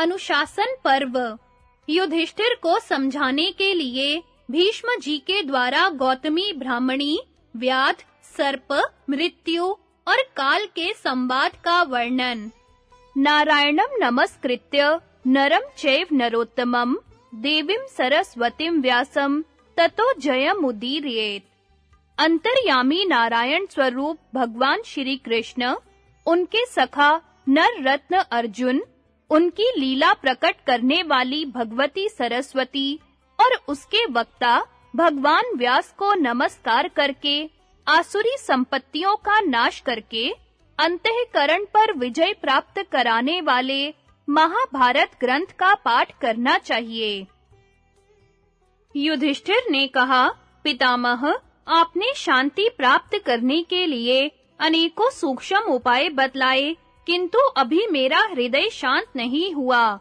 अनुशासन पर्व। युधिष्ठिर को समझाने के लिए भीष्म जी के द्वारा गौतमी, ब्राह्मणी, व्याध, सर्प, मृत्यु और काल के संवाद का वर्णन। नारायणम नमस्कृत्य नरम चैव नरोत्तमम, देवीं सरस्वतीम व्यासम, ततो जयमुदीरयेत। अंतर्यामी नारायण स्वरूप भगवान श्री कृष्ण, उनके सखा नर रत्न अर्जुन उनकी लीला प्रकट करने वाली भगवती सरस्वती और उसके वक्ता भगवान व्यास को नमस्कार करके, आसुरी संपत्तियों का नाश करके, अंतःकरण पर विजय प्राप्त कराने वाले महाभारत ग्रंथ का पाठ करना चाहिए। युधिष्ठिर ने कहा, पितामह, आपने शांति प्राप्त करने के लिए अनेकों सूक्ष्म उपाय बतलाए किंतु अभी मेरा हृदय शांत नहीं हुआ।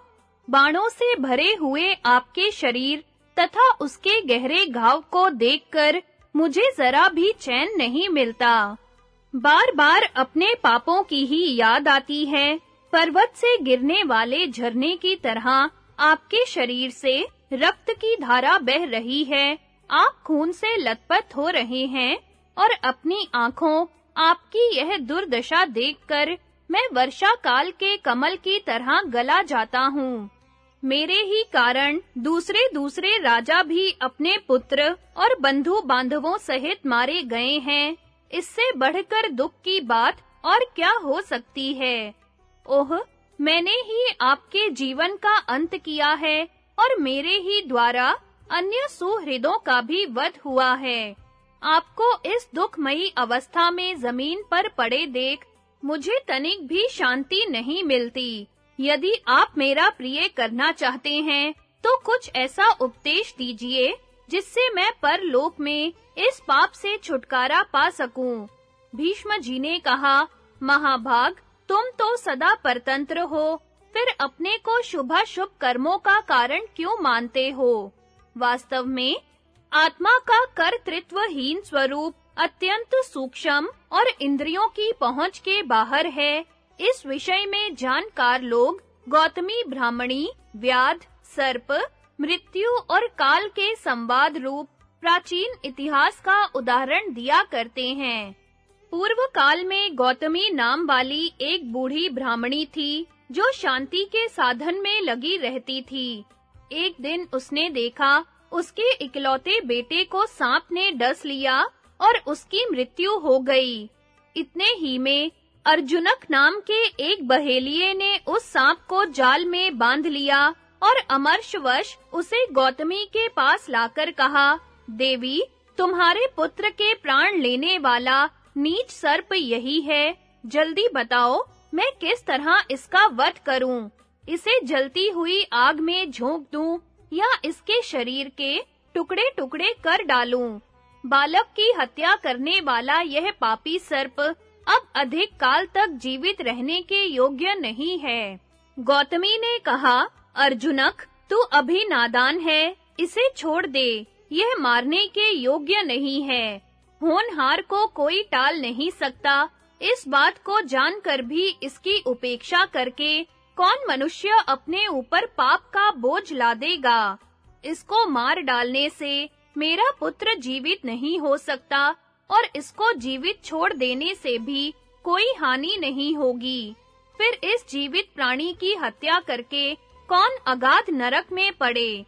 बाणों से भरे हुए आपके शरीर तथा उसके गहरे घाव को देखकर मुझे जरा भी चैन नहीं मिलता। बार-बार अपने पापों की ही याद आती है। पर्वत से गिरने वाले झरने की तरह आपके शरीर से रक्त की धारा बह रही है। आप खून से लथपथ हो रहे हैं और अपनी आँखों आपकी यह दुर्दशा देखकर मैं वर्षा काल के कमल की तरह गला जाता हूँ। मेरे ही कारण दूसरे दूसरे राजा भी अपने पुत्र और बंधु बांधवों सहित मारे गए हैं। इससे बढ़कर दुख की बात और क्या हो सकती है? ओह, मैंने ही आपके जीवन का अंत किया है और मेरे ही द्वारा अन्य सुहृदों का भी वध हुआ है। आपको इस दुखमयी अवस्था में ज़मीन पर पड़े देख मुझे तनिक भी शांति नहीं मिलती। यदि आप मेरा प्रिय करना चाहते हैं तो कुछ ऐसा उपदेश दीजिए, जिससे मैं परलोक में इस पाप से छुटकारा पा सकूँ। भीष्म जी ने कहा, महाभाग, तुम तो सदा परतंत्र हो, फिर अपने को शुभ शुभ कर्मों का कारण क्यों मानते हो? वास्तव में, आत्मा का कर्तृत्वहीन स्वरूप अत्यंत सूक्ष्म और इंद्रियों की पहुँच के बाहर है। इस विषय में जानकार लोग गौतमी ब्राह्मणी, व्याध, सर्प, मृत्यु और काल के संवाद रूप प्राचीन इतिहास का उदाहरण दिया करते हैं। पूर्व काल में गौतमी नाम वाली एक बूढ़ी ब्राह्मणी थी, जो शांति के साधन में लगी रहती थी। एक दिन उसने देखा, उसके इकलौते बेटे को सांप ने डस लिया और उसकी मृत्यु हो गई। इतने ही में अर्जुनक नाम के एक बहेलिए ने उस सांप को जाल में बाँध लिया और अमरशवश उसे गौतमी के पास लाकर कहा, देवी, तुम्हारे पुत्र के प्राण लेने वाला नीच सर्प यही है। जल्दी बताओ, मैं किस तरह इसका वध करूँ? इसे जलती हुई आग में झोंक दूँ या इसके शरीर के टुकड़े-टुकड़े कर डालूं? बालक की हत्या करने वाला यह पापी सर्प अब अधिक काल तक जीवित रहने के योग्य नहीं है। गौतमी ने कहा, अर्जुनक, तू अभी नादान है, इसे छोड़ दे, यह मारने के योग्य नहीं है। होनहार को कोई टाल नहीं सकता, इस बात को जानकर भी इसकी उपेक्षा करके कौन मनुष्य अपने ऊपर पाप का बोझ ला देगा? इसको मार डालने से मेरा पुत्र जीवित नहीं हो सकता और इसको जीवित छोड़ देने से भी कोई हानि नहीं होगी। फिर इस जीवित प्राणी की हत्या करके कौन अगाध नरक में पड़े?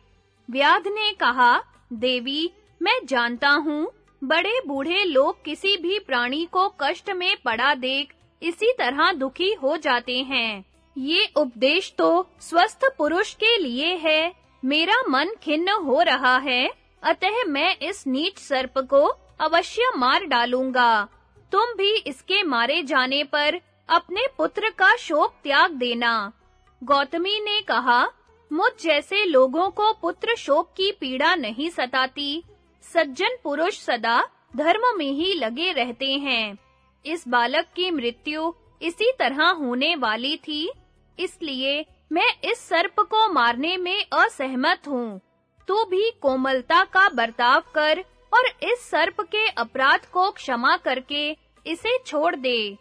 व्याध ने कहा, देवी, मैं जानता हूँ, बड़े बूढ़े लोग किसी भी प्राणी को कष्ट में पड़ा देख इसी तरह दुखी हो जाते हैं। ये उपदेश तो स्वस्थ पुरुष के लिए है। मेरा मन खिन्न हो रहा है। अतः मैं इस नीच सर्प को अवश्य मार डालूँगा। तुम भी इसके मारे जाने पर अपने पुत्र का शोक त्याग देना। गौतमी ने कहा, मुझ जैसे लोगों को पुत्र शोक की पीड़ा नहीं सताती। सज्जन पुरुष सदा धर्म में ही लगे रहते हैं। इस बालक की मृत्यु इसी तरह होने वाली थी। इसलिए मैं इस सर्प को मारने में असहमत हूँ। तू भी कोमलता का बर्ताव कर और इस सर्प के अपराध को क्षमा करके इसे छोड़ दे।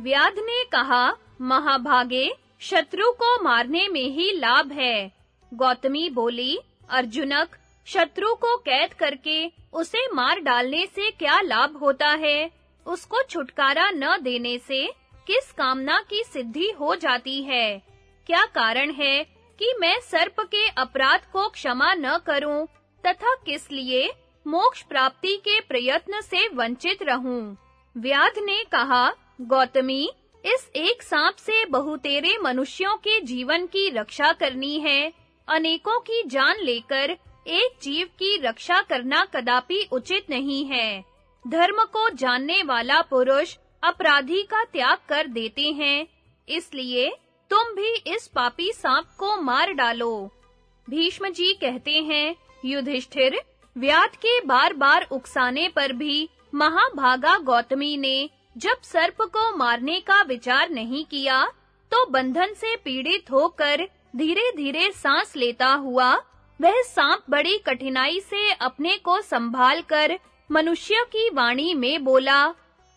व्याध ने कहा, महाभागे, शत्रु को मारने में ही लाभ है। गौतमी बोली, अर्जुनक, शत्रु को कैद करके उसे मार डालने से क्या लाभ होता है? उसको छुटकारा न देने से किस कामना की सिद्धि हो जाती है? क्या कारण है कि मैं सर्प के अपराध को क्षमा न करूँ तथा किस लिए मोक्ष प्राप्ति के प्रयत्न से वंचित रहूँ। व्याध ने कहा, गौतमी, इस एक सांप से बहुतेरे मनुष्यों के जीवन की रक्षा करनी है। अनेकों की जान लेकर एक जीव की रक्षा करना कदापि उचित नहीं है। धर्म को जानने वाला पुरुष अपराधी का त्याग कर देते हैं। इसलिए तुम भी इस पापी सांप को मार डालो। भीष्म जी कहते हैं, युधिष्ठिर, व्याध के बार-बार उकसाने पर भी महाभागा गौतमी ने जब सर्प को मारने का विचार नहीं किया तो बंधन से पीड़ित होकर धीरे-धीरे सांस लेता हुआ, वह सांप बड़ी कठिनाई से अपने को संभाल कर मनुष्य की वाणी में बोला,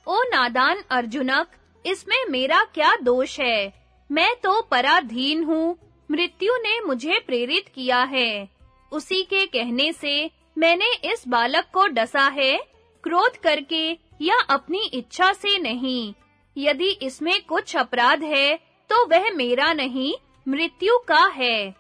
ओ नादान अर्जुनक, इसमें मेरा क्या दोष है? मैं तो पराधीन हूँ। मृत्यु ने मुझे प्रेरित किया है। उसी के कहने से मैंने इस बालक को डसा है। क्रोध करके या अपनी इच्छा से नहीं। यदि इसमें कुछ अपराध है तो वह मेरा नहीं, मृत्यु का है।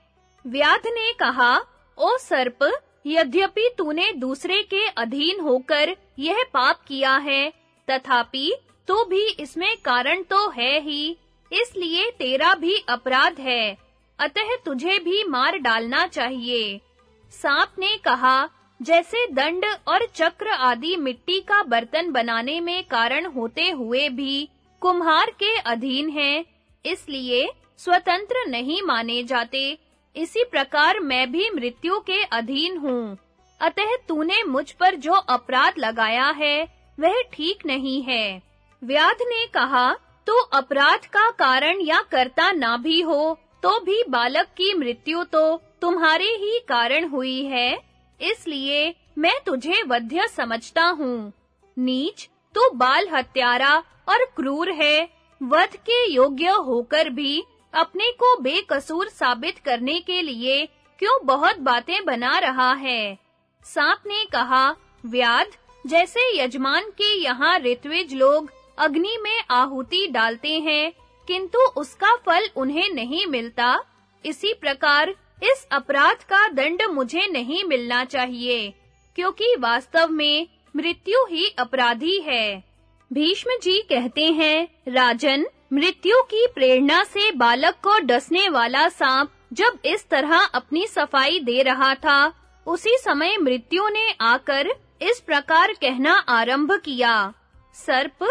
व्याध ने कहा, ओ सर्प, यद्यपि तूने दूसरे के अधीन होकर यह पाप किया है, तथापि तू भी इसमें कारण तो है ही। इसलिए तेरा भी अपराध है। अतः तुझे भी मार डालना चाहिए। सांप ने कहा, जैसे दंड और चक्र आदि मिट्टी का बर्तन बनाने में कारण होते हुए भी कुम्हार के अधीन हैं, इसलिए स्वतंत्र नहीं माने जाते। इसी प्रकार मैं भी मृत्यु के अधीन हूँ। अतः तूने मुझ पर जो अपराध लगाया है, वह ठीक नहीं है। व्याध ने कहा तो अपराध का कारण या कर्ता ना भी हो तो भी बालक की मृत्यु तो तुम्हारे ही कारण हुई है। इसलिए मैं तुझे वध्य समझता हूँ। नीच, तू बाल हत्यारा और क्रूर है। वध के योग्य होकर भी अपने को बेकसूर साबित करने के लिए क्यों बहुत बातें बना रहा है? सांप ने कहा, व्याध, जैसे यजमान के यहाँ ऋत्विज लोग अग्नि में आहुति डालते हैं, किंतु उसका फल उन्हें नहीं मिलता। इसी प्रकार, इस अपराध का दंड मुझे नहीं मिलना चाहिए, क्योंकि वास्तव में मृत्यु ही अपराधी है। भीष्म जी कहते हैं, राजन, मृत्यु की प्रेरणा से बालक को डसने वाला सांप जब इस तरह अपनी सफ़ाई दे रहा था, उसी समय मृत्यु ने आकर इस प्रकार कहना आरंभ किया। सर्प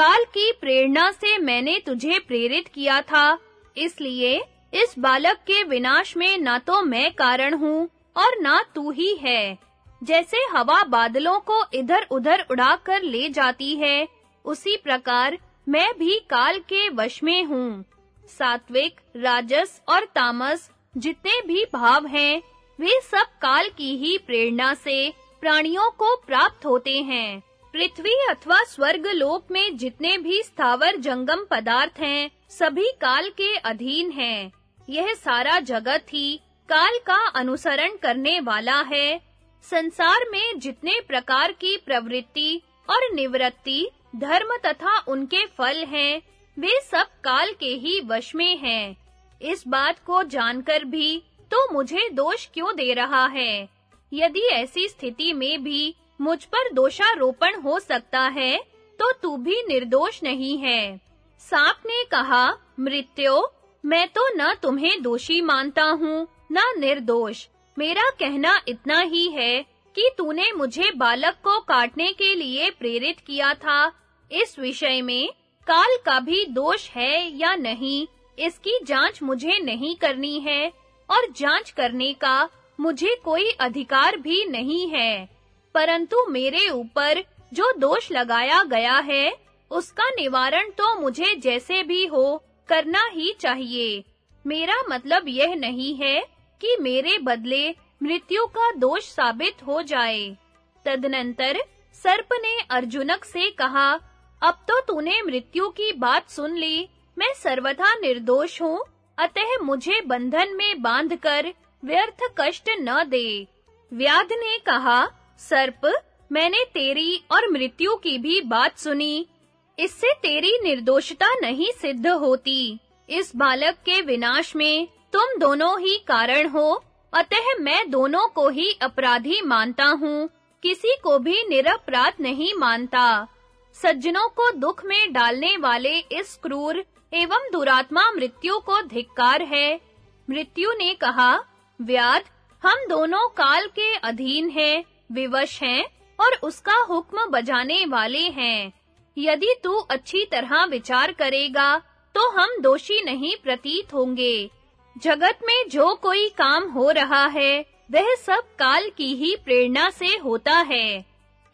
काल की प्रेरणा से मैंने तुझे प्रेरित किया था। इसलिए इस बालक के विनाश में ना तो मैं कारण हूँ और ना तू ही है। जैसे हवा बादलों को इधर-उधर उड़ाकर ले जाती है, उसी प्रकार मैं भी काल के वश में हूँ। सात्विक, राजस और तामस जितने भी भाव हैं, वे सब काल की ही प्रेरणा से प्राणियों को प्राप्त होते हैं। पृथ्वी अथवा स्वर्ग लोक में जितने भी स्थावर जंगम पदार्थ हैं, सभी काल के अधीन हैं। यह सारा जगत ही काल का अनुसरण करने वाला है। संसार में जितने प्रकार की प्रवृत्ति और निवृत्ति, धर्म तथा उनके फल हैं, वे सब काल के ही वश में हैं। इस बात को जानकर भी तो मुझे दोष क्यों दे रहा है? यदि ऐसी स्थिति में भी मुझ पर दोषारोपण हो सकता है तो तू भी निर्दोष नहीं है। सांप ने कहा, मृत्यु, मैं तो न तुम्हें दोषी मानता हूँ, न निर्दोष। मेरा कहना इतना ही है कि तूने मुझे बालक को काटने के लिए प्रेरित किया था। इस विषय में काल का भी दोष है या नहीं, इसकी जाँच मुझे नहीं करनी है, और जाँच करने का मुझे कोई अधिकार भी नहीं है। परंतु मेरे ऊपर जो दोष लगाया गया है, उसका निवारण तो मुझे जैसे भी हो, करना ही चाहिए। मेरा मतलब यह नहीं है कि मेरे बदले मृत्यु का दोष साबित हो जाए। तदनंतर सर्प ने अर्जुनक से कहा, अब तो तूने मृत्यु की बात सुन ली। मैं सर्वथा निर्दोष हूँ। अतः मुझे बंधन में बांधकर व्यर्थ कष्ट न दे। व्याध ने कहा सर्प, मैंने तेरी और मृत्यु की भी बात सुनी। इससे तेरी निर्दोषता नहीं सिद्ध होती। इस बालक के विनाश में तुम दोनों ही कारण हो। अतः मैं दोनों को ही अपराधी मानता हूँ। किसी को भी निरपराध नहीं मानता। सज्जनों को दुख में डालने वाले इस क्रूर एवं दुरात्मा मृत्यु को धिक्कार है। मृत्यु ने कहा, व्याध, हम दोनों काल के अधीन हैं। विवश हैं और उसका हुक्म बजाने वाले हैं। यदि तू अच्छी तरह विचार करेगा तो हम दोषी नहीं प्रतीत होंगे। जगत में जो कोई काम हो रहा है, वह सब काल की ही प्रेरणा से होता है।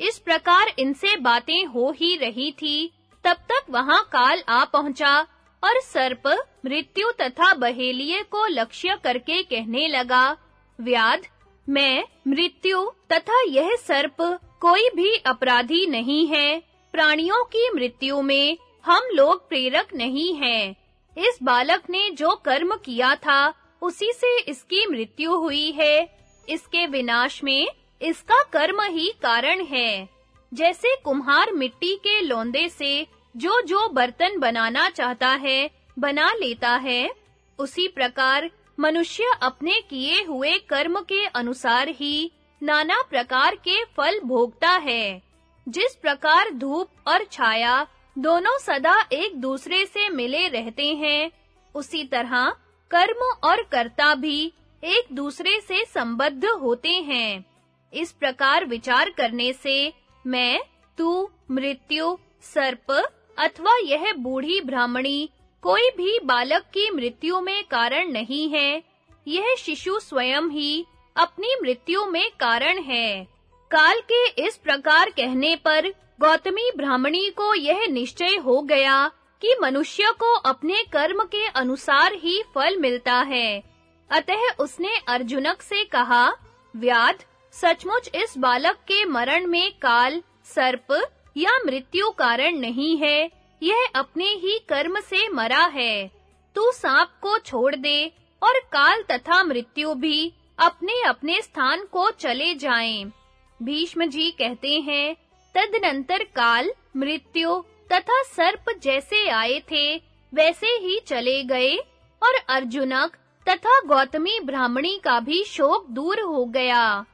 इस प्रकार इनसे बातें हो ही रही थी। तब तक वहाँ काल आ पहुँचा और सर्प मृत्यु तथा बहेलिये को लक्ष्य करके कहने लगा, व्याध मैं, मृत्यु तथा यह सर्प कोई भी अपराधी नहीं है। प्राणियों की मृत्यु में हम लोग प्रेरक नहीं हैं। इस बालक ने जो कर्म किया था, उसी से इसकी मृत्यु हुई है। इसके विनाश में इसका कर्म ही कारण है। जैसे कुम्हार मिट्टी के लोंदे से जो जो बर्तन बनाना चाहता है, बना लेता है, उसी प्रकार मनुष्य अपने किए हुए कर्म के अनुसार ही नाना प्रकार के फल भोगता है। जिस प्रकार धूप और छाया दोनों सदा एक दूसरे से मिले रहते हैं, उसी तरह कर्म और कर्ता भी एक दूसरे से संबद्ध होते हैं। इस प्रकार विचार करने से मैं, तू, मृत्यु, सर्प अथवा यह बूढ़ी ब्राह्मणी कोई भी बालक की मृत्यु में कारण नहीं है। यह शिशु स्वयं ही अपनी मृत्यु में कारण है। काल के इस प्रकार कहने पर गौतमी ब्राह्मणी को यह निश्चय हो गया कि मनुष्य को अपने कर्म के अनुसार ही फल मिलता है। अतः उसने अर्जुनक से कहा, व्याध, सचमुच इस बालक के मरण में काल, सर्प या मृत्यु कारण नहीं है। यह अपने ही कर्म से मरा है। तू सांप को छोड़ दे और काल तथा मृत्यु भी अपने-अपने स्थान को चले जाएँ। भीष्म जी कहते हैं, तदनंतर काल, मृत्यु तथा सर्प जैसे आए थे, वैसे ही चले गए और अर्जुनक तथा गौतमी ब्राह्मणी का भी शोक दूर हो गया।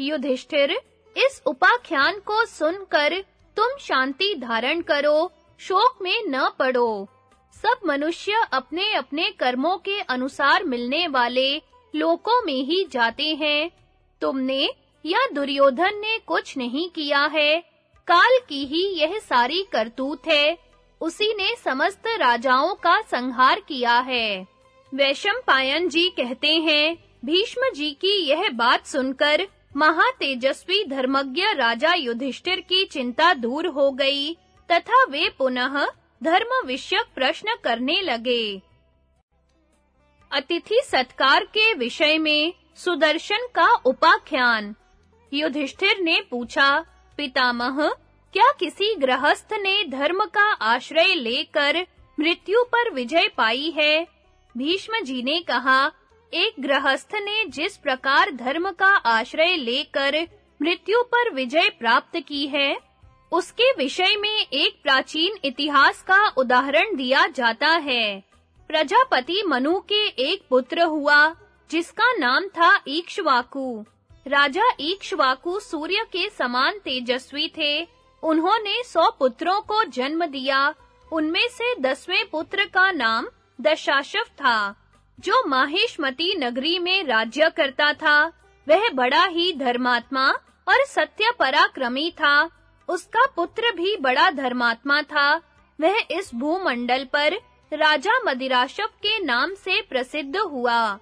युधिष्ठिर, इस उपाख्यान को सुनकर तुम शांति धारण करो शोक में न पड़ो। सब मनुष्य अपने-अपने कर्मों के अनुसार मिलने वाले लोकों में ही जाते हैं। तुमने या दुर्योधन ने कुछ नहीं किया है। काल की ही यह सारी करतूत है। उसी ने समस्त राजाओं का संहार किया है। वैशंपायन जी कहते हैं, भीष्म जी की यह बात सुनकर महातेजस्वी धर्मज्ञ राजा युधिष्ठिर की चिंता दूर हो गई। तथा वे पुनः धर्म विषयक प्रश्न करने लगे। अतिथि सत्कार के विषय में सुदर्शन का उपाख्यान। युधिष्ठिर ने पूछा, पितामह, क्या किसी गृहस्थ ने धर्म का आश्रय लेकर मृत्यु पर विजय पाई है? भीष्म जी ने कहा, एक गृहस्थ ने जिस प्रकार धर्म का आश्रय लेकर मृत्यु पर विजय प्राप्त की है उसके विषय में एक प्राचीन इतिहास का उदाहरण दिया जाता है। प्रजापति मनु के एक पुत्र हुआ, जिसका नाम था ईक्ष्वाकु। राजा ईक्ष्वाकु सूर्य के समान तेजस्वी थे। उन्होंने सौ पुत्रों को जन्म दिया। उनमें से दसवें पुत्र का नाम दशाशव था, जो माहेशमती नगरी में राज्य करता था। वह बड़ा ही धर्मात्मा और सत्य पराक्रमी था। उसका पुत्र भी बड़ा धर्मात्मा था। वह इस भूमंडल पर राजा मदिराशव के नाम से प्रसिद्ध हुआ।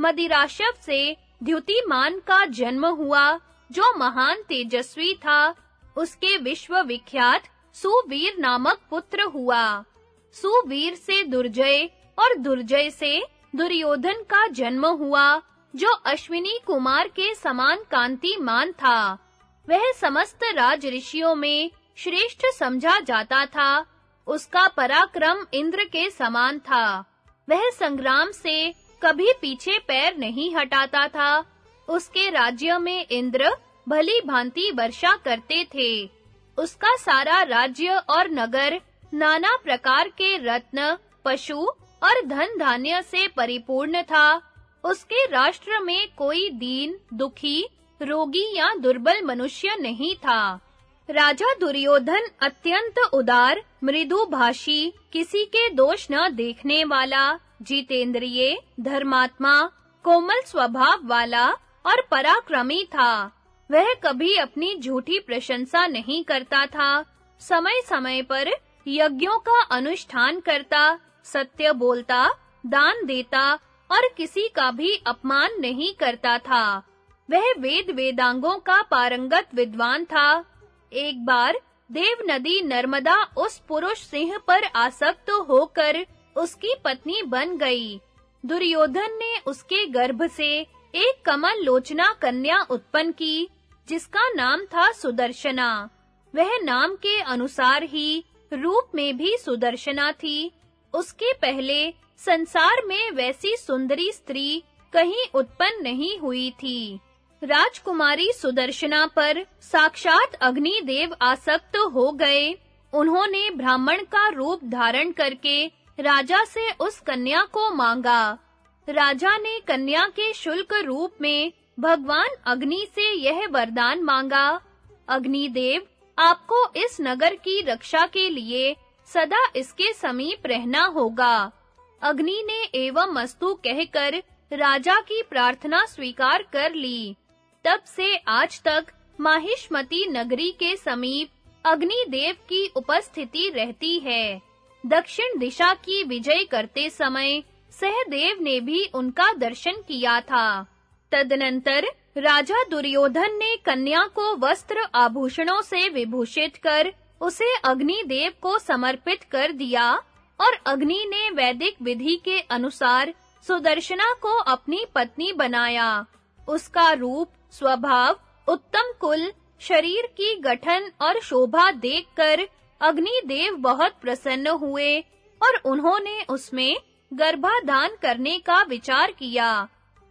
मदिराशव से द्युतिमान का जन्म हुआ, जो महान तेजस्वी था। उसके विश्व विख्यात सुवीर नामक पुत्र हुआ। सुवीर से दुर्जय और दुर्जय से दुर्योधन का जन्म हुआ, जो अश्विनी कुमार के समान कांतिमान था। वह समस्त राज ऋषियों में श्रेष्ठ समझा जाता था। उसका पराक्रम इंद्र के समान था। वह संग्राम से कभी पीछे पैर नहीं हटाता था। उसके राज्य में इंद्र भली भांति वर्षा करते थे। उसका सारा राज्य और नगर नाना प्रकार के रत्न, पशु और धन धान्य से परिपूर्ण था। उसके राष्ट्र में कोई दीन, दुखी रोगी या दुर्बल मनुष्य नहीं था। राजा दुर्योधन अत्यंत उदार मृदु भाषी किसी के दोष न देखने वाला, जितेंद्रिय, धर्मात्मा, कोमल स्वभाव वाला और पराक्रमी था। वह कभी अपनी झूठी प्रशंसा नहीं करता था। समय-समय पर यज्ञों का अनुष्ठान करता, सत्य बोलता, दान देता और किसी का भी अपमान नहीं करता था। वह वेद वेदांगों का पारंगत विद्वान था। एक बार देव नदी नर्मदा उस पुरुष सिंह पर आसक्त होकर उसकी पत्नी बन गई। दुर्योधन ने उसके गर्भ से एक कमल लोचना कन्या उत्पन्न की, जिसका नाम था सुदर्शना। वह नाम के अनुसार ही रूप में भी सुदर्शना थी। उसके पहले संसार में वैसी सुंदरी स्त्री कहीं उत्पन्न नहीं हुई थी। राजकुमारी सुदर्शना पर साक्षात अग्निदेव आसक्त हो गए। उन्होंने ब्राह्मण का रूप धारण करके राजा से उस कन्या को मांगा। राजा ने कन्या के शुल्क रूप में भगवान अग्नि से यह वरदान मांगा। अग्निदेव, आपको इस नगर की रक्षा के लिए सदा इसके समीप रहना होगा। अग्नि ने एवं मस्तु कहकर राजा की प्रार्थना स्वीकार कर ली। तब से आज तक माहिष्मती नगरी के समीप अग्नि देव की उपस्थिति रहती है। दक्षिण दिशा की विजय करते समय सहदेव ने भी उनका दर्शन किया था। तदनंतर राजा दुर्योधन ने कन्या को वस्त्र आभूषणों से विभूषित कर उसे अग्नि देव को समर्पित कर दिया और अग्नि ने वैदिक विधि के अनुसार सुदर्शना को अपनी पत्नी बनाया। उसका रूप स्वभाव, उत्तम कुल, शरीर की गठन और शोभा देखकर अग्निदेव बहुत प्रसन्न हुए और उन्होंने उसमें गर्भाधान करने का विचार किया।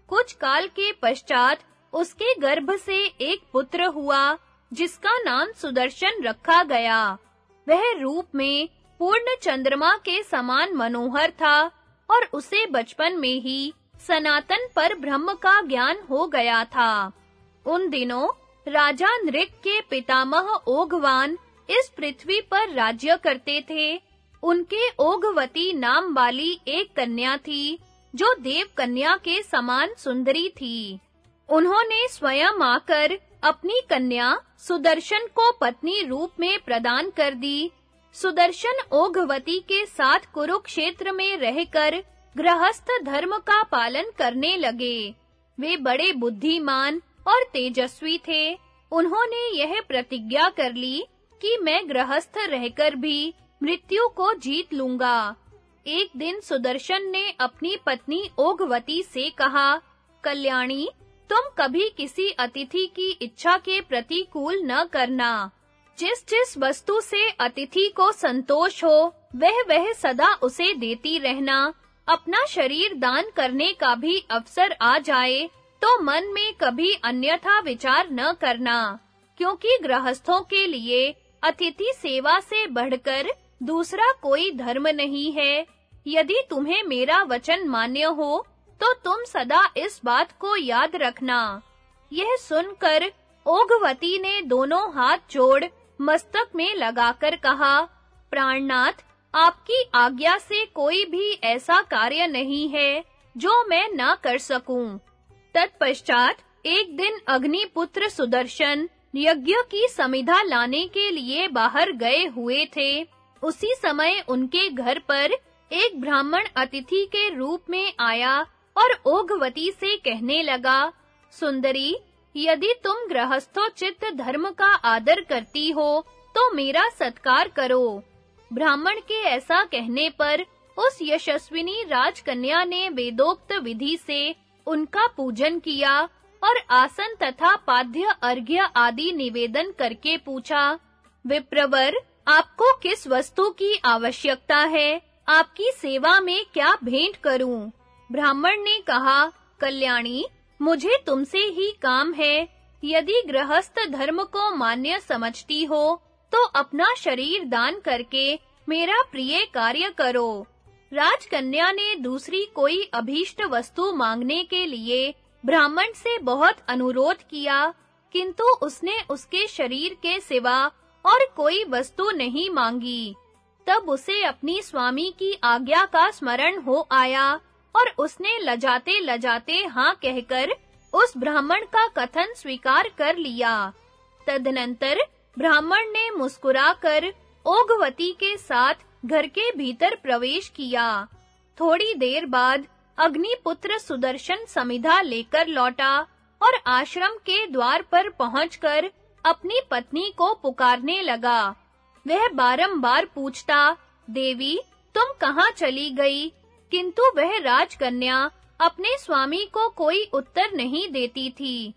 कुछ काल के पश्चात उसके गर्भ से एक पुत्र हुआ, जिसका नाम सुदर्शन रखा गया। वह रूप में पूर्ण चंद्रमा के समान मनोहर था और उसे बचपन में ही सनातन पर ब्रह्म का ज्ञान हो गया था। उन दिनों राजा नृक के पितामह ओघवान इस पृथ्वी पर राज्य करते थे। उनके ओघवती नाम वाली एक कन्या थी, जो देव कन्या के समान सुंदरी थी। उन्होंने स्वयं आकर अपनी कन्या सुदर्शन को पत्नी रूप में प्रदान कर दी। सुदर्शन ओघवती के साथ कुरुक्षेत्र में रहकर गृहस्थ धर्म का पालन करने लगे। वे बड़े बुद्धिमान और तेजस्वी थे। उन्होंने यह प्रतिज्ञा कर ली कि मैं गृहस्थ रहकर भी मृत्यु को जीत लूँगा। एक दिन सुदर्शन ने अपनी पत्नी ओघवती से कहा, कल्याणी, तुम कभी किसी अतिथि की इच्छा के प्रतिकूल न करना। जिस जिस वस्तु से अतिथि को संतोष हो, वह वह सदा उसे देती रहना। अपना शरीर दान करने का भी अवसर आ जाए तो मन में कभी अन्यथा विचार न करना, क्योंकि गृहस्थों के लिए अतिथि सेवा से बढ़कर दूसरा कोई धर्म नहीं है। यदि तुम्हें मेरा वचन मान्य हो तो तुम सदा इस बात को याद रखना। यह सुनकर ओघवती ने दोनों हाथ जोड़ मस्तक में लगाकर कहा, प्राणनाथ, आपकी आज्ञा से कोई भी ऐसा कार्य नहीं है जो मैं न कर सकूँ। तत्पश्चात एक दिन अग्निपुत्र सुदर्शन यज्ञ की समिधा लाने के लिए बाहर गए हुए थे। उसी समय उनके घर पर एक ब्राह्मण अतिथि के रूप में आया और ओघवती से कहने लगा, सुंदरी, यदि तुम गृहस्थोचित धर्म का आदर करती हो तो मेरा सत्कार करो। ब्राह्मण के ऐसा कहने पर उस यशस्विनी राजकन्या ने वेदोक्त विधि से उनका पूजन किया और आसन तथा पाद्य अर्घ्य आदि निवेदन करके पूछा, विप्रवर, आपको किस वस्तु की आवश्यकता है? आपकी सेवा में क्या भेंट करूँ? ब्राह्मण ने कहा, कल्याणी, मुझे तुमसे ही काम है। यदि गृहस्थ धर्म को मान्य समझती हो तो अपना शरीर दान करके मेरा प्रिय कार्य करो। राजकन्या ने दूसरी कोई अभीष्ट वस्तु मांगने के लिए ब्राह्मण से बहुत अनुरोध किया, किंतु उसने उसके शरीर के सिवा और कोई वस्तु नहीं मांगी। तब उसे अपनी स्वामी की आज्ञा का स्मरण हो आया और उसने लजाते लजाते हाँ कहकर उस ब्राह्मण का कथन स्वीकार कर लिया। तदनंतर ब्राह्मण ने मुस्कुराकर ओघवती के साथ घर के भीतर प्रवेश किया। थोड़ी देर बाद अग्निपुत्र सुदर्शन समिधा लेकर लौटा और आश्रम के द्वार पर पहुंचकर अपनी पत्नी को पुकारने लगा। वह बारंबार पूछता, देवी, तुम कहाँ चली गई? किंतु वह राजकन्या अपने स्वामी को कोई उत्तर नहीं देती थी।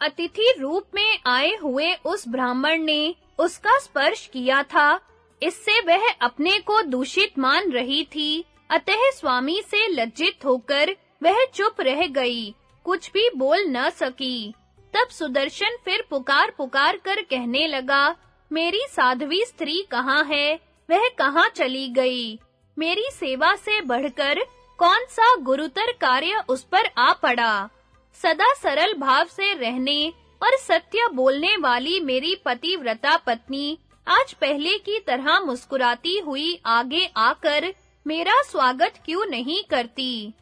अतिथि रूप में आए हुए उस ब्राह्मण ने उसका स्पर्श किया था इससे वह अपने को दूषित मान रही थी। अतः स्वामी से लज्जित होकर वह चुप रह गई, कुछ भी बोल न सकी। तब सुदर्शन फिर पुकार पुकार कर कहने लगा, मेरी साध्वी स्त्री कहाँ है? वह कहाँ चली गई? मेरी सेवा से बढ़कर कौन सा गुरुतर कार्य उस पर आ पड़ा? सदा सरल भाव से रहने और सत्य बोलने वाली मेरी पतिव्रता पत्नी आज पहले की तरह मुस्कुराती हुई आगे आकर मेरा स्वागत क्यों नहीं करती?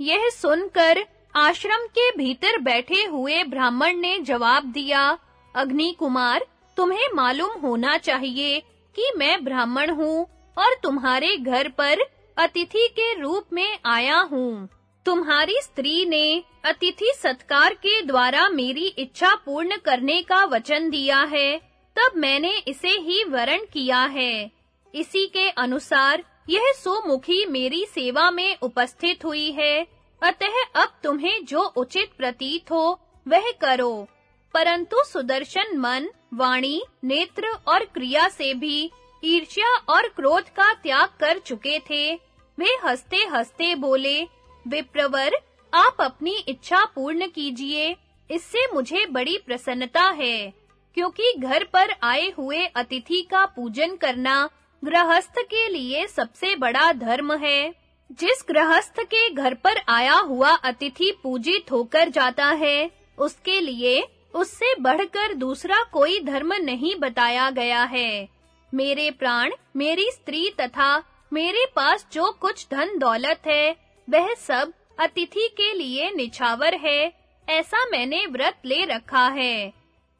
यह सुनकर आश्रम के भीतर बैठे हुए ब्राह्मण ने जवाब दिया, अग्नि कुमार, तुम्हें मालूम होना चाहिए कि मैं ब्राह्मण हूँ और तुम्हारे घर पर अतिथि के रूप में आया हूँ। तुम्हारी स्त्री ने अतिथि सत्कार के द्वारा मेरी इच्छा पूर्ण करने का वचन दिया है। तब मैंने इसे ही वरण किया है। इसी के अनुसार यह सुमुखी मेरी सेवा में उपस्थित हुई है। अतः अब तुम्हें जो उचित प्रतीत हो, वह करो। परंतु सुदर्शन मन, वाणी, नेत्र और क्रिया से भी ईर्ष्या और क्रोध का त्याग कर चुके थे। वे हंसते-हंसते बोले, विप्रवर, आप अपनी इच्छा पूर्ण कीजिए। इससे मुझे बड़ी प्रसन्नता है। क्योंकि घर पर आए हुए अतिथि का पूजन करना गृहस्थ के लिए सबसे बड़ा धर्म है। जिस गृहस्थ के घर पर आया हुआ अतिथि पूजित होकर जाता है, उसके लिए उससे बढ़कर दूसरा कोई धर्म नहीं बताया गया है। मेरे प्राण, मेरी स्त्री तथा मेरे पास जो कुछ धन दौलत है, वह सब अतिथि के लिए निछावर है, ऐसा मैंने व्रत ले रखा है।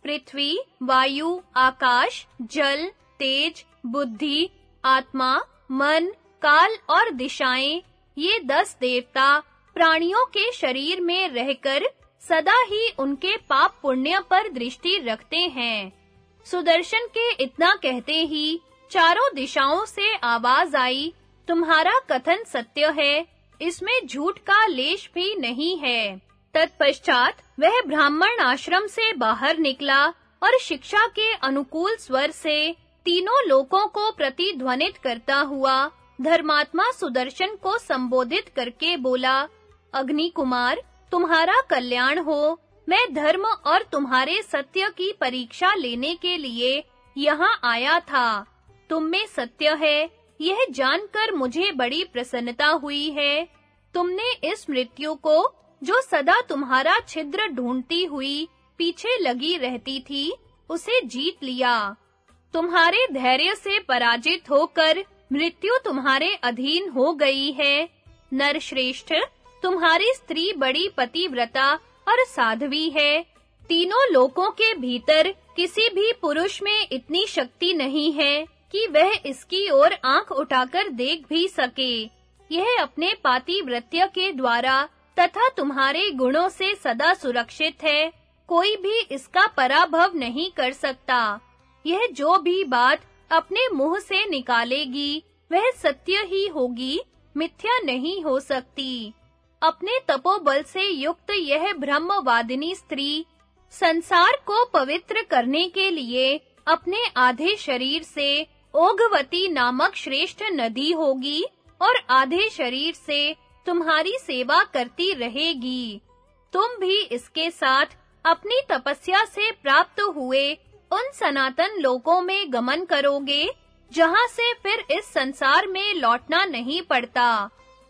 पृथ्वी, वायु, आकाश, जल, तेज, बुद्धि, आत्मा, मन, काल और दिशाएँ। ये दस देवता प्राणियों के शरीर में रहकर सदा ही उनके पाप पुण्य पर दृष्टि रखते हैं। सुदर्शन के इतना कहते ही चारों दिशाओं से आवाज़ आई, तुम्हारा कथन सत्य है, इसमें झूठ का लेश भी नहीं है। तत्पश्चात वह ब्राह्मण आश्रम से बाहर निकला और शिक्षा के अनुकूल स्वर से तीनों लोकों को प्रतिध्वनित करता हुआ धर्मात्मा सुदर्शन को संबोधित करके बोला, अग्नि कुमार, तुम्हारा कल्याण हो। मैं धर्म और तुम्हारे सत्य की परीक्षा लेने के लिए यहाँ आया था। तुम में सत्य है। यह जानकर मुझे बड़ी प्रसन्नता हुई है। तुमने इस मृत्यु को जो सदा तुम्हारा छिद्र ढूंढती हुई पीछे लगी रहती थी, उसे जीत लिया। तुम्हारे धैर्य से पराजित होकर मृत्यु तुम्हारे अधीन हो गई है। नरश्रेष्ठ, तुम्हारी स्त्री बड़ी पतिव्रता और साध्वी है। तीनों लोकों के भीतर किसी भी पुरुष में इतनी शक्ति नहीं है कि वह इसकी ओर आँख उठाकर देख भी सके। यह अपने पातिव्रत्य के द्वारा तथा तुम्हारे गुणों से सदा सुरक्षित है। कोई भी इसका पराभव नहीं कर सकता। यह जो भी बात अपने मुँह से निकालेगी, वह सत्य ही होगी, मिथ्या नहीं हो सकती। अपने तपोबल से युक्त यह ब्रह्मवादिनी स्त्री, संसार को पवित्र करने के लिए अपने आधे शरीर से ओघवती नामक श्रेष्ठ नदी होगी और आधे शरीर से तुम्हारी सेवा करती रहेगी। तुम भी इसके साथ अपनी तपस्या से प्राप्त हुए उन सनातन लोकों में गमन करोगे, जहाँ से फिर इस संसार में लौटना नहीं पड़ता।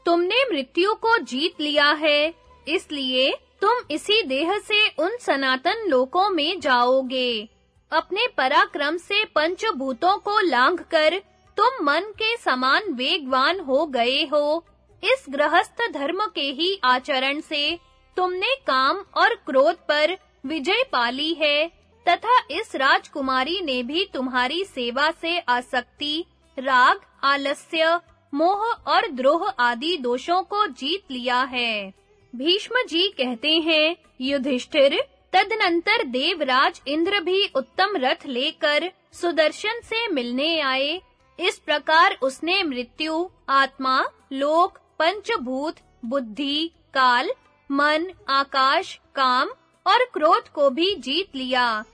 तुमने मृत्यु को जीत लिया है, इसलिए तुम इसी देह से उन सनातन लोकों में जाओगे। अपने पराक्रम से पंचभूतों को लांघकर तुम मन के समान वेगवान हो गए हो इस गृहस्थ धर्म के ही आचरण से तुमने काम और क्रोध पर विजय पाली है, तथा इस राजकुमारी ने भी तुम्हारी सेवा से आसक्ति, राग, आलस्य, मोह और द्रोह आदि दोषों को जीत लिया है। भीष्म जी कहते हैं, युधिष्ठिर, तदनंतर देवराज इंद्र भी उत्तम रथ लेकर सुदर्शन से मिलने आए। इस प्रकार उसने मृत्यु, आत्मा, लोक पंचभूत, बुद्धि, काल, मन, आकाश, काम और क्रोध को भी जीत लिया।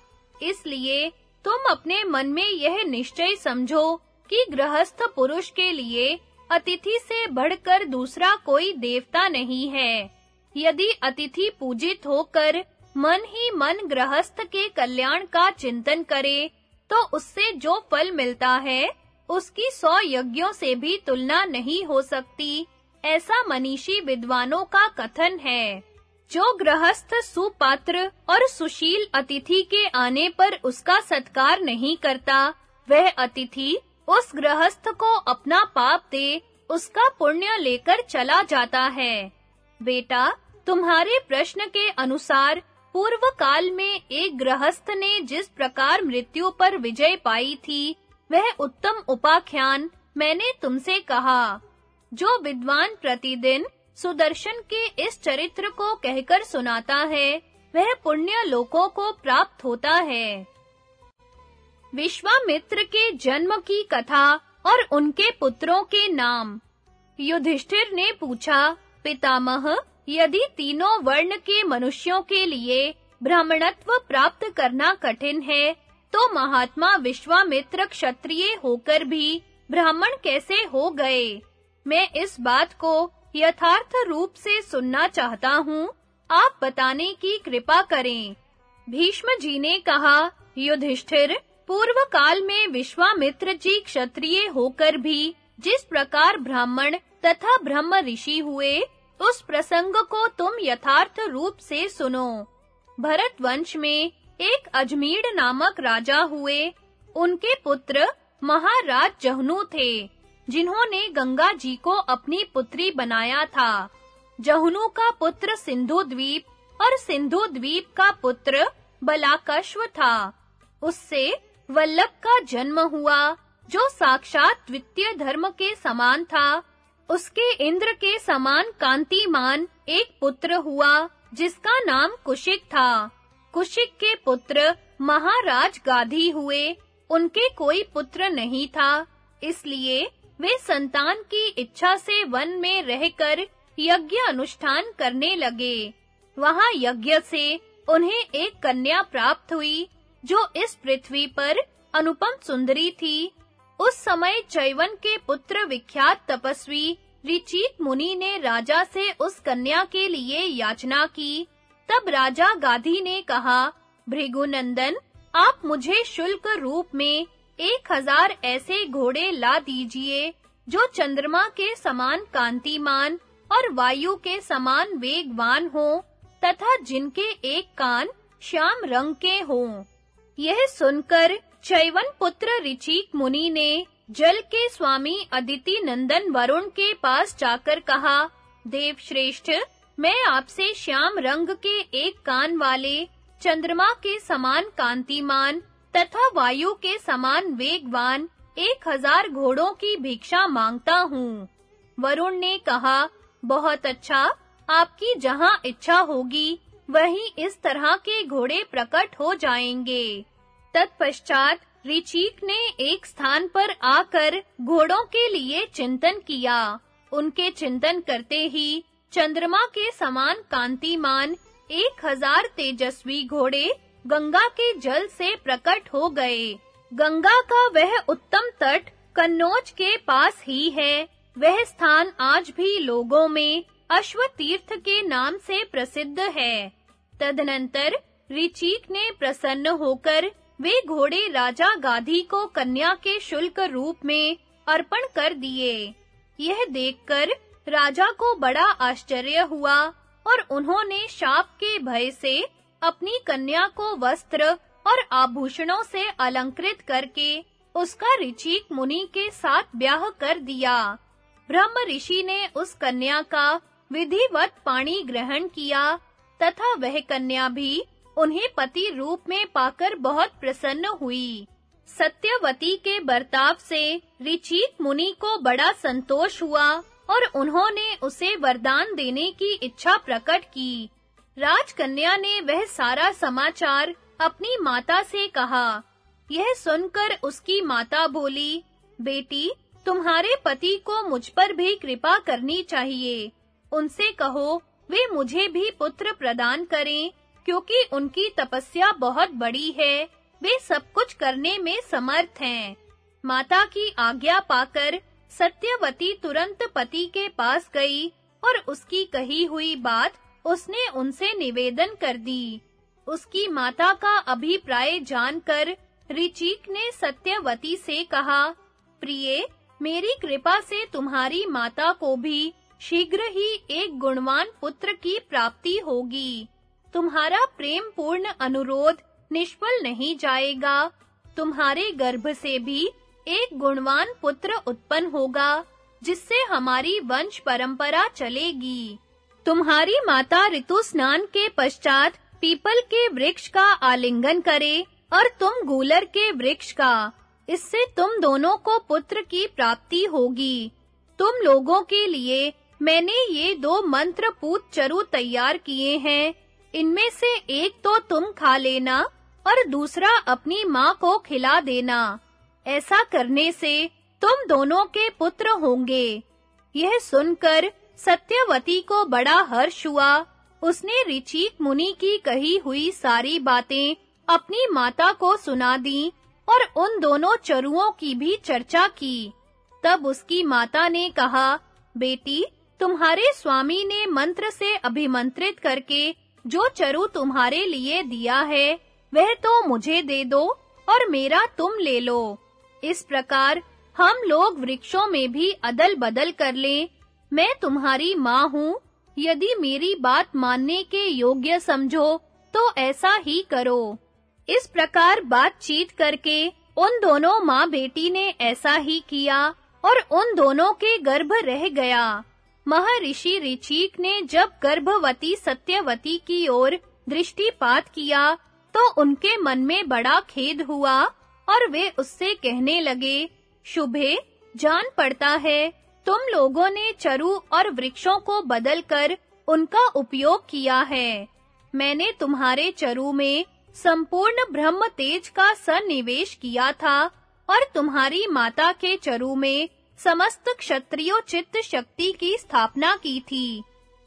इसलिए तुम अपने मन में यह निश्चय समझो कि गृहस्थ पुरुष के लिए अतिथि से बढ़कर दूसरा कोई देवता नहीं है। यदि अतिथि पूजित होकर मन ही मन गृहस्थ के कल्याण का चिंतन करे तो उससे जो फल मिलता है, उसकी सौ यज्ञों से भी तुलना नहीं हो सकती। ऐसा मनीषी विद्वानों का कथन है, जो गृहस्थ सुपात्र और सुशील अतिथि के आने पर उसका सत्कार नहीं करता, वह अतिथि उस गृहस्थ को अपना पाप दे, उसका पुण्य लेकर चला जाता है। बेटा, तुम्हारे प्रश्न के अनुसार पूर्व काल में एक गृहस्थ ने जिस प्रकार मृत्यु पर विजय पाई थी, वह उत्तम उपाख्यान मैंने तुमसे कहा। जो विद्वान प्रतिदिन सुदर्शन के इस चरित्र को कहकर सुनाता है, वह पुण्य लोकों को प्राप्त होता है। विश्वामित्र के जन्म की कथा और उनके पुत्रों के नाम। युधिष्ठिर ने पूछा, पितामह, यदि तीनों वर्ण के मनुष्यों के लिए ब्राह्मणत्व प्राप्त करना कठिन है तो महात्मा विश्वामित्र क्षत्रिय होकर भी ब्राह्मण कैसे हो गए? मैं इस बात को यथार्थ रूप से सुनना चाहता हूँ। आप बताने की कृपा करें। भीष्म जी ने कहा, युधिष्ठिर पूर्व काल में विश्वामित्र जी क्षत्रिय होकर भी जिस प्रकार ब्राह्मण तथा ब्रह्म ऋषि हुए, उस प्रसंग को तुम यथार्थ रूप से सुनो। भरत वंश में एक अजमीर नामक राजा हुए। उनके पुत्र महाराज जहनु थे। जिन्होंने गंगा जी को अपनी पुत्री बनाया था। जहनु का पुत्र सिंधु द्वीप और सिंधु द्वीप का पुत्र बलाकश्व था। उससे वल्लभ का जन्म हुआ, जो साक्षात द्वितीय धर्म के समान था। उसके इंद्र के समान कांतिमान एक पुत्र हुआ, जिसका नाम कुशिक था। कुशिक के पुत्र महाराज गाधी हुए। उनके कोई पुत्र नहीं था, इसलिए वे संतान की इच्छा से वन में रहकर यज्ञ अनुष्ठान करने लगे। वहाँ यज्ञ से उन्हें एक कन्या प्राप्त हुई, जो इस पृथ्वी पर अनुपम सुंदरी थी। उस समय चैवन के पुत्र विख्यात तपस्वी ऋचिक मुनि ने राजा से उस कन्या के लिए याचना की। तब राजा गाधी ने कहा, भृगुनंदन, आप मुझे शुल्क रूप में एक हज़ार ऐसे घोड़े ला दीजिए, जो चंद्रमा के समान कांतिमान और वायु के समान वेगवान हो, तथा जिनके एक कान श्याम रंग के हों। यह सुनकर चैवन पुत्र ऋचिक मुनि ने जल के स्वामी अदिति नंदन वरुण के पास जाकर कहा, देव श्रेष्ठ, मैं आपसे श्याम रंग के एक कान वाले चंद्रमा के समान कांतिमान तथा वायु के समान वेगवान एक हज़ार घोड़ों की भिक्षा माँगता हूँ। वरुण ने कहा, बहुत अच्छा आपकी जहाँ इच्छा होगी, वहीं इस तरह के घोड़े प्रकट हो जाएँगे। तत्पश्चात ऋचिक ने एक स्थान पर आकर घोड़ों के लिए चिंतन किया। उनके चिंतन करते ही चंद्रमा के समान कांतिमान एक हज़ार तेजस्वी घोड़े गंगा के जल से प्रकट हो गए। गंगा का वह उत्तम तट कन्नौज के पास ही है। वह स्थान आज भी लोगों में अश्व तीर्थ के नाम से प्रसिद्ध है। तदनंतर ऋचिक ने प्रसन्न होकर वे घोड़े राजा गाधी को कन्या के शुल्क रूप में अर्पण कर दिए। यह देखकर राजा को बड़ा आश्चर्य हुआ और उन्होंने शाप के भय से अपनी कन्या को वस्त्र और आभूषणों से अलंकृत करके उसका ऋचिक मुनि के साथ ब्याह कर दिया। ब्रह्म ऋषि ने उस कन्या का विधिवत पाणी ग्रहण किया तथा वह कन्या भी उन्हें पति रूप में पाकर बहुत प्रसन्न हुई। सत्यवती के बर्ताव से ऋचिक मुनि को बड़ा संतोष हुआ और उन्होंने उसे वरदान देने की इच्छा प्रकट की। राजकन्या ने वह सारा समाचार अपनी माता से कहा। यह सुनकर उसकी माता बोली, बेटी, तुम्हारे पति को मुझ पर भी कृपा करनी चाहिए। उनसे कहो, वे मुझे भी पुत्र प्रदान करें, क्योंकि उनकी तपस्या बहुत बड़ी है। वे सब कुछ करने में समर्थ हैं। माता की आज्ञा पाकर सत्यवती तुरंत पति के पास गई और उसकी कही हुई बात उसने उनसे निवेदन कर दी। उसकी माता का अभिप्राय जानकर ऋचिक ने सत्यवती से कहा, प्रिय, मेरी कृपा से तुम्हारी माता को भी शीघ्र ही एक गुणवान पुत्र की प्राप्ति होगी। तुम्हारा प्रेम पूर्ण अनुरोध निष्फल नहीं जाएगा। तुम्हारे गर्भ से भी एक गुणवान पुत्र उत्पन्न होगा, जिससे हमारी वंश परंपरा चलेगी। तुम्हारी माता ऋतु स्नान के पश्चात पीपल के वृक्ष का आलिंगन करे और तुम गूलर के वृक्ष का। इससे तुम दोनों को पुत्र की प्राप्ति होगी। तुम लोगों के लिए मैंने ये दो मंत्र पूत चरु तैयार किए हैं। इनमें से एक तो तुम खा लेना और दूसरा अपनी माँ को खिला देना। ऐसा करने से तुम दोनों के पुत्र होंगे। यह सुनकर सत्यवती को बड़ा हर्ष हुआ। उसने ऋचिक मुनि की कही हुई सारी बातें अपनी माता को सुना दी और उन दोनों चरुओं की भी चर्चा की। तब उसकी माता ने कहा, बेटी, तुम्हारे स्वामी ने मंत्र से अभिमंत्रित करके जो चरु तुम्हारे लिए दिया है, वह तो मुझे दे दो और मेरा तुम ले लो। इस प्रकार हम लोग वृक्षों में भी अदल-बदल कर लें मैं तुम्हारी माँ हूँ। यदि मेरी बात मानने के योग्य समझो तो ऐसा ही करो। इस प्रकार बातचीत करके उन दोनों माँ बेटी ने ऐसा ही किया और उन दोनों के गर्भ रह गया। महर्षि ऋचिक ने जब गर्भवती सत्यवती की ओर दृष्टिपात किया तो उनके मन में बड़ा खेद हुआ और वे उससे कहने लगे, शुभे, जान पड़ता है तुम लोगों ने चरु और वृक्षों को बदलकर उनका उपयोग किया है। मैंने तुम्हारे चरु में संपूर्ण ब्रह्म तेज का सन्निवेश किया था और तुम्हारी माता के चरु में समस्त क्षत्रियो चित्त शक्ति की स्थापना की थी।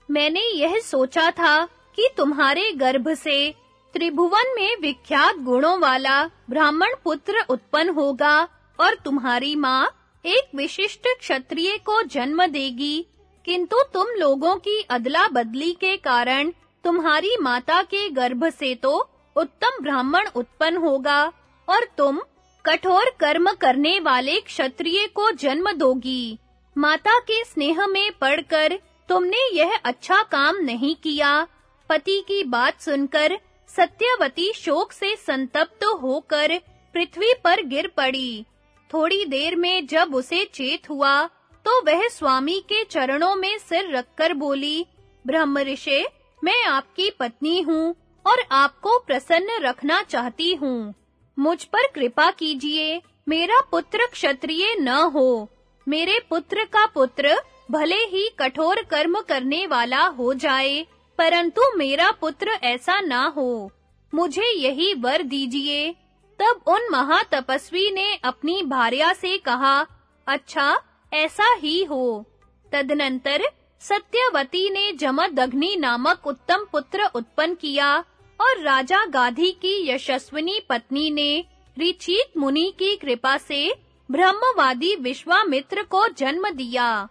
मैंने यह सोचा था कि तुम्हारे गर्भ से त्रिभुवन में विख्यात गुणों वाला ब्राह्मण पुत्र उत्पन्न होगा और तुम्हारी माँ एक विशिष्ट क्षत्रिय को जन्म देगी। किंतु तुम लोगों की अदला बदली के कारण तुम्हारी माता के गर्भ से तो उत्तम ब्राह्मण उत्पन्न होगा और तुम कठोर कर्म करने वाले क्षत्रिय को जन्म दोगी। माता के स्नेह में पड़कर तुमने यह अच्छा काम नहीं किया। पति की बात सुनकर सत्यवती शोक से संतप्त होकर पृथ्वी पर गिर पड़ी। थोड़ी देर में जब उसे चेत हुआ तो वह स्वामी के चरणों में सिर रखकर बोली ब्रह्मऋषि मैं आपकी पत्नी हूँ और आपको प्रसन्न रखना चाहती हूँ। मुझ पर कृपा कीजिए, मेरा पुत्र क्षत्रिय न हो। मेरे पुत्र का पुत्र भले ही कठोर कर्म करने वाला हो जाए, परंतु मेरा पुत्र ऐसा ना हो। मुझे यही वर दीजिए। तब उन महातपस्वी ने अपनी भार्या से कहा अच्छा ऐसा ही हो। तदनंतर सत्यवती ने जमदग्नि नामक उत्तम पुत्र उत्पन्न किया और राजा गाधी की यशस्विनी पत्नी ने ऋचिक मुनि की कृपा से ब्रह्मवादी विश्वामित्र को जन्म दिया।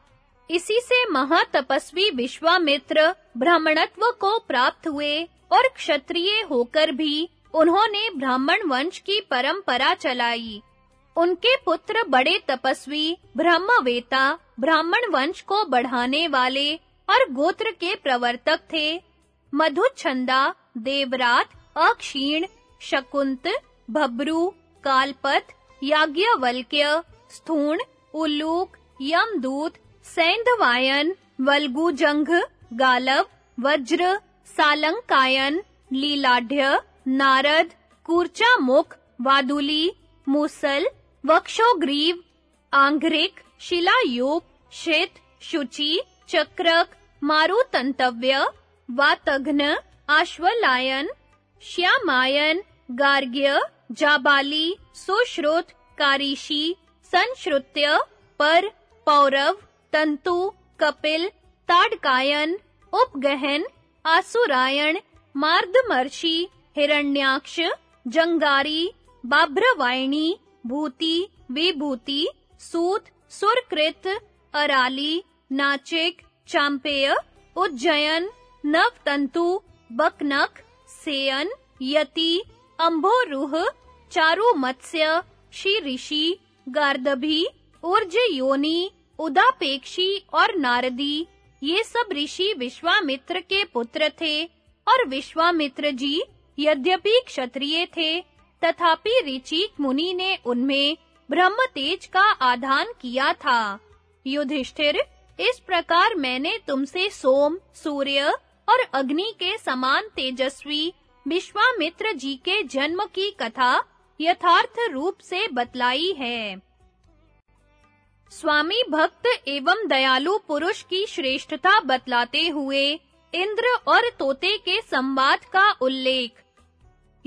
इसी से महातपस्वी विश्वामित्र ब्राह्मणत्व को प्राप्त हुए और क्षत्रिय होकर भी उन्होंने ब्राह्मण वंश की परंपरा चलाई। उनके पुत्र बड़े तपस्वी, ब्रह्मवेता, ब्राह्मण वंश को बढ़ाने वाले और गोत्र के प्रवर्तक थे। मधुच्छंदा देवरात, अक्षीण, शकुंत, भब्रू, कालपत, याज्ञवल्क्य, स्थूण, उल्लूक, यमदूत, सैंधवायन, वल्गुजंघ, गालव, वज्र, सालंकायन लीलाढ़ नारद कूर्चामुख वादुली, मूसल वक्षोग्रीव आंघ्रिक शिलायूप शित, शुचि, चक्रक, मारुतंतव्य, वातघ्न, आश्वलायन, श्यामायन, गार्ग्य, जाबाली, सुश्रुत, कारीशी, संश्रुत्य, पर, पौरव, तंतु, कपिल, ताडकायन, उपगहन, आसुरायण, मार्दमर्षि हिरण्याक्ष, जंगारी बाभ्रवायणी भूति, विभूति, सूत, सुरकृत, अराली, नाचिक, चांपेय, उज्जयन, नवतंतु, बकनक, सेयन, यति अंभोरुह चारु मत्स्य श्री ऋषि गार्दभी ऊर्ज योनि उदापेक्षी और नारदी। ये सब ऋषि विश्वामित्र के पुत्र थे और विश्वामित्र जी यद्यपि क्षत्रिय थे, तथापि ऋचिक मुनि ने उनमें ब्रह्म तेज का आधान किया था। युधिष्ठिर, इस प्रकार मैंने तुमसे सोम, सूर्य और अग्नि के समान तेजस्वी, विश्वामित्र जी के जन्म की कथा यथार्थ रूप से बतलाई है। स्वामी भक्त एवं दयालु पुरुष की श्रेष्ठता बतलाते हुए, इंद्र और तोते के संवाद का उल्लेख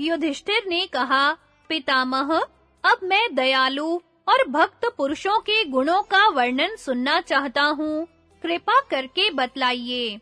युधिष्ठिर ने कहा, पितामह, अब मैं दयालु और भक्त पुरुषों के गुणों का वर्णन सुनना चाहता हूँ। कृपा करके बतलाइए।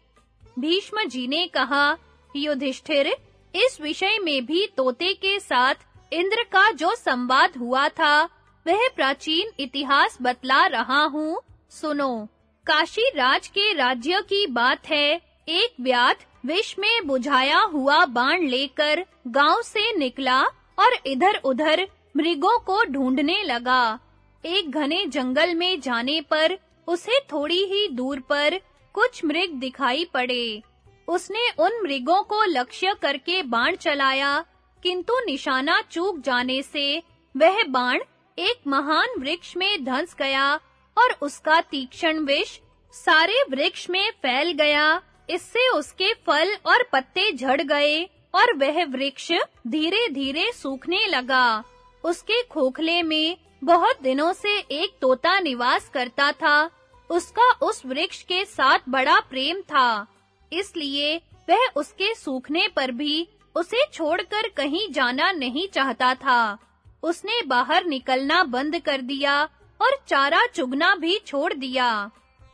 भीष्म जी ने कहा, युधिष्ठिर, इस विषय में भी तोते के साथ इंद्र का जो संवाद हुआ था, वह प्राचीन इतिहास बतला रहा हूँ। सुनो काशी राज के राज्य की बात है, एक व्याध विष में बुझाया हुआ बाण लेकर गाँव से निकला और इधर-उधर मृगों को ढूँढने लगा। एक घने जंगल में जाने पर उसे थोड़ी ही दूर पर कुछ मृग दिखाई पड़े। उसने उन मृगों को लक्ष्य करके बाण चलाया, किंतु निशाना चूक जाने से वह बाण एक महान वृक्ष में धंस गया और उसका तीक्ष्ण विष सारे वृक्ष में फैल गया। इससे उसके फल और पत्ते झड़ गए और वह वृक्ष धीरे-धीरे सूखने लगा। उसके खोखले में बहुत दिनों से एक तोता निवास करता था। उसका उस वृक्ष के साथ बड़ा प्रेम था। इसलिए वह उसके सूखने पर भी उसे छोड़कर कहीं जाना नहीं चाहता था। उसने बाहर निकलना बंद कर दिया और चारा चुगना भी छोड़ दिया।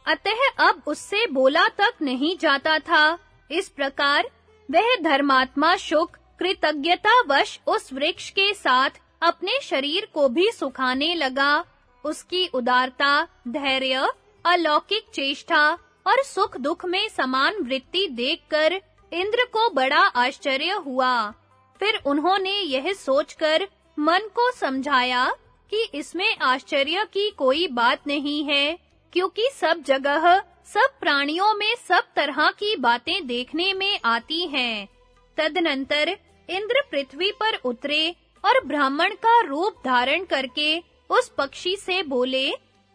अतः अब उससे बोला तक नहीं जाता था। इस प्रकार वह धर्मात्मा शुक, कृतज्ञतावश उस वृक्ष के साथ अपने शरीर को भी सुखाने लगा। उसकी उदारता, धैर्य, अलौकिक चेष्टा और सुख दुख में समान वृत्ति देखकर इंद्र को बड़ा आश्चर्य हुआ। फिर उन्होंने यह सोचकर मन को समझाया कि इसमें आश्चर्य की कोई बात नहीं है। क्योंकि सब जगह, सब प्राणियों में सब तरह की बातें देखने में आती हैं। तदनंतर इंद्र पृथ्वी पर उतरे और ब्राह्मण का रूप धारण करके उस पक्षी से बोले,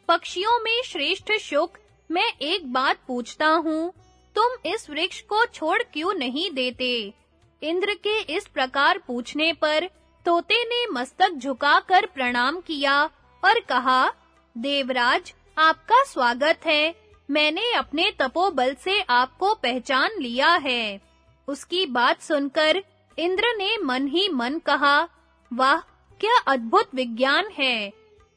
पक्षियों में श्रेष्ठ शुक, मैं एक बात पूछता हूँ, तुम इस वृक्ष को छोड़ क्यों नहीं देते? इंद्र के इस प्रकार पूछने पर तोते ने मस्तक झुकाकर प्रणाम किया और कहा, देवराज आपका स्वागत है। मैंने अपने तपोबल से आपको पहचान लिया है। उसकी बात सुनकर इंद्र ने मन ही मन कहा, वाह, क्या अद्भुत विज्ञान है।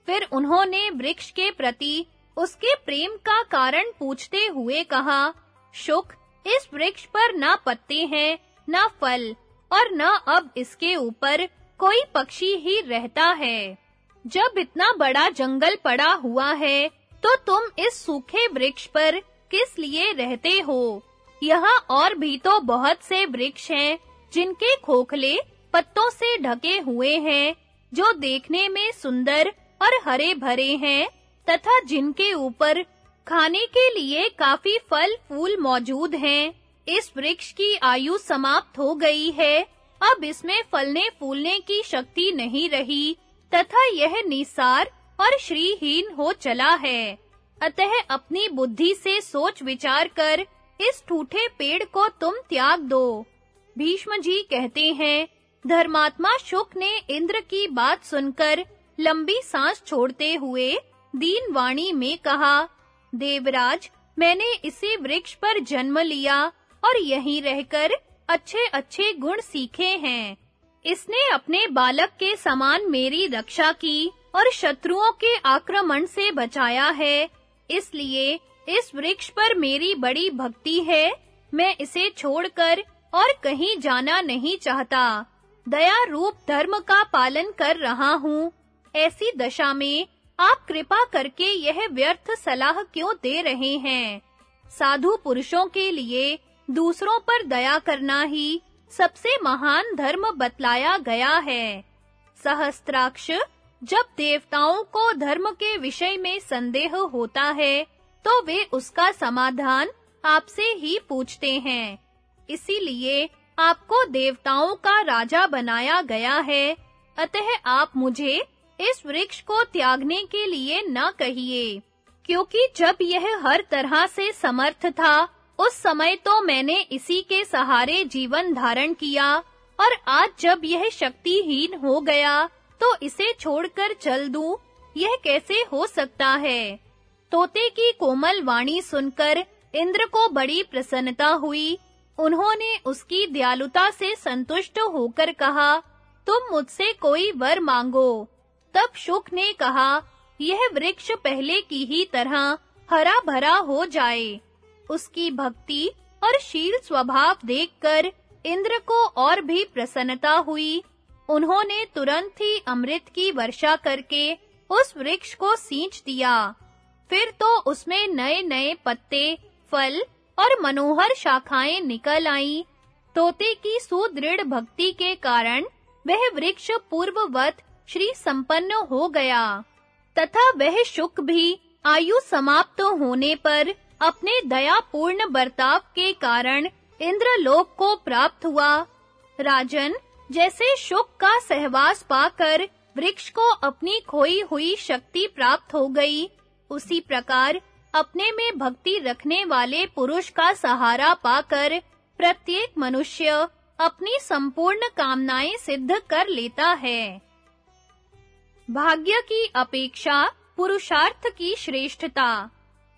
फिर उन्होंने वृक्ष के प्रति उसके प्रेम का कारण पूछते हुए कहा, शुक, इस वृक्ष पर ना पत्ते हैं, ना फल, और न अब इसके ऊपर कोई पक्षी ही रहता है। जब इतना बड़ा जंगल पड़ा हुआ है तो तुम इस सूखे वृक्ष पर किस लिए रहते हो? यहाँ और भी तो बहुत से वृक्ष हैं, जिनके खोखले पत्तों से ढके हुए हैं, जो देखने में सुंदर और हरे भरे हैं, तथा जिनके ऊपर खाने के लिए काफ़ी फल फूल मौजूद हैं। इस वृक्ष की आयु समाप्त हो गई है। अब इसमें फलने फूलने की शक्ति नहीं रही, तथा यह निसार और श्रीहीन हो चला है। अतः अपनी बुद्धि से सोच विचार कर इस ठूठे पेड़ को तुम त्याग दो। भीष्म जी कहते हैं, धर्मात्मा शुक ने इंद्र की बात सुनकर लंबी सांस छोड़ते हुए दीन वाणी में कहा, देवराज, मैंने इसी वृक्ष पर जन्म लिया और यहीं रहकर अच्छे-अच्छे गुण सीखे हैं। इसने अपने बालक के समान मेरी रक्षा की। और शत्रुओं के आक्रमण से बचाया है। इसलिए इस वृक्ष पर मेरी बड़ी भक्ति है। मैं इसे छोड़कर और कहीं जाना नहीं चाहता। दया रूप धर्म का पालन कर रहा हूँ। ऐसी दशा में आप कृपा करके यह व्यर्थ सलाह क्यों दे रहे हैं? साधु पुरुषों के लिए दूसरों पर दया करना ही सबसे महान धर्म बतलाया गया है। सहस्त्राक्ष जब देवताओं को धर्म के विषय में संदेह होता है तो वे उसका समाधान आपसे ही पूछते हैं। इसीलिए आपको देवताओं का राजा बनाया गया है। अतः आप मुझे इस वृक्ष को त्यागने के लिए न कहिए, क्योंकि जब यह हर तरह से समर्थ था, उस समय तो मैंने इसी के सहारे जीवन धारण किया, और आज जब यह शक्तिहीन हो गया तो इसे छोड़कर चल दूँ? यह कैसे हो सकता है? तोते की कोमल वाणी सुनकर इंद्र को बड़ी प्रसन्नता हुई। उन्होंने उसकी दयालुता से संतुष्ट होकर कहा, तुम मुझसे कोई वर मांगो। तब शुक ने कहा, यह वृक्ष पहले की ही तरह हरा भरा हो जाए। उसकी भक्ति और शील स्वभाव देखकर इंद्र को और भी प्रसन्नता हुई। उन्होंने तुरंत ही अमृत की वर्षा करके उस वृक्ष को सींच दिया। फिर तो उसमें नए-नए पत्ते, फल और मनोहर शाखाएँ निकल आईं। तोते की सुदृढ़ भक्ति के कारण वह वृक्ष पूर्ववत श्री संपन्न हो गया। तथा वह शुक भी आयु समाप्त होने पर अपने दयापूर्ण बर्ताव के कारण इंद्रलोक को प्राप्त हुआ। राजन जैसे शुक का सहवास पाकर वृक्ष को अपनी खोई हुई शक्ति प्राप्त हो गई, उसी प्रकार अपने में भक्ति रखने वाले पुरुष का सहारा पाकर प्रत्येक मनुष्य अपनी संपूर्ण कामनाएँ सिद्ध कर लेता है। भाग्य की अपेक्षा पुरुषार्थ की श्रेष्ठता।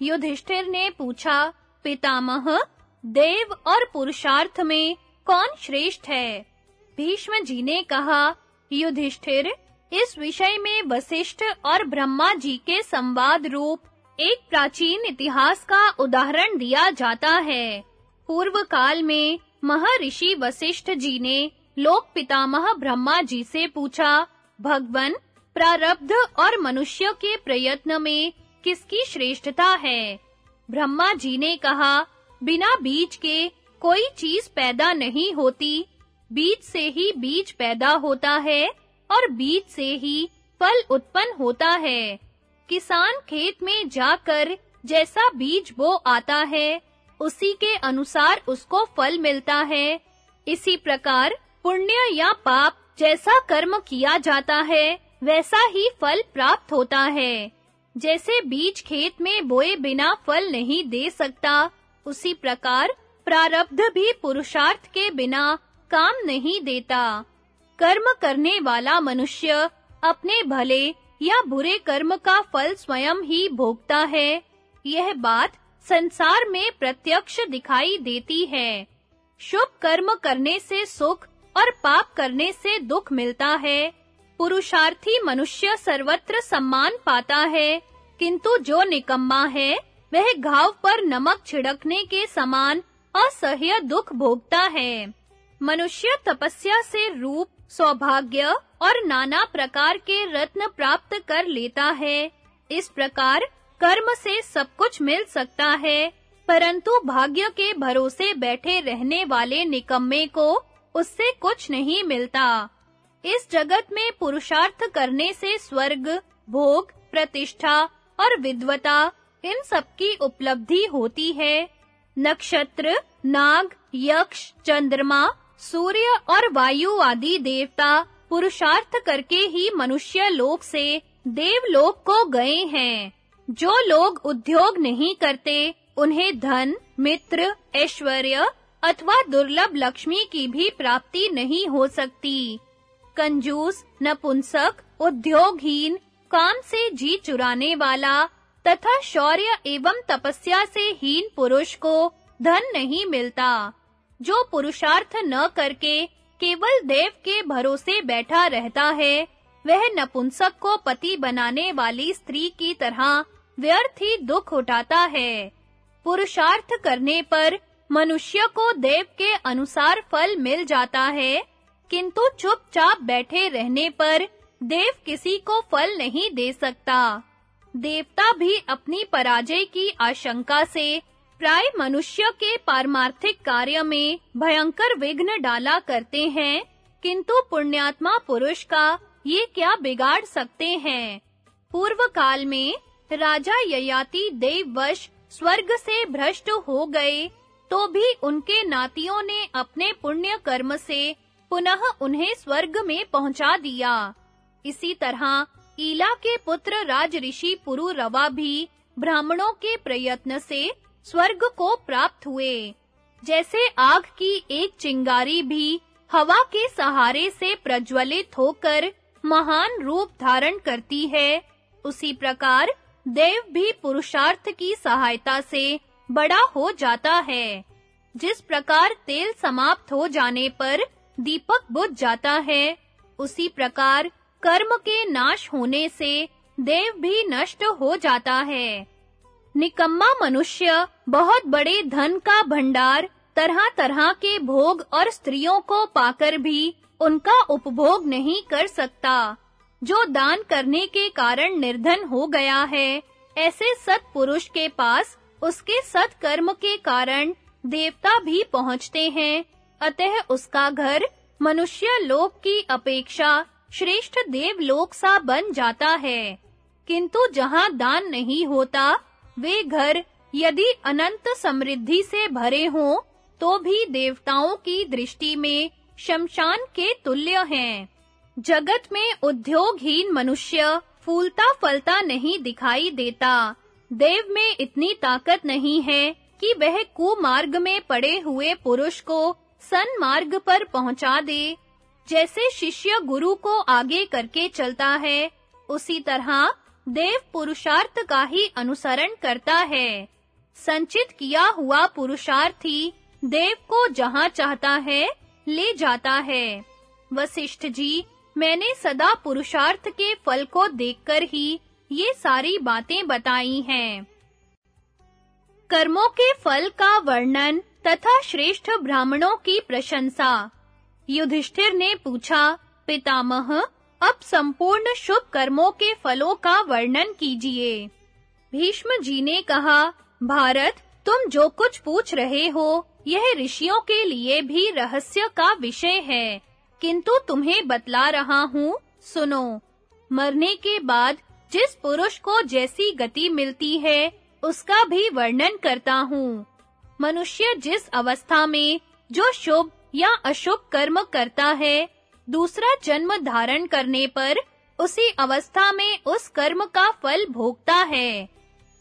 युधिष्ठिर ने पूछा, पितामह, देव और पुरुषार्थ में कौन श्रेष्ठ है? भीष्म जी ने कहा, युधिष्ठिर, इस विषय में वशिष्ठ और ब्रह्मा जी के संवाद रूप एक प्राचीन इतिहास का उदाहरण दिया जाता है। पूर्व काल में महर्षि वशिष्ठ जी ने लोक पितामह ब्रह्मा जी से पूछा, भगवन, प्रारब्ध और मनुष्य के प्रयत्न में किसकी श्रेष्ठता है? ब्रह्मा जी ने कहा, बिना बीज के कोई चीज़ पैदा नहीं होती बीज से ही बीज पैदा होता है और बीज से ही फल उत्पन्न होता है। किसान खेत में जाकर जैसा बीज बो आता है, उसी के अनुसार उसको फल मिलता है। इसी प्रकार पुण्य या पाप जैसा कर्म किया जाता है, वैसा ही फल प्राप्त होता है। जैसे बीज खेत में बोए बिना फल नहीं दे सकता, उसी प्रकार प्रारब्ध भी पुरुषार्थ के बिना काम नहीं देता। कर्म करने वाला मनुष्य अपने भले या बुरे कर्म का फल स्वयं ही भोगता है। यह बात संसार में प्रत्यक्ष दिखाई देती है। शुभ कर्म करने से सुख और पाप करने से दुख मिलता है। पुरुषार्थी मनुष्य सर्वत्र सम्मान पाता है, किंतु जो निकम्मा है, वह घाव पर नमक छिड़कने के समान असह्य दुख भोगता है। मनुष्य तपस्या से रूप, सौभाग्य और नाना प्रकार के रत्न प्राप्त कर लेता है। इस प्रकार कर्म से सब कुछ मिल सकता है, परंतु भाग्य के भरोसे बैठे रहने वाले निकम्मे को उससे कुछ नहीं मिलता। इस जगत में पुरुषार्थ करने से स्वर्ग, भोग, प्रतिष्ठा और विद्वता इन सब की उपलब्धि होती है। नक्षत्र, नाग, यक्ष, चंद्रमा सूर्य और वायु आदि देवता पुरुषार्थ करके ही मनुष्य लोक से देवलोक को गए हैं। जो लोग उद्योग नहीं करते, उन्हें धन, मित्र, ऐश्वर्य अथवा दुर्लभ लक्ष्मी की भी प्राप्ति नहीं हो सकती। कंजूस, नपुंसक, उद्योगहीन, काम से जी चुराने वाला तथा शौर्य एवं तपस्या से हीन पुरुष को धन नहीं मिलता। जो पुरुषार्थ न करके केवल देव के भरोसे बैठा रहता है, वह नपुंसक को पति बनाने वाली स्त्री की तरह व्यर्थ ही दुख उठाता है। पुरुषार्थ करने पर मनुष्य को देव के अनुसार फल मिल जाता है, किंतु चुपचाप बैठे रहने पर देव किसी को फल नहीं दे सकता। देवता भी अपनी पराजय की आशंका से प्राय मनुष्य के पारमार्थिक कार्य में भयंकर विघ्न डाला करते हैं, किंतु पुण्यात्मा पुरुष का ये क्या बिगाड़ सकते हैं? पूर्व काल में राजा ययाति देववश स्वर्ग से भ्रष्ट हो गए तो भी उनके नातियों ने अपने पुण्य कर्म से पुनः उन्हें स्वर्ग में पहुँचा दिया। इसी तरह ईला के पुत्र राज ऋषि पुरुरवा भी ब्राह्मणों के प्रयत्न से स्वर्ग को प्राप्त हुए। जैसे आग की एक चिंगारी भी हवा के सहारे से प्रज्वलित होकर महान रूप धारण करती है, उसी प्रकार देव भी पुरुषार्थ की सहायता से बड़ा हो जाता है। जिस प्रकार तेल समाप्त हो जाने पर दीपक बुझ जाता है, उसी प्रकार कर्म के नाश होने से देव भी नष्ट हो जाता है। निकम्मा मनुष्य बहुत बड़े धन का भंडार तरह-तरह के भोग और स्त्रियों को पाकर भी उनका उपभोग नहीं कर सकता। जो दान करने के कारण निर्धन हो गया है, ऐसे सत्पुरुष के पास उसके सत्कर्म के कारण देवता भी पहुँचते हैं। अतः उसका घर मनुष्य लोक की अपेक्षा श्रेष्ठ देवलोक सा बन जाता है। किंतु जहाँ दान नहीं होता, वे घर यदि अनंत समृद्धि से भरे हों तो भी देवताओं की दृष्टि में शमशान के तुल्य हैं। जगत में उद्योगहीन मनुष्य फूलता फलता नहीं दिखाई देता। देव में इतनी ताकत नहीं है कि वह कुमार्ग में पड़े हुए पुरुष को सन्मार्ग पर पहुँचा दे। जैसे शिष्य गुरु को आगे करके चलता है, उसी तरह देव पुरुषार्थ का ही अनुसरण करता है। संचित किया हुआ पुरुषार्थी देव को जहाँ चाहता है, ले जाता है। वशिष्ठ जी, मैंने सदा पुरुषार्थ के फल को देखकर ही ये सारी बातें बताई हैं। कर्मों के फल का वर्णन तथा श्रेष्ठ ब्राह्मणों की प्रशंसा। युधिष्ठिर ने पूछा, पितामह, अब संपूर्ण शुभ कर्मों के फलों का वर्णन कीजिए। भीष्म जी ने कहा भारत, तुम जो कुछ पूछ रहे हो, यह ऋषियों के लिए भी रहस्य का विषय है। किंतु तुम्हें बतला रहा हूँ, सुनो। मरने के बाद जिस पुरुष को जैसी गति मिलती है, उसका भी वर्णन करता हूँ। मनुष्य जिस अवस्था में, जो शुभ या अशुभ कर्म करता है, दूसरा जन्म धारण करने पर, उसी अवस्था में उस कर्म का फल भोगता है।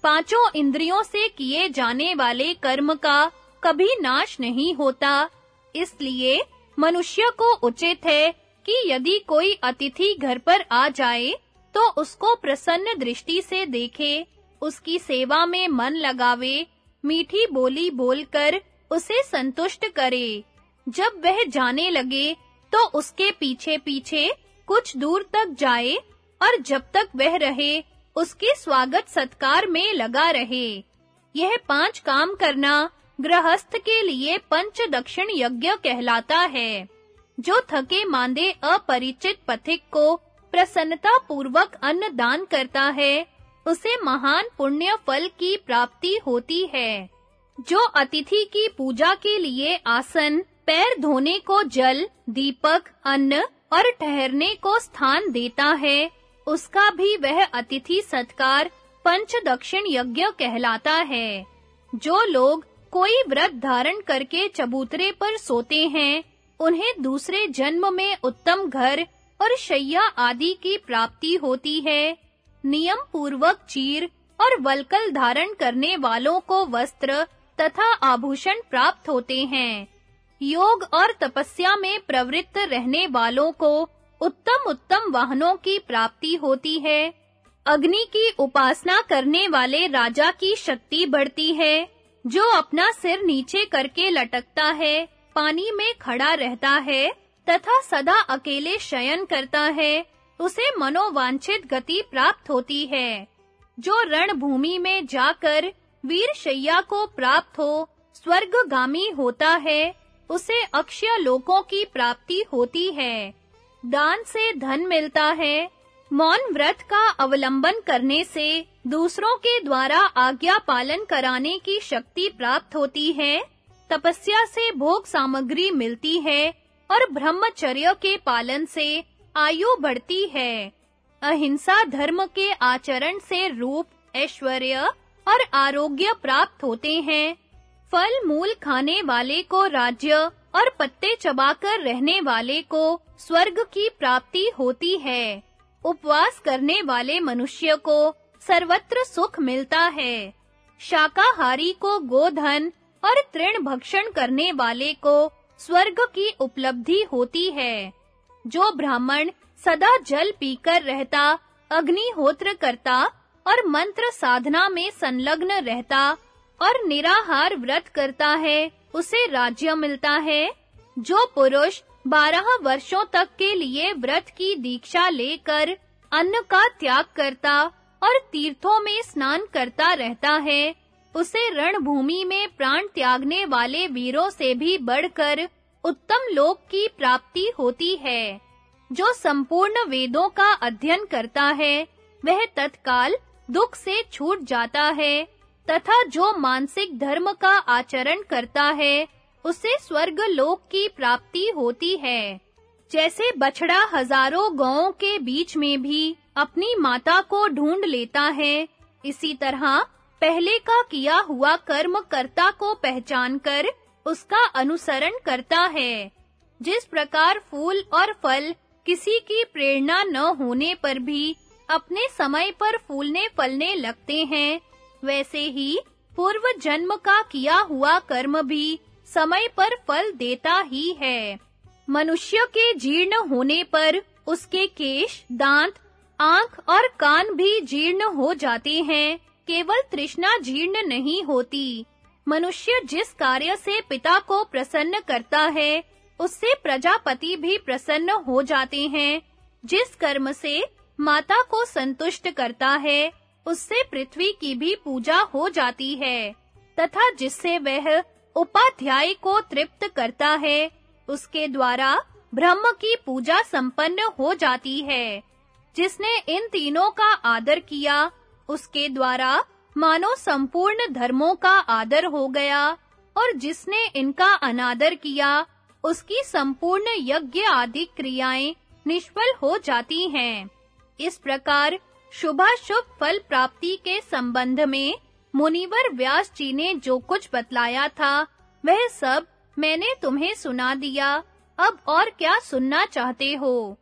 पाँचों इंद्रियों से किए जाने वाले कर्म का कभी नाश नहीं होता। इसलिए मनुष्य को उचित है कि यदि कोई अतिथि घर पर आ जाए तो उसको प्रसन्न दृष्टि से देखे, उसकी सेवा में मन लगावे, मीठी बोली बोलकर उसे संतुष्ट करे। जब वह जाने लगे तो उसके पीछे-पीछे कुछ दूर तक जाए और जब तक वह रहे उसके स्वागत सत्कार में लगा रहे। यह पाँच काम करना गृहस्थ के लिए पंच दक्षिण यज्ञ कहलाता है, जो थके मांदे अपरिचित पथिक को प्रसन्नता पूर्वक अन्न दान करता है। उसे महान पुण्य फल की प्राप्ति होती है, जो अतिथि की पूजा के लिए आसन, पैर धोने को जल, दीपक, अन्न और ठहरने को स्थान देता है। उसका भी वह अतिथि सत्कार पंच दक्षिण यज्ञ कहलाता है। जो लोग कोई व्रत धारण करके चबूतरे पर सोते हैं, उन्हें दूसरे जन्म में उत्तम घर और शैया आदि की प्राप्ति होती है। नियम पूर्वक चीर और वलकल धारण करने वालों को वस्त्र तथा आभूषण प्राप्त होते हैं। योग और तपस्या में प्रवृत्त रहने वालों को उत्तम उत्तम वाहनों की प्राप्ति होती है। अग्नि की उपासना करने वाले राजा की शक्ति बढ़ती है, जो अपना सिर नीचे करके लटकता है, पानी में खड़ा रहता है, तथा सदा अकेले शयन करता है, उसे मनोवांछित गति प्राप्त होती है। जो रणभूमि में जाकर वीर शैया को प्राप्त हो, स्वर्गगामी होता है, उसे अक्षय लोकों की प्राप्ति होती है। दान से धन मिलता है। मौन व्रत का अवलंबन करने से दूसरों के द्वारा आज्ञा पालन कराने की शक्ति प्राप्त होती है। तपस्या से भोग सामग्री मिलती है और ब्रह्मचर्य के पालन से आयु बढ़ती है। अहिंसा धर्म के आचरण से रूप, ऐश्वर्य और आरोग्य प्राप्त होते हैं। फल मूल खाने वाले को राज्य और पत्ते चबाकर रहने वाले को स्वर्ग की प्राप्ति होती है। उपवास करने वाले मनुष्य को सर्वत्र सुख मिलता है। शाकाहारी को गोधन और तृण भक्षण करने वाले को स्वर्ग की उपलब्धि होती है। जो ब्राह्मण सदा जल पीकर रहता, अग्निहोत्र करता और मंत्र साधना में संलग्न रहता और निराहार व्रत करता है, उसे राज्य मिलता है। जो पुरुष बारह वर्षों तक के लिए व्रत की दीक्षा लेकर अन्न का त्याग करता और तीर्थों में स्नान करता रहता है। उसे रणभूमि में प्राण त्यागने वाले वीरों से भी बढ़कर उत्तम लोक की प्राप्ति होती है। जो संपूर्ण वेदों का अध्ययन करता है, वह तत्काल दुख से छूट जाता है तथा जो मानसिक धर्म का आचरण करता है उसे स्वर्ग लोक की प्राप्ति होती है। जैसे बछड़ा हज़ारों गाँवों के बीच में भी अपनी माता को ढूंढ लेता है, इसी तरह पहले का किया हुआ कर्म कर्ता को पहचान कर उसका अनुसरण करता है। जिस प्रकार फूल और फल किसी की प्रेरणा न होने पर भी अपने समय पर फूलने फलने लगते हैं, वैसे ही पूर्व जन्म का किया हुआ कर्म भी समय पर फल देता ही है। मनुष्य के जीर्ण होने पर उसके केश, दांत, आँख और कान भी जीर्ण हो जाते हैं। केवल तृष्णा जीर्ण नहीं होती। मनुष्य जिस कार्य से पिता को प्रसन्न करता है, उससे प्रजापति भी प्रसन्न हो जाते हैं। जिस कर्म से माता को संतुष्ट करता है, उससे पृथ्वी की भी पूजा हो जाती है, तथा जिससे वह उपाध्याय को तृप्त करता है। उसके द्वारा ब्रह्म की पूजा संपन्न हो जाती है। जिसने इन तीनों का आदर किया, उसके द्वारा मानो संपूर्ण धर्मों का आदर हो गया और जिसने इनका अनादर किया, उसकी संपूर्ण यज्ञ आदि क्रियाएँ निष्फल हो जाती हैं। इस प्रकार शुभ शुभ फल प्राप्ति के संबंध में मुनिवर व्यास जी ने जो कुछ बतलाया था, वह सब मैंने तुम्हें सुना दिया। अब और क्या सुनना चाहते हो?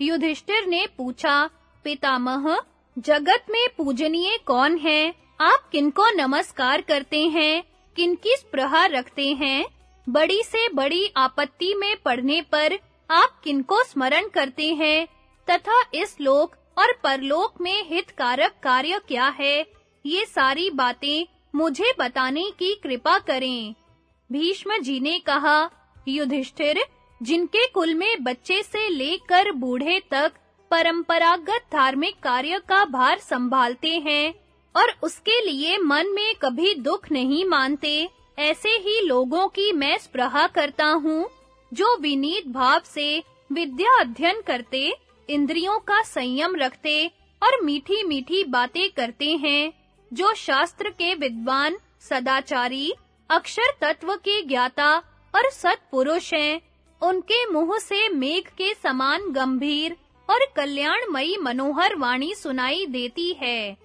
युधिष्ठिर ने पूछा, पितामह, जगत में पूजनीय कौन है? आप किनको नमस्कार करते हैं? किनकी स्प्रहा रखते हैं? बड़ी से बड़ी आपत्ति में पड़ने पर आप किनको स्मरण करते हैं? तथा इस लोक और परलोक में हितकारक कार्य क्या है? ये सारी बातें मुझे बताने की कृपा करें। भीष्म जी ने कहा, युधिष्ठिर, जिनके कुल में बच्चे से लेकर बूढ़े तक परंपरागत धार्मिक कार्य का भार संभालते हैं और उसके लिए मन में कभी दुख नहीं मानते, ऐसे ही लोगों की मैं स्प्रहा करता हूँ, जो विनीत भाव से विद्या अध्ययन करते, इंद्रियों का संयम रखते और मीठी-मीठी बातें करते हैं। जो शास्त्र के विद्वान, सदाचारी, अक्षर तत्व के ज्ञाता और सत्पुरुष हैं, उनके मुँह से मेघ के समान गंभीर और कल्याणमयी मनोहर वाणी सुनाई देती है।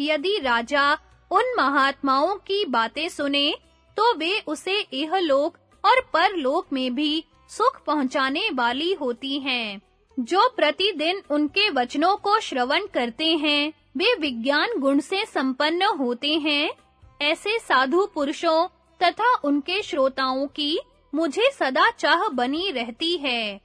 यदि राजा उन महात्माओं की बातें सुने तो वे उसे इहलोक और परलोक में भी सुख पहुँचाने वाली होती हैं, जो प्रतिदिन उनके वचनों को श्रवण करते हैं। वे विज्ञान गुण से संपन्न होते हैं। ऐसे साधु पुरुषों तथा उनके श्रोताओं की मुझे सदा चाह बनी रहती है,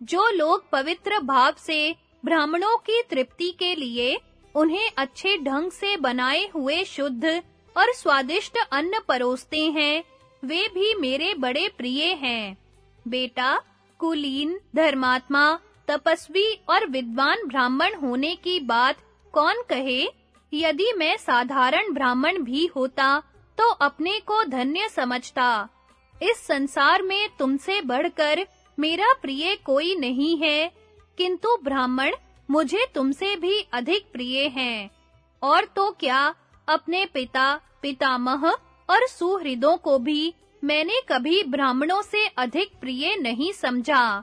जो लोग पवित्र भाव से ब्राह्मणों की तृप्ति के लिए उन्हें अच्छे ढंग से बनाए हुए शुद्ध और स्वादिष्ट अन्न परोसते हैं, वे भी मेरे बड़े प्रिय हैं। बेटा, कुलीन, धर्मात्मा, तपस्वी और विद्वान ब्राह्मण होने की बात कौन कहे, यदि मैं साधारण ब्राह्मण भी होता तो अपने को धन्य समझता। इस संसार में तुमसे बढ़कर मेरा प्रिय कोई नहीं है, किंतु ब्राह्मण मुझे तुमसे भी अधिक प्रिय हैं। और तो क्या, अपने पिता, पितामह और सुहृदों को भी मैंने कभी ब्राह्मणों से अधिक प्रिय नहीं समझा।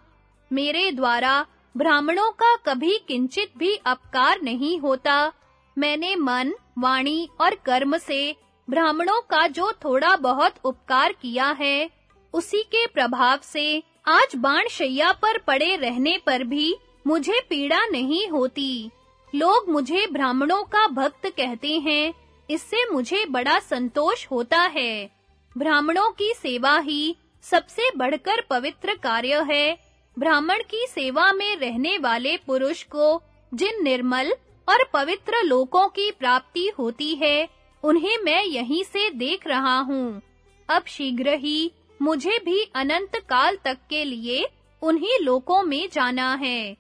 मेरे द्वारा ब्राह्मणों का कभी किंचित भी अपकार नहीं होता। मैंने मन, वाणी और कर्म से ब्राह्मणों का जो थोड़ा बहुत उपकार किया है, उसी के प्रभाव से आज बाण शैया पर पड़े रहने पर भी मुझे पीड़ा नहीं होती। लोग मुझे ब्राह्मणों का भक्त कहते हैं, इससे मुझे बड़ा संतोष होता है। ब्राह्मणों की सेवा ही सबसे बढ़कर पवित्र कार्य है। ब्राह्मण की सेवा में रहने वाले पुरुष को जिन निर्मल और पवित्र लोकों की प्राप्ति होती है, उन्हें मैं यहीं से देख रहा हूँ। अब शीघ्र ही मुझे भी अनंत काल तक के लिए उन्हीं लोकों में जाना है।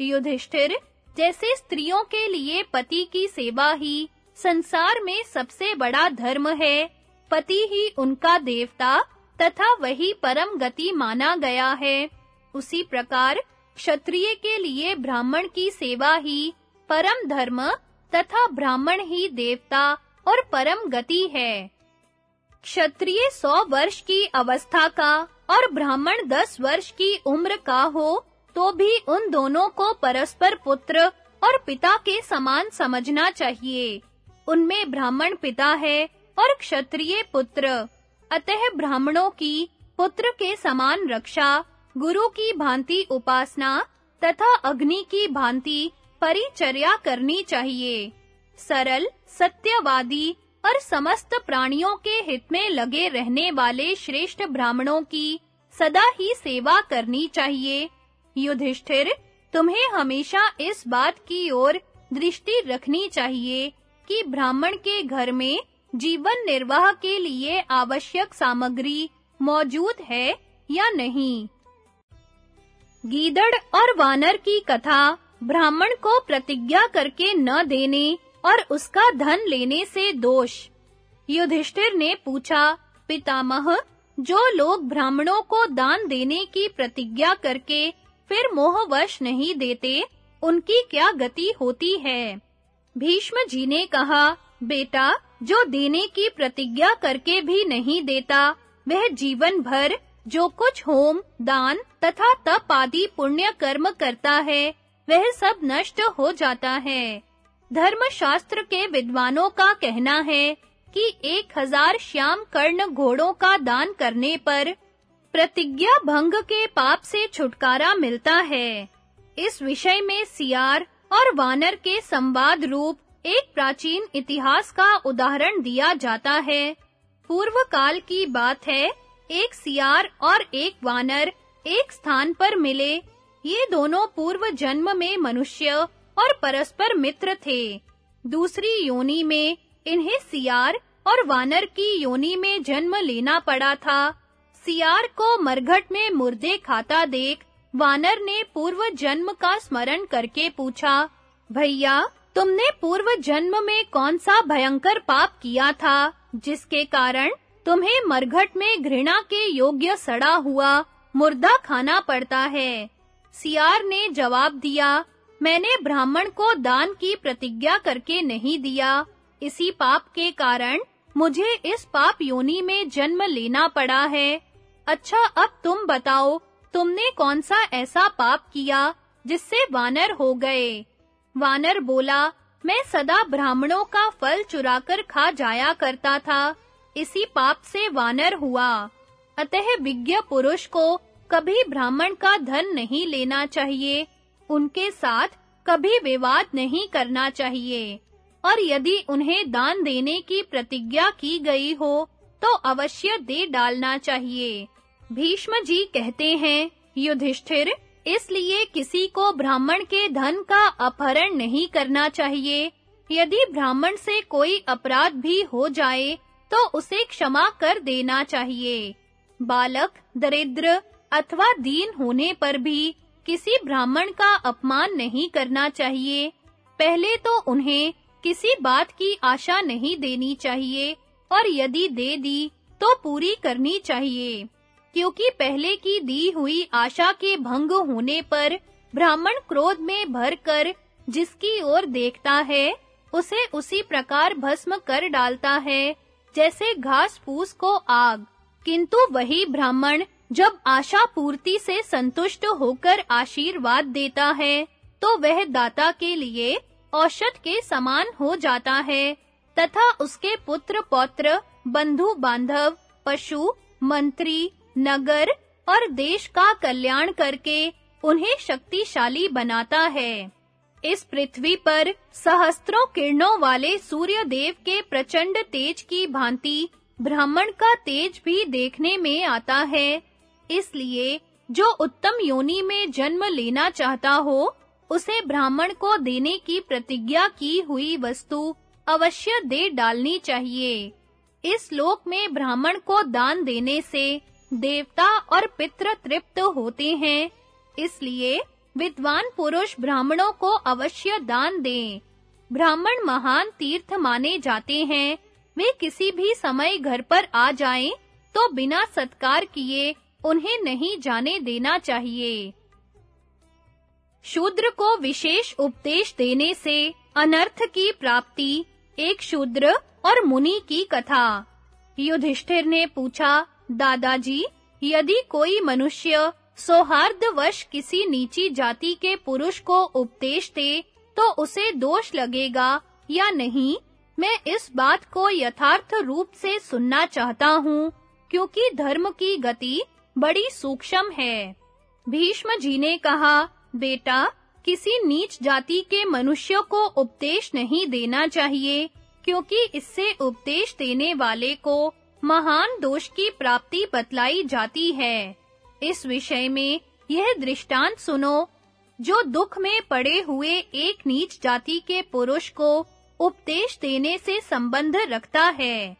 युधिष्ठिर, जैसे स्त्रियों के लिए पति की सेवा ही संसार में सबसे बड़ा धर्म है, पति ही उनका देवता तथा वही परम गति माना गया है। उसी प्रकार क्षत्रिय के लिए ब्राह्मण की सेवा ही परम धर्म तथा ब्राह्मण ही देवता और परम गति है। क्षत्रिय सौ वर्ष की अवस्था का और ब्राह्मण दस वर्ष की उम्र का हो तो भी उन दोनों को परस्पर पुत्र और पिता के समान समझना चाहिए। उनमें ब्राह्मण पिता है और क्षत्रिय पुत्र। अतः ब्राह्मणों की पुत्र के समान रक्षा गुरु की भांति उपासना तथा अग्नि की भांति परिचर्या करनी चाहिए। सरल, सत्यवादी और समस्त प्राणियों के हित में लगे रहने वाले श्रेष्ठ ब्राह्मणों की सदा ही सेवा करनी चाहिए। युधिष्ठिर, तुम्हें हमेशा इस बात की ओर दृष्टि रखनी चाहिए कि ब्राह्मण के घर में जीवन निर्वाह के लिए आवश्यक सामग्री मौजूद है या नहीं। गीदड़ और वानर की कथा ब्राह्मण को प्रतिज्ञा करके न देने और उसका धन लेने से दोष। युधिष्ठिर ने पूछा, पितामह, जो लोग ब्राह्मणों को दान देने की प्रतिज्ञा करके फिर मोहवश नहीं देते, उनकी क्या गति होती है? भीष्म जी ने कहा, बेटा, जो देने की प्रतिज्ञा करके भी नहीं देता, वह जीवन भर जो कुछ होम, दान तथा तप आदि पुण्य कर्म करता है, वह सब नष्ट हो जाता है। धर्मशास्त्र के विद्वानों का कहना है कि एक हज़ार श्याम कर्ण घोड़ों का दान करने पर प्रतिज्ञा भंग के पाप से छुटकारा मिलता है। इस विषय में सियार और वानर के संवाद रूप एक प्राचीन इतिहास का उदाहरण दिया जाता है। पूर्व काल की बात है एक सियार और एक वानर एक स्थान पर मिले। ये दोनों पूर्व जन्म में मनुष्य और परस्पर मित्र थे। दूसरी योनि में इन्हें सियार और वानर की योनि में जन्म लेना पड़ा था। सियार को मरघट में मुर्दे खाता देख वानर ने पूर्व जन्म का स्मरण करके पूछा, भैया, तुमने पूर्व जन्म में कौन सा भयंकर पाप किया था, जिसके कारण तुम्हें मरघट में घृणा के योग्य सड़ा हुआ मुर्दा खाना पड़ता है। सियार ने जवाब दिया, मैंने ब्राह्मण को दान की प्रतिज्ञा करके नहीं दिया। इसी पाप के कारण मुझे इस पाप योनि में जन्म लेना पड़ा है। अच्छा अब तुम बताओ, तुमने कौन सा ऐसा पाप किया जिससे वानर हो गए? वानर बोला, मैं सदा ब्राह्मणों का फल चुराकर खा जाया करता था। इसी पाप से वानर हुआ। अतः विज्ञ पुरुष को कभी ब्राह्मण का धन नहीं लेना चाहिए। उनके साथ कभी विवाद नहीं करना चाहिए। और यदि उन्हें दान देने की प्रतिज्ञा की गई हो तो अवश्य दे डालना चाहिए। भीष्म जी कहते हैं, युधिष्ठिर, इसलिए किसी को ब्राह्मण के धन का अपहरण नहीं करना चाहिए। यदि ब्राह्मण से कोई अपराध भी हो जाए तो उसे क्षमा कर देना चाहिए। बालक, दरिद्र अथवा दीन होने पर भी किसी ब्राह्मण का अपमान नहीं करना चाहिए। पहले तो उन्हें किसी बात की आशा नहीं देनी चाहिए और यदि दे दी तो पूरी करनी चाहिए। क्योंकि पहले की दी हुई आशा के भंग होने पर ब्राह्मण क्रोध में भरकर जिसकी ओर देखता है, उसे उसी प्रकार भस्म कर डालता है। जैसे घास फूस को आग। किंतु वही ब्राह्मण जब आशा पूर्ति से संतुष्ट होकर आशीर्वाद देता है तो वह दाता के लिए औषध के समान हो जाता है, तथा उसके पुत्र पौत्र, बंधु बांधव, पशु, मंत्री, नगर और देश का कल्याण करके उन्हें शक्तिशाली बनाता है। इस पृथ्वी पर सहस्त्रों किरणों वाले सूर्य देव के प्रचंड तेज की भांति ब्राह्मण का तेज भी देखने में आता है। इसलिए जो उत्तम योनि में जन्म लेना चाहता हो, उसे ब्राह्मण को देने की प्रतिज्ञा की हुई वस्तु अवश्य दे डालनी चाहिए। इस लोक में ब्राह्मण को दान देने से देवता और पितृ तृप्त होते हैं। इसलिए विद्वान पुरुष ब्राह्मणों को अवश्य दान दें। ब्राह्मण महान तीर्थ माने जाते हैं। वे किसी भी समय घर पर आ जाएँ तो बिना सत्कार किए उन्हें नहीं जाने देना चाहिए। शूद्र को विशेष उपदेश देने से अनर्थ की प्राप्ति, एक शूद्र और मुनि की कथा। युधिष्ठिर ने पूछा, दादाजी, यदि कोई मनुष्य सौहार्दवश किसी नीची जाति के पुरुष को उपदेश दे तो उसे दोष लगेगा या नहीं? मैं इस बात को यथार्थ रूप से सुनना चाहता हूँ, क्योंकि धर्म की गति बड़ी सूक्ष्म है। भीष्म जी ने कहा, बेटा, किसी नीच जाति के मनुष्य को उपदेश नहीं देना चाहिए, क्योंकि इससे उपदेश देने वाले को महान दोष की प्राप्ति बतलाई जाती है। इस विषय में यह दृष्टांत सुनो, जो दुख में पड़े हुए एक नीच जाति के पुरुष को उपदेश देने से संबंध रखता है।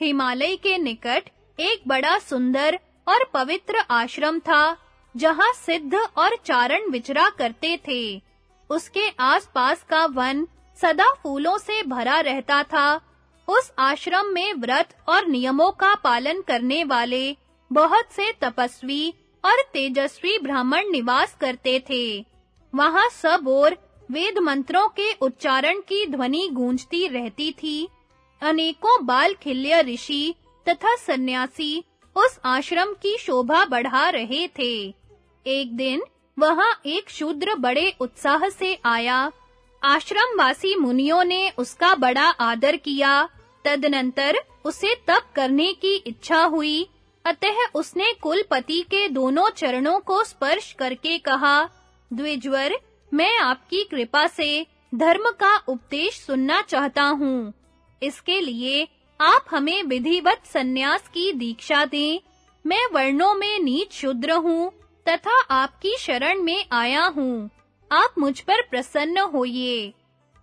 हिमालय के निकट एक बड़ा सुंदर और पवित्र आश्रम था, जहाँ सिद्ध और चारण विचरा करते थे। उसके आसपास का वन सदा फूलों से भरा रहता था। उस आश्रम में व्रत और नियमों का पालन करने वाले बहुत से तपस्वी और तेजस्वी ब्राह्मण निवास करते थे। वहाँ सब ओर वेद मंत्रों के उच्चारण की ध्वनि गूंजती रहती थी। अनेकों बाल खिल्य ऋषि तथा सन्यासी उस आश्रम की शोभा बढ़ा रहे थे। एक दिन वहाँ एक शूद्र बड़े उत्साह से आया। आश्रमवासी मुनियों ने उसका बड़ा आदर किया। तदनंतर उसे तप करने की इच्छा हुई। अतः उसने कुलपति के दोनों चरणों को स्पर्श करके कहा, द्विजवर, मैं आपकी कृपा से धर्म का उपदेश सुनना चाहता हूँ। इसके लिए आप हमें विधिवत सन्यास की दीक्षा दें। मैं वर्णों में नीच शूद्र हूँ, तथा आपकी शरण में आया हूँ। आप मुझ पर प्रसन्न होइए।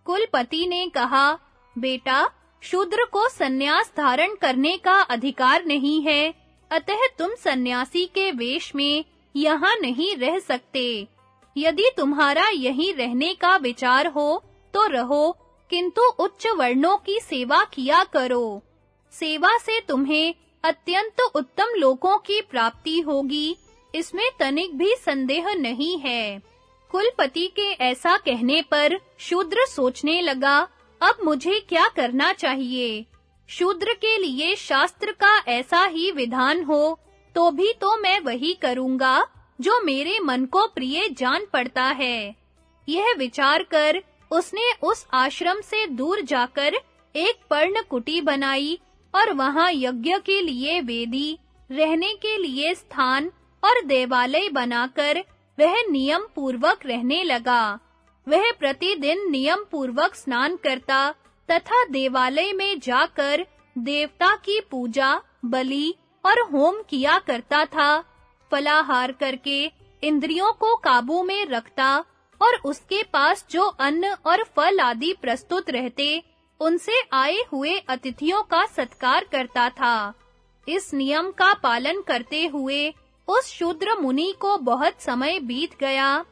कुलपति ने कहा, बेटा, शूद्र को सन्यास धारण करने का अधिकार नहीं है। अतः तुम सन्यासी के वेश में यहाँ नहीं रह सकते। यदि तुम्हारा यहीं रहने का विचार हो तो रहो, किंतु उच्च वर्णों की सेवा किया करो। सेवा से तुम्हें अत्यंत उत्तम लोकों की प्राप्ति होगी, इसमें तनिक भी संदेह नहीं है। कुलपति के ऐसा कहने पर शूद्र सोचने लगा, अब मुझे क्या करना चाहिए? शूद्र के लिए शास्त्र का ऐसा ही विधान हो तो भी तो मैं वही करूँगा, जो मेरे मन को प्रिय जान पड़ता है। यह विचार कर उसने उस आश्रम से दूर जाकर एक पर्ण कुटी बनाई और वहाँ यज्ञ के लिए वेदी, रहने के लिए स्थान और देवालय बनाकर वह नियम पूर्वक रहने लगा। वह प्रतिदिन नियम पूर्वक स्नान करता तथा देवालय में जाकर देवता की पूजा, बलि और होम किया करता था। फलाहार करके इंद्रियों को काबू में रखता और उसके पास जो अन्न और फल आदि प्रस्तुत रहते, उनसे आए हुए अतिथियों का सत्कार करता था। इस नियम का पालन करते हुए उस शूद्र मुनि को बहुत समय बीत गया।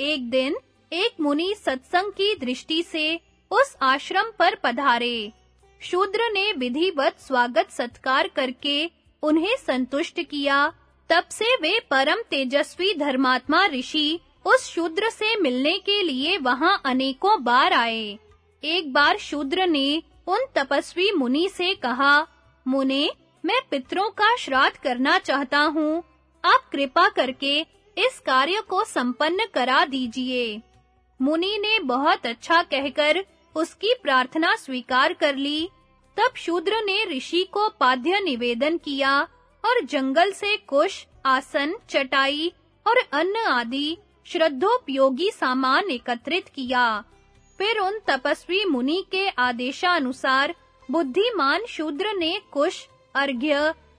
एक दिन एक मुनि सत्संग की दृष्टि से उस आश्रम पर पधारे। शूद्र ने विधिवत स्वागत सत्कार करके उन्हें संतुष्ट किया। तब से वे परम तेजस्वी धर्मात्मा ऋषि उस शूद्र से मिलने के लिए वहाँ अनेकों बार आए। एक बार शूद्र ने उन तपस्वी मुनि से कहा, मुने, मैं पितरों का श्राद्ध करना चाहता हूँ। आप कृपा करके इस कार्य को संपन्न करा दीजिए। मुनि ने बहुत अच्छा कहकर उसकी प्रार्थना स्वीकार कर ली। तब शूद्र ने ऋषि को पाद्य निवेदन किया और जंगल से कुश, आसन, चटाई और अन्न आदि श्रद्धोपयोगी सामान एकत्रित किया। फिर उन तपस्वी मुनि के आदेशानुसार बुद्धिमान शूद्र ने कुश, अर्घ्य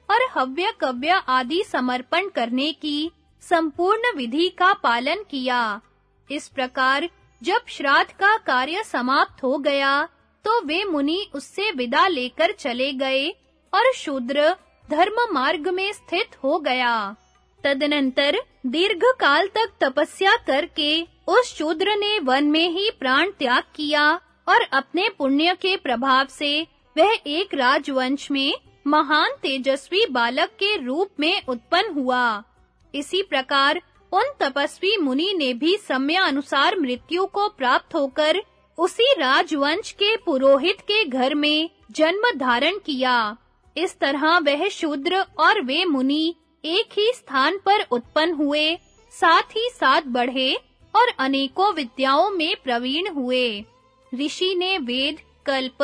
और हव्य कव्य आदि समर्पण करने की संपूर्ण विधि का पालन किया। इस प्रकार जब श्राद्ध का कार्य समाप्त हो गया तो वे मुनि उससे विदा लेकर चले गए और शूद्र धर्म मार्ग में स्थित हो गया। तदनंतर दीर्घ काल तक तपस्या करके उस शूद्र ने वन में ही प्राण त्याग किया और अपने पुण्य के प्रभाव से वह एक राजवंश में महान तेजस्वी बालक के रूप में उत्पन्न हुआ। इसी प्रकार उन तपस्वी मुनि ने भी समय अनुसार मृत्यु को प्राप्त होकर उसी राजवंश के पुरोहित के घर में जन्म धारण किया। इस तरह वह शूद्र और वे मुनि एक ही स्थान पर उत्पन्न हुए, साथ ही साथ बढ़े और अनेकों विद्याओं में प्रवीण हुए। ऋषि ने वेद, कल्प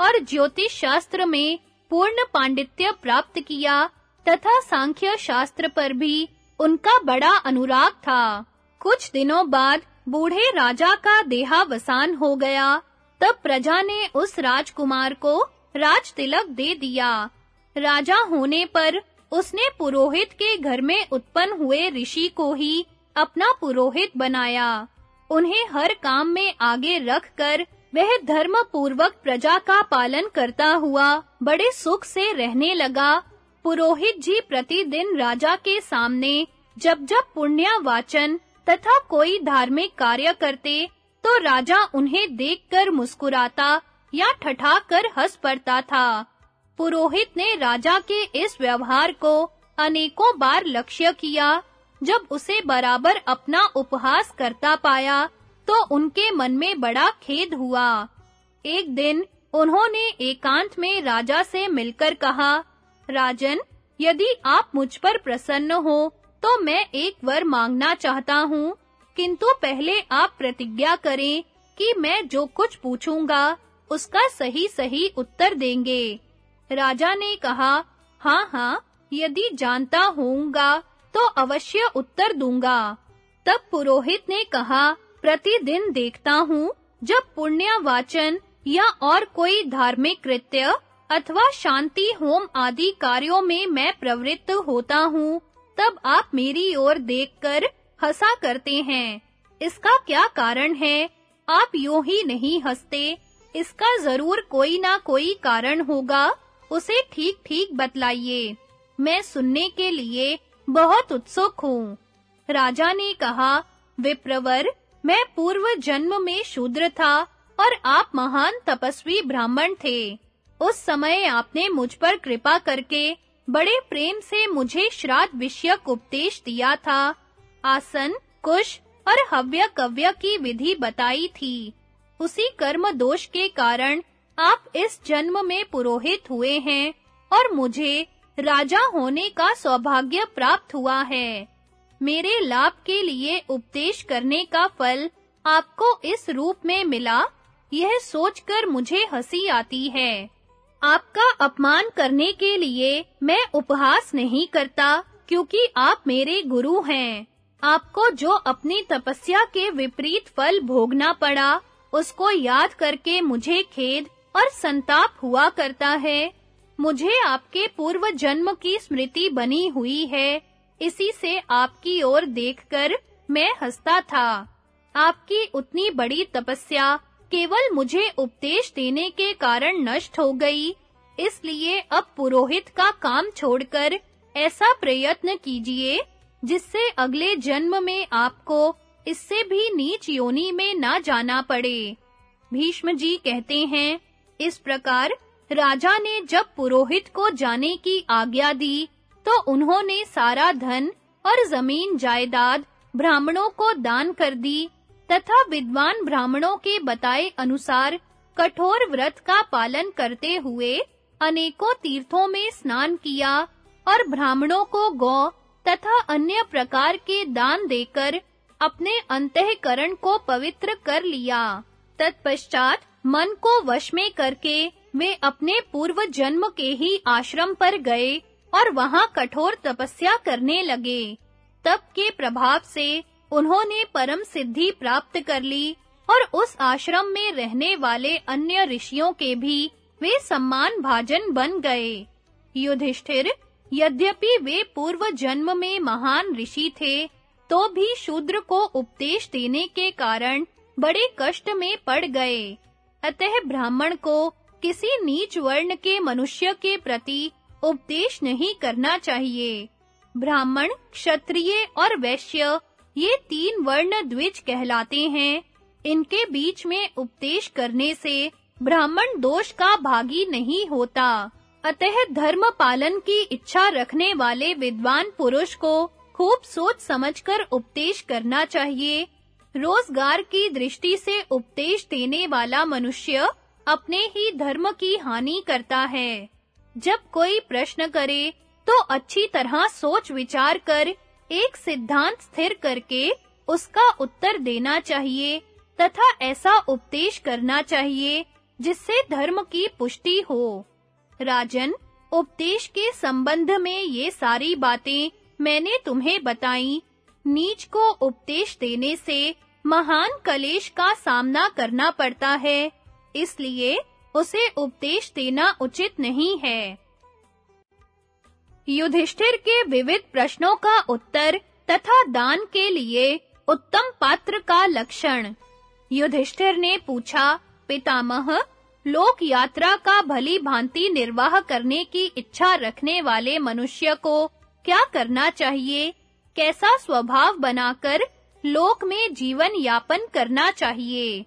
और ज्योतिष शास्त्र में पूर्ण पांडित्य प्राप्त किया तथा सांख्य शास्त्र पर भी उनका बड़ा अनुराग था। कुछ दिनों बाद बूढ़े राजा का देहावसान हो गया। तब प्रजा ने उस राजकुमार को राज तिलक दे दिया। राजा होने पर उसने पुरोहित के घर में उत्पन्न हुए ऋषि को ही अपना पुरोहित बनाया। उन्हें हर काम में आगे रखकर वह धर्म पूर्वक प्रजा का पालन करता हुआ बड़े सुख से रहने लगा। पुरोहित जी प्रतिदिन राजा के सामने जब जब पुण्य वाचन तथा कोई धार्मिक कार्य करते तो राजा उन्हें देखकर मुस्कुराता या ठठाकर हंस पड़ता था। पुरोहित ने राजा के इस व्यवहार को अनेकों बार लक्ष्य किया। जब उसे बराबर अपना उपहास करता पाया तो उनके मन में बड़ा खेद हुआ। एक दिन उन्होंने एकांत में राजा से मिलकर कहा राजन, यदि आप मुझ पर प्रसन्न हो तो मैं एक वर मांगना चाहता हूँ। किंतु पहले आप प्रतिज्ञा करें कि मैं जो कुछ पूछूँगा, उसका सही सही उत्तर देंगे। राजा ने कहा हाँ हाँ यदि जानता होऊँगा तो अवश्य उत्तर दूँगा। तब पुरोहित ने कहा, प्रतिदिन देखता हूँ, जब पुण्य वाचन या और कोई धार्मिक कृत्य अथवा शांति, होम आदि कार्यों में मैं प्रवृत्त होता हूँ, तब आप मेरी ओर देखकर हंसा करते हैं। इसका क्या कारण है? आप यूँ ही नहीं हँसते। इसका ज़रूर कोई ना कोई कारण होगा। उसे ठीक-ठीक बतलाइए। मैं सुनने के लिए बहुत उत्सुक हूँ। राजा ने कहा, विप्रवर, मैं पूर्व जन्म में शूद्र था और आप महान तपस्वी ब्राह्मण थे। उस समय आपने मुझ पर कृपा करके बड़े प्रेम से मुझे श्राद्ध विषयक उपदेश दिया था। आसन, कुश और हव्य कव्य की विधि बताई थी। उसी कर्म दोष के कारण आप इस जन्म में पुरोहित हुए हैं और मुझे राजा होने का सौभाग्य प्राप्त हुआ है। मेरे लाभ के लिए उपदेश करने का फल आपको इस रूप में मिला, यह सोचकर मुझे हँसी आती है। आपका अपमान करने के लिए मैं उपहास नहीं करता, क्योंकि आप मेरे गुरु हैं। आपको जो अपनी तपस्या के विपरीत फल भोगना पड़ा, उसको याद करके मुझे खेद और संताप हुआ करता है। मुझे आपके पूर्व जन्म की स्मृति बनी हुई है। इसी से आपकी ओर देखकर मैं हंसता था। आपकी उतनी बड़ी तपस्या केवल मुझे उपदेश देने के कारण नष्ट हो गई। इसलिए अब पुरोहित का काम छोड़कर ऐसा प्रयत्न कीजिए, जिससे अगले जन्म में आपको इससे भी नीच योनि में ना जाना पड़े। भीष्म जी कहते हैं, इस प्रकार राजा ने जब पुरोहित को जाने की आज्ञा दी तो उन्होंने सारा धन और ज़मीन जायदाद ब्राह्मणों को दान कर दी। तथा विद्वान ब्राह्मणों के बताए अनुसार कठोर व्रत का पालन करते हुए अनेकों तीर्थों में स्नान किया और ब्राह्मणों को गौ तथा अन्य प्रकार के दान देकर अपने अंतःकरण को पवित्र कर लिया। तत्पश्चात मन को वश में करके वे अपने पूर्व जन्म के ही आश्रम पर गए और वहाँ कठोर तपस्या करने लगे। तप के प्रभाव से उन्होंने परम सिद्धि प्राप्त कर ली और उस आश्रम में रहने वाले अन्य ऋषियों के भी वे सम्मान भाजन बन गए। युधिष्ठिर, यद्यपि वे पूर्व जन्म में महान ऋषि थे तो भी शूद्र को उपदेश देने के कारण बड़े कष्ट में पड़ गए। अतः ब्राह्मण को किसी नीच वर्ण के मनुष्य के प्रति उपदेश नहीं करना चाहिए। ब्राह्मण क्षत्रिय और वैश्य ये तीन वर्ण द्विज कहलाते हैं। इनके बीच में उपदेश करने से ब्राह्मण दोष का भागी नहीं होता। अतः धर्म पालन की इच्छा रखने वाले विद्वान पुरुष को खूब सोच समझकर उपदेश करना चाहिए। रोज़गार की दृष्टि से उपदेश देने वाला मनुष्य अपने ही धर्म की हानि करता है। जब कोई प्रश्न करे तो अच्छी तरह सोच विचार कर एक सिद्धांत स्थिर करके उसका उत्तर देना चाहिए तथा ऐसा उपदेश करना चाहिए जिससे धर्म की पुष्टि हो। राजन, उपदेश के संबंध में ये सारी बातें मैंने तुम्हें बताई। नीच को उपदेश देने से महान कलेश का सामना करना पड़ता है, इसलिए उसे उपदेश देना उचित नहीं है। युधिष्ठिर के विविध प्रश्नों का उत्तर तथा दान के लिए उत्तम पात्र का लक्षण। युधिष्ठिर ने पूछा, पितामह, लोक यात्रा का भली भांति निर्वाह करने की इच्छा रखने वाले मनुष्य को क्या करना चाहिए? कैसा स्वभाव बनाकर लोक में जीवन यापन करना चाहिए?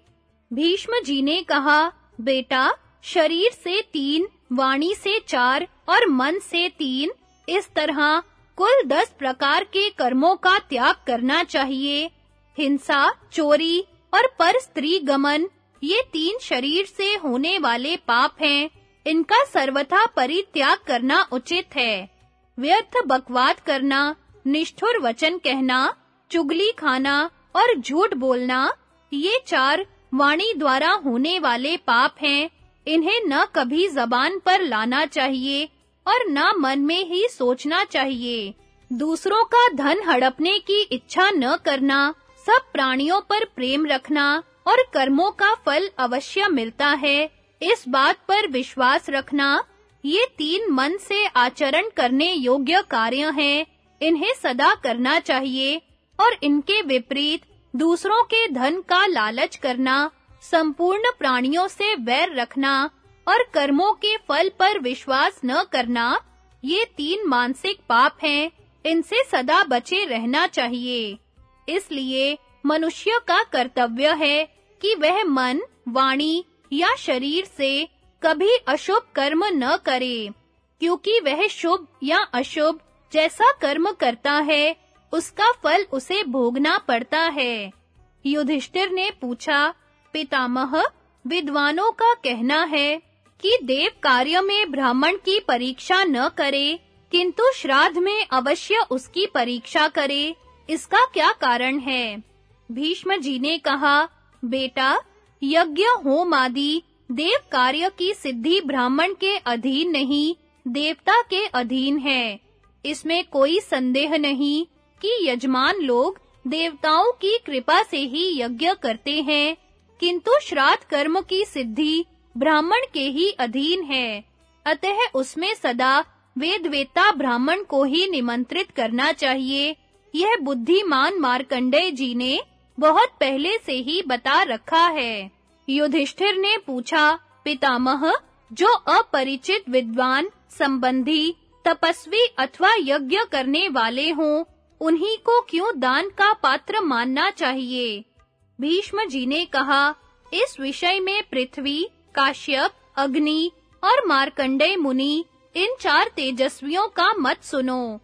भीष्म जी ने कहा, बेटा, शरीर से तीन, वाणी से चार और मन से तीन इस तरह कुल दस प्रकार के कर्मों का त्याग करना चाहिए। हिंसा, चोरी और पर स्त्री गमन, ये तीन शरीर से होने वाले पाप हैं। इनका सर्वथा परित्याग करना उचित है। व्यर्थ बकवाद करना, निष्ठुर वचन कहना, चुगली खाना और झूठ बोलना, ये चार वाणी द्वारा होने वाले पाप हैं। इन्हें न कभी जबान पर लाना चाहिए। और न मन में ही सोचना चाहिए। दूसरों का धन हड़पने की इच्छा न करना, सब प्राणियों पर प्रेम रखना और कर्मों का फल अवश्य मिलता है। इस बात पर विश्वास रखना, ये तीन मन से आचरण करने योग्य कार्य हैं। इन्हें सदा करना चाहिए और इनके विपरीत दूसरों के धन का लालच करना, संपूर्ण प्राणियों से वैर रखना और कर्मों के फल पर विश्वास न करना ये तीन मानसिक पाप हैं इनसे सदा बचे रहना चाहिए। इसलिए मनुष्य का कर्तव्य है कि वह मन, वाणी या शरीर से कभी अशुभ कर्म न करे क्योंकि वह शुभ या अशुभ जैसा कर्म करता है उसका फल उसे भोगना पड़ता है। युधिष्ठिर ने पूछा पितामह विद्वानों का कहना है कि देव कार्य में ब्राह्मण की परीक्षा न करे, किंतु श्राद्ध में अवश्य उसकी परीक्षा करे। इसका क्या कारण है? भीष्म जी ने कहा, बेटा, यज्ञ होम आदि देव कार्य की सिद्धि ब्राह्मण के अधीन नहीं, देवता के अधीन है। इसमें कोई संदेह नहीं कि यजमान लोग देवताओं की कृपा से ही यज्ञ करते हैं, किंतु श्राद्ध कर्म की सिद्धि ब्राह्मण के ही अधीन है। अतः उसमें सदा वेदवेता ब्राह्मण को ही निमंत्रित करना चाहिए। यह बुद्धिमान मार्कंडेय जी ने बहुत पहले से ही बता रखा है। युधिष्ठिर ने पूछा, पितामह, जो अपरिचित विद्वान, संबंधी, तपस्वी अथवा यज्ञ करने वाले हों, उन्हीं को क्यों दान का पात्र मानना चाहिए? भीष्म जी ने कहा, इस विषय में पृथ्वी काश्यप, अग्नि और मार्कंडेय मुनि, इन चार तेजस्वियों का मत सुनो।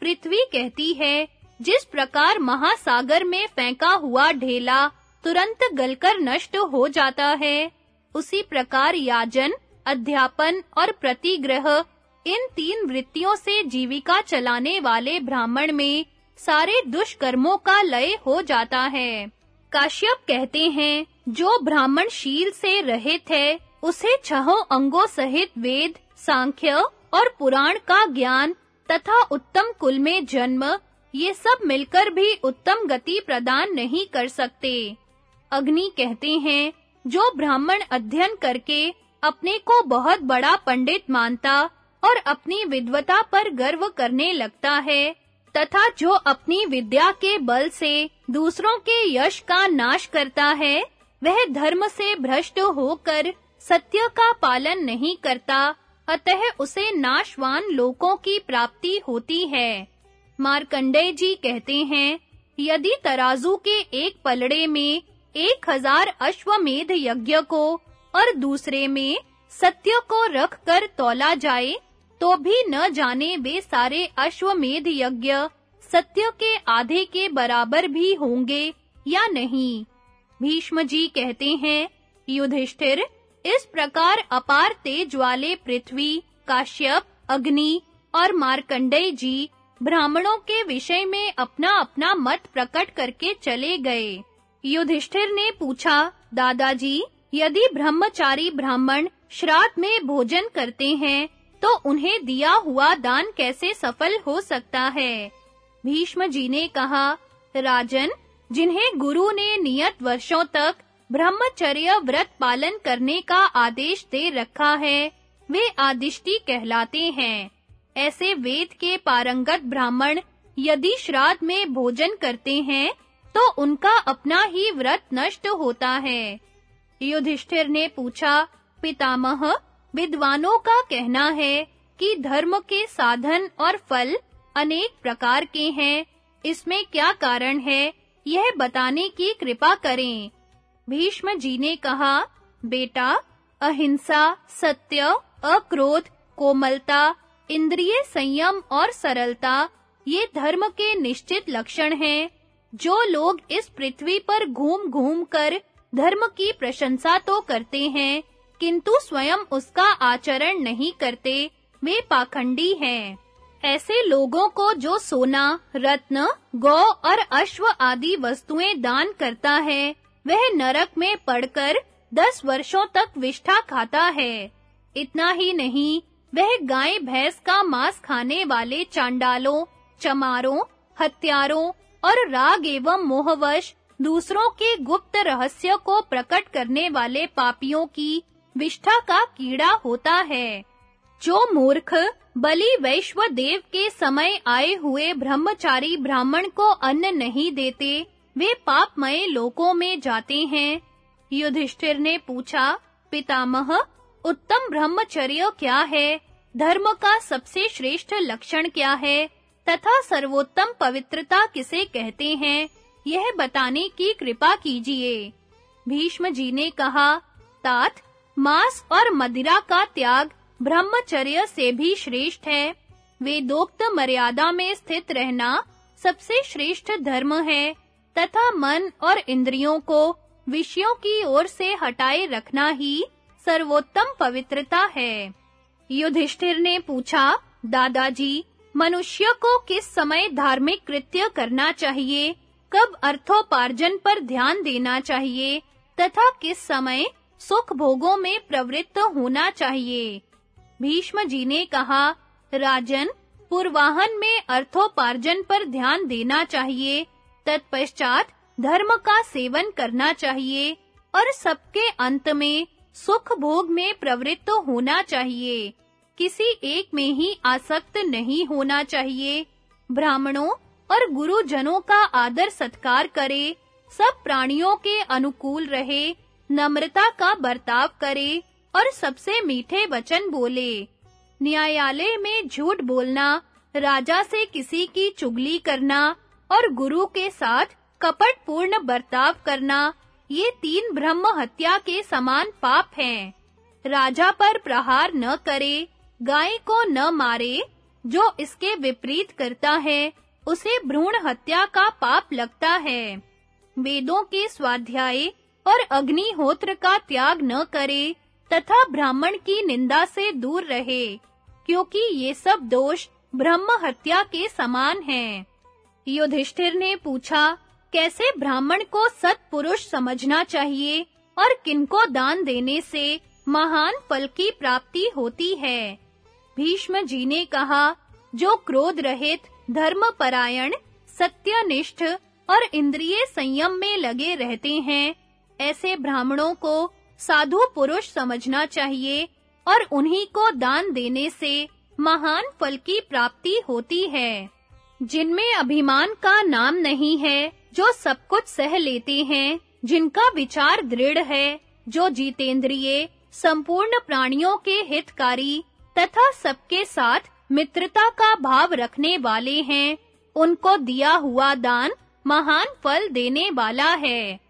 पृथ्वी कहती है, जिस प्रकार महासागर में फेंका हुआ ढेला तुरंत गलकर नष्ट हो जाता है, उसी प्रकार याजन, अध्यापन और प्रतिग्रह इन तीन वृत्तियों से जीविका चलाने वाले ब्राह्मण में सारे दुष्कर्मों का लय हो जाता है। काश्यप कहते हैं जो ब्राह्मण शील से रहित है, उसे छहों अंगों सहित वेद, सांख्य और पुराण का ज्ञान तथा उत्तम कुल में जन्म, ये सब मिलकर भी उत्तम गति प्रदान नहीं कर सकते। अग्नि कहते हैं, जो ब्राह्मण अध्ययन करके अपने को बहुत बड़ा पंडित मानता और अपनी विद्वता पर गर्व करने लगता है, तथा जो अपनी विद्या के बल से दूसरों के यश का नाश करता है वह धर्म से भ्रष्ट होकर सत्य का पालन नहीं करता, अतः उसे नाशवान लोकों की प्राप्ति होती है। मार्कंडेय जी कहते हैं, यदि तराजू के एक पलड़े में एक हज़ार अश्वमेध यज्ञ को और दूसरे में सत्य को रखकर तौला जाए तो भी न जाने वे सारे अश्वमेध यज्ञ सत्य के आधे के बराबर भी होंगे या नहीं। भीष्म जी कहते हैं, युधिष्ठिर, इस प्रकार अपार तेज वाले पृथ्वी, काश्यप, अग्नि और मार्कंडेय जी ब्राह्मणों के विषय में अपना-अपना मत प्रकट करके चले गए। युधिष्ठिर ने पूछा, दादाजी, यदि ब्रह्मचारी ब्राह्मण श्राद्ध में भोजन करते हैं तो उन्हें दिया हुआ दान कैसे सफल हो सकता है? भीष्म जी ने कहा, राजन जिन्हें गुरु ने नियत वर्षों तक ब्रह्मचर्य व्रत पालन करने का आदेश दे रखा है, वे आदिष्टि कहलाते हैं। ऐसे वेद के पारंगत ब्राह्मण यदि श्राद्ध में भोजन करते हैं तो उनका अपना ही व्रत नष्ट होता है। युधिष्ठिर ने पूछा, पितामह, विद्वानों का कहना है कि धर्म के साधन और फल अनेक प्रकार के हैं, इसमें क्या कारण है? यह बताने की कृपा करें। भीष्म जी ने कहा, बेटा, अहिंसा, सत्य, अक्रोध, कोमलता, इंद्रिय संयम और सरलता, ये धर्म के निश्चित लक्षण हैं। जो लोग इस पृथ्वी पर घूम-घूम कर धर्म की प्रशंसा तो करते हैं, किंतु स्वयं उसका आचरण नहीं करते, वे पाखंडी हैं। ऐसे लोगों को जो सोना, रत्न, गौ और अश्व आदि वस्तुएँ दान करता है, वह नरक में पड़कर दस वर्षों तक विष्ठा खाता है। इतना ही नहीं, वह गाय भैंस का मांस खाने वाले चांडालों, चमारों, हत्यारों और राग एवं मोहवश दूसरों के गुप्त रहस्य को प्रकट करने वाले पापियों की विष्ठा का कीड़ा होता है। जो मूर्ख बलि वैश्व देव के समय आए हुए ब्रह्मचारी ब्राह्मण को अन्न नहीं देते, वे पापमय लोकों में जाते हैं। युधिष्ठिर ने पूछा, पितामह, उत्तम ब्रह्मचर्य क्या है? धर्म का सबसे श्रेष्ठ लक्षण क्या है? तथा सर्वोत्तम पवित्रता किसे कहते हैं? यह बताने की कृपा कीजिए। भीष्म जी ने कहा, तात, मांस और मदिरा का त्याग ब्रह्मचर्य से भी श्रेष्ठ है। वेदोक्त मर्यादा में स्थित रहना सबसे श्रेष्ठ धर्म है, तथा मन और इंद्रियों को विषयों की ओर से हटाए रखना ही सर्वोत्तम पवित्रता है। युधिष्ठिर ने पूछा, दादाजी, मनुष्य को किस समय धार्मिक कृत्य करना चाहिए? कब अर्थोपार्जन पर ध्यान देना चाहिए? तथा किस समय सुख भोगों में प्रवृत्त होना चाहिए? भीष्म जी ने कहा, राजन, पूर्वाहन में अर्थोपार्जन पर ध्यान देना चाहिए, तत्पश्चात धर्म का सेवन करना चाहिए, और सबके अंत में सुख भोग में प्रवृत्त होना चाहिए। किसी एक में ही आसक्त नहीं होना चाहिए। ब्राह्मणों और गुरुजनों का आदर सत्कार करे, सब प्राणियों के अनुकूल रहे, नम्रता का बर्ताव करे और सबसे मीठे वचन बोले। न्यायालय में झूठ बोलना, राजा से किसी की चुगली करना और गुरु के साथ कपट पूर्ण बर्ताव करना, ये तीन ब्रह्म हत्या के समान पाप हैं। राजा पर प्रहार न करे, गाय को न मारे, जो इसके विपरीत करता है, उसे भ्रूण हत्या का पाप लगता है। वेदों के स्वाध्याय और अग्निहोत्र का त्याग न करे तथा ब्राह्मण की निंदा से दूर रहे, क्योंकि ये सब दोष ब्रह्म हत्या के समान हैं। युधिष्ठिर ने पूछा, कैसे ब्राह्मण को सत्पुरुष समझना चाहिए और किनको दान देने से महान फल की प्राप्ति होती है? भीष्म जी ने कहा, जो क्रोध रहित, धर्मपरायण, सत्यनिष्ठ और इंद्रिय संयम में लगे रहते हैं, ऐसे ब्राह्मणों को साधु पुरुष समझना चाहिए और उन्हीं को दान देने से महान फल की प्राप्ति होती है। जिनमें अभिमान का नाम नहीं है, जो सब कुछ सह लेते हैं, जिनका विचार दृढ़ है, जो जीतेंद्रिय, संपूर्ण प्राणियों के हितकारी तथा सबके साथ मित्रता का भाव रखने वाले हैं, उनको दिया हुआ दान महान फल देने वाला है।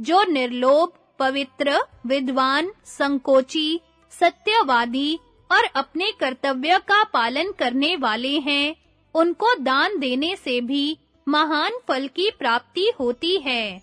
जो निर्लोभ पवित्र, विद्वान, संकोची, सत्यवादी और अपने कर्तव्य का पालन करने वाले हैं। उनको दान देने से भी महान फल की प्राप्ति होती है।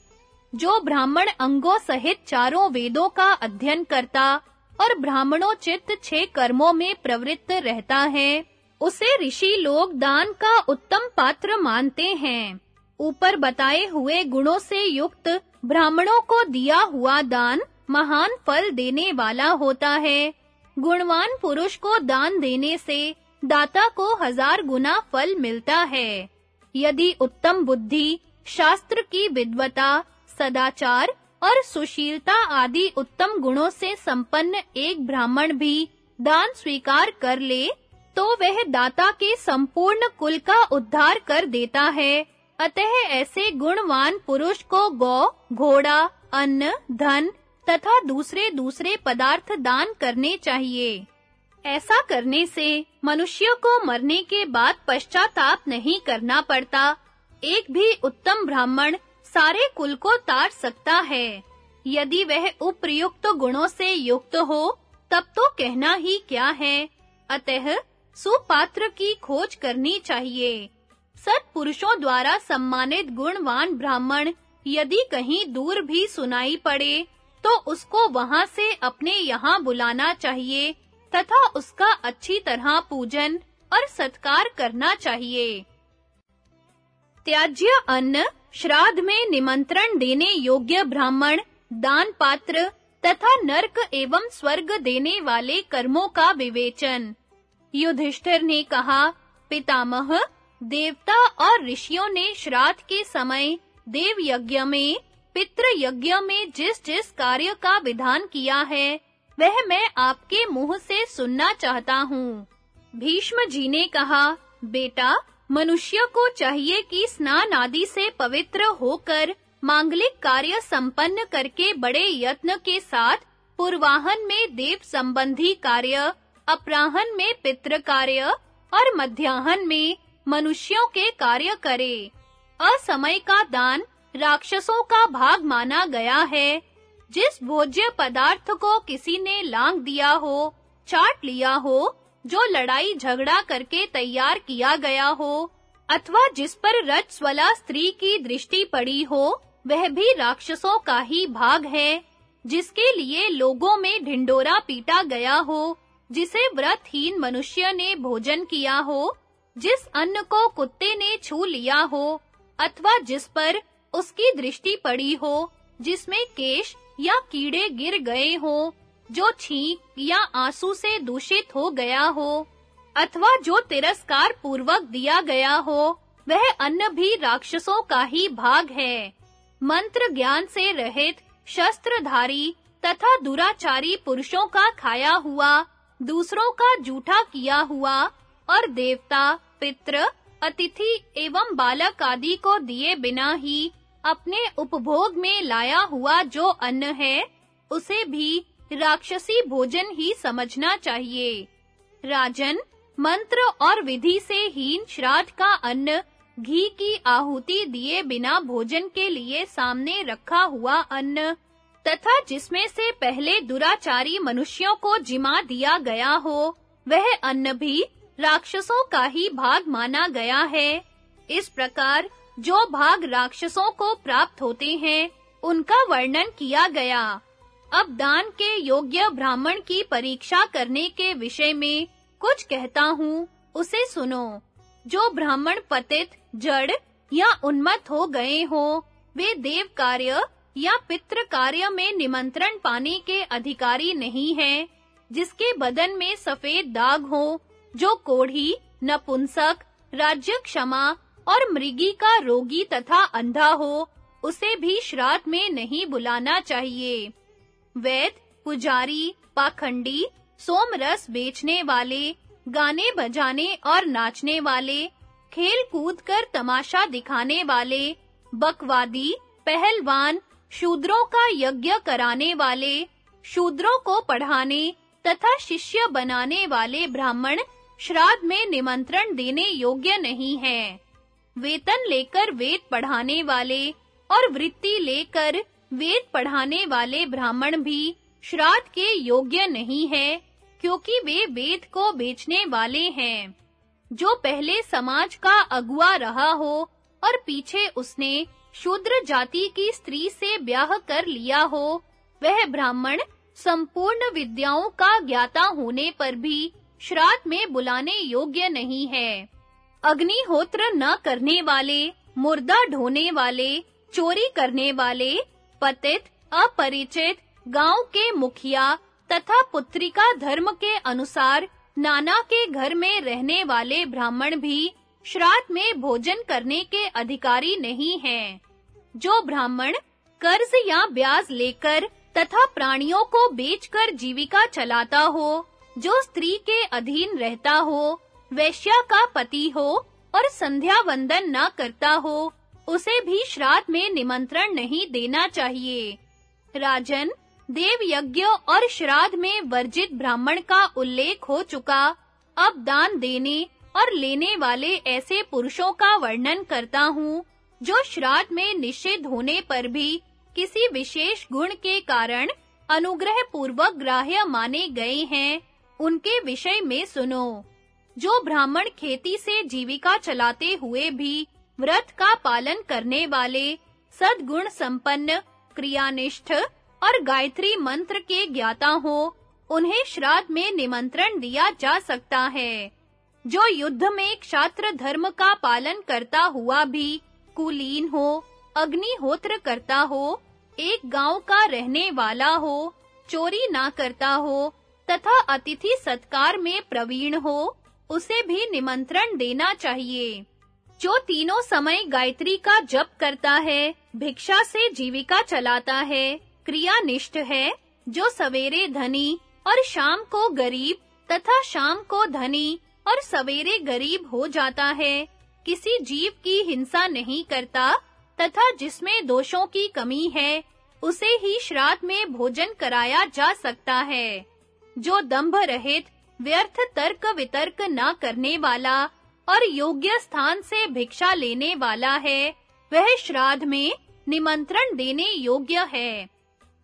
जो ब्राह्मण अंगों सहित चारों वेदों का अध्ययन करता और ब्राह्मणोचित छह कर्मों में प्रवृत्त रहता है, उसे ऋषि लोग दान का उत्तम पात्र मानते हैं। ऊपर बताए हुए गुणों से युक्त ब्राह्मणों को दिया हुआ दान महान फल देने वाला होता है। गुणवान पुरुष को दान देने से दाता को हज़ार गुना फल मिलता है। यदि उत्तम बुद्धि, शास्त्र की विद्वता, सदाचार और सुशीलता आदि उत्तम गुणों से संपन्न एक ब्राह्मण भी दान स्वीकार कर ले तो वह दाता के संपूर्ण कुल का उद्धार कर देता है। अतः ऐसे गुणवान पुरुष को गौ, घोड़ा, अन्न, धन तथा दूसरे दूसरे पदार्थ दान करने चाहिए। ऐसा करने से मनुष्य को मरने के बाद पश्चाताप नहीं करना पड़ता। एक भी उत्तम ब्राह्मण सारे कुल को तार सकता है। यदि वह उप्रयुक्त गुणों से युक्त हो, तब तो कहना ही क्या है। अतः सुपात्र की खोज करनी चाहिए। सत्पुरुषों द्वारा सम्मानित गुणवान ब्राह्मण यदि कहीं दूर भी सुनाई पड़े तो उसको वहाँ से अपने यहाँ बुलाना चाहिए, तथा उसका अच्छी तरह पूजन और सत्कार करना चाहिए। त्याज्य अन्न, श्राद्ध में निमंत्रण देने योग्य ब्राह्मण दान पात्र तथा नरक एवं स्वर्ग देने वाले कर्मों का विवेचन। युधिष्ठिर ने कहा, पितामह देवता और ऋषियों ने श्राद्ध के समय देव यज्ञ में पितृ यज्ञ में जिस-जिस कार्य का विधान किया है, वह मैं आपके मुँह से सुनना चाहता हूँ। भीष्म जी ने कहा, बेटा, मनुष्य को चाहिए कि स्नान आदि से पवित्र होकर मांगलिक कार्य संपन्न करके बड़े यत्न के साथ पूर्वाहन में देव संबंधी कार्य, अपराहन में पितृ कार्य और मध्याहन में मनुष्यों के कार्य करे। असमय का दान राक्षसों का भाग माना गया है। जिस भोज्य पदार्थ को किसी ने लांग दिया हो, चाट लिया हो, जो लड़ाई झगड़ा करके तैयार किया गया हो, अथवा जिस पर रजस्वला स्त्री की दृष्टि पड़ी हो, वह भी राक्षसों का ही भाग है, जिसके लिए लोगों में ढिंडोरा पीटा गया हो, जिसे व्रतहीन मनुष्य ने भोजन किया हो जिस अन्न को कुत्ते ने छू लिया हो, अथवा जिस पर उसकी दृष्टि पड़ी हो, जिसमें केश या कीड़े गिर गए हो, जो छींक या आँसू से दूषित हो गया हो, अथवा जो तिरस्कार पूर्वक दिया गया हो, वह अन्न भी राक्षसों का ही भाग है। मंत्र ज्ञान से रहित, शस्त्रधारी तथा दुराचारी पुरुषों का खाया हुआ, दूसरों का जूठा किया हुआ और देवता, पितृ, अतिथि एवं बालक आदि को दिए बिना ही अपने उपभोग में लाया हुआ जो अन्न है, उसे भी राक्षसी भोजन ही समझना चाहिए। राजन, मंत्र और विधि से हीन श्राद्ध का अन्न, घी की आहुति दिए बिना भोजन के लिए सामने रखा हुआ अन्न, तथा जिसमें से पहले दुराचारी मनुष्यों को जिमा दिया गया हो, वह अन्न भी राक्षसों का ही भाग माना गया है। इस प्रकार जो भाग राक्षसों को प्राप्त होते हैं, उनका वर्णन किया गया। अब दान के योग्य ब्राह्मण की परीक्षा करने के विषय में कुछ कहता हूँ, उसे सुनो। जो ब्राह्मण पतित, जड़ या उन्मत्त हो गए हो, वे देव कार्य या पितृ कार्य में निमंत्रण पाने के अधिकारी नहीं हैं, जिसके बदन में सफ़ेद दाग हो जो कोढ़ी, नपुंसक राज्य क्षमा और मृगी का रोगी तथा अंधा हो, उसे भी श्राद्ध में नहीं बुलाना चाहिए। वैद पुजारी, पाखंडी सोम रस बेचने वाले, गाने बजाने और नाचने वाले खेल कूद कर तमाशा दिखाने वाले, बकवादी, पहलवान, शूद्रों का यज्ञ कराने वाले, शूद्रों को पढ़ाने तथा शिष्य बनाने वाले ब्राह्मण श्राद्ध में निमंत्रण देने योग्य नहीं हैं। वेतन लेकर वेद पढ़ाने वाले और वृत्ति लेकर वेद पढ़ाने वाले ब्राह्मण भी श्राद्ध के योग्य नहीं है, क्योंकि वे वेद को बेचने वाले हैं। जो पहले समाज का अगुआ रहा हो और पीछे उसने शूद्र जाति की स्त्री से ब्याह कर लिया हो, वह ब्राह्मण संपूर्ण विद्याओं का ज्ञाता होने पर भी श्राद्ध में बुलाने योग्य नहीं है। अग्निहोत्र न करने वाले, मुर्दा ढोने वाले, चोरी करने वाले, पतित, अपरिचित, गाँव के मुखिया तथा पुत्रिका धर्म के अनुसार नाना के घर में रहने वाले ब्राह्मण भी श्राद्ध में भोजन करने के अधिकारी नहीं हैं। जो ब्राह्मण कर्ज या ब्याज लेकर तथा प्राणियों को बेचकर जीविका चलाता हो जो स्त्री के अधीन रहता हो, वैश्या का पति हो और संध्या वंदन न करता हो, उसे भी श्राद्ध में निमंत्रण नहीं देना चाहिए। राजन देव यज्ञ और श्राद्ध में वर्जित ब्राह्मण का उल्लेख हो चुका। अब दान देने और लेने वाले ऐसे पुरुषों का वर्णन करता हूँ, जो श्राद्ध में निषिद्ध होने पर भी किसी विशेष गुण के कारण अनुग्रह पूर्वक ग्राह्य माने गए हैं। उनके विषय में सुनो। जो ब्राह्मण खेती से जीविका चलाते हुए भी व्रत का पालन करने वाले सद्गुण संपन्न, क्रियानिष्ठ और गायत्री मंत्र के ज्ञाता हो, उन्हें श्राद्ध में निमंत्रण दिया जा सकता है। जो युद्ध में क्षात्र धर्म का पालन करता हुआ भी कुलीन हो, अग्निहोत्र करता हो, एक गाँव का रहने वाला हो, चोरी ना करता हो तथा अतिथि सत्कार में प्रवीण हो, उसे भी निमंत्रण देना चाहिए। जो तीनों समय गायत्री का जप करता है, भिक्षा से जीविका चलाता है, क्रियानिष्ठ है, जो सवेरे धनी और शाम को गरीब तथा शाम को धनी और सवेरे गरीब हो जाता है, किसी जीव की हिंसा नहीं करता तथा जिसमें दोषों की कमी है, उसे ही श्राद्ध में भोजन कराया जा सकता है। जो दंभ रहित, व्यर्थ तर्क वितर्क न करने वाला और योग्य स्थान से भिक्षा लेने वाला है, वह श्राद्ध में निमंत्रण देने योग्य है।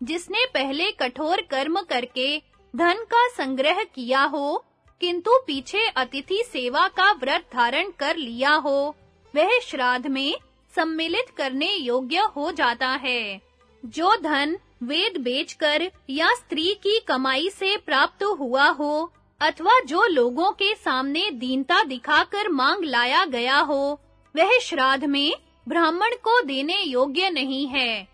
जिसने पहले कठोर कर्म करके धन का संग्रह किया हो, किंतु पीछे अतिथि सेवा का व्रत धारण कर लिया हो, वह श्राद्ध में सम्मिलित करने योग्य हो जाता है। जो धन वेद बेचकर या स्त्री की कमाई से प्राप्त हुआ हो, अथवा जो लोगों के सामने दीनता दिखाकर मांग लाया गया हो, वह श्राद्ध में ब्राह्मण को देने योग्य नहीं है।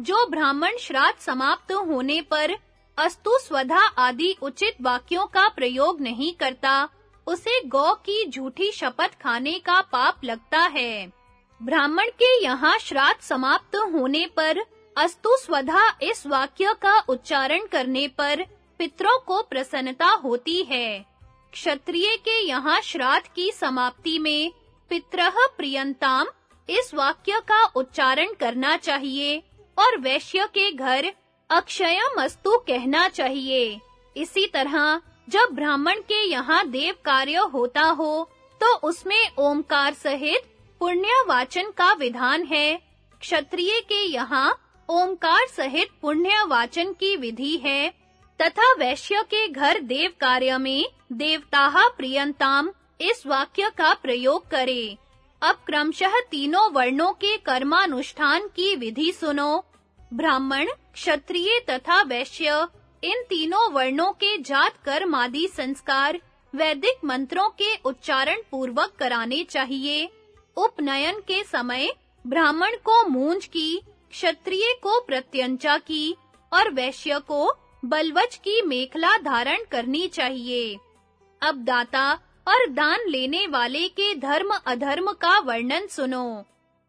जो ब्राह्मण श्राद्ध समाप्त होने पर अस्तु स्वधा आदि उचित वाक्यों का प्रयोग नहीं करता, उसे गौ की झूठी शपथ खाने का पाप लगता है। ब्राह्मण के यहाँ श्राद्ध समाप्त होने पर अस्तु स्वधा इस वाक्य का उच्चारण करने पर पितरों को प्रसन्नता होती है। क्षत्रिय के यहाँ श्राद्ध की समाप्ति में पितरः प्रियंताम इस वाक्य का उच्चारण करना चाहिए और वैश्य के घर अक्षयम अस्तु कहना चाहिए। इसी तरह जब ब्राह्मण के यहाँ देव कार्य होता हो तो उसमें ओमकार सहित पुण्य वाचन का विधान है। क्षत्रिय के यहाँ ओमकार सहित पुण्य वाचन की विधि है। तथा वैश्य के घर देव कार्य में देवताहा प्रियंताम इस वाक्य का प्रयोग करे। अब क्रमशः तीनों वर्णों के कर्मानुष्ठान की विधि सुनो। ब्राह्मण, क्षत्रिय तथा वैश्य, इन तीनों वर्णों के जात कर्म आदि संस्कार वैदिक मंत्रों के उच्चारण पूर्वक कराने चाहिए। उपनयन के समय ब्राह्मण को मूंज की क्षत्रिय को प्रत्यंचा की और वैश्य को बलवच की मेखला धारण करनी चाहिए। अब दाता और दान लेने वाले के धर्म अधर्म का वर्णन सुनो।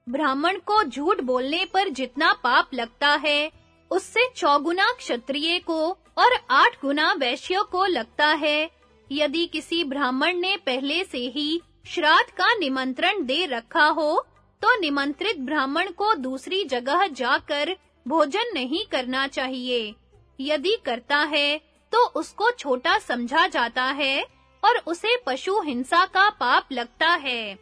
ब्राह्मण को झूठ बोलने पर जितना पाप लगता है, उससे चौगुना क्षत्रिय को और आठ गुना वैश्य को लगता है। यदि किसी ब्राह्मण ने पहले से ही श्राद्ध का निमंत्रण दे रखा हो तो निमंत्रित ब्राह्मण को दूसरी जगह जाकर भोजन नहीं करना चाहिए। यदि करता है तो उसको छोटा समझा जाता है और उसे पशु हिंसा का पाप लगता है।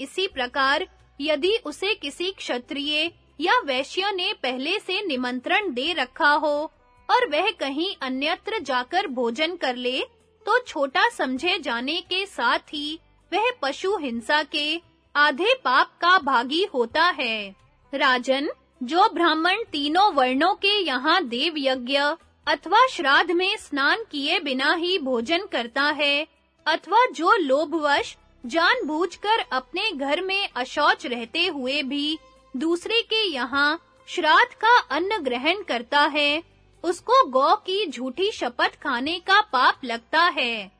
इसी प्रकार, यदि उसे किसी क्षत्रिय या वैश्य ने पहले से निमंत्रण दे रखा हो और वह कहीं अन्यत्र जाकर भोजन कर ले तो छोटा समझे जाने के साथ ही वह पशु हिंसा के आधे पाप का भागी होता है। राजन, जो ब्राह्मण तीनों वर्णों के यहाँ देव यज्ञ अथवा श्राद्ध में स्नान किए बिना ही भोजन करता है, अथवा जो लोभवश जानबूझकर अपने घर में अशौच रहते हुए भी दूसरे के यहाँ श्राद्ध का अन्न ग्रहण करता है, उसको गौ की झूठी शपथ खाने का पाप लगता है,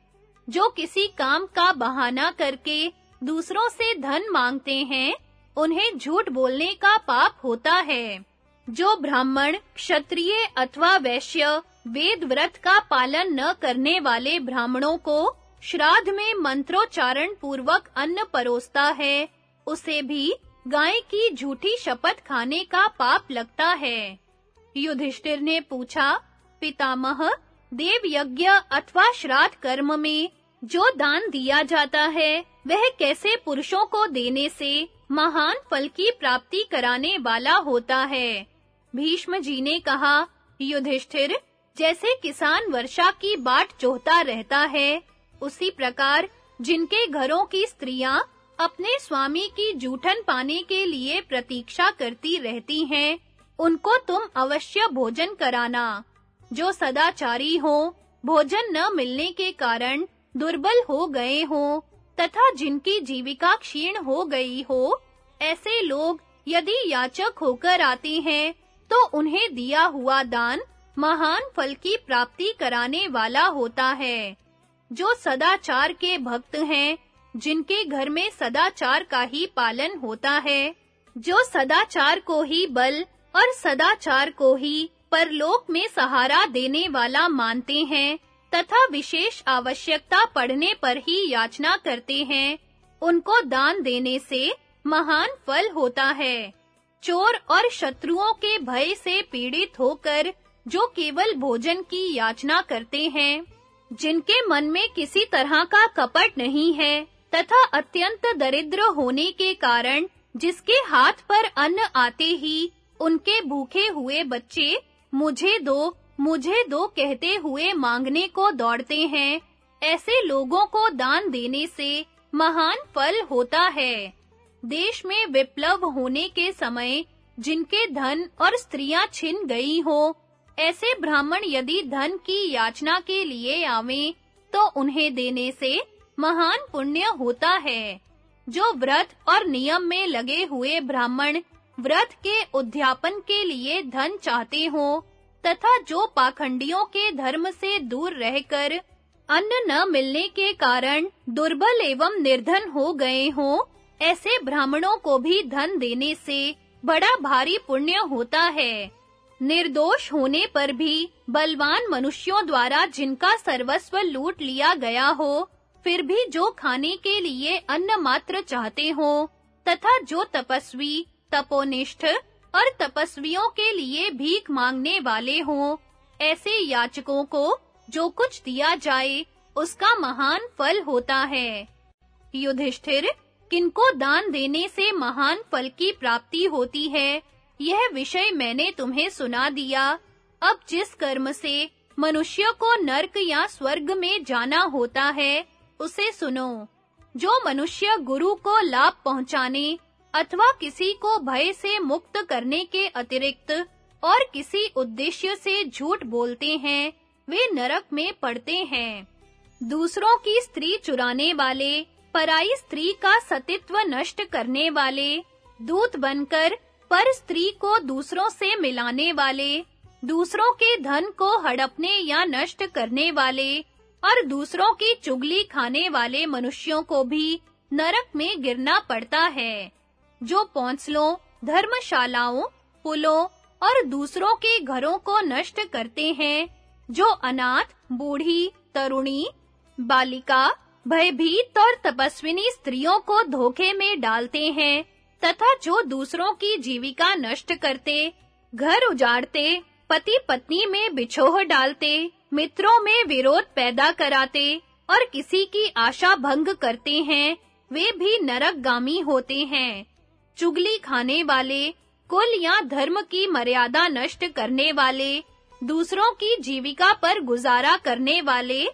जो किसी काम का बहाना करके दूसरों से धन मांगते हैं, उन्हें झूठ बोलने का पाप होता है। जो ब्राह्मण, क्षत्रिय अथवा वैश्य वेद व्रत का पालन न करने वाले ब्राह्मणों को श्राद्ध में मंत्रोच्चारण पूर्वक अन्न परोसता है, उसे भी गाय की झूठी शपथ खाने का पाप लगता है। युधिष्ठिर ने पूछा, पितामह देव यज्ञ अथवा श्राद्ध कर्म में जो दान दिया जाता है, वह कैसे पुरुषों को देने से महान फल की प्राप्ति कराने वाला होता है। भीष्म जी ने कहा, युधिष्ठिर, जैसे किसान वर्षा की बाट जोहता रहता है, उसी प्रकार जिनके घरों की स्त्रियाँ अपने स्वामी की जूठन पाने के लिए प्रतीक्षा करती रहती हैं, उनको तुम अवश्य भोजन कराना। जो सदाचारी हो, भोजन न मिलने के कारण दुर्बल हो गए हो, तथा जिनकी जीविका क्षीण हो गई हो, ऐसे लोग यदि याचक होकर आते हैं तो उन्हें दिया हुआ दान महान फल की प्राप्ति कराने वाला होता है, जो सदाचार के भक्त हैं, जिनके घर में सदाचार का ही पालन होता है, जो सदाचार को ही बल और सदाचार को ही परलोक में सहारा देने वाला मानते हैं तथा विशेष आवश्यकता पड़ने पर ही याचना करते हैं। उनको दान देने से महान फल होता है। चोर और शत्रुओं के भय से पीड़ित होकर जो केवल भोजन की याचना करते हैं, जिनके मन में किसी तरह का कपट नहीं है तथा अत्यंत दरिद्र होने के कारण जिसके हाथ पर अन्न आते ही उनके भूखे हुए बच्चे मुझे दो मुझे दो कहते हुए मांगने को दौड़ते हैं। ऐसे लोगों को दान देने से महान फल होता है। देश में विप्लव होने के समय जिनके धन और स्त्रियाँ छिन गई हो, ऐसे ब्राह्मण यदि धन की याचना के लिए आवें तो उन्हें देने से महान पुण्य होता है। जो व्रत और नियम में लगे हुए ब्राह्मण व्रत के उद्यापन के लिए धन चाहते हो तथा जो पाखंडियों के धर्म से दूर रहकर अन्न न मिलने के कारण दुर्बल एवं निर्धन हो गए हो, ऐसे ब्राह्मणों को भी धन देने से बड़ा भारी पुण्य होता है। निर्दोष होने पर भी बलवान मनुष्यों द्वारा जिनका सर्वस्व लूट लिया गया हो, फिर भी जो खाने के लिए अन्न मात्र चाहते हो, तथा जो तपस्वी, तपोनिष्ठ और तपस्वियों के लिए भीख मांगने वाले हो। ऐसे याचकों को जो कुछ दिया जाए, उसका महान फल होता है। युधिष्ठिर, किनको दान देने से महान फल की प्राप्ति होती है, यह विषय मैंने तुम्हें सुना दिया। अब जिस कर्म से मनुष्य को नरक या स्वर्ग में जाना होता है, उसे सुनो। जो मनुष्य गुरु को लाभ पहुँचाने अथवा किसी को भय से मुक्त करने के अतिरिक्त और किसी उद्देश्य से झूठ बोलते हैं, वे नरक में पड़ते हैं। दूसरों की स्त्री चुराने वाले, पराई स्त्री का सतित्व नष्ट करने वाले, दूत बनकर पर स्त्री को दूसरों से मिलाने वाले, दूसरों के धन को हड़पने या नष्ट करने वाले और दूसरों की चुगली खाने वाले मनुष्यों को भी नरक में गिरना पड़ता है। जो पौंसलों, धर्मशालाओं, पुलों और दूसरों के घरों को नष्ट करते हैं, जो अनाथ, बूढ़ी, तरुणी, बालिका, भयभीत और तपस्विनी स्त्रियों को धोखे में डालते हैं, तथा जो दूसरों की जीविका नष्ट करते, घर उजाड़ते पति पत्नी में बिछोह डालते, मित्रों में विरोध पैदा कराते और किसी की आशा भंग करते हैं, वे भी नरकगामी होते हैं। चुगली खाने वाले, कुल या धर्म की मर्यादा नष्ट करने वाले, दूसरों की जीविका पर गुजारा करने वाले,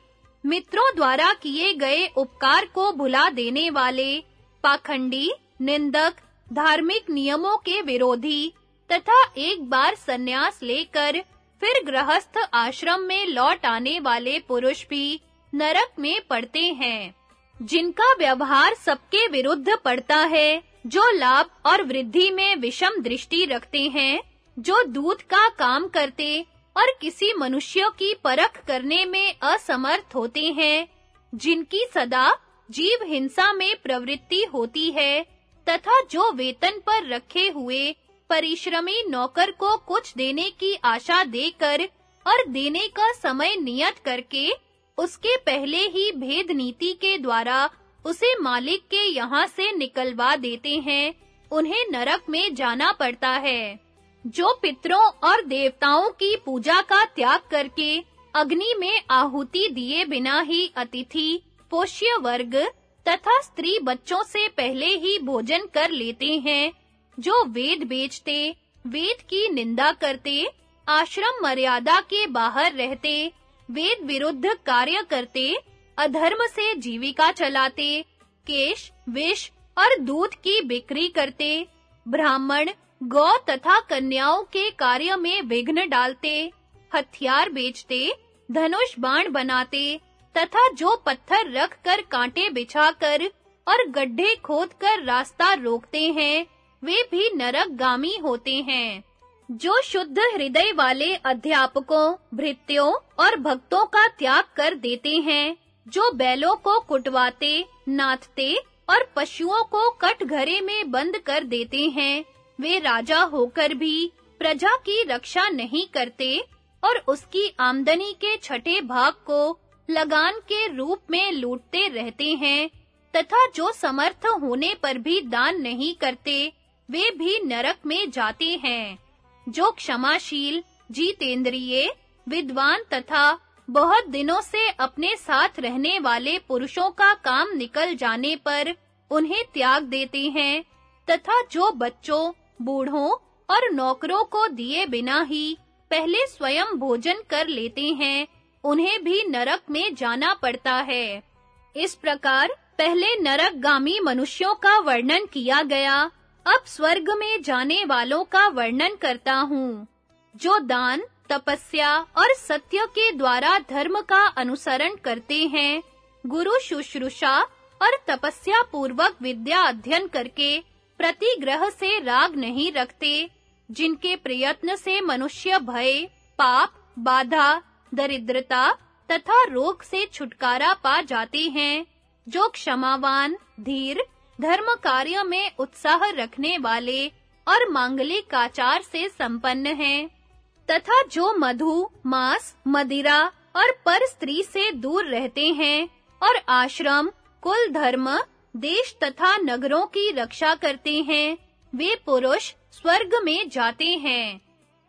मित्रों द्वारा किए गए उपकार को भुला देने वाले, पाखंडी, निंदक, धार्मिक नियमों के विरोधी, तथा एक बार सन्यास लेकर फिर गृहस्थ आश्रम में लौट आने वाले पुरुष भी नरक में पड़ते हैं, जिनका व्यवहार सबके विरुद्ध पड़ता है। जो लाभ और वृद्धि में विषम दृष्टि रखते हैं, जो दूत का काम करते और किसी मनुष्य की परख करने में असमर्थ होते हैं, जिनकी सदा जीव हिंसा में प्रवृत्ति होती है, तथा जो वेतन पर रखे हुए परिश्रमी नौकर को कुछ देने की आशा देकर और देने का समय नियत करके उसके पहले ही भेद नीति के द्वारा उसे मालिक के यहाँ से निकलवा देते हैं। उन्हें नरक में जाना पड़ता है। जो पितरों और देवताओं की पूजा का त्याग करके अग्नि में आहुति दिए बिना ही अतिथि, पोष्य वर्ग तथा स्त्री बच्चों से पहले ही भोजन कर लेते हैं। जो वेद बेचते, वेद की निंदा करते, आश्रम मर्यादा के बाहर रहते, वेद विरुद्ध कार्य करते अधर्म से जीविका चलाते, केश, विष और दूध की बिक्री करते, ब्राह्मण, गौ तथा कन्याओं के कार्य में विघ्न डालते, हथियार बेचते, धनुष बाण बनाते तथा जो पत्थर रख कर कांटे बिछाकर और गड्ढे खोदकर रास्ता रोकते हैं, वे भी नरक गामी होते हैं। जो शुद्ध हृदय वाले अध्यापकों, भृत्यों और भक्तों का त्याग कर देते हैं जो बैलों को कुटवाते, नाथते और पशुओं को कटघरे में बंद कर देते हैं। वे राजा होकर भी प्रजा की रक्षा नहीं करते और उसकी आमदनी के छठे भाग को लगान के रूप में लूटते रहते हैं तथा जो समर्थ होने पर भी दान नहीं करते, वे भी नरक में जाते हैं। जो क्षमाशील, जीतेंद्रिय, विद्वान तथा बहुत दिनों से अपने साथ रहने वाले पुरुषों का काम निकल जाने पर उन्हें त्याग देते हैं, तथा जो बच्चों, बूढ़ों और नौकरों को दिए बिना ही पहले स्वयं भोजन कर लेते हैं, उन्हें भी नरक में जाना पड़ता है। इस प्रकार पहले नरकगामी मनुष्यों का वर्णन किया गया, अब स्वर्ग में जाने वालों का वर्णन करता हूँ। जो दान तपस्या और सत्य के द्वारा धर्म का अनुसरण करते हैं। गुरु शुश्रूषा और तपस्या पूर्वक विद्या अध्ययन करके प्रतिग्रह से राग नहीं रखते, जिनके प्रयत्न से मनुष्य भय, पाप, बाधा, दरिद्रता तथा रोग से छुटकारा पा जाते हैं, जो क्षमावान, धीर, धर्म कार्य में उत्साह रखने वाले और मांगलिक आचार से संपन्न हैं। तथा जो मधु, मांस, मदिरा और पर स्त्री से दूर रहते हैं और आश्रम, कुल धर्म, देश तथा नगरों की रक्षा करते हैं, वे पुरुष स्वर्ग में जाते हैं,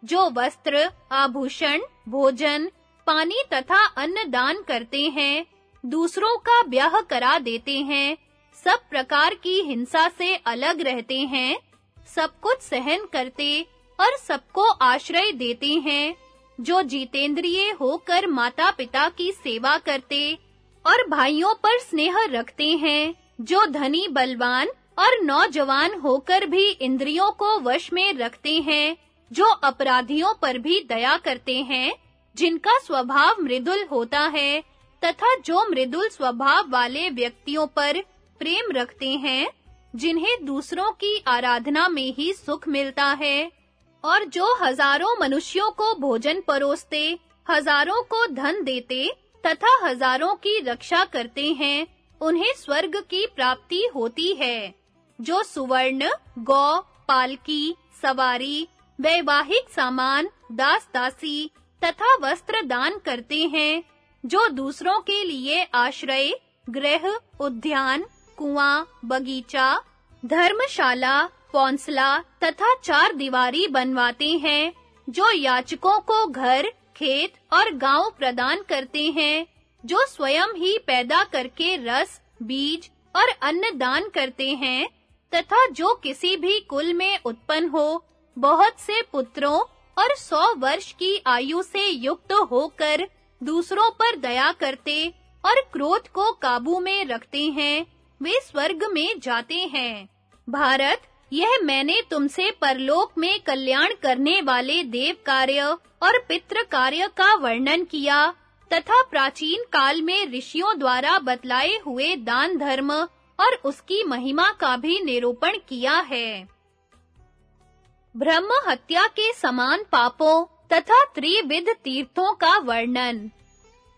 जो वस्त्र, आभूषण, भोजन, पानी तथा अन्न दान करते हैं, दूसरों का ब्याह करा देते हैं, सब प्रकार की हिंसा से अलग रहते हैं, सब कुछ सहन करते और सबको आश्रय देते हैं, जो जीतेंद्रिय होकर माता-पिता की सेवा करते और भाइयों पर स्नेह रखते हैं, जो धनी, बलवान और नौजवान होकर भी इंद्रियों को वश में रखते हैं, जो अपराधियों पर भी दया करते हैं, जिनका स्वभाव मृदुल होता है तथा जो मृदुल स्वभाव वाले व्यक्तियों पर प्रेम रखते हैं, जिन्हें दूसरों की आराधना में ही सुख मिलता है। और जो हज़ारों मनुष्यों को भोजन परोसते, हज़ारों को धन देते, तथा हज़ारों की रक्षा करते हैं, उन्हें स्वर्ग की प्राप्ति होती है। जो सुवर्ण, गौ, पालकी, सवारी, वैवाहिक सामान दास दासी तथा वस्त्र दान करते हैं, जो दूसरों के लिए आश्रय गृह उद्यान, कुआँ, बगीचा, धर्मशाला पौंसला तथा चार दीवारी बनवाते हैं, जो याचकों को घर, खेत और गाँव प्रदान करते हैं, जो स्वयं ही पैदा करके रस, बीज और अन्न दान करते हैं, तथा जो किसी भी कुल में उत्पन्न हो, बहुत से पुत्रों और सौ वर्ष की आयु से युक्त होकर दूसरों पर दया करते और क्रोध को काबू में रखते हैं, वे स्वर्ग में जाते हैं। भारत यह मैंने तुमसे परलोक में कल्याण करने वाले देव कार्य और पितृ कार्य का वर्णन किया, तथा प्राचीन काल में ऋषियों द्वारा बतलाए हुए दान धर्म और उसकी महिमा का भी निरूपण किया है। ब्रह्म हत्या के समान पापों तथा त्रिविध तीर्थों का वर्णन।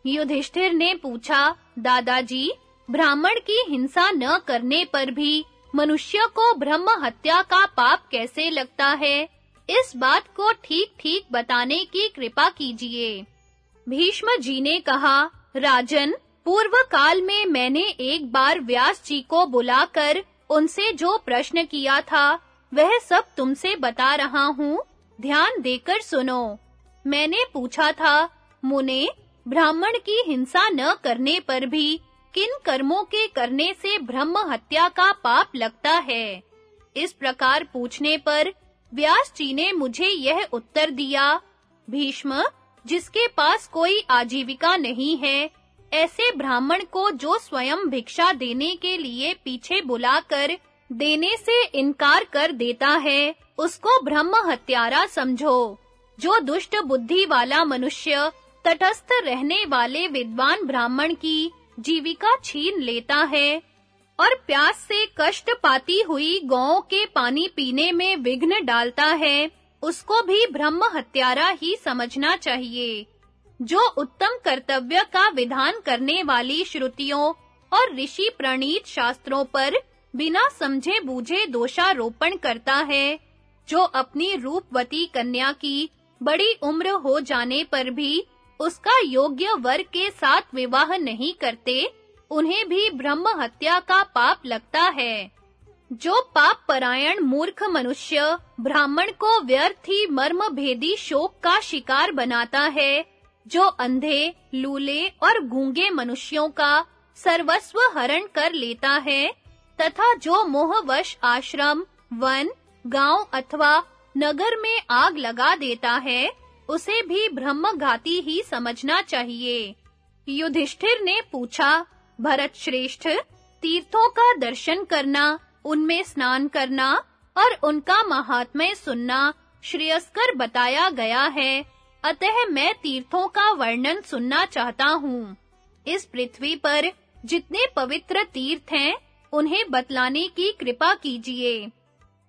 युधिष्ठिर ने पूछा, दादाजी, ब्राह्मण की हिंसा न करने पर भी मनुष्य को ब्रह्म हत्या का पाप कैसे लगता है? इस बात को ठीक-ठीक बताने की कृपा कीजिए। भीष्म जी ने कहा, राजन, पूर्व काल में मैंने एक बार व्यास जी को बुलाकर उनसे जो प्रश्न किया था, वह सब तुमसे बता रहा हूँ। ध्यान देकर सुनो। मैंने पूछा था, मुने, ब्राह्मण की हिंसा न करने पर भी किन कर्मों के करने से ब्रह्म हत्या का पाप लगता है? इस प्रकार पूछने पर व्यास जी ने मुझे यह उत्तर दिया, भीष्म, जिसके पास कोई आजीविका नहीं है, ऐसे ब्राह्मण को जो स्वयं भिक्षा देने के लिए पीछे बुलाकर देने से इनकार कर देता है, उसको ब्रह्म हत्यारा समझो। जो दुष्ट बुद्धि वाला मनुष्य, तटस्थ रहने वाले विद्वान ब्राह्मण की जीविका छीन लेता है और प्यास से कष्ट पाती हुई गौ के पानी पीने में विघ्न डालता है, उसको भी ब्रह्म हत्यारा ही समझना चाहिए। जो उत्तम कर्तव्य का विधान करने वाली श्रुतियों और ऋषि प्रणीत शास्त्रों पर बिना समझे बूझे दोषारोपण करता है, जो अपनी रूपवती कन्या की बड़ी उम्र हो जाने पर भी उसका योग्य वर के साथ विवाह नहीं करते, उन्हें भी ब्रह्म हत्या का पाप लगता है। जो पाप परायण मूर्ख मनुष्य, ब्राह्मण को व्यर्थ ही मर्म भेदी शोक का शिकार बनाता है, जो अंधे, लूले और गूँगे मनुष्यों का सर्वस्व हरण कर लेता है, तथा जो मोहवश आश्रम, वन, गाँव अथवा नगर में आग लगा देता है उसे भी ब्रह्मघाती ही समझना चाहिए। युधिष्ठिर ने पूछा, भरत श्रेष्ठ, तीर्थों का दर्शन करना, उनमें स्नान करना और उनका महात्म्य सुनना श्रेयस्कर बताया गया है। अतः मैं तीर्थों का वर्णन सुनना चाहता हूँ। इस पृथ्वी पर जितने पवित्र तीर्थ हैं, उन्हें बतलाने की कृपा कीजिए।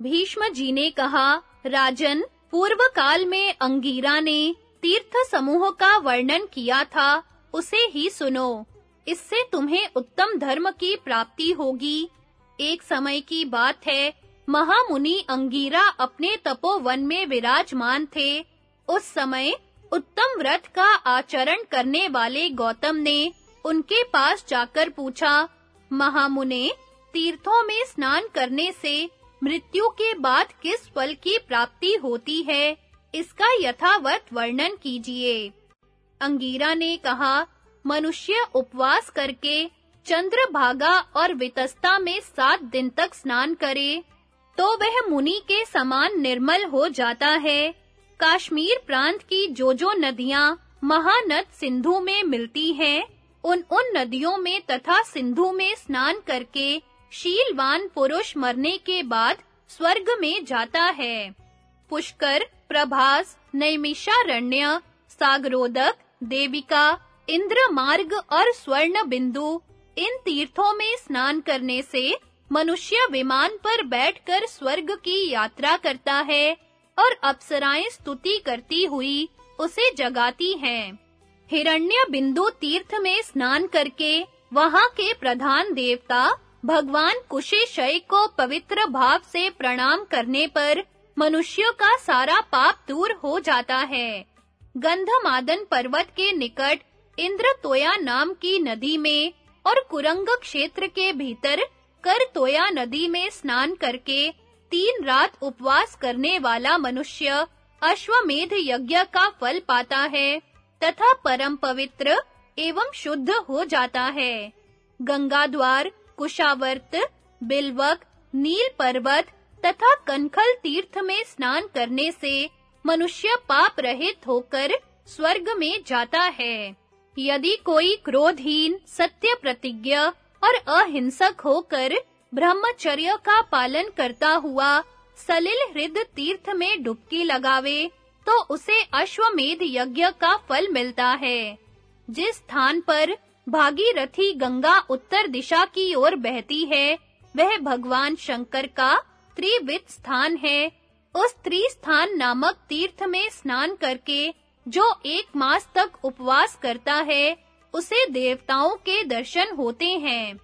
भीष्म जी ने कहा, राजन पूर्व काल में अंगीरा ने तीर्थ समूह का वर्णन किया था, उसे ही सुनो। इससे तुम्हें उत्तम धर्म की प्राप्ति होगी। एक समय की बात है, महामुनि अंगीरा अपने तपोवन में विराजमान थे। उस समय उत्तम व्रत का आचरण करने वाले गौतम ने उनके पास जाकर पूछा, महामुने, तीर्थों में स्नान करने से मृत्यु के बाद किस फल की प्राप्ति होती है? इसका यथावत वर्णन कीजिए। अंगीरा ने कहा, मनुष्य उपवास करके चंद्रभागा और वितस्ता में सात दिन तक स्नान करे तो वह मुनि के समान निर्मल हो जाता है। कश्मीर प्रांत की जो जो नदियाँ महानद सिंधु में मिलती हैं उन उन नदियों में तथा सिंधु में स्नान करके शीलवान पुरुष मरने के बाद स्वर्ग में जाता है। पुष्कर, प्रभास नैमिषारण्य सागरोदक, देविका, इंद्रमार्ग और स्वर्ण बिंदु इन तीर्थों में स्नान करने से मनुष्य विमान पर बैठकर स्वर्ग की यात्रा करता है और अप्सराएँ स्तुति करती हुई उसे जगाती हैं। हिरण्य बिंदु तीर्थ में स्नान करके वहाँ के प्रधान देवता भगवान कुशेशय को पवित्र भाव से प्रणाम करने पर मनुष्य का सारा पाप दूर हो जाता है। गंधमादन पर्वत के निकट इंद्रतोया नाम की नदी में और कुरंग क्षेत्र के भीतर करतोया नदी में स्नान करके तीन रात उपवास करने वाला मनुष्य अश्वमेध यज्ञ का फल पाता है तथा परम पवित्र एवं शुद्ध हो जाता है। गंगा द्वार कुशावर्त, बिलवक नील पर्वत तथा कनखल तीर्थ में स्नान करने से मनुष्य पाप रहित होकर स्वर्ग में जाता है। यदि कोई क्रोधहीन, सत्य प्रतिज्ञ और अहिंसक होकर ब्रह्मचर्य का पालन करता हुआ सलिल हृद तीर्थ में डुबकी लगावे तो उसे अश्वमेध यज्ञ का फल मिलता है। जिस स्थान पर भागीरथी गंगा उत्तर दिशा की ओर बहती है। वह भगवान शंकर का त्रिवित स्थान है। उस त्रिस्थान नामक तीर्थ में स्नान करके जो एक मास तक उपवास करता है, उसे देवताओं के दर्शन होते हैं।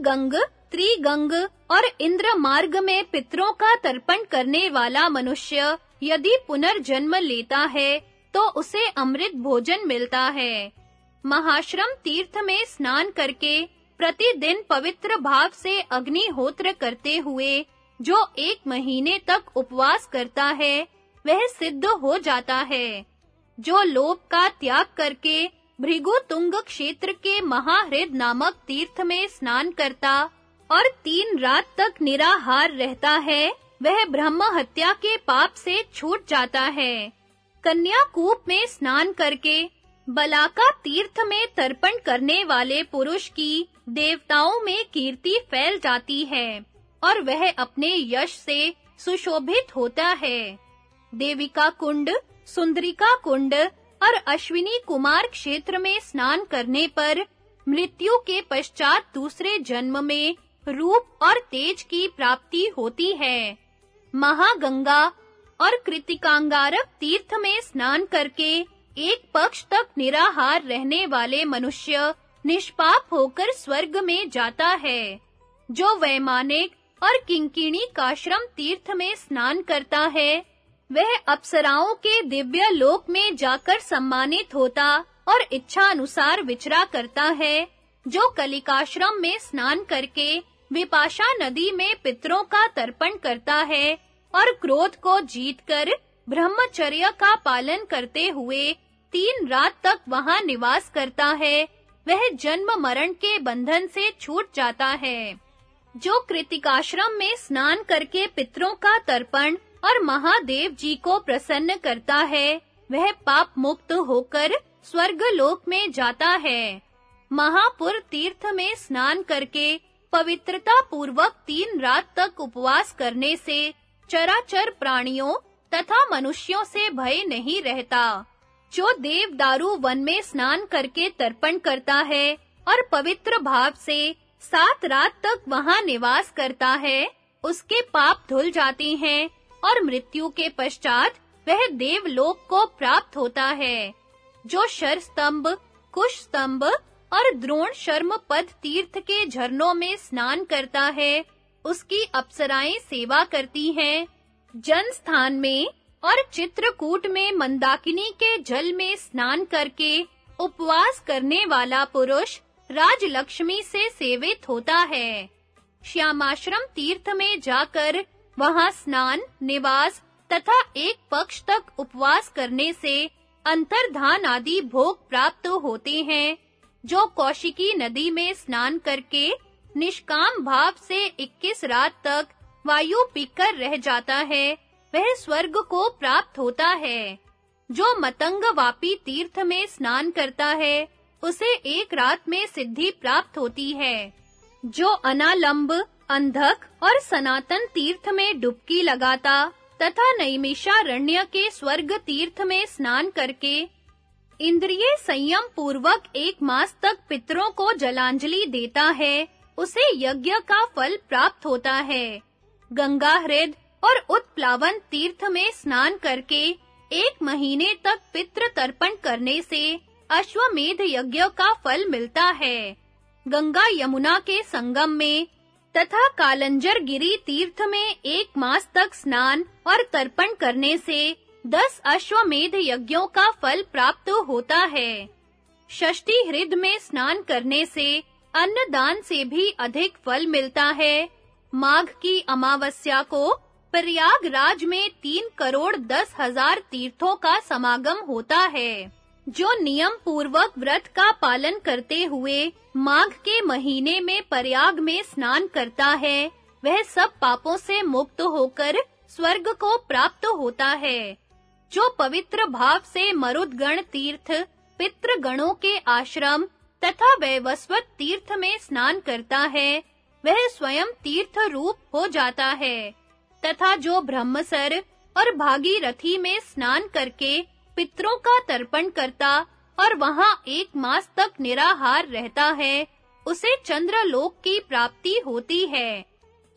गंग त्रिगंग और इंद्र मार्ग में पितरों का तर्पण करने वाला मनुष्य यदि पुनर्जन्म लेता है तो उसे अमृत भोजन मिलता है। महाश्रम तीर्थ में स्नान करके प्रतिदिन पवित्र भाव से अग्निहोत्र करते हुए, जो एक महीने तक उपवास करता है, वह सिद्ध हो जाता है। जो लोभ का त्याग करके भृगुतुंग क्षेत्र के महाहृद नामक तीर्थ में स्नान करता और तीन रात तक निराहार रहता है, वह ब्रह्म हत्या के पाप से छूट जाता है। कन्या कूप में स्नान करके बलाका तीर्थ में तर्पण करने वाले पुरुष की देवताओं में कीर्ति फैल जाती है और वह अपने यश से सुशोभित होता है। देविका कुंड, सुंदरिका कुंड और अश्विनी कुमार क्षेत्र में स्नान करने पर मृत्यु के पश्चात दूसरे जन्म में रूप और तेज की प्राप्ति होती है। महागंगा और कृतिकांगारक तीर्थ में स्नान करके एक पक्ष तक निराहार रहने वाले मनुष्य निष्पाप होकर स्वर्ग में जाता है, जो वैमानिक और किंकिणी काश्रम तीर्थ में स्नान करता है। वह अप्सराओं के दिव्य लोक में जाकर सम्मानित होता और इच्छा अनुसार विचरा करता है, जो कलिकाश्रम में स्नान करके विपाशा नदी में पितरों का तर्पण करता है और क्रोध को जीतकर ब्रह्मचर्य का पालन करते हुए तीन रात तक वहाँ निवास करता है। वह जन्म मरण के बंधन से छूट जाता है। जो कृतिकाश्रम में स्नान करके पितरों का तर्पण और महादेव जी को प्रसन्न करता है, वह पाप मुक्त होकर स्वर्ग लोक में जाता है। महापुर तीर्थ में स्नान करके पवित्रता पूर्वक तीन रात तक उपवास करने से चराचर प्राणियों तथा मनुष्यों से भय नहीं रहता। जो देव दारू वन में स्नान करके तर्पण करता है और पवित्र भाव से सात रात तक वहाँ निवास करता है, उसके पाप धुल जाते हैं और मृत्यु के पश्चात वह देवलोक को प्राप्त होता है, जो शर स्तंभ कुश स्तंभ और द्रोण शर्म पद तीर्थ के झरनों में स्नान करता है, उसकी अप्सराएँ सेवा करती हैं। जन स्थान में और चित्रकूट में मंदाकिनी के जल में स्नान करके उपवास करने वाला पुरुष राजलक्ष्मी से सेवित होता है। श्यामाश्रम तीर्थ में जाकर वहाँ स्नान, निवास तथा एक पक्ष तक उपवास करने से अंतर्धान आदि भोग प्राप्त होते हैं, जो कौशिकी नदी में स्नान करके निष्काम भाव से 21 रात तक वायु पीकर रह जाता है। वह स्वर्ग को प्राप्त होता है। जो मतंग वापी तीर्थ में स्नान करता है, उसे एक रात में सिद्धि प्राप्त होती है। जो अनालंब, अंधक और सनातन तीर्थ में डुबकी लगाता तथा नैमिषारण्य के स्वर्ग तीर्थ में स्नान करके इंद्रिय संयम पूर्वक एक मास तक पितरों को जलांजलि देता है, उसे यज्ञ का फल प्राप्त होता है। गंगा हृद और उत्प्लावन तीर्थ में स्नान करके एक महीने तक पितृ तर्पण करने से अश्वमेध यज्ञ का फल मिलता है। गंगा यमुना के संगम में तथा कालंजर गिरी तीर्थ में एक मास तक स्नान और तर्पण करने से दस अश्वमेध यज्ञों का फल प्राप्त होता है। षष्ठी हृद में स्नान करने से अन्नदान से भी अधिक फल मिलता है। माघ की अमावस्या को प्रयागराज में तीन करोड़ दस हज़ार तीर्थों का समागम होता है, जो नियम पूर्वक व्रत का पालन करते हुए माघ के महीने में प्रयाग में स्नान करता है। वह सब पापों से मुक्त होकर स्वर्ग को प्राप्त होता है, जो पवित्र भाव से मरुदगण तीर्थ, पितृगणों के आश्रम तथा वैवस्वत तीर्थ में स्नान करता है। वह स्वयं तीर्थ रूप हो जाता है। तथा जो ब्रह्मसर और भागीरथी में स्नान करके पितरों का तर्पण करता और वहाँ एक मास तक निराहार रहता है, उसे चंद्रलोक की प्राप्ति होती है।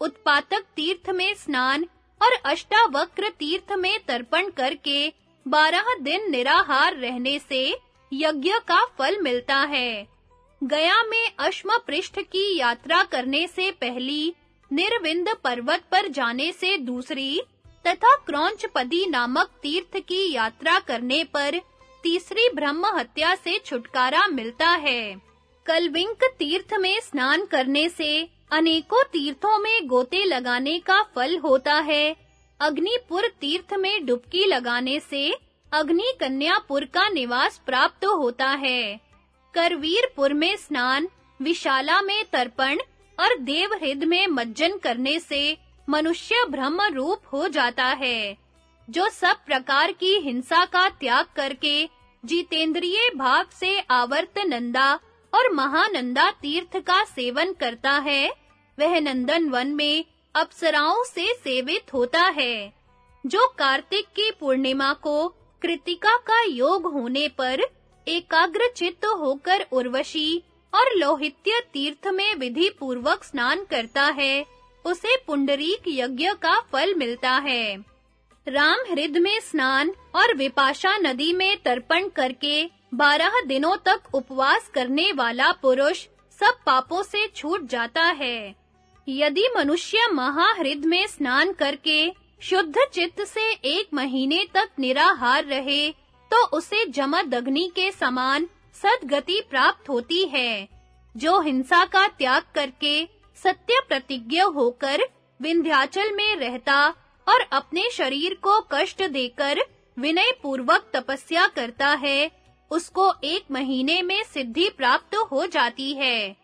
उत्पातक तीर्थ में स्नान और अष्टावक्र तीर्थ में तर्पण करके बारह दिन निराहार रहने से यज्ञ का फल मिलता है। गया में अश्म पृष्ठ की यात्रा करने से पहली निर्विंद पर्वत पर जाने से दूसरी तथा क्रौंचपदी नामक तीर्थ की यात्रा करने पर तीसरी ब्रह्म हत्या से छुटकारा मिलता है। कलविंक तीर्थ में स्नान करने से अनेकों तीर्थों में गोते लगाने का फल होता है। अग्निपुर तीर्थ में डुबकी लगाने से अग्नि कन्यापुर का निवास प्राप्त होता है। करवीरपुर में स्नान, विशाला में तर्पण और देवहृद में मज्जन करने से मनुष्य ब्रह्म रूप हो जाता है, जो सब प्रकार की हिंसा का त्याग करके जितेंद्रिय भाव से आवर्त नंदा और महानंदा तीर्थ का सेवन करता है, वह नंदन वन में अप्सराओं से सेवित होता है, जो कार्तिक की पूर्णिमा को कृतिका का योग होने पर एकाग्र चित्त होकर उर्वशी और लोहित्य तीर्थ में विधि पूर्वक स्नान करता है। उसे पुंडरीक यज्ञ का फल मिलता है। राम हृद में स्नान और विपाशा नदी में तर्पण करके बारह दिनों तक उपवास करने वाला पुरुष सब पापों से छूट जाता है। यदि मनुष्य महाहृद में स्नान करके शुद्ध चित्त से एक महीने तक निराहार रहे तो उसे जमदग्नि के समान सद्गति प्राप्त होती है, जो हिंसा का त्याग करके सत्य प्रतिज्ञ होकर विंध्याचल में रहता और अपने शरीर को कष्ट देकर विनय पूर्वक तपस्या करता है, उसको एक महीने में सिद्धि प्राप्त हो जाती है।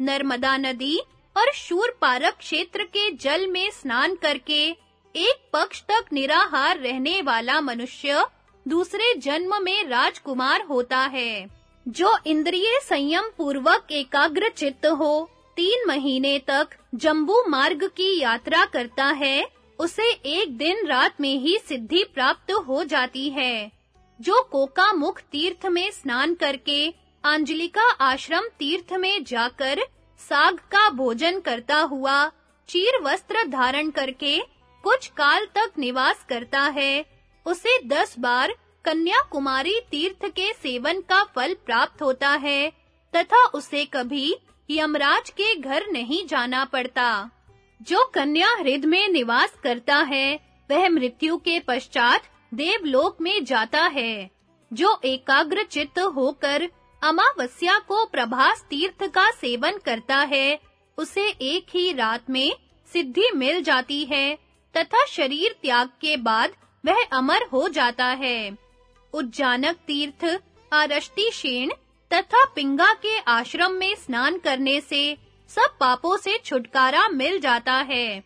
नर्मदा नदी और शूरपारक क्षेत्र के जल में स्नान करके एक पक्ष तक निराहार रहने वाला मनुष्य दूसरे जन्म में राजकुमार होता है। जो इंद्रिय संयम पूर्वक एकाग्र चित्त हो, तीन महीने तक जम्बू मार्ग की यात्रा करता है, उसे एक दिन रात में ही सिद्धि प्राप्त हो जाती है। जो कोका मुख तीर्थ में स्नान करके अंजलिका आश्रम तीर्थ में जाकर साग का भोजन करता हुआ, चीर वस्त्र धारण करके कुछ काल तक निवास करता है, उसे दस बार कन्याकुमारी तीर्थ के सेवन का फल प्राप्त होता है, तथा उसे कभी यमराज के घर नहीं जाना पड़ता। जो कन्या हृदय में निवास करता है, वह मृत्यु के पश्चात देवलोक में जाता है, जो एकाग्र चित्त होकर अमावस्या को प्रभास तीर्थ का सेवन करता है, उसे एक ही रात में सिद्धि मिल जाती है, तथा शरीर त्याग के बाद वह अमर हो जाता है। उज्जानक तीर्थ, आरष्टि शेण तथा पिंगा के आश्रम में स्नान करने से सब पापों से छुटकारा मिल जाता है।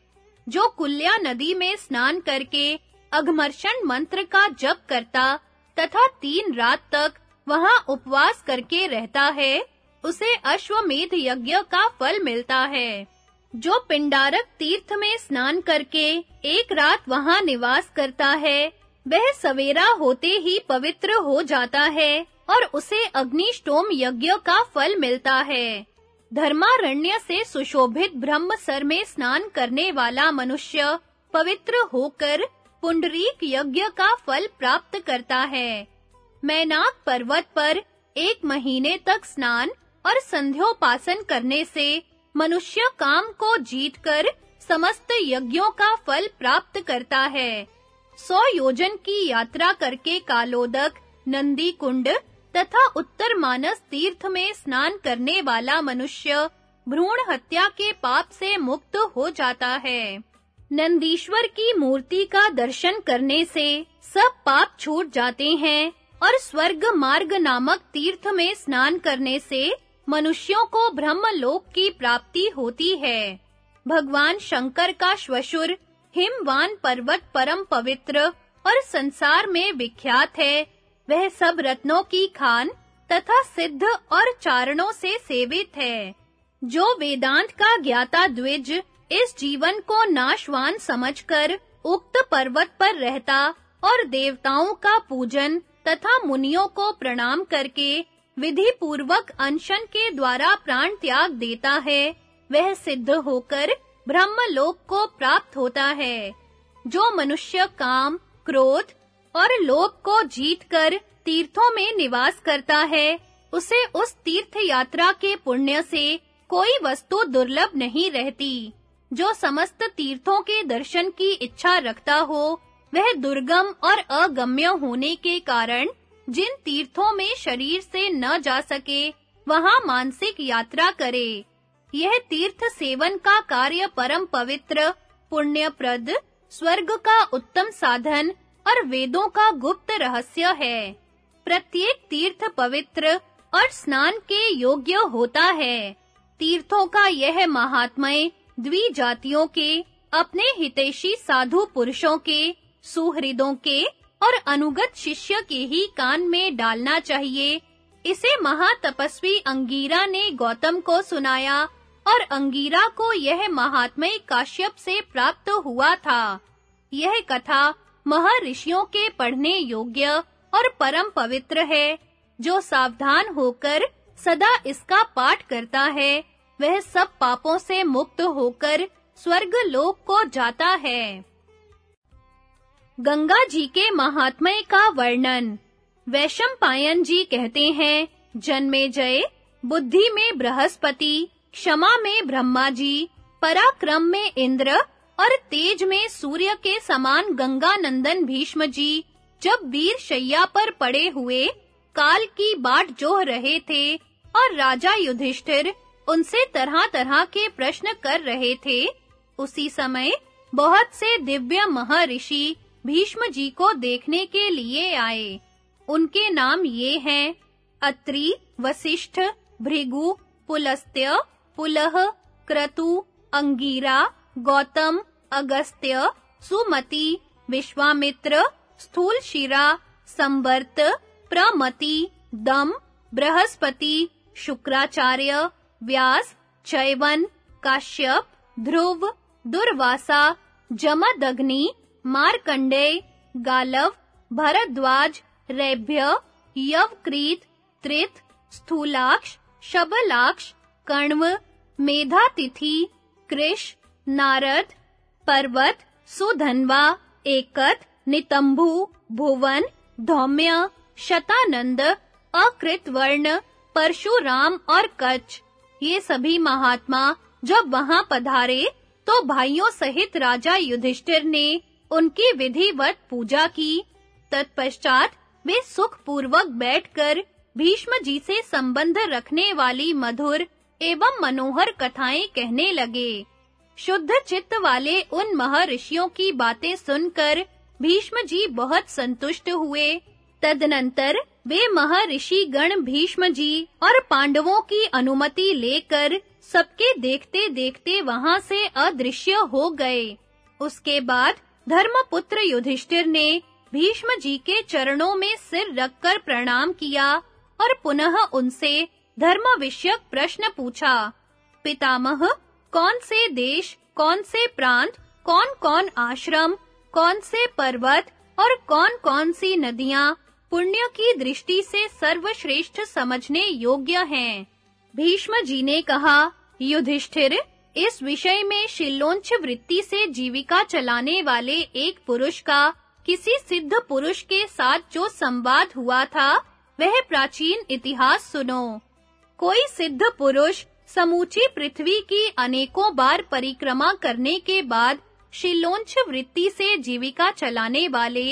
जो कुल्या नदी में स्नान करके अघमर्षण मंत्र का जप करता तथा तीन रात तक वहाँ उपवास करके रहता है, उसे अश्वमेध यज्ञ का फल मिलता है। जो पिंडारक तीर्थ में स्नान करके एक रात वहाँ निवास करता है वह सवेरा होते ही पवित्र हो जाता है और उसे अग्निष्टोम यज्ञ का फल मिलता है। धर्मारण्य से सुशोभित ब्रह्मसर में स्नान करने वाला मनुष्य पवित्र होकर पुंडरीक यज्ञ का फल प्राप्त करता है। मैनाक पर्वत पर एक महीने तक स्नान और संध्योपासन करने से मनुष्य काम को जीतकर समस्त यज्ञों का फल प्राप्त करता है। सौ योजन की यात्रा करके कालोदक नंदी कुंड तथा उत्तर मानस तीर्थ में स्नान करने वाला मनुष्य भ्रूण हत्या के पाप से मुक्त हो जाता है। नंदीश्वर की मूर्ति का दर्शन करने से सब पाप छूट जाते हैं और स्वर्ग मार्ग नामक तीर्थ में स्नान करने से मनुष्यों को ब्रह्म लोक की प्राप्ति होती है। भगवान शंकर का श्वशुर हिमवान पर्वत परम पवित्र और संसार में विख्यात है। वह सब रत्नों की खान तथा सिद्ध और चारणों से सेवित है। जो वेदांत का ज्ञाता द्विज इस जीवन को नाशवान समझकर उक्त पर्वत पर रहता और देवताओं का पूजन तथा मुनियों को प्रणाम करके विधि पूर्वक अनशन के द्वारा प्राण त्याग देता है, वह सिद्ध होकर ब्रह्म लोक को प्राप्त होता है, जो मनुष्य काम, क्रोध और लोभ को जीतकर तीर्थों में निवास करता है, उसे उस तीर्थ यात्रा के पुण्य से कोई वस्तु दुर्लभ नहीं रहती। जो समस्त तीर्थों के दर्शन की इच्छा रखता हो, वह दुर्गम और अगम्य होने के कारण जिन तीर्थों में शरीर से न जा सके, वहाँ मानसिक यात्रा करे। यह तीर्थ सेवन का कार्य परम पवित्र, पुण्यप्रद, स्वर्ग का उत्तम साधन और वेदों का गुप्त रहस्य है। प्रत्येक तीर्थ पवित्र और स्नान के योग्य होता है। तीर्थों का यह महात्मय द्विजातियों के, अपने हितैषी साधु पुरुषों के, सुहृदों के और अनुगत शिष्य के ही कान में डालना चाहिए। इसे महातपस्वी अंगीरा ने गौतम को सुनाया, और अंगीरा को यह महात्मय काश्यप से प्राप्त हुआ था। यह कथा महर्षियों के पढ़ने योग्य और परम पवित्र है, जो सावधान होकर सदा इसका पाठ करता है। वह सब पापों से मुक्त होकर स्वर्ग लोक को जाता है। गंगा जी के महात्मय का वर्णन। वैशम पायन जी कहते हैं, जन्मे जय, बुद्धि में बृहस्पति, क्षमा में ब्रह्मा जी पराक्रम में इंद्र और तेज में सूर्य के समान गंगा नंदन भीष्म जी जब वीर शैया पर पड़े हुए, काल की बाट जोह रहे थे और राजा युधिष्ठिर उनसे तरह-तरह के प्रश्न कर रहे थे, उसी समय बहुत से दिव्य महर्षि भीष्म जी को देखने के लिए आए। उनके नाम ये हैं, अत्रि वशिष्ठ भृगु, पुलस्त्य, पुलह, क्रतु, अंगीरा, गौतम, अगस्त्य, सुमति, विश्वामित्र, स्थूलशिरा, संवर्त, प्रमति, दम, बृहस्पति, शुक्राचार्य, व्यास, चैवन, काश्यप, ध्रुव, दुर्वासा, जमदग्नि, मार्कंडेय, गालव, भरद्वाज रेभ्य यवक्रीत त्रित, स्थूलाक्ष, शबलाक्ष कण्व मेधातिथि कृष, नारद, पर्वत, सुधनवा, एकत नितंभु भुवन, धौम्य, शतानंद, अकृतवर्ण, परशुराम और कच्छ। ये सभी महात्मा जब वहाँ पधारे तो भाइयों सहित राजा युधिष्ठिर ने उनकी विधिवत पूजा की। तत्पश्चात वे सुख पूर्वक बैठकर भीष्म जी से संबंध रखने वाली मधुर एवं मनोहर कथाएँ कहने लगे। शुद्ध चित्त वाले उन महर्षियों की बातें सुनकर भीष्म जी बहुत संतुष्ट हुए। तदनंतर वे महर्षि गण भीष्म जी और पांडवों की अनुमति लेकर सबके देखते-देखते वहाँ से अदृश्य हो गए। उसके बाद धर्मपुत्र युधिष्ठिर ने भीष्म जी के चरणों में सिर रखकर प्रणाम किया और पुनः उनसे धर्म विषयक प्रश्न पूछा, पितामह, कौन से देश, कौन से प्रांत, कौन-कौन आश्रम, कौन से पर्वत और कौन-कौन सी नदियाँ पुण्य की दृष्टि से सर्वश्रेष्ठ समझने योग्य हैं? भीष्म जी ने कहा, युधिष्ठिर, इस विषय में शिलोंच वृत्ति से जीविका चलाने वाले एक पुरुष का किसी सिद्ध पुरुष के साथ जो संवाद हुआ था, वह प्राचीन इतिहास सुनो। कोई सिद्ध पुरुष समूची पृथ्वी की अनेकों बार परिक्रमा करने के बाद शिलोंच वृत्ति से जीविका चलाने वाले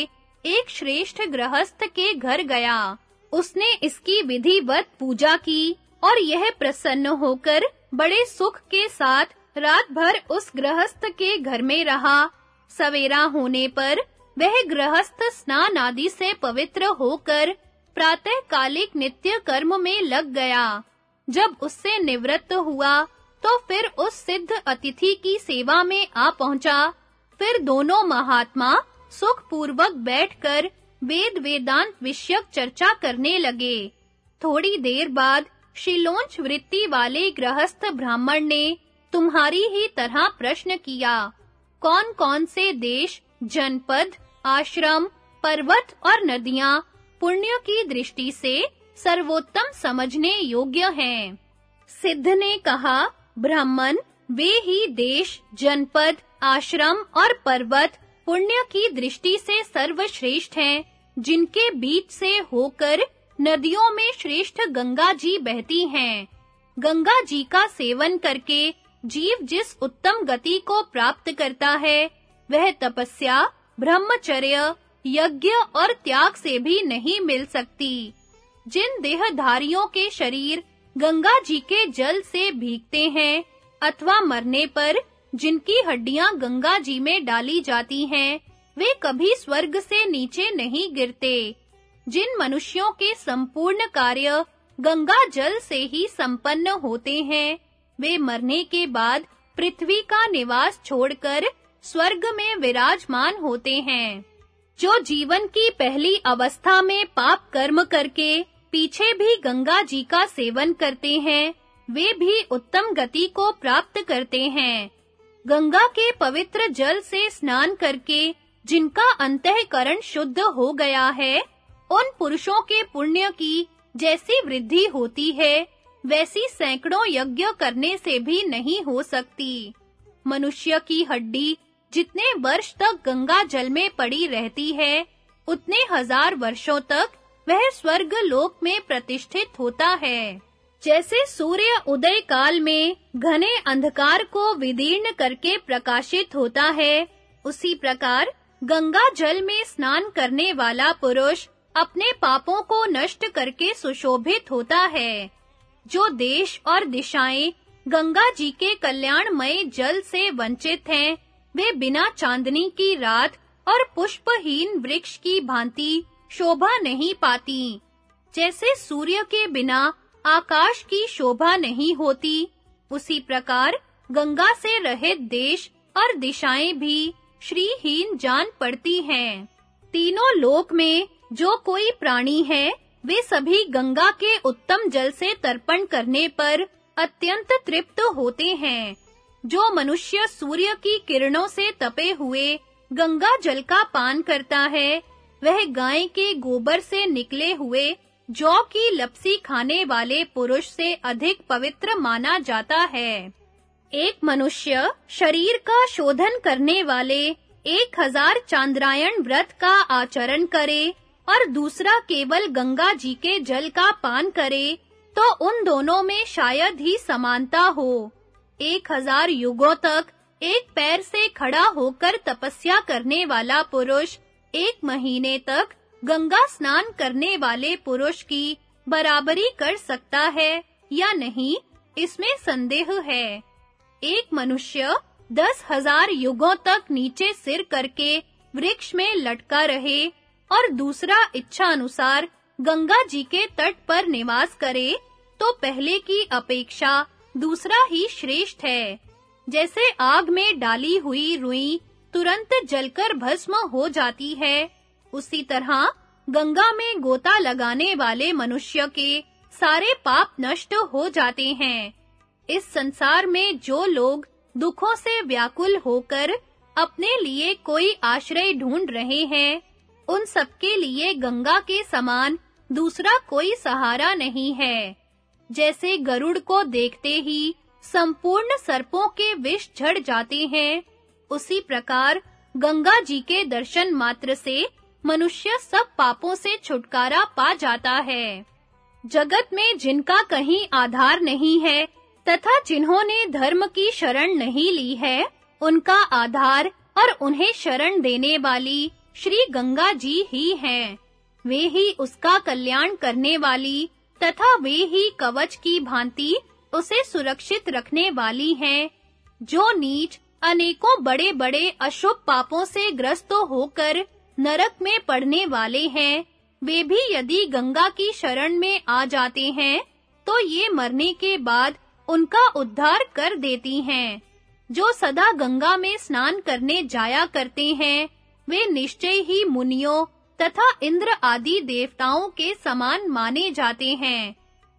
एक श्रेष्ठ गृहस्थ के घर गया। उसने इसकी विधिवत पूजा की और यह प्रसन्न होकर बड़े सुख के साथ रात भर उस गृहस्थ के घर में रहा। सवेरा होने पर वह गृहस्थ स्नान आदि से पवित्र होकर प्रातः कालिक नित्य कर्म में लग गया। जब उससे निवृत्त हुआ तो फिर उस सिद्ध अतिथि की सेवा में आ पहुँचा। फिर दोनों महात्मा सुख पूर्वक बैठकर वेद वेदांत विषयक चर्चा करने लगे। थोड़ी देर बाद शिलोंच वृत्ति वाले गृहस्थ ब्राह्मण ने तुम्हारी ही तरह प्रश्न किया, कौन-कौन से देश, जनपद आश्रम, पर्वत और नदियाँ पुण्य की दृष्टि से सर्वोत्तम समझने योग्य हैं। सिद्ध ने कहा, ब्राह्मण, वे ही देश, जनपद, आश्रम और पर्वत पुण्य की दृष्टि से सर्वश्रेष्ठ हैं, जिनके बीच से होकर नदियों में श्रेष्ठ गंगा जी बहती हैं। गंगा जी का सेवन करके जीव जिस उत्तम गति को प्राप्त करता है, वह तपस्या ब्रह्मचर्य, यज्ञ और त्याग से भी नहीं मिल सकती। जिन देहधारियों के शरीर गंगा जी के जल से भीगते हैं अथवा मरने पर जिनकी हड्डियाँ गंगा जी में डाली जाती हैं, वे कभी स्वर्ग से नीचे नहीं गिरते। जिन मनुष्यों के संपूर्ण कार्य गंगा जल से ही संपन्न होते हैं, वे मरने के बाद पृथ्वी का निवास छोड़कर स्वर्ग में विराजमान होते हैं, जो जीवन की पहली अवस्था में पाप कर्म करके पीछे भी गंगा जी का सेवन करते हैं, वे भी उत्तम गति को प्राप्त करते हैं। गंगा के पवित्र जल से स्नान करके जिनका अंतःकरण शुद्ध हो गया है, उन पुरुषों के पुण्य की जैसी वृद्धि होती है, वैसी सैकड़ों यज्ञ करने से भी नहीं हो सकती। मनुष्य की हड्डी जितने वर्ष तक गंगा जल में पड़ी रहती है, उतने हज़ार वर्षों तक वह स्वर्ग लोक में प्रतिष्ठित होता है। जैसे सूर्य उदय काल में घने अंधकार को विदीर्ण करके प्रकाशित होता है, उसी प्रकार गंगा जल में स्नान करने वाला पुरुष अपने पापों को नष्ट करके सुशोभित होता है। जो देश और दिशाएँ गंगा जी के कल्याणमय जल से वंचित हैं वे बिना चांदनी की रात और पुष्पहीन वृक्ष की भांति शोभा नहीं पाती। जैसे सूर्य के बिना आकाश की शोभा नहीं होती, उसी प्रकार गंगा से रहित देश और दिशाएँ भी श्रीहीन जान पड़ती हैं। तीनों लोक में जो कोई प्राणी है, वे सभी गंगा के उत्तम जल से तर्पण करने पर अत्यंत तृप्त होते हैं। जो मनुष्य सूर्य की किरणों से तपे हुए गंगा जल का पान करता है, वह गाय के गोबर से निकले हुए, जौ की लपसी खाने वाले पुरुष से अधिक पवित्र माना जाता है। एक मनुष्य शरीर का शोधन करने वाले एक हज़ार चांद्रायण व्रत का आचरण करे और दूसरा केवल गंगा जी के जल का पान करे तो उन दोनों में शायद ही समानता हो। एक हज़ार युगों तक एक पैर से खड़ा होकर तपस्या करने वाला पुरुष एक महीने तक गंगा स्नान करने वाले पुरुष की बराबरी कर सकता है या नहीं, इसमें संदेह है। एक मनुष्य दस हज़ार युगों तक नीचे सिर करके वृक्ष में लटका रहे और दूसरा इच्छा अनुसार गंगा जी के तट पर निवास करे तो पहले की अपेक्षा दूसरा ही श्रेष्ठ है। जैसे आग में डाली हुई रुई तुरंत जलकर भस्म हो जाती है, उसी तरह गंगा में गोता लगाने वाले मनुष्य के सारे पाप नष्ट हो जाते हैं। इस संसार में जो लोग दुखों से व्याकुल होकर अपने लिए कोई आश्रय ढूंढ रहे हैं, उन सबके लिए गंगा के समान दूसरा कोई सहारा नहीं है। जैसे गरुड़ को देखते ही संपूर्ण सर्पों के विष झड़ जाते हैं, उसी प्रकार गंगा जी के दर्शन मात्र से मनुष्य सब पापों से छुटकारा पा जाता है। जगत में जिनका कहीं आधार नहीं है तथा जिन्होंने धर्म की शरण नहीं ली है, उनका आधार और उन्हें शरण देने वाली श्री गंगा जी ही हैं। वे ही उसका कल्याण करने वाली तथा वे ही कवच की भांति उसे सुरक्षित रखने वाली हैं, जो नीच, अनेकों बड़े-बड़े अशुभ पापों से ग्रस्त होकर नरक में पड़ने वाले हैं। वे भी यदि गंगा की शरण में आ जाते हैं तो ये मरने के बाद उनका उद्धार कर देती हैं। जो सदा गंगा में स्नान करने जाया करते हैं, वे निश्चय ही मुनियों तथा इंद्र आदि देवताओं के समान माने जाते हैं।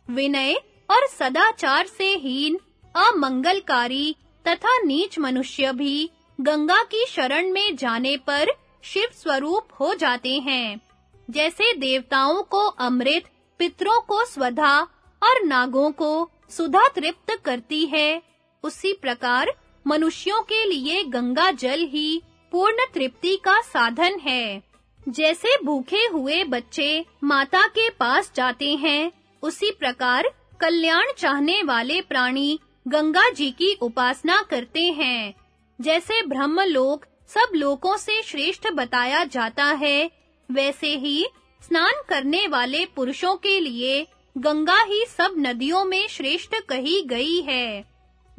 विनय और सदाचार से हीन, अमंगलकारी तथा नीच मनुष्य भी गंगा की शरण में जाने पर शिव स्वरूप हो जाते हैं। जैसे देवताओं को अमृत, पितरों को स्वधा और नागों को सुधा तृप्त करती है, उसी प्रकार मनुष्यों के लिए गंगा जल ही पूर्ण तृप्ति का साधन है। जैसे भूखे हुए बच्चे माता के पास जाते हैं, उसी प्रकार कल्याण चाहने वाले प्राणी गंगा जी की उपासना करते हैं। जैसे ब्रह्मलोक सब लोकों से श्रेष्ठ बताया जाता है, वैसे ही स्नान करने वाले पुरुषों के लिए गंगा ही सब नदियों में श्रेष्ठ कही गई है।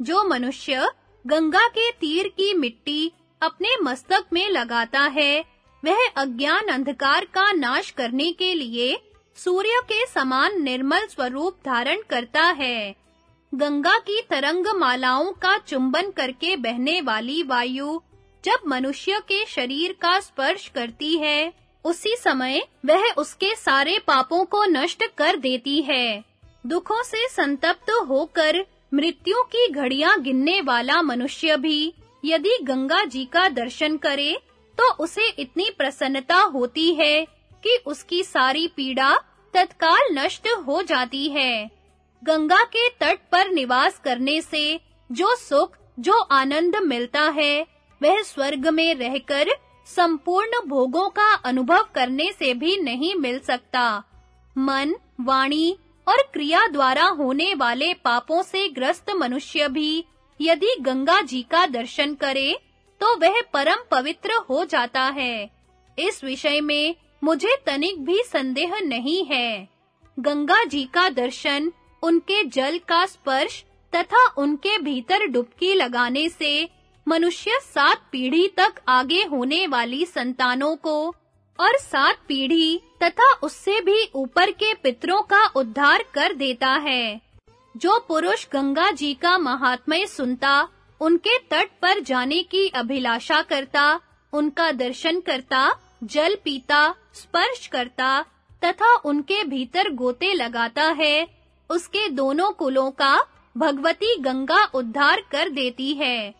जो मनुष्य गंगा के तीर की मिट्टी अपने मस्तक में लगाता है वह अज्ञान अंधकार का नाश करने के लिए सूर्य के समान निर्मल स्वरूप धारण करता है। गंगा की तरंग मालाओं का चुंबन करके बहने वाली वायु जब मनुष्य के शरीर का स्पर्श करती है, उसी समय वह उसके सारे पापों को नष्ट कर देती है। दुखों से संतप्त होकर मृत्यु की घड़ियाँ गिनने वाला मनुष्य भी यदि गंगा जी का दर्शन करे तो उसे इतनी प्रसन्नता होती है कि उसकी सारी पीड़ा तत्काल नष्ट हो जाती है। गंगा के तट पर निवास करने से जो सुख, जो आनंद मिलता है, वह स्वर्ग में रहकर संपूर्ण भोगों का अनुभव करने से भी नहीं मिल सकता। मन, वाणी और क्रिया द्वारा होने वाले पापों से ग्रस्त मनुष्य भी यदि गंगा जी का दर्शन करे तो वह परम पवित्र हो जाता है। इस विषय में मुझे तनिक भी संदेह नहीं है। गंगा जी का दर्शन, उनके जल का स्पर्श तथा उनके भीतर डुबकी लगाने से मनुष्य सात पीढ़ी तक आगे होने वाली संतानों को और सात पीढ़ी तथा उससे भी ऊपर के पितरों का उद्धार कर देता है। जो पुरुष गंगा जी का महात्म्य सुनता उनके तट पर जाने की अभिलाषा करता, उनका दर्शन करता, जल पीता, स्पर्श करता, तथा उनके भीतर गोते लगाता है। उसके दोनों कुलों का भगवती गंगा उद्धार कर देती है।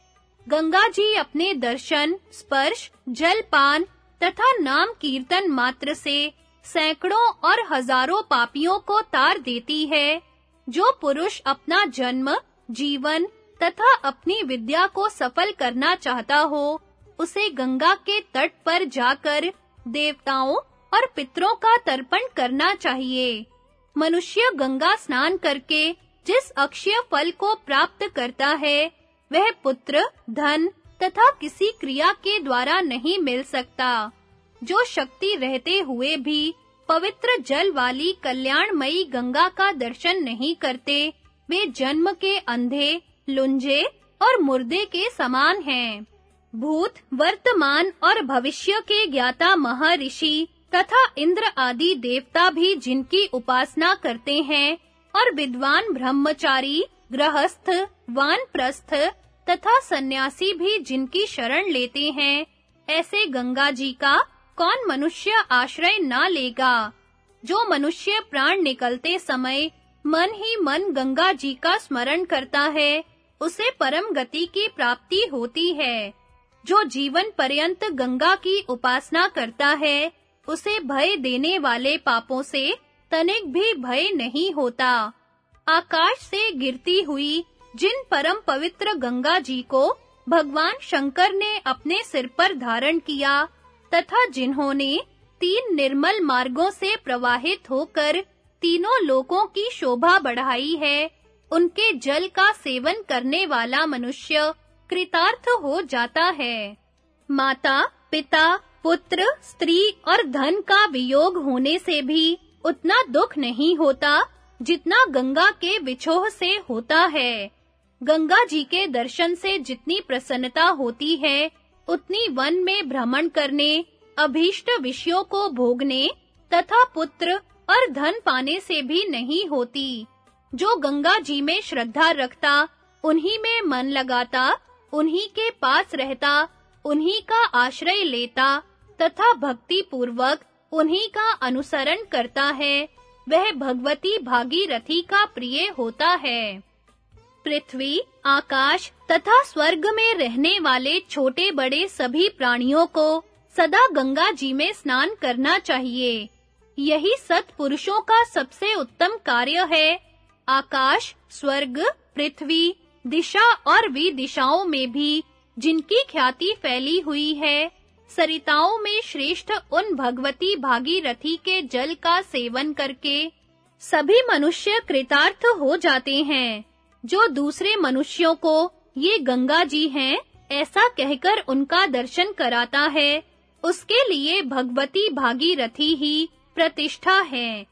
गंगा जी अपने दर्शन, स्पर्श, जलपान तथा नाम कीर्तन मात्र से सैकड़ों और हज़ारों पापियों को तार देती है, जो पुरुष अपना जन्म, जीवन तथा अपनी विद्या को सफल करना चाहता हो, उसे गंगा के तट पर जाकर देवताओं और पितरों का तर्पण करना चाहिए। मनुष्य गंगा स्नान करके जिस अक्षय फल को प्राप्त करता है, वह पुत्र, धन तथा किसी क्रिया के द्वारा नहीं मिल सकता। जो शक्ति रहते हुए भी पवित्र जल वाली कल्याणमयी गंगा का दर्शन नहीं करते, वे जन्म के अंधे लुंजे और मुर्दे के समान हैं। भूत, वर्तमान और भविष्य के ज्ञाता महर्षि तथा इंद्र आदि देवता भी जिनकी उपासना करते हैं और विद्वान ब्रह्मचारी, गृहस्थ, वानप्रस्थ तथा सन्यासी भी जिनकी शरण लेते हैं, ऐसे गंगा जी का कौन मनुष्य आश्रय ना लेगा? जो मनुष्य प्राण निकलते समय मन ही मन गंगा जी का स्मरण करता है उसे परम गति की प्राप्ति होती है। जो जीवन पर्यंत गंगा की उपासना करता है, उसे भय देने वाले पापों से तनिक भी भय नहीं होता। आकाश से गिरती हुई जिन परम पवित्र गंगा जी को भगवान शंकर ने अपने सिर पर धारण किया, तथा जिन्होंने तीन निर्मल मार्गों से प्रवाहित होकर तीनों लोकों की शोभा बढ़ाई है उनके जल का सेवन करने वाला मनुष्य कृतार्थ हो जाता है। माता, पिता, पुत्र, स्त्री और धन का वियोग होने से भी उतना दुख नहीं होता जितना गंगा के विछोह से होता है। गंगा जी के दर्शन से जितनी प्रसन्नता होती है, उतनी वन में भ्रमण करने, अभीष्ट विषयों को भोगने तथा पुत्र और धन पाने से भी नहीं होती। जो गंगा जी में श्रद्धा रखता, उन्हीं में मन लगाता, उन्हीं के पास रहता, उन्हीं का आश्रय लेता, तथा भक्ति पूर्वक उन्हीं का अनुसरण करता है। वह भगवती भागीरथी का प्रिय होता है। पृथ्वी, आकाश तथा स्वर्ग में रहने वाले छोटे बड़े सभी प्राणियों को सदा गंगा जी में स्नान करना चाहिए। यही सत पुरुषों का सबसे उत्तम कार्य है। आकाश, स्वर्ग, पृथ्वी, दिशा और दिशाओं में भी जिनकी ख्याति फैली हुई है, सरिताओं में श्रेष्ठ उन भगवती भागीरथी के जल का सेवन करके सभी मनुष्य कृतार्थ हो जाते हैं, जो दूसरे मनुष्यों को, ये गंगा जी हैं, ऐसा कहकर उनका दर्शन कराता है, उसके लिए भगवती भागीरथी ही प्रतिष्ठा है।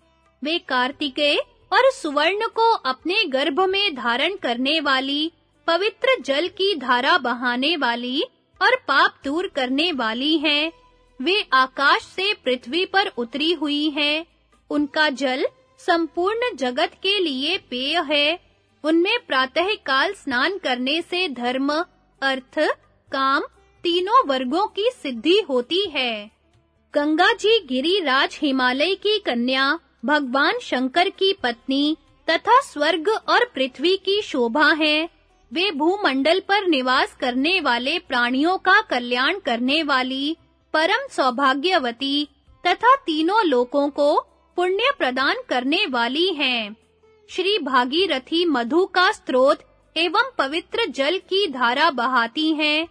वे कार्तिकेय और सुवर्ण को अपने गर्भ में धारण करने वाली, पवित्र जल की धारा बहाने वाली और पाप दूर करने वाली हैं। वे आकाश से पृथ्वी पर उतरी हुई हैं। उनका जल संपूर्ण जगत के लिए पेय है। उनमें प्रातः काल स्नान करने से धर्म, अर्थ, काम तीनों वर्गों की सिद्धि होती है। गंगा जी गिरिराज हिमालय की कन्या भगवान शंकर की पत्नी तथा स्वर्ग और पृथ्वी की शोभा हैं। वे भूमंडल पर निवास करने वाले प्राणियों का कल्याण करने वाली परम सौभाग्यवती तथा तीनों लोकों को पुण्य प्रदान करने वाली हैं। श्री भागीरथी मधु का स्रोत एवं पवित्र जल की धारा बहाती हैं।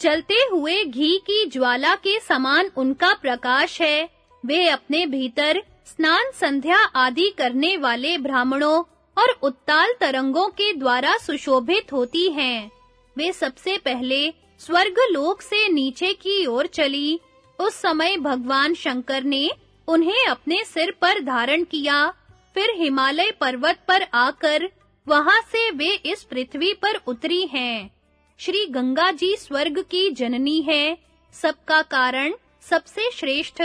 जलते हुए घी की ज्वाला के समान उनका प्रकाश है। वे अपने भीतर स्नान संध्या आदि करने वाले ब्राह्मणों और उत्ताल तरंगों के द्वारा सुशोभित होती हैं। वे सबसे पहले स्वर्ग लोक से नीचे की ओर चली। उस समय भगवान शंकर ने उन्हें अपने सिर पर धारण किया। फिर हिमालय पर्वत पर आकर वहाँ से वे इस पृथ्वी पर उतरी हैं। श्री गंगा जी स्वर्ग की जननी है। सबका कारण सबसे श्रेष्ठ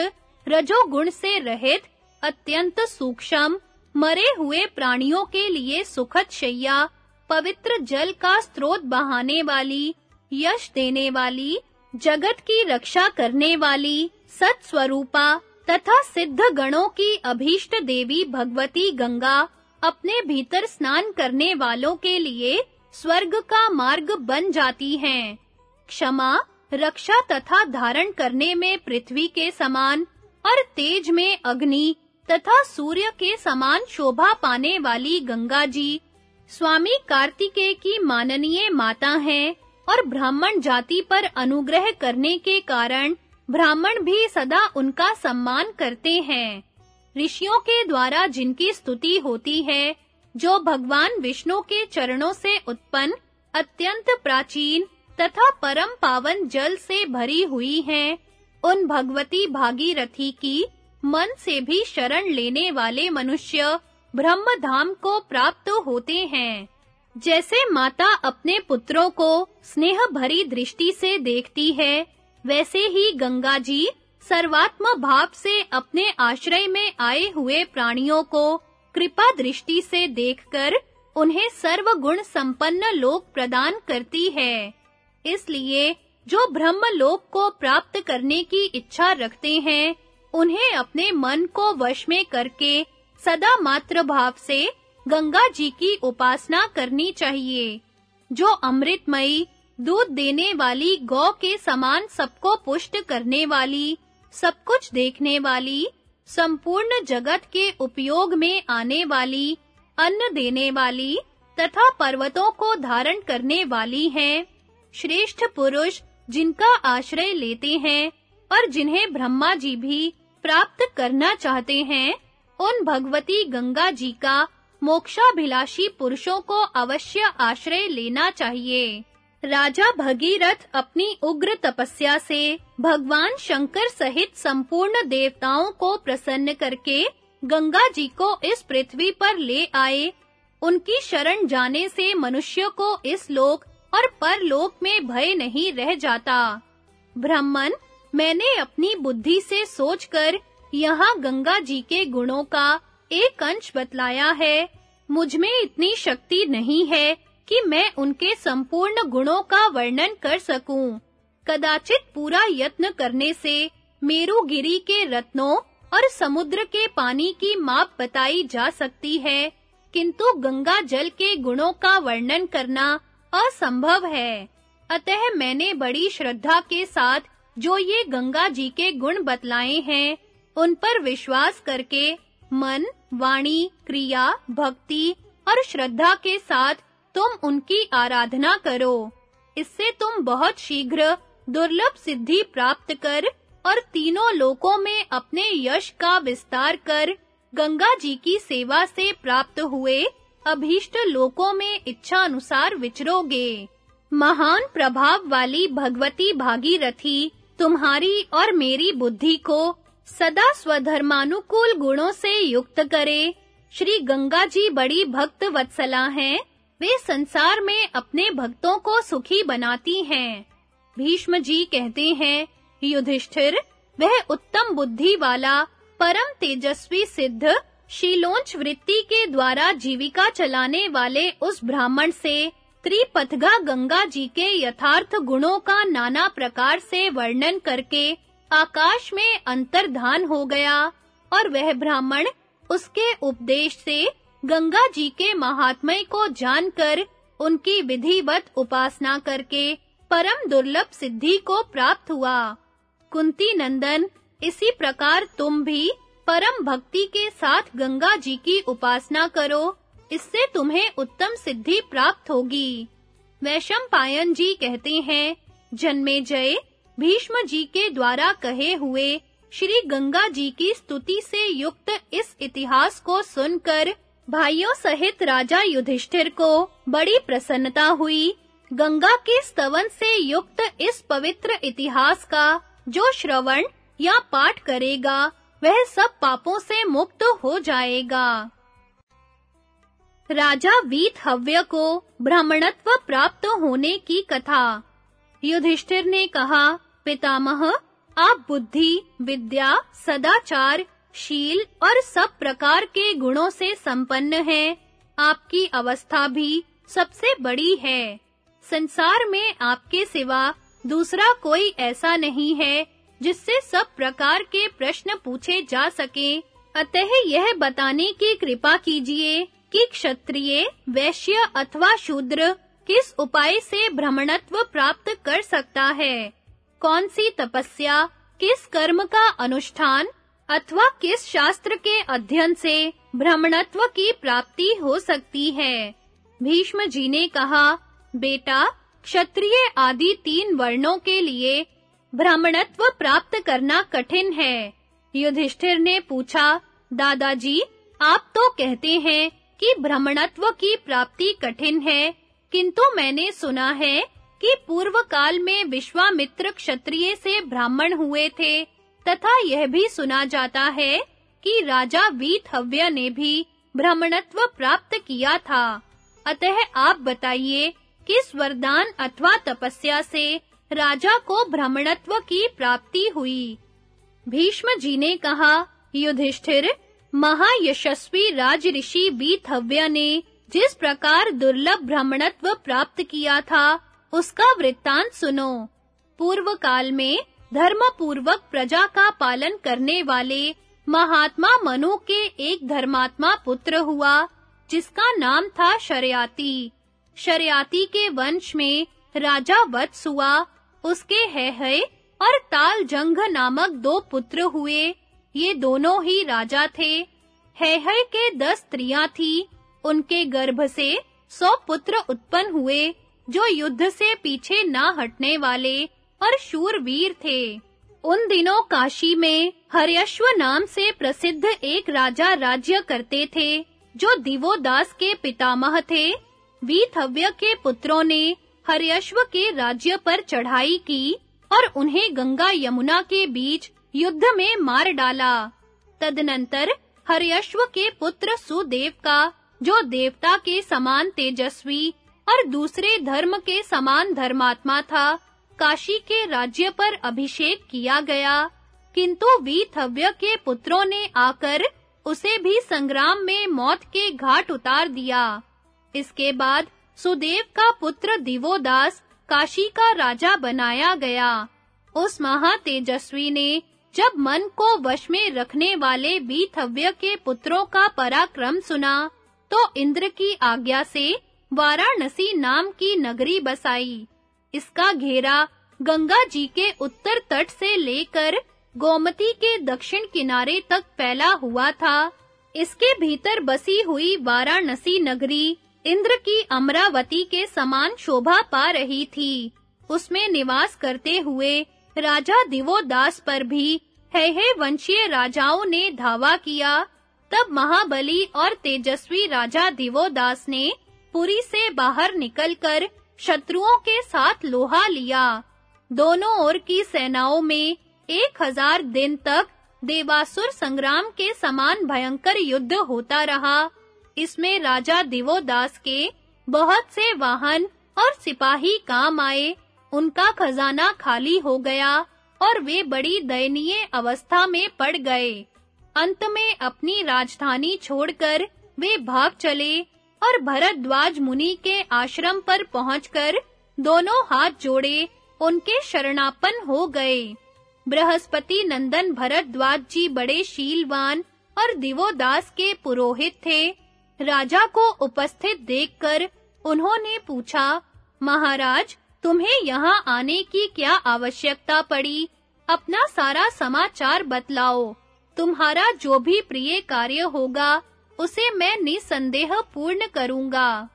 रजोगुण से रहित अत्यंत सूक्ष्म, मरे हुए प्राणियों के लिए सुखद शैया, पवित्र जल का स्रोत बहाने वाली, यश देने वाली, जगत की रक्षा करने वाली सत स्वरूपा तथा सिद्ध गणों की अभीष्ट देवी भगवती गंगा अपने भीतर स्नान करने वालों के लिए स्वर्ग का मार्ग बन जाती हैं। क्षमा, रक्षा तथा धारण करने में पृथ्वी के समान और तेज में अग्नि तथा सूर्य के समान शोभा पाने वाली गंगा जी स्वामी कार्तिकेय की माननीय माता हैं और ब्राह्मण जाति पर अनुग्रह करने के कारण ब्राह्मण भी सदा उनका सम्मान करते हैं। ऋषियों के द्वारा जिनकी स्तुति होती है, जो भगवान विष्णु के चरणों से उत्पन्न, अत्यंत प्राचीन तथा परम पावन जल से भरी हुई हैं, उन भगवती भागीरथी की मन से भी शरण लेने वाले मनुष्य ब्रह्म धाम को प्राप्त होते हैं। जैसे माता अपने पुत्रों को स्नेह भरी दृष्टि से देखती है, वैसे ही गंगा जी सर्वात्म भाव से अपने आश्रय में आए हुए प्राणियों को कृपा दृष्टि से देखकर उन्हें सर्व गुण संपन्न लोक प्रदान करती है। इसलिए जो ब्रह्म लोक को प्राप्त करने की इच्छा रखते हैं उन्हें अपने मन को वश में करके सदा मात्र भाव से गंगा जी की उपासना करनी चाहिए, जो अमृतमयी दूध देने वाली, गौ के समान सबको पुष्ट करने वाली, सब कुछ देखने वाली, संपूर्ण जगत के उपयोग में आने वाली, अन्न देने वाली तथा पर्वतों को धारण करने वाली हैं। श्रेष्ठ पुरुष जिनका आश्रय लेते हैं और जिन्हें ब्रह्मा जी भी प्राप्त करना चाहते हैं, उन भगवती गंगा जी का मोक्षाभिलाषी पुरुषों को अवश्य आश्रय लेना चाहिए। राजा भगीरथ अपनी उग्र तपस्या से भगवान शंकर सहित संपूर्ण देवताओं को प्रसन्न करके गंगा जी को इस पृथ्वी पर ले आए। उनकी शरण जाने से मनुष्य को इस लोक और परलोक में भय नहीं रह जाता। ब्राह्मण मैंने अपनी बुद्धि से सोचकर यहाँ गंगा जी के गुणों का एक अंश बतलाया है। मुझमें इतनी शक्ति नहीं है कि मैं उनके संपूर्ण गुणों का वर्णन कर सकूँ। कदाचित पूरा यत्न करने से मेरुगिरी के रत्नों और समुद्र के पानी की माप बताई जा सकती है, किंतु गंगा जल के गुणों का वर्णन करना असंभव है। अतः मैंने बड़ी श्रद्धा के साथ जो ये गंगा जी के गुण बतलाए हैं, उन पर विश्वास करके मन, वाणी, क्रिया, भक्ति और श्रद्धा के साथ तुम उनकी आराधना करो। इससे तुम बहुत शीघ्र दुर्लभ सिद्धि प्राप्त कर और तीनों लोकों में अपने यश का विस्तार कर गंगा जी की सेवा से प्राप्त हुए अभीष्ट लोकों में इच्छा अनुसार विचरोगे। महान प्रभाव वाली भगवती भागीरथी तुम्हारी और मेरी बुद्धि को सदा स्वधर्मानुकूल गुणों से युक्त करे। श्री गंगा जी बड़ी भक्त वत्सला हैं। वे संसार में अपने भक्तों को सुखी बनाती हैं। भीष्म जी कहते हैं, युधिष्ठिर, वह उत्तम बुद्धि वाला, परम तेजस्वी सिद्ध, शीलोंच वृत्ति के द्वारा जीविका चलाने वाले उस ब्राह्मण से त्रिपथगा गंगा जी के यथार्थ गुणों का नाना प्रकार से वर्णन करके आकाश में अंतर्धान हो गया और वह ब्राह्मण उसके उपदेश से गंगा जी के महात्म्य को जानकर उनकी विधिवत उपासना करके परम दुर्लभ सिद्धि को प्राप्त हुआ। कुंती नंदन, इसी प्रकार तुम भी परम भक्ति के साथ गंगा जी की उपासना करो। इससे तुम्हें उत्तम सिद्धि प्राप्त होगी। वैशंपायन जी कहते हैं, जन्मे जय भीष्म जी के द्वारा कहे हुए श्री गंगा जी की स्तुति से युक्त इस इतिहास को सुनकर भाइयों सहित राजा युधिष्ठिर को बड़ी प्रसन्नता हुई। गंगा के स्तवन से युक्त इस पवित्र इतिहास का जो श्रवण या पाठ करेगा, वह सब पापों से मुक्त हो जाएगा। राजा वीत हव्य को ब्राह्मणत्व प्राप्त होने की कथा। युधिष्ठिर ने कहा, पितामह, आप बुद्धि, विद्या, सदाचार, शील और सब प्रकार के गुणों से संपन्न हैं। आपकी अवस्था भी सबसे बड़ी है। संसार में आपके सिवा दूसरा कोई ऐसा नहीं है जिससे सब प्रकार के प्रश्न पूछे जा सके। अतः यह बताने की कृपा कीजिए कि क्षत्रिय, वैश्य अथवा शूद्र किस उपाय से ब्राह्मणत्व प्राप्त कर सकता है? कौन सी तपस्या, किस कर्म का अनुष्ठान अथवा किस शास्त्र के अध्ययन से ब्राह्मणत्व की प्राप्ति हो सकती है? भीष्म जी ने कहा, बेटा, क्षत्रिय आदि तीन वर्णों के लिए ब्राह्मणत्व प्राप्त करना कठिन है। युधिष्ठिर ने पूछा, दादाजी, आप तो कहते हैं कि ब्राह्मणत्व की प्राप्ति कठिन है, किंतु मैंने सुना है कि पूर्व काल में विश्वामित्र क्षत्रिय से ब्राह्मण हुए थे, तथा यह भी सुना जाता है कि राजा वीतहव्य ने भी ब्राह्मणत्व प्राप्त किया था। अतः आप बताइए किस वरदान अथवा तपस्या से राजा को ब्राह्मणत्व की प्राप्ति हुई। भीष्म जी ने कहा, युधिष्ठिर महायशस्वी राज ऋषि ने जिस प्रकार दुर्लभ ब्राह्मणत्व प्राप्त किया था, उसका वृत्तांत सुनो। पूर्व काल में धर्म पूर्वक प्रजा का पालन करने वाले महात्मा मनु के एक धर्मात्मा पुत्र हुआ, जिसका नाम था शर्याती। शर्याती के वंश में राजा वत्स हुआ, उसके है है और ताल जंग नामक दो पुत्र हुए। ये दोनों ही राजा थे। है के दस स्त्रियाँ थी। उनके गर्भ से सौ पुत्र उत्पन्न हुए, जो युद्ध से पीछे ना हटने वाले और शूरवीर थे। उन दिनों काशी में हर्यश्व नाम से प्रसिद्ध एक राजा राज्य करते थे, जो दिवोदास के पितामह थे। वीथव्य के पुत्रों ने हर्यश्व के राज्य पर चढ़ाई की और उन्हें गंगा यमुना के बीच युद्ध में मार डाला। तदनंतर हर्यश्व के पुत्र सुदेव का जो देवता के समान तेजस्वी और दूसरे धर्म के समान धर्मात्मा था, काशी के राज्य पर अभिषेक किया गया। किंतु वीथव्य के पुत्रों ने आकर उसे भी संग्राम में मौत के घाट उतार दिया। इसके बाद सुदेव का पुत्र दिवोदास काशी का राजा बनाया गया। उस महातेजस्वी ने जब मन को वश में रखने वाले बीथव्य के पुत्रों का पराक्रम सुना तो इंद्र की आज्ञा से वाराणसी नाम की नगरी बसाई। इसका घेरा गंगा जी के उत्तर तट से लेकर गोमती के दक्षिण किनारे तक फैला हुआ था। इसके भीतर बसी हुई वाराणसी नगरी इंद्र की अमरावती के समान शोभा पा रही थी। उसमें निवास करते हुए राजा दिवोदास पर भी है है वंशीय राजाओं ने धावा किया। तब महाबली और तेजस्वी राजा दिवोदास ने पुरी से बाहर निकलकर शत्रुओं के साथ लोहा लिया। दोनों ओर की सेनाओं में एक हज़ार दिन तक देवासुर संग्राम के समान भयंकर युद्ध होता रहा। इसमें राजा दिवोदास के बहुत से वाहन और सिपाही काम आए। उनका खजाना खाली हो गया और वे बड़ी दयनीय अवस्था में पड़ गए। अंत में अपनी राजधानी छोड़कर वे भाग चले और भरद्वाज मुनि के आश्रम पर पहुंचकर दोनों हाथ जोड़े उनके शरणापन हो गए। बृहस्पति नंदन भरद्वाज जी बड़े शीलवान और दिवोदास के पुरोहित थे। राजा को उपस्थित देखकर उन्होंने पूछा, महाराज तुम्हें यहाँ आने की क्या आवश्यकता पड़ी? अपना सारा समाचार बतलाओ। तुम्हारा जो भी प्रिय कार्य होगा, उसे मैं निसंदेह पूर्ण करूँगा।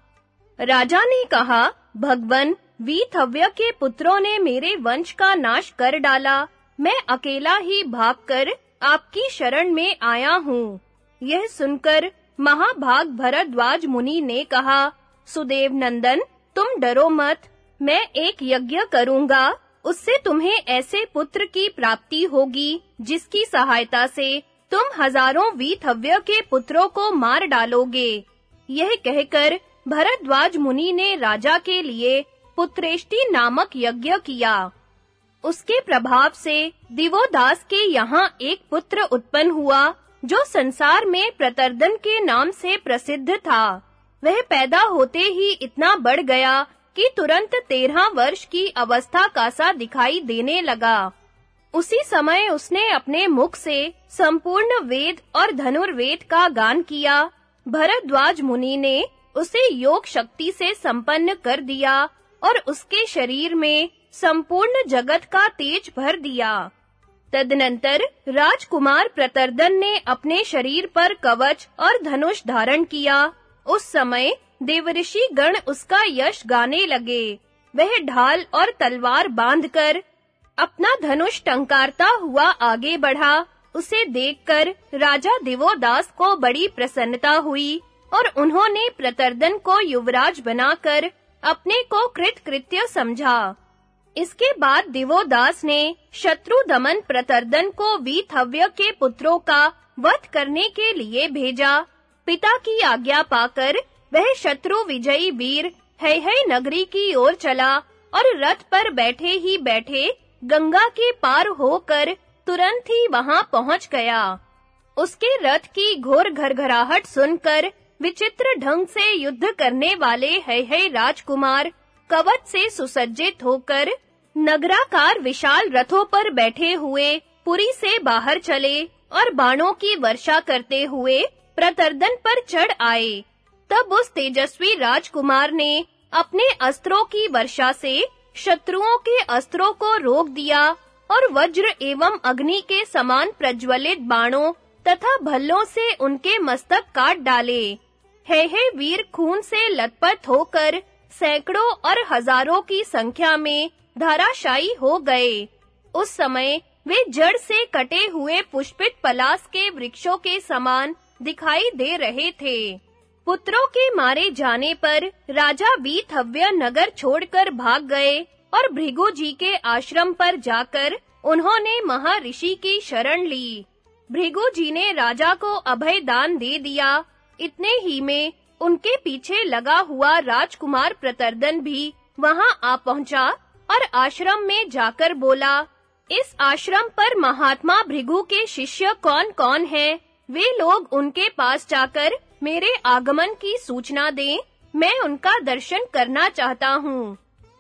राजा ने कहा, भगवन वीथव्य के पुत्रों ने मेरे वंश का नाश कर डाला। मैं अकेला ही भागकर आपकी शरण में आया हूँ। यह सुनकर महाभाग भरद्वाज मुनि ने कहा, सुदेव नंदन, तुम डरो मत। मैं एक यज्ञ करूँगा, उससे तुम्हें ऐसे पुत्र की प्राप्ति होगी, जिसकी सहायता से तुम हज़ारों वीथव्य के पुत्रों को मार डालोगे। यह कहकर भरद्वाज मुनि ने राजा के लिए पुत्रेष्टि नामक यज्ञ किया। उसके प्रभाव से दिवोदास के यहाँ एक पुत्र उत्पन्न हुआ, जो संसार में प्रतर्दन के नाम से प्रसिद्ध था। वह पैदा होते ही इतना बढ़ गया कि तुरंत तेरह वर्ष की अवस्था का सा दिखाई देने लगा। उसी समय उसने अपने मुख से संपूर्ण वेद और धनुर्वेद का गान किया। भरद्वाज मुनि ने उसे योग शक्ति से संपन्न कर दिया और उसके शरीर में संपूर्ण जगत का तेज भर दिया। तदनंतर राजकुमार प्रतरदन ने अपने शरीर पर कवच और धनुष धारण किया। उस समय देवऋषि गण उसका यश गाने लगे। वह ढाल और तलवार बांधकर अपना धनुष टंकारता हुआ आगे बढ़ा। उसे देखकर राजा दिवोदास को बड़ी प्रसन्नता हुई और उन्होंने प्रतरदन को युवराज बनाकर अपने को कृतकृत्य समझा। इसके बाद दिवोदास ने शत्रु दमन प्रतरदन को वीथव्य के पुत्रों का वध करने के लिए भेजा। पिता की आज्ञा पाकर वह शत्रु विजयी वीर है है नगरी की ओर चला और रथ पर बैठे ही बैठे गंगा के पार होकर तुरंत ही वहाँ पहुँच गया। उसके रथ की घोर घरघराहट सुनकर विचित्र ढंग से युद्ध करने वाले है है राजकुमार कवच से सुसज्जित होकर नगराकार विशाल रथों पर बैठे हुए पुरी से बाहर चले और बाणों की वर्षा करते हुए प्रतरदन पर चढ़ आए। तब उस तेजस्वी राजकुमार ने अपने अस्त्रों की वर्षा से शत्रुओं के अस्त्रों को रोक दिया और वज्र एवं अग्नि के समान प्रज्वलित बाणों तथा भल्लों से उनके मस्तक काट डाले। हे हे वीर खून से लथपथ होकर सैकड़ों और हज़ारों की संख्या में धाराशायी हो गए। उस समय वे जड़ से कटे हुए पुष्पित पलास के वृक्षों के समान दिखाई दे रहे थे। पुत्रों के मारे जाने पर राजा वीथव्य नगर छोड़कर भाग गए और भृगु जी के आश्रम पर जाकर उन्होंने महर्षि की शरण ली। भृगु जी ने राजा को अभय दान दे दिया। इतने ही में उनके पीछे लगा हुआ राजकुमार प्रतरदन भी वहाँ आ पहुँचा और आश्रम में जाकर बोला, इस आश्रम पर महात्मा भृगु के शिष्य कौन-कौन हैं? वे लोग उनके पास जाकर मेरे आगमन की सूचना दें। मैं उनका दर्शन करना चाहता हूँ।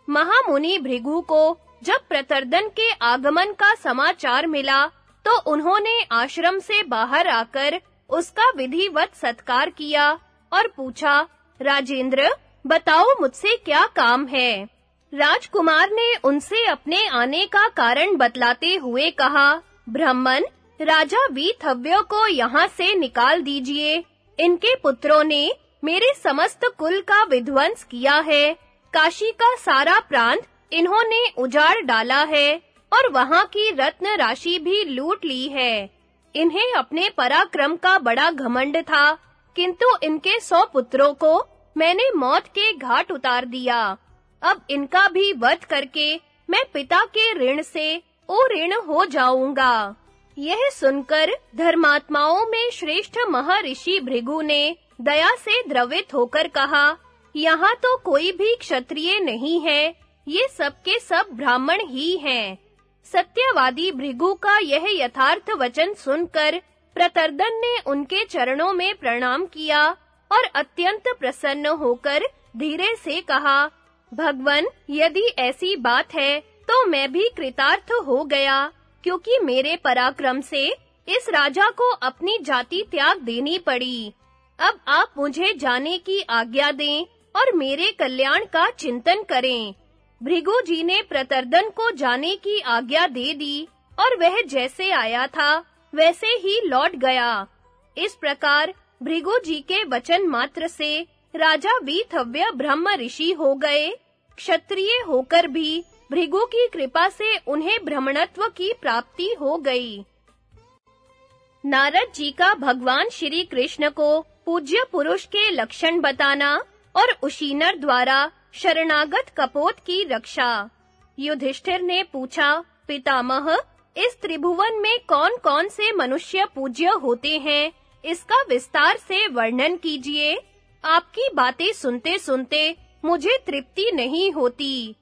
महामुनि भृगु को जब प्रतरदन के आगमन का समाचार मिला तो उन्होंने आश्रम से बाहर आकर उसका विधिवत सत्कार किया और पूछा, राजेंद्र, बताओ मुझसे क्या काम है? राजकुमार ने उनसे अपने आने का कारण बतलाते हुए कहा, ब्राह्मण, राजा वीथव्य को यहाँ से निकाल दीजिए। इनके पुत्रों ने मेरे समस्त कुल का विध्वंस किया है। काशी का सारा प्रांत इन्होंने उजाड़ डाला है और वहाँ की रत्न राशि भी लूट ली है। इन्हें अपने पराक्रम का बड़ा घमंड था, किंतु इनके सौ पुत्रों को मैंने मौत के घाट उतार दिया। अब इनका भी वध करके मैं पिता के ऋण से ओ ऋण हो जाऊँगा। यह सुनकर धर्मात्माओं में श्रेष्ठ महर्षि भृगु ने दया से द्रवित होकर कहा, यहाँ तो कोई भी क्षत्रिय नहीं है, ये सब के सब ब्राह्मण ही हैं। सत्यवादी भृगु का यह यथार्थ वचन सुनकर प्रतरदन ने उनके चरणों में प्रणाम किया और अत्यंत प्रसन्न होकर धीरे से कहा, भगवन, यदि ऐसी बात है तो मैं भी कृतार्थ हो गया। क्योंकि मेरे पराक्रम से इस राजा को अपनी जाति त्याग देनी पड़ी। अब आप मुझे जाने की आज्ञा दें और मेरे कल्याण का चिंतन करें। भृगु जी ने प्रतरदन को जाने की आज्ञा दे दी और वह जैसे आया था, वैसे ही लौट गया। इस प्रकार भृगु जी के वचन मात्र से राजा वीथव्य ब्रह्म ऋषि हो गए, क्षत्रिय होकर भी भृगु की कृपा से उन्हें ब्राह्मणत्व की प्राप्ति हो गई। नारद जी का भगवान श्री कृष्ण को पूज्य पुरुष के लक्षण बताना और उशीनर द्वारा शरणागत कपोत की रक्षा। युधिष्ठिर ने पूछा, पितामह, इस त्रिभुवन में कौन-कौन से मनुष्य पूज्य होते हैं? इसका विस्तार से वर्णन कीजिए। आपकी बातें सुनते-सुनते मुझे तृप्ति नहीं होती।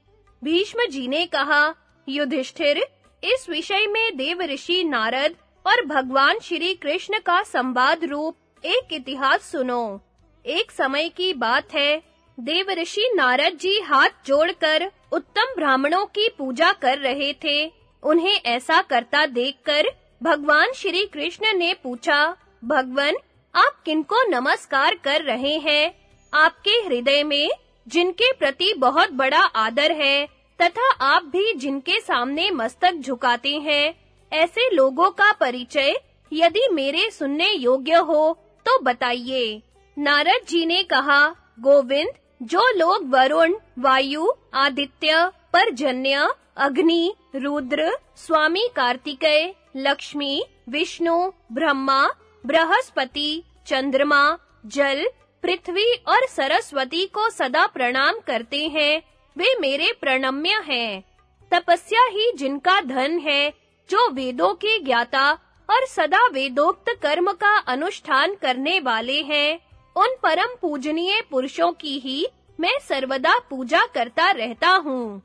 भीष्म जी ने कहा, युधिष्ठिर, इस विषय में देव ऋषि नारद और भगवान श्री कृष्ण का संवाद रूप एक इतिहास सुनो। एक समय की बात है, देव ऋषि नारद जी हाथ जोड़कर उत्तम ब्राह्मणों की पूजा कर रहे थे। उन्हें ऐसा करता देखकर भगवान श्री कृष्ण ने पूछा, भगवन, आप किनको नमस्कार कर रहे हैं? आपके हृदय में, जिनके प्रति बहुत बड़ा आदर है तथा आप भी जिनके सामने मस्तक झुकाते हैं, ऐसे लोगों का परिचय यदि मेरे सुनने योग्य हो तो बताइए। नारद जी ने कहा, गोविंद, जो लोग वरुण, वायु, आदित्य, परजन्य, अग्नि, रुद्र, स्वामी कार्तिकेय, लक्ष्मी, विष्णु, ब्रह्मा, बृहस्पति, चंद्रमा, जल, पृथ्वी और सरस्वती को सदा प्रणाम करते हैं वे मेरे प्रणम्य हैं। तपस्या ही जिनका धन है, जो वेदों के ज्ञाता और सदा वेदोक्त कर्म का अनुष्ठान करने वाले हैं, उन परम पूजनीय पुरुषों की ही मैं सर्वदा पूजा करता रहता हूँ।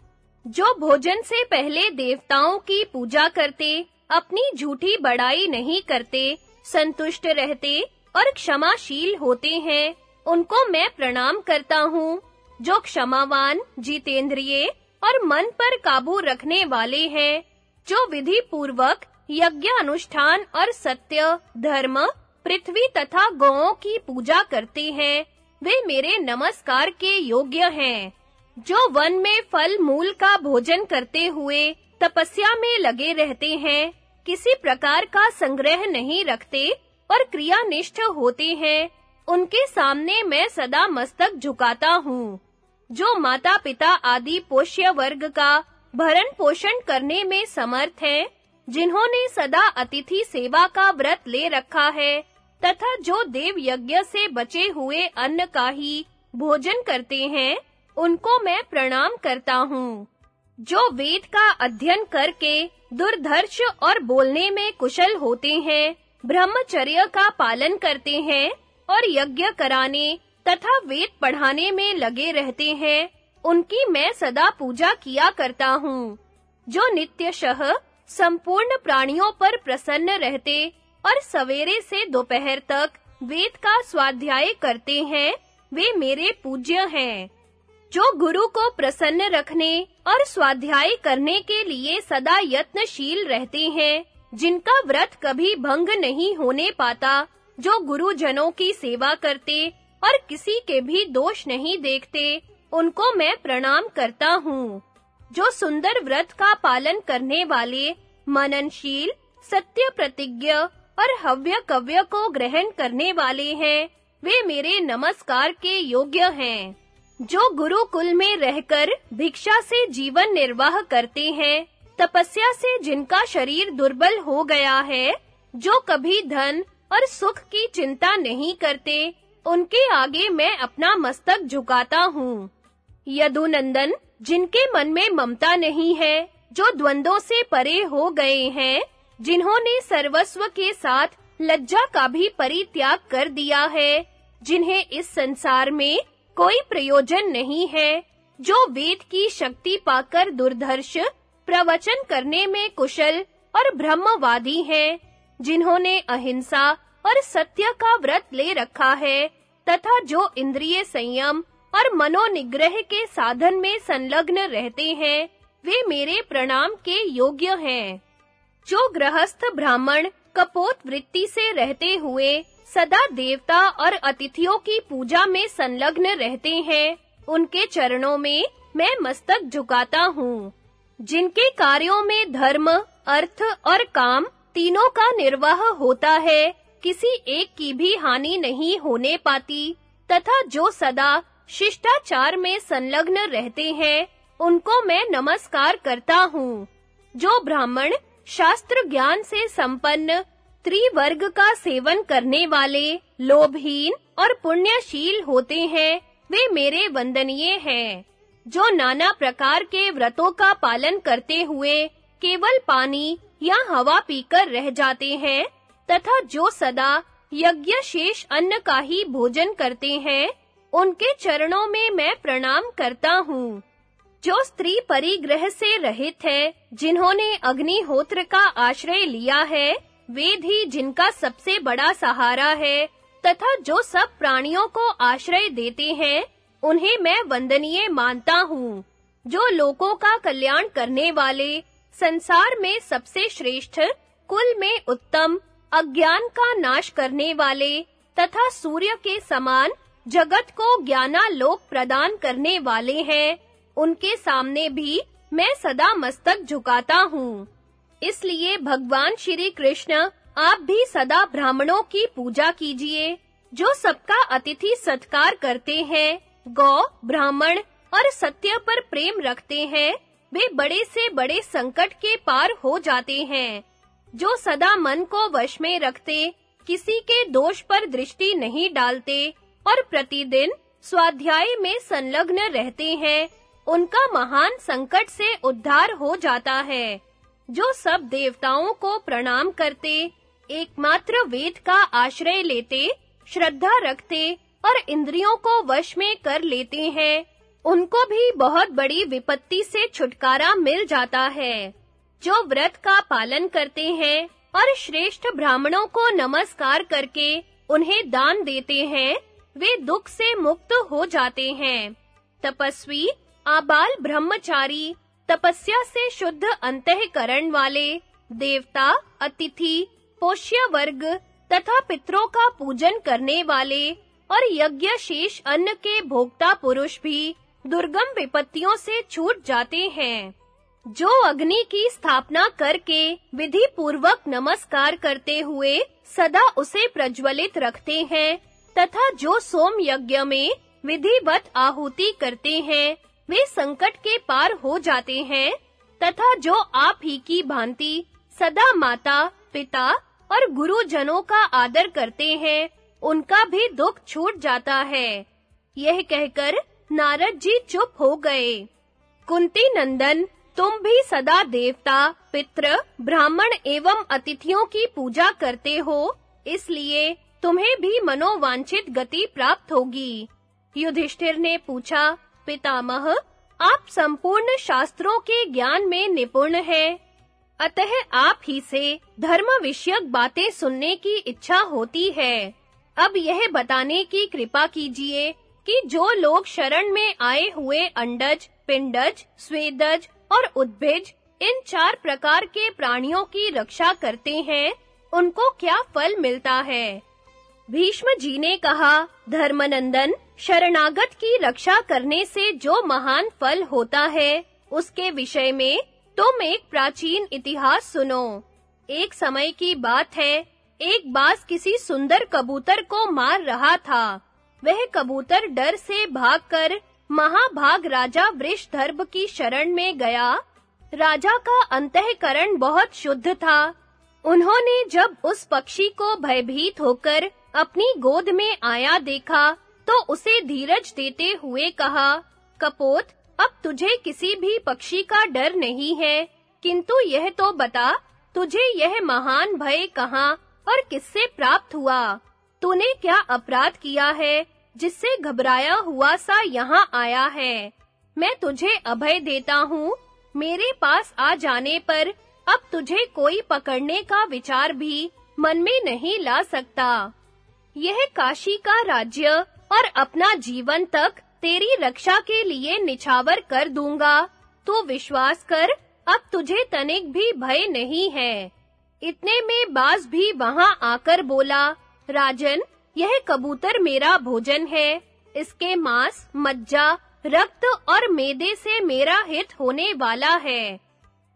जो भोजन से पहले देवताओं की पूजा करते, अपनी झूठी बड़ाई नहीं करते, संतुष्ट रहते और क्षमाशील होते हैं, उनको मैं प्रणाम करता हूँ। जो क्षमावान, जितेंद्रिय और मन पर काबू रखने वाले हैं, जो विधि पूर्वक यज्ञ अनुष्ठान और सत्य, धर्म, पृथ्वी तथा गौओं की पूजा करते हैं। वे मेरे नमस्कार के योग्य हैं। जो वन में फल मूल का भोजन करते हुए तपस्या में लगे रहते हैं, किसी प्रकार का संग्रह नहीं रखते और क्रियानिष्ठ होते हैं, उनके सामने मैं सदा मस्तक झुकाता हूँ। जो माता पिता आदि पोष्य वर्ग का भरण पोषण करने में समर्थ है, जिन्होंने सदा अतिथि सेवा का व्रत ले रखा है, तथा जो देव यज्ञ से बचे हुए अन्न का ही भोजन करते हैं, उनको मैं प्रणाम करता हूँ। जो वेद का अध्ययन करके दुर्धर्ष और बोलने में कुशल होते हैं, ब्रह्मचर्य का पालन करते हैं, और यज्ञ कराने तथा वेद पढ़ाने में लगे रहते हैं, उनकी मैं सदा पूजा किया करता हूँ, जो नित्यशः संपूर्ण प्राणियों पर प्रसन्न रहते और सवेरे से दोपहर तक वेद का स्वाध्याय करते हैं, वे मेरे पूज्य हैं। जो गुरु को प्रसन्न रखने और स्वाध्याय करने के लिए सदा यत्नशील रहते हैं, जिनका व्रत कभी भंग नहीं होने पाता, जो गुरुजनों की सेवा करते और किसी के भी दोष नहीं देखते, उनको मैं प्रणाम करता हूँ। जो सुंदर व्रत का पालन करने वाले, मननशील, सत्य प्रतिज्ञ और हव्य कव्य को ग्रहण करने वाले हैं, वे मेरे नमस्कार के योग्य हैं। जो गुरुकुल में रहकर भिक्षा से जीवन निर्वाह करते हैं, तपस्या से जिनका शरीर दुर्बल हो गया है, जो कभी धन और सुख की चिंता नहीं करते उनके आगे मैं अपना मस्तक झुकाता हूँ। यदुनंदन, जिनके मन में ममता नहीं है, जो द्वंद्वों से परे हो गए हैं, जिन्होंने सर्वस्व के साथ लज्जा का भी परित्याग कर दिया है, जिन्हें इस संसार में कोई प्रयोजन नहीं है, जो वेद की शक्ति पाकर दुर्धर्ष, प्रवचन करने में कुशल और ब्रह्मवादी हैं, जिन्होंने अहिंसा और सत्य का व्रत ले रखा है तथा जो इंद्रिय संयम और मनोनिग्रह के साधन में संलग्न रहते हैं वे मेरे प्रणाम के योग्य हैं। जो गृहस्थ ब्राह्मण कपोत वृत्ति से रहते हुए सदा देवता और अतिथियों की पूजा में संलग्न रहते हैं उनके चरणों में मैं मस्तक झुकाता हूँ जिनके कार्यों में धर्म, अर्थ और काम तीनों का निर्वाह होता है, किसी एक की भी हानि नहीं होने पाती, तथा जो सदा शिष्टाचार में संलग्न रहते हैं, उनको मैं नमस्कार करता हूँ। जो ब्राह्मण शास्त्र ज्ञान से संपन्न त्रिवर्ग का सेवन करने वाले, लोभहीन और पुण्यशील होते हैं, वे मेरे वंदनीय हैं। जो नाना प्रकार के व्रतों का पालन करते हुए केवल पानी या हवा पीकर रह जाते हैं तथा जो सदा यज्ञ शेष अन्न का ही भोजन करते हैं, उनके चरणों में मैं प्रणाम करता हूँ। जो स्त्री परिग्रह से रहित है, जिन्होंने अग्निहोत्र का आश्रय लिया है वेद ही जिनका सबसे बड़ा सहारा है, तथा जो सब प्राणियों को आश्रय देते हैं, उन्हें मैं वंदनीय मानता हूँ। जो लोगों का कल्याण करने वाले, संसार में सबसे श्रेष्ठ, कुल में उत्तम अज्ञान का नाश करने वाले तथा सूर्य के समान जगत को ज्ञानालोक प्रदान करने वाले हैं, उनके सामने भी मैं सदा मस्तक झुकाता हूँ। इसलिए भगवान श्री कृष्ण, आप भी सदा ब्राह्मणों की पूजा कीजिए, जो सबका अतिथि सत्कार करते हैं, गौ, ब्राह्मण और सत्य पर प्रेम रखते हैं, वे बड़े से बड़े संकट के पार हो जाते हैं। जो सदा मन को वश में रखते, किसी के दोष पर दृष्टि नहीं डालते और प्रतिदिन स्वाध्याय में संलग्न रहते हैं, उनका महान संकट से उद्धार हो जाता है। जो सब देवताओं को प्रणाम करते, एकमात्र वेद का आश्रय लेते, श्रद्धा रखते और इंद्रियों को वश में कर लेते हैं, उनको भी बहुत बड़ी विपत्ति से छुटकारा मिल जाता है। जो व्रत का पालन करते हैं और श्रेष्ठ ब्राह्मणों को नमस्कार करके उन्हें दान देते हैं, वे दुख से मुक्त हो जाते हैं। तपस्वी, आबाल ब्रह्मचारी, तपस्या से शुद्ध अंतःकरण वाले, देवता, अतिथि पोष्य वर्ग तथा पितरों का पूजन करने वाले और यज्ञ शेष अन्न के भोक्ता पुरुष भी दुर्गम विपत्तियों से छूट जाते हैं। जो अग्नि की स्थापना करके विधि पूर्वक नमस्कार करते हुए सदा उसे प्रज्वलित रखते हैं, तथा जो सोम यज्ञ में विधिवत आहुति करते हैं, वे संकट के पार हो जाते हैं, तथा जो आप ही की भांति सदा माता, पिता और गुरुजनों का आदर करते हैं, उनका भी दुख छूट जाता है। यह कहकर नारद जी चुप हो गए। कुंती नंदन तुम भी सदा देवता पित्र, ब्राह्मण एवं अतिथियों की पूजा करते हो इसलिए तुम्हें भी मनोवांछित गति प्राप्त होगी। युधिष्ठिर ने पूछा पितामह आप संपूर्ण शास्त्रों के ज्ञान में निपुण हैं। अतः आप ही से धर्म विषयक बातें सुनने की इच्छा होती है। अब यह बताने की कृपा कीजिए कि जो लोग शरण में आए हुए अंडज पिंडज स्वेदज और उद्भिज इन चार प्रकार के प्राणियों की रक्षा करते हैं। उनको क्या फल मिलता है? भीष्म जी ने कहा, धर्मनंदन, शरणागत की रक्षा करने से जो महान फल होता है, उसके विषय में तुम एक प्राचीन इतिहास सुनो। एक समय की बात है, एक बास किसी सुंदर कबूतर को मार रहा था। वह कबूतर डर से भागकर महाभाग राजा वृषधर्भ की शरण में गया। राजा का अंतःकरण बहुत शुद्ध था। उन्होंने जब उस पक्षी को भयभीत होकर अपनी गोद में आया देखा तो उसे धीरज देते हुए कहा, कपोत, अब तुझे किसी भी पक्षी का डर नहीं है, किंतु यह तो बता, तुझे यह महान भय कहाँ और किससे प्राप्त हुआ? तूने क्या अपराध किया है? जिससे घबराया हुआ सा यहाँ आया है। मैं तुझे अभय देता हूँ। मेरे पास आ जाने पर अब तुझे कोई पकड़ने का विचार भी मन में नहीं ला सकता। यह काशी का राज्य और अपना जीवन तक तेरी रक्षा के लिए निछावर कर दूँगा। तो विश्वास कर, अब तुझे तनिक भी भय नहीं है। इतने में बाज भी वहाँ आकर बोला, राजन यह कबूतर मेरा भोजन है। इसके मांस, मज्जा, रक्त और मेदे से मेरा हित होने वाला है।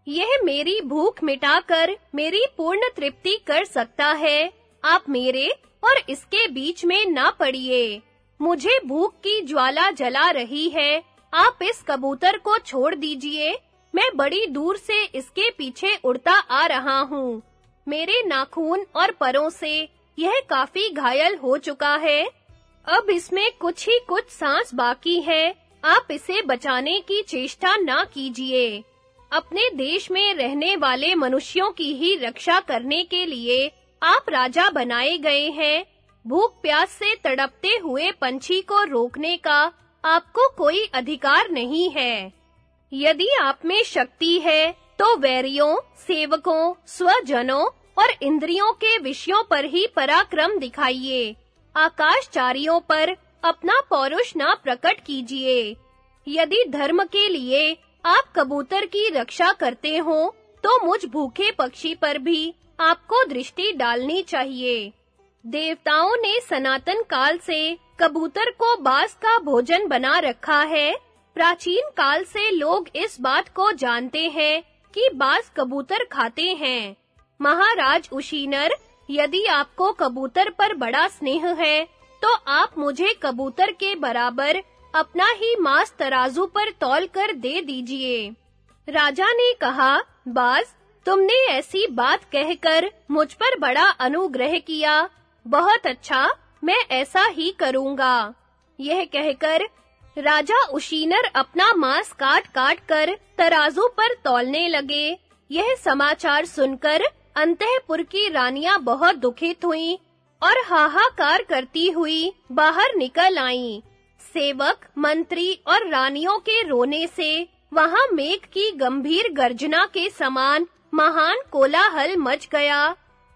यह मेरी भूख मिटाकर मेरी पूर्ण तृप्ति कर सकता है। आप मेरे और इसके बीच में ना पड़िए। मुझे भूख की ज्वाला जला रही है। आप इस कबूतर को छोड़ दीजिए। मैं बड़ी दूर से इसके पीछे उड़ता आ रहा हूँ। मेरे नाखून और परों से यह काफ़ी घायल हो चुका है। अब इसमें कुछ ही कुछ सांस बाकी है। आप इसे बचाने की चेष्टा ना कीजिए। अपने देश में रहने वाले मनुष्यों की ही रक्षा करने के लिए आप राजा बनाए गए हैं। भूख प्यास से तड़पते हुए पंछी को रोकने का आपको कोई अधिकार नहीं है। यदि आप में शक्ति है तो वैरियों, सेवकों, स्वजनों और इंद्रियों के विषयों पर ही पराक्रम दिखाइए। आकाशचारियों पर अपना पौरुष ना प्रकट कीजिए। यदि धर्म के लिए आप कबूतर की रक्षा करते हो तो मुझ भूखे पक्षी पर भी आपको दृष्टि डालनी चाहिए। देवताओं ने सनातन काल से कबूतर को बास का भोजन बना रखा है। प्राचीन काल से लोग इस बात को जानते हैं कि बास कबूतर खाते हैं। महाराज उशीनर, यदि आपको कबूतर पर बड़ा स्नेह है तो आप मुझे कबूतर के बराबर अपना ही मांस तराजू पर तौल कर दे दीजिए। राजा ने कहा, बास, तुमने ऐसी बात कहकर मुझ पर बड़ा अनुग्रह किया। बहुत अच्छा मैं ऐसा ही करूँगा। यह कहकर राजा उशीनर अपना मांस काट-काट कर तराजू पर तौलने लगे। यह समाचार सुनकर अंतःपुर की रानियाँ बहुत दुखित हुईं और हाहाकार करती हुई बाहर निकल आईं। सेवक, मंत्री और रानियों के रोने से वहाँ मेघ की गंभीर गर्जना के समान महान कोलाहल मच गया।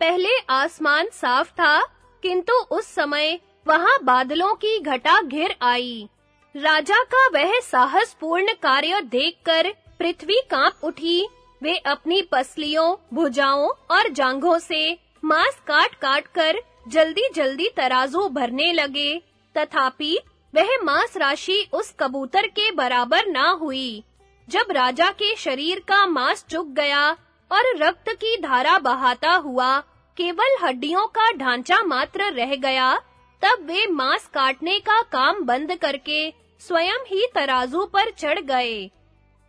पहले आसमान साफ़ था, किंतु उस समय वहाँ बादलों की घटा घिर आई। राजा का वह साहसपूर्ण कार्य देखकर पृथ्वी काँप उठी वे अपनी पसलियों, भुजाओं और जांघों से मांस काट-काट कर जल्दी-जल्दी तराजू भरने लगे। तथापि, वह मांस राशि उस कबूतर के बराबर ना हुई, जब राजा के शरीर का मांस चुक गया और रक्त की धारा बहाता हुआ केवल हड्डियों का ढांचा मात्र रह गया, तब वे मांस काटने का काम बंद करके स्वयं ही तराजू पर चढ़ गए।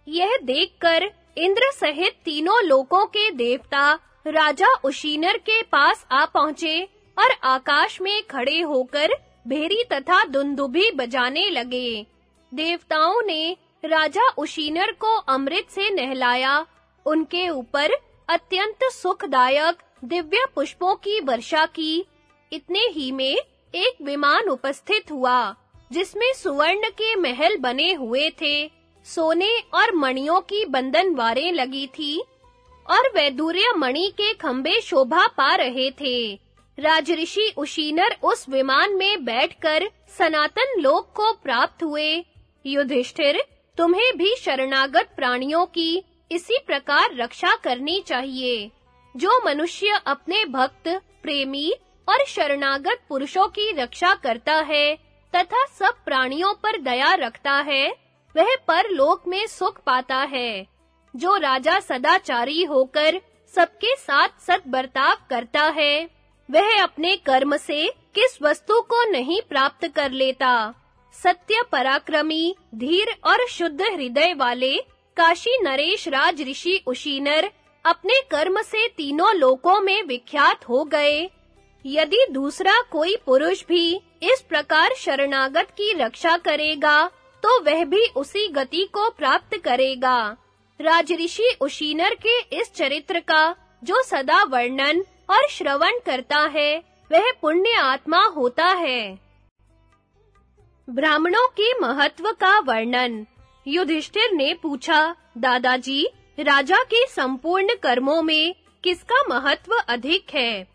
यह देखकर इंद्र सहित तीनों लोकों के देवता राजा उशीनर के पास आ पहुँचे और आकाश में खड़े होकर भेरी तथा दुंदुभी बजाने लगे। देवताओं ने राजा उशीनर को अमृत से नहलाया। उनके ऊपर अत्यंत सुखदायक दिव्य पुष्पों की वर्षा की। इतने ही में एक विमान उपस्थित हुआ, जिसमें सुवर्ण के महल बने हुए थे। सोने और मणियों की बंधनवारें लगी थी, और वैदुर्य मणि के खंबे शोभा पा रहे थे। राजऋषि उशीनर उस विमान में बैठकर सनातन लोक को प्राप्त हुए। युधिष्ठिर, तुम्हें भी शरणागत प्राणियों की इसी प्रकार रक्षा करनी चाहिए, जो मनुष्य अपने भक्त, प्रेमी और शरणागत पुरुषों की रक्षा करता है, तथा सब प्राणियों पर दया रखता है। वह परलोक में सुख पाता है, जो राजा सदाचारी होकर सबके साथ सत बर्ताव करता है। वह अपने कर्म से किस वस्तु को नहीं प्राप्त कर लेता? सत्य पराक्रमी, धीर और शुद्ध हृदय वाले काशी नरेश राज ऋषि उशीनर अपने कर्म से तीनों लोकों में विख्यात हो गए। यदि दूसरा कोई पुरुष भी इस प्रकार शरणागत की रक्षा करेगा तो वह भी उसी गति को प्राप्त करेगा। राजऋषि उशीनर के इस चरित्र का, जो सदा वर्णन और श्रवण करता है, वह पुण्य आत्मा होता है। ब्राह्मणों के महत्व का वर्णन। युधिष्ठिर ने पूछा, दादाजी, राजा के संपूर्ण कर्मों में किसका महत्व अधिक है?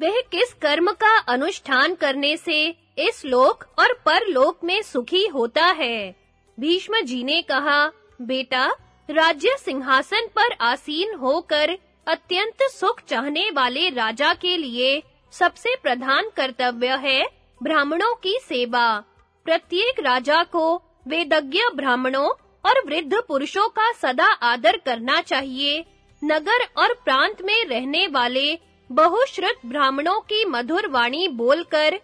वह किस कर्म का अनुष्ठान करने से इस लोक और परलोक में सुखी होता है? भीष्म जी ने कहा, बेटा, राज्य सिंहासन पर आसीन होकर अत्यंत सुख चाहने वाले राजा के लिए सबसे प्रधान कर्तव्य है ब्राह्मणों की सेवा। प्रत्येक राजा को वेदज्ञ ब्राह्मणों और वृद्ध पुरुषों का सदा आदर करना चाहिए। नगर और प्रांत में रहने वाले बहुश्रुत ब्राह्मणों की मधुर वाणी बोलकर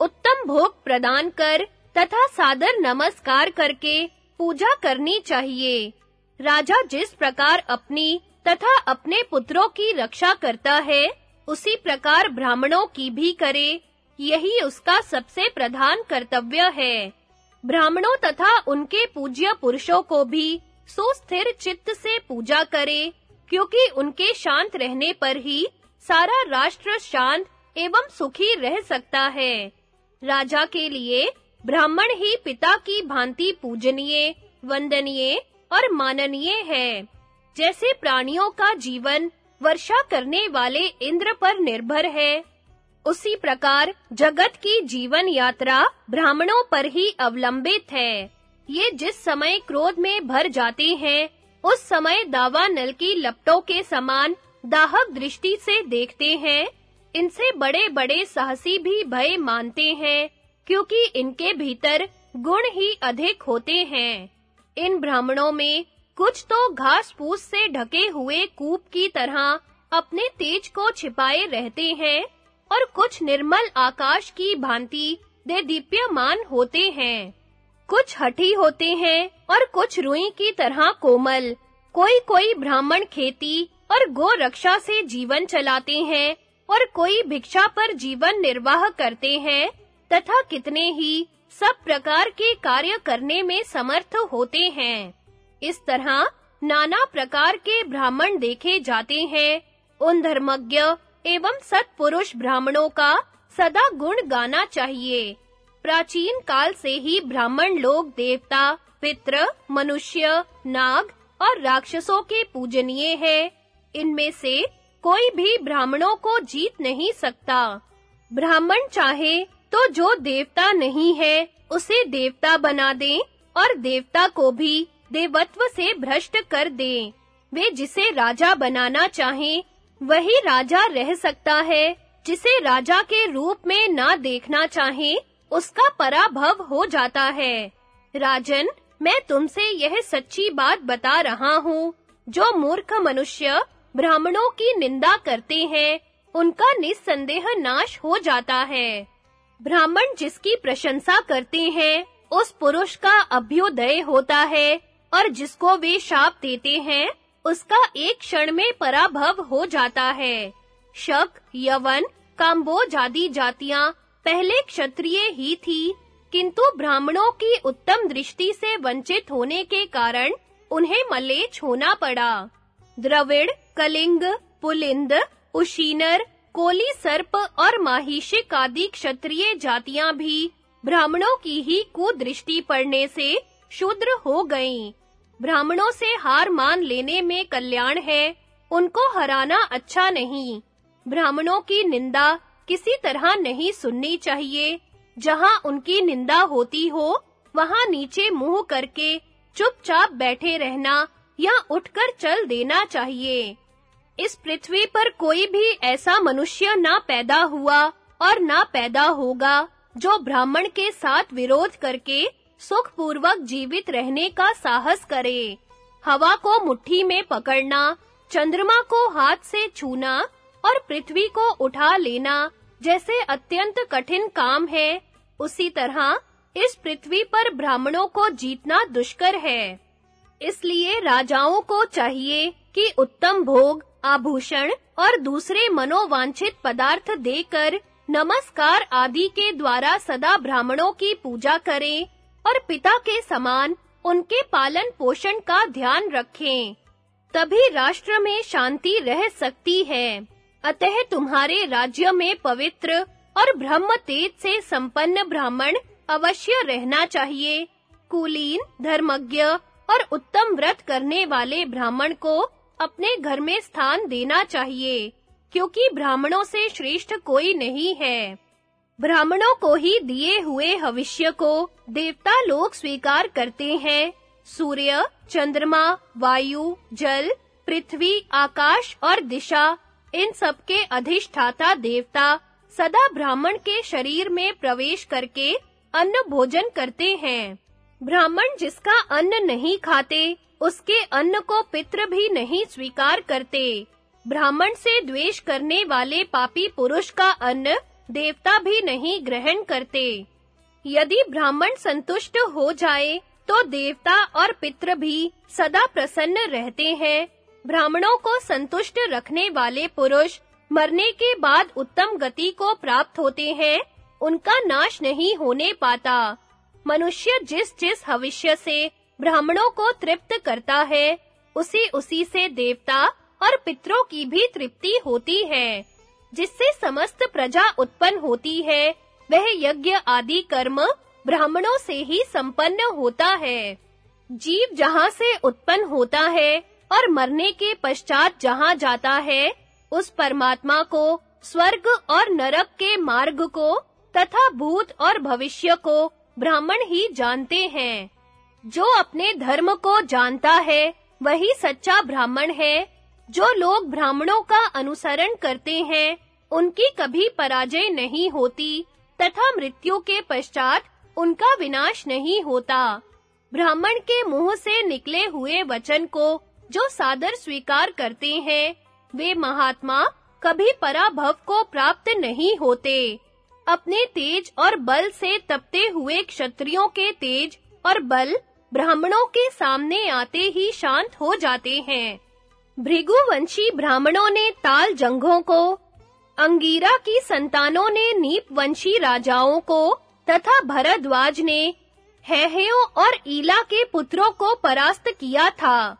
उत्तम भोग प्रदान कर तथा सादर नमस्कार करके पूजा करनी चाहिए। राजा जिस प्रकार अपनी तथा अपने पुत्रों की रक्षा करता है, उसी प्रकार ब्राह्मणों की भी करे। यही उसका सबसे प्रधान कर्तव्य है। ब्राह्मणों तथा उनके पूज्य पुरुषों को भी सुस्थिर चित्त से पूजा करे, क्योंकि उनके शांत रहने पर ही सारा राष्ट्र शांत एवं सुखी रह सकता है। राजा के लिए ब्राह्मण ही पिता की भांति पूजनीय, वंदनीय और माननीय है। जैसे प्राणियों का जीवन वर्षा करने वाले इंद्र पर निर्भर है, उसी प्रकार जगत की जीवन यात्रा ब्राह्मणों पर ही अवलंबित है। ये जिस समय क्रोध में भर जाते हैं, उस समय दावा नल की लपटों के समान दाहक दृष्टि से देखते हैं। इनसे बड़े-बड़े साहसी भी भय मानते हैं। क्योंकि इनके भीतर गुण ही अधिक होते हैं। इन ब्राह्मणों में कुछ तो घास फूस से ढके हुए कूप की तरह अपने तेज को छिपाए रहते हैं और कुछ निर्मल आकाश की भांति दे दीप्यमान होते हैं। कुछ हठी होते हैं और कुछ रुई की तरह कोमल। कोई कोई ब्राह्मण खेती और गो रक्षा से जीवन चलाते हैं और कोई भिक्षा पर जीवन निर्वाह करते हैं। तथा कितने ही सब प्रकार के कार्य करने में समर्थ होते हैं। इस तरह नाना प्रकार के ब्राह्मण देखे जाते हैं। उन धर्मज्ञ एवं सत्पुरुष ब्राह्मणों का सदा गुण गाना चाहिए। प्राचीन काल से ही ब्राह्मण लोग देवता, पितृ, मनुष्य, नाग और राक्षसों के पूजनीय हैं। इनमें से कोई भी ब्राह्मणों को जीत नहीं सकता। ब्राह्मण चाहे तो जो देवता नहीं है, उसे देवता बना दें और देवता को भी देवत्व से भ्रष्ट कर दें। वे जिसे राजा बनाना चाहें, वही राजा रह सकता है। जिसे राजा के रूप में ना देखना चाहें, उसका पराभव हो जाता है। राजन, मैं तुमसे यह सच्ची बात बता रहा हूँ। जो मूर्ख मनुष्य ब्राह्मणों की निंदा करते हैं, उनका निस्संदेह नाश हो जाता है। ब्राह्मण जिसकी प्रशंसा करते हैं, उस पुरुष का अभ्युदय होता है, और जिसको वे शाप देते हैं, उसका एक क्षण में पराभव हो जाता है। शक, यवन काम्बोज आदि जातियाँ पहले क्षत्रिय ही थी, किंतु ब्राह्मणों की उत्तम दृष्टि से वंचित होने के कारण उन्हें मलेच्छ होना पड़ा। द्रविड़, कलिंग, पुलिंद, उशीनर कोली सर्प और माहिशिक आदि क्षत्रिय जातियाँ भी ब्राह्मणों की ही कुदृष्टि पड़ने से शूद्र हो गईं। ब्राह्मणों से हार मान लेने में कल्याण है, उनको हराना अच्छा नहीं। ब्राह्मणों की निंदा किसी तरह नहीं सुननी चाहिए। जहाँ उनकी निंदा होती हो, वहाँ नीचे मुँह करके चुपचाप बैठे रहना या उठकर चल देना चाहिए। इस पृथ्वी पर कोई भी ऐसा मनुष्य ना पैदा हुआ और ना पैदा होगा, जो ब्राह्मण के साथ विरोध करके सुखपूर्वक जीवित रहने का साहस करे। हवा को मुट्ठी में पकड़ना, चंद्रमा को हाथ से छूना और पृथ्वी को उठा लेना जैसे अत्यंत कठिन काम है, उसी तरह इस पृथ्वी पर ब्राह्मणों को जीतना दुष्कर है। इसलिए राजाओं को चाहिए कि उत्तम भोग आभूषण और दूसरे मनोवांछित पदार्थ देकर नमस्कार आदि के द्वारा सदा ब्राह्मणों की पूजा करें और पिता के समान उनके पालन पोषण का ध्यान रखें। तभी राष्ट्र में शांति रह सकती है। अतः तुम्हारे राज्य में पवित्र और ब्रह्म तेज से संपन्न ब्राह्मण अवश्य रहना चाहिए। कुलीन, धर्मज्ञ और उत्तम व्रत करने वाले ब्राह्मण को अपने घर में स्थान देना चाहिए, क्योंकि ब्राह्मणों से श्रेष्ठ कोई नहीं है। ब्राह्मणों को ही दिए हुए भविष्य को देवता लोग स्वीकार करते हैं। सूर्य, चंद्रमा, वायु, जल, पृथ्वी, आकाश और दिशा, इन सब के अधिष्ठाता देवता सदा ब्राह्मण के शरीर में प्रवेश करके अन्न भोजन करते हैं। ब्राह्मण जिसका अन्न नहीं खाते उसके अन्न को पितृ भी नहीं स्वीकार करते। ब्राह्मण से द्वेष करने वाले पापी पुरुष का अन्न देवता भी नहीं ग्रहण करते। यदि ब्राह्मण संतुष्ट हो जाए तो देवता और पितृ भी सदा प्रसन्न रहते हैं। ब्राह्मणों को संतुष्ट रखने वाले पुरुष मरने के बाद उत्तम गति को प्राप्त होते हैं, उनका नाश नहीं होने पाता। मनुष्य जिस जिस भविष्य से ब्राह्मणों को तृप्त करता है। उसी उसी से देवता और पितरों की भी तृप्ति होती है। जिससे समस्त प्रजा उत्पन्न होती है, वह यज्ञ आदि कर्म ब्राह्मणों से ही संपन्न होता है। जीव जहाँ से उत्पन्न होता है और मरने के पश्चात जहाँ जाता है, उस परमात्मा को, स्वर्ग और नरक के मार्ग को तथा भूत और भविष्य को ब्राह्मण ही जानते हैं। जो अपने धर्म को जानता है, वही सच्चा ब्राह्मण है। जो लोग ब्राह्मणों का अनुसरण करते हैं, उनकी कभी पराजय नहीं होती, तथा मृत्यु के पश्चात उनका विनाश नहीं होता। ब्राह्मण के मुँह से निकले हुए वचन को जो सादर स्वीकार करते हैं, वे महात्मा कभी पराभव को प्राप्त नहीं होते। अपने तेज और बल से तपते हुए क्षत्रियों के तेज और बल ब्राह्मणों के सामने आते ही शांत हो जाते हैं। भृगुवंशी ब्राह्मणों ने ताल जंघों को, अंगीरा की संतानों ने नीपवंशी राजाओं को, तथा भरद्वाज ने हैहयों और ईला के पुत्रों को परास्त किया था।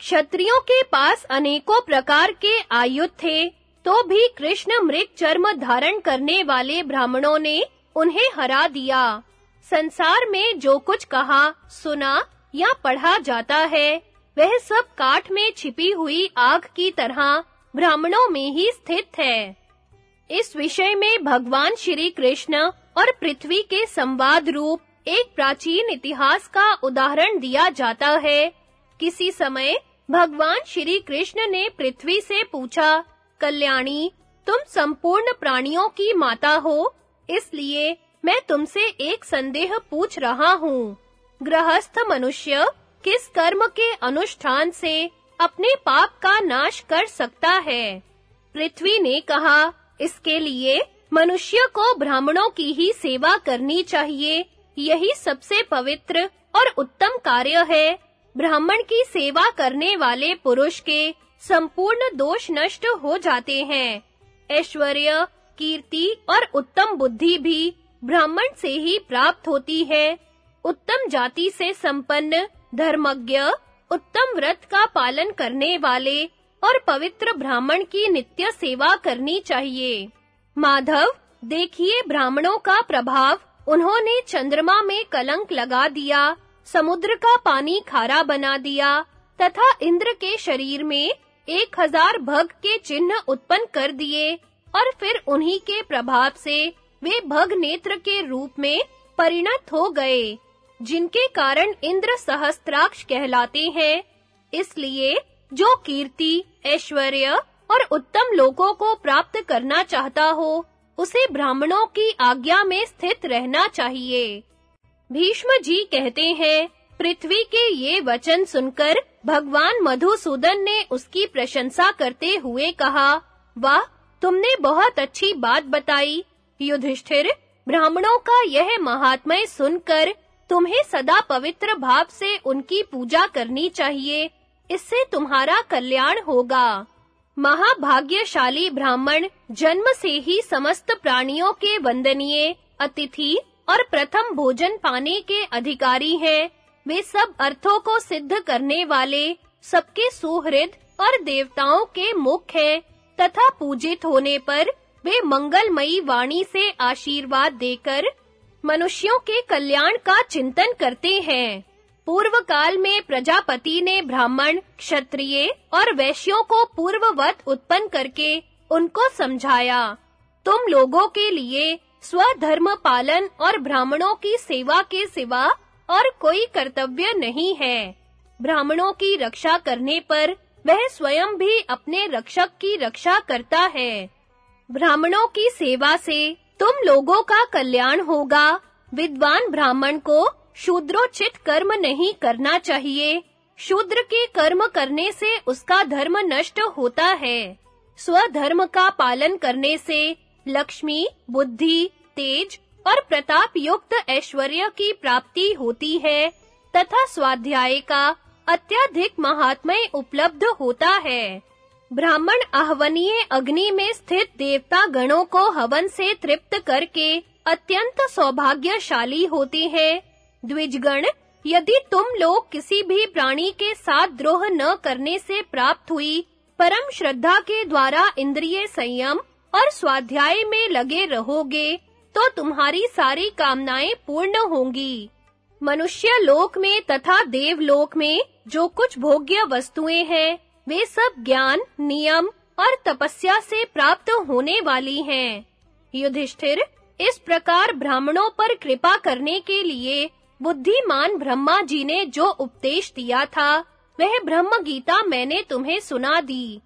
क्षत्रियों के पास अनेकों प्रकार के आयुध थे तो भी कृष्ण मृग चर्म धारण करने वाले ब्राह्मणों ने उन्हें हरा दिया। संसार में जो कुछ कहा, सुना या पढ़ा जाता है, वह सब काठ में छिपी हुई आग की तरह ब्राह्मणों में ही स्थित है। इस विषय में भगवान श्री कृष्ण और पृथ्वी के संवाद रूप एक प्राचीन इतिहास का उदाहरण दिया जाता है। किसी समय भगवान श्री कृष्ण ने पृथ्वी से पूछा, कल्याणी, तुम संपूर्ण प्राणियों की माता हो, इसलिए मैं तुमसे एक संदेह पूछ रहा हूँ। गृहस्थ मनुष्य किस कर्म के अनुष्ठान से अपने पाप का नाश कर सकता है? पृथ्वी ने कहा, इसके लिए मनुष्य को ब्राह्मणों की ही सेवा करनी चाहिए। यही सबसे पवित्र और उत्तम कार्य है। ब्राह्मण की सेवा करने वाले पुरुष के संपूर्ण दोष नष्ट हो जाते हैं। ऐश्वर्य, कीर्ति और उत्तम बुद्धि भी ब्राह्मण से ही प्राप्त होती है। उत्तम जाति से संपन्न, धर्मज्ञ, उत्तम व्रत का पालन करने वाले और पवित्र ब्राह्मण की नित्य सेवा करनी चाहिए। माधव, देखिए ब्राह्मणों का प्रभाव। उन्होंने चंद्रमा में कलंक लगा दिया, समुद्र का पानी खारा बना दिया, तथा इंद्र के शरीर में एक हज़ार भग के चिन्ह उत्पन्न कर दिए और फिर उन्हीं के प्रभाव से वे भग नेत्र के रूप में परिणत हो गए, जिनके कारण इंद्र सहस्त्राक्ष कहलाते हैं। इसलिए जो कीर्ति, ऐश्वर्य और उत्तम लोगों को प्राप्त करना चाहता हो, उसे ब्राह्मणों की आज्ञा में स्थित रहना चाहिए। भीष्म जी कहते हैं, पृथ्वी के ये वचन सुनकर भगवान मधुसूदन ने उसकी प्रशंसा करते हुए कहा, वाह, तुमने बहुत अच्छी बात बताई युधिष्ठिर, ब्राह्मणों का यह महात्म्य सुनकर तुम्हें सदा पवित्र भाव से उनकी पूजा करनी चाहिए। इससे तुम्हारा कल्याण होगा। महाभाग्यशाली ब्राह्मण जन्म से ही समस्त प्राणियों के वंदनीय, अतिथि और प्रथम भोजन पाने के अधिकारी हैं। वे सब अर्थों को सिद्ध करने वाले, सबके सुहृद और देवताओं के मुख्य हैं, तथा पूजित होने पर वे मंगलमयी वाणी से आशीर्वाद देकर मनुष्यों के कल्याण का चिंतन करते हैं। पूर्व काल में प्रजापति ने ब्राह्मण, क्षत्रिय और वैश्यों को पूर्ववत उत्पन्न करके उनको समझाया, तुम लोगों के लिए स्वधर्म पालन और ब्राह्मणों की सेवा के सिवा और कोई कर्तव्य नहीं है। ब्राह्मणों की रक्षा करने पर वह स्वयं भी अपने रक्षक की रक्षा करता है। ब्राह्मणों की सेवा से तुम लोगों का कल्याण होगा। विद्वान ब्राह्मण को शूद्रोचित कर्म नहीं करना चाहिए। शूद्र के कर्म करने से उसका धर्म नष्ट होता है। स्वधर्म का पालन करने से लक्ष्मी, बुद्धि, तेज और प्रताप युक्त ऐश्वर्य की प्राप्ति होती है तथा स्वाध्याय का अत्यधिक महात्म्य उपलब्ध होता है। ब्राह्मण आहवनीय अग्नि में स्थित देवता गणों को हवन से तृप्त करके अत्यंत सौभाग्यशाली होते हैं। द्विजगण, यदि तुम लोग किसी भी प्राणी के साथ द्रोह न करने से प्राप्त हुई, परम श्रद्धा के द्वारा इंद्रिय संयम और स्वाध्याय में लगे रहोगे तो तुम्हारी सारी कामनाएँ पूर्ण होंगी। मनुष्य लोक में तथा देव लोक में जो कुछ भोग्य वस्तुएँ हैं वे सब ज्ञान, नियम और तपस्या से प्राप्त होने वाली हैं। युधिष्ठिर, इस प्रकार ब्राह्मणों पर कृपा करने के लिए बुद्धिमान ब्रह्मा जी ने जो उपदेश दिया था, वह ब्रह्म गीता मैंने तुम्हें सुना दी।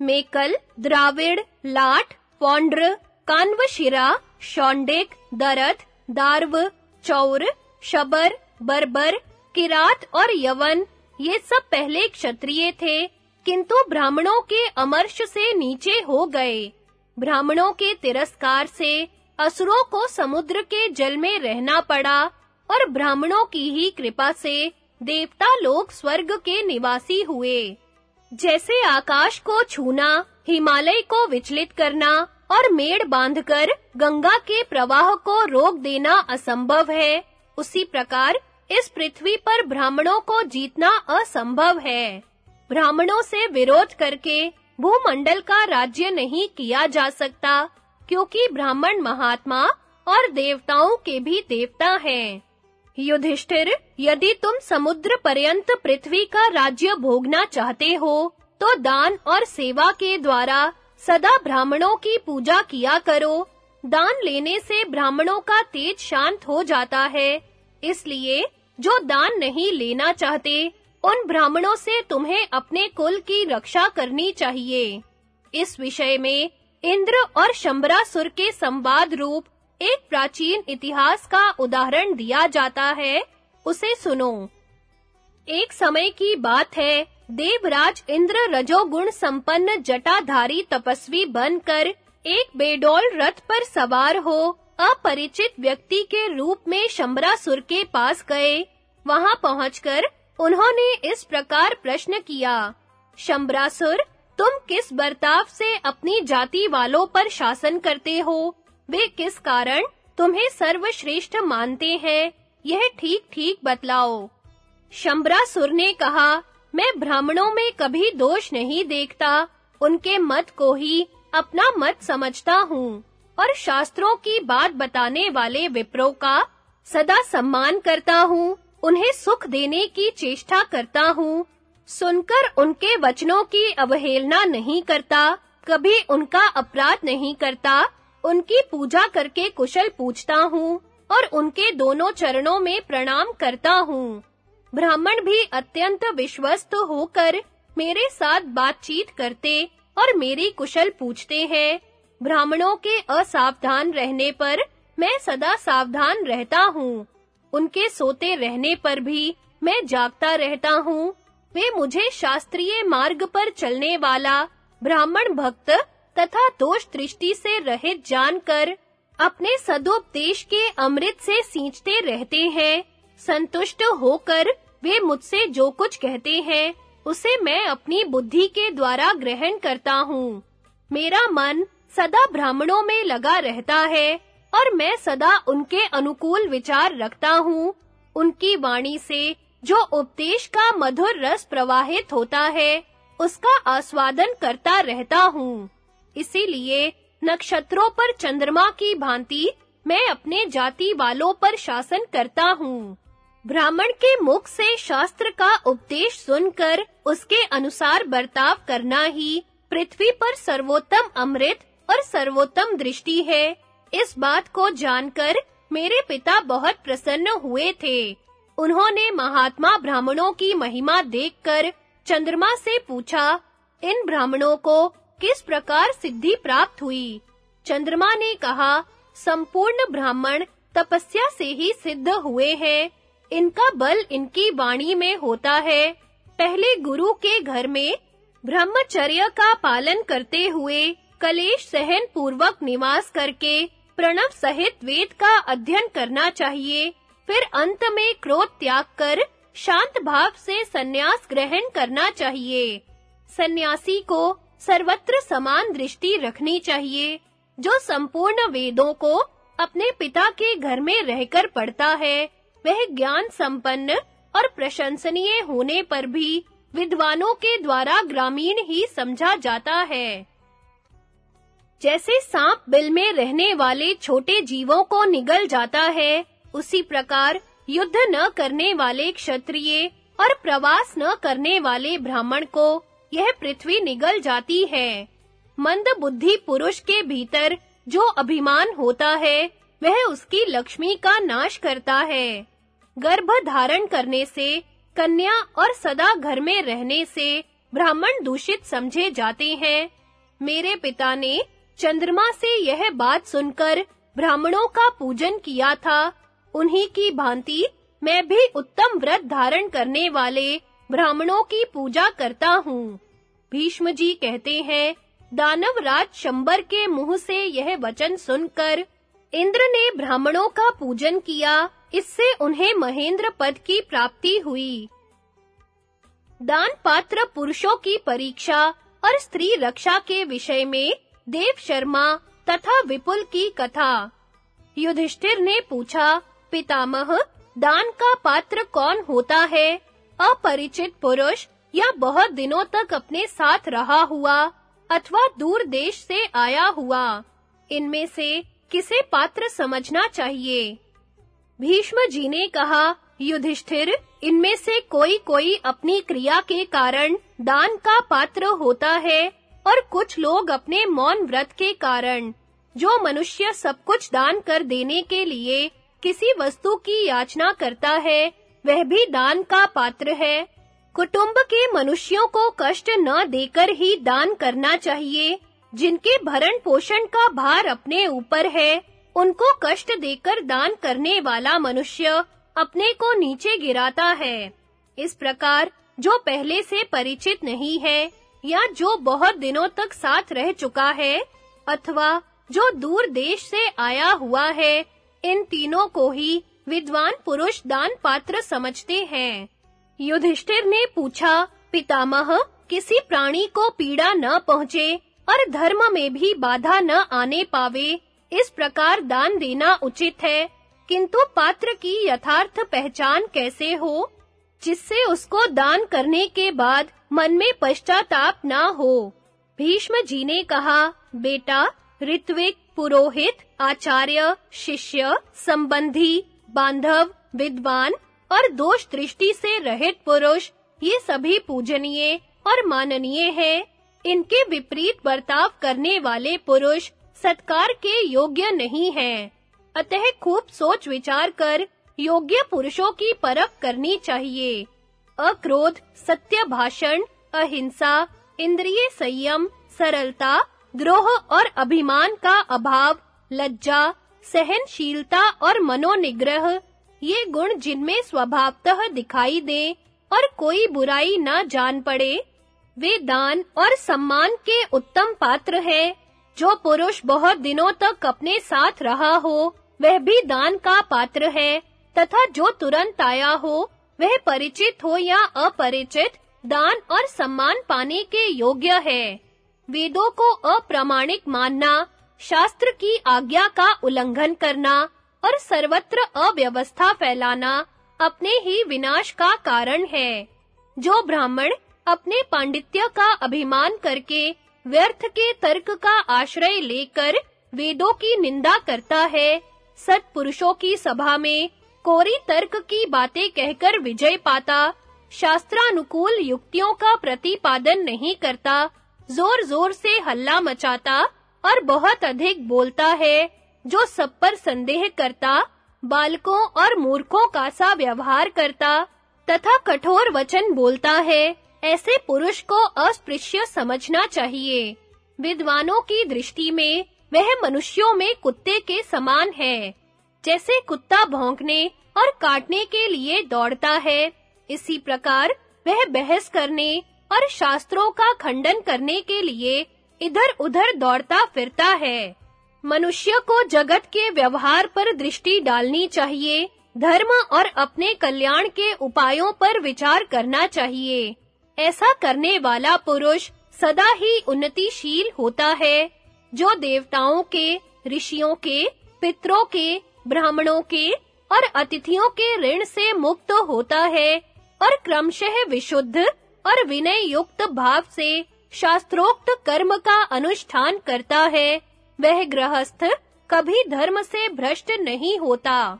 मेकल, द्राविड़, लाट, पौंड्र, कान्वशिरा, शौंडिक दरत दार्व, चौर, शबर, बर्बर, किरात और यवन, ये सब पहले क्षत्रिय थे। किंतु ब्राह्मणों के अमर्ष से नीचे हो गए। ब्राह्मणों के तिरस्कार से असुरों को समुद्र के जल में रहना पड़ा और ब्राह्मणों की ही कृपा से देवता लोग स्वर्ग के निवासी हुए। जैसे आकाश को छूना, हिमालय को विचलित करना और मेड़ बांधकर गंगा के प्रवाह को रोक देना असंभव है, उसी प्रकार इस पृथ्वी पर ब्राह्मणों को जीतना असंभव है। ब्राह्मणों से विरोध करके भूमंडल का राज्य नहीं किया जा सकता, क्योंकि ब्राह्मण महात्मा और देवताओं के भी देवता हैं। युधिष्ठिर, यदि तुम समुद्र पर्यंत पृथ्वी का राज्य भोगना चाहते हो तो दान और सेवा के द्वारा सदा ब्राह्मणों की पूजा किया करो। दान लेने से ब्राह्मणों का तेज शांत हो जाता है, इसलिए जो दान नहीं लेना चाहते उन ब्राह्मणों से तुम्हें अपने कुल की रक्षा करनी चाहिए। इस विषय में इंद्र और शंबरासुर के संवाद रूप एक प्राचीन इतिहास का उदाहरण दिया जाता है। उसे सुनो। एक समय की बात है, देवराज इंद्र रजोगुण संपन्न जटाधारी तपस्वी बनकर एक बेडौल रथ पर सवार हो, अपरिचित व्यक्ति के रूप में शंबरासुर के पास गए। वहाँ पहुंचकर उन्होंने इस प्रकार प्रश्न किया शंबरासुर तुम किस बर्ताव से अपनी जाति वालों पर शासन करते हो? वे किस कारण तुम्हें सर्वश्रेष्ठ मानते हैं? यह ठीक-ठीक बतलाओ। शंबरासुर ने कहा, मैं ब्राह्मणों में कभी दोष नहीं देखता, उनके मत को ही अपना मत समझता हूँ और शास्त्रों की बात बताने वाले विप्रों का सदा सम्मान करता हूँ। उन्हें सुख देने की चेष्टा करता हूँ। सुनकर उनके वचनों की अवहेलना नहीं करता, कभी उनका अपराध नहीं करता। उनकी पूजा करके कुशल पूछता हूँ और उनके दोनों चरणों में प्रणाम करता हूँ। ब्राह्मण भी अत्यंत विश्वस्त होकर मेरे साथ बातचीत करते और मेरी कुशल पूछते हैं। ब्राह्मणों के असावधान रहने पर मैं सदा सावधान रहता हूँ। उनके सोते रहने पर भी मैं जागता रहता हूँ। वे मुझे शास्त्रीय मार्ग पर चलने वाला ब्राह्मण भक्त तथा दोष दृष्टि से रहित जानकर अपने सदोपदेश के अमृत से सींचते रहते हैं। संतुष्ट होकर वे मुझसे जो कुछ कहते हैं, उसे मैं अपनी बुद्धि के द्वारा ग्रहण करता हूँ। मेरा मन सदा ब्राह्मणों में लगा रहता है। और मैं सदा उनके अनुकूल विचार रखता हूँ। उनकी वाणी से जो उपदेश का मधुर रस प्रवाहित होता है, उसका आस्वादन करता रहता हूँ। इसीलिए नक्षत्रों पर चंद्रमा की भांति मैं अपने जाति वालों पर शासन करता हूँ। ब्राह्मण के मुख से शास्त्र का उपदेश सुनकर उसके अनुसार बर्ताव करना ही पृथ्वी पर सर्वोत्तम अमृत और सर्वोत्तम दृष्टि है। इस बात को जानकर मेरे पिता बहुत प्रसन्न हुए थे। उन्होंने महात्मा ब्राह्मणों की महिमा देखकर चंद्रमा से पूछा, इन ब्राह्मणों को किस प्रकार सिद्धि प्राप्त हुई? चंद्रमा ने कहा, संपूर्ण ब्राह्मण तपस्या से ही सिद्ध हुए हैं। इनका बल इनकी वाणी में होता है। पहले गुरु के घर में ब्रह्मचर्य का पालन करते हुए कलेश सहन पूर्वक निवास करके प्रणव सहित वेद का अध्ययन करना चाहिए। फिर अंत में क्रोध त्याग कर शांत भाव से सन्यास ग्रहण करना चाहिए। सन्यासी को सर्वत्र समान दृष्टि रखनी चाहिए, जो संपूर्ण वेदों को अपने पिता के घर में रहकर पढ़ता है। वह ज्ञान संपन्न और प्रशंसनीय होने पर भी विद्वानों के द्वारा ग्रामीण ही समझा जाता है। जैसे सांप बिल में रहने वाले छोटे जीवों को निगल जाता है, उसी प्रकार युद्ध न करने वाले क्षत्रिय और प्रवास न करने वाले ब्राह्मण को यह पृथ्वी निगल जाती है। मंद बुद्धि पुरुष के भीतर जो अभिमान होता है, वह उसकी लक्ष्मी का नाश करता है। गर्भ धारण करने से, कन्या और सदा घर में रहने से ब्राह्मण दूषित समझे जाते हैं। मेरे पिता ने चंद्रमा से यह बात सुनकर ब्राह्मणों का पूजन किया था। उन्हीं की भांति मैं भी उत्तम व्रत धारण करने वाले ब्राह्मणों की पूजा करता हूँ। भीष्म जी कहते हैं दानव राज शंबर के मुँह से यह वचन सुनकर इंद्र ने ब्राह्मणों का पूजन किया, इससे उन्हें महेंद्र पद की प्राप्ति हुई। दान पात्र पुरुषों की परीक्षा और स्त्री रक्षा के विषय में देव शर्मा तथा विपुल की कथा। युधिष्ठिर ने पूछा, पितामह, दान का पात्र कौन होता है? अपरिचित पुरुष या बहुत दिनों तक अपने साथ रहा हुआ अथवा दूर देश से आया हुआ? इनमें से किसे पात्र समझना चाहिए? भीष्म जी ने कहा, युधिष्ठिर, इनमें से कोई कोई अपनी क्रिया के कारण दान का पात्र होता है। और कुछ लोग अपने मौन व्रत के कारण, जो मनुष्य सब कुछ दान कर देने के लिए किसी वस्तु की याचना करता है, वह भी दान का पात्र है। कुटुंब के मनुष्यों को कष्ट न देकर ही दान करना चाहिए। जिनके भरण पोषण का भार अपने ऊपर है, उनको कष्ट देकर दान करने वाला मनुष्य अपने को नीचे गिराता है। इस प्रकार, जो पहले से परिचित नहीं है या जो बहुत दिनों तक साथ रह चुका है, अथवा जो दूर देश से आया हुआ है, इन तीनों को ही विद्वान पुरुष दान पात्र समझते हैं। युधिष्ठिर ने पूछा, पितामह, किसी प्राणी को पीड़ा न पहुँचे और धर्म में भी बाधा न आने पावे, इस प्रकार दान देना उचित है, किंतु पात्र की यथार्थ पहचान कैसे हो? जिससे उसको दान करने के बाद मन में पश्चाताप ना हो। भीष्म जी ने कहा, बेटा, ऋत्विक, पुरोहित, आचार्य, शिष्य, संबंधी, बांधव, विद्वान और दोष दृष्टि से रहित पुरुष, ये सभी पूजनीय और माननीय हैं। इनके विपरीत बर्ताव करने वाले पुरुष सत्कार के योग्य नहीं हैं। अतः खूब सोच विचार कर योग्य पुरुषों की परख करनी चाहिए। अक्रोध सत्य भाषण अहिंसा, इंद्रिय संयम, सरलता, द्रोह और अभिमान का अभाव, लज्जा, सहनशीलता और मनोनिग्रह, ये गुण जिनमें स्वभावतः दिखाई दे और कोई बुराई न जान पड़े। वे दान और सम्मान के उत्तम पात्र है। जो पुरुष बहुत दिनों तक अपने साथ रहा हो, वह भी दान का पात्र है। तथा जो तुरंत आया हो, वह परिचित हो या अपरिचित, दान और सम्मान पाने के योग्य है। वेदों को अप्रमाणिक मानना, शास्त्र की आज्ञा का उल्लंघन करना और सर्वत्र अव्यवस्था फैलाना अपने ही विनाश का कारण है। जो ब्राह्मण अपने पांडित्य का अभिमान करके व्यर्थ के तर्क का आश्रय लेकर वेदों की निंदा करता है, सत्पुरुषों की सभा में कोरी तर्क की बातें कहकर विजय पाता। शास्त्रानुकूल युक्तियों का प्रतिपादन नहीं करता। जोर-जोर से हल्ला मचाता और बहुत अधिक बोलता है, जो सब पर संदेह करता, बालकों और मूर्खों का सा व्यवहार करता, तथा कठोर वचन बोलता है। ऐसे पुरुष को अस्पृश्य समझना चाहिए। विद्वानों की दृष्टि में, वह मनुष्यों में कुत्ते के समान है। जैसे कुत्ता भौंकने और काटने के लिए दौड़ता है। इसी प्रकार वह बहस करने और शास्त्रों का खंडन करने के लिए इधर-उधर दौड़ता फिरता है। मनुष्य को जगत के व्यवहार पर दृष्टि डालनी चाहिए, धर्म और अपने कल्याण के उपायों पर विचार करना चाहिए। ऐसा करने वाला पुरुष सदा ही उन्नतिशील होता है, जो देवताओं के, ऋषियों के, पितरों के ब्राह्मणों के और अतिथियों के ऋण से मुक्त होता है और क्रमशः विशुद्ध और विनय युक्त भाव से शास्त्रोक्त कर्म का अनुष्ठान करता है। वह गृहस्थ कभी धर्म से भ्रष्ट नहीं होता।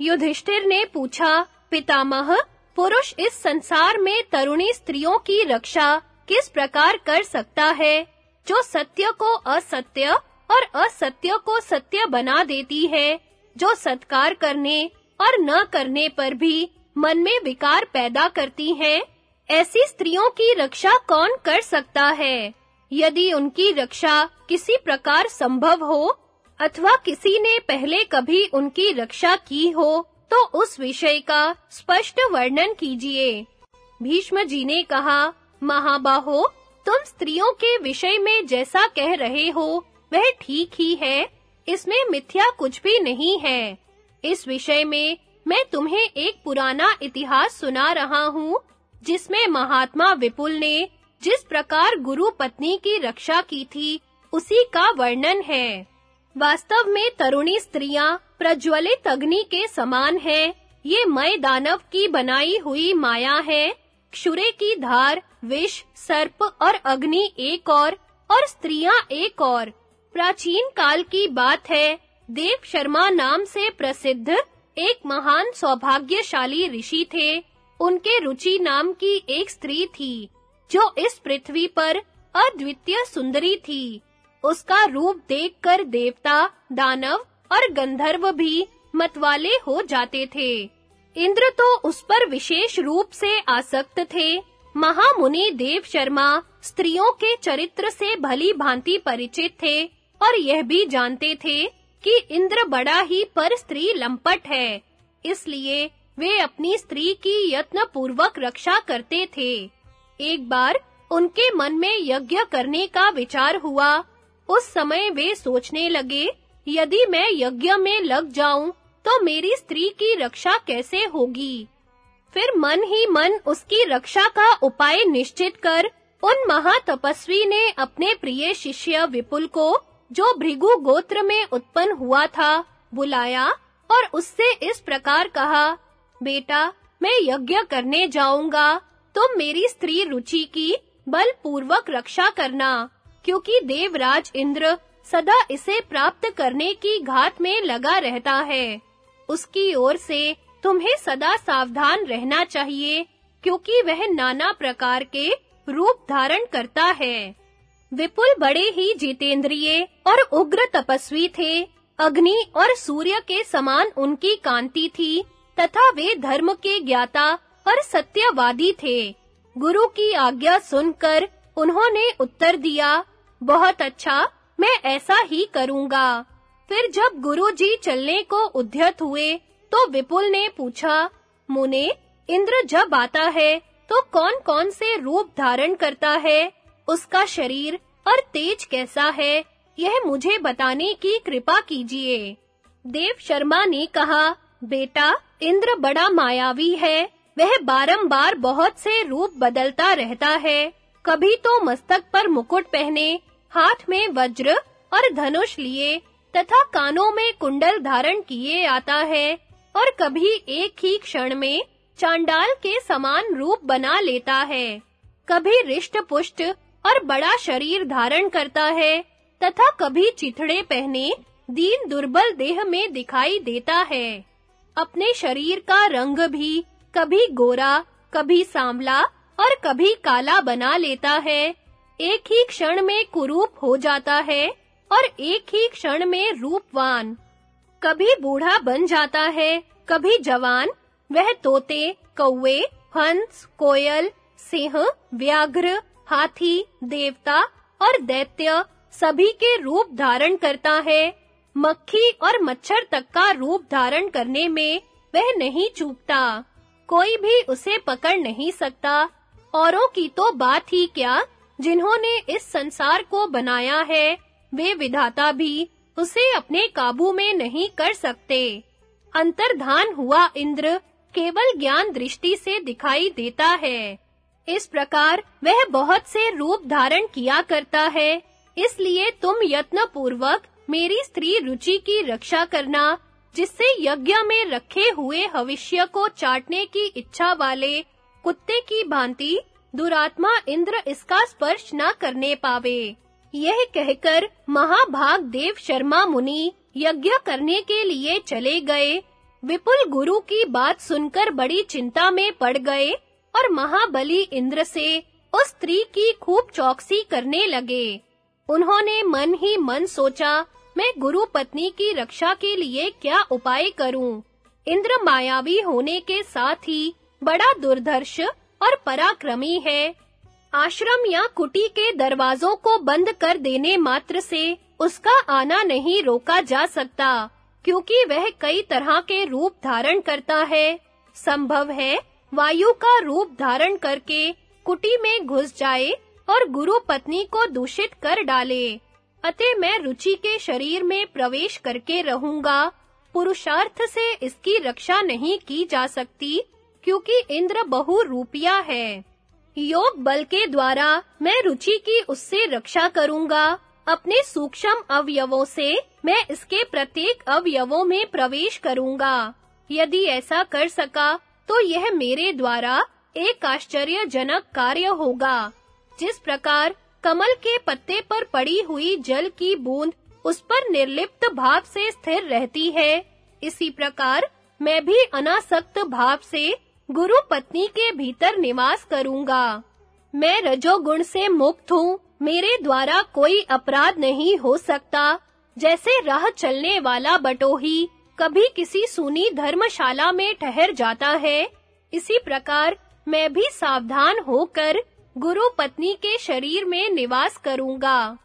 युधिष्ठिर ने पूछा, पितामह, पुरुष इस संसार में तरुणी स्त्रियों की रक्षा किस प्रकार कर सकता है, जो सत्य को असत्य और असत्य को सत्य बना देती है? जो सत्कार करने और न करने पर भी मन में विकार पैदा करती हैं, ऐसी स्त्रियों की रक्षा कौन कर सकता है? यदि उनकी रक्षा किसी प्रकार संभव हो, अथवा किसी ने पहले कभी उनकी रक्षा की हो तो उस विषय का स्पष्ट वर्णन कीजिए। भीष्म जी ने कहा, महाबाहो, तुम स्त्रियों के विषय में जैसा कह रहे हो, वह ठीक ही है। इसमें मिथ्या कुछ भी नहीं है। इस विषय में मैं तुम्हें एक पुराना इतिहास सुना रहा हूँ, जिसमें महात्मा विपुल ने जिस प्रकार गुरु पत्नी की रक्षा की थी, उसी का वर्णन है। वास्तव में तरुणी स्त्रियाँ प्रज्वलित अग्नि के समान हैं। ये मय दानव की बनाई हुई माया है। क्षुरे की धार, विष, सर्प और अग्नि एक और और स्त्रियाँ एक और। प्राचीन काल की बात है। देव शर्मा नाम से प्रसिद्ध एक महान सौभाग्यशाली ऋषि थे। उनके रुचि नाम की एक स्त्री थी, जो इस पृथ्वी पर अद्वितीय सुंदरी थी। उसका रूप देखकर देवता, दानव और गंधर्व भी मतवाले हो जाते थे। इंद्र तो उस पर विशेष रूप से आसक्त थे। महामुनि देव शर्मा स्त्रियों के चरित्र से भली भांति परिचित थे। और यह भी जानते थे कि इंद्र बड़ा ही पर स्त्री लंपट है, इसलिए वे अपनी स्त्री की यत्न पूर्वक रक्षा करते थे। एक बार उनके मन में यज्ञ करने का विचार हुआ। उस समय वे सोचने लगे, यदि मैं यज्ञ में लग जाऊँ तो मेरी स्त्री की रक्षा कैसे होगी? फिर मन ही मन उसकी रक्षा का उपाय निश्चित कर उन महातपस्वी ने अपने प्रिय शिष्य विपुल को जो भृगु गोत्र में उत्पन्न हुआ था, बुलाया और उससे इस प्रकार कहा, बेटा, मैं यज्ञ करने जाऊँगा। तुम मेरी स्त्री रुचि की बलपूर्वक रक्षा करना, क्योंकि देवराज इंद्र सदा इसे प्राप्त करने की घात में लगा रहता है। उसकी ओर से तुम्हें सदा सावधान रहना चाहिए, क्योंकि वह नाना प्रकार के रूप धारण करता है। विपुल बड़े ही जितेंद्रिय और उग्र तपस्वी थे। अग्नि और सूर्य के समान उनकी कांति थी, तथा वे धर्म के ज्ञाता और सत्यवादी थे। गुरु की आज्ञा सुनकर उन्होंने उत्तर दिया, बहुत अच्छा मैं ऐसा ही करूँगा। फिर जब गुरुजी चलने को उद्यत हुए तो विपुल ने पूछा, मुने, इंद्र जब आता है तो कौन-कौन से रूप धारण करता है? उसका शरीर और तेज कैसा है, यह मुझे बताने की कृपा कीजिए। देव शर्मा ने कहा, बेटा, इंद्र बड़ा मायावी है, वह बारंबार बहुत से रूप बदलता रहता है। कभी तो मस्तक पर मुकुट पहने, हाथ में वज्र और धनुष लिए, तथा कानों में कुंडल धारण किए आता है, और कभी एक ही क्षण में चांडाल के समान रूप बना लेता है। कभी रिष्ट पुष्ट और बड़ा शरीर धारण करता है, तथा कभी चिथड़े पहने दीन दुर्बल देह में दिखाई देता है। अपने शरीर का रंग भी कभी गोरा, कभी सांवला और कभी काला बना लेता है। एक ही क्षण में कुरूप हो जाता है और एक ही क्षण में रूपवान। कभी बूढ़ा बन जाता है, कभी जवान। वह तोते, कौवे, हंस, कोयल, सिंह, व्याघ्र हाथी, देवता और दैत्य सभी के रूप धारण करता है। मक्खी और मच्छर तक का रूप धारण करने में वह नहीं चूकता। कोई भी उसे पकड़ नहीं सकता। औरों की तो बात ही क्या, जिन्होंने इस संसार को बनाया है, वे विधाता भी उसे अपने काबू में नहीं कर सकते। अंतर्धान हुआ इंद्र केवल ज्ञान दृष्टि से दिखाई देता है। इस प्रकार वह बहुत से रूप धारण किया करता है। इसलिए तुम यत्न पूर्वक मेरी स्त्री रुचि की रक्षा करना, जिससे यज्ञ में रखे हुए हविष्य को चाटने की इच्छा वाले कुत्ते की भांति दुरात्मा इंद्र इसका स्पर्श न करने पावे। यह कहकर महाभाग देव शर्मा मुनि यज्ञ करने के लिए चले गए। विपुल गुरु की बात सुनकर बड़ी चिंता में पड़ गए। और महाबली इंद्र से उस स्त्री की खूब चौकसी करने लगे। उन्होंने मन ही मन सोचा, मैं गुरु पत्नी की रक्षा के लिए क्या उपाय करूँ? इंद्र मायावी होने के साथ ही बड़ा दुर्धर्ष और पराक्रमी है। आश्रम या कुटी के दरवाजों को बंद कर देने मात्र से उसका आना नहीं रोका जा सकता, क्योंकि वह कई तरह के रूप धारण करता है। संभव है वायु का रूप धारण करके कुटी में घुस जाए और गुरु पत्नी को दूषित कर डाले। अतः मैं रुचि के शरीर में प्रवेश करके रहूँगा। पुरुषार्थ से इसकी रक्षा नहीं की जा सकती, क्योंकि इंद्र बहु रूपिया है। योग बल के द्वारा मैं रुचि की उससे रक्षा करूँगा। अपने सूक्ष्म अवयवों से मैं इसके प्रत्येक अवयवों में प्रवेश करूँगा। यदि ऐसा कर सका तो यह मेरे द्वारा एक आश्चर्यजनक कार्य होगा। जिस प्रकार कमल के पत्ते पर पड़ी हुई जल की बूंद उस पर निर्लिप्त भाव से स्थिर रहती है, इसी प्रकार मैं भी अनासक्त भाव से गुरु पत्नी के भीतर निवास करूँगा। मैं रजोगुण से मुक्त हूँ, मेरे द्वारा कोई अपराध नहीं हो सकता, जैसे राह चलने वाला बटोही। कभी किसी सुनी धर्मशाला में ठहर जाता है। इसी प्रकार मैं भी सावधान होकर गुरु पत्नी के शरीर में निवास करूँगा।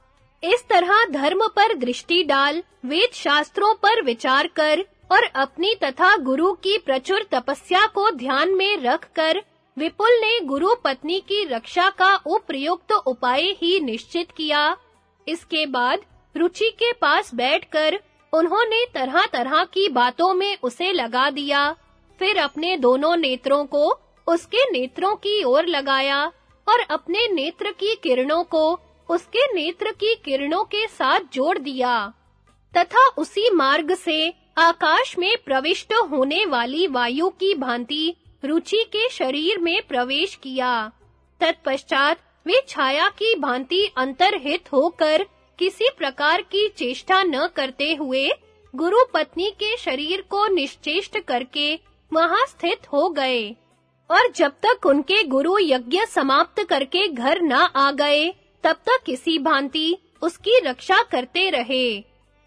इस तरह धर्म पर दृष्टि डाल, वेद शास्त्रों पर विचार कर और अपनी तथा गुरु की प्रचुर तपस्या को ध्यान में रखकर विपुल ने गुरु पत्नी की रक्षा का उपयुक्त उपाय ही निश्चित किया। इसके बाद रुचि के पास बैठकर उन्होंने तरह-तरह की बातों में उसे लगा दिया, फिर अपने दोनों नेत्रों को उसके नेत्रों की ओर लगाया और अपने नेत्र की किरणों को उसके नेत्र की किरणों के साथ जोड़ दिया, तथा उसी मार्ग से आकाश में प्रविष्ट होने वाली वायु की भांति रुचि के शरीर में प्रवेश किया। तत्पश्चात वे छाया की भांति अंतरहित होकर किसी प्रकार की चेष्टा न करते हुए गुरु पत्नी के शरीर को निश्चेष्ट करके वहाँ स्थित हो गए। और जब तक उनके गुरु यज्ञ समाप्त करके घर न आ गए, तब तक किसी भांति उसकी रक्षा करते रहे।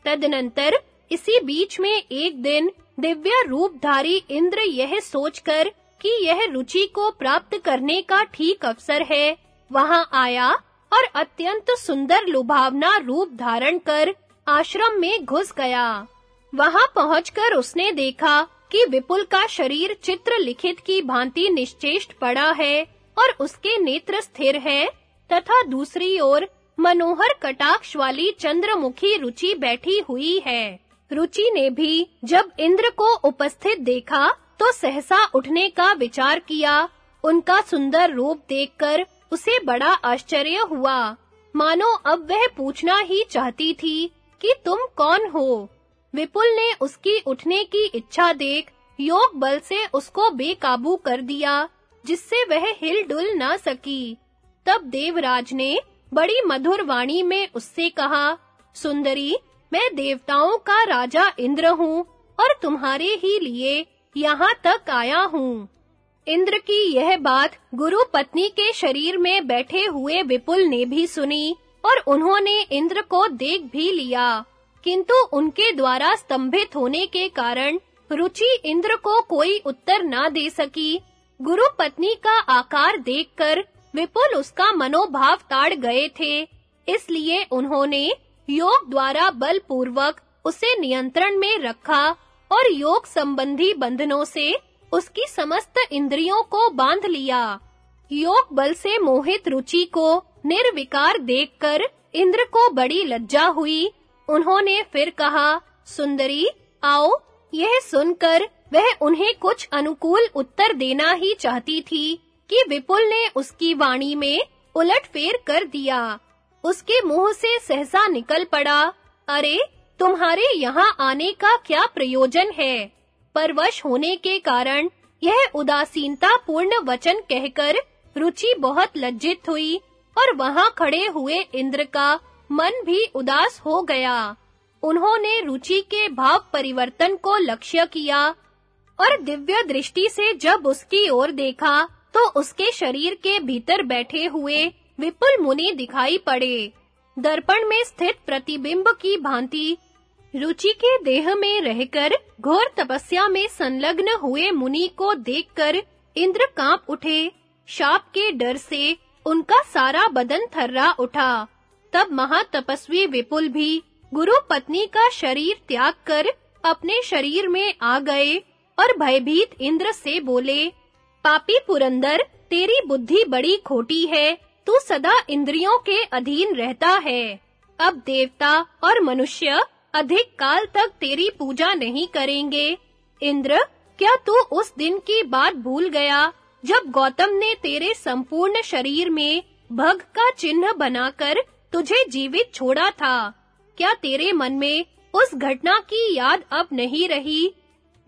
तदनंतर इसी बीच में एक दिन दिव्य रूपधारी इंद्र यह सोचकर कि यह रुचि को प्राप्त करने का ठीक अवसर है, वहाँ आया और अत्यंत सुंदर लुभावना रूप धारण कर आश्रम में घुस गया। वहाँ पहुंचकर उसने देखा कि विपुल का शरीर चित्र लिखित की भांति निश्चेष्ट पड़ा है और उसके नेत्र स्थिर है, तथा दूसरी ओर मनोहर कटाक्ष वाली चंद्रमुखी रुचि बैठी हुई है। रुचि ने भी जब इंद्र को उपस्थित देखा तो सहसा उठने का विचार किया। उनका सुंदर रूप देखकर उसे बड़ा आश्चर्य हुआ। मानो अब वह पूछना ही चाहती थी कि तुम कौन हो? विपुल ने उसकी उठने की इच्छा देख योग बल से उसको बेकाबू कर दिया, जिससे वह हिल-डुल ना सकी। तब देवराज ने बड़ी मधुर वाणी में उससे कहा, सुंदरी, मैं देवताओं का राजा इंद्र हूँ और तुम्हारे ही लिए यहाँ तक आया हूँ। इंद्र की यह बात गुरु पत्नी के शरीर में बैठे हुए विपुल ने भी सुनी और उन्होंने इंद्र को देख भी लिया। किंतु उनके द्वारा स्तंभित होने के कारण रुचि इंद्र को कोई उत्तर ना दे सकी। गुरु पत्नी का आकार देखकर विपुल उसका मनोभाव ताड़ गए थे। इसलिए उन्होंने योग द्वारा बलपूर्वक उसे नियंत्रण में रखा और योग संबंधी बंधनों से उसकी समस्त इंद्रियों को बाँध लिया। योग बल से मोहित रुचि को निर्विकार देखकर इंद्र को बड़ी लज्जा हुई। उन्होंने फिर कहा, सुंदरी, आओ, यह सुनकर वह उन्हें कुछ अनुकूल उत्तर देना ही चाहती थी कि विपुल ने उसकी वाणी में उलटफेर कर दिया। उसके मुँह से सहसा निकल पड़ा, अरे, तुम्हारे यहाँ आने का क्या प्रयोजन है? परवश होने के कारण यह उदासीनता पूर्ण वचन कहकर रुचि बहुत लज्जित हुई और वहाँ खड़े हुए इंद्र का मन भी उदास हो गया। उन्होंने रुचि के भाव परिवर्तन को लक्ष्य किया और दिव्य दृष्टि से जब उसकी ओर देखा तो उसके शरीर के भीतर बैठे हुए विपुल मुनि दिखाई पड़े। दर्पण में स्थित प्रतिबिंब की भांति रुचि के देह में रहकर, घोर तपस्या में संलग्न हुए मुनि को देखकर, इंद्र काँप उठे। शाप के डर से उनका सारा बदन थर्रा उठा। तब महातपस्वी विपुल भी गुरु पत्नी का शरीर त्याग कर अपने शरीर में आ गए और भयभीत इंद्र से बोले, पापी पुरंदर, तेरी बुद्धि बड़ी खोटी है। तू सदा इंद्रियों के अधीन रहता है। अब देवता और मनुष्य अधिक काल तक तेरी पूजा नहीं करेंगे। इंद्र, क्या तू उस दिन की बात भूल गया, जब गौतम ने तेरे संपूर्ण शरीर में भग का चिन्ह बनाकर तुझे जीवित छोड़ा था? क्या तेरे मन में उस घटना की याद अब नहीं रही?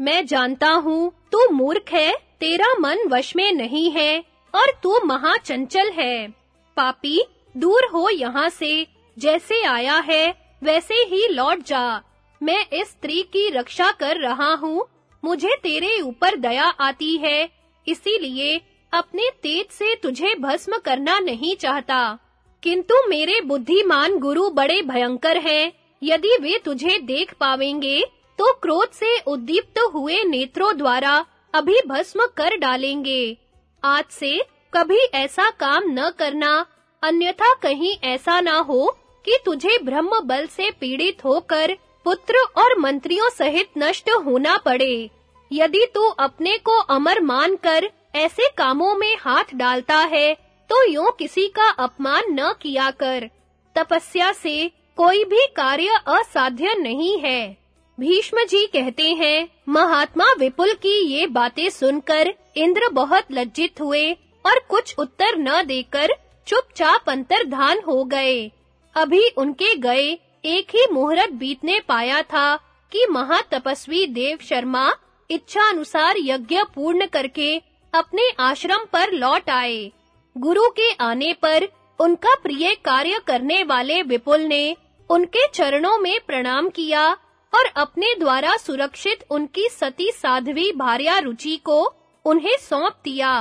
मैं जानता हूँ, तू मूर्ख है, तेरा मन वश में नहीं है, और तू महाचंचल है। पापी, दूर हो यहाँ से, जैसे आया है वैसे ही लौट जा। मैं इस स्त्री की रक्षा कर रहा हूँ। मुझे तेरे ऊपर दया आती है। इसीलिए अपने तेज से तुझे भस्म करना नहीं चाहता। किंतु मेरे बुद्धिमान गुरु बड़े भयंकर हैं। यदि वे तुझे देख पावेंगे तो क्रोध से उद्दीप्त हुए नेत्रों द्वारा अभी भस्म कर डालेंगे। आज से कभी ऐसा काम न करना, अन्यथा कहीं ऐसा ना हो कि तुझे ब्रह्म बल से पीड़ित होकर पुत्र और मंत्रियों सहित नष्ट होना पड़े। यदि तू अपने को अमर मानकर ऐसे कामों में हाथ डालता है तो यूँ किसी का अपमान न किया कर। तपस्या से कोई भी कार्य असाध्य नहीं है। भीष्म जी कहते हैं, महात्मा विपुल की ये बातें सुनकर इंद्र बहुत लज्जित हुए और कुछ उत्तर न देकर चुपचाप अंतर्धान हो गए। अभी उनके गए एक ही मुहूर्त बीतने पाया था कि महातपस्वी देव शर्मा इच्छा अनुसार यज्ञ पूर्ण करके अपने आश्रम पर लौट आए। गुरु के आने पर उनका प्रिय कार्य करने वाले विपुल ने उनके चरणों में प्रणाम किया और अपने द्वारा सुरक्षित उनकी सती साध्वी भार्या रुचि को उन्हें सौंप दिया।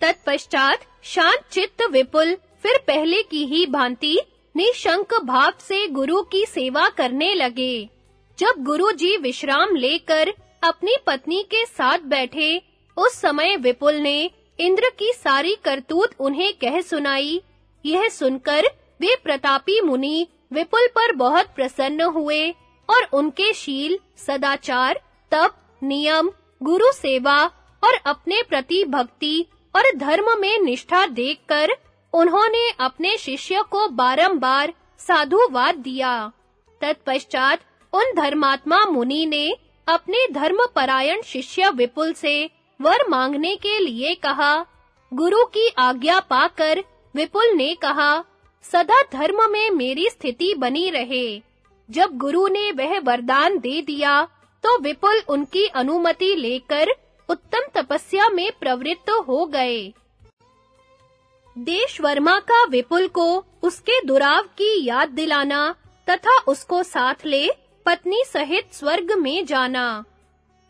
तत्पश्चात शांत चित्त विपुल फिर पहले की ही भांति निशंक भाव से गुरु की सेवा करने लगे। जब गुरु जी विश्राम लेकर अपनी पत्नी के साथ बैठे, उस समय विपुल ने इंद्र की सारी करतूत उन्हें कह सुनाई। यह सुनकर वे प्रतापी मुनि विपुल पर बहुत प्रसन्न हुए और उनके शील, सदाचार, तप, नियम, गुरु सेवा और अपने प्रति भक्ति और धर्म में निष्ठा देखकर उन्होंने अपने शिष्य को बारंबार साधुवाद दिया। तत्पश्चात उन धर्मात्मा मुनि ने अपने धर्मपरायण शिष्य विपुल से वर मांगने के लिए कहा। गुरु की आज्ञा पाकर विपुल ने कहा, सदा धर्म में मेरी स्थिति बनी रहे। जब गुरु ने वह वरदान दे दिया तो विपुल उनकी अनुमति लेकर उत्तम तपस्या में प्रवृत्त हो गए। देशवर्मा का विपुल को उसके दुराव की याद दिलाना तथा उसको साथ ले पत्नी सहित स्वर्ग में जाना।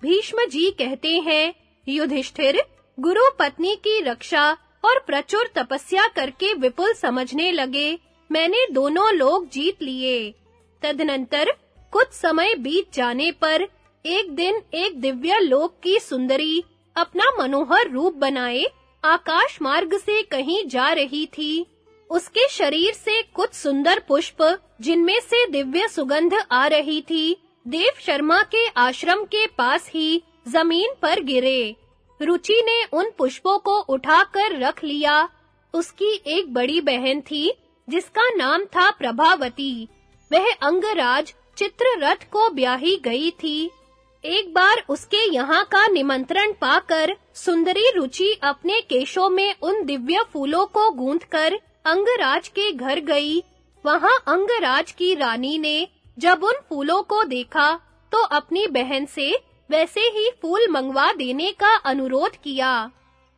भीष्म जी कहते हैं, युधिष्ठिर, गुरु पत्नी की रक्षा और प्रचुर तपस्या करके विपुल समझने लगे, मैंने दोनों लोग जीत लिए। तदनंतर कुछ समय बीत जाने पर एक दिन एक दिव्य लोक की सुंदरी अपना मनोहर रूप बनाए आकाश मार्ग से कहीं जा रही थी। उसके शरीर से कुछ सुंदर पुष्प, जिनमें से दिव्य सुगंध आ रही थी, देव शर्मा के आश्रम के पास ही ज़मीन पर गिरे। रुचि ने उन पुष्पों को उठाकर रख लिया। उसकी एक बड़ी बहन थी, जिसका नाम था प्रभावती। वह अंगराज चित्ररथ को ब्याही गई थी। एक बार उसके यहाँ का निमंत्रण पाकर सुंदरी रुचि अपने केशों में उन दिव्य फूलों को गूंथकर अंगराज के घर गई। वहाँ अंगराज की रानी ने जब उन फूलों को देखा तो अपनी बहन से वैसे ही फूल मंगवा देने का अनुरोध किया।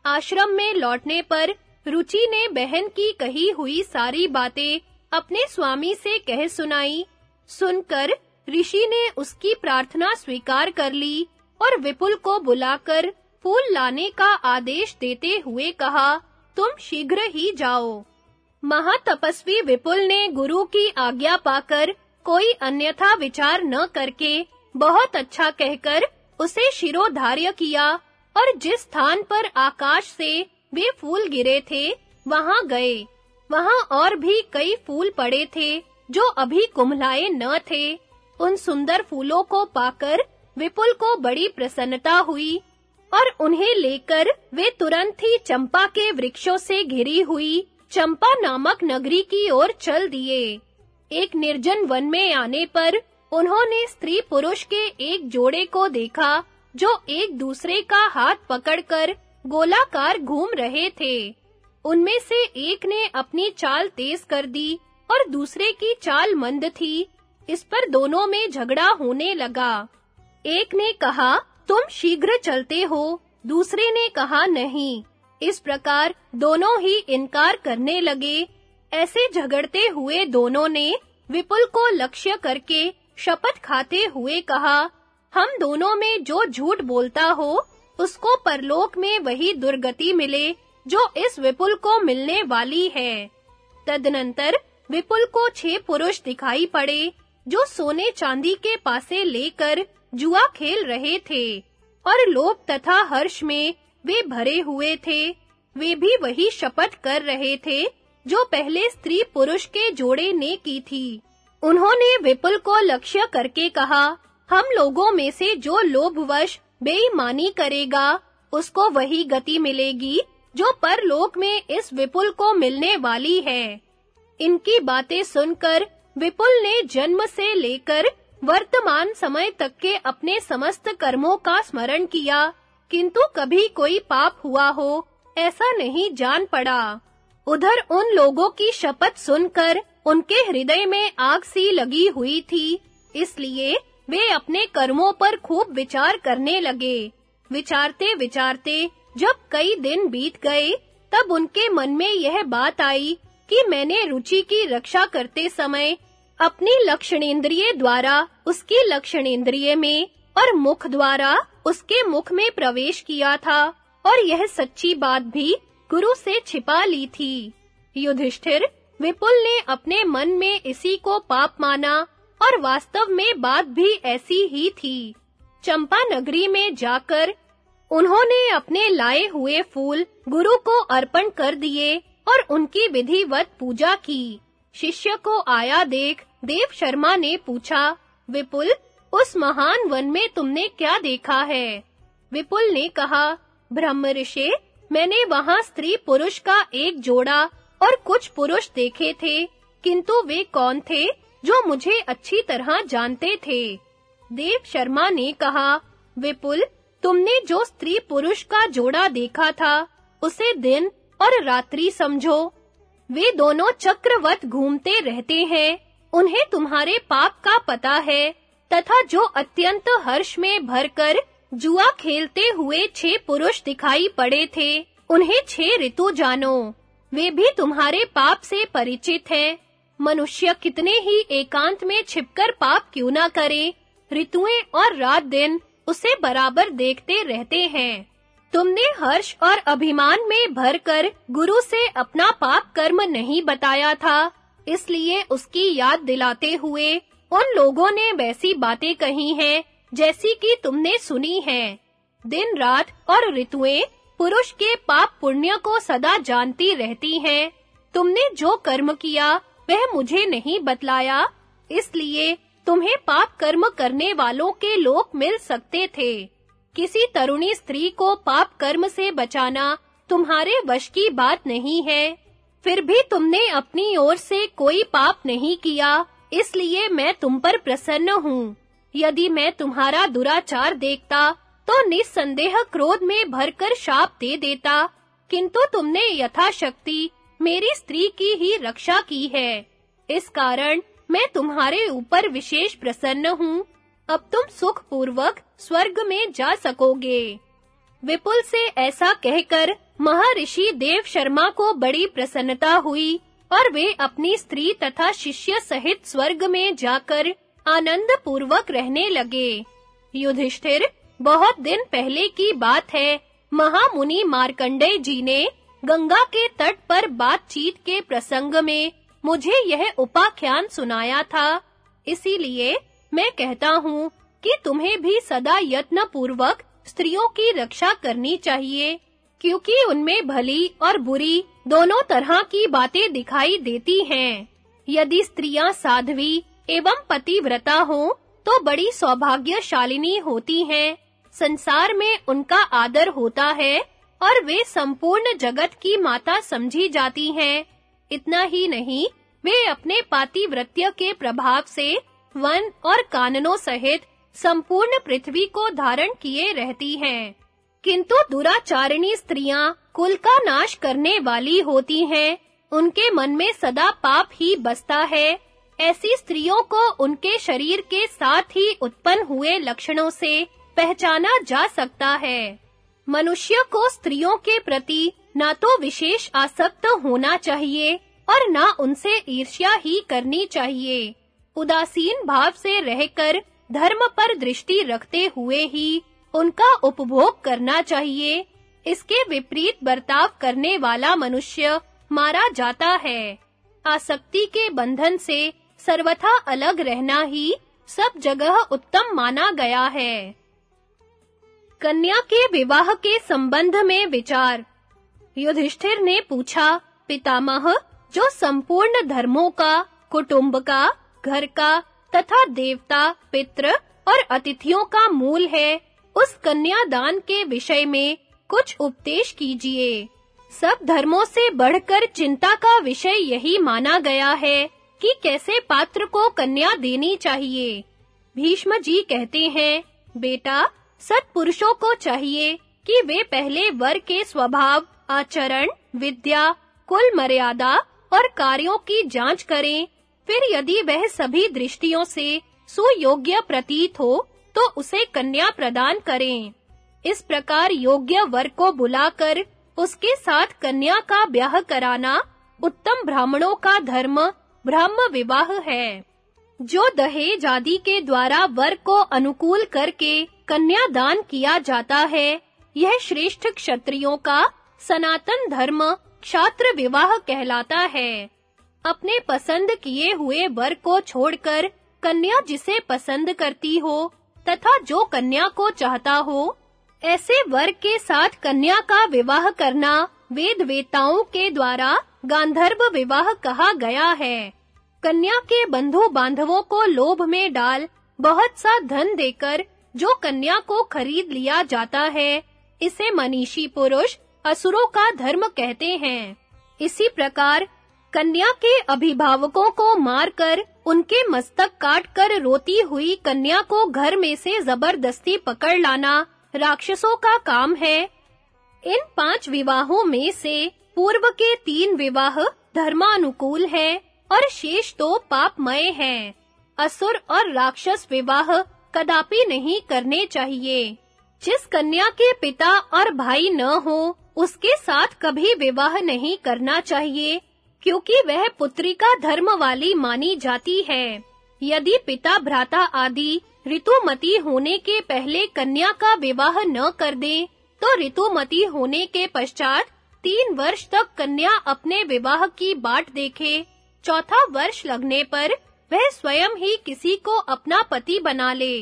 आश्रम में लौटने पर रुचि ने बहन की कही हुई सारी बातें अपने स्वामी से कह सुनाई। सुनकर ऋषि ने उसकी प्रार्थना स्वीकार कर ली और विपुल को बुलाकर फूल लाने का आदेश देते हुए कहा, तुम शीघ्र ही जाओ। महातपस्वी विपुल ने गुरु की आज्ञा पाकर कोई अन्यथा विचार न करके बहुत अच्छा कहकर उसे शिरोधार्य किया और जिस स्थान पर आकाश से वे फूल गिरे थे, वहाँ गए। वहाँ और भी कई फूल पड़े थे जो अभी कुमलाए न थे। उन सुंदर फूलों को पाकर विपुल को बड़ी प्रसन्नता हुई और उन्हें लेकर वे तुरंत ही चंपा के वृक्षों से घिरी हुई चंपा नामक नगरी की ओर चल दिए। एक निर्जन वन में आने पर उन्होंने स्त्री पुरुष के एक जोड़े को देखा, जो एक दूसरे का हाथ पकड़कर गोलाकार घूम रहे थे। उनमें से एक ने अपनी चाल तेज कर दी और दूसरे की चाल मंद थी। इस पर दोनों में झगड़ा होने लगा। एक ने कहा, तुम शीघ्र चलते हो। दूसरे ने कहा, नहीं। इस प्रकार दोनों ही इनकार करने लगे। ऐसे झगड़ते हुए दोनों ने विपुल को लक्ष्य करके शपथ खाते हुए कहा, हम दोनों में जो झूठ बोलता हो, उसको परलोक में वही दुर्गति मिले, जो इस विपुल को मिलने वाली है। तदनंतर विपुल को छह पुरुष दिखाई पड़े। जो सोने चांदी के पासे लेकर जुआ खेल रहे थे, और लोभ तथा हर्ष में वे भरे हुए थे। वे भी वही शपथ कर रहे थे, जो पहले स्त्री पुरुष के जोड़े ने की थी। उन्होंने विपुल को लक्ष्य करके कहा, हम लोगों में से जो लोभवश बेईमानी करेगा, उसको वही गति मिलेगी, जो परलोक में इस विपुल को मिलने वाली है। इनकी बातें सुनकर विपुल ने जन्म से लेकर वर्तमान समय तक के अपने समस्त कर्मों का स्मरण किया, किंतु कभी कोई पाप हुआ हो, ऐसा नहीं जान पड़ा। उधर उन लोगों की शपथ सुनकर उनके हृदय में आग सी लगी हुई थी, इसलिए वे अपने कर्मों पर खूब विचार करने लगे। विचारते विचारते जब कई दिन बीत गए, तब उनके मन में यह बात आई कि मैंने रुचि की रक्षा करते समय अपनी लक्षणेंद्रिय द्वारा उसकी लक्षणेंद्रिय में और मुख द्वारा उसके मुख में प्रवेश किया था और यह सच्ची बात भी गुरु से छिपा ली थी। युधिष्ठिर विपुल ने अपने मन में इसी को पाप माना और वास्तव में बात भी ऐसी ही थी। चंपा नगरी में जाकर उन्होंने अपने लाए हुए फूल गुरु को अर्पण कर दिए और उनकी विधिवत पूजा की। शिष्य को आया देख, देव शर्मा ने पूछा, विपुल, उस महान वन में तुमने क्या देखा है? विपुल ने कहा, ब्रह्म ऋषि, मैंने वहाँ स्त्री पुरुष का एक जोड़ा और कुछ पुरुष देखे थे, किंतु वे कौन थे, जो मुझे अच्छी तरह जानते थे? देव शर्मा ने कहा, विपुल, तुमने जो स्त्री पुरुष का जोड़ा देखा था, उसे दिन और रात्रि समझो। वे दोनों चक्रवत घूमते रहते हैं। उन्हें तुम्हारे पाप का पता है, तथा जो अत्यंत हर्ष में भरकर जुआ खेलते हुए छह पुरुष दिखाई पड़े थे, उन्हें छह ऋतु जानो। वे भी तुम्हारे पाप से परिचित हैं। मनुष्य कितने ही एकांत में छिपकर पाप क्यों ना करे, ऋतुएँ और रात दिन उसे बराबर देखते रहते हैं। तुमने हर्ष और अभिमान में भरकर गुरु से अपना पाप कर्म नहीं बताया था, इसलिए उसकी याद दिलाते हुए उन लोगों ने वैसी बातें कही हैं, जैसी कि तुमने सुनी हैं। दिन रात और ऋतुएँ पुरुष के पाप पुण्य को सदा जानती रहती हैं। तुमने जो कर्म किया, वह मुझे नहीं बतलाया, इसलिए तुम्हें पाप कर्म करने वालों के लोक मिल सकते थे। किसी तरुणी स्त्री को पाप कर्म से बचाना तुम्हारे वश की बात नहीं है। फिर भी तुमने अपनी ओर से कोई पाप नहीं किया, इसलिए मैं तुम पर प्रसन्न हूँ। यदि मैं तुम्हारा दुराचार देखता तो निस्संदेह क्रोध में भरकर शाप दे देता। किंतु तुमने यथाशक्ति मेरी स्त्री की ही रक्षा की है। इस कारण मैं तुम्हारे ऊपर विशेष प्रसन्न हूँ। अब तुम सुख पूर्वक स्वर्ग में जा सकोगे। विपुल से ऐसा कहकर महर्षि देव शर्मा को बड़ी प्रसन्नता हुई और वे अपनी स्त्री तथा शिष्य सहित स्वर्ग में जाकर आनंद पूर्वक रहने लगे। युधिष्ठिर, बहुत दिन पहले की बात है। महामुनि मार्कंडेय जी ने गंगा के तट पर बातचीत के प्रसंग में मुझे यह उपाख्यान सुनाया था। इसीलिए मैं कहता हूँ कि तुम्हें भी सदा यत्न पूर्वक स्त्रियों की रक्षा करनी चाहिए, क्योंकि उनमें भली और बुरी दोनों तरह की बातें दिखाई देती हैं। यदि स्त्रियाँ साध्वी एवं पतिव्रता हो तो बड़ी सौभाग्यशालिनी होती हैं। संसार में उनका आदर होता है और वे संपूर्ण जगत की माता समझी जाती हैं। इतना ही नहीं, वे अपने पातिव्रत्य के प्रभाव से वन और काननों सहित संपूर्ण पृथ्वी को धारण किए रहती हैं। किंतु दुराचारिणी स्त्रियाँ कुल का नाश करने वाली होती हैं। उनके मन में सदा पाप ही बसता है। ऐसी स्त्रियों को उनके शरीर के साथ ही उत्पन्न हुए लक्षणों से पहचाना जा सकता है। मनुष्य को स्त्रियों के प्रति ना तो विशेष आसक्त होना चाहिए और ना उनसे ईर्ष्या ही करनी चाहिए। उदासीन भाव से रहकर धर्म पर दृष्टि रखते हुए ही उनका उपभोग करना चाहिए। इसके विपरीत बर्ताव करने वाला मनुष्य मारा जाता है। आसक्ति के बंधन से सर्वथा अलग रहना ही सब जगह उत्तम माना गया है। कन्या के विवाह के संबंध में विचार। युधिष्ठिर ने पूछा, पितामह, जो संपूर्ण धर्मों का, कुटुंब का घर का तथा देवता पित्र और अतिथियों का मूल है। उस कन्यादान के विषय में कुछ उपदेश कीजिए। सब धर्मों से बढ़कर चिंता का विषय यही माना गया है कि कैसे पात्र को कन्या देनी चाहिए। भीष्म जी कहते हैं, बेटा, सत्पुरुषों को चाहिए कि वे पहले वर के स्वभाव, आचरण, विद्या, कुल मर्यादा और कार्यों की जाँच करें फिर यदि वह सभी दृष्टियों से सुयोग्य प्रतीत हो तो उसे कन्या प्रदान करें। इस प्रकार योग्य वर को बुलाकर उसके साथ कन्या का ब्याह कराना उत्तम ब्राह्मणों का धर्म, ब्राह्म विवाह है। जो दहेज आदि के द्वारा वर को अनुकूल करके कन्या दान किया जाता है, यह श्रेष्ठ क्षत्रियों का सनातन धर्म क्षात्र विवाह कहलाता है। अपने पसंद किए हुए वर को छोड़कर कन्या जिसे पसंद करती हो तथा जो कन्या को चाहता हो, ऐसे वर के साथ कन्या का विवाह करना वेद वेताओं के द्वारा गांधर्व विवाह कहा गया है। कन्या के बंधु बांधवों को लोभ में डाल बहुत सा धन देकर जो कन्या को खरीद लिया जाता है, इसे मनीषी पुरुष असुरों का धर्म कहते हैं। इसी प्रकार कन्या के अभिभावकों को मारकर, उनके मस्तक काटकर रोती हुई कन्या को घर में से ज़बरदस्ती पकड़ लाना राक्षसों का काम है। इन पाँच विवाहों में से पूर्व के तीन विवाह धर्मानुकूल है और शेष तो पापमय हैं। असुर और राक्षस विवाह कदापि नहीं करने चाहिए। जिस कन्या के पिता और भाई न हो, उसके साथ कभी विवाह नहीं करना चाहिए। क्योंकि वह पुत्री का धर्म वाली मानी जाती है। यदि पिता भ्राता आदि ऋतुमती होने के पहले कन्या का विवाह न कर दे तो ऋतुमती होने के पश्चात तीन वर्ष तक कन्या अपने विवाह की बाट देखे। चौथा वर्ष लगने पर वह स्वयं ही किसी को अपना पति बना ले।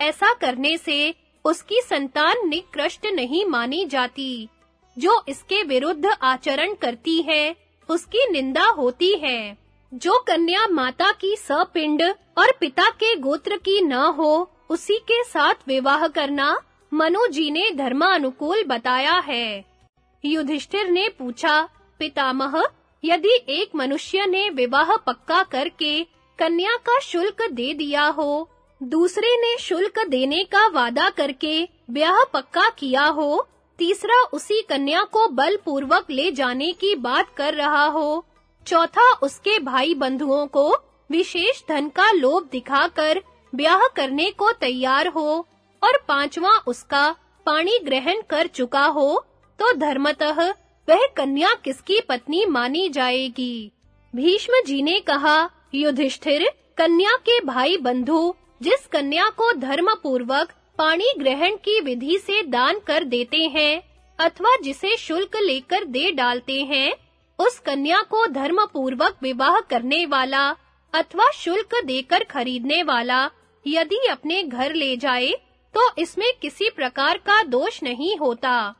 ऐसा करने से उसकी संतान निकृष्ट नहीं मानी जाती, जो इसके विरुद्ध आचरण करती है। उसकी निंदा होती है। जो कन्या माता की सपिंड और पिता के गोत्र की न हो, उसी के साथ विवाह करना मनु जी ने धर्मानुकूल बताया है। युधिष्ठिर ने पूछा, पितामह, यदि एक मनुष्य ने विवाह पक्का करके कन्या का शुल्क दे दिया हो, दूसरे ने शुल्क देने का वादा करके ब्याह पक्का किया हो तीसरा उसी कन्या को बलपूर्वक ले जाने की बात कर रहा हो। चौथा उसके भाई बंधुओं को विशेष धन का लोभ दिखाकर ब्याह करने को तैयार हो और पांचवा उसका पानी ग्रहण कर चुका हो तो धर्मतः वह कन्या किसकी पत्नी मानी जाएगी? भीष्म जी ने कहा, युधिष्ठिर, कन्या के भाई बंधु, जिस कन्या को धर्म पानी ग्रहण की विधि से दान कर देते हैं, अथवा जिसे शुल्क लेकर दे डालते हैं, उस कन्या को धर्म पूर्वक विवाह करने वाला, अथवा शुल्क देकर खरीदने वाला, यदि अपने घर ले जाए तो इसमें किसी प्रकार का दोष नहीं होता।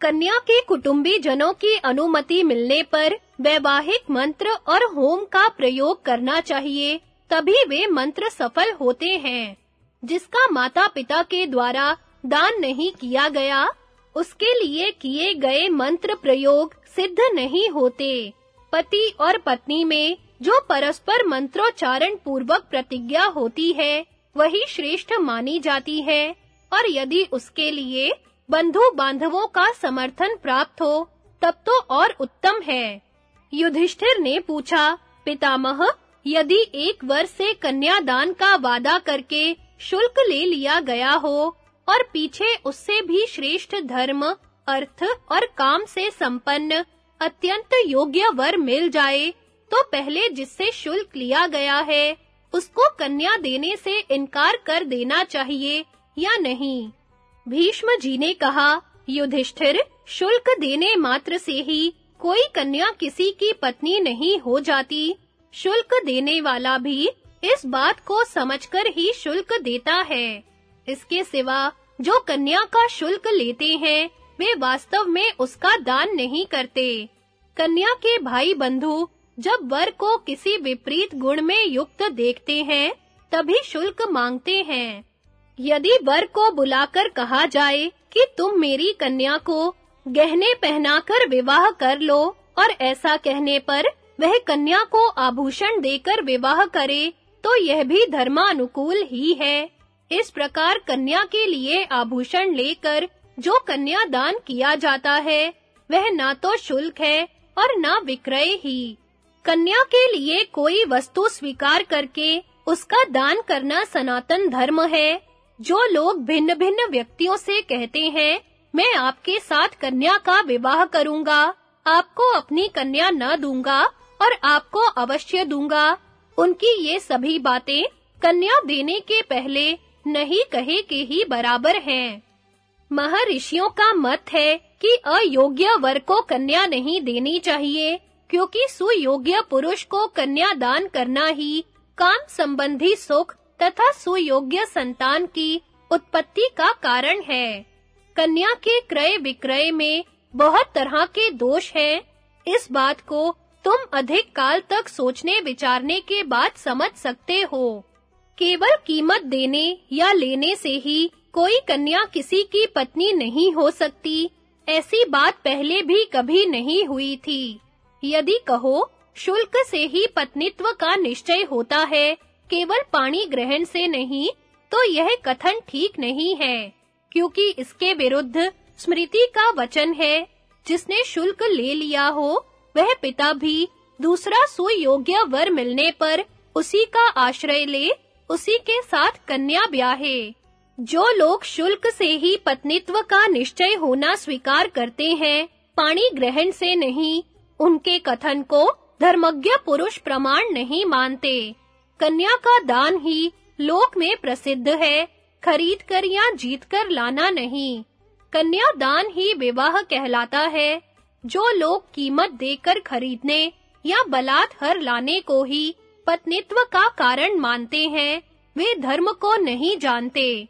कन्या के कुटुंबी जनों की अनुमति मिलने पर वैवाहिक मंत्र और होम का प्रयोग करना चाहिए, तभी वे मंत्र सफल होते हैं। जिसका माता-पिता के द्वारा दान नहीं किया गया, उसके लिए किए गए मंत्र प्रयोग सिद्ध नहीं होते। पति और पत्नी में जो परस्पर मंत्रोच्चारण पूर्वक प्रतिज्ञा होती है, वही श्रेष्ठ मानी जाती है। और यदि उसके लिए बंधु बांधवों का समर्थन प्राप्त हो, तब तो और उत्तम है। युधिष्ठिर ने पूछा, पितामह, यदि एक वर्ष से कन्यादान का वादा करके शुल्क ले लिया गया हो और पीछे उससे भी श्रेष्ठ धर्म, अर्थ और काम से संपन्न, अत्यंत योग्य वर मिल जाए तो पहले जिससे शुल्क लिया गया है, उसको कन्या देने से इनकार कर देना चाहिए, या नहीं? भीष्म जी ने कहा, युधिष्ठिर, शुल्क देने मात्र से ही कोई कन्या किसी की पत्नी नहीं हो जाती। शुल्क देने वाला भी इस बात को समझकर ही शुल्क देता है। इसके सिवा जो कन्या का शुल्क लेते हैं, वे वास्तव में उसका दान नहीं करते। कन्या के भाई बंधु जब वर को किसी विपरीत गुण में युक्त देखते हैं, तभी शुल्क मांगते हैं। यदि वर को बुलाकर कहा जाए कि तुम मेरी कन्या को गहने पहनाकर विवाह कर लो, और ऐसा कहने पर वह कन्या को आभूषण देकर विवाह करे तो यह भी धर्मानुकूल ही है। इस प्रकार कन्या के लिए आभूषण लेकर जो कन्या दान किया जाता है, वह ना तो शुल्क है और ना विक्रय ही। कन्या के लिए कोई वस्तु स्वीकार करके उसका दान करना सनातन धर्म है। जो लोग भिन्न-भिन्न व्यक्तियों से कहते हैं, मैं आपके साथ कन्या का विवाह करूँगा, आपको अपनी कन्या न दूँगा और आपको अवश्य दूँगा। उनकी ये सभी बातें कन्या देने के पहले नहीं कहे के ही बराबर हैं। महर्षियों का मत है कि अयोग्य वर को कन्या नहीं देनी चाहिए, क्योंकि सुयोग्य पुरुष को कन्या दान करना ही काम संबंधी सुख तथा सुयोग्य संतान की उत्पत्ति का कारण है। कन्या के क्रय विक्रय में बहुत तरह के दोष हैं। इस बात को तुम अधिक काल तक सोचने विचारने के बाद समझ सकते हो। केवल कीमत देने या लेने से ही कोई कन्या किसी की पत्नी नहीं हो सकती। ऐसी बात पहले भी कभी नहीं हुई थी। यदि कहो, शुल्क से ही पत्नीत्व का निश्चय होता है, केवल पानी ग्रहण से नहीं तो यह कथन ठीक नहीं है, क्योंकि इसके विरुद्ध स्मृति का वचन है, जिसने शुल्क ले लिया हो वह पिता भी दूसरा सुयोग्य वर मिलने पर उसी का आश्रय ले, उसी के साथ कन्या ब्याहे। जो लोग शुल्क से ही पत्नीत्व का निश्चय होना स्वीकार करते हैं पानी ग्रहण से नहीं, उनके कथन को धर्मज्ञ पुरुष प्रमाण नहीं मानते। कन्या का दान ही लोक में प्रसिद्ध है, खरीद कर या जीत कर लाना नहीं। कन्या दान ही विवाह कहलाता है जो लोग कीमत देकर खरीदने या बलात् हर लाने को ही पत्नीत्व का कारण मानते हैं, वे धर्म को नहीं जानते।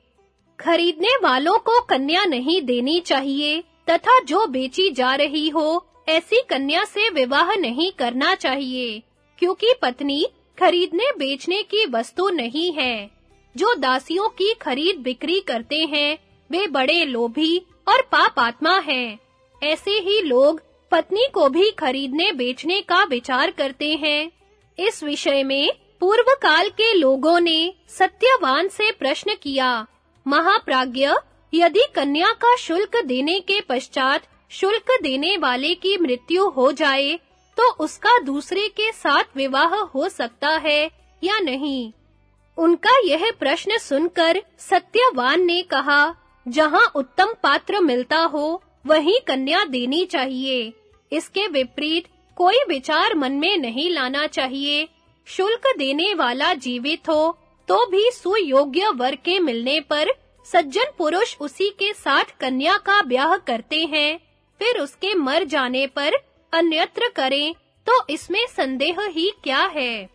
खरीदने वालों को कन्या नहीं देनी चाहिए, तथा जो बेची जा रही हो, ऐसी कन्या से विवाह नहीं करना चाहिए, क्योंकि पत्नी खरीदने बेचने की वस्तु नहीं है। जो दासियों की खरीद बिक्री करते हैं, वे बड़े लोभी और पाप आत्मा हैं। ऐसे ही लोग पत्नी को भी खरीदने बेचने का विचार करते हैं। इस विषय में पूर्व काल के लोगों ने सत्यवान से प्रश्न किया, महाप्राज्ञ, यदि कन्या का शुल्क देने के पश्चात शुल्क देने वाले की मृत्यु हो जाए तो उसका दूसरे के साथ विवाह हो सकता है या नहीं? उनका यह प्रश्न सुनकर सत्यवान ने कहा, जहाँ उत्तम पात्र मिलता हो वहीं कन्या देनी चाहिए। इसके विपरीत कोई विचार मन में नहीं लाना चाहिए। शुल्क देने वाला जीवित हो तो भी सुयोग्य वर के मिलने पर सज्जन पुरुष उसी के साथ कन्या का ब्याह करते हैं। फिर उसके मर जाने पर अन्यत्र करें तो इसमें संदेह ही क्या है?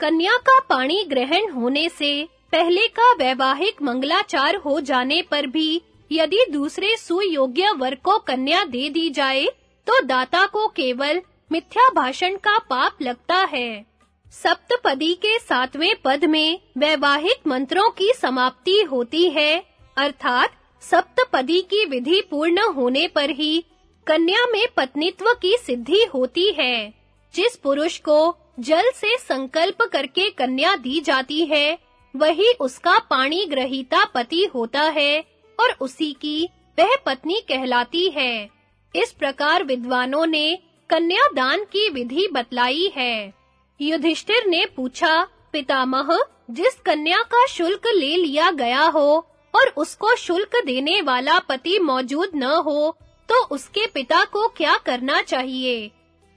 कन्या का पानी ग्रहण होने से पहले का वैवाहिक मंगलाचार हो जाने पर भी यदि दूसरे सुयोग्य वर को कन्या दे दी जाए तो दाता को केवल मिथ्या भाषण का पाप लगता है। सप्तपदी के सातवें पद में वैवाहिक मंत्रों की समाप्ति होती है, अर्थात सप्तपदी की विधि पूर्ण होने पर ही कन्या में पत्नीत्व की सिद्धि होती है। जिस पुरुष को जल से संकल्प करके कन्या दी जाती है, वही उसका पाणी ग्रहीता पति होता है। और उसी की वह पत्नी कहलाती है। इस प्रकार विद्वानों ने कन्यादान की विधि बतलाई है। युधिष्ठिर ने पूछा, पितामह, जिस कन्या का शुल्क ले लिया गया हो और उसको शुल्क देने वाला पति मौजूद न हो तो उसके पिता को क्या करना चाहिए?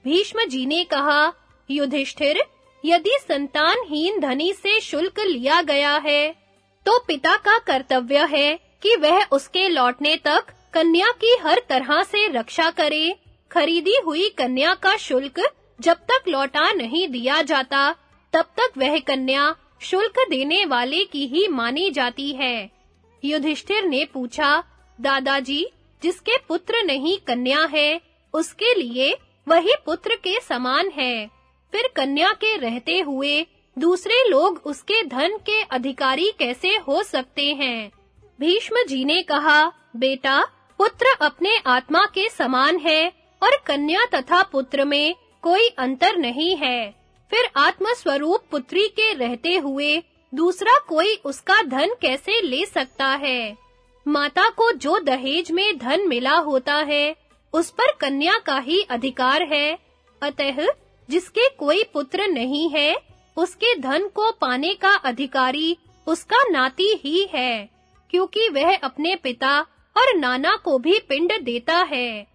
भीष्म जी ने कहा, युधिष्ठिर, यदि संतानहीन धनी से शुल्क लिया गया है तो पिता का कर्तव्य है कि वह उसके लौटने तक कन्या की हर तरह से रक्षा करे। खरीदी हुई कन्या का शुल्क जब तक लौटा नहीं दिया जाता, तब तक वह कन्या शुल्क देने वाले की ही मानी जाती है। युधिष्ठिर ने पूछा, दादाजी, जिसके पुत्र नहीं कन्या है, उसके लिए वही पुत्र के समान है। फिर कन्या के रहते हुए दूसरे लोग उसके धन के अधिकारी कैसे हो सकते हैं? भीष्म जी ने कहा, बेटा, पुत्र अपने आत्मा के समान है और कन्या तथा पुत्र में कोई अंतर नहीं है। फिर आत्म स्वरूप पुत्री के रहते हुए दूसरा कोई उसका धन कैसे ले सकता है? माता को जो दहेज में धन मिला होता है, उस पर कन्या का ही अधिकार है। अतः जिसके कोई पुत्र नहीं है, उसके धन को पाने का अधिकारी उसका नाती ही है। क्योंकि वह अपने पिता और नाना को भी पिंड देता है।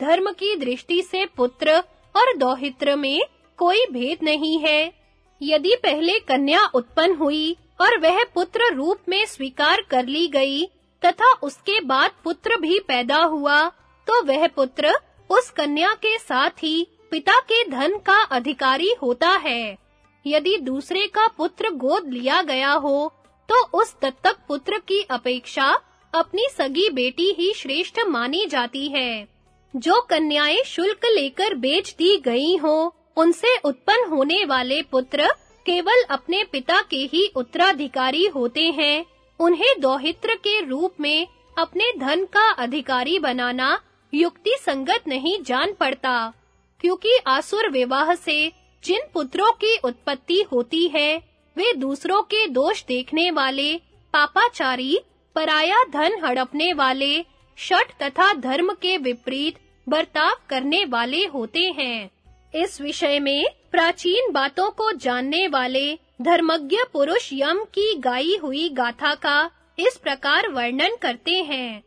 धर्म की दृष्टि से पुत्र और दौहित्र में कोई भेद नहीं है। यदि पहले कन्या उत्पन्न हुई और वह पुत्र रूप में स्वीकार कर ली गई तथा उसके बाद पुत्र भी पैदा हुआ तो वह पुत्र उस कन्या के साथ ही पिता के धन का अधिकारी होता है। यदि दूसरे का पुत्र गोद लिया गया हो तो उस दत्तक पुत्र की अपेक्षा अपनी सगी बेटी ही श्रेष्ठ मानी जाती है। जो कन्याएँ शुल्क लेकर बेच दी गई हो, उनसे उत्पन्न होने वाले पुत्र केवल अपने पिता के ही उत्तराधिकारी होते हैं। उन्हें दोहित्र के रूप में अपने धन का अधिकारी बनाना युक्ति संगत नहीं जान पड़ता, क्योंकि आसुर विवाह से जिन पुत्रों की उत्पत्ति होती है वे दूसरों के दोष देखने वाले, पापाचारी, पराया धन हड़पने वाले शठ तथा धर्म के विपरीत बर्ताव करने वाले होते हैं। इस विषय में प्राचीन बातों को जानने वाले धर्मज्ञ पुरुष यम की गाई हुई गाथा का इस प्रकार वर्णन करते हैं।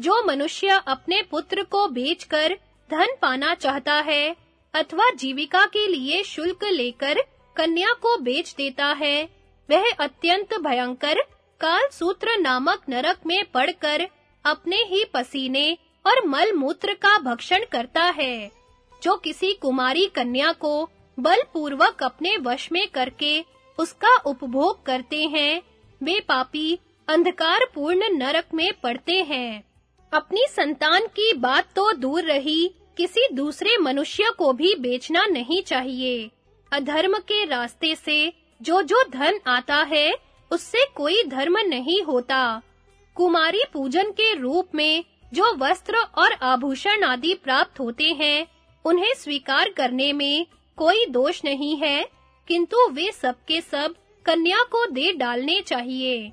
जो मनुष्य अपने पुत्र को बेचकर धन पाना चाहता है अथवा जीविका के लिए शुल्क लेकर कन्या को बेच देता है। वह अत्यंत भयंकर काल सूत्र नामक नरक में पड़कर अपने ही पसीने और मल मूत्र का भक्षण करता है, जो किसी कुमारी कन्या को बलपूर्वक अपने वश में करके उसका उपभोग करते हैं। वे पापी अंधकार पूर्ण नरक में पड़ते हैं। अपनी संतान की बात तो दूर रही, किसी दूसरे मनुष्य को भी बेचना नहीं चाहिए। अधर्म के रास्ते से जो जो धन आता है, उससे कोई धर्म नहीं होता। कुमारी पूजन के रूप में जो वस्त्र और आभूषण आदि प्राप्त होते हैं, उन्हें स्वीकार करने में कोई दोष नहीं है, किंतु वे सबके सब कन्या को दे डालने चाहिए।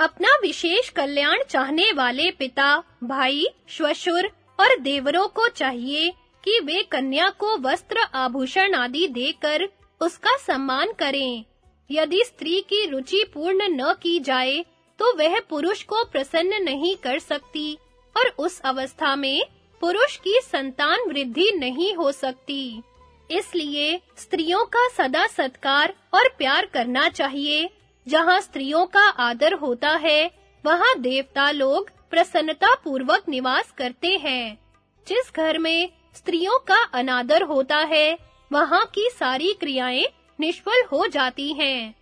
अपना विशेष कल्याण चाहने वाले पिता, भाई, श्वशुर और देवरों को चाहिए। कि वे कन्या को वस्त्र आभूषण आदि देकर उसका सम्मान करें। यदि स्त्री की रुचि पूर्ण न की जाए तो वह पुरुष को प्रसन्न नहीं कर सकती और उस अवस्था में पुरुष की संतान वृद्धि नहीं हो सकती। इसलिए स्त्रियों का सदा सत्कार और प्यार करना चाहिए। जहाँ स्त्रियों का आदर होता है, वहाँ देवता लोग प्रसन्नता पूर्वक निवास करते हैं। जिस घर में स्त्रियों का अनादर होता है। वहाँ की सारी क्रियाएँ निष्फल हो जाती हैं।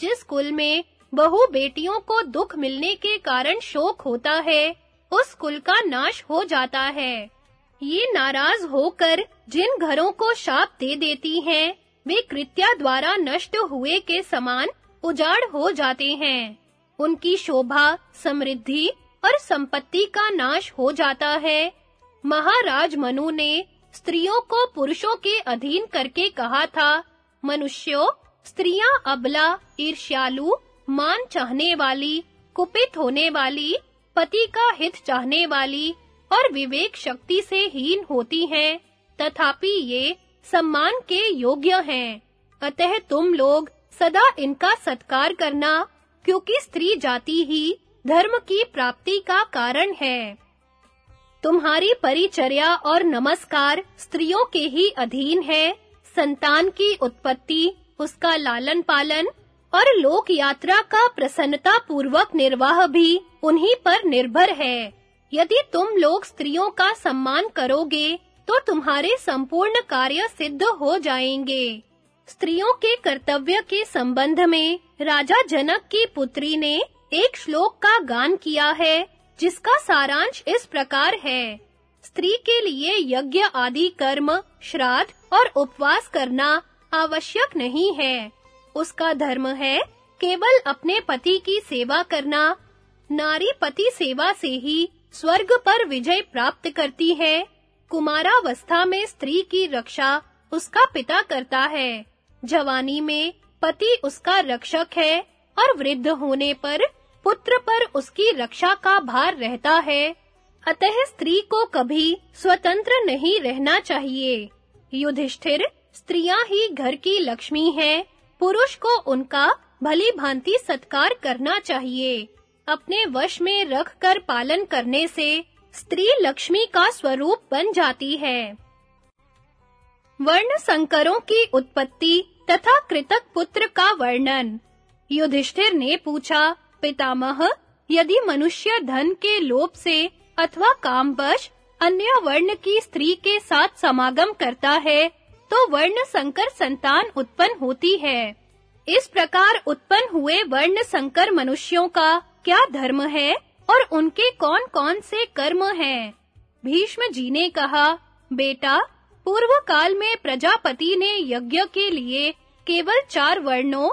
जिस कुल में बहु बेटियों को दुख मिलने के कारण शोक होता है, उस कुल का नाश हो जाता है। ये नाराज़ होकर जिन घरों को शाप दे देती हैं, वे कृत्या द्वारा नष्ट हुए के समान उजाड़ हो जाते हैं। उनकी शोभा, समृद्धि और संपत्ति का नाश हो जाता है। महाराज मनु ने स्त्रियों को पुरुषों के अधीन करके कहा था, मनुष्यों, स्त्रियाँ अबला, ईर्ष्यालु, मान चाहने वाली, कुपित होने वाली, पति का हित चाहने वाली और विवेक शक्ति से हीन होती हैं, तथापि ये सम्मान के योग्य हैं। अतः तुम लोग सदा इनका सत्कार करना, क्योंकि स्त्री जाति ही धर्म की प्राप्ति का कारण है। तुम्हारी परिचर्या और नमस्कार स्त्रियों के ही अधीन है। संतान की उत्पत्ति, उसका लालन पालन और लोक यात्रा का प्रसन्नता पूर्वक निर्वाह भी उन्हीं पर निर्भर है। यदि तुम लोग स्त्रियों का सम्मान करोगे तो तुम्हारे संपूर्ण कार्य सिद्ध हो जाएँगे। स्त्रियों के कर्तव्य के संबंध में राजा जनक की पुत्री ने एक श्लोक का गान किया है। जिसका सारांश इस प्रकार है। स्त्री के लिए यज्ञ आदि कर्म, श्राद्ध और उपवास करना आवश्यक नहीं है। उसका धर्म है केवल अपने पति की सेवा करना। नारी पति सेवा से ही स्वर्ग पर विजय प्राप्त करती है। कुमारावस्था में स्त्री की रक्षा उसका पिता करता है। जवानी में पति उसका रक्षक है और वृद्ध होने पर पुत्र पर उसकी रक्षा का भार रहता है। अतः स्त्री को कभी स्वतंत्र नहीं रहना चाहिए। युधिष्ठिर, स्त्रियाँ ही घर की लक्ष्मी हैं। पुरुष को उनका भली भांति सत्कार करना चाहिए। अपने वश में रख कर पालन करने से स्त्री लक्ष्मी का स्वरूप बन जाती है। वर्ण संकरों की उत्पत्ति तथा कृतक पुत्र का वर्णन। युधिष्ठिर ने पूछा पितामह, यदि मनुष्य धन के लोभ से अथवा कामवश अन्य वर्ण की स्त्री के साथ समागम करता है तो वर्ण संकर संतान उत्पन्न होती है। इस प्रकार उत्पन्न हुए वर्ण संकर मनुष्यों का क्या धर्म है और उनके कौन-कौन से कर्म हैं? भीष्म जी ने कहा, बेटा, पूर्व काल में प्रजापति ने यज्ञ के लिए केवल चार वर्णों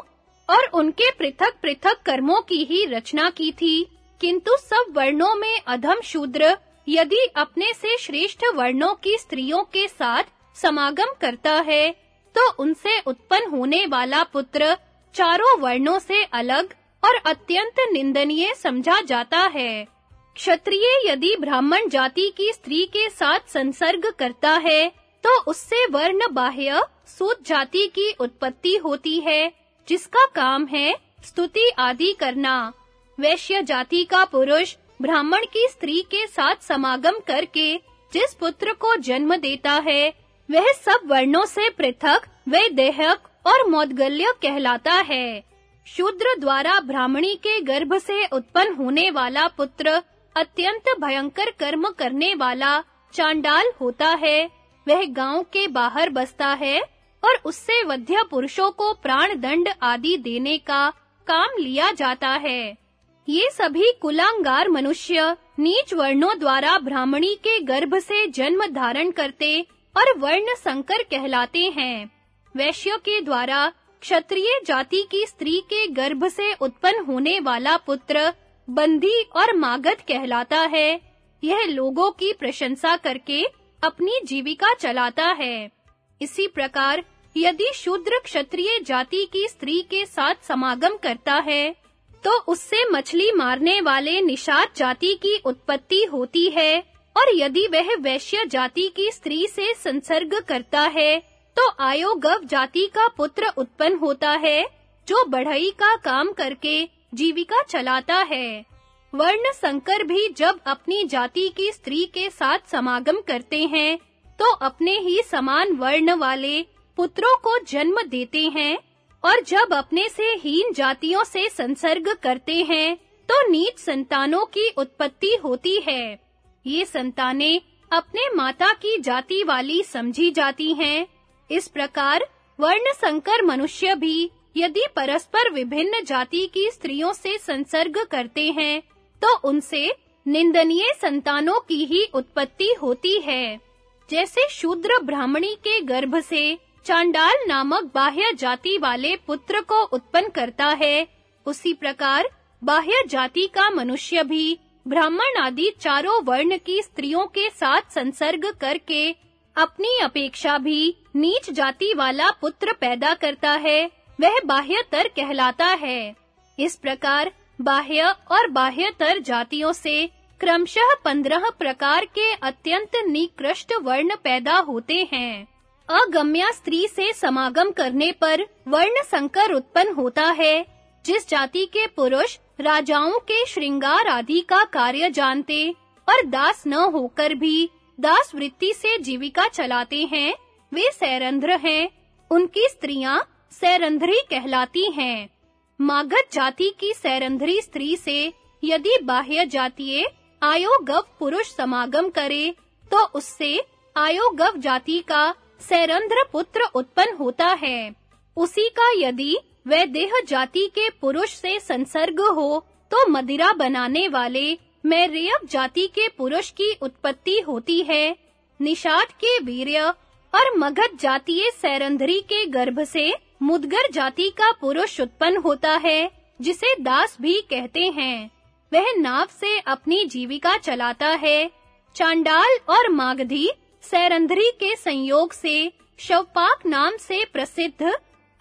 और उनके पृथक-पृथक कर्मों की ही रचना की थी। किंतु सब वर्णों में अधम शूद्र, यदि अपने से श्रेष्ठ वर्णों की स्त्रियों के साथ समागम करता है तो उनसे उत्पन्न होने वाला पुत्र चारों वर्णों से अलग और अत्यंत निंदनीय समझा जाता है। क्षत्रिय यदि ब्राह्मण जाति की स्त्री के साथ संसर्ग करता है तो उससे वर्ण बाह्य सूत जाति की उत्पत्ति होती है। जिसका काम है स्तुति आदि करना। वैश्य जाति का पुरुष ब्राह्मण की स्त्री के साथ समागम करके जिस पुत्र को जन्म देता है, वह सब वर्णों से पृथक वे देहक और मौदगल्य कहलाता है। शूद्र द्वारा ब्राह्मणी के गर्भ से उत्पन्न होने वाला पुत्र अत्यंत भयंकर कर्म करने वाला चांडाल होता है। वह गाँव के बाहर बसता है और उससे वध्य पुरुषों को प्राण दंड आदि देने का काम लिया जाता है। ये सभी कुलांगार मनुष्य नीच वर्णों द्वारा ब्राह्मणी के गर्भ से जन्म धारण करते और वर्ण संकर कहलाते हैं। वैश्य के द्वारा क्षत्रिय जाति की स्त्री के गर्भ से उत्पन्न होने वाला पुत्र बंदी और मागध कहलाता है। यह लोगों की प्रशंसा करके अपनी जीविका चलाता है। इसी प्रकार यदि शूद्र क्षत्रिय जाति की स्त्री के साथ समागम करता है तो उससे मछली मारने वाले निषाद जाति की उत्पत्ति होती है, और यदि वह वैश्य जाति की स्त्री से संसर्ग करता है तो आयोगव जाति का पुत्र उत्पन्न होता है, जो बढ़ई का काम करके जीविका चलाता है। वर्ण संकर भी जब अपनी जाति की स्त्री के साथ समागम करते हैं तो अपने ही समान वर्ण वाले पुत्रों को जन्म देते हैं और जब अपने से हीन जातियों से संसर्ग करते हैं तो नीच संतानों की उत्पत्ति होती है। ये संतानें अपने माता की जाति वाली समझी जाती हैं। इस प्रकार वर्ण संकर मनुष्य भी यदि परस्पर विभिन्न जाति की स्त्रियों से संसर्ग करते हैं तो उनसे निंदनीय संतानों की ही उत्पत्ति होती है। जैसे शूद्र ब्राह्मणी के गर्भ से चांडाल नामक बाह्य जाति वाले पुत्र को उत्पन्न करता है। उसी प्रकार, बाह्य जाति का मनुष्य भी ब्राह्मण आदि चारों वर्ण की स्त्रियों के साथ संसर्ग करके अपनी अपेक्षा भी नीच जाति वाला पुत्र पैदा करता है, वह बाह्यतर कहलाता है। इस प्रकार, बाह्य और बाह्यतर जातियों से क्रमशः पंद्रह प्रकार के अत्यंत निकृष्ट वर्ण पैदा होते हैं। अगम्या स्त्री से समागम करने पर वर्ण संकर उत्पन्न होता है, जिस जाति के पुरुष राजाओं के श्रृंगार आदि का कार्य जानते और दास न होकर भी दास वृत्ति से जीविका चलाते हैं, वे सैरंध्र हैं। उनकी स्त्रियाँ सैरंध्री कहलाती हैं। मागध जाति की सैरंध्री स्त्री से यदि बाह्य जातीय आयोगव पुरुष समागम करे तो उससे आयोगव जाति का सैरंध्र पुत्र उत्पन्न होता है। उसी का यदि वह देह जाति के पुरुष से संसर्ग हो तो मदिरा बनाने वाले मैरेयव जाति के पुरुष की उत्पत्ति होती है। निषाद के वीर्य और मगध जातीय सैरंध्री के गर्भ से मुदगर जाति का पुरुष उत्पन्न होता है, जिसे दास भी कहते हैं। वह नाव से अपनी जीविका चलाता है। चांडाल और मागधी सैरंध्री के संयोग से शवपाक नाम से प्रसिद्ध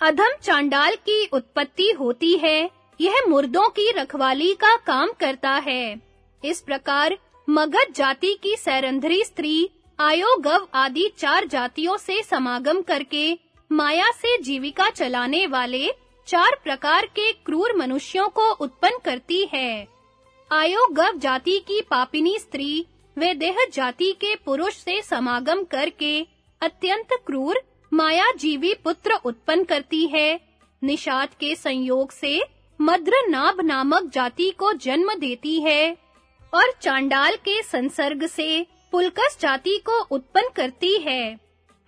अधम चांडाल की उत्पत्ति होती है। यह मुर्दों की रखवाली का काम करता है। इस प्रकार मगध जाति की सैरंध्री स्त्री आयोगव आदि चार जातियों से समागम करके माया से जीविका चलाने वाले चार प्रकार के क्रूर मनुष्यों को उत्पन्न करती है। आयोगव जाति की पापिनी स्त्री वे देह जाति के पुरुष से समागम करके अत्यंत क्रूर माया जीवी पुत्र उत्पन्न करती है। निषाद के संयोग से मद्र नाभ नामक जाति को जन्म देती है और चांडाल के संसर्ग से पुलकस जाति को उत्पन्न करती है।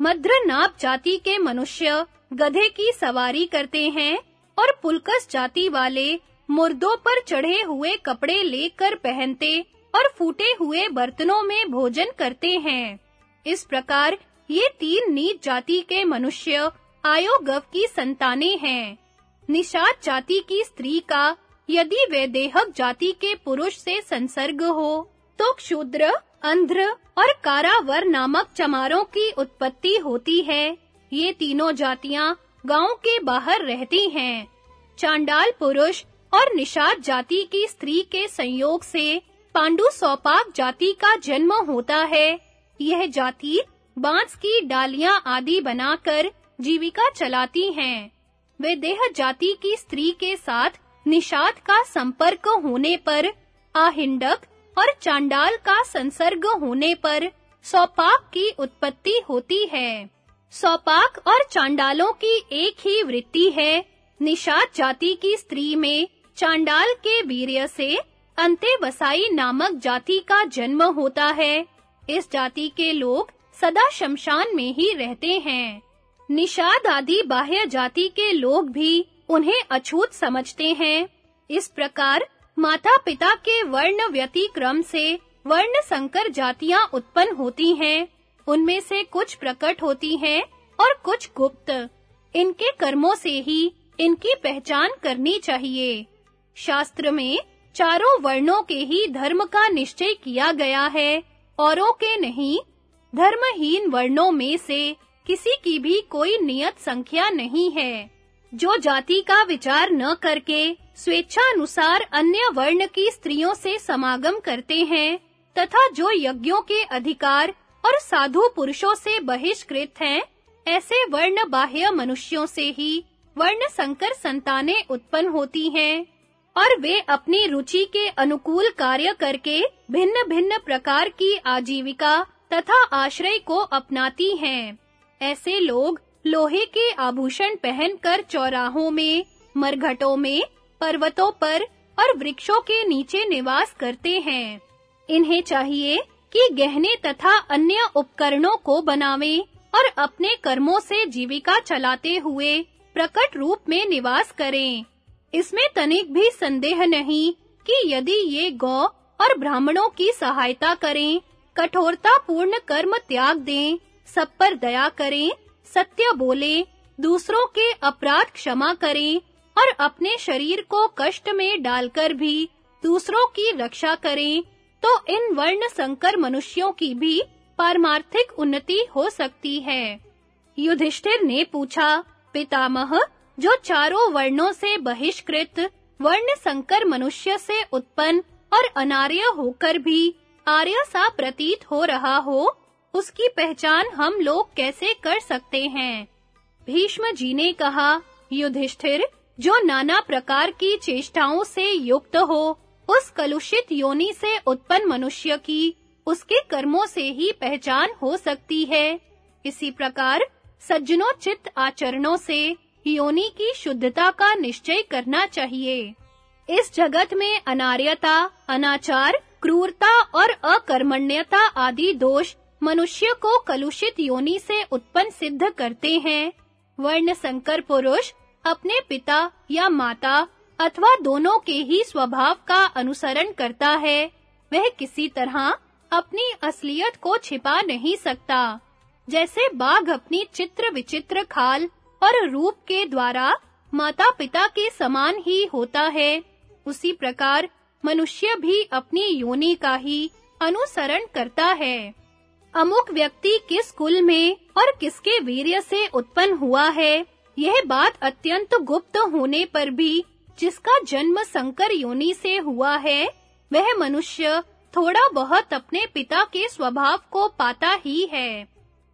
मद्र नाभ जाति के मनुष्य गधे की सवारी करते हैं और पुलकस जाति वाले मुर्दों पर चढ़े हुए कपड़े लेकर पहनते और फूटे हुए बर्तनों में भोजन करते हैं। इस प्रकार ये तीन नीच जाति के मनुष्य आयोगव की संतानें हैं। निषाद जाति की स्त्री का यदि वे देहक जाति के पुरुष से संसर्ग हो तो क्षुद्र, अंध्र और कारावर नामक चमारों की उत्पत्ति होती है। ये तीनों जातियाँ गाँव के बाहर रहती हैं। चांडाल पुरुष और निषाद जाति की स्त्री के संयोग से पांडु सौपाक जाति का जन्म होता है। यह जाति बाँस की डालियाँ आदि बनाकर जीविका चलाती हैं। वे देह जाति की स्त्री के साथ निषाद का संपर्क होने पर आहिंडक और चांडाल का संसर्ग होने पर सौपाक की उत्पत्ति होती है। सौपाक और चांडालों की एक ही वृत्ति है। निषाद जाति की स्त्री में चांडाल के वीर्य से अंते वसाई नामक जाति का जन्म होता है। इस जाति के लोग सदा शमशान में ही रहते हैं। निषाद आदि बाह्य जाति के लोग भी उन्हें अछूत समझते हैं। इस प्रकार माता-पिता के वर्ण व्यतिक्रम से वर्ण संकर जातियाँ उत्पन्न होती हैं। उनमें से कुछ प्रकट होती हैं और कुछ गुप्त। इनके कर्मों से ही इनकी पहचान करनी चाहिए। शास्त्र में चारों वर्णों के ही धर्म का निश्चय किया गया है, औरों के नहीं। धर्महीन वर्णों में से किसी की भी कोई नियत संख्या नहीं है। जो जाति का विचार न करके स्वेच्छा अनुसार अन्य वर्ण की स्त्रियों से समागम करते हैं, तथा जो यज्ञों के अधिकार और साधु पुरुषों से बहिष्कृत हैं, ऐसे वर्ण बाह्य मनुष्यों से ही वर्ण संकर संतानें उत्पन्न होती हैं। और वे अपनी रुचि के अनुकूल कार्य करके भिन्न-भिन्न प्रकार की आजीविका तथा आश्रय को अपनाती हैं। ऐसे लोग लोहे के आभूषण पहनकर चौराहों में, मरघटों में, पर्वतों पर और वृक्षों के नीचे निवास करते हैं। इन्हें चाहिए कि गहने तथा अन्य उपकरणों को बनावें और अपने कर्मों से जीविका चलाते हुए प्रकट रूप में निवास करें। इसमें तनिक भी संदेह नहीं कि यदि ये गौ और ब्राह्मणों की सहायता करें कठोरता पूर्ण कर्म त्याग दें, सब पर दया करें, सत्य बोलें, दूसरों के अपराध क्षमा करें और अपने शरीर को कष्ट में डालकर भी दूसरों की रक्षा करें तो इन वर्ण संकर मनुष्यों की भी पारमार्थिक उन्नति हो सकती है। युधिष्ठिर ने पूछा, पितामह जो चारों वर्णों से बहिष्कृत वर्ण संकर मनुष्य से उत्पन्न और अनार्य होकर भी आर्य सा प्रतीत हो रहा हो, उसकी पहचान हम लोग कैसे कर सकते हैं? भीष्म जी ने कहा, युधिष्ठिर, जो नाना प्रकार की चेष्टाओं से युक्त हो, उस कलुषित योनि से उत्पन्न मनुष्य की, उसके कर्मों से ही पहचान हो सकती है। इसी प्रकार सज्जनोचित आचरणों से योनि की शुद्धता का निश्चय करना चाहिए। इस जगत में अनार्यता, अनाचार, क्रूरता और अकर्मण्यता आदि दोष मनुष्य को कलुषित योनि से उत्पन्न सिद्ध करते हैं। वर्ण संकर पुरुष अपने पिता या माता अथवा दोनों के ही स्वभाव का अनुसरण करता है। वह किसी तरह अपनी असलियत को छिपा नहीं सकता। जैसे बाघ अपनी चित्र विचित्र खाल और रूप के द्वारा माता-पिता के समान ही होता है। उसी प्रकार मनुष्य भी अपनी योनि का ही अनुसरण करता है। अमुक व्यक्ति किस कुल में और किसके वीर्य से उत्पन्न हुआ है, यह बात अत्यंत गुप्त होने पर भी जिसका जन्म संकर योनि से हुआ है, वह मनुष्य थोड़ा बहुत अपने पिता के स्वभाव को पाता ही है।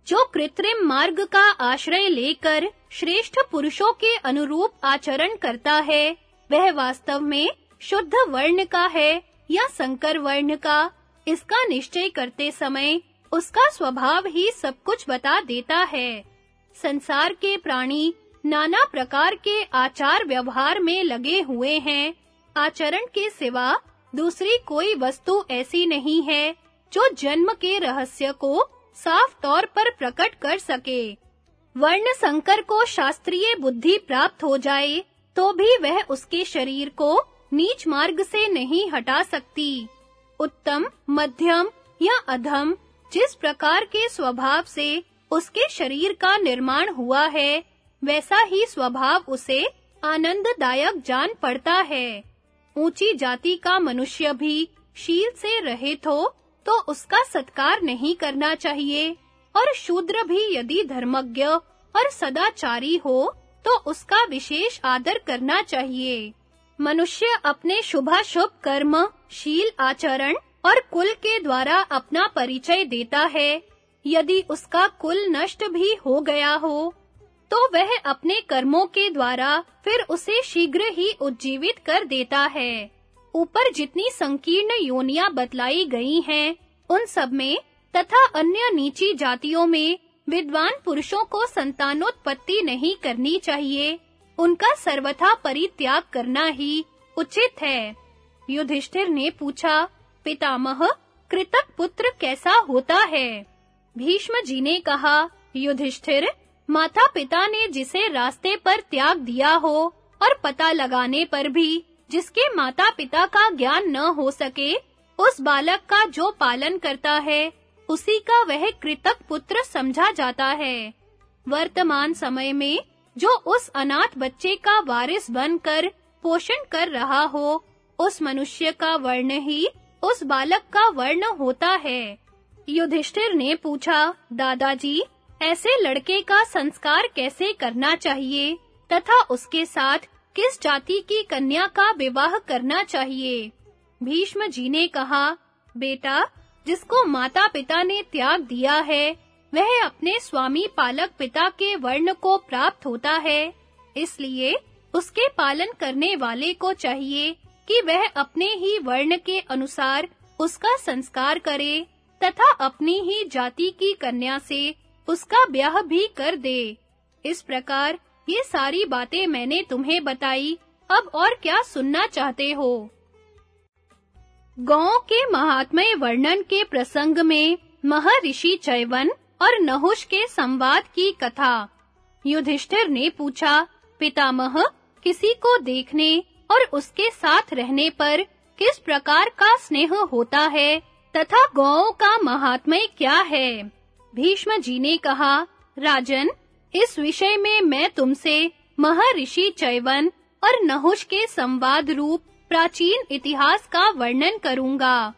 जो कृत्रिम मार्ग का आश्रय लेकर श्रेष्ठ पुरुषों के अनुरूप आचरण करता है, वह वास्तव में शुद्ध वर्ण का है या संकर वर्ण का, इसका निश्चय करते समय उसका स्वभाव ही सब कुछ बता देता है। संसार के प्राणी नाना प्रकार के आचार व्यवहार में लगे हुए हैं। आचरण के सिवा दूसरी कोई वस्तु ऐसी नहीं है जो जन्म के रहस्य को साफ़ तौर पर प्रकट कर सके। वर्ण संकर को शास्त्रीय बुद्धि प्राप्त हो जाए तो भी वह उसके शरीर को नीच मार्ग से नहीं हटा सकती। उत्तम, मध्यम या अधम, जिस प्रकार के स्वभाव से उसके शरीर का निर्माण हुआ है, वैसा ही स्वभाव उसे आनंददायक जान पड़ता है। ऊँची जाति का मनुष्य भी शील से रहित हो तो उसका सत्कार नहीं करना चाहिए। और शूद्र भी यदि धर्मज्ञ और सदाचारी हो तो उसका विशेष आदर करना चाहिए। मनुष्य अपने शुभाशुभ कर्म, शील आचरण और कुल के द्वारा अपना परिचय देता है। यदि उसका कुल नष्ट भी हो गया हो तो वह अपने कर्मों के द्वारा फिर उसे शीघ्र ही उज्जीवित कर देता है। ऊपर जितनी संकीर्ण योनियाँ बतलाई गई हैं, उन सब में तथा अन्य नीची जातियों में विद्वान पुरुषों को संतानोत्पत्ति नहीं करनी चाहिए। उनका सर्वथा परित्याग करना ही उचित है। युधिष्ठिर ने पूछा, पितामह कृतक पुत्र कैसा होता है? भीष्म जी ने कहा, युधिष्ठिर, माता-पिता ने जिसे रास्ते पर त्याग दिया हो और पता लगाने पर भी जिसके माता-पिता का ज्ञान न हो सके, उस बालक का जो पालन करता है, उसी का वह कृतक पुत्र समझा जाता है। वर्तमान समय में, जो उस अनाथ बच्चे का वारिस बनकर पोषण कर रहा हो, उस मनुष्य का वर्ण ही उस बालक का वर्ण होता है। युधिष्ठिर ने पूछा, दादाजी, ऐसे लड़के का संस्कार कैसे करना चाहिए तथा उसके साथ किस जाति की कन्या का विवाह करना चाहिए? भीष्म जी ने कहा, बेटा, जिसको माता-पिता ने त्याग दिया है, वह अपने स्वामी पालक पिता के वर्ण को प्राप्त होता है। इसलिए उसके पालन करने वाले को चाहिए कि वह अपने ही वर्ण के अनुसार उसका संस्कार करे तथा अपनी ही जाति की कन्या से उसका ब्याह भी कर दे। इस प्रकार ये सारी बातें मैंने तुम्हें बताई। अब और क्या सुनना चाहते हो? गौ के महात्मय वर्णन के प्रसंग में महर्षि चैवन और नहुष के संवाद की कथा। युधिष्ठिर ने पूछा, पितामह, किसी को देखने और उसके साथ रहने पर किस प्रकार का स्नेह होता है तथा गौओं का महात्म्य क्या है? भीष्म जी ने कहा, राजन इस विषय में मैं तुमसे महर्षि चैवन और नहुष के संवाद रूप प्राचीन इतिहास का वर्णन करूँगा।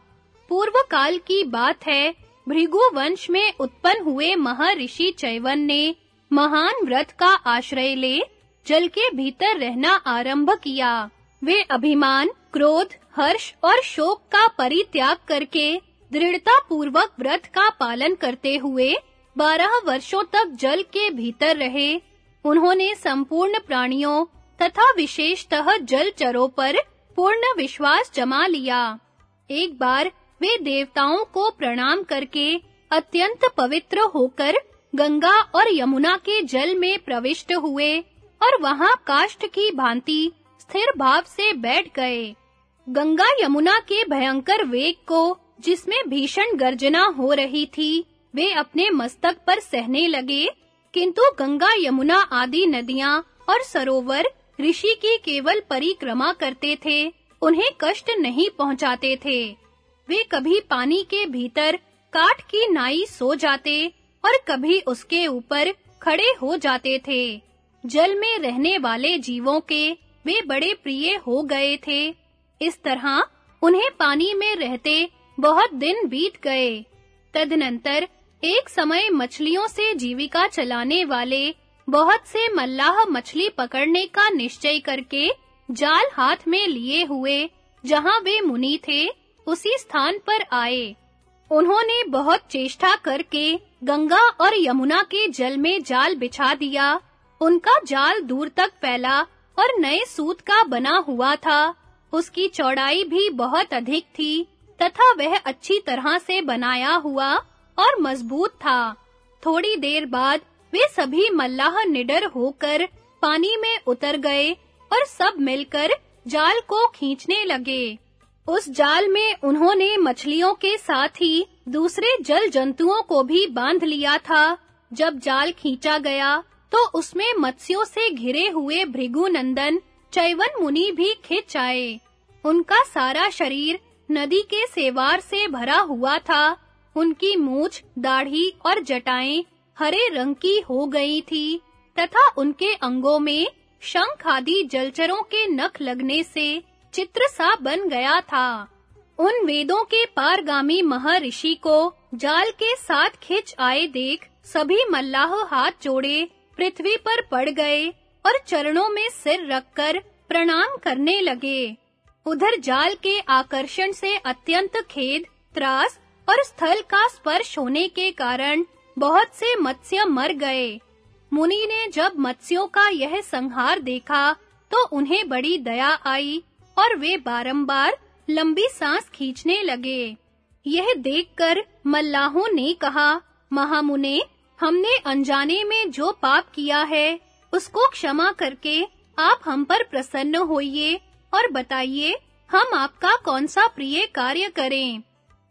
पूर्व काल की बात है, भृगु वंश में उत्पन्न हुए महर्षि चैवन ने महान व्रत का आश्रय ले, जल के भीतर रहना आरंभ किया। वे अभिमान, क्रोध, हर्ष और शोक का परित्याग करके दृढ़ता पूर्वक व्रत का पालन करते हुए बारह वर्षों तक जल के भीतर रहे। उन्होंने संपूर्ण प्राणियों तथा विशेषतः जलचरों पर पूर्ण विश्वास जमा लिया। एक बार वे देवताओं को प्रणाम करके अत्यंत पवित्र होकर गंगा और यमुना के जल में प्रविष्ट हुए और वहाँ काष्ठ की भांति स्थिर भाव से बैठ गए। गंगा यमुना के भयंकर वेग को जिसमें भीषण गर्जना हो रही थी वे अपने मस्तक पर सहने लगे, किंतु गंगा, यमुना आदि नदियाँ और सरोवर ऋषि की केवल परिक्रमा करते थे, उन्हें कष्ट नहीं पहुंचाते थे। वे कभी पानी के भीतर काठ की नाई सो जाते और कभी उसके ऊपर खड़े हो जाते थे। जल में रहने वाले जीवों के वे बड़े प्रिय हो गए थे। इस तरह उन्हें पानी में रहते बहुत दिन बीत गए। तदनंतर एक समय मछलियों से जीविका चलाने वाले, बहुत से मल्लाह मछली पकड़ने का निश्चय करके जाल हाथ में लिए हुए, जहाँ वे मुनि थे, उसी स्थान पर आए। उन्होंने बहुत चेष्टा करके गंगा और यमुना के जल में जाल बिछा दिया। उनका जाल दूर तक फैला और नए सूत का बना हुआ था। उसकी चौड़ाई भी बहुत अधिक थी, तथा वह अच्छी तरह से बनाया हुआ और मज़बूत था। थोड़ी देर बाद वे सभी मल्लाह निडर होकर पानी में उतर गए और सब मिलकर जाल को खींचने लगे। उस जाल में उन्होंने मछलियों के साथ ही दूसरे जल जंतुओं को भी बाँध लिया था। जब जाल खींचा गया तो उसमें मत्स्यों से घिरे हुए भृगुनंदन, चैवन मुनि भी खिंच आए। उनका सारा शरीर नदी के सेवार से भरा हुआ था। उनकी मूछ, दाढ़ी और जटाएँ हरे रंग की हो गई थी, तथा उनके अंगों में शंख आदि जलचरों के नख लगने से चित्र सा बन गया था। उन वेदों के पारगामी महर्षि को जाल के साथ खिंच आए देख सभी मल्लाह हाथ जोड़े, पृथ्वी पर पड़ गए और चरणों में सिर रखकर प्रणाम करने लगे। उधर जाल के आकर्षण से अत्यंत खेद, त्रास और स्थल का स्पर्श होने के कारण बहुत से मत्स्य मर गए। मुनि ने जब मत्स्यों का यह संहार देखा तो उन्हें बड़ी दया आई और वे बारंबार लंबी सांस खींचने लगे। यह देखकर मल्लाहों ने कहा, महामुने, हमने अनजाने में जो पाप किया है, उसको क्षमा करके आप हम पर प्रसन्न होइए और बताइए, हम आपका कौन सा प्रिय कार्य करें?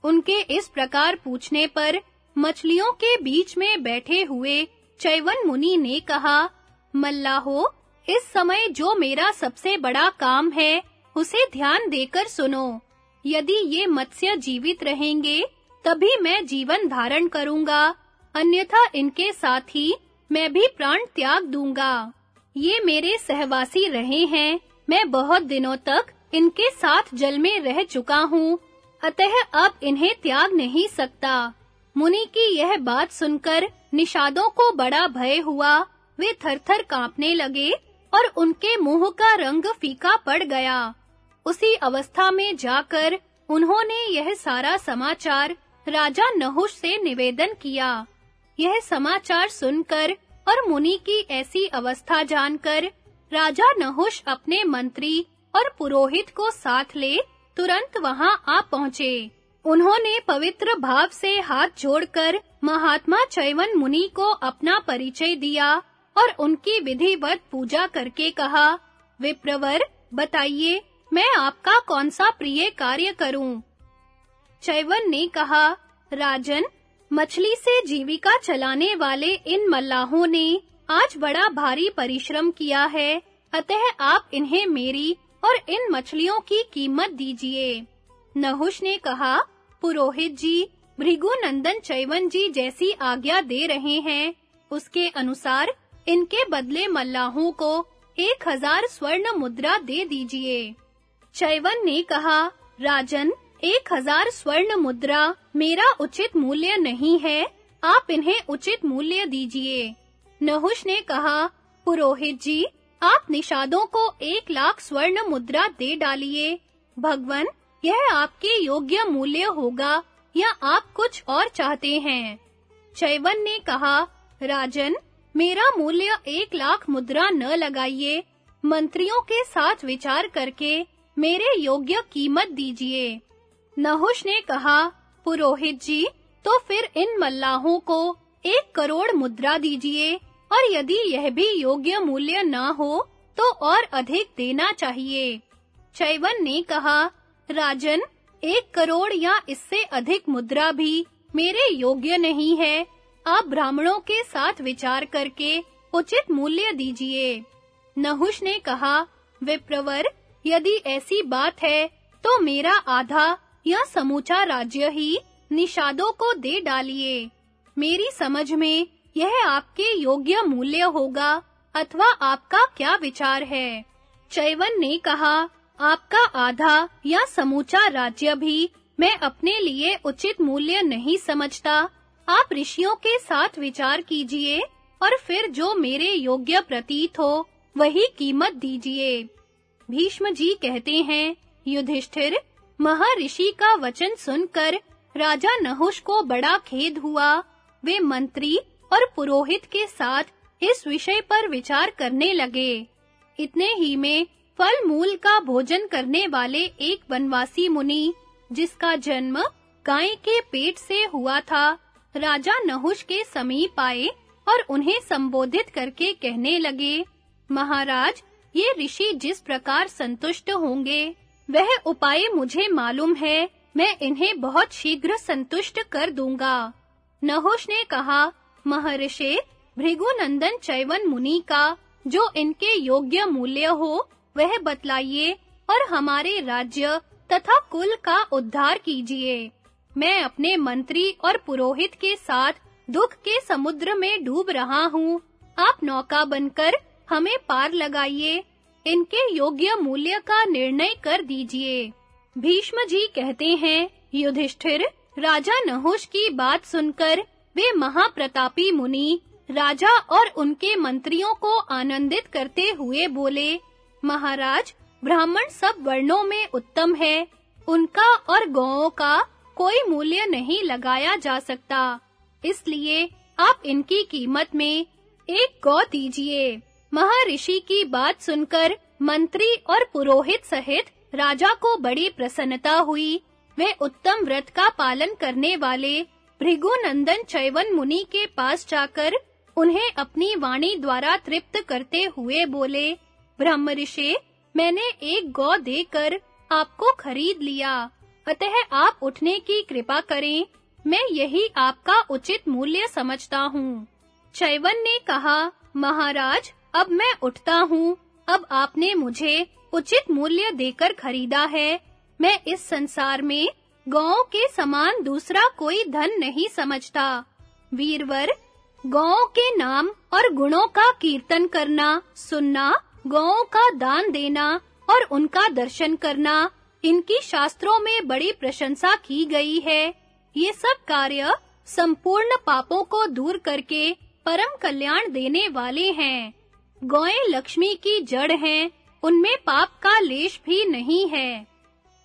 उनके इस प्रकार पूछने पर मछलियों के बीच में बैठे हुए चैवन मुनि ने कहा, मल्लाहो, इस समय जो मेरा सबसे बड़ा काम है, उसे ध्यान देकर सुनो। यदि ये मत्स्य जीवित रहेंगे, तभी मैं जीवन धारण करूँगा, अन्यथा इनके साथ ही मैं भी प्राण त्याग दूँगा। ये मेरे सहवासी रहे हैं, मैं बहुत दिनों तक इनके साथ जल में रह चुका हूँ अतः अब इन्हें त्याग नहीं सकता। मुनि की यह बात सुनकर निषादों को बड़ा भय हुआ। वे थरथर कांपने लगे और उनके मुँह का रंग फीका पड़ गया। उसी अवस्था में जाकर उन्होंने यह सारा समाचार राजा नहुष से निवेदन किया। यह समाचार सुनकर और मुनि की ऐसी अवस्था जानकर राजा नहुष अपने मंत्री और पुरोहित को साथ ले तुरंत वहाँ आ पहुँचे। उन्होंने पवित्र भाव से हाथ जोड़कर महात्मा चैवन मुनि को अपना परिचय दिया और उनकी विधिवत पूजा करके कहा, विप्रवर, बताइए, मैं आपका कौन सा प्रिय कार्य करूँ? चैवन ने कहा, राजन, मछली से जीविका चलाने वाले इन मल्लाहों ने आज बड़ा भारी परिश्रम किया है, अतः आप इन्हें मेरी और इन मछलियों की कीमत दीजिए। नहुष ने कहा, पुरोहित जी, भृगुनंदन चैवन जी जैसी आज्ञा दे रहे हैं। उसके अनुसार इनके बदले मल्लाहों को एक हज़ार स्वर्ण मुद्रा दे दीजिए। चैवन ने कहा, राजन, एक हज़ार स्वर्ण मुद्रा मेरा उचित मूल्य नहीं है। आप इन्हें उचित मूल्य दीजिए। नहुष ने कहा, पुरोहित जी आप निषादों को एक लाख स्वर्ण मुद्रा दे डालिए। भगवन, यह आपके योग्य मूल्य होगा, या आप कुछ और चाहते हैं? चैवन ने कहा, राजन, मेरा मूल्य एक लाख मुद्रा न लगाइए। मंत्रियों के साथ विचार करके मेरे योग्य कीमत दीजिए। नहुष ने कहा, पुरोहित जी तो फिर इन मल्लाहों को एक करोड़ मुद्रा दीजिए। और यदि यह भी योग्य मूल्य न हो तो और अधिक देना चाहिए। चैवन ने कहा, राजन, एक करोड़ या इससे अधिक मुद्रा भी मेरे योग्य नहीं है। आप ब्राह्मणों के साथ विचार करके उचित मूल्य दीजिए। नहुष ने कहा, विप्रवर, यदि ऐसी बात है तो मेरा आधा या समूचा राज्य ही निषादों को दे डालिए। मेरी समझ में यह आपके योग्य मूल्य होगा, अथवा आपका क्या विचार है? चैवन ने कहा, आपका आधा या समूचा राज्य भी मैं अपने लिए उचित मूल्य नहीं समझता। आप ऋषियों के साथ विचार कीजिए, और फिर जो मेरे योग्य प्रतीत हो, वही कीमत दीजिए। भीष्म जी कहते हैं, युधिष्ठिर, महर्षि का वचन सुनकर राजा नहुष को बड़ा खेद हुआ। वे मंत्री और पुरोहित के साथ इस विषय पर विचार करने लगे। इतने ही में फल मूल का भोजन करने वाले एक वनवासी मुनि, जिसका जन्म गाय के पेट से हुआ था, राजा नहुष के समीप आए और उन्हें संबोधित करके कहने लगे, महाराज, ये ऋषि जिस प्रकार संतुष्ट होंगे, वह उपाय मुझे मालूम है, मैं इन्हें बहुत शीघ्र संतुष्ट कर दूँगा। नहुष ने कहा महर्षि भृगुनंदन चैवन मुनि का, जो इनके योग्य मूल्य हो, वह बतलाइए और हमारे राज्य तथा कुल का उद्धार कीजिए। मैं अपने मंत्री और पुरोहित के साथ दुख के समुद्र में डूब रहा हूँ। आप नौका बनकर हमें पार लगाइए। इनके योग्य मूल्य का निर्णय कर दीजिए। भीष्म जी कहते हैं, युधिष्ठिर, राजा नहुष की बात सुनकर वे महाप्रतापी मुनि, राजा और उनके मंत्रियों को आनंदित करते हुए बोले, महाराज, ब्राह्मण सब वर्णों में उत्तम है। उनका और गौओं का कोई मूल्य नहीं लगाया जा सकता। इसलिए आप इनकी कीमत में एक गौ दीजिए महर्षि की बात सुनकर मंत्री और पुरोहित सहित राजा को बड़ी प्रसन्नता हुई। वे उत्तम व्रत का पालन करने वाले भृगुनंदन चैवन मुनि के पास जाकर उन्हें अपनी वाणी द्वारा तृप्त करते हुए बोले ब्रह्मऋषि मैंने एक गौ देकर आपको खरीद लिया। अतः आप उठने की कृपा करें, मैं यही आपका उचित मूल्य समझता हूँ। चैवन ने कहा, महाराज, अब मैं उठता हूँ, अब आपने मुझे उचित मूल्य देकर खरीदा है। मैं इस संसार में गौ के समान दूसरा कोई धन नहीं समझता। वीरवर गौ के नाम और गुणों का कीर्तन करना, सुनना गौ का दान देना और उनका दर्शन करना, इनकी शास्त्रों में बड़ी प्रशंसा की गई है। ये सब कार्य संपूर्ण पापों को दूर करके परम कल्याण देने वाले हैं। गौएँ लक्ष्मी की जड़ हैं, उनमें पाप का लेश भी नहीं है।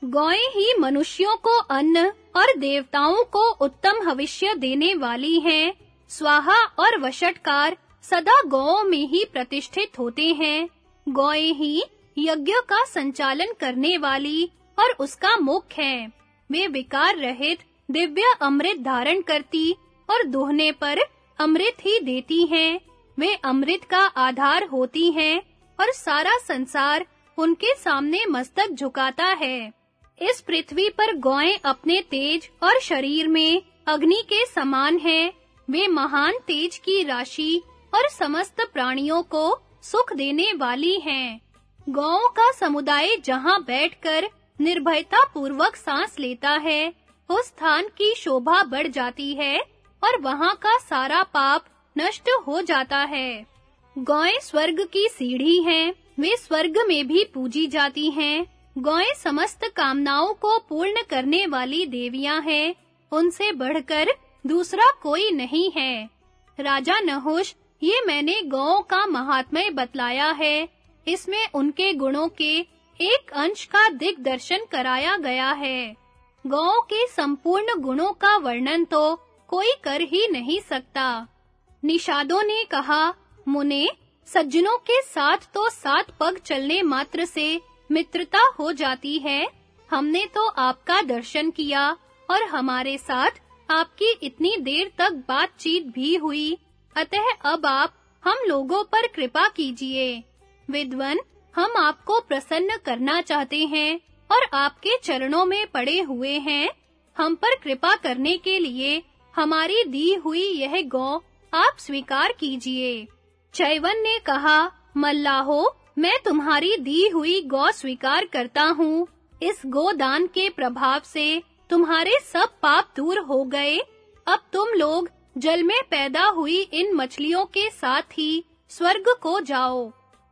गौएँ ही मनुष्यों को अन्न और देवताओं को उत्तम भविष्य देने वाली हैं। स्वाहा और वशटकार सदा गौओं में ही प्रतिष्ठित होते हैं। गौएँ ही यज्ञ का संचालन करने वाली और उसका मुख है। वे विकार रहित दिव्य अमृत धारण करती और दोहने पर अमृत ही देती हैं। वे अमृत का आधार होती हैं और सारा संसार उनके सामने मस्तक झुकाता है। इस पृथ्वी पर गौएँ अपने तेज और शरीर में अग्नि के समान हैं। वे महान तेज की राशि और समस्त प्राणियों को सुख देने वाली हैं। गाँवों का समुदाय जहाँ बैठकर निर्भयता पूर्वक सांस लेता है, उस स्थान की शोभा बढ़ जाती है और वहाँ का सारा पाप नष्ट हो जाता है। गौएँ स्वर्ग की सीढ़ी हैं। वे स्वर्ग में भी पूजी जाती हैं। गौएँ समस्त कामनाओं को पूर्ण करने वाली देवियाँ हैं। उनसे बढ़कर दूसरा कोई नहीं है। राजा नहुष, ये मैंने गौओं का महात्म्य बतलाया है। इसमें उनके गुणों के एक अंश का दिग्दर्शन कराया गया है। गौओं के संपूर्ण गुणों का वर्णन तो कोई कर ही नहीं सकता। निषादों ने कहा, मुने, सज्जनों के साथ तो सात पग चलने मात्र से मित्रता हो जाती है। हमने तो आपका दर्शन किया और हमारे साथ आपकी इतनी देर तक बातचीत भी हुई। अतः अब आप हम लोगों पर कृपा कीजिए। विद्वन, हम आपको प्रसन्न करना चाहते हैं और आपके चरणों में पड़े हुए हैं। हम पर कृपा करने के लिए हमारी दी हुई यह गौ आप स्वीकार कीजिए। चैवन ने कहा, मल्लाहो मैं तुम्हारी दी हुई गौ स्वीकार करता हूँ। इस गोदान के प्रभाव से तुम्हारे सब पाप दूर हो गए। अब तुम लोग जल में पैदा हुई इन मछलियों के साथ ही स्वर्ग को जाओ।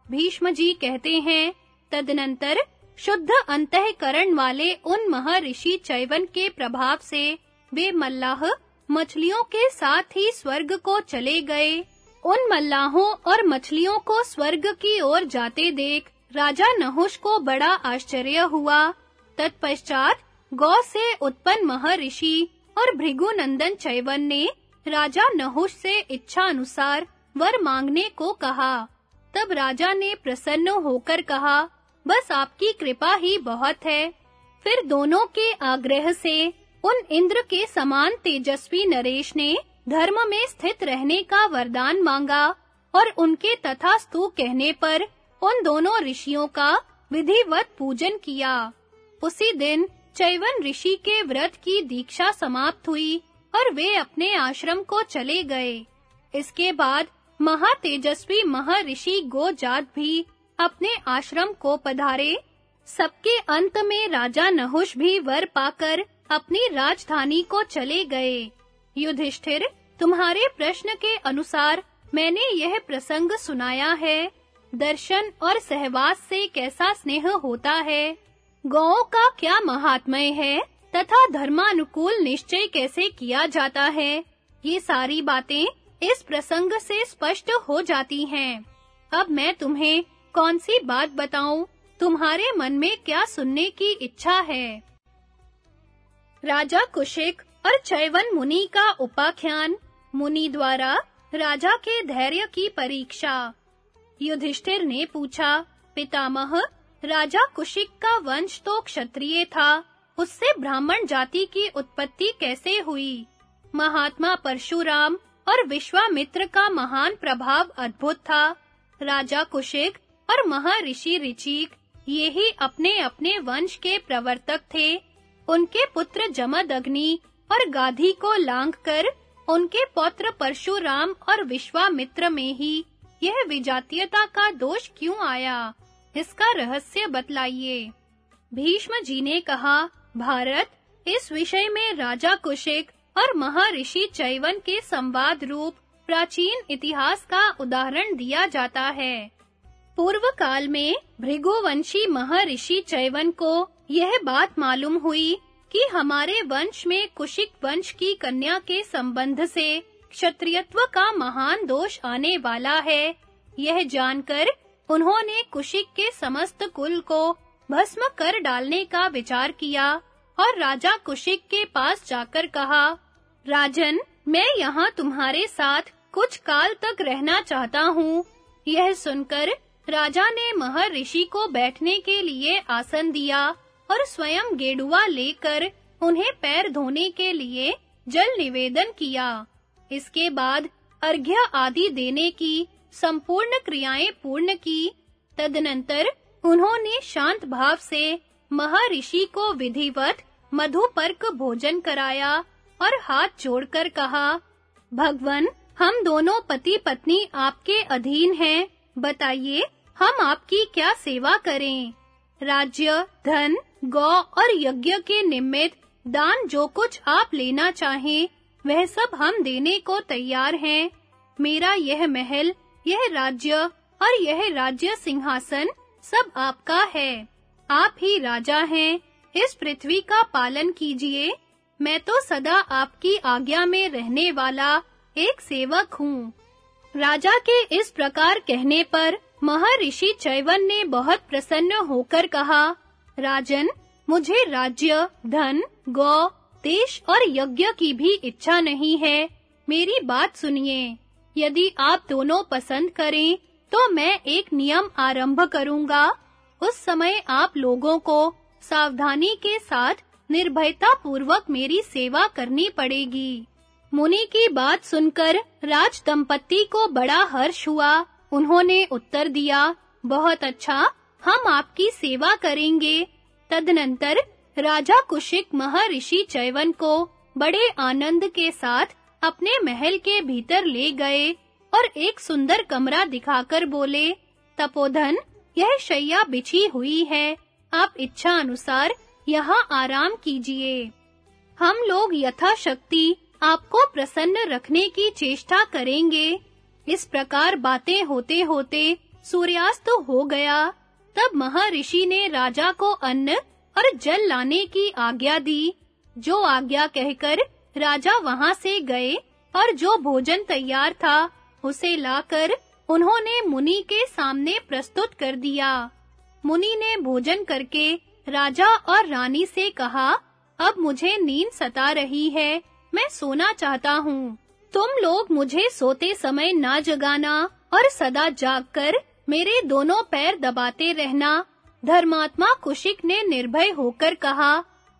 भीष्म जी कहते हैं, तदनंतर शुद्ध अंतःकरण वाले उन महर्षि चैवन के प्रभाव से वे मल्लाह मछलियों के साथ ही स्वर्ग को चले गए। उन मल्लाहों और मछलियों को स्वर्ग की ओर जाते देख राजा नहुष को बड़ा आश्चर्य हुआ। तत्पश्चात गौ से उत्पन्न महर्षि और भृगुनंदन चैवन ने राजा नहुष से इच्छा अनुसार वर मांगने को कहा। तब राजा ने प्रसन्न होकर कहा, बस आपकी कृपा ही बहुत है। फिर दोनों के आग्रह से उन इंद्र के समान तेजस्वी नरेश ने धर्म में स्थित रहने का वरदान मांगा और उनके तथास्तु कहने पर उन दोनों ऋषियों का विधिवत पूजन किया। उसी दिन चैवन ऋषि के व्रत की दीक्षा समाप्त हुई और वे अपने आश्रम को चले गए। इसके बाद महातेजस्वी महर्षि गोजात भी अपने आश्रम को पधारे। सबके अंत में राजा नहुष भी वर पाकर अपनी राजधानी को चले गए। युधिष्ठिर, तुम्हारे प्रश्न के अनुसार मैंने यह प्रसंग सुनाया है। दर्शन और सहवास से कैसा स्नेह होता है? गौओं का क्या महात्म्य है? तथा धर्मानुकूल निश्चय कैसे किया जाता है? ये सारी बातें इस प्रसंग से स्पष्ट हो जाती हैं। अब मैं तुम्हें कौन सी बात बताऊँ? तुम्हारे मन में क्या सुनने की इच्छा है? राजा कुशिक और चैवन मुनि का उपाख्यान मुनि द्वारा राजा के धैर्य की परीक्षा। युधिष्ठिर ने पूछा, पितामह, राजा कुशिक का वंश तो क्षत्रिय था, उससे ब्राह्मण जाति की उत्पत्ति कैसे हुई? महात्मा परशुराम और विश्वामित्र का महान प्रभाव अद्भुत था। राजा कुशिक और महर्षि ऋचिक ये ही अपने-अपने वंश के प्रवर्तक थे। उनके पुत्र जमदग्नि और गाधी को लांघकर उनके पौत्र परशुराम और विश्वामित्र में ही यह विजातीयता का दोष क्यों आया? इसका रहस्य बतलाइए। भीष्म जी ने कहा, भारत इस विषय में राजा कुशिक और महर्षि चैवन के संवाद रूप प्राचीन इतिहास का उदाहरण दिया जाता है। पूर्व काल में भृगुवंशी महर्षि चैवन को यह बात मालूम हुई कि हमारे वंश में कुशिक वंश की कन्या के संबंध से क्षत्रियत्व का महान दोष आने वाला है। यह जानकर उन्होंने कुशिक के समस्त कुल को भस्म कर डालने का विचार किया और राजा कुशिक के पास जाकर कहा, राजन, मैं यहाँ तुम्हारे साथ कुछ काल तक रहना चाहता हूँ। यह सुनकर राजा ने महर्षि को बैठने के लिए आसन दिया और स्वयं गेडुआ लेकर उन्हें पैर धोने के लिए जल निवेदन किया। इसके बाद अर्घ्य आदि देने की संपूर्ण क्रियाएँ पूर्ण की। तदनंतर उन्होंने शांत भाव से महर्षि को विधिवत मधुपर्क भोजन कराया और हाथ जोड़कर कहा, भगवन, हम दोनों पति पत्नी आपके अधीन हैं। बताइए, हम आपकी क्या सेवा करें? राज्य, धन, गौ और यज्ञ के निमित्त दान जो कुछ आप लेना चाहें, वह सब हम देने को तैयार हैं। मेरा यह महल, यह राज्य और यह राज्य सिंहासन सब आपका है। आप ही राजा हैं। इस पृथ्वी का पालन कीजिए। मैं तो सदा आपकी आज्ञा में रहने वाला एक सेवक हूँ। राजा के इस प्रकार कहने पर महर्षि चैवन ने बहुत प्रसन्न होकर कहा, राजन, मुझे राज्य, धन, गौ, देश और यज्ञ की भी इच्छा नहीं है। मेरी बात सुनिए। यदि आप दोनों पसंद करें तो मैं एक नियम आरंभ करूँगा। उस समय आप लोगों को सावधानी के साथ निर्भयता पूर्वक मेरी सेवा करनी पड़ेगी। मुनि की बात सुनकर राज दंपत्ति को बड़ा हर्ष हुआ। उन्होंने उत्तर दिया, बहुत अच्छा हम आपकी सेवा करेंगे। तदनंतर राजा कुशिक महर्षि चैवन को बड़े आनंद के साथ अपने महल के भीतर ले गए और एक सुंदर कमरा दिखाकर बोले, तपोधन, यह शैया बिछी हुई है। आप इच्छा अनुसार यहाँ आराम कीजिए। हम लोग यथाशक्ति आपको प्रसन्न रखने की चेष्टा करेंगे। इस प्रकार बातें होते-होते सूर्यास्त हो गया। तब महर्षि ने राजा को अन्न और जल लाने की आज्ञा दी, जो आज्ञा कहकर राजा वहाँ से गए और जो भोजन तैयार था, उसे लाकर उन्होंने मुनि के सामने प्रस्तुत कर दिया। मुनि ने भोजन करके राजा और रानी से कहा, अब मुझे नींद सता रही है, मैं सोना चाहता हूँ। तुम लोग मुझे सोते समय ना जगाना और सदा जागकर मेरे दोनों पैर दबाते रहना। धर्मात्मा कुशिक ने निर्भय होकर कहा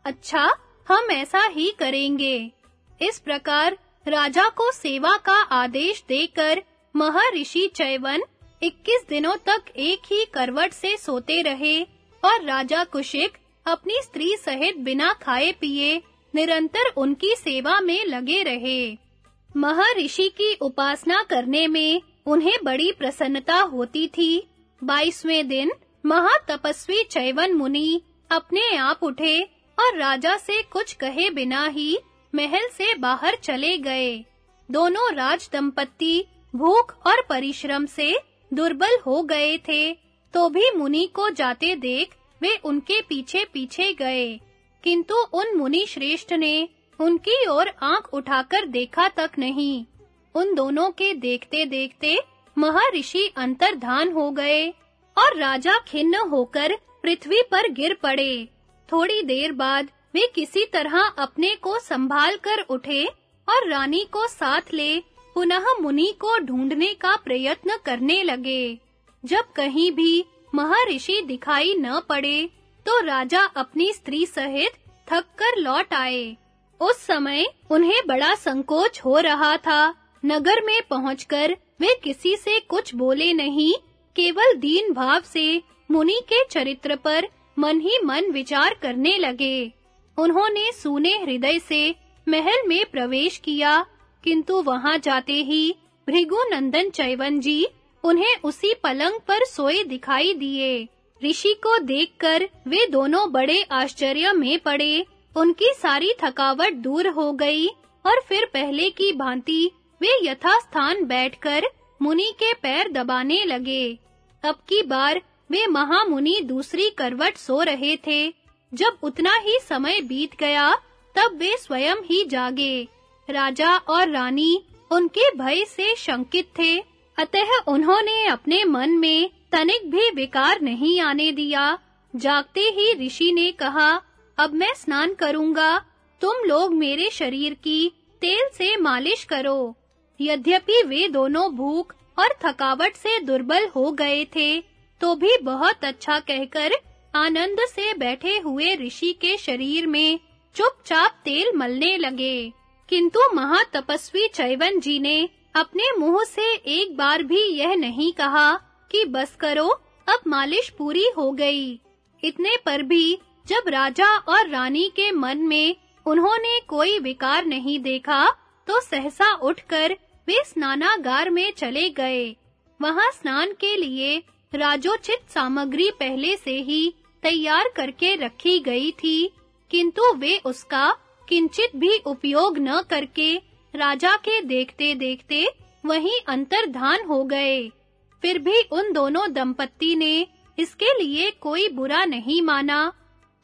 अच्छा हम ऐसा ही करेंगे। इस प्रकार राजा को सेवा का आदेश देकर महर्षि चैवन 21 दिनों तक एक ही करवट से सोते रहे और राजा कुशिक अपनी स्त्री सहित बिना खाए पिए निरंतर उनकी सेवा में लगे रहे। महर्षि की उपासना करने में उन्हें बड़ी प्रसन्नता होती थी। 22वें दिन महातपस्वी चैवन मुनि अपने आप उठे और राजा से कुछ कहे बिना ही महल से बाहर चले गए। दोनों राज दंपत्ति भूख और परिश्रम से दुर्बल हो गए थे तो भी मुनि को जाते देख वे उनके पीछे-पीछे गए। किंतु उन मुनि श्रेष्ठ ने उनकी ओर आँख उठाकर देखा तक नहीं। उन दोनों के देखते-देखते महर्षि अंतर्धान हो गए और राजा खिन्न होकर पृथ्वी पर गिर पड़े। थोड़ी देर बाद वे किसी तरह अपने को संभाल कर उठे और रानी को साथ ले पुनः मुनि को ढूँढने का प्रयत्न करने लगे। जब कहीं भी महर्षि दिखाई न पड़े तो राजा अपनी स्त्री सहित थक कर लौट आए। उस समय उन्हें बड़ा संकोच हो रहा था। नगर में पहुंचकर वे किसी से कुछ बोले नहीं, केवल दीन भाव से मुनि के चरित्र पर मन ही मन विचार करने लगे। उन्होंने सूने हृदय से महल में प्रवेश किया, किंतु वहाँ जाते ही भृगु नंदन चैवन जी उन्हें उसी पलंग पर सोए दिखाई दिए। ऋषि को देखकर वे दोनों बड़े आश्चर्य में पड़े। उनकी सारी थकावट दूर हो गई और फिर पहले की भांति वे यथास्थान बैठकर मुनि के पैर दबाने लगे। अब की बार वे महामुनि दूसरी करवट सो रहे थे। जब उतना ही समय बीत गया, तब वे स्वयं ही जागे। राजा और रानी उनके भय से शंकित थे। अतः उन्होंने अपने मन में तनिक भी विकार नहीं आने दिया। जागते ही ऋषि ने कहा अब मैं स्नान करूँगा। तुम लोग मेरे शरीर की तेल से मालिश करो। यद्यपि वे दोनों भूख और थकावट से दुर्बल हो गए थे तो भी बहुत अच्छा कहकर आनंद से बैठे हुए ऋषि के शरीर में चुपचाप तेल मलने लगे। किंतु महातपस्वी चैवन जी ने अपने मुँह से एक बार भी यह नहीं कहा कि बस करो, अब मालिश पूरी हो गई। इतने पर भी जब राजा और रानी के मन में उन्होंने कोई विकार नहीं देखा तो सहसा उठकर वे स्नानागार में चले गए। वहाँ स्नान के लिए राजोचित सामग्री पहले से ही तैयार करके रखी गई थी, किंतु वे उसका किंचित भी उपयोग न करके राजा के देखते-देखते वहीं अंतर्धान हो गए। फिर भी उन दोनों दंपत्ति ने इसके लिए कोई बुरा नहीं माना।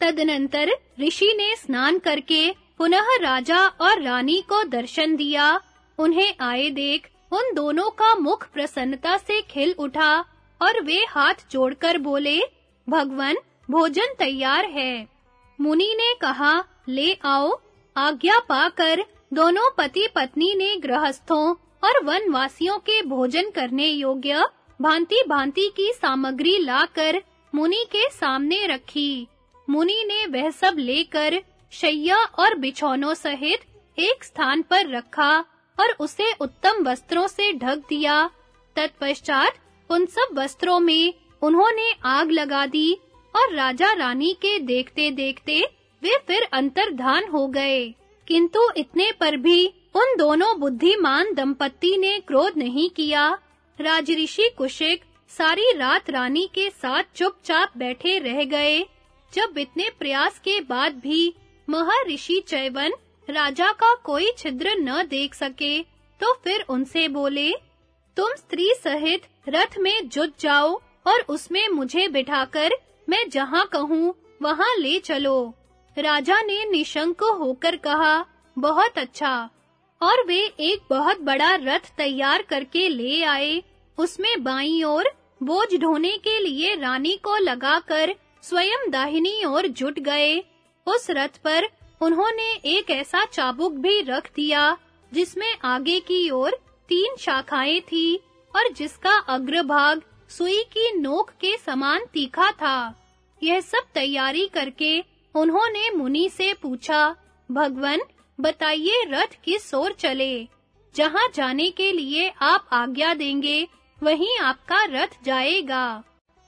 तदनंतर ऋषि ने स्नान करके पुनः राजा और रानी को दर्शन दिया। उन्हें आए देख उन दोनों का मुख प्रसन्नता से खिल उठा और वे हाथ जोड़कर बोले, भगवन, भोजन तैयार है। मुनि ने कहा, ले आओ। आज्ञा पाकर दोनों पति पत्नी ने गृहस्थों और वनवासियों के भोजन करने योग्य भांति-भांति की सामग्री लाकर मुनि के सामने रखी। मुनि ने वह सब लेकर शैया और बिछौनों सहित एक स्थान पर रखा और उसे उत्तम वस्त्रों से ढक दिया। तत्पश्चात उन सब वस्त्रों में उन्होंने आग लगा दी और राजा रानी के देखते-देखते वे फिर अंतर्धान हो गए। किंतु इतने पर भी उन दोनों बुद्धिमान दंपत्ति ने क्रोध नहीं किया। राजऋषि कुशिक सारी रात रानी के साथ चुपचाप बैठे रह गए। जब इतने प्रयास के बाद भी महर्षि चैवन राजा का कोई छिद्र न देख सके तो फिर उनसे बोले, तुम स्त्री सहित रथ में जुट जाओ और उसमें मुझे बिठाकर मैं जहाँ कहूँ, वहाँ ले चलो। राजा ने निशंक होकर कहा, बहुत अच्छा। और वे एक बहुत बड़ा रथ तैयार करके ले आए। उसमें बाईं ओर बोझ ढोने के लिए रानी को लगाकर स्वयं दाहिनी ओर जुट गए। उस रथ पर उन्होंने एक ऐसा चाबुक भी रख दिया, जिसमें आगे की ओर तीन शाखाएँ थी और जिसका अग्रभाग सुई की नोक के समान तीखा था। यह सब तैयारी करके उन्होंने मुनि से पूछा, भगवन, बताइए रथ किस ओर चले? जहाँ जाने के लिए आप आज्ञा देंगे, वहीं आपका रथ जाएगा।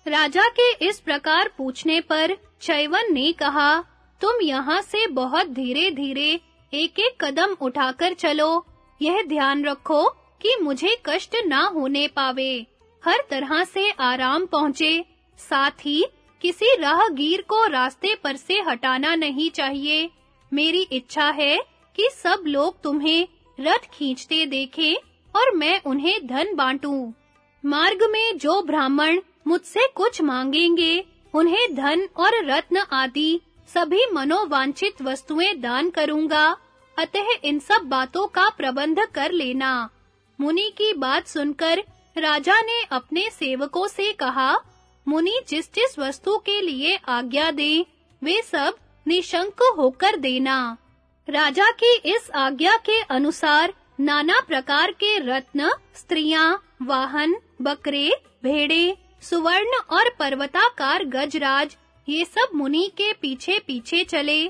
राजा के इस प्रकार पूछने पर चैवन ने कहा, तुम यहाँ से बहुत धीरे-धीरे एक-एक कदम उठाकर चलो। यह ध्यान रखो कि मुझे कष्ट ना होने पावे। हर तरह से आराम पहुँचे। साथ ही किसी राहगीर को रास्ते पर से हटाना नहीं चाहिए। मेरी इच्छा है कि सब लोग तुम्हें रथ खींचते देखें और मैं उन्हें धन बांटूं। मार्ग में जो ब्राह्मण मुझसे कुछ मांगेंगे। उन्हें धन और रत्न आदि, सभी मनोवांछित वस्तुएँ दान करूँगा। अतः इन सब बातों का प्रबंध कर लेना। मुनि की बात सुनकर राजा ने अपने सेवकों से कहा, मुनि जिस जिस वस्तु के लिए आज्ञा दे, वे सब निशंक होकर देना। राजा की इस आज्ञा के अनुसार नाना प्रकार के रत्न, स्त्रियाँ, वाहन, बकरे, भेड़े सुवर्ण और पर्वताकार गजराज, ये सब मुनि के पीछे-पीछे चले।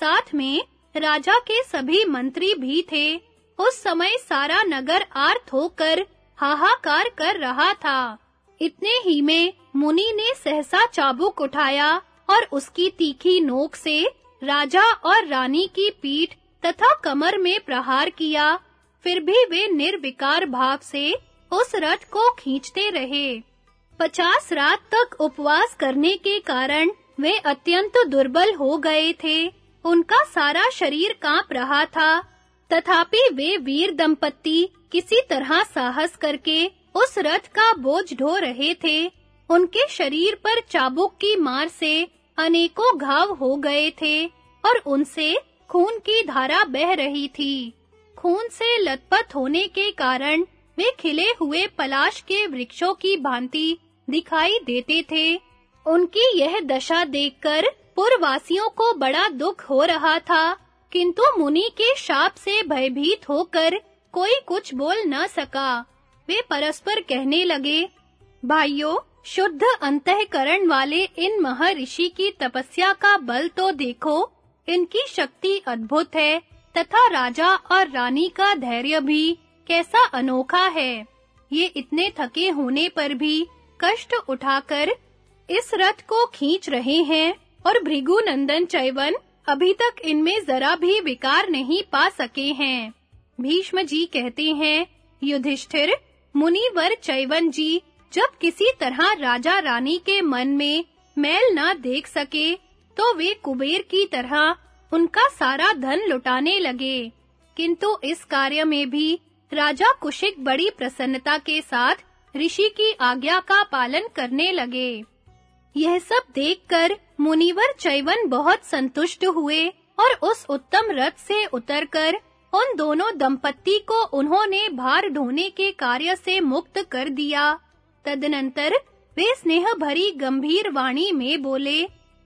साथ में राजा के सभी मंत्री भी थे। उस समय सारा नगर आर्त होकर हाहाकार कर रहा था। इतने ही में मुनि ने सहसा चाबुक उठाया और उसकी तीखी नोक से राजा और रानी की पीठ तथा कमर में प्रहार किया। फिर भी वे निर्विकार भाव से उस रथ को खींचते रहे। पचास रात तक उपवास करने के कारण वे अत्यंत दुर्बल हो गए थे। उनका सारा शरीर काँप रहा था। तथापि वे वीर दंपत्ति किसी तरह साहस करके उस रथ का बोझ ढो रहे थे। उनके शरीर पर चाबुक की मार से अनेकों घाव हो गए थे और उनसे खून की धारा बह रही थी। खून से लथपथ होने के कारण वे खिले हुए पलाश के वृक्षों की भांति दिखाई देते थे। उनकी यह दशा देखकर पुरवासियों को बड़ा दुख हो रहा था, किंतु मुनि के शाप से भयभीत होकर कोई कुछ बोल न सका। वे परस्पर कहने लगे, भाइयों, शुद्ध अंतःकरण वाले इन महर्षि की तपस्या का बल तो देखो, इनकी शक्ति अद्भुत है, तथा राजा और रानी का धैर्य भी कैसा अनोखा है। ये इतने थके होने पर भी कष्ट उठाकर इस रथ को खींच रहे हैं और भृगु नंदन चैवन अभी तक इनमें जरा भी विकार नहीं पा सके हैं। भीष्म जी कहते हैं, युधिष्ठिर, मुनिवर चैवन जी, जब किसी तरह राजा रानी के मन में मैल ना देख सके तो वे कुबेर की तरह उनका सारा धन लुटाने लगे। किंतु इस कार्य में भी राजा कुशिक बड़ी प्रसन्नता के साथ ऋषि की आज्ञा का पालन करने लगे। यह सब देखकर मुनिवर चैवन बहुत संतुष्ट हुए और उस उत्तम रथ से उतरकर उन दोनों दंपत्ति को उन्होंने भार ढोने के कार्य से मुक्त कर दिया। तदनंतर वे स्नेह भरी गंभीर वाणी में बोले,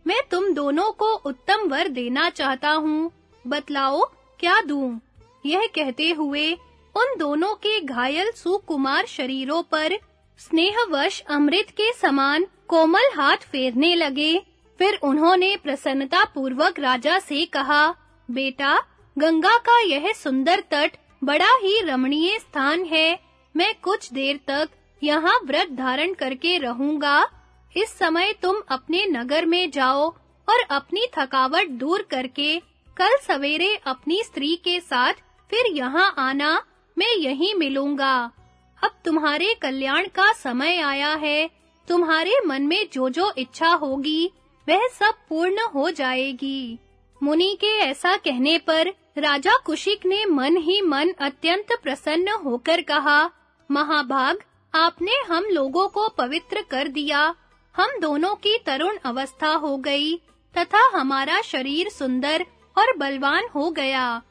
मैं तुम दोनों को उत्तम वर देना चाहता हूँ। बतलाओ, क्या दूँ? यह कहते हुए उन दोनों के घायल सुकुमार शरीरों पर स्नेहवश अमृत के समान कोमल हाथ फेरने लगे। फिर उन्होंने प्रसन्नता पूर्वक राजा से कहा, बेटा, गंगा का यह सुंदर तट बड़ा ही रमणीय स्थान है। मैं कुछ देर तक यहाँ व्रत धारण करके रहूँगा। इस समय तुम अपने नगर में जाओ और अपनी थकावट दूर करके कल सवेरे अपनी स्त्री के साथ फिर यहाँ आना। मैं यहीं मिलूँगा। अब तुम्हारे कल्याण का समय आया है। तुम्हारे मन में जो जो इच्छा होगी, वह सब पूर्ण हो जाएगी। मुनि के ऐसा कहने पर राजा कुशिक ने मन ही मन अत्यंत प्रसन्न होकर कहा, महाभाग, आपने हम लोगों को पवित्र कर दिया। हम दोनों की तरुण अवस्था हो गई, तथा हमारा शरीर सुंदर और बलवान हो गया।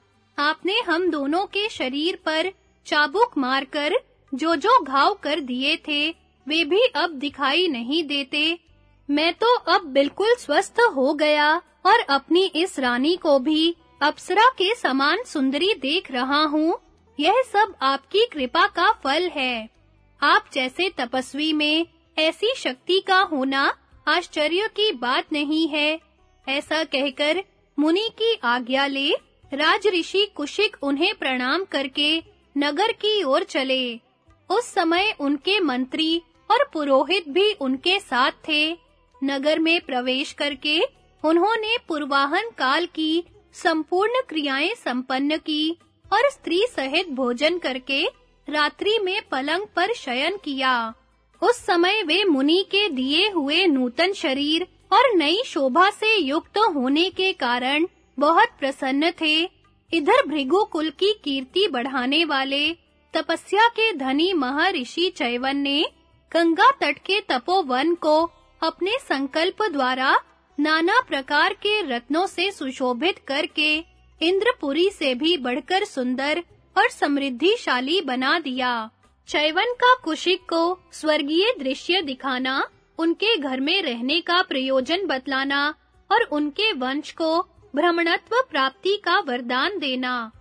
आपने हम दोनों के शरीर पर चाबुक मारकर जो जो घाव कर दिए थे, वे भी अब दिखाई नहीं देते। मैं तो अब बिल्कुल स्वस्थ हो गया और अपनी इस रानी को भी अप्सरा के समान सुंदरी देख रहा हूँ। यह सब आपकी कृपा का फल है। आप जैसे तपस्वी में ऐसी शक्ति का होना आश्चर्य की बात नहीं है। ऐसा कहकर मुनि की आज्ञा ले राज ऋषि कुशिक उन्हें प्रणाम करके नगर की ओर चले। उस समय उनके मंत्री और पुरोहित भी उनके साथ थे। नगर में प्रवेश करके उन्होंने पूर्वाहन काल की संपूर्ण क्रियाएँ संपन्न की और स्त्री सहित भोजन करके रात्रि में पलंग पर शयन किया। उस समय वे मुनि के दिए हुए नूतन शरीर और नई शोभा से युक्त होने के कारण बहुत प्रसन्न थे। इधर भृगु कुल की कीर्ति बढ़ाने वाले तपस्या के धनी महर्षि चैवन ने गंगा तट के तपोवन को अपने संकल्प द्वारा नाना प्रकार के रत्नों से सुशोभित करके इंद्रपुरी से भी बढ़कर सुंदर और समृद्धिशाली बना दिया। चैवन का कुशिक को स्वर्गीय दृश्य दिखाना, उनके घर में रहने का प्रयोजन बतलाना और उनके वंश को ब्रह्मणत्व प्राप्ति का वरदान देना।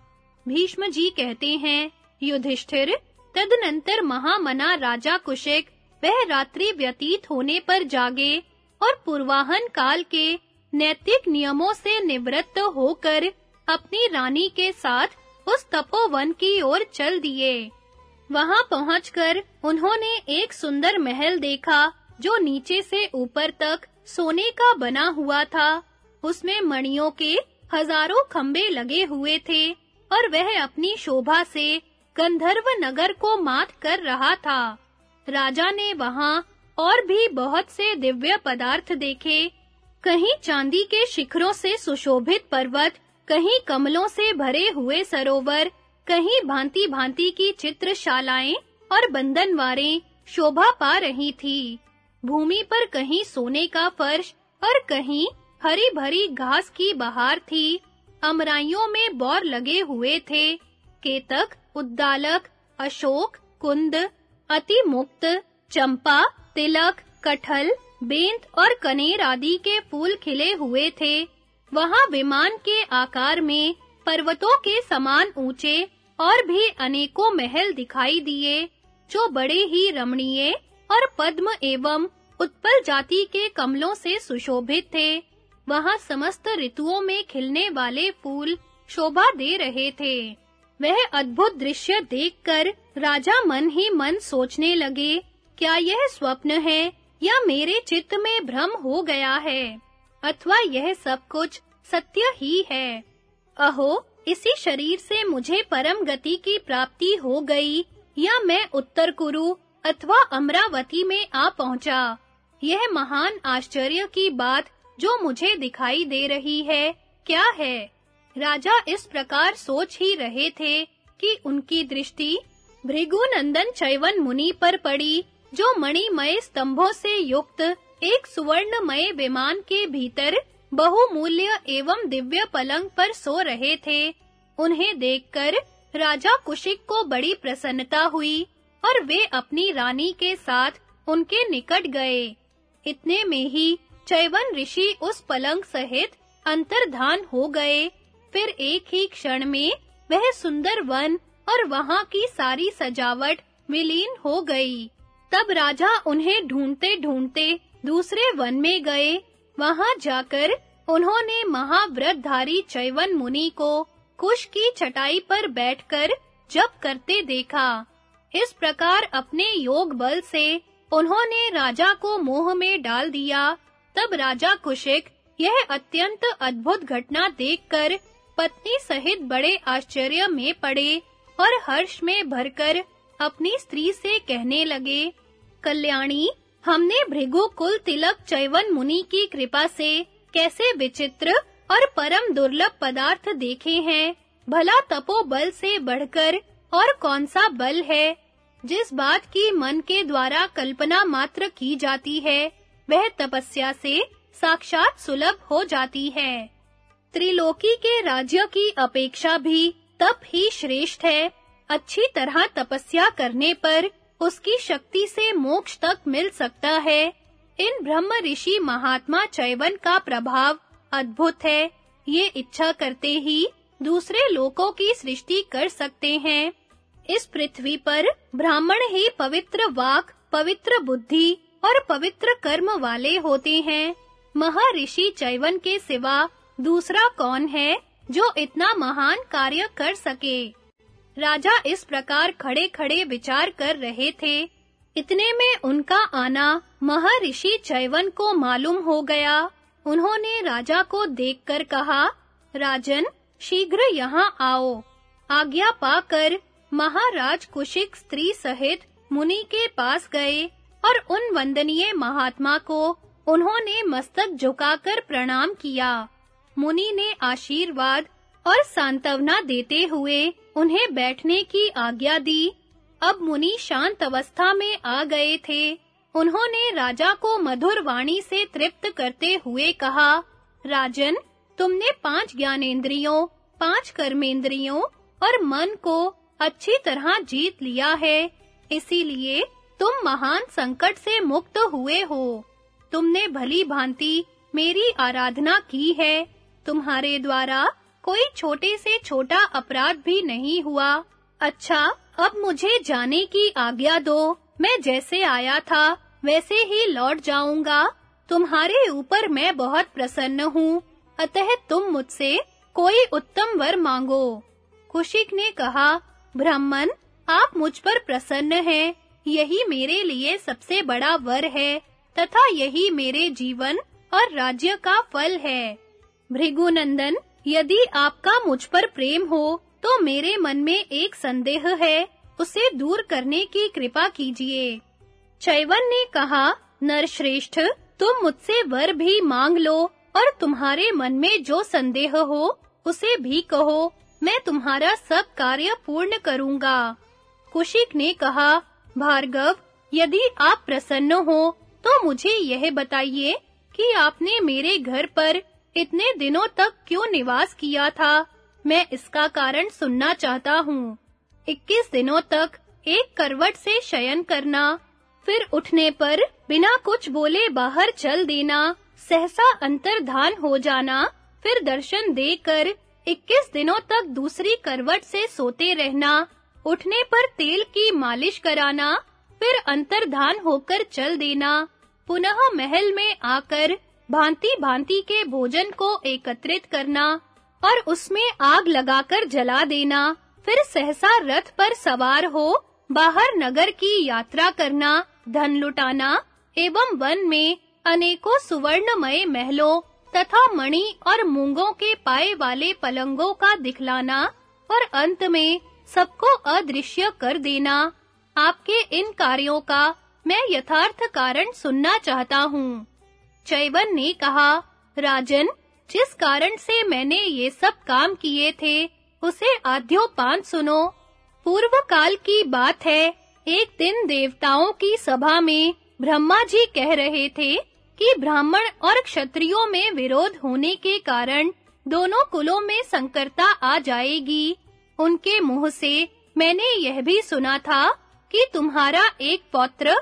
भीष्म जी कहते हैं, युधिष्ठिर, तदनंतर महामना राजा कुशिक वह रात्रि व्यतीत होने पर जागे और पूर्वाहन काल के नैतिक नियमों से निवृत्त होकर अपनी रानी के साथ उस तपोवन की ओर चल दिए। वहाँ पहुंचकर उन्होंने एक सुंदर महल देखा, जो नीचे से ऊपर तक सोने का बना हुआ था। उसमें मणियों के हज़ारों खंबे लगे हुए थे और वह अपनी शोभा से गंधर्व नगर को मात कर रहा था। राजा ने वहाँ और भी बहुत से दिव्य पदार्थ देखे। कहीं चांदी के शिखरों से सुशोभित पर्वत, कहीं कमलों से भरे हुए सरोवर, कहीं भांति-भांति की चित्रशालाएँ और बंधनवारें शोभा पा रही थी। भूमि पर कहीं सोने का फर्श और कहीं हरी भरी घास की बहार थी। अमराइयों में बौर लगे हुए थे। केतक, उद्दालक, अशोक, कुंद अति मुक्त चंपा, तिलक, कठल, बेंत और कनेर आदि के फूल खिले हुए थे। वहाँ विमान के आकार में पर्वतों के समान ऊँचे और भी अनेकों महल दिखाई दिए, जो बड़े ही रमणीय और पद्म एवं उत्पल जाति के कमलों से सुशोभित थे। वहाँ समस्त ऋतुओं में खिलने वाले फूल शोभा दे रहे थे। वह अद्भुत दृश्य देखकर राजा मन ही मन सोचने लगे, क्या यह स्वप्न है या मेरे चित्त में भ्रम हो गया है? अथवा यह सब कुछ सत्य ही है? अहो, इसी शरीर से मुझे परम गति की प्राप्ति हो गई, या मैं उत्तर कुरु अथवा अमरावती में आ पहुँचा? यह महान आश्चर्य की बात जो मुझे दिखाई दे रही है, क्या है? राजा इस प्रकार सोच ही रहे थे कि उनकी दृष्टि भृगुनंदन चैवन मुनि पर पड़ी, जो मणिमय स्तंभों से युक्त एक सुवर्णमय विमान के भीतर बहुमूल्य एवं दिव्य पलंग पर सो रहे थे। उन्हें देखकर राजा कुशिक को बड़ी प्रसन्नता हुई और वे अपनी रानी के साथ उनके निकट गए। इतने में ही चैवन ऋषि उस पलंग सहित अंतर्धान हो गए। फिर एक ही क्षण में वह सुंदर वन और वहाँ की सारी सजावट विलीन हो गई। तब राजा उन्हें ढूंढते-ढूंढते दूसरे वन में गए। वहाँ जाकर उन्होंने महाव्रतधारी चैवन मुनि को कुश की चटाई पर बैठकर जप करते देखा। इस प्रकार अपने योग बल से उन्होंने राजा को मोह में डाल दिया तब राजा कुशिक यह अत्यंत अद्भुत घटना देखकर पत्नी सहित बड़े आश्चर्य में पड़े और हर्ष में भरकर अपनी स्त्री से कहने लगे, कल्याणी, हमने भृगु कुल तिलक चैवन मुनि की कृपा से कैसे विचित्र और परम दुर्लभ पदार्थ देखे हैं। भला तपो बल से बढ़कर और कौन सा बल है, जिस बात की मन के द्वारा कल्पना मात्र की जाती है वह तपस्या से साक्षात सुलभ हो जाती है। त्रिलोकी के राज्य की अपेक्षा भी तप ही श्रेष्ठ है। अच्छी तरह तपस्या करने पर उसकी शक्ति से मोक्ष तक मिल सकता है। इन ब्रह्म ऋषि महात्मा चैवन का प्रभाव अद्भुत है। ये इच्छा करते ही दूसरे लोकों की सृष्टि कर सकते हैं। इस पृथ्वी पर ब्राह्मण ही पवित्र वाक, पवित्र बुद्धि और पवित्र कर्म वाले होते हैं। महर्षि चैवन के सिवा दूसरा कौन है जो इतना महान कार्य कर सके? राजा इस प्रकार खड़े-खड़े विचार कर रहे थे। इतने में उनका आना महर्षि चैवन को मालूम हो गया। उन्होंने राजा को देखकर कहा, राजन, शीघ्र यहाँ आओ। आज्ञा पाकर महाराज कुशिक स्त्री सहित मुनि के पास गए। और उन वंदनीय महात्मा को उन्होंने मस्तक झुकाकर प्रणाम किया। मुनि ने आशीर्वाद और सांत्वना देते हुए उन्हें बैठने की आज्ञा दी। अब मुनि शांत अवस्था में आ गए थे। उन्होंने राजा को मधुर वाणी से तृप्त करते हुए कहा, राजन, तुमने पाँच ज्ञानेंद्रियों पाँच कर्मेंद्रियों और मन को अच्छी तरह जीत लिया है। इसीलिए तुम महान संकट से मुक्त हुए हो। तुमने भली भांति मेरी आराधना की है। तुम्हारे द्वारा कोई छोटे से छोटा अपराध भी नहीं हुआ। अच्छा अब मुझे जाने की आज्ञा दो। मैं जैसे आया था, वैसे ही लौट जाऊँगा। तुम्हारे ऊपर मैं बहुत प्रसन्न हूँ। अतः तुम मुझसे कोई उत्तम वर मांगो। कुशिक ने कहा, ब्राह्मण, आप मुझ पर प्रसन्न हैं। यही मेरे लिए सबसे बड़ा वर है, तथा यही मेरे जीवन और राज्य का फल है। भृगुनंदन, यदि आपका मुझ पर प्रेम हो तो मेरे मन में एक संदेह है, उसे दूर करने की कृपा कीजिए। चैवन ने कहा, नरश्रेष्ठ, तुम मुझसे वर भी मांग लो, और तुम्हारे मन में जो संदेह हो, उसे भी कहो, मैं तुम्हारा सब कार्य पूर्ण करूँगा। कुशिक ने कहा भार्गव, यदि आप प्रसन्न हो तो मुझे यह बताइए कि आपने मेरे घर पर इतने दिनों तक क्यों निवास किया था? मैं इसका कारण सुनना चाहता हूँ। 21 दिनों तक एक करवट से शयन करना, फिर उठने पर बिना कुछ बोले बाहर चल देना, सहसा अंतर्धान हो जाना, फिर दर्शन देकर 21 दिनों तक दूसरी करवट से सोते रहना उठने पर तेल की मालिश कराना, फिर अंतर्धान होकर चल देना, पुनः महल में आकर भांति-भांति के भोजन को एकत्रित करना और उसमें आग लगाकर जला देना, फिर सहसा रथ पर सवार हो बाहर नगर की यात्रा करना, धन लुटाना एवं वन में अनेकों सुवर्णमय महलों तथा मणि और मूंगों के पाए वाले पलंगों का दिखलाना और अंत में सबको अदृश्य कर देना। आपके इन कार्यों का मैं यथार्थ कारण सुनना चाहता हूँ। चैवन ने कहा, राजन, जिस कारण से मैंने ये सब काम किए थे, उसे आद्योपान सुनो। पूर्व काल की बात है, एक दिन देवताओं की सभा में ब्रह्मा जी कह रहे थे कि ब्राह्मण और क्षत्रियों में विरोध होने के कारण दोनों कुलों में संकरता आ जाएगी। उनके मुँह से मैंने यह भी सुना था कि तुम्हारा एक पौत्र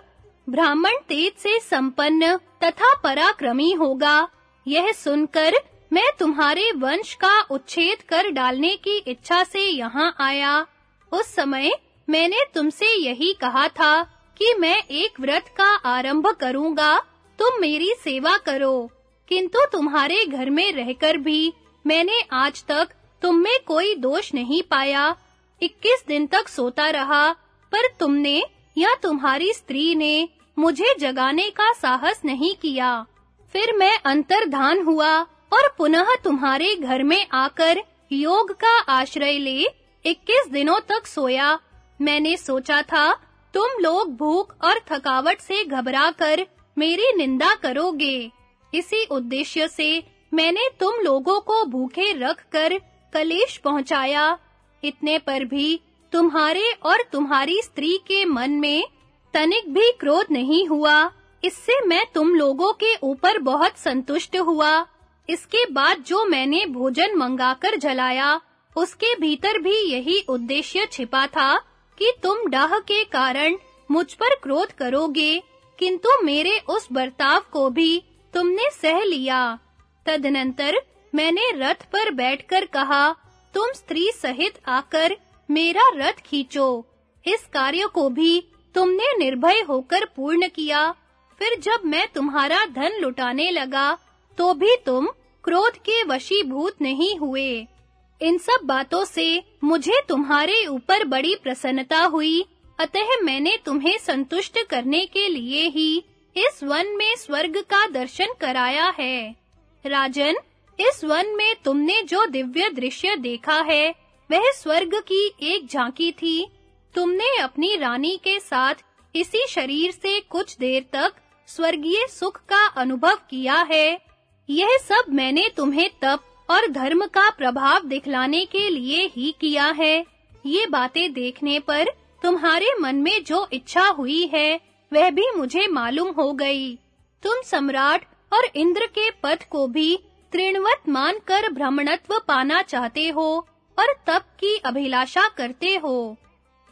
ब्राह्मण तेज से संपन्न तथा पराक्रमी होगा। यह सुनकर मैं तुम्हारे वंश का उच्छेद कर डालने की इच्छा से यहाँ आया। उस समय मैंने तुमसे यही कहा था कि मैं एक व्रत का आरंभ करूँगा, तुम मेरी सेवा करो। किंतु तुम्हारे घर में रहकर भी मैंने आज तक तुम में कोई दोष नहीं पाया। 21 दिन तक सोता रहा, पर तुमने या तुम्हारी स्त्री ने मुझे जगाने का साहस नहीं किया। फिर मैं अंतर्धान हुआ और पुनः तुम्हारे घर में आकर योग का आश्रय ले 21 दिनों तक सोया। मैंने सोचा था, तुम लोग भूख और थकावट से घबराकर मेरी निंदा करोगे। इसी उद्देश्य से मैंने तुम लोगों को भूखे रखकर कलेश पहुँचाया, इतने पर भी तुम्हारे और तुम्हारी स्त्री के मन में तनिक भी क्रोध नहीं हुआ। इससे मैं तुम लोगों के ऊपर बहुत संतुष्ट हुआ। इसके बाद जो मैंने भोजन मंगाकर जलाया, उसके भीतर भी यही उद्देश्य छिपा था कि तुम डाह के कारण मुझ पर क्रोध करोगे, किंतु मेरे उस बर्ताव को भी तुमने सह लिया। तदनंतर मैंने रथ पर बैठकर कहा, तुम स्त्री सहित आकर मेरा रथ खींचो। इस कार्य को भी तुमने निर्भय होकर पूर्ण किया। फिर जब मैं तुम्हारा धन लुटाने लगा तो भी तुम क्रोध के वशीभूत नहीं हुए। इन सब बातों से मुझे तुम्हारे ऊपर बड़ी प्रसन्नता हुई। अतः मैंने तुम्हें संतुष्ट करने के लिए ही इस वन में स्वर्ग का दर्शन कराया है। राजन इस वन में तुमने जो दिव्य दृश्य देखा है, वह स्वर्ग की एक झांकी थी। तुमने अपनी रानी के साथ इसी शरीर से कुछ देर तक स्वर्गीय सुख का अनुभव किया है। यह सब मैंने तुम्हें तप और धर्म का प्रभाव दिखलाने के लिए ही किया है। ये बातें देखने पर तुम्हारे मन में जो इच्छा हुई है, वह भी मुझे मालूम हो गई। तुम सम्राट और इंद्र के पद को भी तृणवत मानकर भ्रमणत्व पाना चाहते हो और तप की अभिलाषा करते हो।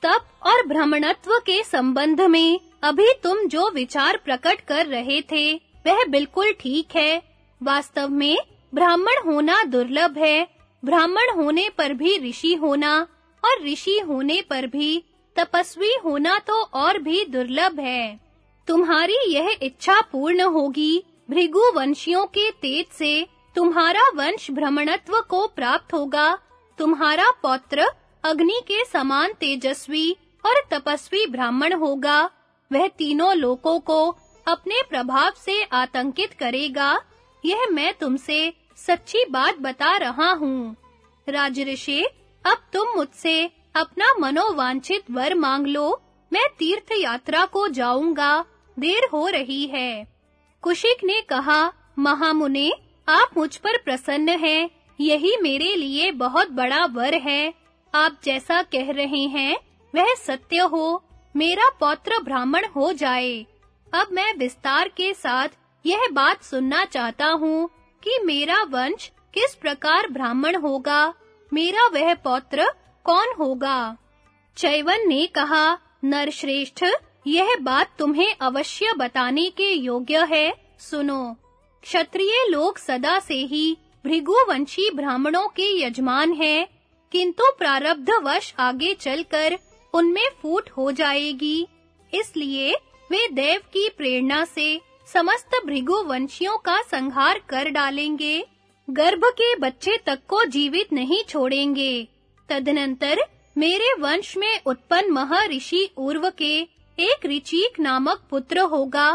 तप और भ्रमणत्व के संबंध में अभी तुम जो विचार प्रकट कर रहे थे, वह बिल्कुल ठीक है। वास्तव में ब्राह्मण होना दुर्लभ है। ब्राह्मण होने पर भी ऋषि होना और ऋषि होने पर भी तपस्वी होना तो और भी दुर्लभ है। तुम्हारी यह इच्छा पूर्ण होगी भृगु वंशियों के तेज से तुम्हारा वंश भ्रमणत्व को प्राप्त होगा। तुम्हारा पौत्र अग्नि के समान तेजस्वी और तपस्वी ब्राह्मण होगा। वह तीनों लोकों को अपने प्रभाव से आतंकित करेगा। यह मैं तुमसे सच्ची बात बता रहा हूँ। राजऋषि अब तुम मुझसे अपना मनोवांछित वर मांग लो। मैं तीर्थ यात्रा को जाऊँगा। देर हो रही है। कुशिक ने कहा, महामुने आप मुझ पर प्रसन्न हैं। यही मेरे लिए बहुत बड़ा वर है। आप जैसा कह रहे हैं, वह सत्य हो। मेरा पौत्र ब्राह्मण हो जाए। अब मैं विस्तार के साथ यह बात सुनना चाहता हूँ कि मेरा वंश किस प्रकार ब्राह्मण होगा। मेरा वह पौत्र कौन होगा? चैवन ने कहा, नरश्रेष्ठ, यह बात तुम्हें अवश्य बताने के योग्य है। सुनो। क्षत्रिय लोग सदा से ही भृगुवंशी ब्राह्मणों के यजमान हैं, किंतु प्रारब्धवश आगे चलकर उनमें फूट हो जाएगी। इसलिए वे देव की प्रेरणा से समस्त भृगुवंशियों का संहार कर डालेंगे। गर्भ के बच्चे तक को जीवित नहीं छोड़ेंगे। तदनंतर मेरे वंश में उत्पन्न महर्षि उर्व के एक ऋचिक नामक पुत्र होगा।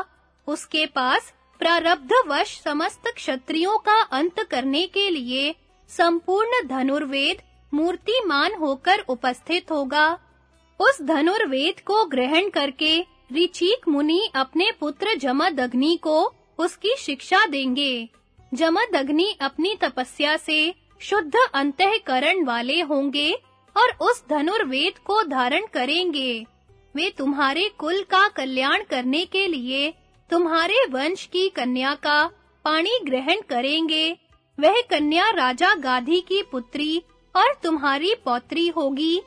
उसके पास प्रारब्धवश समस्त क्षत्रियों का अंत करने के लिए संपूर्ण धनुर्वेद मूर्तिमान होकर उपस्थित होगा। उस धनुर्वेद को ग्रहण करके ऋचिक मुनि अपने पुत्र जमदग्नि को उसकी शिक्षा देंगे। जमदग्नि अपनी तपस्या से शुद्ध अंतःकरण वाले होंगे और उस धनुर्वेद को धारण करेंगे। वे तुम्हारे कुल का कल्याण करने के लिए तुम्हारे वंश की कन्या का पानी ग्रहण करेंगे। वह कन्या राजा गाधी की पुत्री और तुम्हारी पौत्री होगी।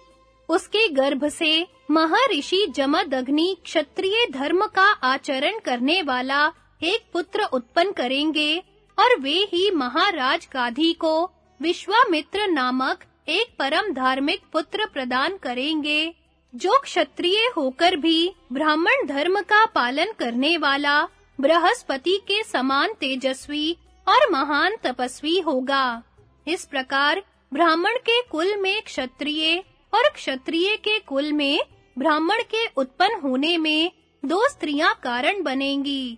उसके गर्भ से महर्षि जमदग्नि क्षत्रिय धर्म का आचरण करने वाला एक पुत्र उत्पन्न करेंगे और वे ही महाराज गाधी को विश्वामित्र नामक एक परम धार्मिक पुत्र प्रदान करेंगे। जो क्षत्रिय होकर भी ब्राह्मण धर्म का पालन करने वाला बृहस्पति के समान तेजस्वी और महान तपस्वी होगा। इस प्रकार ब्राह्मण के कुल में क्षत्रिय और क्षत्रिय के कुल में ब्राह्मण के उत्पन्न होने में दो स्त्रियाँ कारण बनेंगी।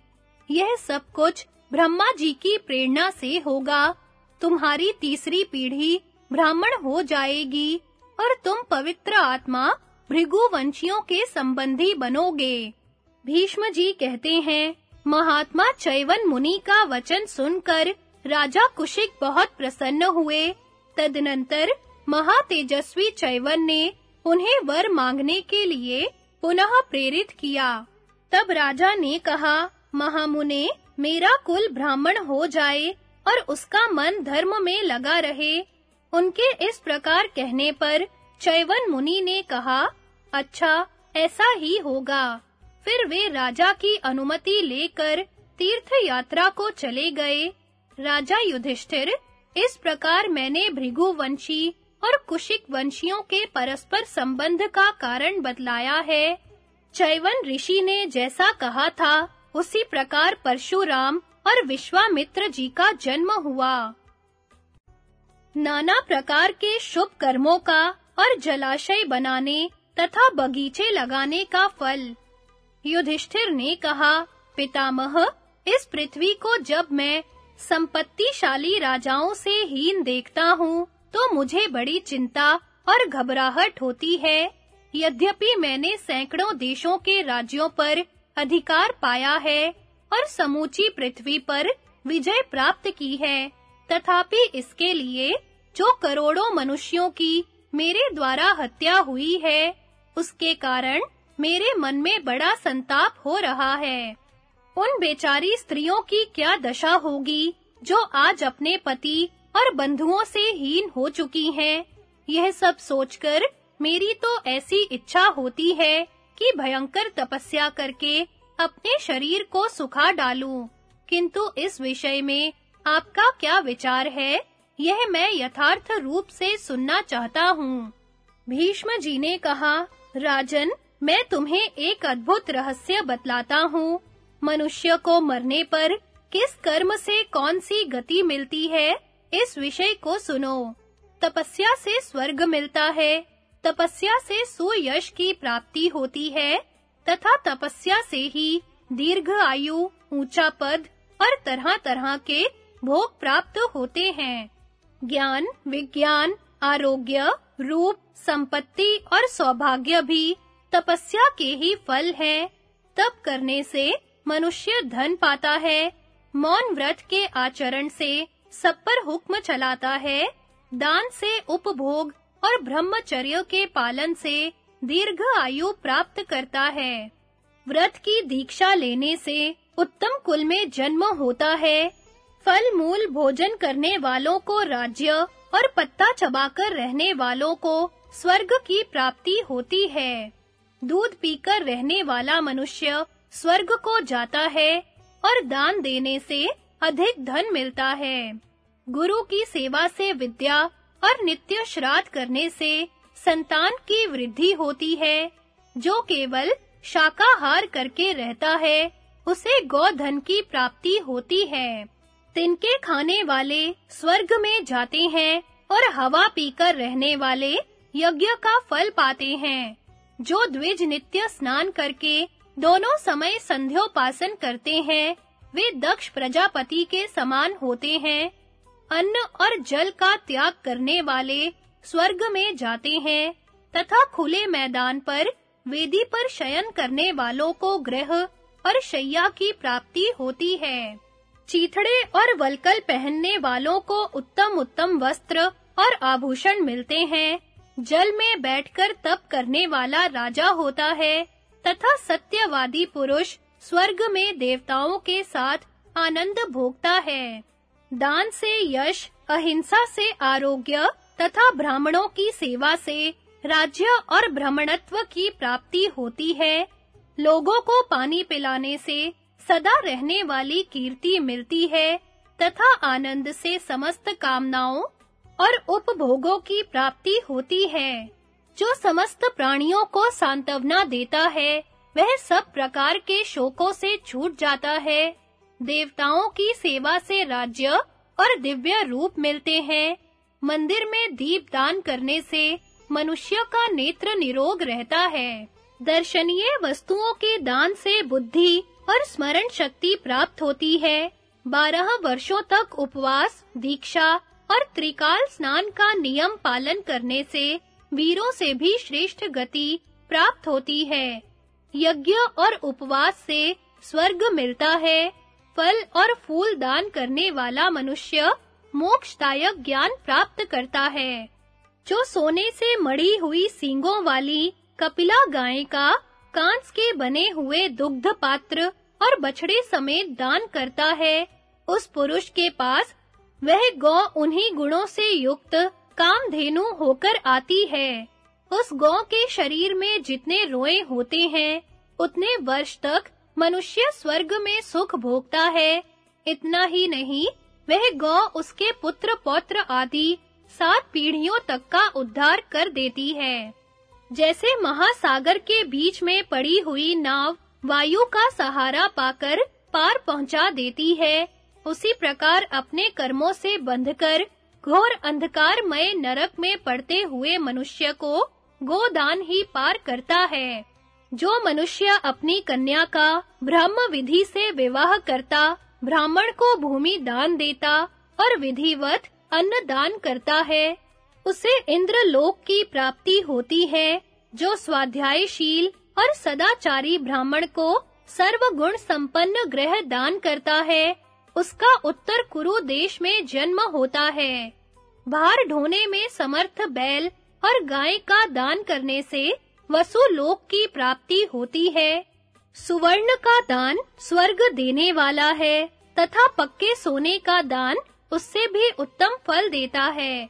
यह सब कुछ ब्रह्मा जी की प्रेरणा से होगा। तुम्हारी तीसरी पीढ़ी ब्राह्मण हो जाएगी और तुम पवित्र आत्मा भृगुवंशियों के संबंधी बनोगे। भीष्म जी कहते हैं, महात्मा चैवन मुनि का वचन सुनकर राजा कुशिक बहुत प्रसन्न हुए। तदनंतर महातेजस्वी चैवन ने उन्हें वर मांगने के लिए पुनः प्रेरित किया। तब राजा ने कहा, महामुने, मेरा कुल ब्राह्मण हो जाए और उसका मन धर्म में लगा रहे। उनके इस प्रकार कहने पर चैवन मुनि ने कहा अच्छा ऐसा ही होगा। फिर वे राजा की अनुमति लेकर तीर्थ यात्रा को चले गए। राजा युधिष्ठिर, इस प्रकार मैंने भृगुवंशी और कुशिक वंशियों के परस्पर संबंध का कारण बतलाया है। चैवन ऋषि ने जैसा कहा था, उसी प्रकार परशुराम और विश्वामित्र जी का जन्म हुआ। नाना प्रकार के शुभ कर्मों का और जलाशय बनाने तथा बगीचे लगाने का फल। युधिष्ठिर ने कहा, पितामह, इस पृथ्वी को जब मैं संपत्तिशाली राजाओं से हीन देखता हूँ तो मुझे बड़ी चिंता और घबराहट होती है। यद्यपि मैंने सैकड़ों देशों के राज्यों पर अधिकार पाया है और समूची पृथ्वी पर विजय प्राप्त की है, तथापि इसके लिए जो करोड़ों मनुष्यों की मेरे द्वारा हत्या हुई है उसके कारण मेरे मन में बड़ा संताप हो रहा है। उन बेचारी स्त्रियों की क्या दशा होगी, जो आज अपने पति और बंधुओं से हीन हो चुकी हैं? यह सब सोचकर मेरी तो ऐसी इच्छा होती है कि भयंकर तपस्या करके अपने शरीर को सुखा डालूं। किंतु इस विषय में आपका क्या विचार है, यह मैं यथार्थ रूप से सुनना चाहता हूँ। भीष्म जी ने कहा राजन, मैं तुम्हें एक अद्भुत रहस्य बतलाता हूँ। मनुष्य को मरने पर किस कर्म से कौन सी गति मिलती है, इस विषय को सुनो। तपस्या से स्वर्ग मिलता है, तपस्या से सुयश की प्राप्ति होती है, तथा तपस्या से ही दीर्घ आयु, ऊँचा पद और तरह-तरह के भोग प्राप्त होते हैं। ज्ञान, विज्ञान, आरोग्य, रूप संपत्ति और सौभाग्य भी तपस्या के ही फल है। तप करने से मनुष्य धन पाता है, मौन व्रत के आचरण से सब पर हुक्म चलाता है, दान से उपभोग और ब्रह्मचर्य के पालन से दीर्घ आयु प्राप्त करता है। व्रत की दीक्षा लेने से उत्तम कुल में जन्म होता है। फल मूल भोजन करने वालों को राज्य और पत्ता चबाकर रहने वालों को स्वर्ग की प्राप्ति होती है। दूध पीकर रहने वाला मनुष्य स्वर्ग को जाता है और दान देने से अधिक धन मिलता है। गुरु की सेवा से विद्या और नित्य श्राद्ध करने से संतान की वृद्धि होती है। जो केवल शाकाहार करके रहता है, उसे गोधन की प्राप्ति होती है। तिनके खाने वाले स्वर्ग में जाते हैं और हवा पीकर रहने वाले यज्ञ का फल पाते हैं। जो द्विज नित्य स्नान करके दोनों समय संध्योपासन करते हैं, वे दक्ष प्रजापति के समान होते हैं। अन्न और जल का त्याग करने वाले स्वर्ग में जाते हैं, तथा खुले मैदान पर वेदी पर शयन करने वालों को ग्रह और शैया की प्राप्ति होती है। चीथड़े और वलकल पहनने वालों को उत्तम-उत्तम वस्त्र और आभूषण मिलते हैं। जल में बैठकर तप करने वाला राजा होता है, तथा सत्यवादी पुरुष स्वर्ग में देवताओं के साथ आनंद भोगता है। दान से यश, अहिंसा से आरोग्य, तथा ब्राह्मणों की सेवा से राज्य और ब्राह्मणत्व की प्राप्ति होती है। लोगों को पानी पिलाने से सदा रहने वाली कीर्ति मिलती है, तथा आनंद से समस्त कामनाओं और उपभोगों की प्राप्ति होती है। जो समस्त प्राणियों को सांत्वना देता है, वह सब प्रकार के शोकों से छूट जाता है। देवताओं की सेवा से राज्य और दिव्य रूप मिलते हैं। मंदिर में दीप दान करने से मनुष्य का नेत्र निरोग रहता है। दर्शनीय वस्तुओं के दान से बुद्धि और स्मरण शक्ति प्राप्त होती है। बारह वर्षों तक उपवास, दीक्षा और त्रिकाल स्नान का नियम पालन करने से वीरों से भी श्रेष्ठ गति प्राप्त होती है। यज्ञ और उपवास से स्वर्ग मिलता है। फल और फूल दान करने वाला मनुष्य मोक्षदायक ज्ञान प्राप्त करता है। जो सोने से मड़ी हुई सींगों वाली कपिला गाय का कांच के बने हुए दुग्ध पात्र और बछड़े समेत दान करता है, उस पुरुष के पास वह गौ उन्हीं गुणों से युक्त कामधेनु होकर आती है। उस गौ के शरीर में जितने रोए होते हैं, उतने वर्ष तक मनुष्य स्वर्ग में सुख भोगता है। इतना ही नहीं, वह गौ उसके पुत्र पौत्र आदि सात पीढ़ियों तक का उद्धार कर देती है। जैसे महासागर के बीच में पड़ी हुई नाव वायु का सहारा पाकर पार पहुँचा देती है उसी प्रकार अपने कर्मों से बंधकर, घोर अंधकार अंधकारमय नरक में पड़ते हुए मनुष्य को गोदान ही पार करता है। जो मनुष्य अपनी कन्या का ब्रह्म विधि से विवाह करता, ब्राह्मण को भूमि दान देता और विधिवत अन्न दान करता है, उसे इंद्र लोक की प्राप्ति होती है, जो स्वाध्यायशील और सदाचारी ब्राह्मण को सर्वगुण संपन्न ग्रह दान करता है। उसका उत्तर कुरु देश में जन्म होता है। भार ढोने में समर्थ बैल और गाय का दान करने से वसु लोक की प्राप्ति होती है। सुवर्ण का दान स्वर्ग देने वाला है तथा पक्के सोने का दान उससे भी उत्तम फल देता है।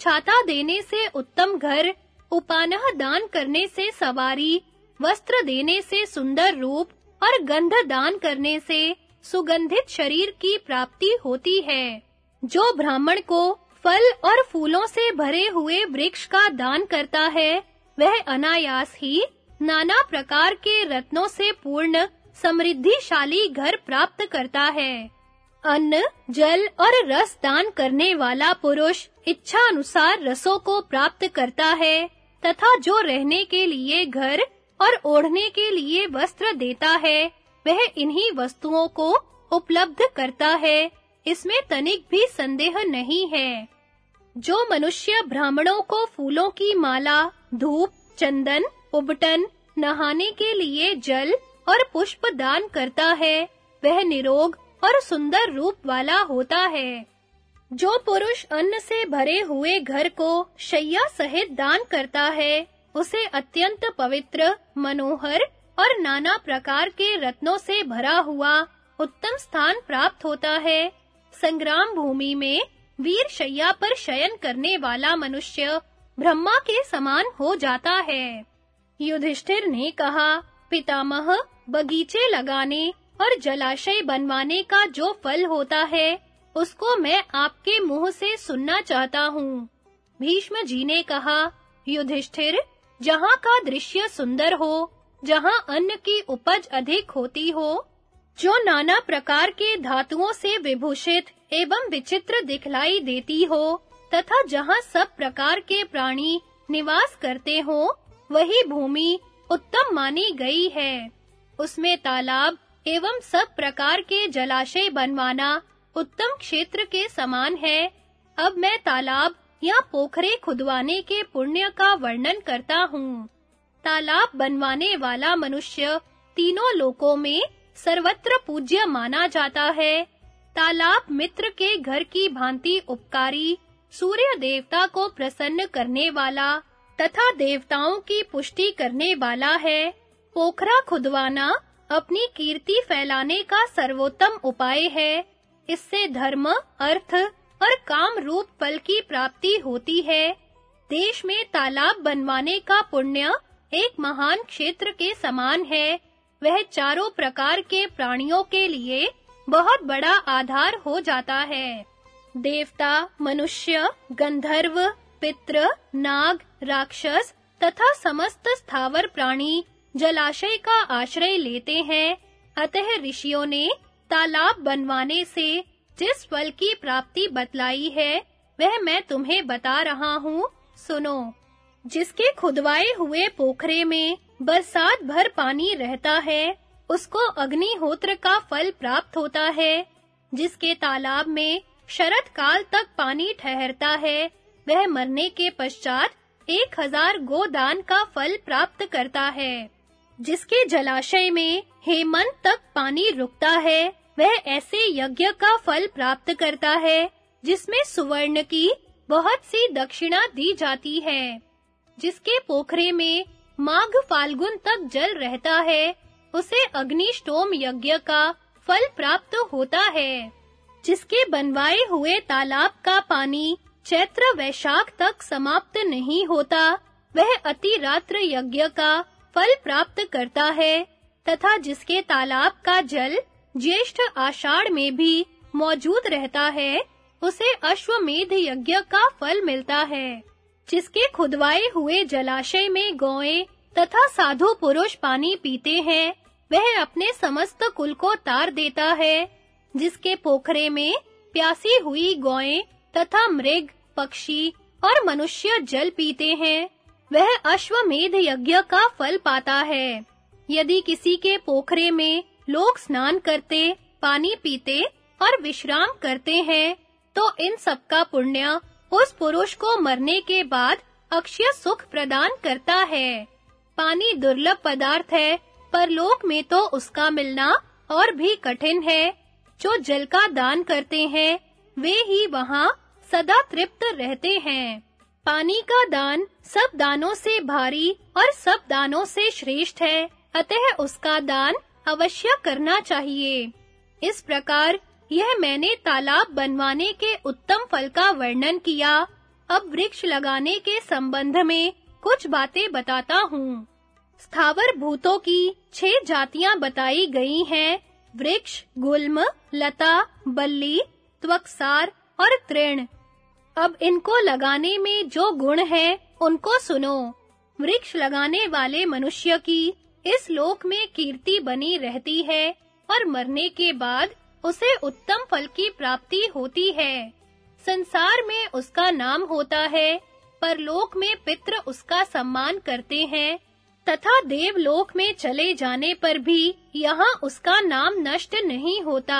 छाता देने से उत्तम घर, उपानह दान करने से सवारी, वस्त्र देने से सुंदर रूप और गंध दान करने से सुगंधित शरीर की प्राप्ति होती है, जो ब्राह्मण को फल और फूलों से भरे हुए वृक्ष का दान करता है, वह अनायास ही नाना प्रकार के रत्नों से पूर्ण, समृद्धिशाली घर प्राप्त करता है। अन्न, जल और रस दान करने वाला पुरुष इच्छा अनुसार रसों को प्राप्त करता है, तथा जो रहने के लिए घर और ओढ़ने के लिए वस्त्र देता है वह इन्हीं वस्तुओं को उपलब्ध करता है। इसमें तनिक भी संदेह नहीं है। जो मनुष्य ब्राह्मणों को फूलों की माला, धूप, चंदन, उबटन, नहाने के लिए जल और पुष्प दान करता है, वह निरोग और सुंदर रूप वाला होता है। जो पुरुष अन्न से भरे हुए घर को शैया सहित दान करता है, उसे अत्यंत पवित्र, मनोहर और नाना प्रकार के रत्नों से भरा हुआ उत्तम स्थान प्राप्त होता है। संग्राम भूमि में वीर शैया पर शयन करने वाला मनुष्य ब्रह्मा के समान हो जाता है। युधिष्ठिर ने कहा, पितामह, बगीचे लगाने और जलाशय बनवाने का जो फल होता है, उसको मैं आपके मुँह से सुनना चाहता हूँ। भीष्म जी ने कहा, युधिष्ठिर, जहाँ का दृश्य सुंदर हो जहाँ अन्न की उपज अधिक होती हो, जो नाना प्रकार के धातुओं से विभूषित एवं विचित्र दिखलाई देती हो, तथा जहाँ सब प्रकार के प्राणी निवास करते हो, वही भूमि उत्तम मानी गई है। उसमें तालाब एवं सब प्रकार के जलाशय बनवाना उत्तम क्षेत्र के समान है। अब मैं तालाब या पोखरे खुदवाने के पुण्य का वर्णन करता हूँ। तालाब बनवाने वाला मनुष्य तीनों लोकों में सर्वत्र पूज्य माना जाता है। तालाब मित्र के घर की भांति उपकारी, सूर्य देवता को प्रसन्न करने वाला तथा देवताओं की पुष्टि करने वाला है। पोखरा खुदवाना अपनी कीर्ति फैलाने का सर्वोत्तम उपाय है। इससे धर्म, अर्थ और काम रूप फल की प्राप्ति होती है। देश में तालाब बनवाने का पुण्य एक महान क्षेत्र के समान है। वह चारों प्रकार के प्राणियों के लिए बहुत बड़ा आधार हो जाता है। देवता, मनुष्य, गंधर्व, पितृ, नाग, राक्षस तथा समस्त स्थावर प्राणी जलाशय का आश्रय लेते हैं। अतः ऋषियों ने तालाब बनवाने से जिस फल की प्राप्ति बतलाई है, वह मैं तुम्हें बता रहा हूँ। सुनो। जिसके खुदवाए हुए पोखरे में बरसात भर पानी रहता है, उसको अग्निहोत्र का फल प्राप्त होता है, जिसके तालाब में शरत काल तक पानी ठहरता है, वह मरने के पश्चात एक हज़ार गोदान का फल प्राप्त करता है। जिसके जलाशय में हेमंत तक पानी रुकता है, वह ऐसे यज्ञ का फल प्राप्त करता है, जिसमें सुवर्ण की बहुत सी दक्षिणा दी जाती है। जिसके पोखरे में माघ फाल्गुन तक जल रहता है, उसे अग्निष्टोम यज्ञ का फल प्राप्त होता है। जिसके बनवाए हुए तालाब का पानी चैत्र वैशाख तक समाप्त नहीं होता, वह अति रात्र यज्ञ का फल प्राप्त करता है, तथा जिसके तालाब का जल ज्येष्ठ आषाढ़ में भी मौजूद रहता है, उसे अश्वमेध यज्ञ का फल मिलता है। जिसके खुदवाए हुए जलाशय में गौएँ तथा साधु पुरुष पानी पीते हैं, वह अपने समस्त कुल को तार देता है, जिसके पोखरे में प्यासी हुई गौएँ तथा मृग, पक्षी और मनुष्य जल पीते हैं। वह अश्वमेध यज्ञ का फल पाता है। यदि किसी के पोखरे में लोग स्नान करते, पानी पीते और विश्राम करते हैं तो इन सब का पुण्य उस पुरुष को मरने के बाद अक्षय सुख प्रदान करता है। पानी दुर्लभ पदार्थ है पर लोक में तो उसका मिलना और भी कठिन है। जो जल का दान करते हैं, वे ही वहाँ सदा तृप्त रहते हैं। पानी का दान सब दानों से भारी और सब दानों से श्रेष्ठ है, अतः उसका दान अवश्य करना चाहिए। इस प्रकार यह मैंने तालाब बनवाने के उत्तम फल का वर्णन किया। अब वृक्ष लगाने के संबंध में कुछ बातें बताता हूँ। स्थावर भूतों की छह जातियाँ बताई गई हैं। वृक्ष, गुल्म, लता, बल्ली, त्वक्सार और तृण। अब इनको लगाने में जो गुण है, उनको सुनो। वृक्ष लगाने वाले मनुष्य की इस लोक में कीर्ति बनी रहती है और मरने के बाद उसे उत्तम फल की प्राप्ति होती है। संसार में उसका नाम होता है, पर लोक में पितृ उसका सम्मान करते हैं, तथा देवलोक में चले जाने पर भी यहाँ उसका नाम नष्ट नहीं होता।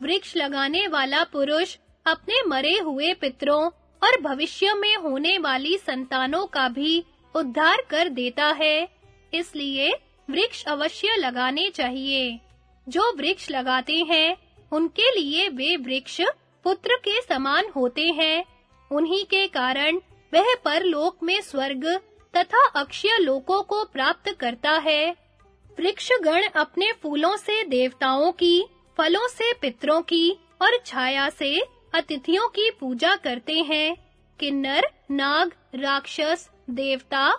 वृक्ष लगाने वाला पुरुष अपने मरे हुए पितरों और भविष्य में होने वाली संतानों का भी उद्धार कर देता है, इसलिए वृक्ष अवश्य लगाने चाहिए। जो वृक्ष लगाते हैं, उनके लिए वे वृक्ष पुत्र के समान होते हैं। उन्हीं के कारण वह परलोक में स्वर्ग तथा अक्षय लोकों को प्राप्त करता है। वृक्ष गण अपने फूलों से देवताओं की, फलों से पितरों की और छाया से अतिथियों की पूजा करते हैं। किन्नर, नाग, राक्षस, देवता,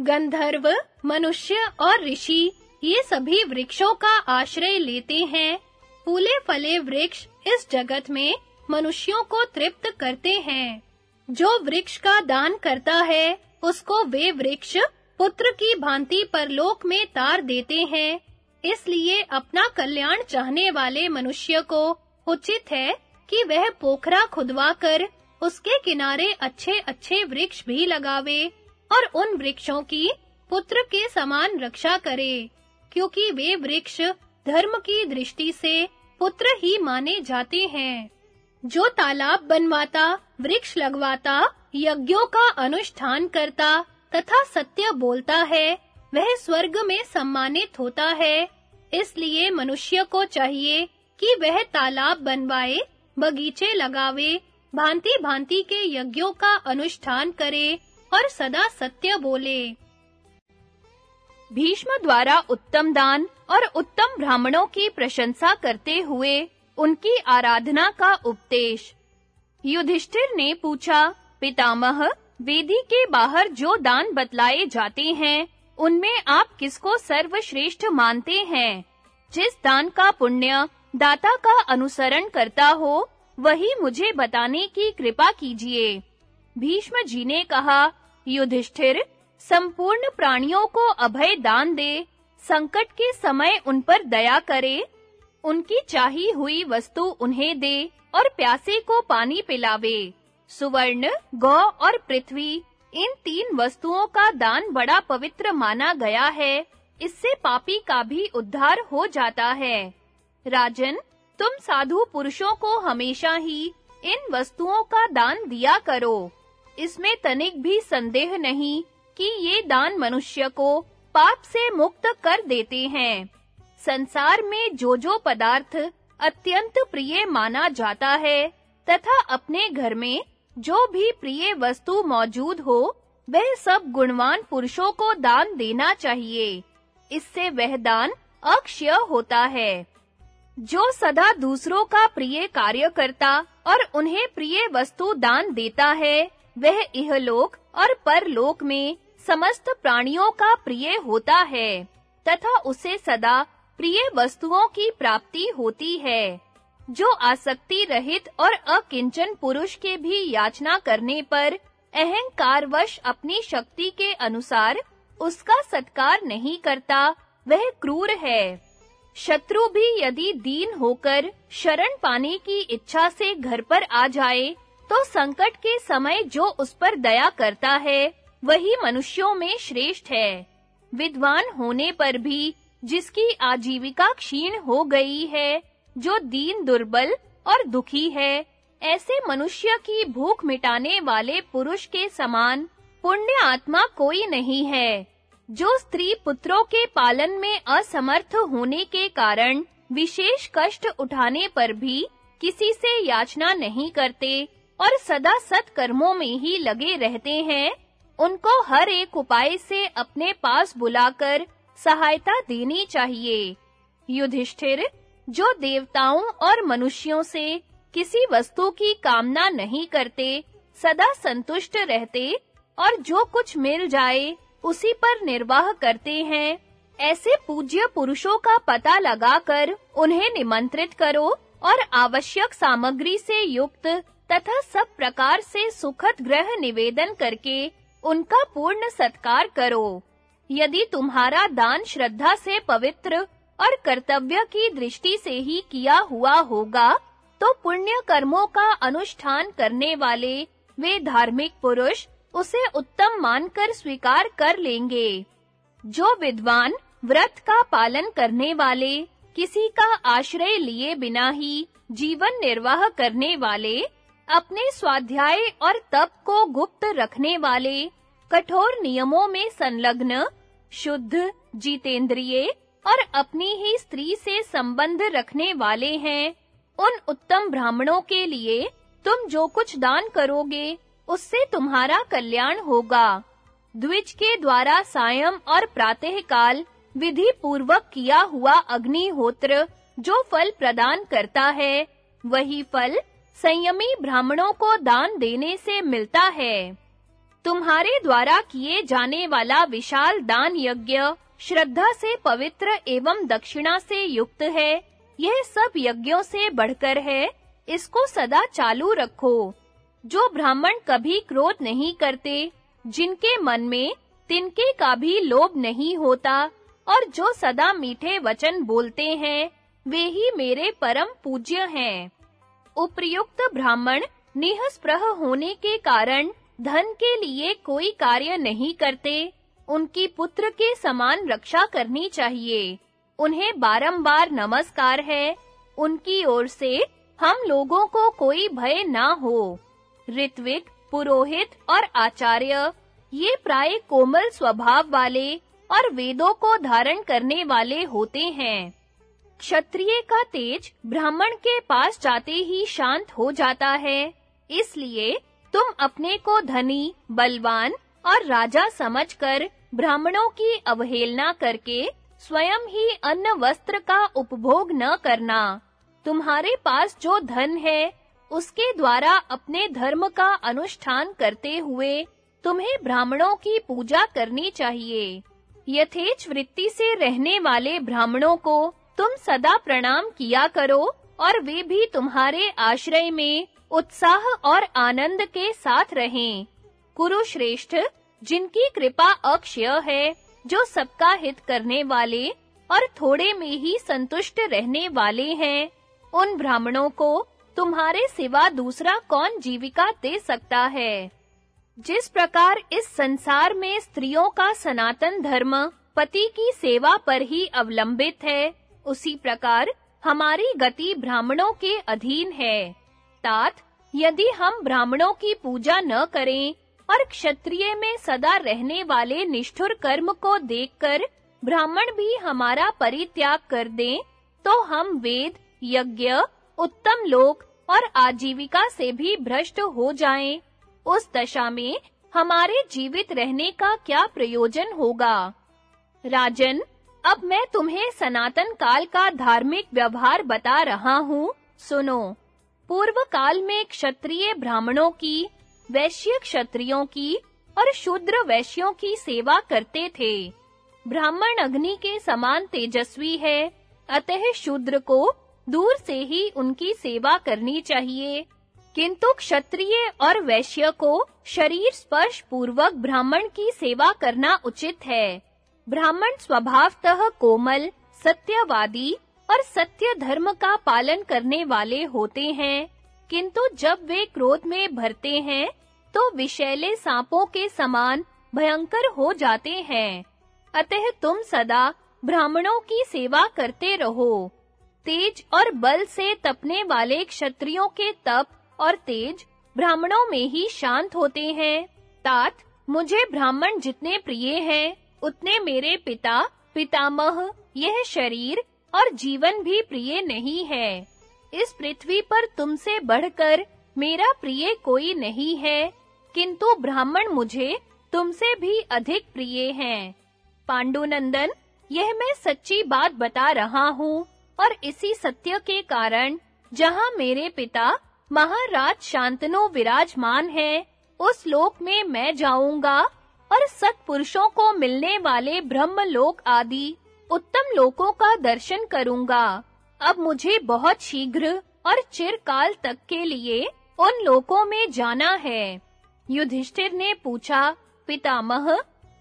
गंधर्व, मनुष्य और ऋषि ये सभी वृक्षों का आश्रय लेते हैं। फूले फले वृक्ष इस जगत में मनुष्यों को तृप्त करते हैं। जो वृक्ष का दान करता है, उसको वे वृक्ष पुत्र की भांति परलोक में तार देते हैं। इसलिए अपना कल्याण चाहने वाले मनुष्य को उचित है कि वह पोखरा खुदवाकर उसके किनारे अच्छे-अच्छे वृक्ष भी लगावे और उन वृक्षों की पुत्र के समान रक्षा करे। क्योंकि वे वृक्ष धर्म की दृष्टि से पुत्र ही माने जाते हैं। जो तालाब बनवाता, वृक्ष लगवाता, यज्ञों का अनुष्ठान करता तथा सत्य बोलता है, वह स्वर्ग में सम्मानित होता है। इसलिए मनुष्य को चाहिए कि वह तालाब बनवाए, बगीचे लगावे, भांति-भांति के यज्ञों का अनुष्ठान करे और सदा सत्य बोले। भीष्म द्वारा उत्तम दान और उत्तम ब्राह्मणों की प्रशंसा करते हुए उनकी आराधना का उपदेश। युधिष्ठिर ने पूछा, पितामह, वेदी के बाहर जो दान बतलाए जाते हैं, उनमें आप किसको सर्वश्रेष्ठ मानते हैं? जिस दान का पुण्य दाता का अनुसरण करता हो, वही मुझे बताने की कृपा कीजिए। भीष्म जी ने कहा, युधिष्ठिर संपूर्ण प्राणियों को अभय दान दे, संकट के समय उन पर दया करे, उनकी चाही हुई वस्तु उन्हें दे और प्यासे को पानी पिलावे। सुवर्ण, गौ और पृथ्वी, इन तीन वस्तुओं का दान बड़ा पवित्र माना गया है। इससे पापी का भी उद्धार हो जाता है। राजन, तुम साधु पुरुषों को हमेशा ही इन वस्तुओं का दान दिया करो। इसमें तनिक भी संदेह नहीं। कि ये दान मनुष्य को पाप से मुक्त कर देते हैं। संसार में जो जो पदार्थ अत्यंत प्रिय माना जाता है, तथा अपने घर में जो भी प्रिय वस्तु मौजूद हो, वह सब गुणवान पुरुषों को दान देना चाहिए। इससे वह दान अक्षय होता है। जो सदा दूसरों का प्रिय कार्य करता और उन्हें प्रिय वस्तु दान देता है, वह इहलोक और परलोक में समस्त प्राणियों का प्रिय होता है, तथा उसे सदा प्रिय वस्तुओं की प्राप्ति होती है। जो आसक्ति रहित और अकिंचन पुरुष के भी याचना करने पर अहंकारवश अपनी शक्ति के अनुसार उसका सत्कार नहीं करता, वह क्रूर है। शत्रु भी यदि दीन होकर शरण पाने की इच्छा से घर पर आ जाए तो संकट के समय जो उस पर दया करता है वही मनुष्यों में श्रेष्ठ है। विद्वान होने पर भी जिसकी आजीविका क्षीण हो गई है, जो दीन दुर्बल और दुखी है, ऐसे मनुष्य की भूख मिटाने वाले पुरुष के समान पुण्य आत्मा कोई नहीं है, जो स्त्री पुत्रों के पालन में असमर्थ होने के कारण विशेष कष्ट उठाने पर भी किसी से याचना नहीं करते और सदा सत्कर्मों में ही लगे रहते हैं। उनको हर एक उपाय से अपने पास बुलाकर सहायता देनी चाहिए। युधिष्ठिर, जो देवताओं और मनुष्यों से किसी वस्तु की कामना नहीं करते, सदा संतुष्ट रहते और जो कुछ मिल जाए, उसी पर निर्वाह करते हैं। ऐसे पूज्य पुरुषों का पता लगाकर उन्हें निमंत्रित करो और आवश्यक सामग्री से युक्त तथा सब प्रकार से सुखद ग्रह निवेदन करके उनका पूर्ण सत्कार करो। यदि तुम्हारा दान श्रद्धा से पवित्र और कर्तव्य की दृष्टि से ही किया हुआ होगा तो पुण्य कर्मों का अनुष्ठान करने वाले वे धार्मिक पुरुष उसे उत्तम मानकर स्वीकार कर लेंगे। जो विद्वान व्रत का पालन करने वाले, किसी का आश्रय लिए बिना ही जीवन निर्वाह करने वाले अपने स्वाध्याय और तप को गुप्त रखने वाले कठोर नियमों में संलग्न, शुद्ध, जीतेंद्रिय और अपनी ही स्त्री से संबंध रखने वाले हैं। उन उत्तम ब्राह्मणों के लिए तुम जो कुछ दान करोगे, उससे तुम्हारा कल्याण होगा। द्विज के द्वारा सायं और प्रातः काल विधि पूर्वक किया हुआ अग्निहोत्र जो फल प्रदान करता है, वही फल संयमी ब्राह्मणों को दान देने से मिलता है। तुम्हारे द्वारा किए जाने वाला विशाल दान यज्ञ श्रद्धा से पवित्र एवं दक्षिणा से युक्त है। यह सब यज्ञों से बढ़कर है। इसको सदा चालू रखो। जो ब्राह्मण कभी क्रोध नहीं करते, जिनके मन में तिनके का भी लोभ नहीं होता, और जो सदा मीठे वचन बोलते हैं, वे ही मेरे परम पूज्य हैं। उपयुक्त ब्राह्मण निहस्प्रह होने के कारण धन के लिए कोई कार्य नहीं करते। उनकी पुत्र के समान रक्षा करनी चाहिए। उन्हें बारंबार नमस्कार है। उनकी ओर से हम लोगों को कोई भय ना हो। ऋत्विक, पुरोहित और आचार्य, ये प्राय कोमल स्वभाव वाले और वेदों को धारण करने वाले होते हैं। क्षत्रिय का तेज ब्राह्मण के पास जाते ही शांत हो जाता है। इसलिए तुम अपने को धनी, बलवान और राजा समझकर ब्राह्मणों की अवहेलना करके स्वयं ही अन्न वस्त्र का उपभोग न करना। तुम्हारे पास जो धन है, उसके द्वारा अपने धर्म का अनुष्ठान करते हुए तुम्हें ब्राह्मणों की पूजा करनी चाहिए। यथेच वृत्ति से रहने वाले ब्राह्मणों को तुम सदा प्रणाम किया करो और वे भी तुम्हारे आश्रय में उत्साह और आनंद के साथ रहें। कुरुश्रेष्ठ, जिनकी कृपा अक्षय है, जो सबका हित करने वाले और थोड़े में ही संतुष्ट रहने वाले हैं, उन ब्राह्मणों को तुम्हारे सिवा दूसरा कौन जीविका दे सकता है? जिस प्रकार इस संसार में स्त्रियों का सनातन धर्म पति की सेवा पर ही अवलंबित है उसी प्रकार हमारी गति ब्राह्मणों के अधीन है। तात, यदि हम ब्राह्मणों की पूजा न करें और क्षत्रिय में सदा रहने वाले निष्ठुर कर्म को देखकर ब्राह्मण भी हमारा परित्याग कर दें तो हम वेद, यज्ञ, उत्तम लोक और आजीविका से भी भ्रष्ट हो जाएँ। उस दशा में हमारे जीवित रहने का क्या प्रयोजन होगा? राजन अब मैं तुम्हें सनातन काल का धार्मिक व्यवहार बता रहा हूँ। सुनो। पूर्व काल में क्षत्रिय ब्राह्मणों की, वैश्य क्षत्रियों की और शूद्र वैश्यों की सेवा करते थे। ब्राह्मण अग्नि के समान तेजस्वी है, अतः शूद्र को दूर से ही उनकी सेवा करनी चाहिए। किंतु क्षत्रिय और वैश्य को शरीर स्पर्श पूर्वक ब्राह्मण की सेवा करना उचित है। ब्राह्मण स्वभावतः कोमल, सत्यवादी और सत्य धर्म का पालन करने वाले होते हैं। किंतु जब वे क्रोध में भरते हैं तो विषैले सांपों के समान भयंकर हो जाते हैं। अतः तुम सदा ब्राह्मणों की सेवा करते रहो। तेज और बल से तपने वाले क्षत्रियों के तप और तेज ब्राह्मणों में ही शांत होते हैं। तात, मुझे ब्राह्मण जितने प्रिय हैं उतने मेरे पिता, पितामह, यह शरीर और जीवन भी प्रिय नहीं है। इस पृथ्वी पर तुमसे बढ़कर मेरा प्रिय कोई नहीं है, किंतु ब्राह्मण मुझे तुमसे भी अधिक प्रिय हैं। पांडुनंदन, यह मैं सच्ची बात बता रहा हूँ और इसी सत्य के कारण, जहाँ मेरे पिता महाराज शांतनु विराजमान है, उस लोक में मैं जाऊँगा और सत्पुरुषों को मिलने वाले ब्रह्म लोक आदि उत्तम लोकों का दर्शन करूँगा। अब मुझे बहुत शीघ्र और चिरकाल तक के लिए उन लोकों में जाना है। युधिष्ठिर ने पूछा, पितामह,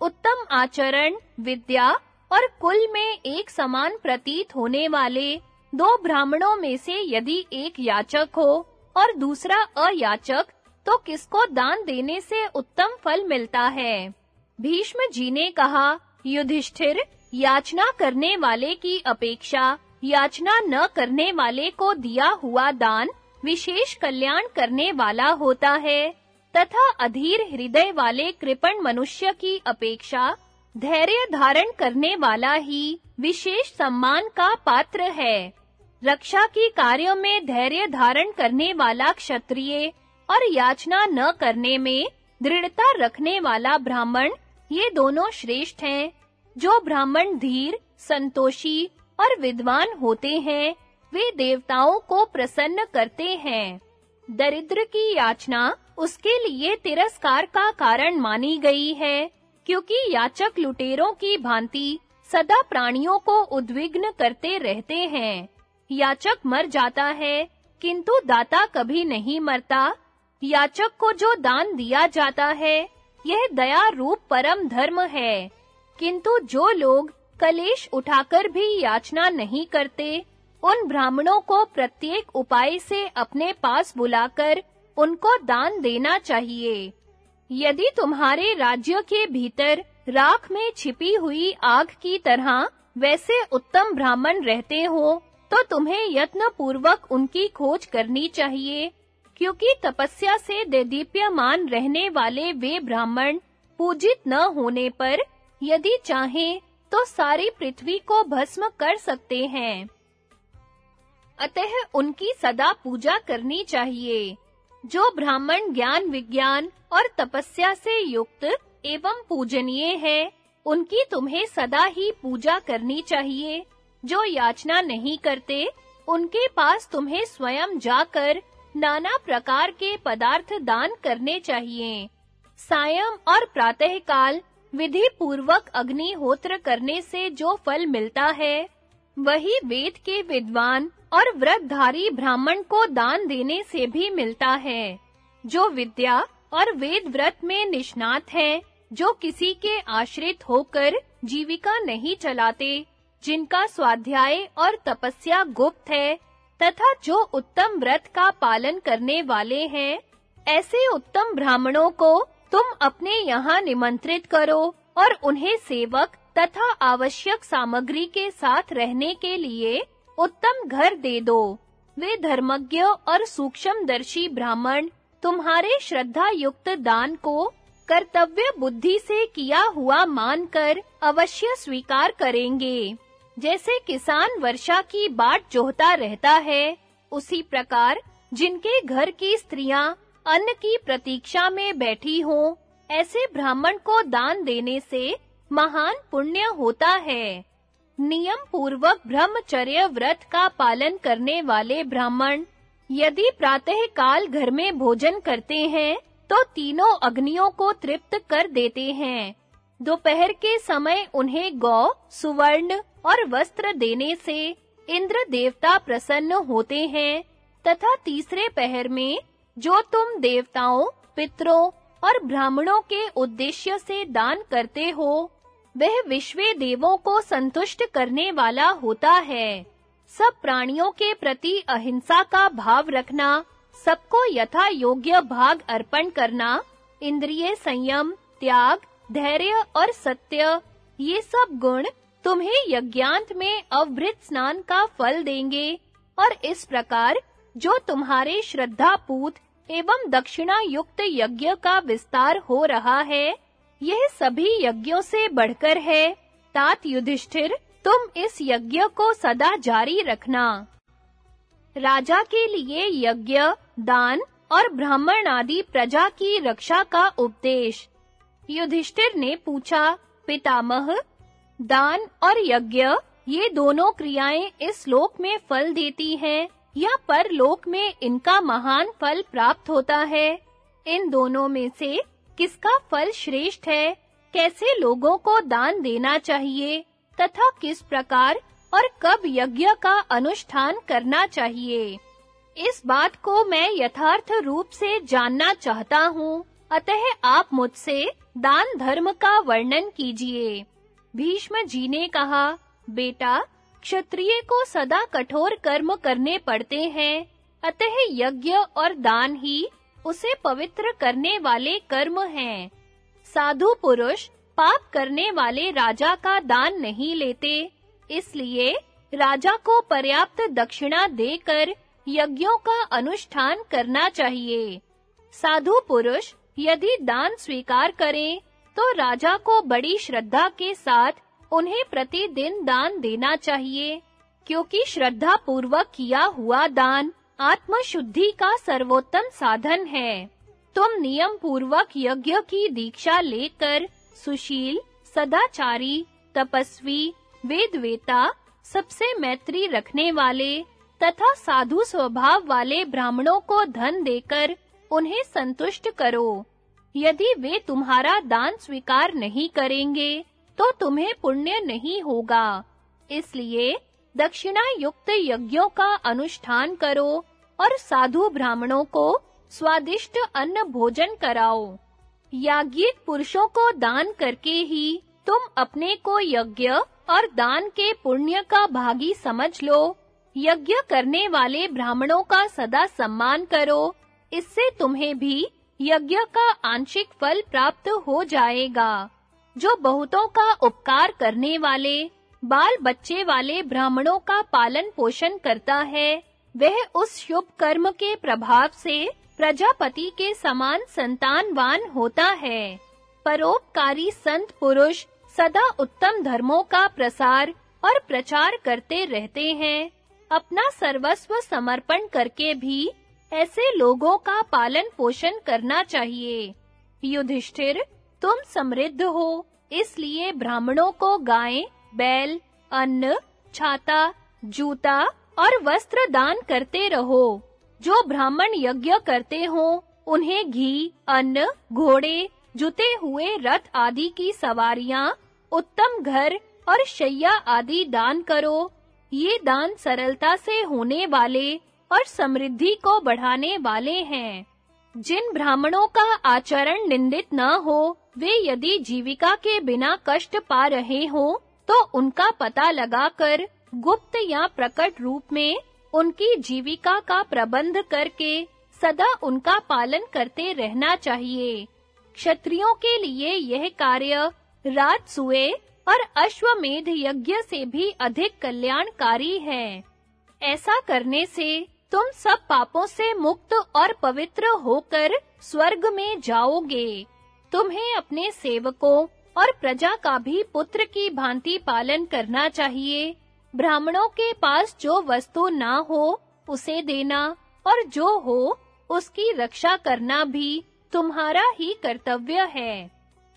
उत्तम आचरण, विद्या और कुल में एक समान प्रतीत होने वाले दो ब्राह्मणों में से यदि एक याचक हो और दूसरा अयाचक तो किसको दान देने से उत्तम फल मिलता है? भीष्म जी ने कहा, युधिष्ठिर, याचना करने वाले की अपेक्षा, याचना न करने वाले को दिया हुआ दान विशेष कल्याण करने वाला होता है, तथा अधीर हृदय वाले कृपण मनुष्य की अपेक्षा धैर्य धारण करने वाला ही विशेष सम्मान का पात्र है। रक्षा की कार्यों में धैर्य धारण करने वाला क्षत्रिय और याचना न करने में दृढ़ता रखने वाला ब्राह्मण ये दोनों श्रेष्ठ हैं, जो ब्राह्मण धीर, संतोषी और विद्वान होते हैं, वे देवताओं को प्रसन्न करते हैं। दरिद्र की याचना उसके लिए तिरस्कार का कारण मानी गई है, क्योंकि याचक लुटेरों की भांति सदा प्राणियों को उद्विग्न करते रहते हैं। याचक मर जाता है, किंतु दाता कभी नहीं मरता याचक को जो दान दिया जाता है, यह दया रूप परम धर्म है। किंतु जो लोग कलेश उठाकर भी याचना नहीं करते, उन ब्राह्मणों को प्रत्येक उपाय से अपने पास बुलाकर उनको दान देना चाहिए। यदि तुम्हारे राज्य के भीतर राख में छिपी हुई आग की तरह वैसे उत्तम ब्राह्मण रहते हो तो तुम्हें यत्न पूर्वक उनकी खोज करनी चाहिए। क्योंकि तपस्या से देदीप्यमान रहने वाले वे ब्राह्मण पूजित न होने पर यदि चाहें तो सारी पृथ्वी को भस्म कर सकते हैं। अतः उनकी सदा पूजा करनी चाहिए, जो ब्राह्मण ज्ञान विज्ञान और तपस्या से युक्त एवं पूजनीय है, उनकी तुम्हें सदा ही पूजा करनी चाहिए। जो याचना नहीं करते, उनके पास तुम्हें स्वयं जाकर नाना प्रकार के पदार्थ दान करने चाहिए। सायं और प्रातः काल विधि पूर्वक अग्निहोत्र करने से जो फल मिलता है, वही वेद के विद्वान और व्रतधारी ब्राह्मण को दान देने से भी मिलता है। जो विद्या और वेद व्रत में निष्णात है, जो किसी के आश्रित होकर जीविका नहीं चलाते, जिनका स्वाध्याय और तपस्या गुप्त है तथा जो उत्तम व्रत का पालन करने वाले हैं, ऐसे उत्तम ब्राह्मणों को तुम अपने यहाँ निमंत्रित करो और उन्हें सेवक तथा आवश्यक सामग्री के साथ रहने के लिए उत्तम घर दे दो। वे धर्मज्ञ और सूक्ष्मदर्शी ब्राह्मण तुम्हारे श्रद्धा युक्त दान को कर्तव्य बुद्धि से किया हुआ मानकर अवश्य स्वीकार करेंगे। जैसे किसान वर्षा की बाट जोहता रहता है, उसी प्रकार जिनके घर की स्त्रियाँ अन्न की प्रतीक्षा में बैठी हों, ऐसे ब्राह्मण को दान देने से महान पुण्य होता है। नियम पूर्वक ब्रह्मचर्य व्रत का पालन करने वाले ब्राह्मण यदि प्रातः काल घर में भोजन करते हैं तो तीनों अग्नियों को तृप्त कर देते हैं। दोपहर के समय उन्हें गौ, सुवर्ण और वस्त्र देने से इंद्र देवता प्रसन्न होते हैं, तथा तीसरे पहर में जो तुम देवताओं, पितरों और ब्राह्मणों के उद्देश्य से दान करते हो, वह विश्व देवों को संतुष्ट करने वाला होता है। सब प्राणियों के प्रति अहिंसा का भाव रखना, सबको यथा योग्य भाग अर्पण करना, इंद्रिय संयम, त्याग, धैर्य और सत्य, ये सब गुण तुम्हें यज्ञांत में अवभृत स्नान का फल देंगे, और इस प्रकार जो तुम्हारे श्रद्धापूत एवं दक्षिणा युक्त यज्ञ का विस्तार हो रहा है, यह सभी यज्ञों से बढ़कर है। तात युधिष्ठिर, तुम इस यज्ञ को सदा जारी रखना। राजा के लिए यज्ञ, दान और ब्राह्मण आदि प्रजा की रक्षा का उपदेश। युधिष्ठिर ने पूछा, पितामह दान और यज्ञ, ये दोनों क्रियाएँ इस लोक में फल देती हैं, या परलोक में इनका महान फल प्राप्त होता है। इन दोनों में से किसका फल श्रेष्ठ है? कैसे लोगों को दान देना चाहिए? तथा किस प्रकार और कब यज्ञ का अनुष्ठान करना चाहिए? इस बात को मैं यथार्थ रूप से जानना चाहता हूँ। अतः आप मुझसे दान धर्म का वर्णन कीजिए। भीष्म जी ने कहा, बेटा, क्षत्रिय को सदा कठोर कर्म करने पड़ते हैं। अतः यज्ञ और दान ही उसे पवित्र करने वाले कर्म हैं। साधु पुरुष पाप करने वाले राजा का दान नहीं लेते। इसलिए राजा को पर्याप्त दक्षिणा देकर यज्ञों का अनुष्ठान करना चाहिए। साधु पुरुष यदि दान स्वीकार करें तो राजा को बड़ी श्रद्धा के साथ उन्हें प्रतिदिन दान देना चाहिए, क्योंकि श्रद्धा पूर्वक किया हुआ दान आत्म शुद्धि का सर्वोत्तम साधन है। तुम नियम पूर्वक यज्ञ की दीक्षा लेकर सुशील, सदाचारी, तपस्वी, वेदवेता, सबसे मैत्री रखने वाले तथा साधु स्वभाव वाले ब्राह्मणों को धन देकर उन्हें संतुष्ट करो। यदि वे तुम्हारा दान स्वीकार नहीं करेंगे तो तुम्हें पुण्य नहीं होगा। इसलिए दक्षिणा युक्त यज्ञों का अनुष्ठान करो और साधु ब्राह्मणों को स्वादिष्ट अन्न भोजन कराओ। याज्ञिक पुरुषों को दान करके ही तुम अपने को यज्ञ और दान के पुण्य का भागी समझ लो। यज्ञ करने वाले ब्राह्मणों का सदा सम्मान करो, इससे तुम्हें भी यज्ञ का आंशिक फल प्राप्त हो जाएगा। जो बहुतों का उपकार करने वाले, बाल बच्चे वाले ब्राह्मणों का पालन पोषण करता है, वह उस शुभ कर्म के प्रभाव से प्रजापति के समान संतानवान होता है। परोपकारी संत पुरुष सदा उत्तम धर्मों का प्रसार और प्रचार करते रहते हैं। अपना सर्वस्व समर्पण करके भी ऐसे लोगों का पालन पोषण करना चाहिए। युधिष्ठिर, तुम समृद्ध हो, इसलिए ब्राह्मणों को गाय, बैल, अन्न, छाता, जूता और वस्त्र दान करते रहो। जो ब्राह्मण यज्ञ करते हो, उन्हें घी, अन्न, घोड़े, जुते हुए रथ आदि की सवारियाँ, उत्तम घर और शैया आदि दान करो। ये दान सरलता से होने वाले और समृद्धि को बढ़ाने वाले हैं। जिन ब्राह्मणों का आचरण निंदित न हो, वे यदि जीविका के बिना कष्ट पा रहे हो तो उनका पता लगाकर गुप्त या प्रकट रूप में उनकी जीविका का प्रबंध करके सदा उनका पालन करते रहना चाहिए। क्षत्रियों के लिए यह कार्य राजसूय और अश्वमेध यज्ञ से भी अधिक कल्याणकारी है। ऐसा करने से तुम सब पापों से मुक्त और पवित्र होकर स्वर्ग में जाओगे। तुम्हें अपने सेवकों और प्रजा का भी पुत्र की भांति पालन करना चाहिए। ब्राह्मणों के पास जो वस्तु ना हो, उसे देना और जो हो, उसकी रक्षा करना भी तुम्हारा ही कर्तव्य है।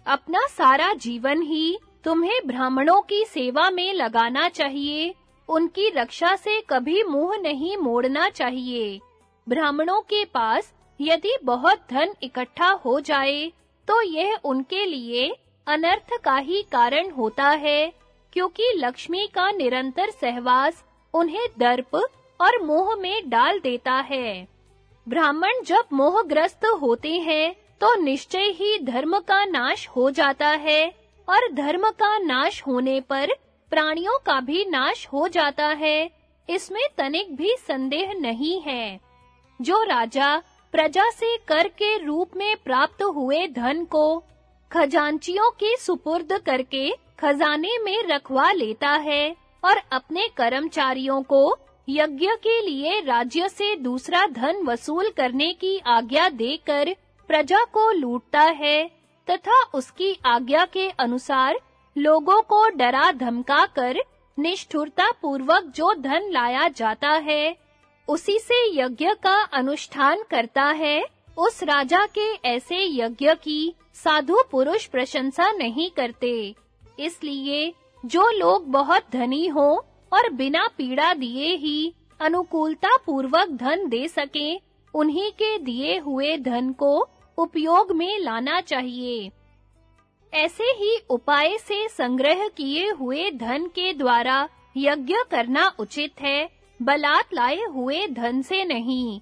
अपना सारा जीवन ही तुम्हें ब्राह्मणों की सेवा में लगाना चाहिए। उनकी रक्षा से कभी मुँह नहीं मोड़ना चाहिए। ब्राह्मणों के पास यदि बहुत धन इकट्ठा हो जाए तो यह उनके लिए अनर्थ का ही कारण होता है, क्योंकि लक्ष्मी का निरंतर सहवास उन्हें दर्प और मोह में डाल देता है। ब्राह्मण जब मोहग्रस्त होते हैं तो निश्चय ही धर्म का नाश हो जाता है, और धर्म का नाश होने पर प्राणियों का भी नाश हो जाता है। इसमें तनिक भी संदेह नहीं है। जो राजा प्रजा से कर के रूप में प्राप्त हुए धन को खजांचियों के सुपुर्द करके खजाने में रखवा लेता है और अपने कर्मचारियों को यज्ञ के लिए राज्य से दूसरा धन वसूल करने की आज्ञा देकर प्रजा को लूटता है तथा उसकी आज्ञा के अनुसार लोगों को डरा धमका कर निष्ठुरता पूर्वक जो धन लाया जाता है, उसी से यज्ञ का अनुष्ठान करता है। उस राजा के ऐसे यज्ञ की साधु पुरुष प्रशंसा नहीं करते। इसलिए जो लोग बहुत धनी हो और बिना पीड़ा दिए ही अनुकूलता पूर्वक धन दे सके, उन्हीं के दिए हुए धन को उपयोग में लाना चाहिए। ऐसे ही उपाय से संग्रह किए हुए धन के द्वारा यज्ञ करना उचित है, बलात् लाए हुए धन से नहीं।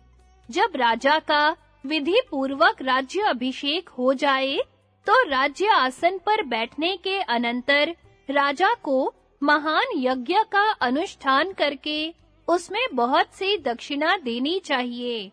जब राजा का विधि पूर्वक राज्य अभिषेक हो जाए तो राज्य आसन पर बैठने के अनंतर राजा को महान यज्ञ का अनुष्ठान करके उसमें बहुत सी दक्षिणा देनी चाहिए।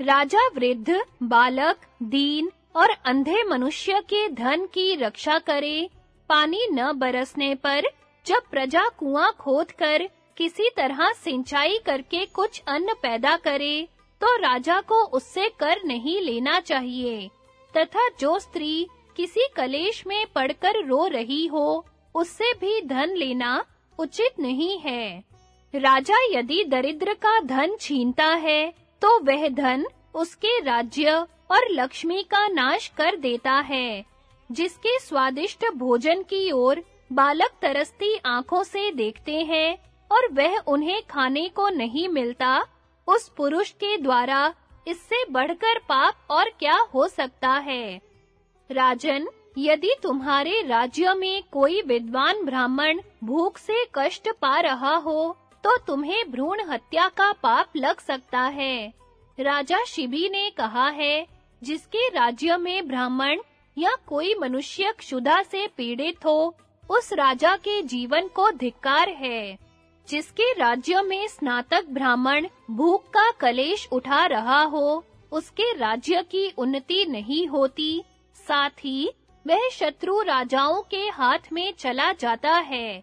राजा वृद्ध, बालक, दीन और अंधे मनुष्य के धन की रक्षा करे, पानी न बरसने पर जब प्रजा कुआँ खोदकर किसी तरह सिंचाई करके कुछ अन्न पैदा करे तो राजा को उससे कर नहीं लेना चाहिए। तथा जो स्त्री किसी कलेश में पड़कर रो रही हो, उससे भी धन लेना उचित नहीं है। राजा यदि दरिद्र का धन छीनता है तो वह धन उसके राज्य और लक्ष्मी का नाश कर देता है। जिसके स्वादिष्ट भोजन की ओर बालक तरसती आँखों से देखते हैं और वह उन्हें खाने को नहीं मिलता, उस पुरुष के द्वारा इससे बढ़कर पाप और क्या हो सकता है? राजन, यदि तुम्हारे राज्य में कोई विद्वान ब्राह्मण भूख से कष्ट पा रहा हो तो तुम्हें भ्रूण हत्या का पाप लग सकता है। राजा शिबी ने कहा है जिसके राज्य में ब्राह्मण या कोई मनुष्य क्षुधा से पीड़ित हो, उस राजा के जीवन को धिक्कार है। जिसके राज्य में स्नातक ब्राह्मण भूख का कलेश उठा रहा हो, उसके राज्य की उन्नति नहीं होती, साथ ही वह शत्रु राजाओं के हाथ में चला जाता है,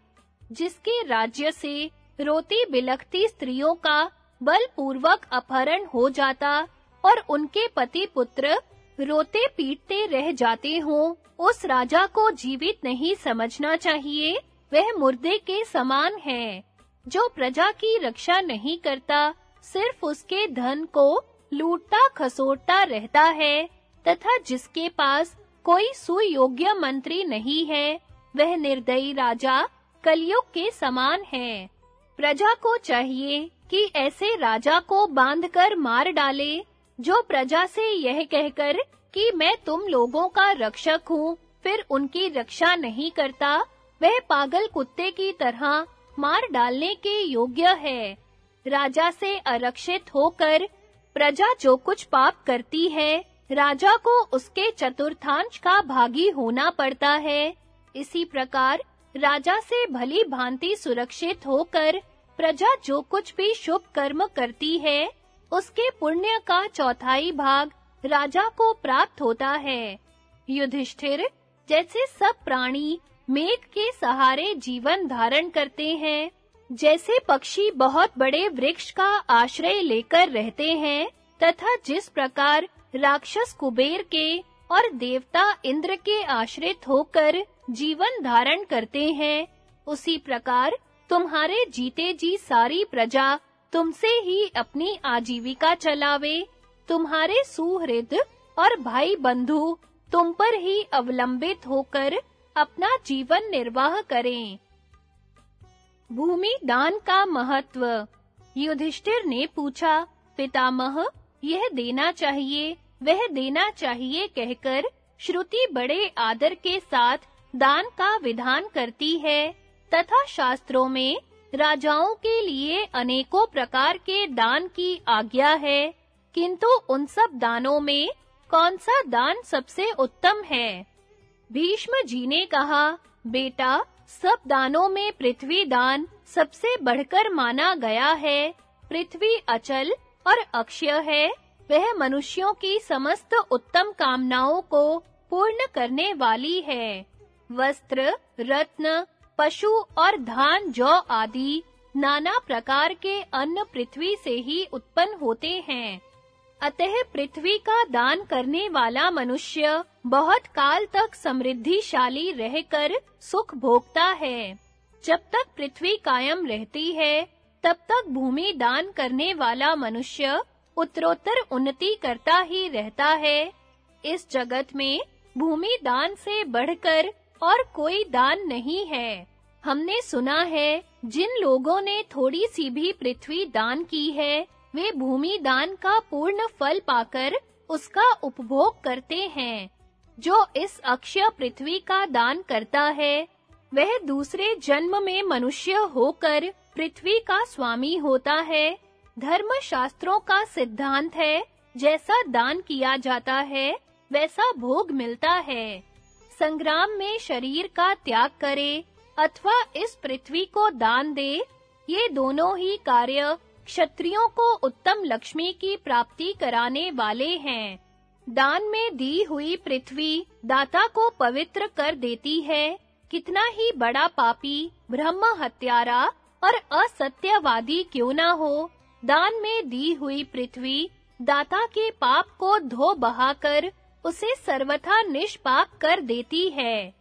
जिसके राज्य से रोती बिलखती स्त्रियों का बलपूर्वक अपहरण हो जाता और उनके पति पुत्र रोते पीटते रह जाते हों, उस राजा को जीवित नहीं समझना चाहिए। वह मुर्दे के समान है। जो प्रजा की रक्षा नहीं करता, सिर्फ़ उसके धन को लूटता खसोटता रहता है, तथा जिसके पास कोई सुयोग्य मंत्री नहीं है, वह निर्दयी राजा कलयुग के समान है। प्रजा को चाहिए कि ऐसे राजा को बांधकर मार डाले जो प्रजा से यह कहकर कि मैं तुम लोगों का रक्षक हूँ, फिर उनकी रक्षा नहीं करता, वह पागल कुत्ते की तरह मार डालने के योग्य है। राजा से आरक्षित होकर प्रजा जो कुछ पाप करती है, राजा को उसके चतुर्थांश का भागी होना पड़ता है। इसी प्रकार राजा से भली भांति सुरक्षित होकर प्रजा जो कुछ भी शुभ कर्म करती है उसके पुण्य का चौथाई भाग राजा को प्राप्त होता है। युधिष्ठिर जैसे सब प्राणी मेघ के सहारे जीवन धारण करते हैं, जैसे पक्षी बहुत बड़े वृक्ष का आश्रय लेकर रहते हैं, तथा जिस प्रकार राक्षस कुबेर के और देवता इंद्र के आश्रित होकर जीवन धारण करते हैं, उसी प्रकार तुम्हारे जीते जी सारी प्रजा तुमसे ही अपनी आजीविका चलावे। तुम्हारे सुहृद और भाई बंधु तुम पर ही अवलंबित होकर अपना जीवन निर्वाह करें। भूमि दान का महत्व। युधिष्ठिर ने पूछा, पितामह, यह देना चाहिए, वह देना चाहिए कहकर श्रुति बड़े आदर के साथ दान का विधान करती है। तथा शास्त्रों में राजाओं के लिए अनेकों प्रकार के दान की आज्ञा है, किंतु उन सब दानों में कौन सा दान सबसे उत्तम है? भीष्म जी ने कहा, बेटा, सब दानों में पृथ्वी दान सबसे बढ़कर माना गया है। पृथ्वी अचल और अक्षय है। वह मनुष्यों की समस्त उत्तम कामनाओं को पूर्ण करने वाली है। वस्त्र, रत्न पशु और धान, जौ आदि नाना प्रकार के अन्न पृथ्वी से ही उत्पन्न होते हैं। अतः पृथ्वी का दान करने वाला मनुष्य बहुत काल तक समृद्धिशाली रहकर सुख भोगता है। जब तक पृथ्वी कायम रहती है, तब तक भूमि दान करने वाला मनुष्य उत्तरोत्तर उन्नति करता ही रहता है। इस जगत में भूमि दान से बढ़कर और कोई दान नहीं है। हमने सुना है, जिन लोगों ने थोड़ी सी भी पृथ्वी दान की है, वे भूमि दान का पूर्ण फल पाकर उसका उपभोग करते हैं। जो इस अक्षय पृथ्वी का दान करता है, वह दूसरे जन्म में मनुष्य होकर पृथ्वी का स्वामी होता है। धर्म शास्त्रों का सिद्धांत है, जैसा दान किया जाता है, वैसा भोग मिलता है। संग्राम में शरीर का त्याग करे अथवा इस पृथ्वी को दान दे, ये दोनों ही कार्य क्षत्रियों को उत्तम लक्ष्मी की प्राप्ति कराने वाले हैं। दान में दी हुई पृथ्वी दाता को पवित्र कर देती है। कितना ही बड़ा पापी, ब्रह्म हत्यारा और असत्यवादी क्यों ना हो, दान में दी हुई पृथ्वी दाता के पाप को धो बहाकर उसे सर्वथा निष्पाप कर देती है।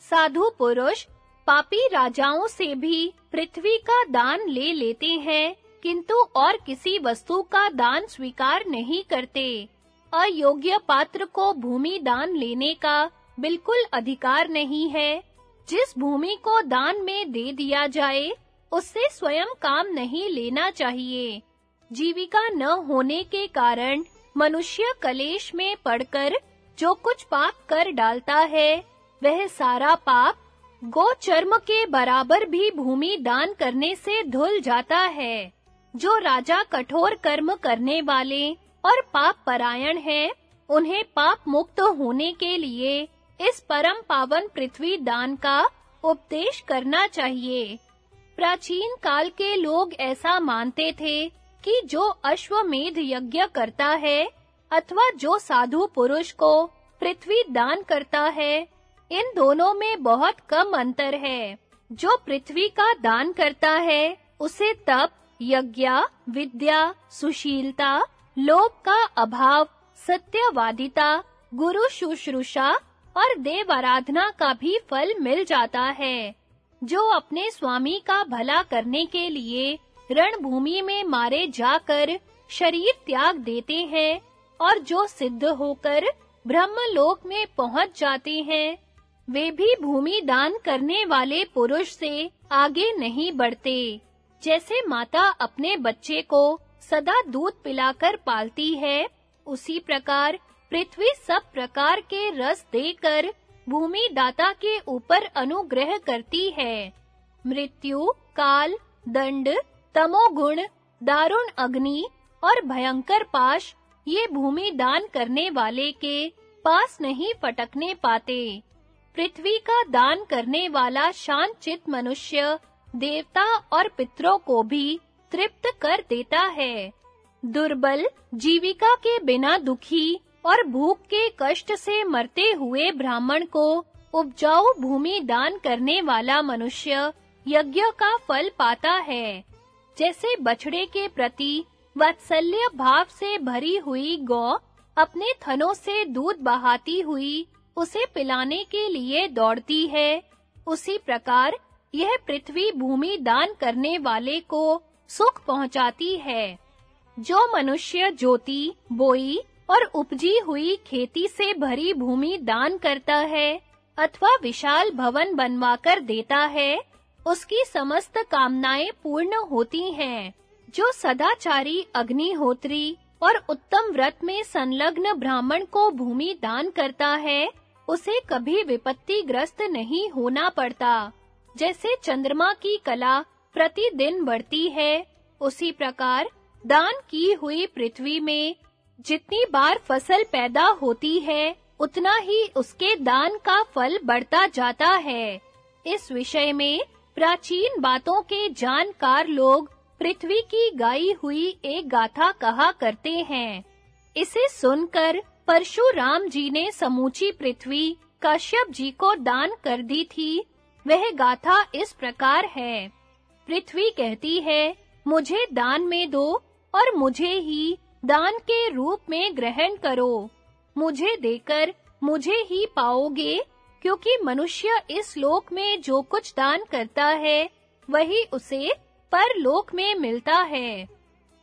साधु पुरुष पापी राजाओं से भी पृथ्वी का दान ले लेते हैं, किंतु और किसी वस्तु का दान स्वीकार नहीं करते। अयोग्य पात्र को भूमि दान लेने का बिल्कुल अधिकार नहीं है। जिस भूमि को दान में दे दिया जाए, उससे स्वयं काम नहीं लेना चाहिए। जीविका न होने के कारण मनुष्य कलेश में पड़कर जो कुछ पाप कर डालता है, वह सारा पाप गो चर्म के बराबर भी भूमि दान करने से धुल जाता है। जो राजा कठोर कर्म करने वाले और पाप परायण हैं, उन्हें पाप मुक्त होने के लिए इस परम पावन पृथ्वी दान का उपदेश करना चाहिए। प्राचीन काल के लोग ऐसा मानते थे कि जो अश्वमेध यज्ञ करता है, अथवा जो साधु पुरुष को पृथ्वी दान करता है, इन दोनों में बहुत कम अंतर है। जो पृथ्वी का दान करता है, उसे तप, यज्ञ, विद्या, सुशीलता, लोभ का अभाव, सत्यवादिता, गुरु शुश्रूषा और देव आराधना का भी फल मिल जाता है। जो अपने स्वामी का भला करने के लिए रणभूमि में मारे जाकर शरीर त्याग देते हैं और जो सिद्ध होकर ब्रह्मलोक में पहुँच जाते हैं, वे भी भूमि दान करने वाले पुरुष से आगे नहीं बढ़ते। जैसे माता अपने बच्चे को सदा दूध पिलाकर पालती है, उसी प्रकार पृथ्वी सब प्रकार के रस देकर भूमि दाता के ऊपर अनुग्रह करती है। मृत्यु, काल, दंड तमोगुण दारुण अग्नि और भयंकर पाश ये भूमि दान करने वाले के पास नहीं फटकने पाते। पृथ्वी का दान करने वाला शांत चित मनुष्य, देवता और पितरों को भी तृप्त कर देता है। दुर्बल जीविका के बिना दुखी और भूख के कष्ट से मरते हुए ब्राह्मण को उपजाऊ भूमि दान करने वाला मनुष्य यज्ञ का फल पाता है। जैसे बछड़े के प्रति वात्सल्य भाव से भरी हुई गौ अपने थनों से दूध बहाती हुई उसे पिलाने के लिए दौड़ती है, उसी प्रकार यह पृथ्वी भूमि दान करने वाले को सुख पहुंचाती है। जो मनुष्य ज्योति, बोई और उपजी हुई खेती से भरी भूमि दान करता है अथवा विशाल भवन बनवाकर देता है उसकी समस्त कामनाएँ पूर्ण होती हैं, जो सदाचारी अग्निहोत्री और उत्तम व्रत में संलग्न ब्राह्मण को भूमि दान करता है, उसे कभी विपत्ति ग्रस्त नहीं होना पड़ता। जैसे चंद्रमा की कला प्रतिदिन बढ़ती है, उसी प्रकार दान की हुई पृथ्वी में जितनी बार फ़सल पैदा होती है, उतना ही उसके दान का फल बढ़ता जाता है। इस विषय में प्राचीन बातों के जानकार लोग पृथ्वी की गाई हुई एक गाथा कहा करते हैं। इसे सुनकर परशुराम जी ने समूची पृथ्वी, कश्यप जी को दान कर दी थी। वह गाथा इस प्रकार है। पृथ्वी कहती है, मुझे दान में दो और मुझे ही दान के रूप में ग्रहण करो। मुझे देकर मुझे ही पाओगे क्योंकि मनुष्य इस लोक में जो कुछ दान करता है, वही उसे परलोक में मिलता है।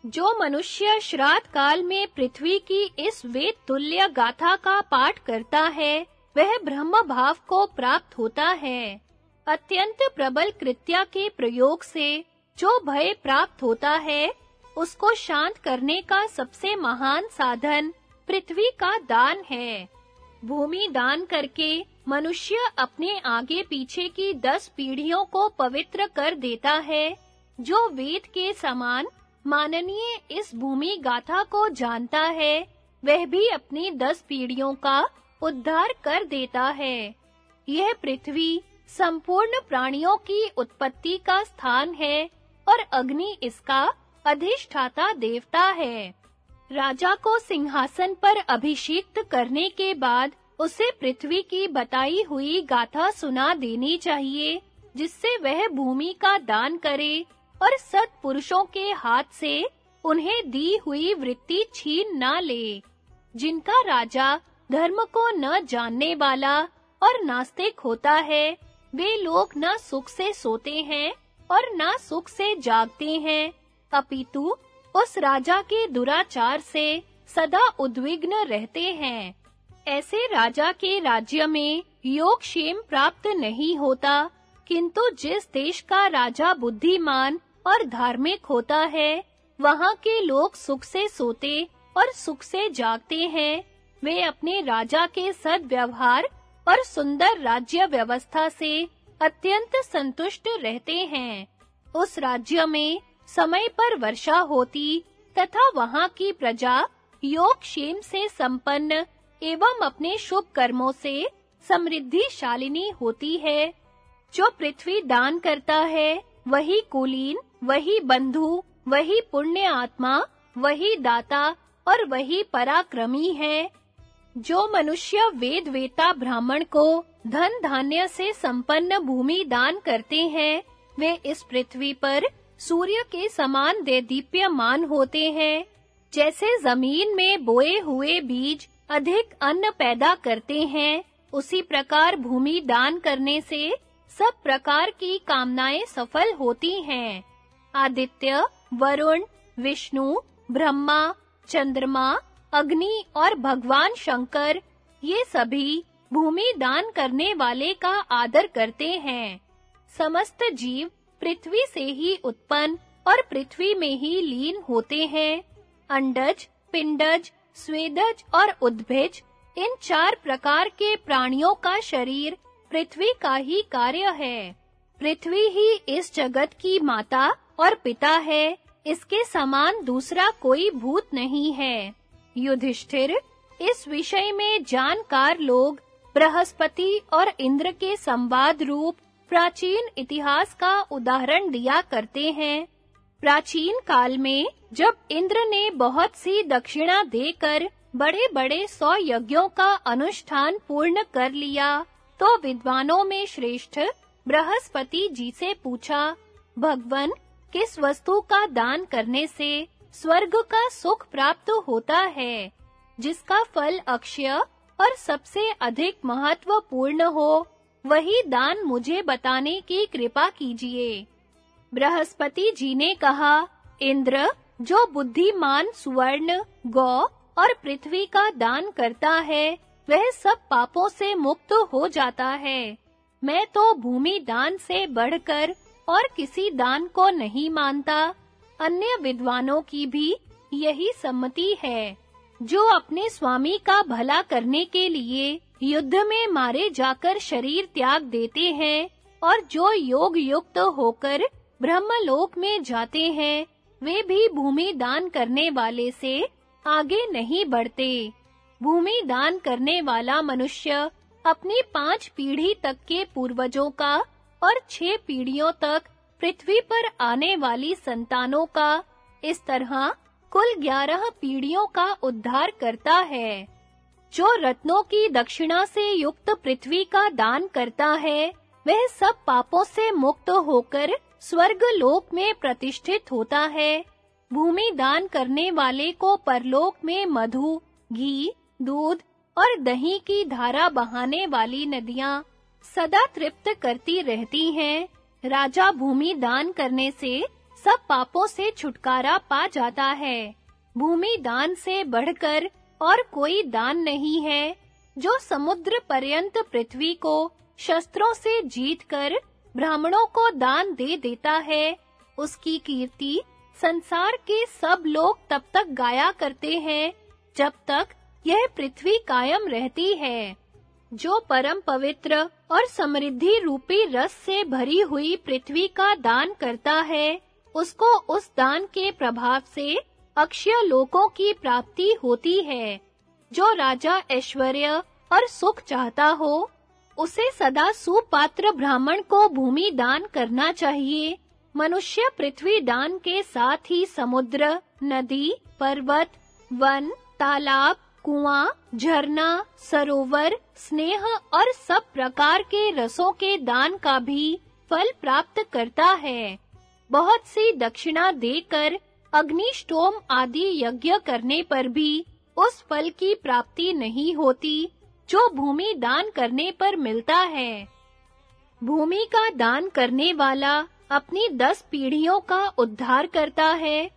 जो मनुष्य श्राद्ध काल में पृथ्वी की इस वेद तुल्य गाथा का पाठ करता है, वह ब्रह्म भाव को प्राप्त होता है। अत्यंत प्रबल कृत्या के प्रयोग से जो भय प्राप्त होता है, उसको शांत करने का सबसे महान साधन पृथ्वी का दान है। भूमि दान करके मनुष्य अपने आगे पीछे की दस पीढ़ियों को पवित्र कर देता है, जो वेद के समान माननीय इस भूमि गाथा को जानता है, वह भी अपनी दस पीढ़ियों का उद्धार कर देता है। यह पृथ्वी संपूर्ण प्राणियों की उत्पत्ति का स्थान है और अग्नि इसका अधिष्ठाता देवता है। राजा को सिंहासन पर अभिषिक्त करने के बाद उसे पृथ्वी की बताई हुई गाथा सुना देनी चाहिए, जिससे वह भूमि का दान करे और सत्पुरुषों के हाथ से उन्हें दी हुई वृत्ति छीन ना ले, जिनका राजा धर्म को न जानने वाला और नास्तिक होता है, वे लोग न सुख से सोते हैं और न सुख से जागते हैं। अपितु, उस राजा के दुराचार से सदा उद्विग्न रहते हैं। ऐसे राजा के राज्य में योग क्षेम प्राप्त नहीं होता, किंतु जिस देश का राजा बुद्धिमान और धार्मिक होता है, वहाँ के लोग सुख से सोते और सुख से जागते हैं। वे अपने राजा के सद्व्यवहार और सुंदर राज्य व्यवस्था से अत्यंत संतुष्ट रहते हैं। उस राज्य में समय पर वर्षा होती तथा वहाँ की प्रजा योग क्षेम से संपन्न एवं अपने शुभ कर्मों से समृद्धिशालिनी होती है। जो पृथ्वी दान करता है, वही कुलीन, वही बंधु, वही पुण्य आत्मा, वही दाता और वही पराक्रमी है। जो मनुष्य वेद वेता ब्राह्मण को धन धान्य से संपन्न भूमि दान करते हैं, वे इस पृथ्वी पर सूर्य के समान दे देदीप्यमान होते हैं। जैसे ज़मीन में बोए हुए बीज अधिक अन्न पैदा करते हैं, उसी प्रकार भूमि दान करने से सब प्रकार की कामनाएँ सफल होती हैं। आदित्य, वरुण, विष्णु, ब्रह्मा, चंद्रमा, अग्नि और भगवान शंकर, ये सभी भूमि दान करने वाले का आदर करते हैं। समस्त जीव पृथ्वी से ही उत्पन्न और पृथ्वी में ही लीन होते हैं। अंडज, पिंडज स्वेदज और उद्भिज, इन चार प्रकार के प्राणियों का शरीर पृथ्वी का ही कार्य है। पृथ्वी ही इस जगत की माता और पिता है, इसके समान दूसरा कोई भूत नहीं है। युधिष्ठिर, इस विषय में जानकार लोग बृहस्पति और इंद्र के संवाद रूप प्राचीन इतिहास का उदाहरण दिया करते हैं। प्राचीन काल में, जब इंद्र ने बहुत सी दक्षिणा देकर बड़े-बड़े सौ यज्ञों का अनुष्ठान पूर्ण कर लिया तो विद्वानों में श्रेष्ठ बृहस्पति जी से पूछा, भगवन, किस वस्तु का दान करने से स्वर्ग का सुख प्राप्त होता है, जिसका फल अक्षय और सबसे अधिक महत्वपूर्ण हो, वही दान मुझे बताने की कृपा कीजिए। बृहस्पति जी ने कहा, इंद्र, जो बुद्धिमान सुवर्ण, गौ और पृथ्वी का दान करता है, वह सब पापों से मुक्त हो जाता है। मैं तो भूमि दान से बढ़कर और किसी दान को नहीं मानता। अन्य विद्वानों की भी यही सम्मति है। जो अपने स्वामी का भला करने के लिए युद्ध में मारे जाकर शरीर त्याग देते हैं और जो योग युक्त होकर ब्रह्मलोक में जाते हैं, वे भी भूमि दान करने वाले से आगे नहीं बढ़ते। भूमि दान करने वाला मनुष्य अपनी पाँच पीढ़ी तक के पूर्वजों का और छह पीढ़ियों तक पृथ्वी पर आने वाली संतानों का इस तरह कुल ग्यारह पीढ़ियों का उद्धार करता है। जो रत्नों की दक्षिणा से युक्त पृथ्वी का दान करता है, वह सब पापों से मुक्त होकर स्वर्ग लोक में प्रतिष्ठित होता है। भूमि दान करने वाले को परलोक में मधु, घी, दूध और दही की धारा बहाने वाली नदियाँ सदा तृप्त करती रहती हैं। राजा भूमि दान करने से सब पापों से छुटकारा पा जाता है। भूमि दान से बढ़कर और कोई दान नहीं है, जो समुद्र पर्यंत पृथ्वी को शस्त्रों से जीतकर ब्राह्मणों को दान दे देता है। उसकी कीर्ति संसार के सब लोग तब तक गाया करते हैं, जब तक यह पृथ्वी कायम रहती है। जो परम पवित्र और समृद्धि रूपी रस से भरी हुई पृथ्वी का दान करता है, उसको उस दान के प्रभाव से अक्षय लोकों की प्राप्ति होती है। जो राजा ऐश्वर्य और सुख चाहता हो उसे सदा सुपात्र ब्राह्मण को भूमि दान करना चाहिए। मनुष्य पृथ्वी दान के साथ ही समुद्र, नदी, पर्वत, वन, तालाब, कुआँ, झरना, सरोवर, स्नेह और सब प्रकार के रसों के दान का भी फल प्राप्त करता है। बहुत सी दक्षिणा देकर, अग्निष्टोम आदि यज्ञ करने पर भी उस फल की प्राप्ति नहीं होती। जो भूमि दान करने पर मिलता है। भूमि का दान करने वाला अपनी दस पीढ़ियों का उद्धार करता है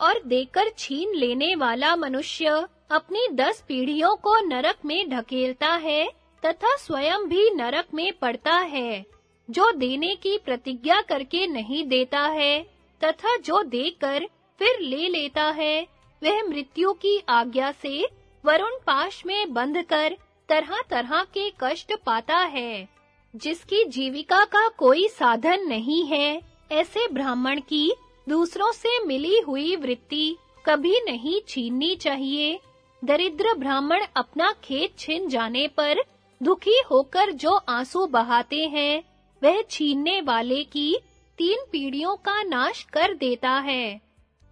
और देकर छीन लेने वाला मनुष्य अपनी दस पीढ़ियों को नरक में ढकेलता है तथा स्वयं भी नरक में पड़ता है, जो देने की प्रतिज्ञा करके नहीं देता है तथा जो देकर फिर ले लेता है, वह मृत्यु की आज्ञा से वरुण पाश में बंधकर तरह-तरह के कष्ट पाता है, जिसकी जीविका का कोई साधन नहीं है। ऐसे ब्राह्मण की दूसरों से मिली हुई वृत्ति कभी नहीं छीननी चाहिए। दरिद्र ब्राह्मण अपना खेत छिन जाने पर दुखी होकर जो आँसू बहाते हैं, वह छीनने वाले की तीन पीढ़ियों का नाश कर देता है।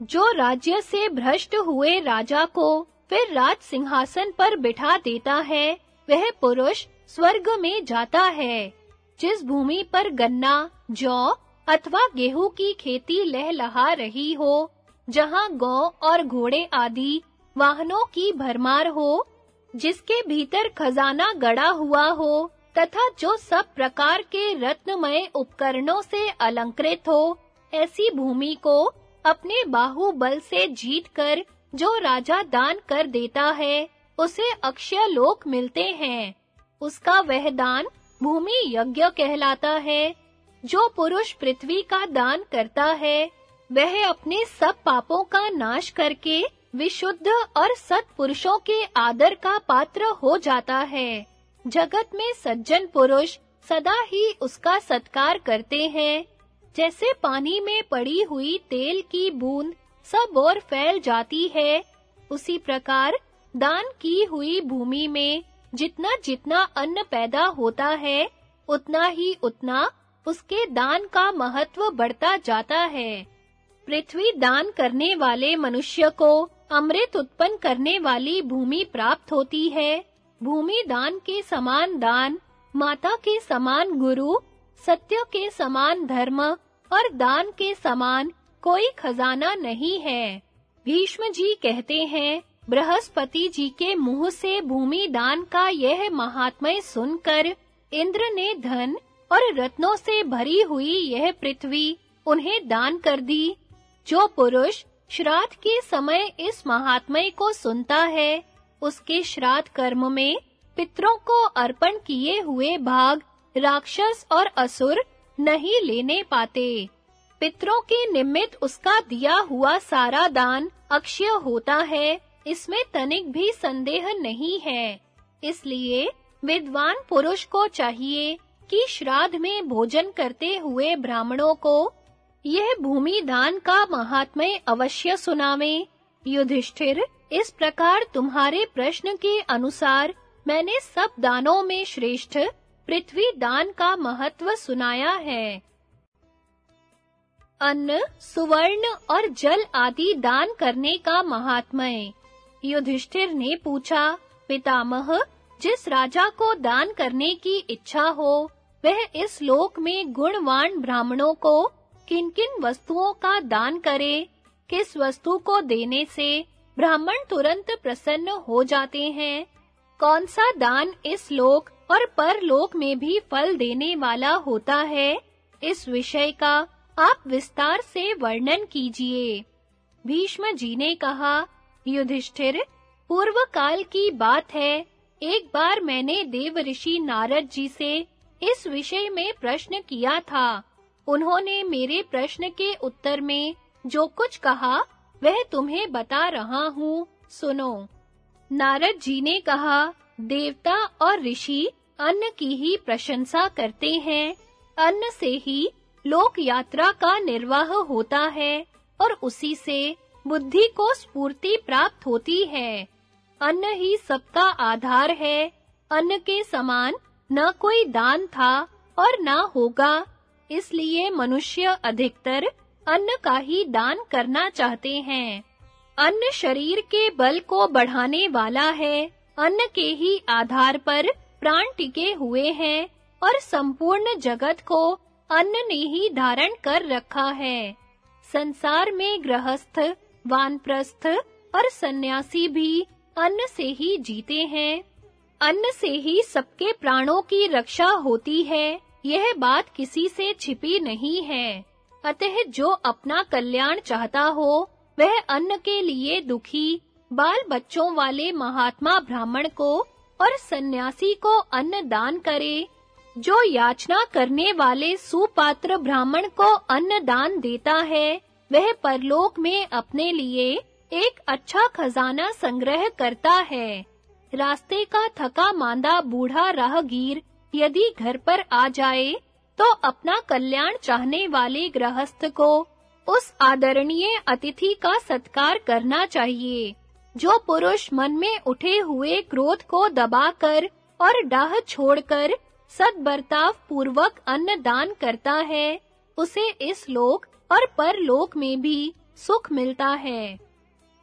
जो राज्य से भ्रष्ट हुए राजा को फिर राज सिंहासन पर बिठा देता है वह पुरुष स्वर्ग में जाता है, जिस भूमि पर गन्ना, जौ अथवा गेहूँ की खेती लहलहा रही हो, जहाँ गौ और घोड़े आदि वाहनों की भरमार हो, जिसके भीतर खजाना गड़ा हुआ हो, तथा जो सब प्रकार के रत्नमय उपकरणों से अलंकृत हो, ऐसी भूमि को अपने बाहुबल से जीतकर जो राजा दान कर देता है उसे अक्षय लोक मिलते हैं। उसका वह दान भूमि यज्ञ कहलाता है, जो पुरुष पृथ्वी का दान करता है। वह अपने सब पापों का नाश करके विशुद्ध और सत्पुरुषों के आदर का पात्र हो जाता है। जगत में सज्जन पुरुष सदा ही उसका सत्कार करते हैं। जैसे पानी में पड़ी हुई तेल की बूंद सब ओर फैल जाती है, उसी प्रकार दान की हुई भूमि में जितना जितना अन्न पैदा होता है, उतना ही उतना उसके दान का महत्व बढ़ता जाता है। पृथ्वी दान करने वाले मनुष्य को अमृत उत्पन्न करने वाली भूमि प्राप्त होती है। भूमि दान के समान दान, माता के समान गुरु, सत्य के समान धर्म और दान के समान कोई खजाना नहीं है। भीष्म जी कहते हैं बृहस्पति जी के मुँह से भूमि दान का यह महात्मय सुनकर इंद्र ने धन और रत्नों से भरी हुई यह पृथ्वी उन्हें दान कर दी। जो पुरुष श्राद्ध के समय इस महात्मय को सुनता है, उसके श्राद्ध कर्म में पितरों को अर्पण किए हुए भाग राक्षस और असुर नहीं लेने पाते। पितरों के निमित्त उसका दिया हुआ सारा दान अक्षय होता है। इसमें तनिक भी संदेह नहीं है। इसलिए विद्वान पुरुष को चाहिए कि श्राद्ध में भोजन करते हुए ब्राह्मणों को यह भूमि दान का महात्म्य अवश्य सुनावे। युधिष्ठिर, इस प्रकार तुम्हारे प्रश्न के अनुसार मैंने सब दानों में श्रेष्ठ पृथ्वी दान का महत्व सुनाया है। अन्न, सुवर्ण और जल आदि दान करने का महात्म्य। युधिष्ठिर ने पूछा, पितामह, जिस राजा को दान करने की इच्छा हो, वह इस लोक में गुणवान ब्राह्मणों को किन-किन वस्तुओं का दान करे? किस वस्तु को देने से ब्राह्मण तुरंत प्रसन्न हो जाते हैं? कौन सा दान इस लोक और परलोक में भी फल देने वाला होता है? इस विषय का आप विस्तार से वर्णन कीजिए। भीष्म जी ने कहा युधिष्ठिर पूर्व काल की बात है। एक बार मैंने देव ऋषि नारद जी से इस विषय में प्रश्न किया था। उन्होंने मेरे प्रश्न के उत्तर में जो कुछ कहा, वह तुम्हें बता रहा हूँ। सुनो। नारद जी ने कहा, देवता और ऋषि अन्न की ही प्रशंसा करते हैं। अन्न से ही लोक यात्रा का निर्वाह होता है और उसी से बुद्धि को स्फूर्ति प्राप्त होती है। अन्न ही सबका आधार है। अन्न के समान न कोई दान था और न होगा। इसलिए मनुष्य अधिकतर अन्न का ही दान करना चाहते हैं। अन्न शरीर के बल को बढ़ाने वाला है। अन्न के ही आधार पर प्राण टिके हुए हैं और संपूर्ण जगत को अन्न ने ही धारण कर रखा है। संसार में गृहस्थ वानप्रस्थ और सन्यासी भी अन्न से ही जीते हैं। अन्न से ही सबके प्राणों की रक्षा होती है। यह बात किसी से छिपी नहीं है। अतः जो अपना कल्याण चाहता हो, वह अन्न के लिए दुखी बाल बच्चों वाले महात्मा ब्राह्मण को और सन्यासी को अन्न दान करे। जो याचना करने वाले सुपात्र ब्राह्मण को अन्न दान देता है वह परलोक में अपने लिए एक अच्छा खजाना संग्रह करता है। रास्ते का थका मांदा बूढ़ा राहगीर यदि घर पर आ जाए तो अपना कल्याण चाहने वाले गृहस्थ को उस आदरणीय अतिथि का सत्कार करना चाहिए, जो पुरुष मन में उठे हुए क्रोध को दबाकर और डाह छोड़कर सद्बर्ताव पूर्वक अन्न दान करता है, उसे इस लोक और परलोक में भी सुख मिलता है।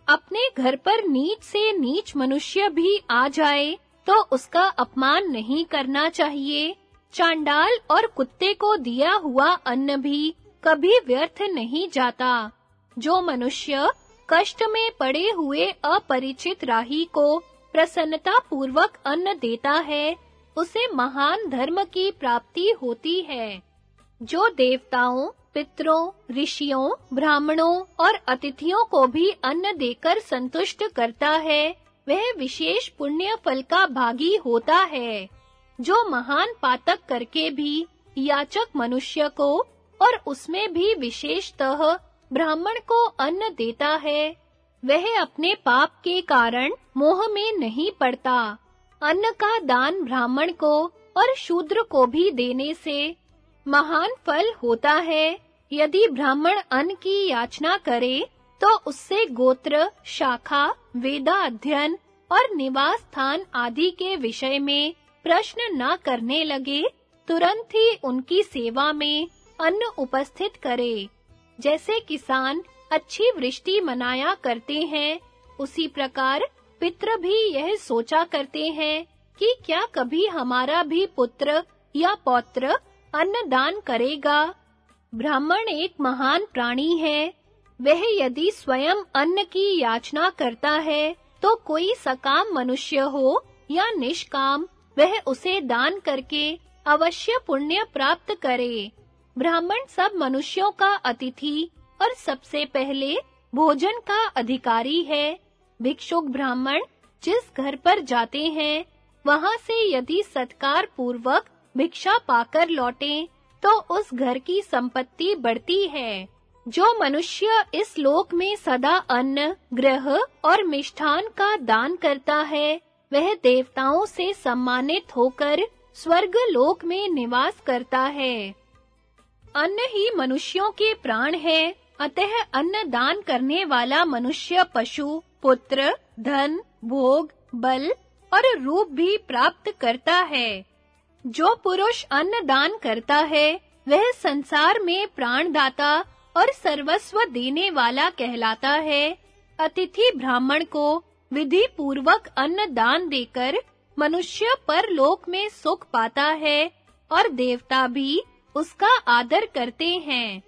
अपने घर पर नीच से नीच मनुष्य भी आ जाए तो उसका अपमान नहीं करना चाहिए। चांडाल और कुत्ते को दिया हुआ अन्न भी कभी व्यर्थ नहीं जाता। जो मनुष्य कष्ट में पड़े हुए अपरिचित राही को प्रसन्नता पूर्वक अन्न देता है, उसे महान धर्म की प्राप्ति होती है। जो देवताओं पितरों, ऋषियों, ब्राह्मणों और अतिथियों को भी अन्न देकर संतुष्ट करता है। वह विशेष पुण्य फल का भागी होता है। जो महान पातक करके भी, याचक मनुष्य को और उसमें भी विशेषतः ब्राह्मण को अन्न देता है। वह अपने पाप के कारण मोह में नहीं पड़ता। अन्न का दान ब्राह्मण को और शूद्र को भी देने से महान फल होता है। यदि ब्राह्मण अन्न की याचना करे तो उससे गोत्र, शाखा वेदा अध्ययन और निवास स्थान आदि के विषय में प्रश्न न करने लगे, तुरंत ही उनकी सेवा में अन्न उपस्थित करे। जैसे किसान अच्छी वृष्टि मनाया करते हैं, उसी प्रकार पितृ भी यह सोचा करते हैं कि क्या कभी हमारा भी पुत्र या पौत्र अन्न दान करेगा। ब्राह्मण एक महान प्राणी है। वह यदि स्वयं अन्न की याचना करता है तो कोई सकाम मनुष्य हो या निष्काम, वह उसे दान करके अवश्य पुण्य प्राप्त करे। ब्राह्मण सब मनुष्यों का अतिथि और सबसे पहले भोजन का अधिकारी है। भिक्षुक ब्राह्मण जिस घर पर जाते हैं, वहाँ से यदि सत्कार पूर्वक भिक्षा पाकर लौटें तो उस घर की संपत्ति बढ़ती है, जो मनुष्य इस लोक में सदा अन्न, ग्रह और मिष्ठान का दान करता है, वह देवताओं से सम्मानित होकर स्वर्ग लोक में निवास करता है। अन्न ही मनुष्यों के प्राण है, अतः अन्न दान करने वाला मनुष्य पशु, पुत्र, धन, भोग, बल और रूप भी प्राप्त करता है। जो पुरुष अन्न दान करता है, वह संसार में प्राण दाता और सर्वस्व देने वाला कहलाता है। अतिथि ब्राह्मण को विधि पूर्वक अन्न दान देकर मनुष्य पर लोक में सुख पाता है और देवता भी उसका आदर करते हैं।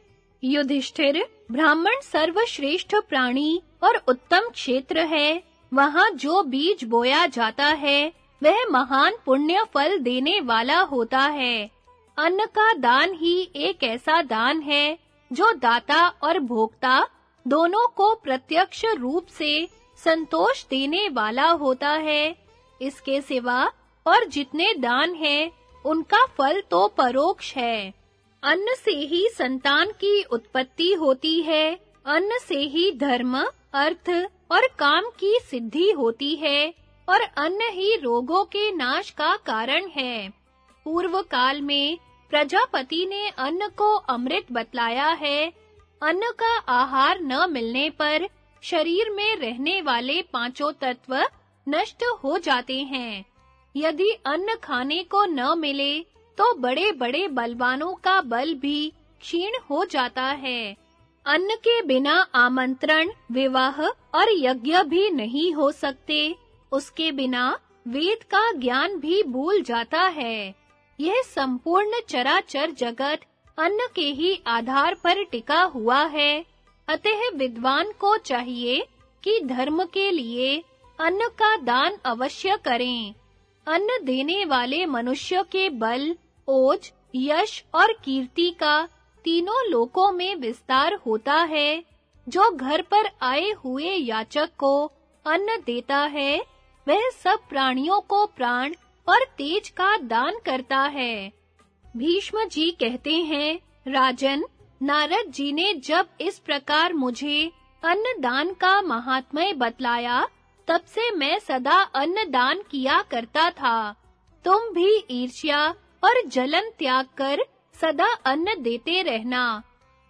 युधिष्ठिर, ब्राह्मण सर्वश्रेष्ठ प्राणी और उत्तम क्षेत्र है। वहाँ जो बीज बोया जाता है वह महान पुण्य फल देने वाला होता है। अन्न का दान ही एक ऐसा दान है, जो दाता और भोक्ता दोनों को प्रत्यक्ष रूप से संतोष देने वाला होता है। इसके सिवा और जितने दान हैं, उनका फल तो परोक्ष है। अन्न से ही संतान की उत्पत्ति होती है। अन्न से ही धर्म, अर्थ और काम की सिद्धि होती है। और अन्न ही रोगों के नाश का कारण है। पूर्व काल में प्रजापति ने अन्न को अमृत बतलाया है। अन्न का आहार न मिलने पर शरीर में रहने वाले पाँचों तत्व नष्ट हो जाते हैं। यदि अन्न खाने को न मिले तो बड़े-बड़े बलवानों का बल भी क्षीण हो जाता है। अन्न के बिना आमंत्रण, विवाह और यज्ञ भी नहीं हो सकते। उसके बिना वेद का ज्ञान भी भूल जाता है। यह संपूर्ण चराचर जगत अन्न के ही आधार पर टिका हुआ है। अतः विद्वान को चाहिए कि धर्म के लिए अन्न का दान अवश्य करें। अन्न देने वाले मनुष्य के बल, ओज, यश और कीर्ति का तीनों लोकों में विस्तार होता है। जो घर पर आए हुए याचक को अन्न देता है वह सब प्राणियों को प्राण और तेज का दान करता है। भीष्म जी कहते हैं, राजन, नारद जी ने जब इस प्रकार मुझे अन्न दान का महात्म्य बतलाया, तब से मैं सदा अन्न दान किया करता था। तुम भी ईर्ष्या और जलन त्याग कर सदा अन्न देते रहना।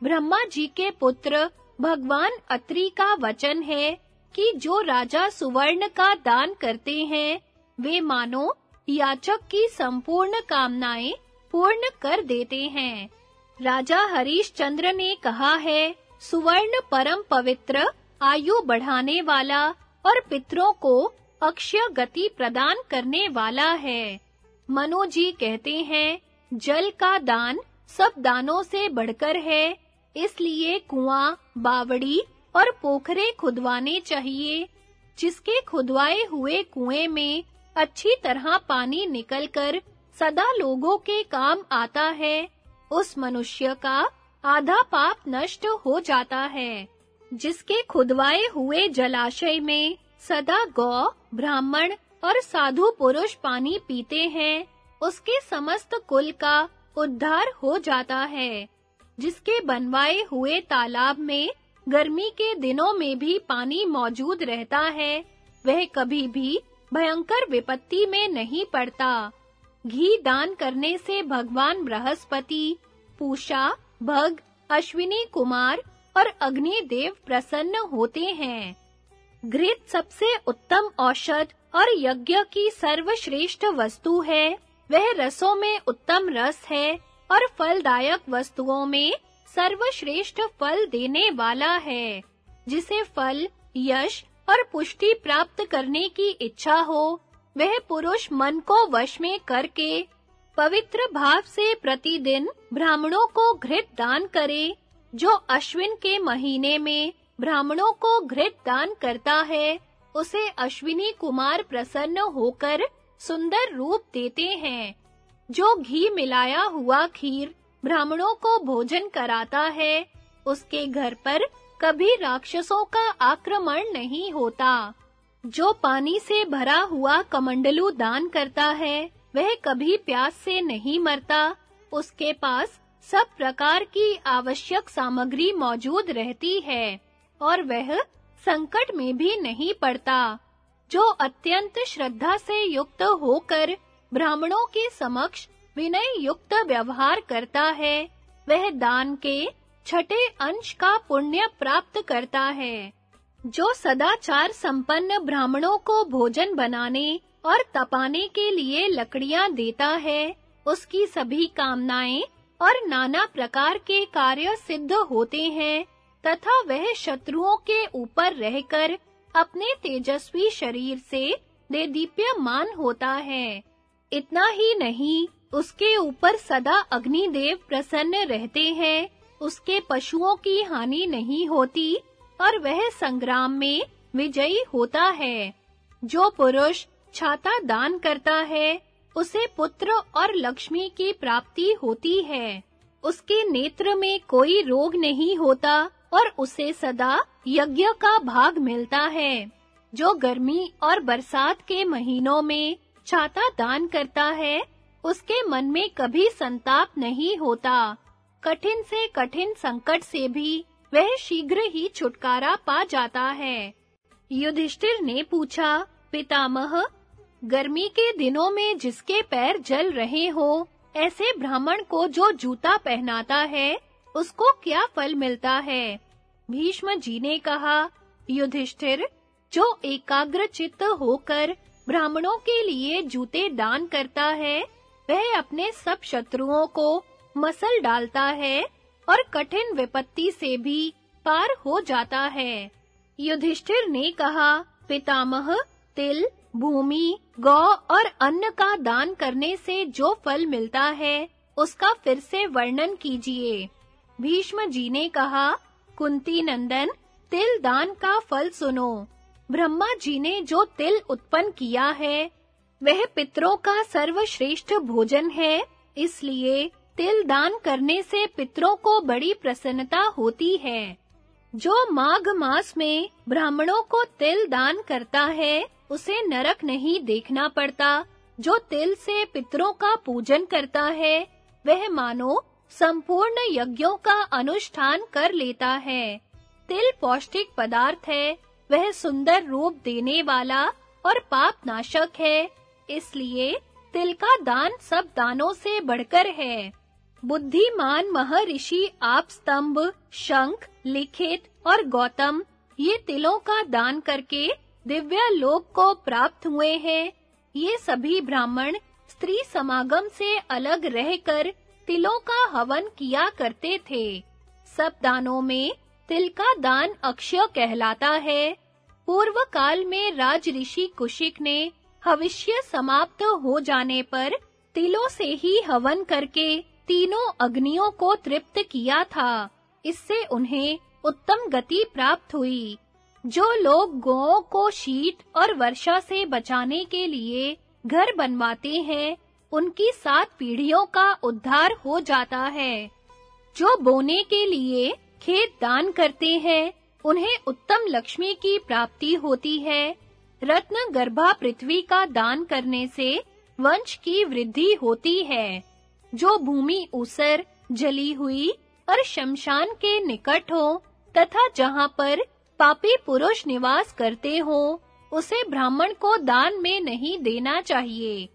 ब्रह्मा जी के पुत्र भगवान अत्रि का वचन है कि जो राजा सुवर्ण का दान करते हैं वे मानो याचक की संपूर्ण कामनाएँ पूर्ण कर देते हैं। राजा हरिश्चंद्र ने कहा है सुवर्ण परम पवित्र आयु बढ़ाने वाला और पितरों को अक्षय गति प्रदान करने वाला है। मनो जी कहते हैं जल का दान सब दानों से बढ़कर है इसलिए कुआँ, बावड़ी और पोखरे खुदवाने चाहिए, जिसके खुदवाए हुए कुएँ में अच्छी तरह पानी निकलकर सदा लोगों के काम आता है, उस मनुष्य का आधा पाप नष्ट हो जाता है, जिसके खुदवाए हुए जलाशय में सदा गौ, ब्राह्मण और साधु पुरुष पानी पीते हैं, उसके समस्त कुल का उद्धार हो जाता है, जिसके बनवाए हुए तालाब में गर्मी के दिनों में भी पानी मौजूद रहता है। वह कभी भी भयंकर विपत्ति में नहीं पड़ता। घी दान करने से भगवान बृहस्पति, पूषा, भग, अश्विनी कुमार और अग्नि देव प्रसन्न होते हैं। घृत सबसे उत्तम औषध और यज्ञ की सर्वश्रेष्ठ वस्तु है। वह रसों में उत्तम रस है और फलदायक वस्तुओं में सर्वश्रेष्ठ फल देने वाला है, जिसे फल, यश और पुष्टि प्राप्त करने की इच्छा हो, वह पुरुष मन को वश में करके पवित्र भाव से प्रतिदिन ब्राह्मणों को घृत दान करे, जो अश्विन के महीने में ब्राह्मणों को घृत दान करता है, उसे अश्विनी कुमार प्रसन्न होकर सुंदर रूप देते हैं। जो घी मिलाया हुआ खीर ब्राह्मणों को भोजन कराता है, उसके घर पर कभी राक्षसों का आक्रमण नहीं होता। जो पानी से भरा हुआ कमंडलू दान करता है, वह कभी प्यास से नहीं मरता। उसके पास सब प्रकार की आवश्यक सामग्री मौजूद रहती है, और वह संकट में भी नहीं पड़ता। जो अत्यंत श्रद्धा से युक्त होकर ब्राह्मणों के समक्ष विनय युक्त व्यवहार करता है। वह दान के छठे अंश का पुण्य प्राप्त करता है, जो सदाचार संपन्न ब्राह्मणों को भोजन बनाने और तपाने के लिए लकड़ियाँ देता है। उसकी सभी कामनाएँ और नाना प्रकार के कार्य सिद्ध होते हैं, तथा वह शत्रुओं के ऊपर रहकर अपने तेजस्वी शरीर से दे दीप्यमान होता है। इतना ही नहीं उसके ऊपर सदा अग्निदेव प्रसन्न रहते हैं। उसके पशुओं की हानि नहीं होती और वह संग्राम में विजयी होता है। जो पुरुष छाता दान करता है, उसे पुत्र और लक्ष्मी की प्राप्ति होती है। उसके नेत्र में कोई रोग नहीं होता और उसे सदा यज्ञ का भाग मिलता है। जो गर्मी और बरसात के महीनों में छाता दान करता है उसके मन में कभी संताप नहीं होता। कठिन से कठिन संकट से भी वह शीघ्र ही छुटकारा पा जाता है। युधिष्ठिर ने पूछा, पितामह, गर्मी के दिनों में जिसके पैर जल रहे हो, ऐसे ब्राह्मण को जो जूता पहनाता है, उसको क्या फल मिलता है? भीष्म जी ने कहा, युधिष्ठिर, जो एकाग्र चित्त होकर ब्राह्मणों के लिए जूते दान करता है वह अपने सब शत्रुओं को मसल डालता है और कठिन विपत्ति से भी पार हो जाता है। युधिष्ठिर ने कहा, पितामह, तिल, भूमि, गौ और अन्न का दान करने से जो फल मिलता है, उसका फिर से वर्णन कीजिए। भीष्म जी ने कहा, कुंती नंदन, तिल दान का फल सुनो। ब्रह्मा जी ने जो तिल उत्पन्न किया है वह पितरों का सर्वश्रेष्ठ भोजन है, इसलिए तिल दान करने से पितरों को बड़ी प्रसन्नता होती है। जो माघ मास में ब्राह्मणों को तिल दान करता है, उसे नरक नहीं देखना पड़ता। जो तिल से पितरों का पूजन करता है, वह मानो संपूर्ण यज्ञों का अनुष्ठान कर लेता है। तिल पौष्टिक पदार्थ है, वह सुंदर रूप देने वाला और पाप नाशक है। इसलिए तिल का दान सब दानों से बढ़कर है। बुद्धिमान महर्षि आप स्तंभ शंख, लिखित और गौतम ये तिलों का दान करके दिव्य लोक को प्राप्त हुए हैं। ये सभी ब्राह्मण स्त्री समागम से अलग रहकर तिलों का हवन किया करते थे। सब दानों में तिल का दान अक्षय कहलाता है। पूर्व काल में राज ऋषि कुशिक ने भविष्य समाप्त हो जाने पर तिलों से ही हवन करके तीनों अग्नियों को तृप्त किया था। इससे उन्हें उत्तम गति प्राप्त हुई। जो लोग गौओं को शीत और वर्षा से बचाने के लिए घर बनवाते हैं, उनकी सात पीढ़ियों का उद्धार हो जाता है। जो बोने के लिए खेत दान करते हैं, उन्हें उत्तम लक्ष्मी की प्राप्ति होती है। रत्न गर्भा पृथ्वी का दान करने से वंश की वृद्धि होती है। जो भूमि ऊसर, जली हुई और शमशान के निकट हो तथा जहाँ पर पापी पुरुष निवास करते हो, उसे ब्राह्मण को दान में नहीं देना चाहिए।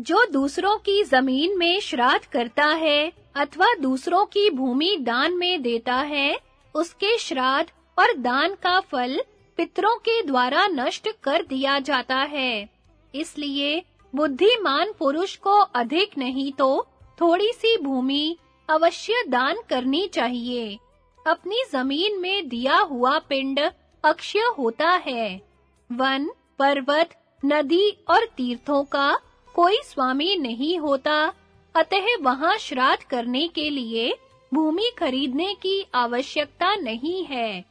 जो दूसरों की ज़मीन में श्राद्ध करता है अथवा दूसरों की भूमि दान में देता है, उसके श्राद्ध और दान का फल पितरों के द्वारा नष्ट कर दिया जाता है। इसलिए बुद्धिमान पुरुष को अधिक नहीं तो थोड़ी सी भूमि अवश्य दान करनी चाहिए। अपनी ज़मीन में दिया हुआ पिंड अक्षय होता है। वन, पर्वत, नदी और तीर्थों का कोई स्वामी नहीं होता। अतः वहाँ श्राद्ध करने के लिए भूमि खरीदने की आवश्यकता नहीं है।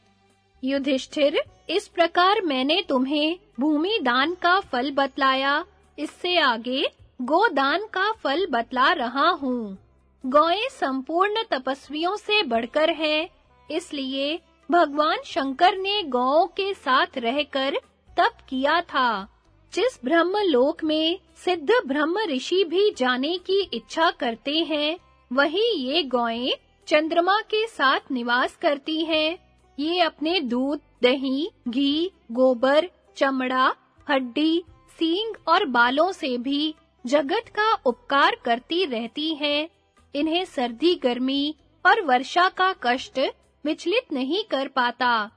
युधिष्ठिर इस प्रकार मैंने तुम्हें भूमि दान का फल बतलाया। इससे आगे गोदान का फल बतला रहा हूँ। गौएँ संपूर्ण तपस्वियों से बढ़कर हैं। इसलिए भगवान शंकर ने गौओं के साथ रहकर तप किया था। जिस ब्रह्म लोक में सिद्ध ब्रह्म ऋषि भी जाने की इच्छा करते हैं, वही ये गौएँ चंद्रमा के साथ निवास करती हैं। ये अपने दूध दही, घी, गोबर, चमड़ा, हड्डी, सींग और बालों से भी जगत का उपकार करती रहती है। इन्हें सर्दी, गर्मी और वर्षा का कष्ट विचलित नहीं कर पाता।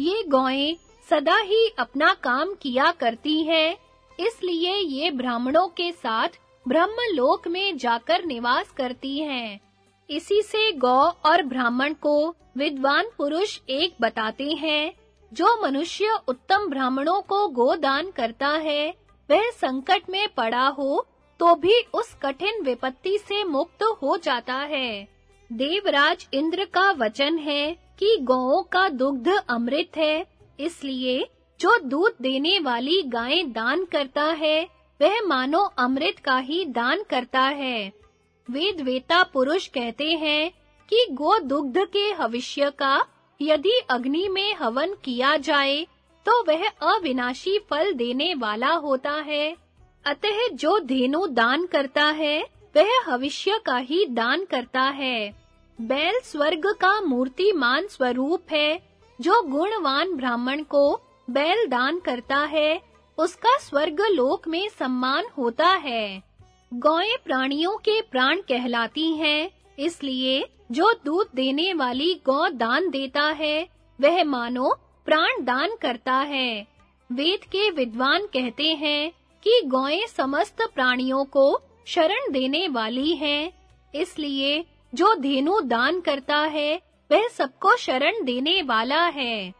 ये गौएँ सदा ही अपना काम किया करती हैं। इसलिए ये ब्राह्मणों के साथ ब्रह्म लोक में जाकर निवास करती हैं। इसी से गौ और ब्राह्मण को विद्वान पुरुष एक बताते हैं। जो मनुष्य उत्तम ब्राह्मणों को गोदान करता है, वह संकट में पड़ा हो तो भी उस कठिन विपत्ति से मुक्त हो जाता है। देवराज इंद्र का वचन है कि गौओं का दुग्ध अमृत है, इसलिए जो दूध देने वाली गायें दान करता है, वह मानो अमृत का ही दान करता है। वेद वेता पुरुष कहते हैं कि गो दुग्ध के हविष्य का यदि अग्नि में हवन किया जाए तो वह अविनाशी फल देने वाला होता है। अतः जो धेनु दान करता है, वह हविष्य का ही दान करता है। बैल स्वर्ग का मूर्तिमान स्वरूप है, जो गुणवान ब्राह्मण को बैल दान करता है, उसका स्वर्ग लोक में सम्मान होता है। गौएँ प्राणियों के प्राण कहलाती हैं, इसलिए जो दूध देने वाली गौ दान देता है, वह मानो प्राण दान करता है। वेद के विद्वान कहते हैं कि गौएँ समस्त प्राणियों को शरण देने वाली हैं, इसलिए जो धेनु दान करता है, वह सबको शरण देने वाला है।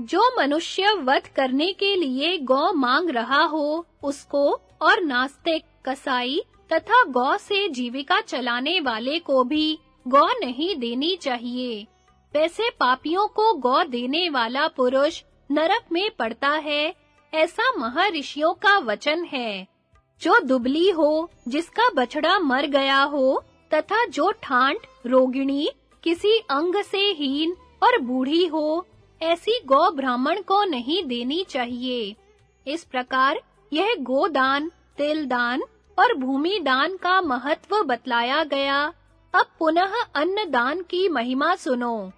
जो मनुष्य वध करने के लिए गौ मांग रहा हो, उसको और नास्तिक, कसाई तथा गौ से जीविका चलाने वाले को भी गौ नहीं देनी चाहिए। वैसे पापियों को गौ देने वाला पुरुष नरक में पड़ता है, ऐसा महर्षियों का वचन है। जो दुबली हो, जिसका बछड़ा मर गया हो, तथा जो ठांट रोगिणी, किसी अंग से हीन और बूढ़ी हो, ऐसी गौ ब्राह्मण को नहीं देनी चाहिए। इस प्रकार यह गोदान, तिलदान और भूमि दान का महत्व बतलाया गया। अब पुनः अन्नदान की महिमा सुनो।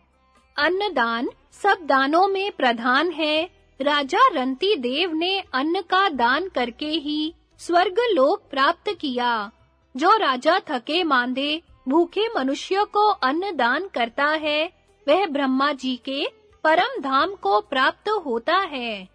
अन्नदान सब दानों में प्रधान है। राजा रंती देव ने अन्न का दान करके ही स्वर्ग लोक प्राप्त किया। जो राजा थके मांदे, भूखे मनुष्य को अन्न दान करता है, वह ब्रह्मा जी के परम धाम को प्राप्त होता है।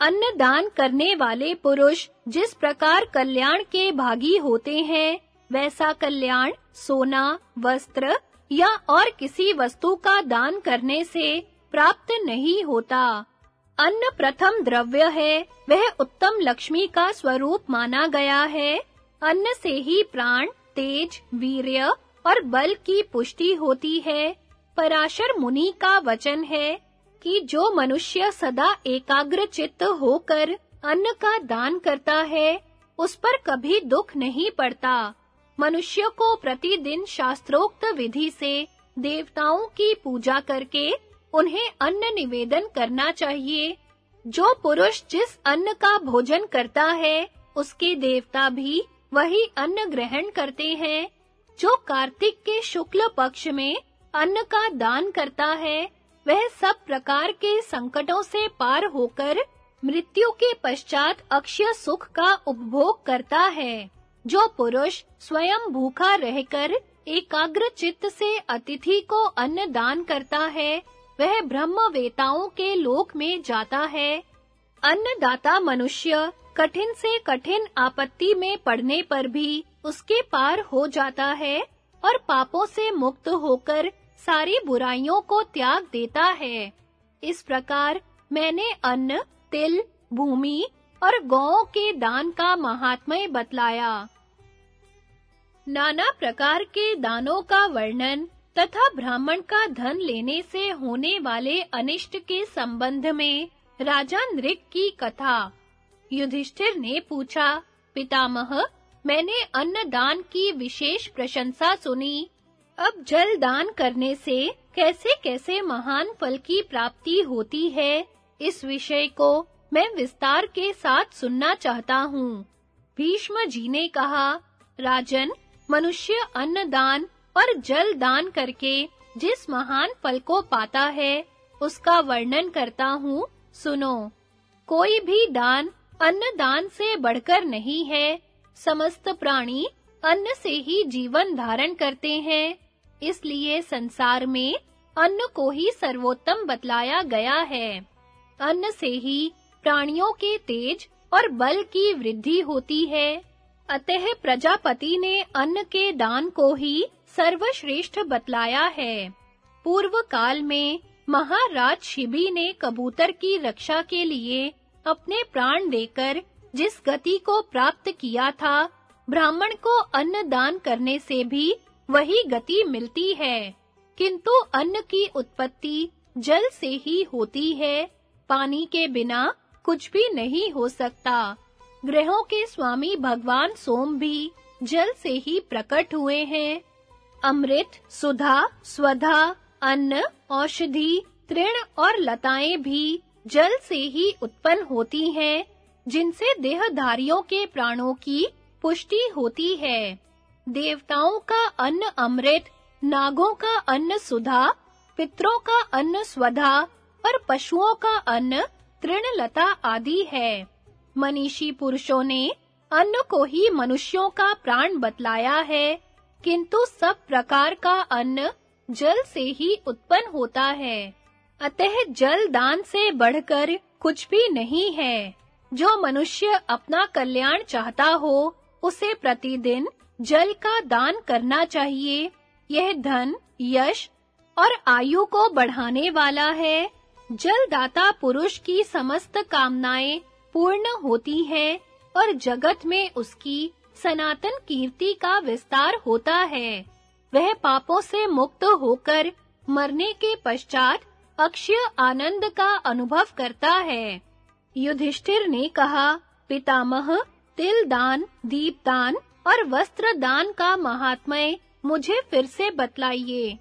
अन्न दान करने वाले पुरुष जिस प्रकार कल्याण के भागी होते हैं, वैसा कल्याण सोना, वस्त्र या और किसी वस्तु का दान करने से प्राप्त नहीं होता। अन्न प्रथम द्रव्य है, वह उत्तम लक्ष्मी का स्वरूप माना गया है। अन्न से ही प्राण, तेज, वीर्य और बल की पुष्टि होती है। पराशर मुनि का वचन है कि जो मनुष्य सदा एकाग्र चित्त होकर अन्न का दान करता है, उस पर कभी दुख नहीं पड़ता। मनुष्य को प्रतिदिन शास्त्रोक्त विधि से देवताओं की पूजा करके उन्हें अन्न निवेदन करना चाहिए। जो पुरुष जिस अन्न का भोजन करता है, उसके देवता भी वही अन्न ग्रहण करते हैं। जो कार्तिक के शुक्ल पक्ष में अन्न का दान करता है, वह सब प्रकार के संकटों से पार होकर मृत्यु के पश्चात अक्षय सुख का उपभोग करता है। जो पुरुष स्वयं भूखा रहकर एकाग्र चित्त से अतिथि को अन्न दान करता है, वह ब्रह्मवेताओं के लोक में जाता है। अन्नदाता मनुष्य कठिन से कठिन आपत्ति में पड़ने पर भी उसके पार हो जाता है और पापों से मुक्त होकर सारी बुराइयों को त्याग देता है। इस प्रकार मैंने अन्न, तिल, भूमि और गौओं के दान का महात्म्य बतलाया। नाना प्रकार के दानों का वर्णन तथा ब्राह्मण का धन लेने से होने वाले अनिष्ट के संबंध में राजा नृक की कथा। युधिष्ठिर ने पूछा, पितामह, मैंने अन्न दान की विशेष प्रशंसा सुनी। अब जल दान करने से कैसे-कैसे महान फल की प्राप्ति होती है, इस विषय को मैं विस्तार के साथ सुनना चाहता हूँ। भीष्म जी ने कहा, राजन मनुष्य अन्न दान और जल दान करके जिस महान फल को पाता है, उसका वर्णन करता हूँ, सुनो। कोई भी दान अन्न दान से बढ़कर नहीं है। समस्त प्राणी अन्न से ही जीवन धारण करते हैं। इसलिए संसार में अन्न को ही सर्वोत्तम बतलाया गया है। अन्न से ही प्राणियों के तेज और बल की वृद्धि होती है। अतः प्रजापति ने अन्न के दान को ही सर्वश्रेष्ठ बतलाया है। पूर्व काल में महाराज शिबी ने कबूतर की रक्षा के लिए अपने प्राण देकर जिस गति को प्राप्त किया था, ब्राह्मण को अन्न दान करने से भी वही गति मिलती है। किंतु अन्न की उत्पत्ति जल से ही होती है, पानी के बिना कुछ भी नहीं हो सकता। ग्रहों के स्वामी भगवान सोम भी जल से ही प्रकट हुए हैं। अमृत, सुधा, स्वधा, अन्न, औषधि, तृण और लताएँ भी जल से ही उत्पन्न होती हैं, जिनसे देहधारियों के प्राणों की पुष्टि होती है। देवताओं का अन्न अमृत, नागों का अन्न सुधा, पितरों का अन्न स्वधा और पशुओं का अन्न तृणलता आदि है। मनीषी पुरुषों ने अन्न को ही मनुष्यों का प्राण बतलाया है, किंतु सब प्रकार का अन्न जल से ही उत्पन्न होता है। अतः जल दान से बढ़कर कुछ भी नहीं है। जो मनुष्य अपना कल्याण चाहता हो, उसे प्रतिदिन जल का दान करना चाहिए। यह धन, यश और आयु को बढ़ाने वाला है। जल दाता पुरुष की समस्त कामनाएँ पूर्ण होती है और जगत में उसकी सनातन कीर्ति का विस्तार होता है। वह पापों से मुक्त होकर मरने के पश्चात अक्षय आनंद का अनुभव करता है। युधिष्ठिर ने कहा, पितामह, तिल दान, दीप दान और वस्त्र दान का महात्म्य मुझे फिर से बतलाइए।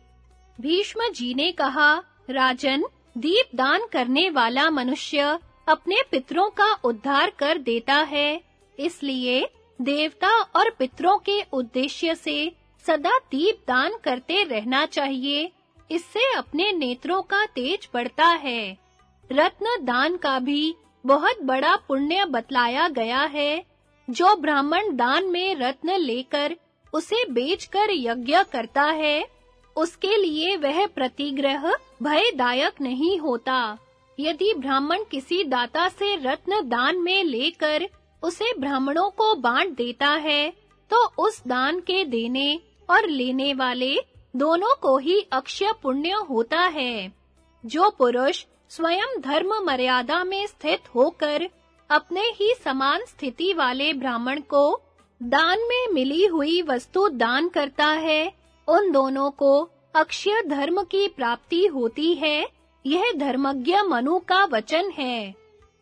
भीष्म जी ने कहा, राजन, दीप दान करने वाला मनुष्य अपने पितरों का उद्धार कर देता है। इसलिए देवता और पितरों के उद्देश्य से सदा दीप दान करते रहना चाहिए। इससे अपने नेत्रों का तेज बढ़ता है। रत्न दान का भी बहुत बड़ा पुण्य बतलाया गया है। जो ब्राह्मण दान में रत्न लेकर उसे बेचकर यज्ञ करता है, उसके लिए वह प्रतिग्रह भयदायक नहीं होता। यदि ब्राह्मण किसी दाता से रत्न दान में लेकर उसे ब्राह्मणों को बांट देता है तो उस दान के देने और लेने वाले दोनों को ही अक्षय पुण्य होता है। जो पुरुष स्वयं धर्म मर्यादा में स्थित होकर अपने ही समान स्थिति वाले ब्राह्मण को दान में मिली हुई वस्तु दान करता है, उन दोनों को अक्षय धर्म की प्राप्ति होती है यह धर्मज्ञ मनु का वचन है।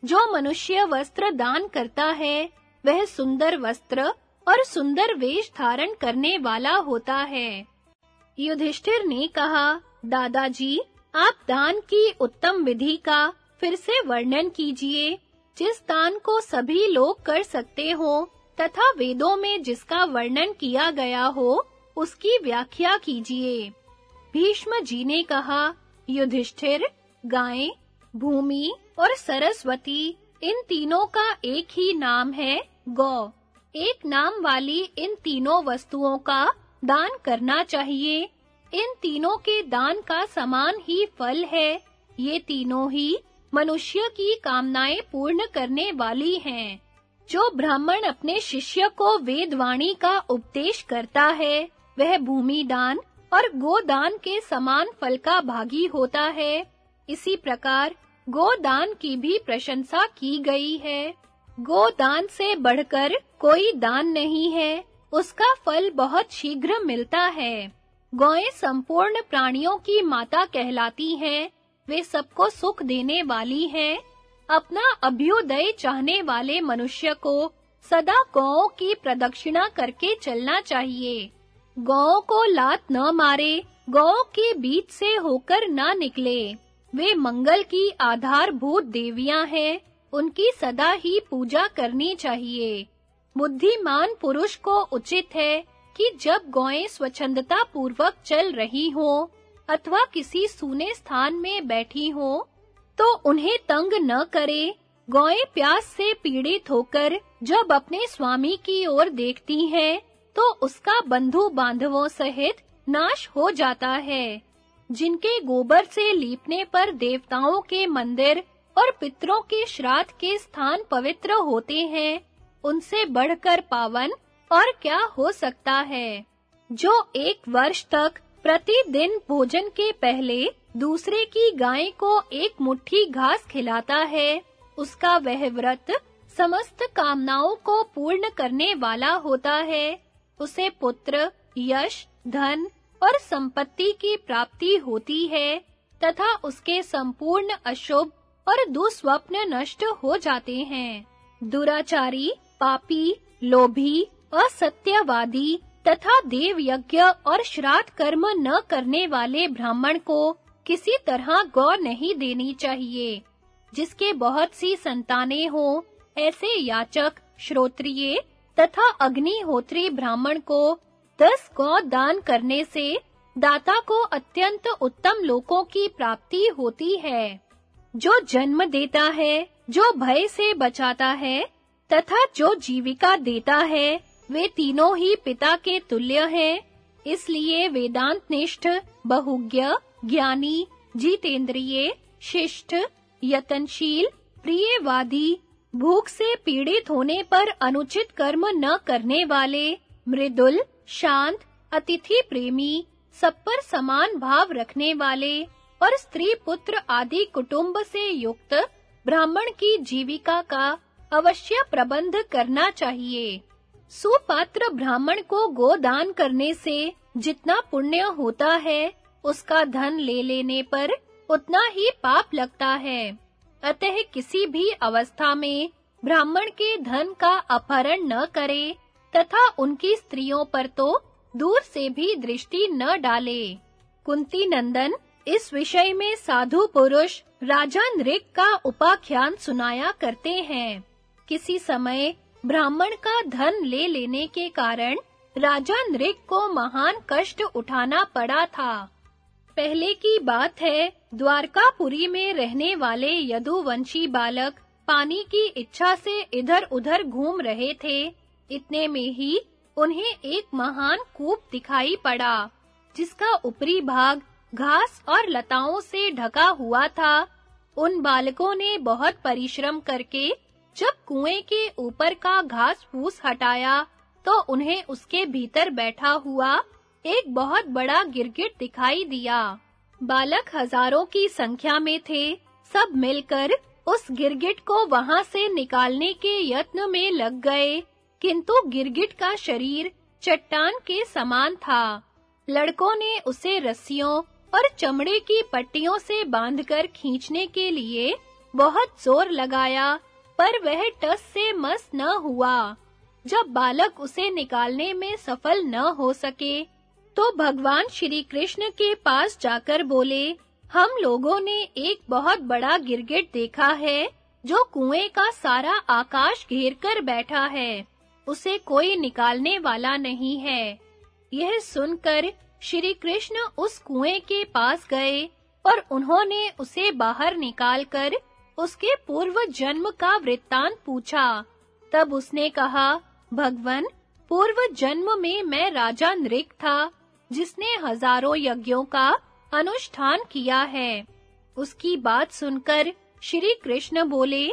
जो मनुष्य वस्त्र दान करता है, वह सुंदर वस्त्र और सुंदर वेश धारण करने वाला होता है। युधिष्ठिर ने कहा, दादाजी, आप दान की उत्तम विधि का फिर से वर्णन कीजिए। जिस दान को सभी लोग कर सकते हो, तथा वेदों में जिसका वर्णन किया गया हो, उसकी व्याख्या कीजिए। भीष्म जी ने कहा युधिष्ठिर, गाय, भूमि और सरस्वती, इन तीनों का एक ही नाम है गौ। एक नाम वाली इन तीनों वस्तुओं का दान करना चाहिए। इन तीनों के दान का समान ही फल है। ये तीनों ही मनुष्य की कामनाएँ पूर्ण करने वाली हैं। जो ब्राह्मण अपने शिष्य को वेदवाणी का उपदेश करता है, वह भूमि दान और गोदान के समान फल का भागी होता है। इसी प्रकार गोदान की भी प्रशंसा की गई है। गोदान से बढ़कर कोई दान नहीं है। उसका फल बहुत शीघ्र मिलता है। गौएँ संपूर्ण प्राणियों की माता कहलाती हैं। वे सबको सुख देने वाली हैं। अपना अभ्युदय चाहने वाले मनुष्य को सदा गौओं की प्रदक्षिणा करके चलना चाहिए। गौओं को लात न मारे गौओं के बीच से होकर न निकले। वे मंगल की आधारभूत देवियाँ हैं, उनकी सदा ही पूजा करनी चाहिए। बुद्धिमान पुरुष को उचित है कि जब गौएँ स्वच्छंदता पूर्वक चल रही हो, अथवा किसी सूने स्थान में बैठी हो तो उन्हें तंग न करे। गौएँ प्यास से पीड़ित होकर जब अपने स्वामी की ओर देखती हैं तो उसका बंधु बांधवों सहित नाश हो जाता है। जिनके गोबर से लीपने पर देवताओं के मंदिर और पितरों के श्राद्ध के स्थान पवित्र होते हैं, उनसे बढ़कर पावन और क्या हो सकता है? जो एक वर्ष तक प्रतिदिन भोजन के पहले दूसरे की गाय को एक मुट्ठी घास खिलाता है, उसका वह व्रत समस्त कामनाओं को पूर्ण करने वाला होता है। उसे पुत्र, यश, धन और संपत्ति की प्राप्ति होती है, तथा उसके संपूर्ण अशुभ और दुस्वप्न नष्ट हो जाते हैं। दुराचारी, पापी, लोभी, असत्यवादी तथा देव यज्ञ और श्राद्ध कर्म न करने वाले ब्राह्मण को किसी तरह गौ नहीं देनी चाहिए। जिसके बहुत सी संतानें हो, ऐसे याचक, श्रोत्रिय तथा अग्निहोत्री ब्राह्मण को दस गौ दान करने से दाता को अत्यंत उत्तम लोकों की प्राप्ति होती है। जो जन्म देता है, जो भय से बचाता है, तथा जो जीविका देता है, वे तीनों ही पिता के तुल्य हैं। इसलिए वेदांत निष्ठ बहुज्ञ, ज्ञानी, जीतेंद्रिय, शिष्ट, यतनशील, प्रियवादी भूख से पीड़ित होने पर अनुचित कर्म न करने वाले, मृदुल, शांत, अतिथि प्रेमी, सब पर समान भाव रखने वाले और स्त्री पुत्र आदि कुटुंब से युक्त ब्राह्मण की जीविका का अवश्य प्रबंध करना चाहिए। सुपात्र ब्राह्मण को गोदान करने से जितना पुण्य होता है, उसका धन ले लेने पर उतना ही पाप लगता है। अतः किसी भी अवस्था में ब्राह्मण के धन का अपहरण न करे तथा उनकी स्त्रियों पर तो दूर से भी दृष्टि न डाले। कुंती नंदन, इस विषय में साधु पुरुष राजा नृक का उपाख्यान सुनाया करते हैं। किसी समय ब्राह्मण का धन ले लेने के कारण राजा नृक को महान कष्ट उठाना पड़ा था। पहले की बात है द्वारकापुरी में रहने वाले यदुवंशी बालक पानी की इच्छा से इधर-उधर घूम रहे थे। इतने में ही उन्हें एक महान कूप दिखाई पड़ा, जिसका ऊपरी भाग घास और लताओं से ढका हुआ था। उन बालकों ने बहुत परिश्रम करके जब कुएँ के ऊपर का घास फूस हटाया तो उन्हें उसके भीतर बैठा हुआ एक बहुत बड़ा गिरगिट दिखाई दिया। बालक हज़ारों की संख्या में थे। सब मिलकर उस गिरगिट को वहाँ से निकालने के यत्न में लग गए। किंतु गिरगिट का शरीर चट्टान के समान था। लड़कों ने उसे रस्सियों और चमड़े की पट्टियों से बांधकर खींचने के लिए बहुत ज़ोर लगाया, पर वह टस से मस न हुआ। जब बालक उसे निकालने में सफल न हो सके तो भगवान श्री कृष्ण के पास जाकर बोले, हम लोगों ने एक बहुत बड़ा गिरगिट देखा है, जो कुएँ का सारा आकाश घेर कर बैठा है। उसे कोई निकालने वाला नहीं है। यह सुनकर श्री कृष्ण उस कुएँ के पास गए और उन्होंने उसे बाहर निकालकर उसके पूर्व जन्म का वृत्तांत पूछा। तब उसने कहा, भगवन, पूर्व जन्म में मैं राजा नृक था जिसने हज़ारों यज्ञों का अनुष्ठान किया है। उसकी बात सुनकर श्री कृष्ण बोले,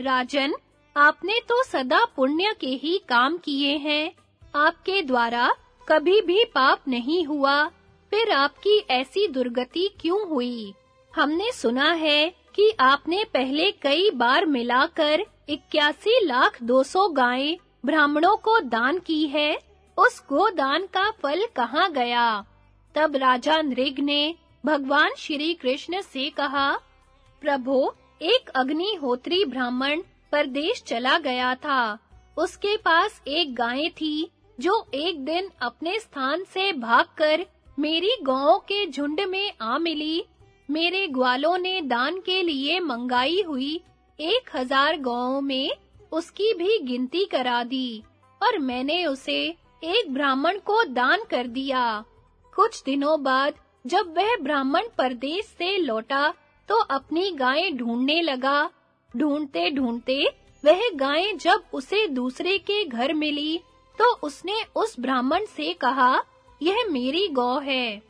राजन, आपने तो सदा पुण्य के ही काम किए हैं। आपके द्वारा कभी भी पाप नहीं हुआ। फिर आपकी ऐसी दुर्गति क्यों हुई? हमने सुना है कि आपने पहले कई बार मिलाकर 81 लाख 200 गायें ब्राह्मणों को दान की है। उस गोदान का फल कहाँ गया? तब राजा नृग ने भगवान श्री कृष्ण से कहा, प्रभु, एक अग्निहोत्री ब्राह्मण परदेश चला गया था। उसके पास एक गाय थी, जो एक दिन अपने स्थान से भागकर मेरी गायों के झुंड में आ मिली। मेरे ग्वालों ने दान के लिए मंगाई हुई एक हज़ार गायों में उसकी भी गिनती करा दी, और मैंने उसे एक ब्राह्मण को दान कर दिया। कुछ दिनों बाद जब वह ब्राह्मण परदेश से लौटा तो अपनी गायें ढूँढने लगा। ढूंढते ढूंढते वह गायें जब उसे दूसरे के घर मिली तो उसने उस ब्राह्मण से कहा, यह मेरी गौ है।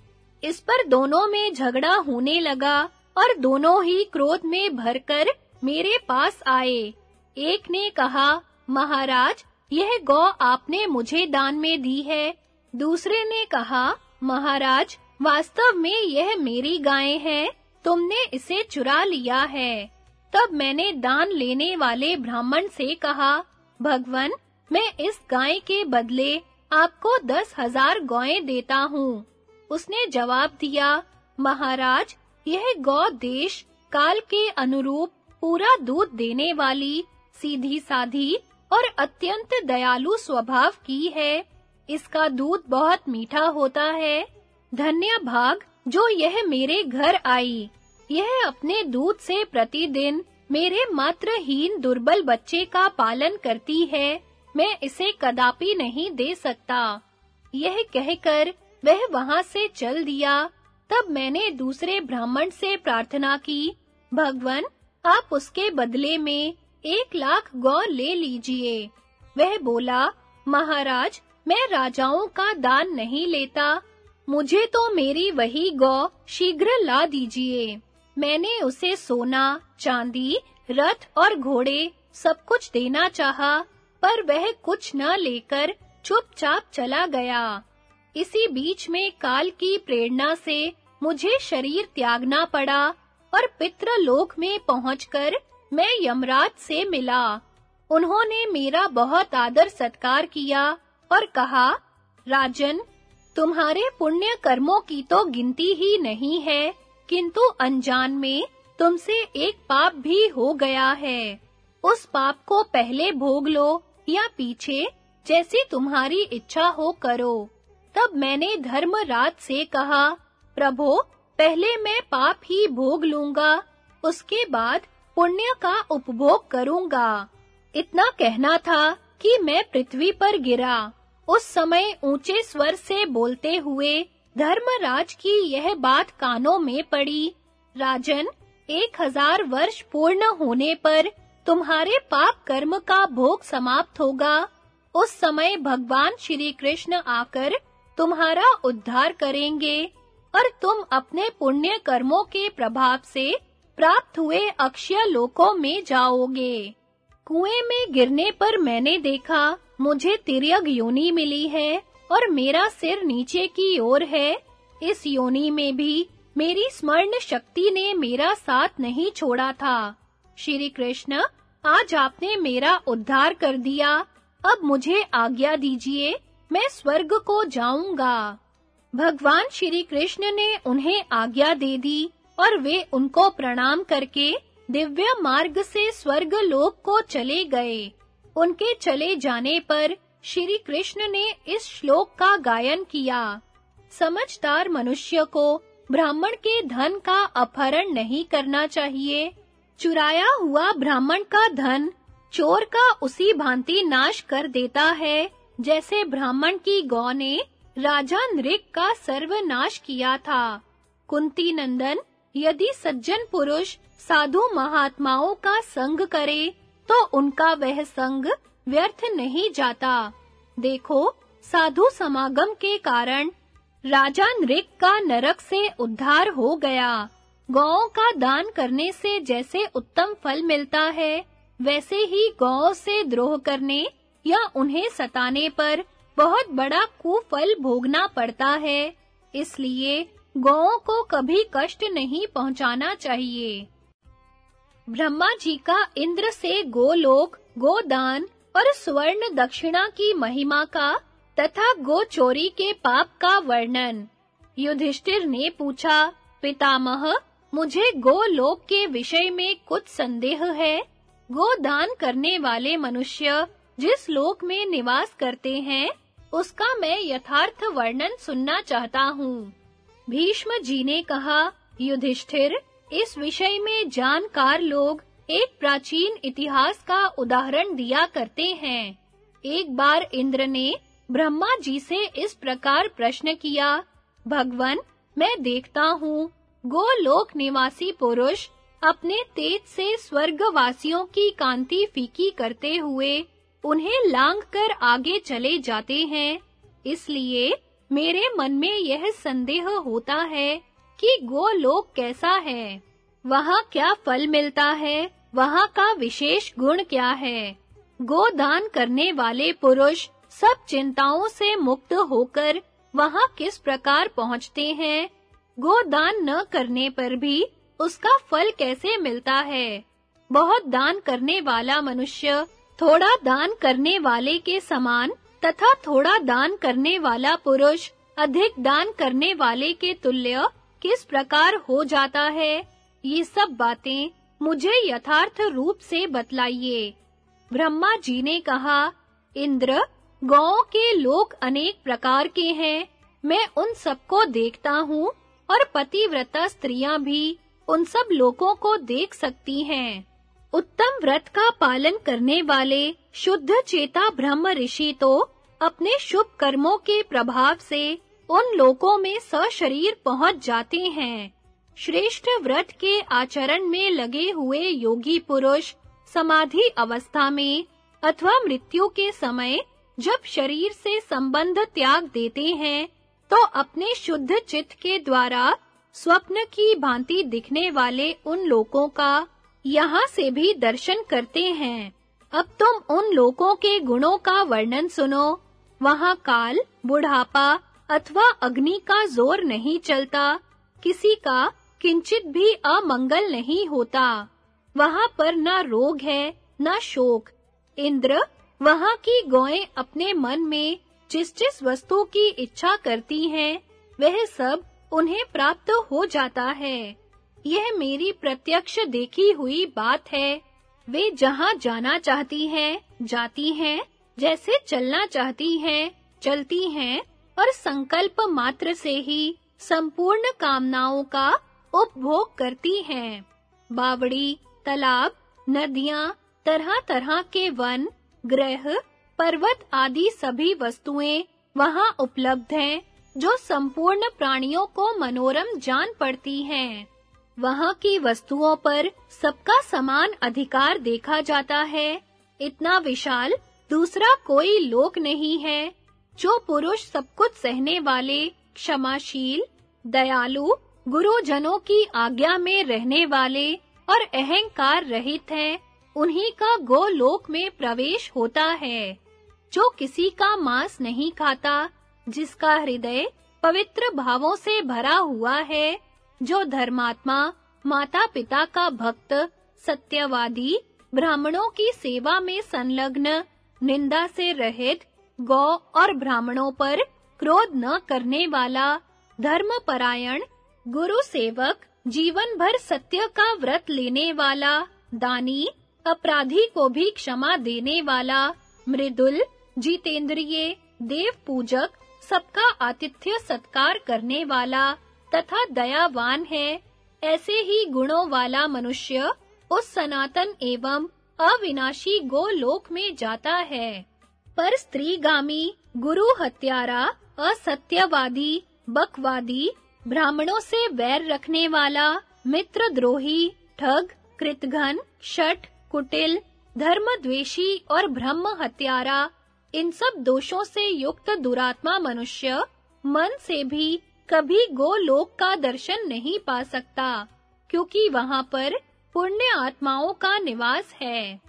इस पर दोनों में झगड़ा होने लगा और दोनों ही क्रोध में भरकर मेरे पास आए। एक ने कहा, महाराज यह गौ आपने मुझे दान में दी है। दूसरे ने कहा, महाराज, वास्तव में यह मेरी गाय है। तुमने इसे चुरा लिया है। तब मैंने दान लेने वाले ब्राह्मण से कहा, भगवन, मैं इस गाय के बदले आपको दस हज़ार गौएँ देता हूँ। उसने जवाब दिया, महाराज, यह गौ देश काल के अनुरूप पूरा दूध देने वाली सीधी साधी और अत्यंत दयालु स्वभाव की है। इसका दूध बहुत मीठा होता है। धन्य भाग, जो यह मेरे घर आई। यह अपने दूध से प्रतिदिन मेरे मात्रहीन दुर्बल बच्चे का पालन करती है। मैं इसे कदापि नहीं दे सकता। यह कहकर वह वहाँ से चल दिया। तब मैंने दूसरे ब्राह्मण से प्रार्थना की, भगवन, आप उसके बदले में एक लाख गौ ले लीजिए। वह बोला, महाराज, मैं राजाओं का दान नहीं लेता। मुझे तो मेरी वही गौ शीघ्र ला दीजिए। मैंने उसे सोना, चांदी, रथ और घोड़े सब कुछ देना चाहा, पर वह कुछ न लेकर चुपचाप चला गया। इसी बीच में काल की प्रेरणा से मुझे शरीर त्यागना पड़ा और पितृलोक में पहुंचकर मैं यमराज से मिला। उन्होंने मेरा बहुत आदर सत्कार किया और कहा, राजन, तुम्हारे पुण्य कर्मों की तो गिनती ही नहीं है, किंतु अनजान में तुमसे एक पाप भी हो गया है। उस पाप को पहले भोग लो या पीछे जैसी तुम्हारी इच्छा हो करो। तब मैंने धर्मराज से कहा, प्रभु, पहले मैं पाप ही भोग लूँगा, उसके बाद पुण्य का उपभोग करूँगा। इतना कहना था कि मैं पृथ्वी पर गिरा। उस समय ऊँचे स्वर से बोलते हुए धर्मराज की यह बात कानों में पड़ी, राजन, एक हज़ार वर्ष पूर्ण होने पर तुम्हारे पाप कर्म का भोग समाप्त होगा। उस समय भगवान श्री कृष्ण आकर तुम्हारा उद्धार करेंगे और तुम अपने पुण्य कर्मों के प्रभाव से प्राप्त हुए अक्षय लोकों में जाओगे। कुएँ में गिरने पर मैंने देखा, मुझे तिर्यग योनि मिली है और मेरा सिर नीचे की ओर है। इस योनि में भी मेरी स्मरण शक्ति ने मेरा साथ नहीं छोड़ा था। श्री कृष्ण, आज आपने मेरा उद्धार कर दिया। अब मुझे आज्ञा दीजिए, मैं स्वर्ग को जाऊँगा। भगवान श्री कृष्ण ने उन्हें आज्ञा दे दी। और वे उनको प्रणाम करके दिव्य मार्ग से स्वर्ग लोक को चले गए। उनके चले जाने पर श्री कृष्ण ने इस श्लोक का गायन किया। समझदार मनुष्य को ब्राह्मण के धन का अपहरण नहीं करना चाहिए। चुराया हुआ ब्राह्मण का धन चोर का उसी भांति नाश कर देता है, जैसे ब्राह्मण की गौ ने राजा नृक का सर्वनाश किया था। कुंती नंदन यदि सज्जन पुरुष साधु महात्माओं का संग करे तो उनका वह संग व्यर्थ नहीं जाता। देखो, साधु समागम के कारण राजा नृक का नरक से उद्धार हो गया। गौ का दान करने से जैसे उत्तम फल मिलता है, वैसे ही गौ से द्रोह करने या उन्हें सताने पर बहुत बड़ा कुफल भोगना पड़ता है। इसलिए गौओं को कभी कष्ट नहीं पहुंचाना चाहिए। ब्रह्मा जी का इंद्र से गोलोक, गोदान और स्वर्ण दक्षिणा की महिमा का तथा गो चोरी के पाप का वर्णन। युधिष्ठिर ने पूछा, पितामह, मुझे गोलोक के विषय में कुछ संदेह है? गोदान करने वाले मनुष्य जिस लोक में निवास करते हैं, उसका मैं यथार्थ वर्णन सुनना चाहता हूँ। भीष्म जी ने कहा, युधिष्ठिर, इस विषय में जानकार लोग एक प्राचीन इतिहास का उदाहरण दिया करते हैं। एक बार इंद्र ने ब्रह्मा जी से इस प्रकार प्रश्न किया, भगवन, मैं देखता हूँ, गोलोक निवासी पुरुष अपने तेज से स्वर्गवासियों की कांति फीकी करते हुए उन्हें लांग कर आगे चले जाते हैं, इसलिए मेरे मन में यह संदेह होता है कि गोलोक कैसा है? वहाँ क्या फल मिलता है? वहाँ का विशेष गुण क्या है? गोदान करने वाले पुरुष सब चिंताओं से मुक्त होकर वहाँ किस प्रकार पहुँचते हैं? गोदान न करने पर भी उसका फल कैसे मिलता है? बहुत दान करने वाला मनुष्य थोड़ा दान करने वाले के समान तथा थोड़ा दान करने वाला पुरुष अधिक दान करने वाले के तुल्य किस प्रकार हो जाता है? ये सब बातें मुझे यथार्थ रूप से बतलाइए। ब्रह्मा जी ने कहा, इंद्र गौ के लोग अनेक प्रकार के हैं। मैं उन सबको देखता हूँ और पतिव्रता स्त्रियाँ भी उन सब लोगों को देख सकती हैं। उत्तम व्रत का पालन करने वाले शुद्ध चेता ब्रह्म ऋषि तो अपने शुभ कर्मों के प्रभाव से उन लोकों में सशरीर पहुँच जाते हैं। श्रेष्ठ व्रत के आचरण में लगे हुए योगी पुरुष समाधि अवस्था में अथवा मृत्यु के समय जब शरीर से संबंध त्याग देते हैं तो अपने शुद्ध चित्त के द्वारा स्वप्न की भांति दिखने वाले उन लोगों का यहाँ से भी दर्शन करते हैं। अब तुम उन लोगों के गुणों का वर्णन सुनो। वहाँ काल, बुढ़ापा अथवा अग्नि का ज़ोर नहीं चलता। किसी का किंचित भी अमंगल नहीं होता। वहाँ पर न रोग है, न शोक। इंद्र वहाँ की गौएँ अपने मन में जिस-जिस वस्तु की इच्छा करती हैं, वह सब उन्हें प्राप्त हो जाता है। यह मेरी प्रत्यक्ष देखी हुई बात है। वे जहाँ जाना चाहती हैं, जाती हैं, जैसे चलना चाहती हैं, चलती हैं, और संकल्प मात्र से ही संपूर्ण कामनाओं का उपभोग करती हैं। बावड़ी, तालाब, नदियाँ, तरह-तरह के वन, ग्रह, पर्वत आदि सभी वस्तुएँ वहाँ उपलब्ध हैं, जो संपूर्ण प्राणियों को मनोरम जान पड़ती हैं। वहाँ की वस्तुओं पर सबका समान अधिकार देखा जाता है। इतना विशाल दूसरा कोई लोक नहीं है, जो पुरुष सब कुछ सहने वाले, क्षमाशील, दयालु, गुरुजनों की आज्ञा में रहने वाले और अहंकार रहित हैं, उन्हीं का गोलोक में प्रवेश होता है, जो किसी का मांस नहीं खाता, जिसका हृदय पवित्र भावों से भरा हुआ है। जो धर्मात्मा माता-पिता का भक्त, सत्यवादी, ब्राह्मणों की सेवा में संलग्न, निंदा से रहित, गौ और ब्राह्मणों पर क्रोध न करने वाला धर्मपरायण, गुरु सेवक जीवन भर सत्य का व्रत लेने वाला, दानी, अपराधी को भी क्षमा देने वाला, मृदुल, जितेंद्रिय देव पूजक सबका आतिथ्य सत्कार करने वाला तथा दयावान है। ऐसे ही गुणों वाला मनुष्य उस सनातन एवं अविनाशी गोलोक में जाता है। पर स्त्रीगामी, गुरु हत्यारा, असत्यवादी, बकवादी, ब्राह्मणों से वैर रखने वाला, मित्रद्रोही, ठग, कृतघन, शठ, कुटिल, धर्मद्वेषी और ब्रह्म हत्यारा, इन सब दोषों से युक्त दुरात्मा मनुष्य, मन से भी कभी गोलोक का दर्शन नहीं पा सकता, क्योंकि वहाँ पर पुण्य आत्माओं का निवास है।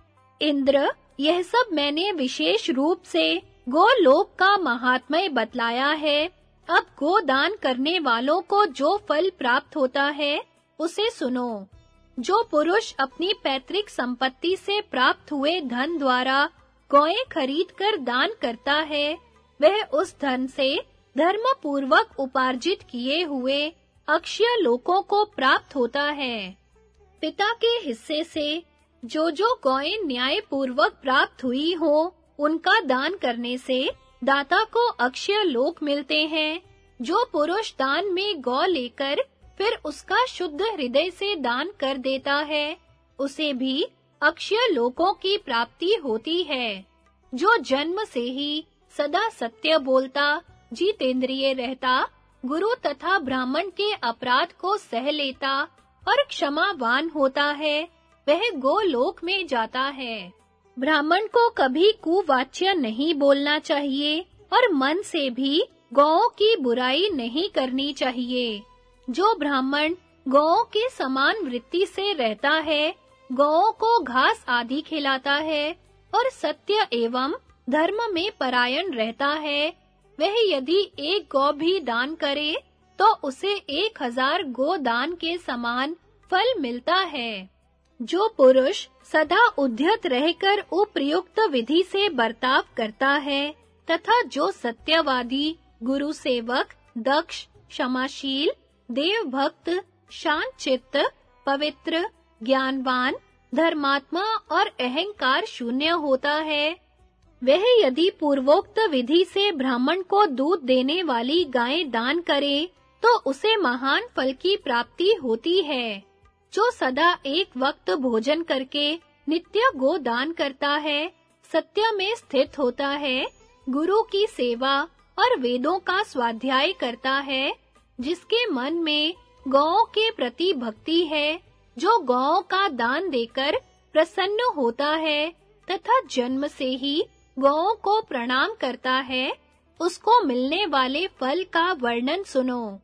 इंद्र, यह सब मैंने विशेष रूप से गोलोक का महात्म्य बतलाया है। अब गोदान करने वालों को जो फल प्राप्त होता है, उसे सुनो। जो पुरुष अपनी पैतृक संपत्ति से प्राप्त हुए धन द्वारा गौएँ खरीदकर दान करता है, वह उस धन से धर्म पूर्वक उपार्जित किए हुए अक्षय लोकों को प्राप्त होता है। पिता के हिस्से से जो जो गौएँ न्याय पूर्वक प्राप्त हुई हो, उनका दान करने से दाता को अक्षय लोक मिलते हैं, जो पुरुष दान में गौ लेकर फिर उसका शुद्ध हृदय से दान कर देता है, उसे भी अक्षय लोकों की प्राप्ति होती है, जो जन्म से ही सदा सत्य बोलता जीतेंद्रिय रहता, गुरु तथा ब्राह्मण के अपराध को सह लेता और क्षमावान होता है, वह गोलोक में जाता है। ब्राह्मण को कभी कुवाच्य नहीं बोलना चाहिए और मन से भी गौओं की बुराई नहीं करनी चाहिए। जो ब्राह्मण गौओं के समान वृत्ति से रहता है, गौओं को घास आदि खिलाता है और सत्य एवं धर्म में परायण रहता है वह यदि एक गौ भी दान करे तो उसे एक हज़ार गो दान के समान फल मिलता है। जो पुरुष सदा उद्यत रहकर उपयुक्त विधि से बर्ताव करता है, तथा जो सत्यवादी, गुरु सेवक, दक्ष, क्षमाशील देव भक्त शांत चित्त पवित्र, ज्ञानवान, धर्मात्मा और अहंकार शून्य होता है वह यदि पूर्वोक्त विधि से ब्राह्मण को दूध देने वाली गायें दान करे तो उसे महान फल की प्राप्ति होती है, जो सदा एक वक्त भोजन करके नित्य गो दान करता है, सत्य में स्थित होता है, गुरु की सेवा और वेदों का स्वाध्याय करता है, जिसके मन में गौ के प्रति भक्ति है, जो गौ का दान देकर प्रसन्न होता है, तथा जन्म से ही गौ को प्रणाम करता है, उसको मिलने वाले फल का वर्णन सुनो।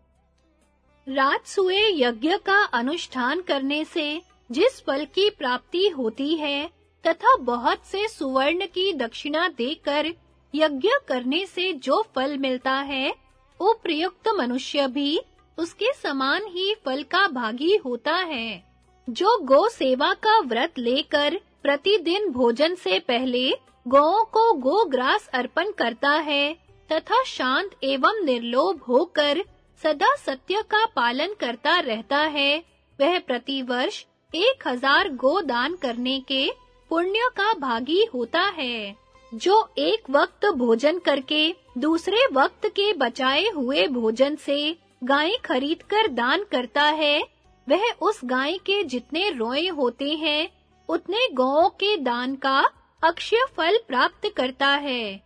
राजसुए यज्ञ का अनुष्ठान करने से जिस फल की प्राप्ति होती है, तथा बहुत से सुवर्ण की दक्षिणा देकर यज्ञ करने से जो फल मिलता है उपयुक्त मनुष्य भी उसके समान ही फल का भागी होता है। जो गौ सेवा का व्रत लेकर प्रतिदिन भोजन से पहले गौओं को गोग्रास अर्पण करता है, तथा शांत एवं निर्लोभ होकर सदा सत्य का पालन करता रहता है। वह प्रतिवर्ष एक हज़ार गो दान करने के पुण्य का भागी होता है, जो एक वक्त भोजन करके दूसरे वक्त के बचाए हुए भोजन से गाय खरीदकर दान करता है। वह उस गाय के जितने रोए होते हैं, उतने गौओं के दान का अक्षय फल प्राप्त करता है।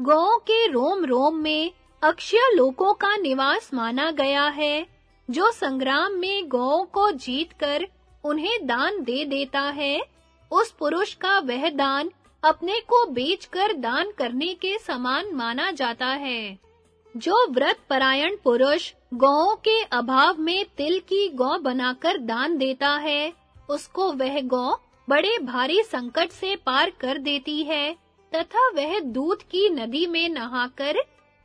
गौओं के रोम रोम में अक्षय लोकों का निवास माना गया है, जो संग्राम में गौओं को जीतकर उन्हें दान दे देता है। उस पुरुष का वह दान अपने को बेचकर दान करने के समान माना जाता है। जो व्रत परायण पुरुष गौओं के अभाव में तिल की गौ बनाकर दान देता है, उसको वह गौ बड़े भारी संकट से पार कर देती है, तथा वह दूध की नदी में नहाकर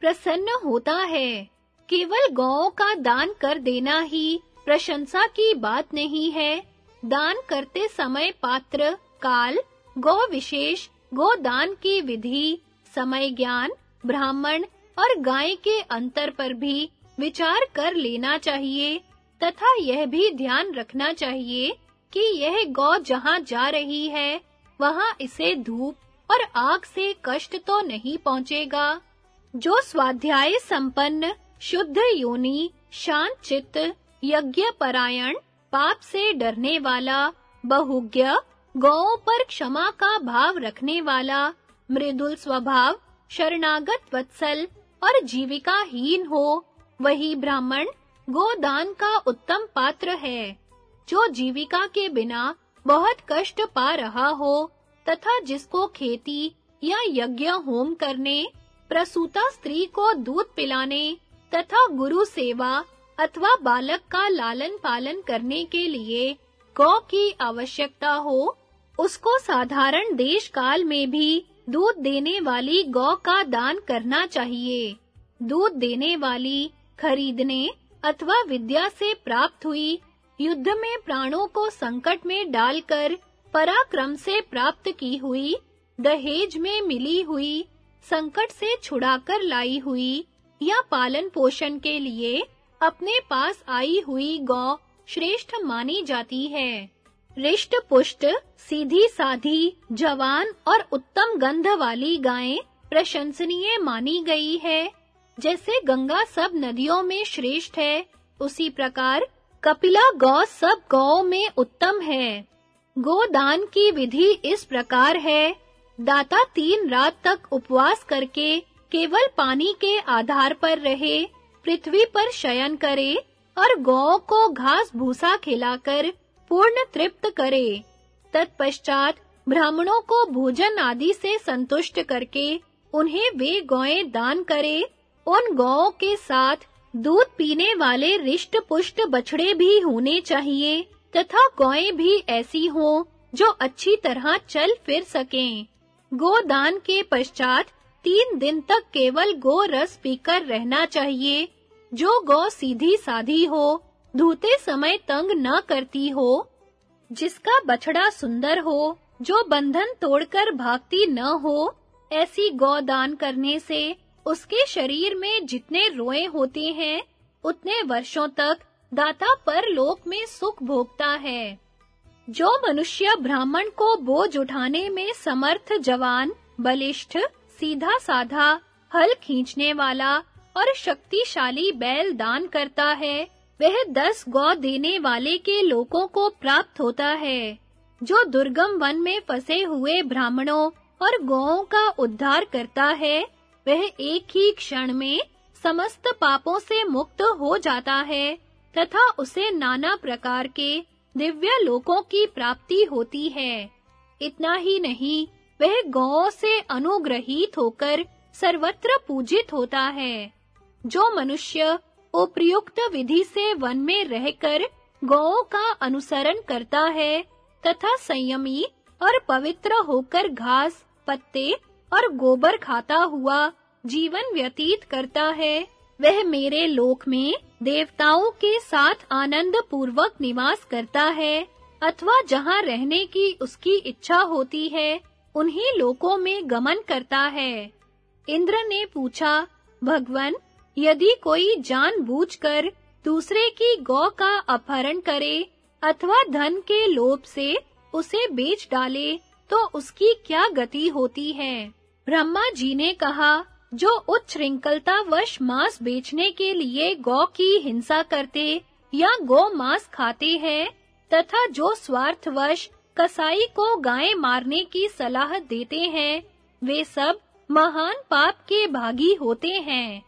प्रसन्न होता है। केवल गौओं का दान कर देना ही प्रशंसा की बात नहीं है। दान करते समय पात्र, काल, गौ विशेष गोदान की विधि, समय ज्ञान, ब्राह्मण और गाय के अंतर पर भी विचार कर लेना चाहिए, तथा यह भी ध्यान रखना चाहिए कि यह गौ जहाँ जा रही है, वहाँ इसे धूप और आग से कष्ट तो नहीं पहुंचेगा। जो स्वाध्याय संपन्न, शुद्ध योनि, शांत चित्त, यज्ञ परायण, पाप से डरने वाला, बहुज्ञ, गौओं पर क्षमा का भाव रखने वाला, मृदुल स्वभाव, शरणागत वत्सल और जीविकाहीन हो, वही ब्राह्मण गोदान का उत्तम पात्र है। जो जीविका के बिना बहुत कष्ट पा रहा हो तथा जिसको खेती या यज्ञ होम करने, प्रसूता स्त्री को दूध पिलाने तथा गुरु सेवा अथवा बालक का लालन पालन करने के लिए गौ की आवश्यकता हो, उसको साधारण देश काल में भी दूध देने वाली गौ का दान करना चाहिए। दूध देने वाली खरीदने अथवा विद्या से प्राप्त हुई युद्ध में प्राणों को संकट में डालकर पराक्रम से प्राप्त की हुई, दहेज में मिली हुई, संकट से छुड़ाकर लाई हुई या पालन पोषण के लिए अपने पास आई हुई गौ श्रेष्ठ मानी जाती है। रिष्ट पुष्ट, सीधी साधी, जवान और उत्तम गंध वाली गायें प्रशंसनीय मानी गई है। जैसे गंगा सब नदियों में श्रेष्ठ है, उसी प्रकार कपिला गौ सब गौ में उत्तम है। गोदान की विधि इस प्रकार है। दाता तीन रात तक उपवास करके केवल पानी के आधार पर रहे, पृथ्वी पर शयन करे और गौ को घास भूसा खिलाकर पूर्ण तृप्त करे। तत्पश्चात ब्राह्मणों को भोजन आदि से संतुष्ट करके उन्हें वे गौएँ दान करे, उन गौओं के साथ दूध पीने वाले रिष्ट पुष्ट बछड़े भी होने चाहिए, तथा गौएँ भी ऐसी हों, जो अच्छी तरह चल फिर सकें। गोदान के पश्चात तीन दिन तक केवल गो रस पीकर रहना चाहिए। जो गौ सीधी साधी हो, धूते समय तंग न करती हो। जिसका बछड़ा सुंदर हो, जो बंधन तोड़कर भागती न हो, ऐसी गौदान करने से उसके शरीर में जितने रोए होते हैं, उतने वर्षों तक दाता पर लोक में सुख भोगता है। जो मनुष्य ब्राह्मण को बोझ उठाने में समर्थ, जवान, बलिष्ठ सीधा साधा हल खींचने वाला और शक्तिशाली बैल दान करता है, वह दस गौ देने वाले के लोगों को प्राप्त होता है। जो दुर्गम वन में फंसे हुए ब्राह्मणों और गौओं का उद्धार करता है वह एक ही क्षण में समस्त पापों से मुक्त हो जाता है, तथा उसे नाना प्रकार के दिव्य लोकों की प्राप्ति होती है। इतना ही नहीं, वह गौओं से अनुग्रहित होकर सर्वत्र पूजित होता है। जो मनुष्य उपयुक्त विधि से वन में रहकर गौओं का अनुसरण करता है, तथा संयमी और पवित्र होकर घास, पत्ते और गोबर खाता हुआ जीवन व्यतीत करता है। वह मेरे लोक में देवताओं के साथ आनंद पूर्वक निवास करता है, अथवा जहाँ रहने की उसकी इच्छा होती है, उन्हीं लोकों में गमन करता है। इंद्र ने पूछा, भगवन, यदि कोई जानबूझकर दूसरे की गौ का अपहरण करे, अथवा धन के लोभ से उसे बेच डाले तो उसकी क्या गति होती है? ब्रह्मा जी ने कहा, जो उच्च श्रृंखलता वश मांस बेचने के लिए गौ की हिंसा करते या गौ मांस खाते हैं, तथा जो स्वार्थवश कसाई को गाय मारने की सलाह देते हैं, वे सब महान पाप के भागी होते हैं।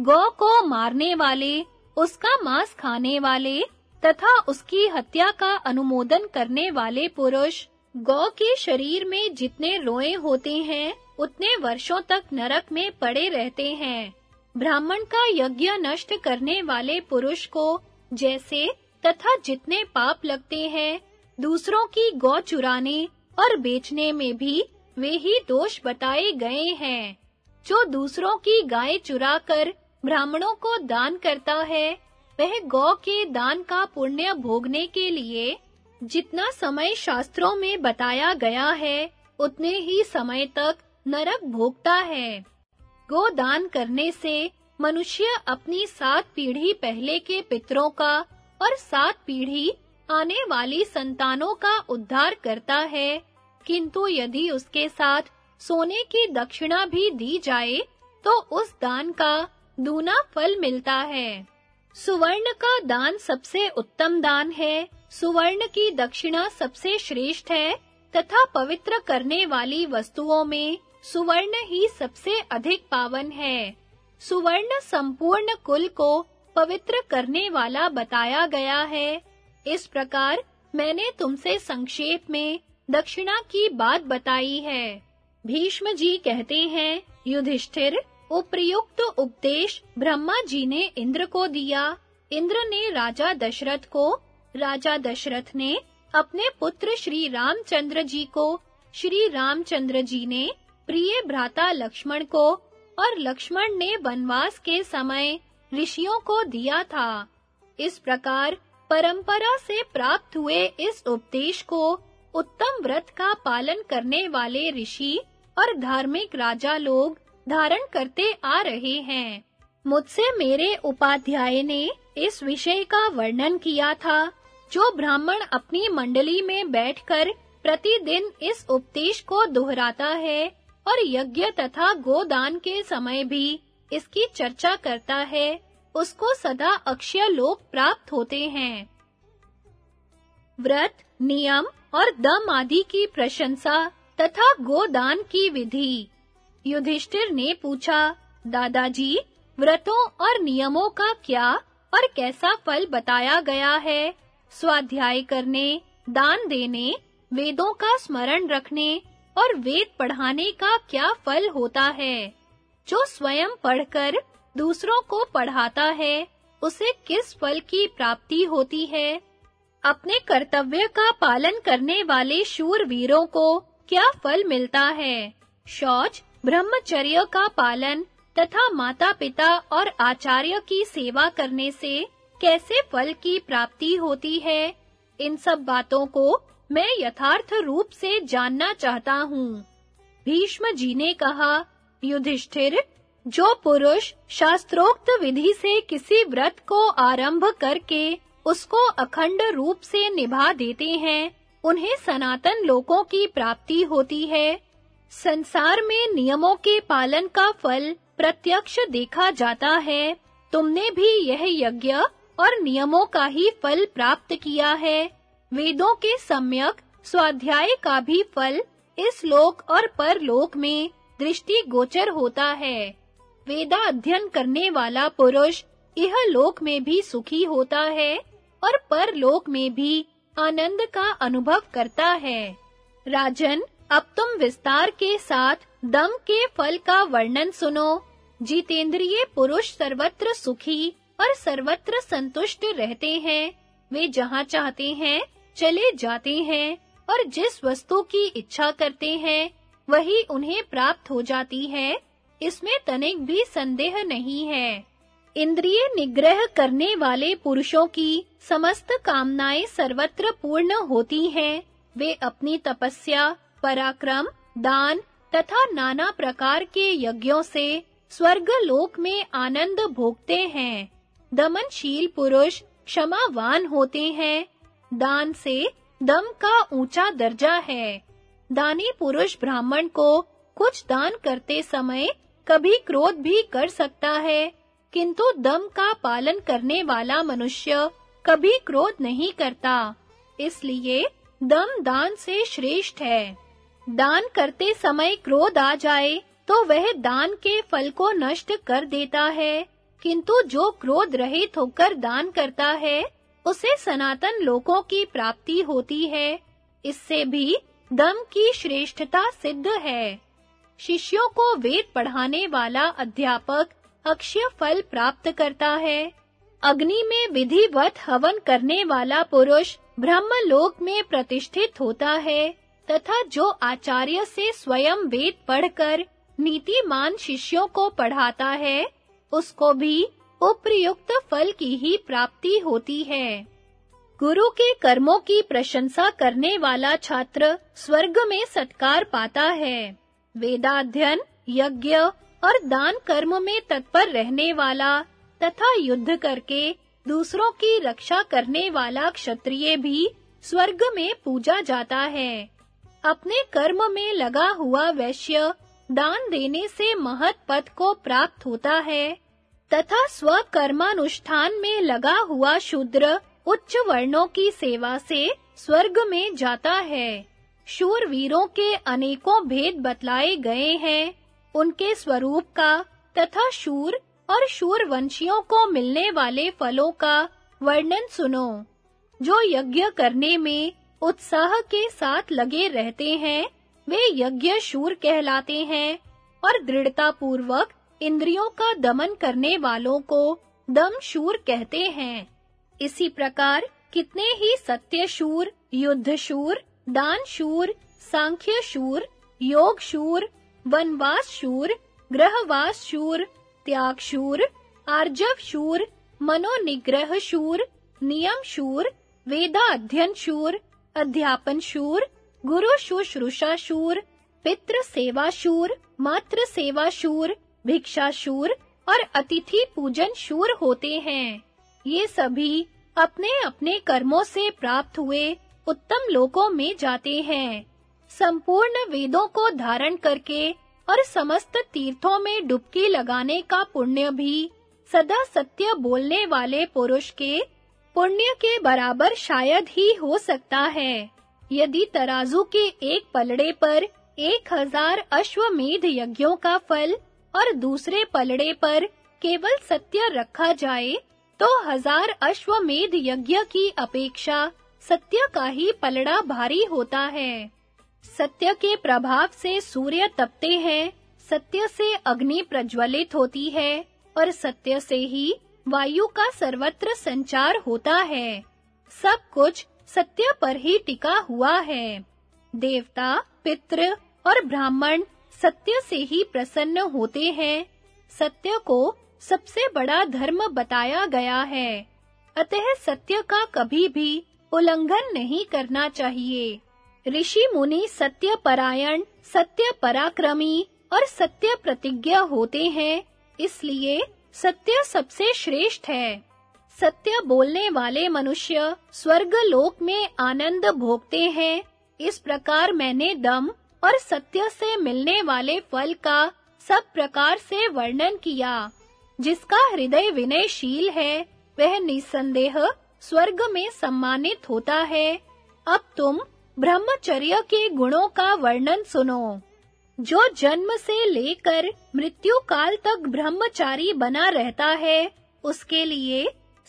गौ को मारने वाले, उसका मांस खाने वाले, तथा उसकी हत्या का अनुमोदन करने वाले पुरुष गौ के शरीर में जितने रोए होते हैं उतने वर्षों तक नरक में पड़े रहते हैं। ब्राह्मण का यज्ञ नष्ट करने वाले पुरुष को जैसे तथा जितने पाप लगते हैं, दूसरों की गौ चुराने और बेचने में भी वे ही दोष बताए गए हैं। जो दूसरों की गाय चुराकर ब्राह्मणों को दान करता है, वह गौ के दान का पुण्य भोगने के लिए जितना समय शास्त्रों में बताया गया है, उतने ही समय तक नरक भोगता है। गोदान करने से मनुष्य अपनी सात पीढ़ी पहले के पितरों का और सात पीढ़ी आने वाली संतानों का उद्धार करता है। किंतु यदि उसके साथ सोने की दक्षिणा भी दी जाए तो उस दान का दूना फल मिलता है। सुवर्ण का दान सबसे उत्तम दान है। सुवर्ण की दक्षिणा सबसे श्रेष्ठ है तथा पवित्र करने वाली वस्तुओं में सुवर्ण ही सबसे अधिक पावन है। सुवर्ण संपूर्ण कुल को पवित्र करने वाला बताया गया है। इस प्रकार मैंने तुमसे संक्षेप में दक्षिणा की बात बताई है। भीष्म जी कहते हैं, युधिष्ठिर, उप्रयुक्त उपदेश ब्रह्मा जी ने इंद्र को दिया। इंद्र ने राजा दशरथ को, राजा दशरथ ने अपने पुत्र श्री रामचंद्र जी को, श्री रामचंद्र जी ने प्रिय भ्राता लक्ष्मण को और लक्ष्मण ने वनवास के समय ऋषियों को दिया था। इस प्रकार परंपरा से प्राप्त हुए इस उपदेश को उत्तम व्रत का पालन करने वाले ऋषि और धार्मिक राजा लोग धारण करते आ रहे हैं। मुझसे मेरे उपाध्याय ने इस विषय का वर्णन किया था, जो ब्राह्मण अपनी मंडली में बैठकर प्रतिदिन इस उपदेश को दोहराता है। और यज्ञ तथा गोदान के समय भी इसकी चर्चा करता है। उसको सदा अक्षय लोक प्राप्त होते हैं। व्रत, नियम और दम आदि की प्रशंसा तथा गोदान की विधि। युधिष्ठिर ने पूछा, दादाजी, व्रतों और नियमों का क्या और कैसा फल बताया गया है? स्वाध्याय करने, दान देने, वेदों का स्मरण रखने और वेद पढ़ाने का क्या फल होता है? जो स्वयं पढ़कर दूसरों को पढ़ाता है, उसे किस फल की प्राप्ति होती है? अपने कर्तव्य का पालन करने वाले शूर वीरों को क्या फल मिलता है? शौच, ब्रह्मचर्य का पालन तथा माता-पिता और आचार्य की सेवा करने से कैसे फल की प्राप्ति होती है? इन सब बातों को मैं यथार्थ रूप से जानना चाहता हूँ। भीष्म जी ने कहा, युधिष्ठिर, जो पुरुष शास्त्रोक्त विधि से किसी व्रत को आरंभ करके उसको अखंड रूप से निभा देते हैं, उन्हें सनातन लोकों की प्राप्ति होती है। संसार में नियमों के पालन का फल प्रत्यक्ष देखा जाता है। तुमने भी यह यज्ञ और नियमों का ही फल प्राप्त किया है। वेदों के सम्यक स्वाध्याय का भी फल इस लोक और परलोक में दृष्टि गोचर होता है। वेदा अध्ययन करने वाला पुरुष यह लोक में भी सुखी होता है और परलोक में भी आनंद का अनुभव करता है। राजन, अब तुम विस्तार के साथ दम के फल का वर्णन सुनो। जितेंद्रिय पुरुष सर्वत्र सुखी और सर्वत्र संतुष्ट रहते हैं। वे जहाँ चाहते हैं चले जाते हैं और जिस वस्तु की इच्छा करते हैं, वही उन्हें प्राप्त हो जाती है। इसमें तनिक भी संदेह नहीं है। इंद्रिय निग्रह करने वाले पुरुषों की समस्त कामनाएँ सर्वत्र पूर्ण होती हैं। वे अपनी तपस्या, पराक्रम, दान तथा नाना प्रकार के यज्ञों से स्वर्ग लोक में आनंद भोगते हैं। दमनशील पुरुष क्षमावान होते हैं दान से दम का ऊँचा दर्जा है। दानी पुरुष ब्राह्मण को कुछ दान करते समय कभी क्रोध भी कर सकता है, किंतु दम का पालन करने वाला मनुष्य कभी क्रोध नहीं करता, इसलिए दम दान से श्रेष्ठ है। दान करते समय क्रोध आ जाए तो वह दान के फल को नष्ट कर देता है, किंतु जो क्रोध रहित होकर दान करता है उसे सनातन लोकों की प्राप्ति होती है। इससे भी दम की श्रेष्ठता सिद्ध है। शिष्यों को वेद पढ़ाने वाला अध्यापक अक्षय फल प्राप्त करता है। अग्नि में विधिवत हवन करने वाला पुरुष ब्रह्मलोक में प्रतिष्ठित होता है तथा जो आचार्य से स्वयं वेद पढ़कर नीतिमान शिष्यों को पढ़ाता है, उसको भी उपयुक्त फल की ही प्राप्ति होती है। गुरु के कर्मों की प्रशंसा करने वाला छात्र स्वर्ग में सत्कार पाता है। वेदाध्ययन, यज्ञ और दान कर्म में तत्पर रहने वाला तथा युद्ध करके दूसरों की रक्षा करने वाला क्षत्रिय भी स्वर्ग में पूजा जाता है। अपने कर्म में लगा हुआ वैश्य दान देने से महत पद को प्राप्त होता है। तथा स्वकर्मानुष्ठान में लगा हुआ शूद्र उच्च वर्णों की सेवा से स्वर्ग में जाता है। शूर वीरों के अनेकों भेद बतलाए गए हैं। उनके स्वरूप का तथा शूर और शूर वंशियों को मिलने वाले फलों का वर्णन सुनो। जो यज्ञ करने में उत्साह के साथ लगे रहते हैं, वे यज्ञ शूर कहलाते हैं और दृढ़ता पूर्वक इंद्रियों का दमन करने वालों को दम शूर कहते हैं। इसी प्रकार कितने ही सत्य शूर युद्ध शूर दान शूर सांख्य शूर योग शूर वनवास शूर ग्रहवास शूर त्याग शूर आर्जव शूर मनोनिग्रह शूर नियम शूर वेदा अध्ययन शूर अध्यापन शूर गुरु शुश्रूषा शूर पितृ सेवा शूर मातृ सेवा शूर भिक्षा शूर और अतिथि पूजन शूर होते हैं। ये सभी अपने-अपने कर्मों से प्राप्त हुए उत्तम लोकों में जाते हैं। संपूर्ण वेदों को धारण करके और समस्त तीर्थों में डुबकी लगाने का पुण्य भी सदा सत्य बोलने वाले पुरुष के पुण्य के बराबर शायद ही हो सकता है। यदि तराजू के एक पलड़े पर एक हज़ार अश्वमेध यज्ञों का फल और दूसरे पलड़े पर केवल सत्य रखा जाए तो हज़ार अश्वमेध यज्ञ की अपेक्षा सत्य का ही पलड़ा भारी होता है। सत्य के प्रभाव से सूर्य तपते हैं, सत्य से अग्नि प्रज्वलित होती है, और सत्य से ही वायु का सर्वत्र संचार होता है। सब कुछ सत्य पर ही टिका हुआ है। देवता, पितृ और ब्राह्मण सत्य से ही प्रसन्न होते हैं। सत्य को सबसे बड़ा धर्म बताया गया है। अतः सत्य का कभी भी उल्लंघन नहीं करना चाहिए। ऋषि मुनि सत्य परायण सत्य पराक्रमी और सत्य प्रतिज्ञा होते हैं, इसलिए सत्य सबसे श्रेष्ठ है। सत्य बोलने वाले मनुष्य स्वर्ग लोक में आनंद भोगते हैं। इस प्रकार मैंने दम और सत्य से मिलने वाले फल का सब प्रकार से वर्णन किया। जिसका हृदय विनयशील है, वह निसंदेह स्वर्ग में सम्मानित होता है। अब तुम ब्रह्मचर्य के गुणों का वर्णन सुनो। जो जन्म से लेकर मृत्यु काल तक ब्रह्मचारी बना रहता है, उसके लिए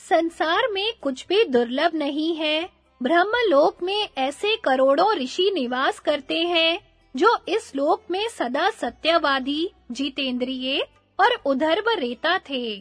संसार में कुछ भी दुर्लभ नहीं है। ब्रह्मलोक में ऐसे करोड़ों ऋषि निवास करते हैं जो इस लोक में सदा सत्यवादी, जितेंद्रिय और उधर्व रेता थे।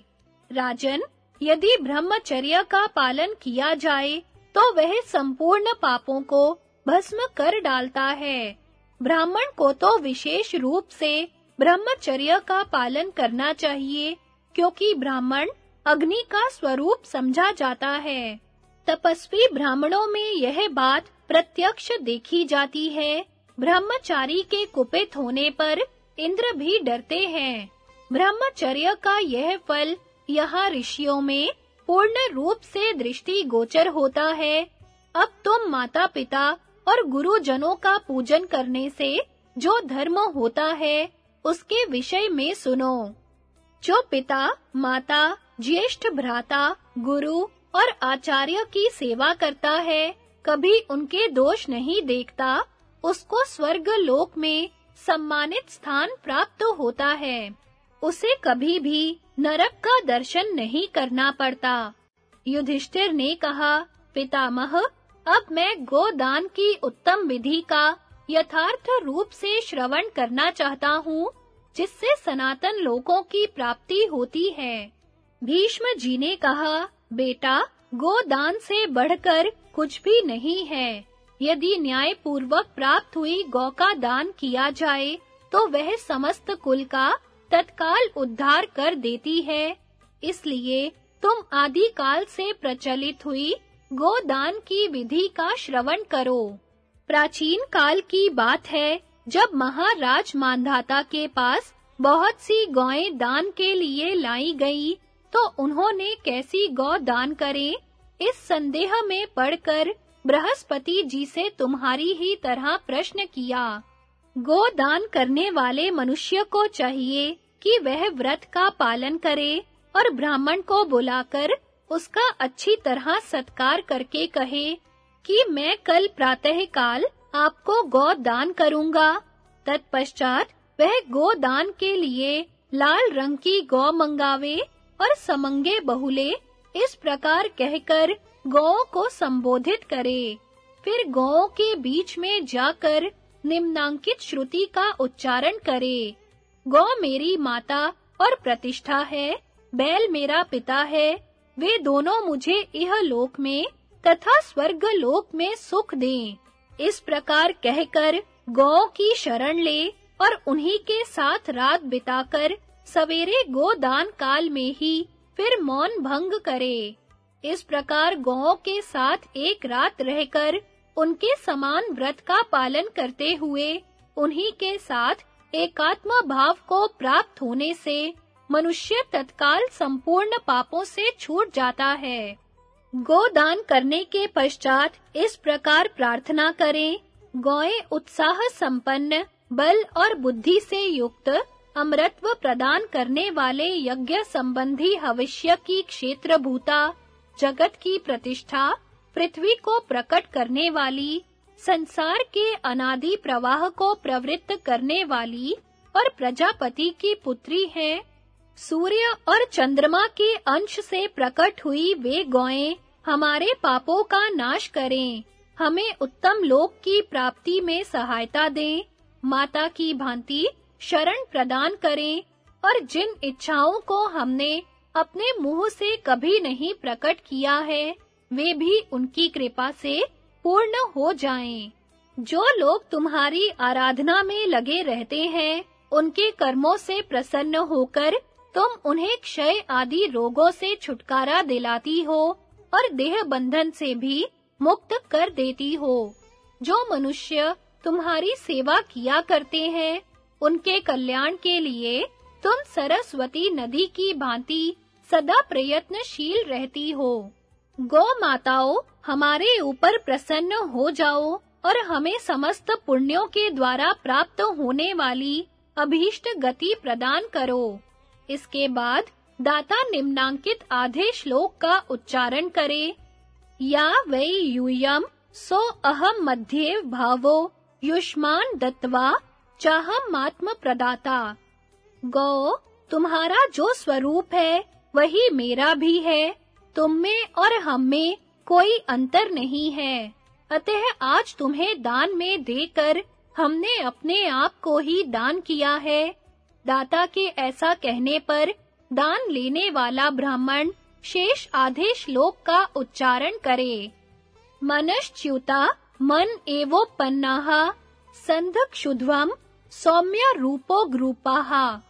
राजन, यदि ब्रह्मचर्य का पालन किया जाए तो वह संपूर्ण पापों को भस्म कर डालता है। ब्राह्मण को तो विशेष रूप से ब्रह्मचर्य का पालन करना चाहिए, क्योंकि ब्राह्मण अग्नि का स्वरूप समझा जाता है। तपस्वी ब्राह्मणों में यह बात प्रत्यक्ष देखी जाती है। ब्रह्मचारी के कुपित होने पर इंद्र भी डरते हैं। ब्रह्मचर्य का यह फल यहाँ ऋषियों में पूर्ण रूप से दृष्टि गोचर होता है। अब तुम माता-पिता और गुरुजनों का पूजन करने से जो धर्म होता है, उसके विषय में सुनो। जो पिता, माता, ज्येष्ठ भ्राता, गुरु और आचार्य की सेवा करता है, कभी उनके दोष नहीं देखता उसको स्वर्ग लोक में सम्मानित स्थान प्राप्त होता है। उसे कभी भी नरक का दर्शन नहीं करना पड़ता। युधिष्ठिर ने कहा, पितामह, अब मैं गोदान की उत्तम विधि का यथार्थ रूप से श्रवण करना चाहता हूँ, जिससे सनातन लोकों की प्राप्ति होती है। भीष्म जी ने कहा, बेटा, गोदान से बढ़कर कुछ भी नहीं है। यदि न्याय पूर्वक प्राप्त हुई गौ का दान किया जाए तो वह समस्त कुल का तत्काल उद्धार कर देती है। इसलिए तुम आदि काल से प्रचलित हुई गोदान की विधि का श्रवण करो। प्राचीन काल की बात है, जब महाराज मानधाता के पास बहुत सी गौएँ दान के लिए लाई गई तो उन्होंने कैसी गौ दान करें, इस संदेह में पड़कर बृहस्पति जी से तुम्हारी ही तरह प्रश्न किया गो दान करने वाले मनुष्य को चाहिए कि वह व्रत का पालन करे और ब्राह्मण को बुलाकर उसका अच्छी तरह सत्कार करके कहे कि मैं कल प्रातः काल आपको गो दान करूँगा। तत्पश्चात वह गो दान के लिए लाल रंग की गौ मंगावे और समंगे बहुले इस प्रकार कहकर गौ को संबोधित करे। फिर गौ के बीच में जाकर निम्नांकित श्रुति का उच्चारण करे। गौ मेरी माता और प्रतिष्ठा है, बैल मेरा पिता है, वे दोनों मुझे यह लोक में तथा स्वर्ग लोक में सुख दें। इस प्रकार कहकर गौ की शरण ले और उन्हीं के साथ रात बिताकर सवेरे गोदान काल में ही फिर मौन भंग करे। इस प्रकार गौ के साथ एक रात रहकर उनके समान व्रत का पालन करते हुए, उन्हीं के साथ एकात्म भाव को प्राप्त होने से मनुष्य तत्काल संपूर्ण पापों से छूट जाता है। गोदान करने के पश्चात इस प्रकार प्रार्थना करें, गौएँ उत्साह संपन्न, बल और बुद्धि से युक्त अमृतत्व प्रदान करने वाले यज्ञ संबंधी भविष्य की क्षेत्र भूता जगत की प्रतिष्ठा, पृथ्वी को प्रकट करने वाली, संसार के अनादि प्रवाह को प्रवृत्त करने वाली और प्रजापति की पुत्री है। सूर्य और चंद्रमा के अंश से प्रकट हुई वे गौएँ हमारे पापों का नाश करें। हमें उत्तम लोक की प्राप्ति में सहायता दें। माता की भांति शरण प्रदान करें और जिन इच्छाओं को हमने अपने मुँह से कभी नहीं प्रकट किया है, वे भी उनकी कृपा से पूर्ण हो जाएँ। जो लोग तुम्हारी आराधना में लगे रहते हैं, उनके कर्मों से प्रसन्न होकर तुम उन्हें क्षय आदि रोगों से छुटकारा दिलाती हो और देह बंधन से भी मुक्त कर देती हो। जो मनुष्य तुम्हारी सेवा किया करते हैं, उनके कल्याण के लिए तुम सरस्वती नदी की भांति सदा प्रयत्नशील रहती हो। गौ माताओं, हमारे ऊपर प्रसन्न हो जाओ और हमें समस्त पुण्यों के द्वारा प्राप्त होने वाली अभीष्ट गति प्रदान करो। इसके बाद दाता निम्नांकित आधे श्लोक का उच्चारण करे। या वै यूयम, सो अहम मध्ये भावो, युष्मान दत्वा चाहम आत्म प्रदाता गौ, तुम्हारा जो स्वरूप है, वही मेरा भी है। तुम में और हम में कोई अंतर नहीं है। अतः आज तुम्हें दान में देकर हमने अपने आप को ही दान किया है। दाता के ऐसा कहने पर दान लेने वाला ब्राह्मण शेष आधे श्लोक का उच्चारण करे। मनश्च्युता मन एवोपन्नाः संधक्षुध्वम सौम्य रूपो ग्रूपाः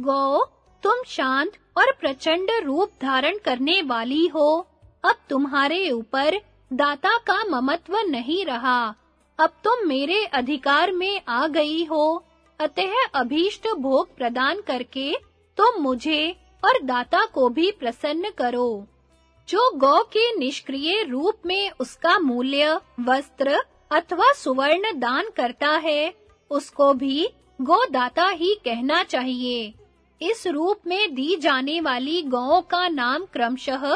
गौ, तुम शांत और प्रचंड रूप धारण करने वाली हो। अब तुम्हारे ऊपर दाता का ममत्व नहीं रहा। अब तुम मेरे अधिकार में आ गई हो। अतः अभीष्ट भोग प्रदान करके तुम मुझे और दाता को भी प्रसन्न करो। जो गौ के निष्क्रिय रूप में उसका मूल्य, वस्त्र अथवा सुवर्ण दान करता है, उसको भी गोदाता ही कहना चाहिए। इस रूप में दी जाने वाली गौओं का नाम क्रमशः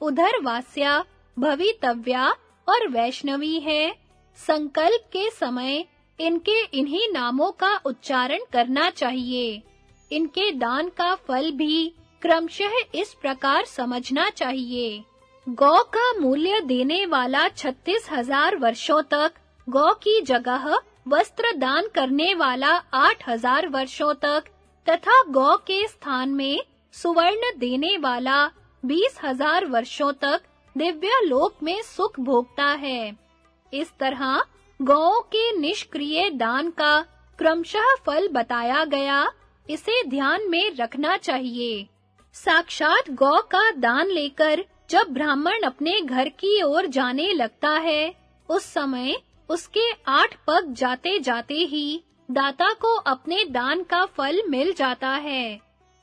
उधरवास्या भवितव्या और वैष्णवी है। संकल्प के समय इनके इन्हीं नामों का उच्चारण करना चाहिए। इनके दान का फल भी क्रमशः इस प्रकार समझना चाहिए। गौ का मूल्य देने वाला छत्तीस हज़ार वर्षों तक गौ की जगह वस्त्र दान करने वाला आठ हज़ार वर्षों तक तथा गौ के स्थान में सुवर्ण देने वाला बीस हज़ार वर्षों तक दिव्य लोक में सुख भोगता है। इस तरह गौ के निष्क्रिय दान का क्रमशः फल बताया गया। इसे ध्यान में रखना चाहिए। साक्षात गौ का दान लेकर जब ब्राह्मण अपने घर की ओर जाने लगता है, उस समय उसके आठ पग जाते-जाते ही दाता को अपने दान का फल मिल जाता है।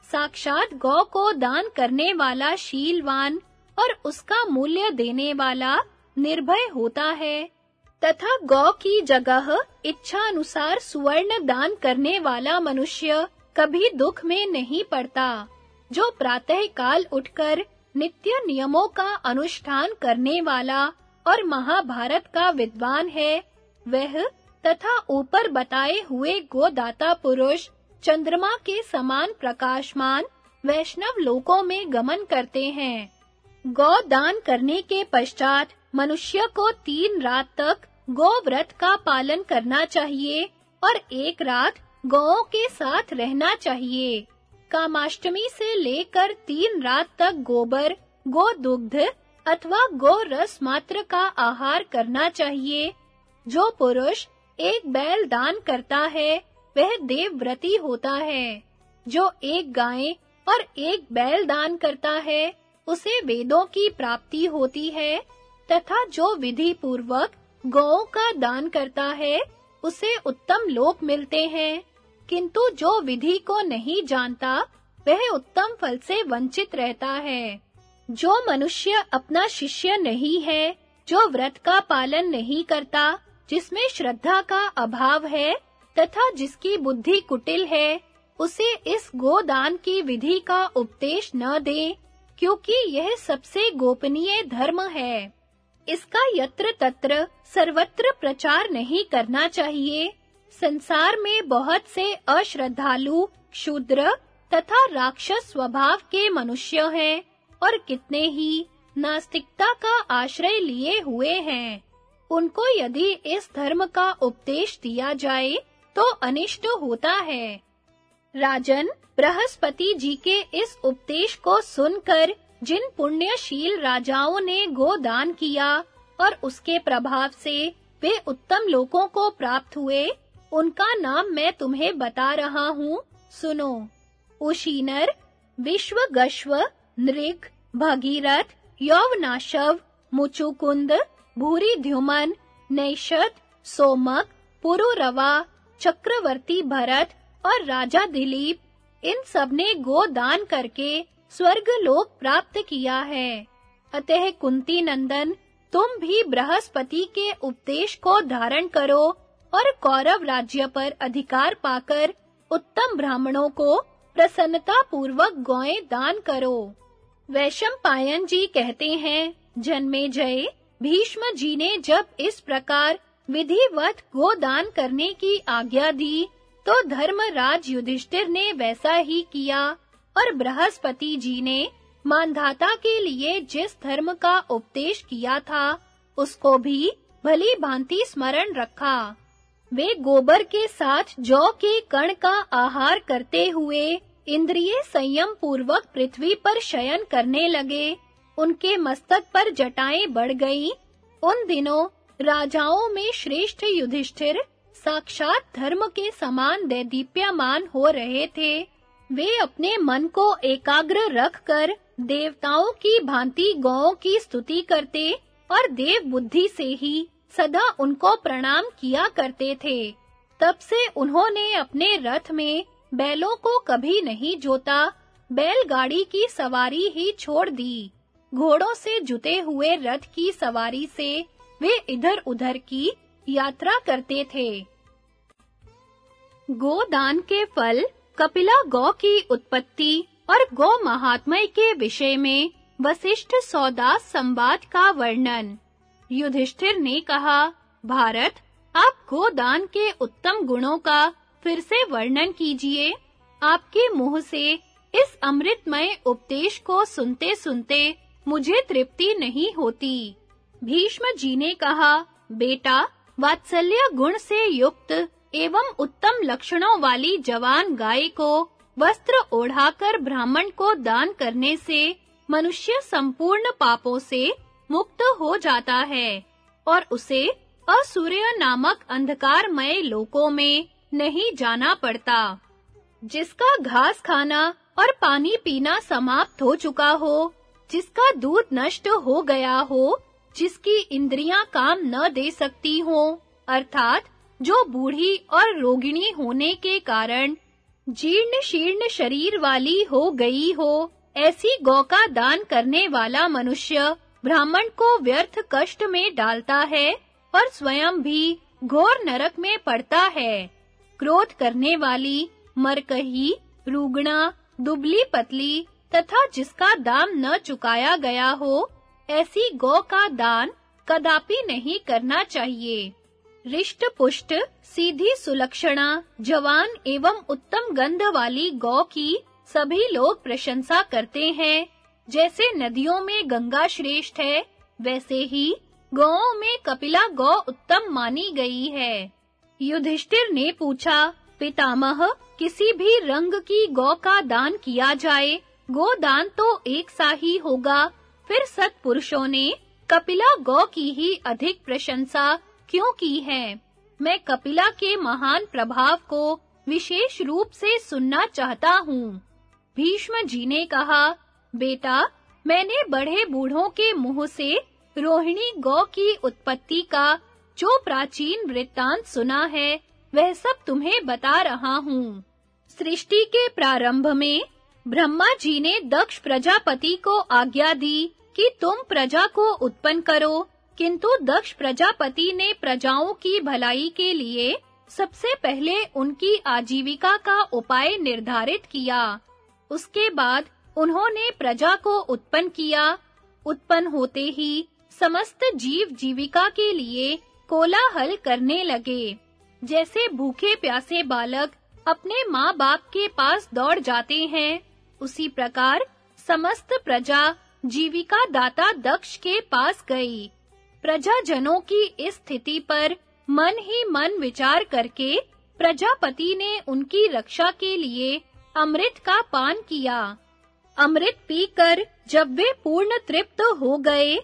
साक्षात गौ को दान करने वाला शीलवान और उसका मूल्य देने वाला निर्भय होता है। तथा गौ की जगह इच्छा अनुसार सुवर्ण दान करने वाला मनुष्य कभी दुख में नहीं पड़ता, जो प्रातः काल उठकर नित्य नियमों का अनुष्ठान करने वाला और महाभारत का विद्वान है, वह तथा ऊपर बताए हुए गोदाता पुरुष चंद्रमा के समान प्रकाशमान वैष्णव लोकों में गमन करते हैं। गौ दान करने के पश्चात मनुष्य को तीन रात तक गौ व्रत का पालन करना चाहिए और एक रात गौओं के साथ रहना चाहिए। कामाष्टमी से लेकर तीन रात तक गोबर गो दुग्ध अथवा गो रस मात्र का आहार करना चाहिए, जो पुरुष एक बैल दान करता है, वह देवव्रती होता है। जो एक गाय और एक बैल दान करता है, उसे वेदों की प्राप्ति होती है, तथा जो विधि पूर्वक गौ का दान करता है, उसे उत्तम लोक मिलते हैं। किंतु जो विधि को नहीं जानता, वह उत्तम फल से वंचित रहता है। जो मनुष्य अपना शिष्य नहीं है, जो व्रत का पालन नहीं करता जिसमें श्रद्धा का अभाव है तथा जिसकी बुद्धि कुटिल है, उसे इस गोदान की विधि का उपदेश न दे, क्योंकि यह सबसे गोपनीय धर्म है। इसका यत्र तत्र सर्वत्र प्रचार नहीं करना चाहिए। संसार में बहुत से अश्रद्धालु, क्षुद्र तथा राक्षस स्वभाव के मनुष्य हैं और कितने ही नास्तिकता का आश्रय लिए हुए हैं। उनको यदि इस धर्म का उपदेश दिया जाए तो अनिष्ट होता है। राजन, बृहस्पति जी के इस उपदेश को सुनकर जिन पुण्यशील राजाओं ने गोदान किया और उसके प्रभाव से वे उत्तम लोकों को प्राप्त हुए, उनका नाम मैं तुम्हें बता रहा हूँ, सुनो। उशीनर, विश्वगश्व, नृग, भगीरथ, यौवनाशव, मुचुकुंद भूरी ध्युमन नैषद, सोमक, पुरुरवा, चक्रवर्ती भरत और राजा दिलीप, इन सबने गोदान करके स्वर्ग लोक प्राप्त किया है। अतः कुंती नंदन, तुम भी बृहस्पति के उपदेश को धारण करो और कौरव राज्य पर अधिकार पाकर उत्तम ब्राह्मणों को प्रसन्नता पूर्वक गौएँ दान करो। वैशम पायन जी कहते हैं, जन्मे जय। भीष्म जी ने जब इस प्रकार विधिवत गोदान करने की आज्ञा दी तो धर्मराज युधिष्ठिर ने वैसा ही किया और बृहस्पति जी ने मानधाता के लिए जिस धर्म का उपदेश किया था, उसको भी भली भांति स्मरण रखा। वे गोबर के साथ जौ के कण का आहार करते हुए इंद्रिय संयम पूर्वक पृथ्वी पर शयन करने लगे। उनके मस्तक पर जटाएँ बढ़ गईं। उन दिनों राजाओं में श्रेष्ठ युधिष्ठिर साक्षात धर्म के समान दैदीप्यमान हो रहे थे। वे अपने मन को एकाग्र रखकर देवताओं की भांति गौओं की स्तुति करते और देव बुद्धि से ही सदा उनको प्रणाम किया करते थे। तब से उन्होंने अपने रथ में बैलों को कभी नहीं जोता, बैलगाड़ी की सवारी ही छोड़ दी। घोड़ों से जुते हुए रथ की सवारी से वे इधर-उधर की यात्रा करते थे। गोदान के फल, कपिला गौ की उत्पत्ति और गौ महात्म्य के विषय में वशिष्ठ सौदास संवाद का वर्णन। युधिष्ठिर ने कहा, भारत, आप गोदान के उत्तम गुणों का फिर से वर्णन कीजिए। आपके मुँह से इस अमृतमय उपदेश को सुनते-सुनते मुझे तृप्ति नहीं होती। भीष्म जी ने कहा, बेटा, वात्सल्य गुण से युक्त एवं उत्तम लक्षणों वाली जवान गाय को वस्त्र ओढ़ाकर ब्राह्मण को दान करने से मनुष्य संपूर्ण पापों से मुक्त हो जाता है और उसे असूर्य नामक अंधकारमय लोकों में नहीं जाना पड़ता। जिसका घास खाना और पानी पीना समाप्त हो चुका हो जिसका दूध नष्ट हो गया हो, जिसकी इंद्रियाँ काम न दे सकती हो, अर्थात जो बूढ़ी और रोगिणी होने के कारण जीर्ण शीर्ण शरीर वाली हो गई हो, ऐसी गौ का दान करने वाला मनुष्य ब्राह्मण को व्यर्थ कष्ट में डालता है और स्वयं भी घोर नरक में पड़ता है। क्रोध करने वाली मरकही रुगना दुबली पतली तथा जिसका दाम न चुकाया गया हो, ऐसी गौ का दान कदापि नहीं करना चाहिए। रिष्ट पुष्ट सीधी सुलक्षणा, जवान एवं उत्तम गंध वाली गौ की सभी लोग प्रशंसा करते हैं। जैसे नदियों में गंगा श्रेष्ठ है, वैसे ही गौओं में कपिला गौ उत्तम मानी गई है। युधिष्ठिर ने पूछा, पितामह, किसी भी रंग की गौ का दान किया जाए? गोदान तो एक सा ही होगा। फिर सत्पुरुषों ने कपिला गौ की ही अधिक प्रशंसा क्यों की है? मैं कपिला के महान प्रभाव को विशेष रूप से सुनना चाहता हूँ। भीष्म जी ने कहा, बेटा, मैंने बड़े बूढ़ों के मुँह से रोहिणी गौ की उत्पत्ति का जो प्राचीन वृत्तांत सुना है, वह सब तुम्हें बता रहा हूँ। सृष्टि के प्रारंभ में ब्रह्मा जी ने दक्ष प्रजापति को आज्ञा दी कि तुम प्रजा को उत्पन्न करो, किंतु दक्ष प्रजापति ने प्रजाओं की भलाई के लिए सबसे पहले उनकी आजीविका का उपाय निर्धारित किया। उसके बाद उन्होंने प्रजा को उत्पन्न किया। उत्पन्न होते ही समस्त जीव जीविका के लिए कोलाहल करने लगे। जैसे भूखे प्यासे बालक अपने माँ-बाप के पास दौड़ जाते हैं उसी प्रकार समस्त प्रजा जीविका दाता दक्ष के पास गई। प्रजाजनों की इस स्थिति पर मन ही मन विचार करके प्रजापति ने उनकी रक्षा के लिए अमृत का पान किया। अमृत पीकर जब वे पूर्ण तृप्त हो गए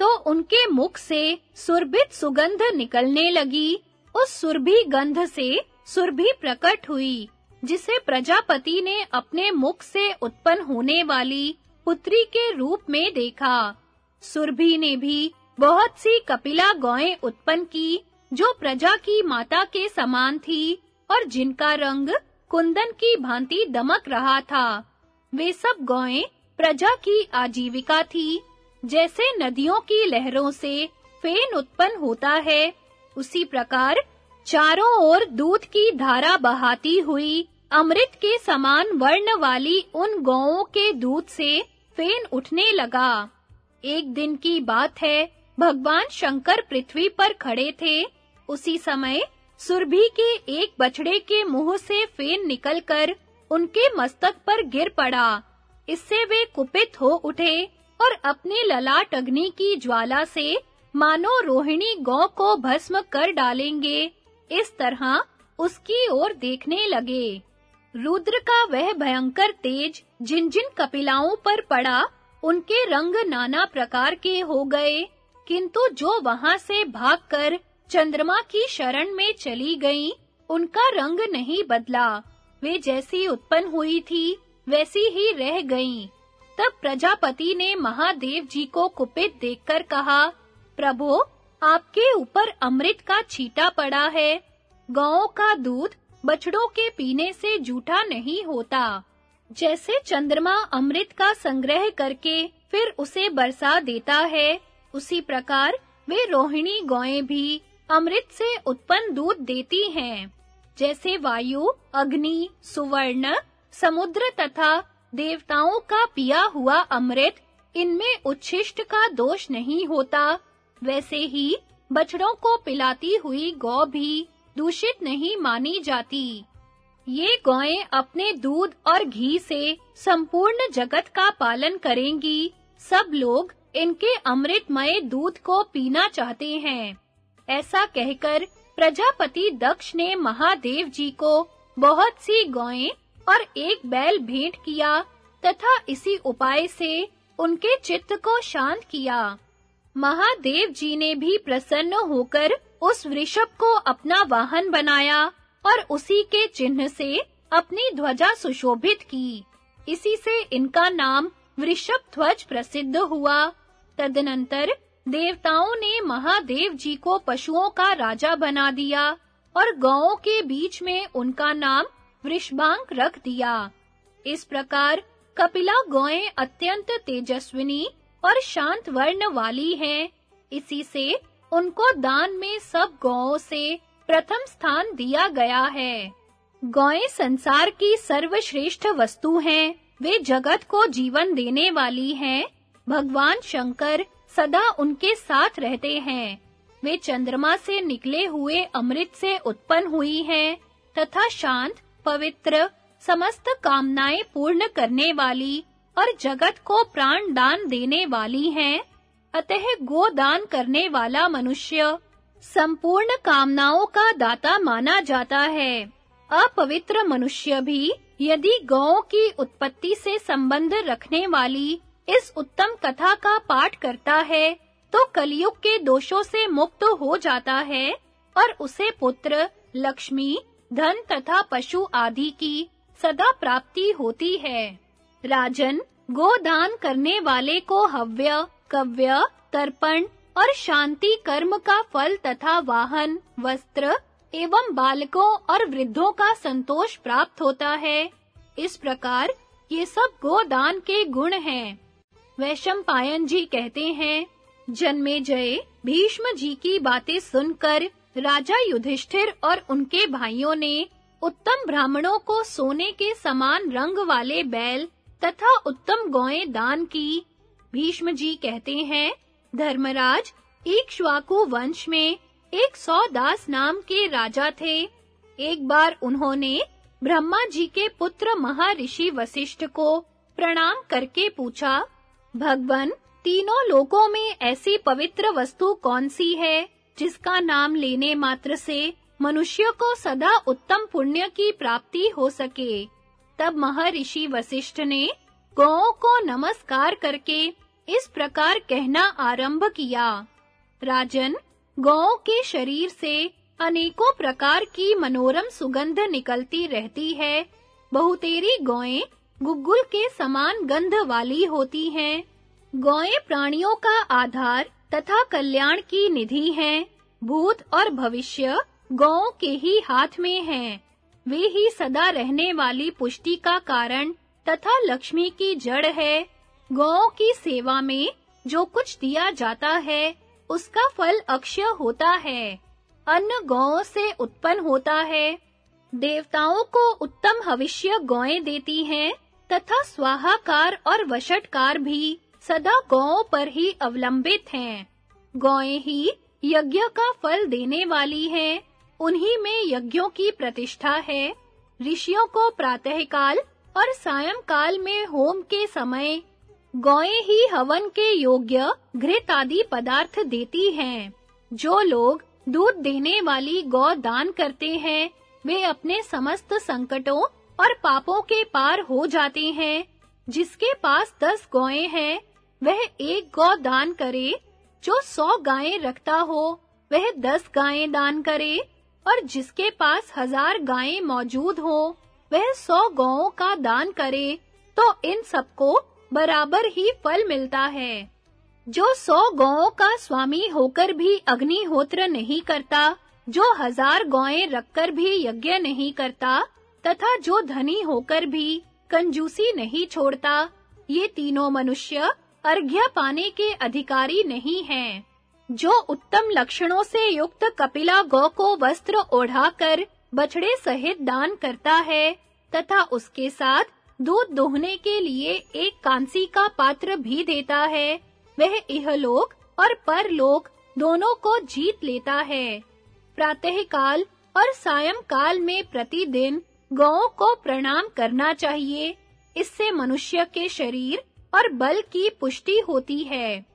तो उनके मुख से सुरभित सुगंध निकलने लगी। उस सुरभि गंध से सुरभि प्रकट हुई। जिसे प्रजापति ने अपने मुख से उत्पन्न होने वाली पुत्री के रूप में देखा। सुरभि ने भी बहुत सी कपिला गौएँ उत्पन्न की, जो प्रजा की माता के समान थी और जिनका रंग कुंदन की भांति दमक रहा था। वे सब गौएँ प्रजा की आजीविका थी। जैसे नदियों की लहरों से फेन उत्पन्न होता है, उसी प्रकार चारों ओर दूध की धारा बहाती हुई अमृत के समान वर्ण वाली उन गौओं के दूध से फेन उठने लगा। एक दिन की बात है, भगवान शंकर पृथ्वी पर खड़े थे। उसी समय सुरभि के एक बछड़े के मुँह से फेन निकलकर उनके मस्तक पर गिर पड़ा। इससे वे कुपित हो उठे और अपने ललाट अग्नि की ज्वाला से मानो रोहिणी गौ को भस्म कर डालेंगे। इस तरह उसकी ओर देखने लगे। रुद्र का वह भयंकर तेज जिन-जिन कपिलाओं पर पड़ा, उनके रंग नाना प्रकार के हो गए, किंतु जो वहाँ से भागकर चंद्रमा की शरण में चली गईं, उनका रंग नहीं बदला। वे जैसी उत्पन्न हुई थी, वैसी ही रह गईं। तब प्रजापति ने महादेव जी को कुपित देखकर कहा, प्रभु आपके ऊपर अमृत का छीटा पड़ा है। गाँवों का दूध बछड़ों के पीने से जूठा नहीं होता। जैसे चंद्रमा अमृत का संग्रह करके फिर उसे बरसा देता है, उसी प्रकार वे रोहिणी गौएँ भी अमृत से उत्पन्न दूध देती हैं। जैसे वायु, अग्नि, सुवर्ण, समुद्र तथा देवताओं का पिया हुआ अमृत, इनमें उच्छिष्ट का दोष नहीं होता। वैसे ही बछड़ों को पिलाती हुई गौ भी दूषित नहीं मानी जाती। ये गौएँ अपने दूध और घी से संपूर्ण जगत का पालन करेंगी। सब लोग इनके अमृतमय दूध को पीना चाहते हैं। ऐसा कहकर प्रजापति दक्ष ने महादेव जी को बहुत सी गौएँ और एक बैल भेंट किया तथा इसी उपाय से उनके चित्त को शांत किया। महादेव जी ने भी प्रसन्न होकर उस वृषभ को अपना वाहन बनाया और उसी के चिन्ह से अपनी ध्वजा सुशोभित की। इसी से इनका नाम वृषभ ध्वज प्रसिद्ध हुआ। तदनंतर देवताओं ने महादेव जी को पशुओं का राजा बना दिया और गौओं के बीच में उनका नाम वृषभांक रख दिया। इस प्रकार कपिला गौएँ अत्यंत तेजस्विनी और शांत वर्ण वाली हैं। इसी से उनको दान में सब गौओं से प्रथम स्थान दिया गया है। गौएँ संसार की सर्वश्रेष्ठ वस्तु हैं। वे जगत को जीवन देने वाली हैं। भगवान शंकर सदा उनके साथ रहते हैं। वे चंद्रमा से निकले हुए अमृत से उत्पन्न हुई हैं तथा शांत, पवित्र, समस्त कामनाएँ पूर्ण करने वाली और जगत को प्राण दान देने वाली हैं। अतः गोदान करने वाला मनुष्य संपूर्ण कामनाओं का दाता माना जाता है। अपवित्र मनुष्य भी यदि गौ की उत्पत्ति से संबंध रखने वाली इस उत्तम कथा का पाठ करता है तो कलयुग के दोषों से मुक्त हो जाता है और उसे पुत्र, लक्ष्मी, धन तथा पशु आदि की सदा प्राप्ति होती है। राजन, गोदान करने वाले को हव्य, कव्य, तर्पण और शांति कर्म का फल तथा वाहन, वस्त्र एवं बालकों और वृद्धों का संतोष प्राप्त होता है। इस प्रकार ये सब गोदान के गुण हैं। वैशंपायन जी कहते हैं, जन्मे जय भीष्म जी की बातें सुनकर राजा युधिष्ठिर और उनके भाइयों ने उत्तम ब्राह्मणों को सोने के समान रंग वाले बैल तथा उत्तम गौएँ दान की। भीष्म जी कहते हैं, धर्मराज इक्ष्वाकु वंश में एक सौ दास नाम के राजा थे। एक बार उन्होंने ब्रह्मा जी के पुत्र महर्षि वशिष्ठ को प्रणाम करके पूछा, भगवन, तीनों लोकों में ऐसी पवित्र वस्तु कौन सी है, जिसका नाम लेने मात्र से मनुष्य को सदा उत्तम पुण्य की प्राप्ति हो सके? तब महर्षि वशिष्ठ ने गौओं को नमस्कार करके इस प्रकार कहना आरंभ किया। राजन गौओं के शरीर से अनेकों प्रकार की मनोरम सुगंध निकलती रहती है। बहुतेरी गौएँ गुग्गुल के समान गंध वाली होती हैं। गौएँ प्राणियों का आधार तथा कल्याण की निधि हैं। भूत और भविष्य गौओं के ही हाथ में हैं। वे ही सदा रहने वाली पुष्टि का कारण तथा लक्ष्मी की जड़ है। गौओं की सेवा में जो कुछ दिया जाता है, उसका फल अक्षय होता है। अन्न गौओं से उत्पन्न होता है। देवताओं को उत्तम हविष्य गौएँ देती हैं तथा स्वाहाकार और वशटकार भी सदा गौओं पर ही अवलंबित हैं। गौएँ ही यज्ञ का फल देने वाली हैं। उन्हीं में यज्ञों की प्रतिष्ठा है। ऋषियों को प्रातःकाल और सायंकाल में होम के समय गौएँ ही हवन के योग्य घृत आदि पदार्थ देती हैं। जो लोग दूध देने वाली गौ दान करते हैं, वे अपने समस्त संकटों और पापों के पार हो जाते हैं। जिसके पास दस गौएँ हैं, वह एक गौ दान करे, जो सौ गायें रखता हो, वह दस गायें दान करे और जिसके पास हज़ार गायें मौजूद हो, वह सौ गौओं का दान करे तो इन सबको बराबर ही फल मिलता है। जो सौ गौओं का स्वामी होकर भी अग्निहोत्र नहीं करता, जो हज़ार गौएँ रखकर भी यज्ञ नहीं करता, तथा जो धनी होकर भी कंजूसी नहीं छोड़ता, ये तीनों मनुष्य अर्घ्य पाने के अधिकारी नहीं हैं। जो उत्तम लक्षणों से युक्त कपिला गौ को वस्त्र ओढ़ाकर बछड़े सहित दान करता है, तथा उसके साथ दूध दोहने के लिए एक कांसी का पात्र भी देता है। वह इहलोक और परलोक दोनों को जीत लेता है। प्रातः काल और सायं काल में प्रतिदिन गौओं को प्रणाम करना चाहिए। इससे मनुष्य के शरीर और बल की पुष्टि होती है।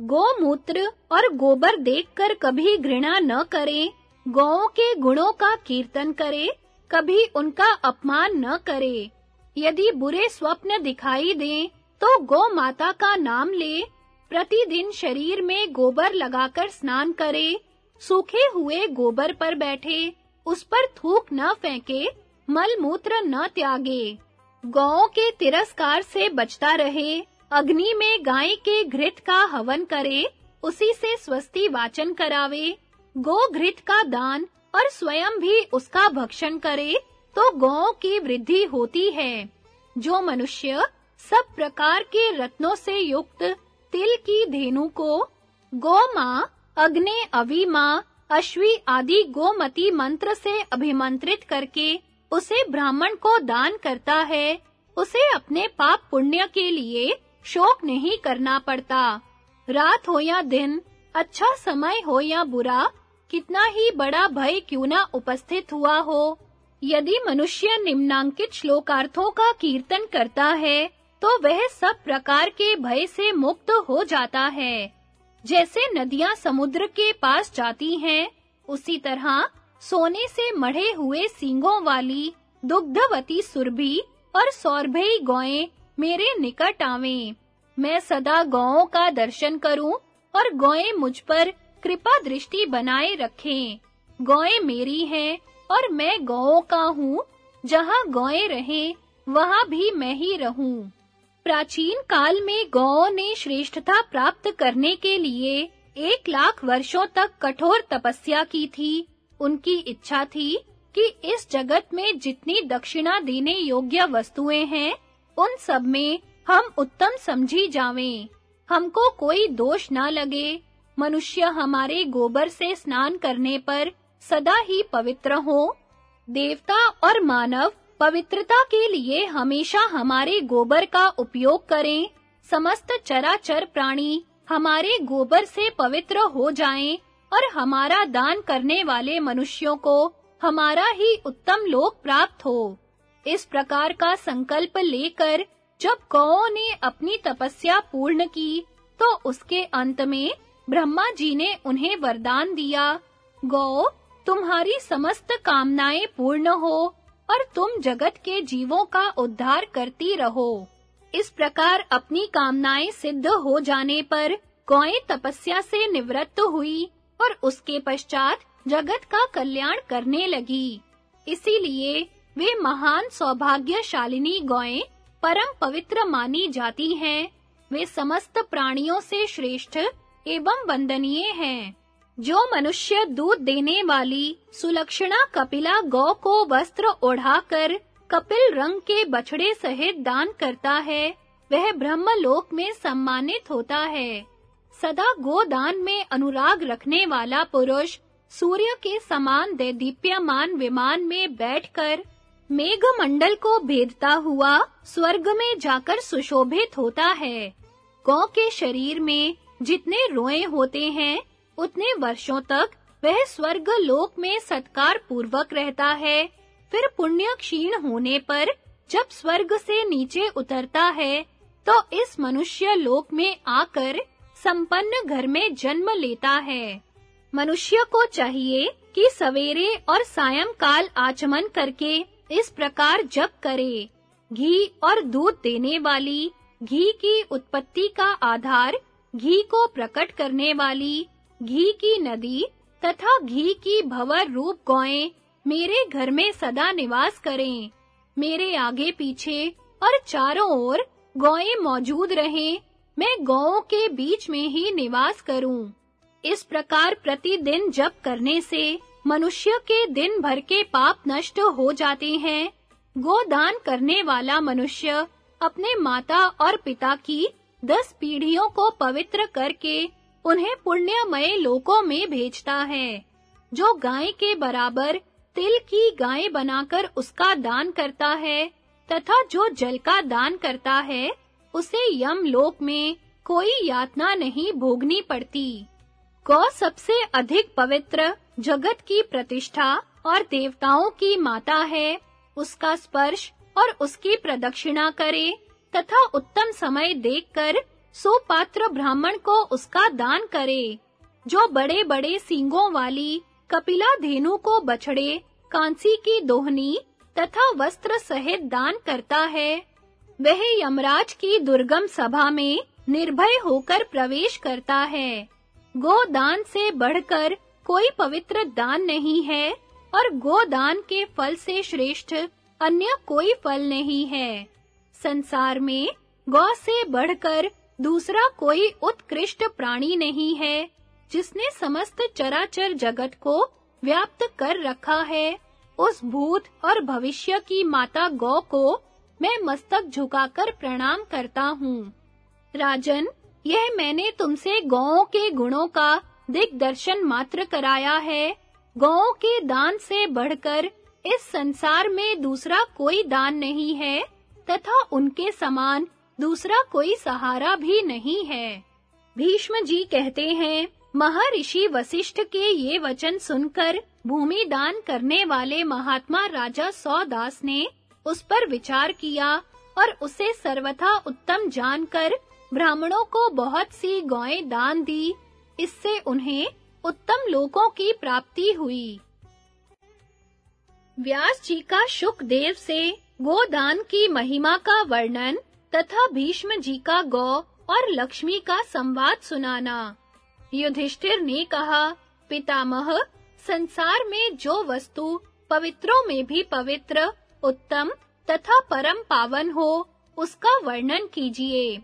गोमूत्र और गोबर देखकर कभी घृणा न करें। गौओं के गुणों का कीर्तन करें, कभी उनका अपमान न करें। यदि बुरे स्वप्न दिखाई दें तो गौ माता का नाम ले। प्रतिदिन शरीर में गोबर लगाकर स्नान करे, सूखे हुए गोबर पर बैठे, उस पर थूक न फेंके मल मूत्र न त्यागे। गौ के तिरस्कार से बचता रहे। अग्नि में गाय के घृत का हवन करे, उसी से स्वस्ति वाचन करावे। गो घृत का दान और स्वयं भी उसका भक्षण करे तो गौओं की वृद्धि होती है। जो मनुष्य सब प्रकार के रत्नों से युक्त तिल की धेनु को, गौ गोमा अग्ने अविमा अश्वी आदि गोमती मंत्र से अभिमंत्रित करके उसे ब्राह्मण को दान करता है, उसे अपने पाप पुण्य के लिए शोक नहीं करना पड़ता। रात हो या दिन अच्छा समय हो या बुरा, कितना ही बड़ा भय क्यों ना उपस्थित हुआ हो। यदि मनुष्य निम्नांकित श्लोकार्थों का कीर्तन करता है तो वह सब प्रकार के भय से मुक्त हो जाता है। जैसे नदियाँ समुद्र के पास जाती हैं, उसी तरह सोने से मढ़े हुए सींगों वाली दुग्धवती सुरभि और सौरभई गौएँ मेरे निकट आवें। मैं सदा गौओं का दर्शन करूँ और गौएँ मुझ पर कृपा दृष्टि बनाए रखें। गौएँ मेरी हैं और मैं गौओं का हूँ। जहाँ गौएँ रहें, वहाँ भी मैं ही रहूँ। प्राचीन काल में गौओं ने श्रेष्ठता प्राप्त करने के लिए एक लाख वर्षों तक कठोर तपस्या की थी। उनकी इच्छा थी कि इस जगत में जितनी दक्षिणा देने योग्य वस्तुएँ हैं उन सब में हम उत्तम समझी जावें। हमको कोई दोष ना लगे। मनुष्य हमारे गोबर से स्नान करने पर सदा ही पवित्र हो। देवता और मानव पवित्रता के लिए हमेशा हमारे गोबर का उपयोग करें। समस्त चराचर प्राणी हमारे गोबर से पवित्र हो जाएँ और हमारा दान करने वाले मनुष्यों को हमारा ही उत्तम लोक प्राप्त हो। इस प्रकार का संकल्प लेकर जब गौओं ने अपनी तपस्या पूर्ण की तो उसके अंत में ब्रह्मा जी ने उन्हें वरदान दिया, गौ, तुम्हारी समस्त कामनाएँ पूर्ण हो और तुम जगत के जीवों का उद्धार करती रहो। इस प्रकार अपनी कामनाएँ सिद्ध हो जाने पर गौएँ तपस्या से निवृत्त हुई और उसके पश्चात जगत का कल्याण करने लगी। इसीलिए वे महान सौभाग्यशालिनी गौएँ, परम पवित्र मानी जाती हैं। वे समस्त प्राणियों से श्रेष्ठ एवं वंदनीय हैं। जो मनुष्य दूध देने वाली सुलक्षणा कपिला गौ को वस्त्र ओढ़ाकर कपिल रंग के बछड़े सहित दान करता है, वह ब्रह्मलोक में सम्मानित होता है। सदा गोदान में अनुराग रखने वाला पुरुष सूर्य के समान दैदीप्यमान विमान में बैठकर मेघमंडल को भेदता हुआ स्वर्ग में जाकर सुशोभित होता है। गौ के शरीर में जितने रोए होते हैं, उतने वर्षों तक वह स्वर्ग लोक में सत्कार पूर्वक रहता है। फिर पुण्य क्षीण होने पर जब स्वर्ग से नीचे उतरता है तो इस मनुष्य लोक में आकर संपन्न घर में जन्म लेता है। मनुष्य को चाहिए कि सवेरे और सायंकाल आचमन करके इस प्रकार जप करे। घी और दूध देने वाली, घी की उत्पत्ति का आधार घी को प्रकट करने वाली, घी की नदी तथा घी की भवर रूप गौएँ, मेरे घर में सदा निवास करें। मेरे आगे पीछे और चारों ओर गौएँ मौजूद रहें, मैं गौओं के बीच में ही निवास करूँ। इस प्रकार प्रतिदिन जप करने से मनुष्य के दिन भर के पाप नष्ट हो जाते हैं। गोदान करने वाला मनुष्य अपने माता और पिता की दस पीढ़ियों को पवित्र करके उन्हें पुण्यमय लोकों में भेजता है, जो गाय के बराबर तिल की गाय बनाकर उसका दान करता है तथा जो जल का दान करता है, उसे यम लोक में कोई यातना नहीं भोगनी पड़ती। गौ सबसे अधिक पवित्र जगत की प्रतिष्ठा और देवताओं की माता है, उसका स्पर्श और उसकी प्रदक्षिणा करे, तथा उत्तम समय देखकर सुपात्र ब्राह्मण को उसका दान करे। जो बड़े-बड़े सींगों वाली कपिला धेनु को बछड़े, कांसी की दोहनी तथा वस्त्र सहित दान करता है। वह यमराज की दुर्गम सभा में निर्भय होकर प्रवेश करता है। गोदान से बढ़कर कोई पवित्र दान नहीं है और गोदान के फल से श्रेष्ठ अन्य कोई फल नहीं है। संसार में गौ से बढ़कर दूसरा कोई उत्कृष्ट प्राणी नहीं है, जिसने समस्त चराचर जगत को व्याप्त कर रखा है। उस भूत और भविष्य की माता गौ को मैं मस्तक झुकाकर प्रणाम करता हूँ। राजन, यह मैंने तुमसे गौओं के गुणों का दिग्दर्शन मात्र कराया है। गौओं के दान से बढ़कर इस संसार में दूसरा कोई दान नहीं है, तथा उनके समान दूसरा कोई सहारा भी नहीं है। भीष्म जी कहते हैं, महर्षि वशिष्ठ के ये वचन सुनकर भूमि दान करने वाले महात्मा राजा सौदास ने उस पर विचार किया और उसे सर्वथा उत्तम जानकर ब्राह्मणों को बहुत सी गौएँ दान दी इससे उन्हें उत्तम लोकों की प्राप्ति हुई। व्यास जी का शुकदेव से गोदान की महिमा का वर्णन तथा भीष्म जी का गौ और लक्ष्मी का संवाद सुनाना। युधिष्ठिर ने कहा, पितामह, संसार में जो वस्तु पवित्रों में भी पवित्र, उत्तम तथा परम पावन हो, उसका वर्णन कीजिए।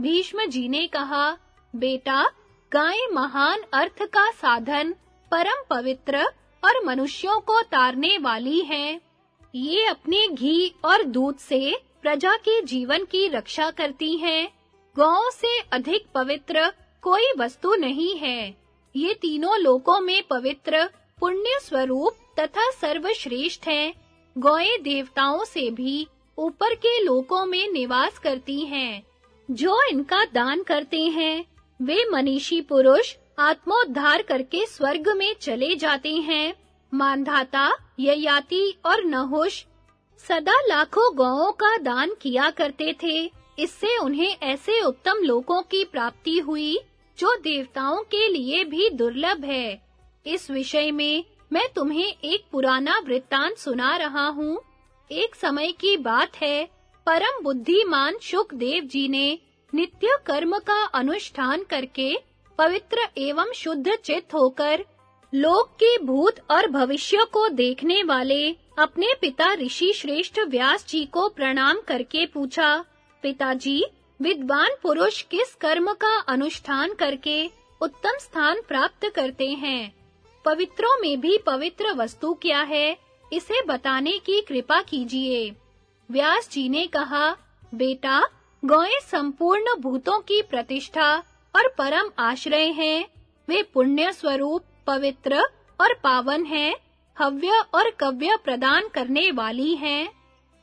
भीष्म जी ने कहा, बेटा गाय महान अर्थ का साधन, परम पवित्र और मनुष्यों को तारने वाली है। ये अपने घी और दूध से प्रजा के जीवन की रक्षा करती हैं। गौ से अधिक पवित्र कोई वस्तु नहीं है। ये तीनों लोकों में पवित्र, पुण्य स्वरूप तथा सर्वश्रेष्ठ हैं। गौएँ देवताओं से भी ऊपर के लोकों में निवास करती हैं, जो इनका दान करते हैं। वे मनीषी पुरुष आत्मोद्धार करके स्वर्ग में चले जाते हैं। मानधाता, ययाति और नहुष सदा लाखों गौओं का दान किया करते थे। इससे उन्हें ऐसे उत्तम लोकों की प्राप्ति हुई, जो देवताओं के लिए भी दुर्लभ है। इस विषय में मैं तुम्हें एक पुराना वृत्तांत सुना रहा हूँ। एक समय की बात है, परम बुद्धिमान शुकदेव जी ने नित्य कर्म का अनुष्ठान करके पवित्र एवं शुद्ध चित्त होकर लोक के भूत और भविष्य को देखने वाले अपने पिता ऋषि श्रेष्ठ व्यास जी को प्रणाम करके पूछा, पिताजी, विद्वान पुरुष किस कर्म का अनुष्ठान करके उत्तम स्थान प्राप्त करते हैं? पवित्रों में भी पवित्र वस्तु क्या है? इसे बताने की कृपा कीजिए। व्यास जी ने कहा, बेटा गौएँ संपूर्ण भूतों की प्रतिष्ठा और परम आश्रय हैं। वे पुण्य स्वरूप, पवित्र और पावन हैं, हव्य और कव्य प्रदान करने वाली हैं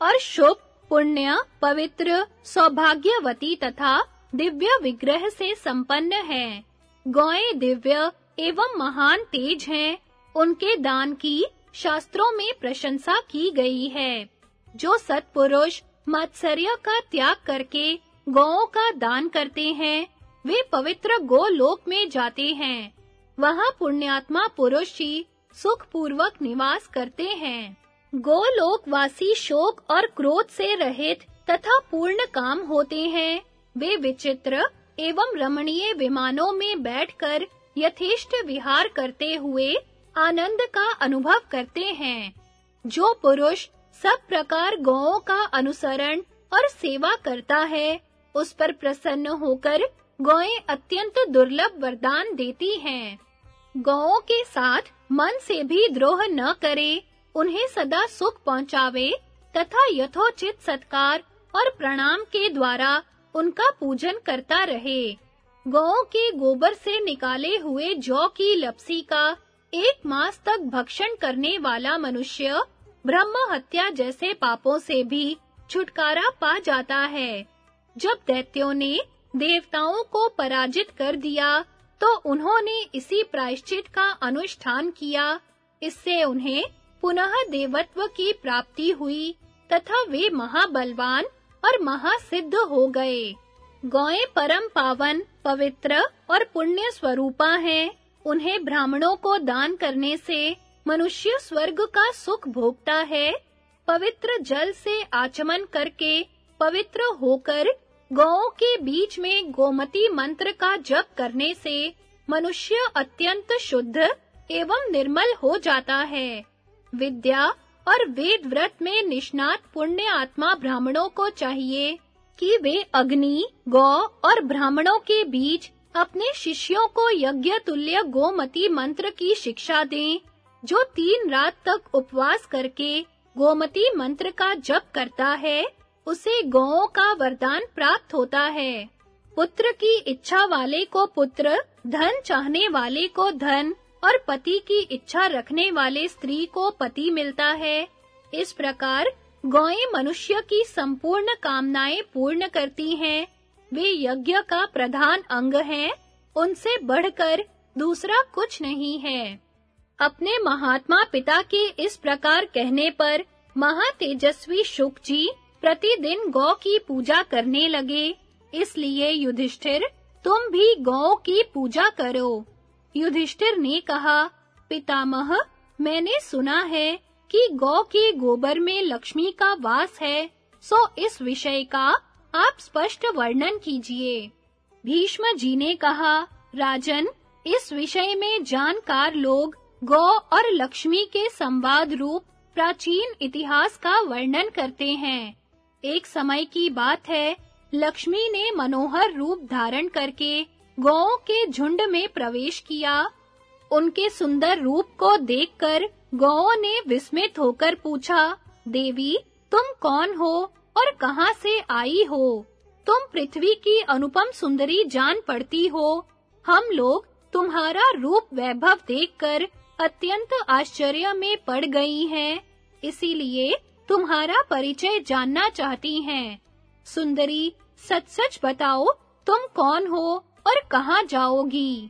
और शुभ, पुण्य, पवित्र, सौभाग्यवती तथा दिव्य विग्रह से संपन्न हैं। गौएँ दिव्य एवं महान तेज हैं। उनके दान की शास्त्रों में प्रशंसा की गई है। जो सत्पुरुष मत्सर्य का त्याग करके गौओं का दान करते हैं। वे पवित्र गोलोक में जाते हैं। वहाँ पुण्यात्मा पुरुष ही सुख पूर्वक निवास करते हैं। गोलोक वासी शोक और क्रोध से रहित तथा पूर्ण काम होते हैं। वे विचित्र एवं रमणीय विमानों में बैठकर यथेष्ट विहार करते हुए आनंद का अनुभव करते हैं। जो पुरुष सब प्रकार गौओं का अनुसरण और सेवा करता है। उस पर प्रसन्न होकर गौएँ अत्यंत दुर्लभ वरदान देती हैं। गौओं के साथ मन से भी द्रोह न करे, उन्हें सदा सुख पहुंचावे तथा यथोचित सत्कार और प्रणाम के द्वारा उनका पूजन करता रहे। गौओं के गोबर से निकाले हुए जौ की लपसी का एक मास तक भक्षण करने वाला मनुष्य ब्रह्म हत्या जैसे पापों से भी छुटकारा पा जाता है। जब दैत्यों ने देवताओं को पराजित कर दिया तो उन्होंने इसी प्रायश्चित का अनुष्ठान किया। इससे उन्हें पुनः देवत्व की प्राप्ति हुई तथा वे महाबलवान और महासिद्ध हो गए। गौएँ परम पावन, पवित्र और पुण्य स्वरूपा हैं। उन्हें ब्राह्मणों को दान करने से मनुष्य स्वर्ग का सुख भोगता है, पवित्र जल से आचमन करके पवित्र होकर गौओं के बीच में गोमती मंत्र का जप करने से मनुष्य अत्यंत शुद्ध एवं निर्मल हो जाता है। विद्या और वेद व्रत में निष्णात पुण्य आत्मा ब्राह्मणों को चाहिए कि वे अग्नि, गौ और ब्राह्मणों के बीच अपने शिष्यों को यज्ञ तुल्य गोमती मंत्र की शिक्षा दें। जो तीन रात तक उपवास करके गोमती मंत्र का जप करता है, उसे गौओं का वरदान प्राप्त होता है। पुत्र की इच्छा वाले को पुत्र, धन चाहने वाले को धन, और पति की इच्छा रखने वाले स्त्री को पति मिलता है। इस प्रकार गौएँ मनुष्य की संपूर्ण कामनाएँ पूर्ण करती हैं। वे यज्ञ का प्रधान अंग हैं। उनसे बढ़कर दूसरा कुछ नहीं है। अपने महात्मा पिता के इस प्रकार कहने पर महातेजस्वी शुक जी प्रतिदिन गौ की पूजा करने लगे। इसलिए युधिष्ठिर, तुम भी गौ की पूजा करो। युधिष्ठिर ने कहा, पितामह, मैंने सुना है कि गौ के गोबर में लक्ष्मी का वास है, सो इस विषय का आप स्पष्ट वर्णन कीजिए। भीष्म जी ने कहा, राजन, इस विषय में जानकार लोग गौ और लक्ष्मी के संवाद रूप प्राचीन इतिहास का वर्णन करते हैं। एक समय की बात है, लक्ष्मी ने मनोहर रूप धारण करके गौओं के झुंड में प्रवेश किया। उनके सुंदर रूप को देखकर गौओं ने विस्मित होकर पूछा, देवी, तुम कौन हो और कहाँ से आई हो? तुम पृथ्वी की अनुपम सुंदरी जान पड़ती हो। हम लोग तुम्हारा रूप वैभव देखकर अत्यंत आश्चर्य में पड़ गई हैं। इसीलिए तुम्हारा परिचय जानना चाहती हैं। सुंदरी, सच-सच बताओ, तुम कौन हो और कहाँ जाओगी?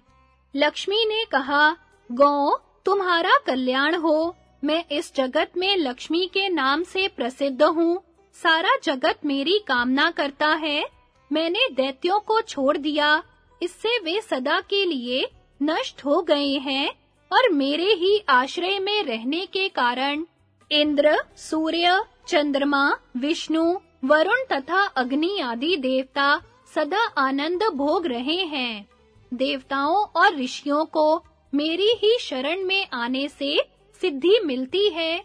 लक्ष्मी ने कहा, गौ, तुम्हारा कल्याण हो। मैं इस जगत में लक्ष्मी के नाम से प्रसिद्ध हूँ। सारा जगत मेरी कामना करता है। मैंने दैत्यों को छोड़ दिया। इससे वे सदा के लिए नष्ट हो गए हैं। और मेरे ही आश्रय में रहने के कारण इंद्र, सूर्य, चंद्रमा, विष्णु, वरुण तथा अग्नि आदि देवता सदा आनंद भोग रहे हैं। देवताओं और ऋषियों को मेरी ही शरण में आने से सिद्धि मिलती है।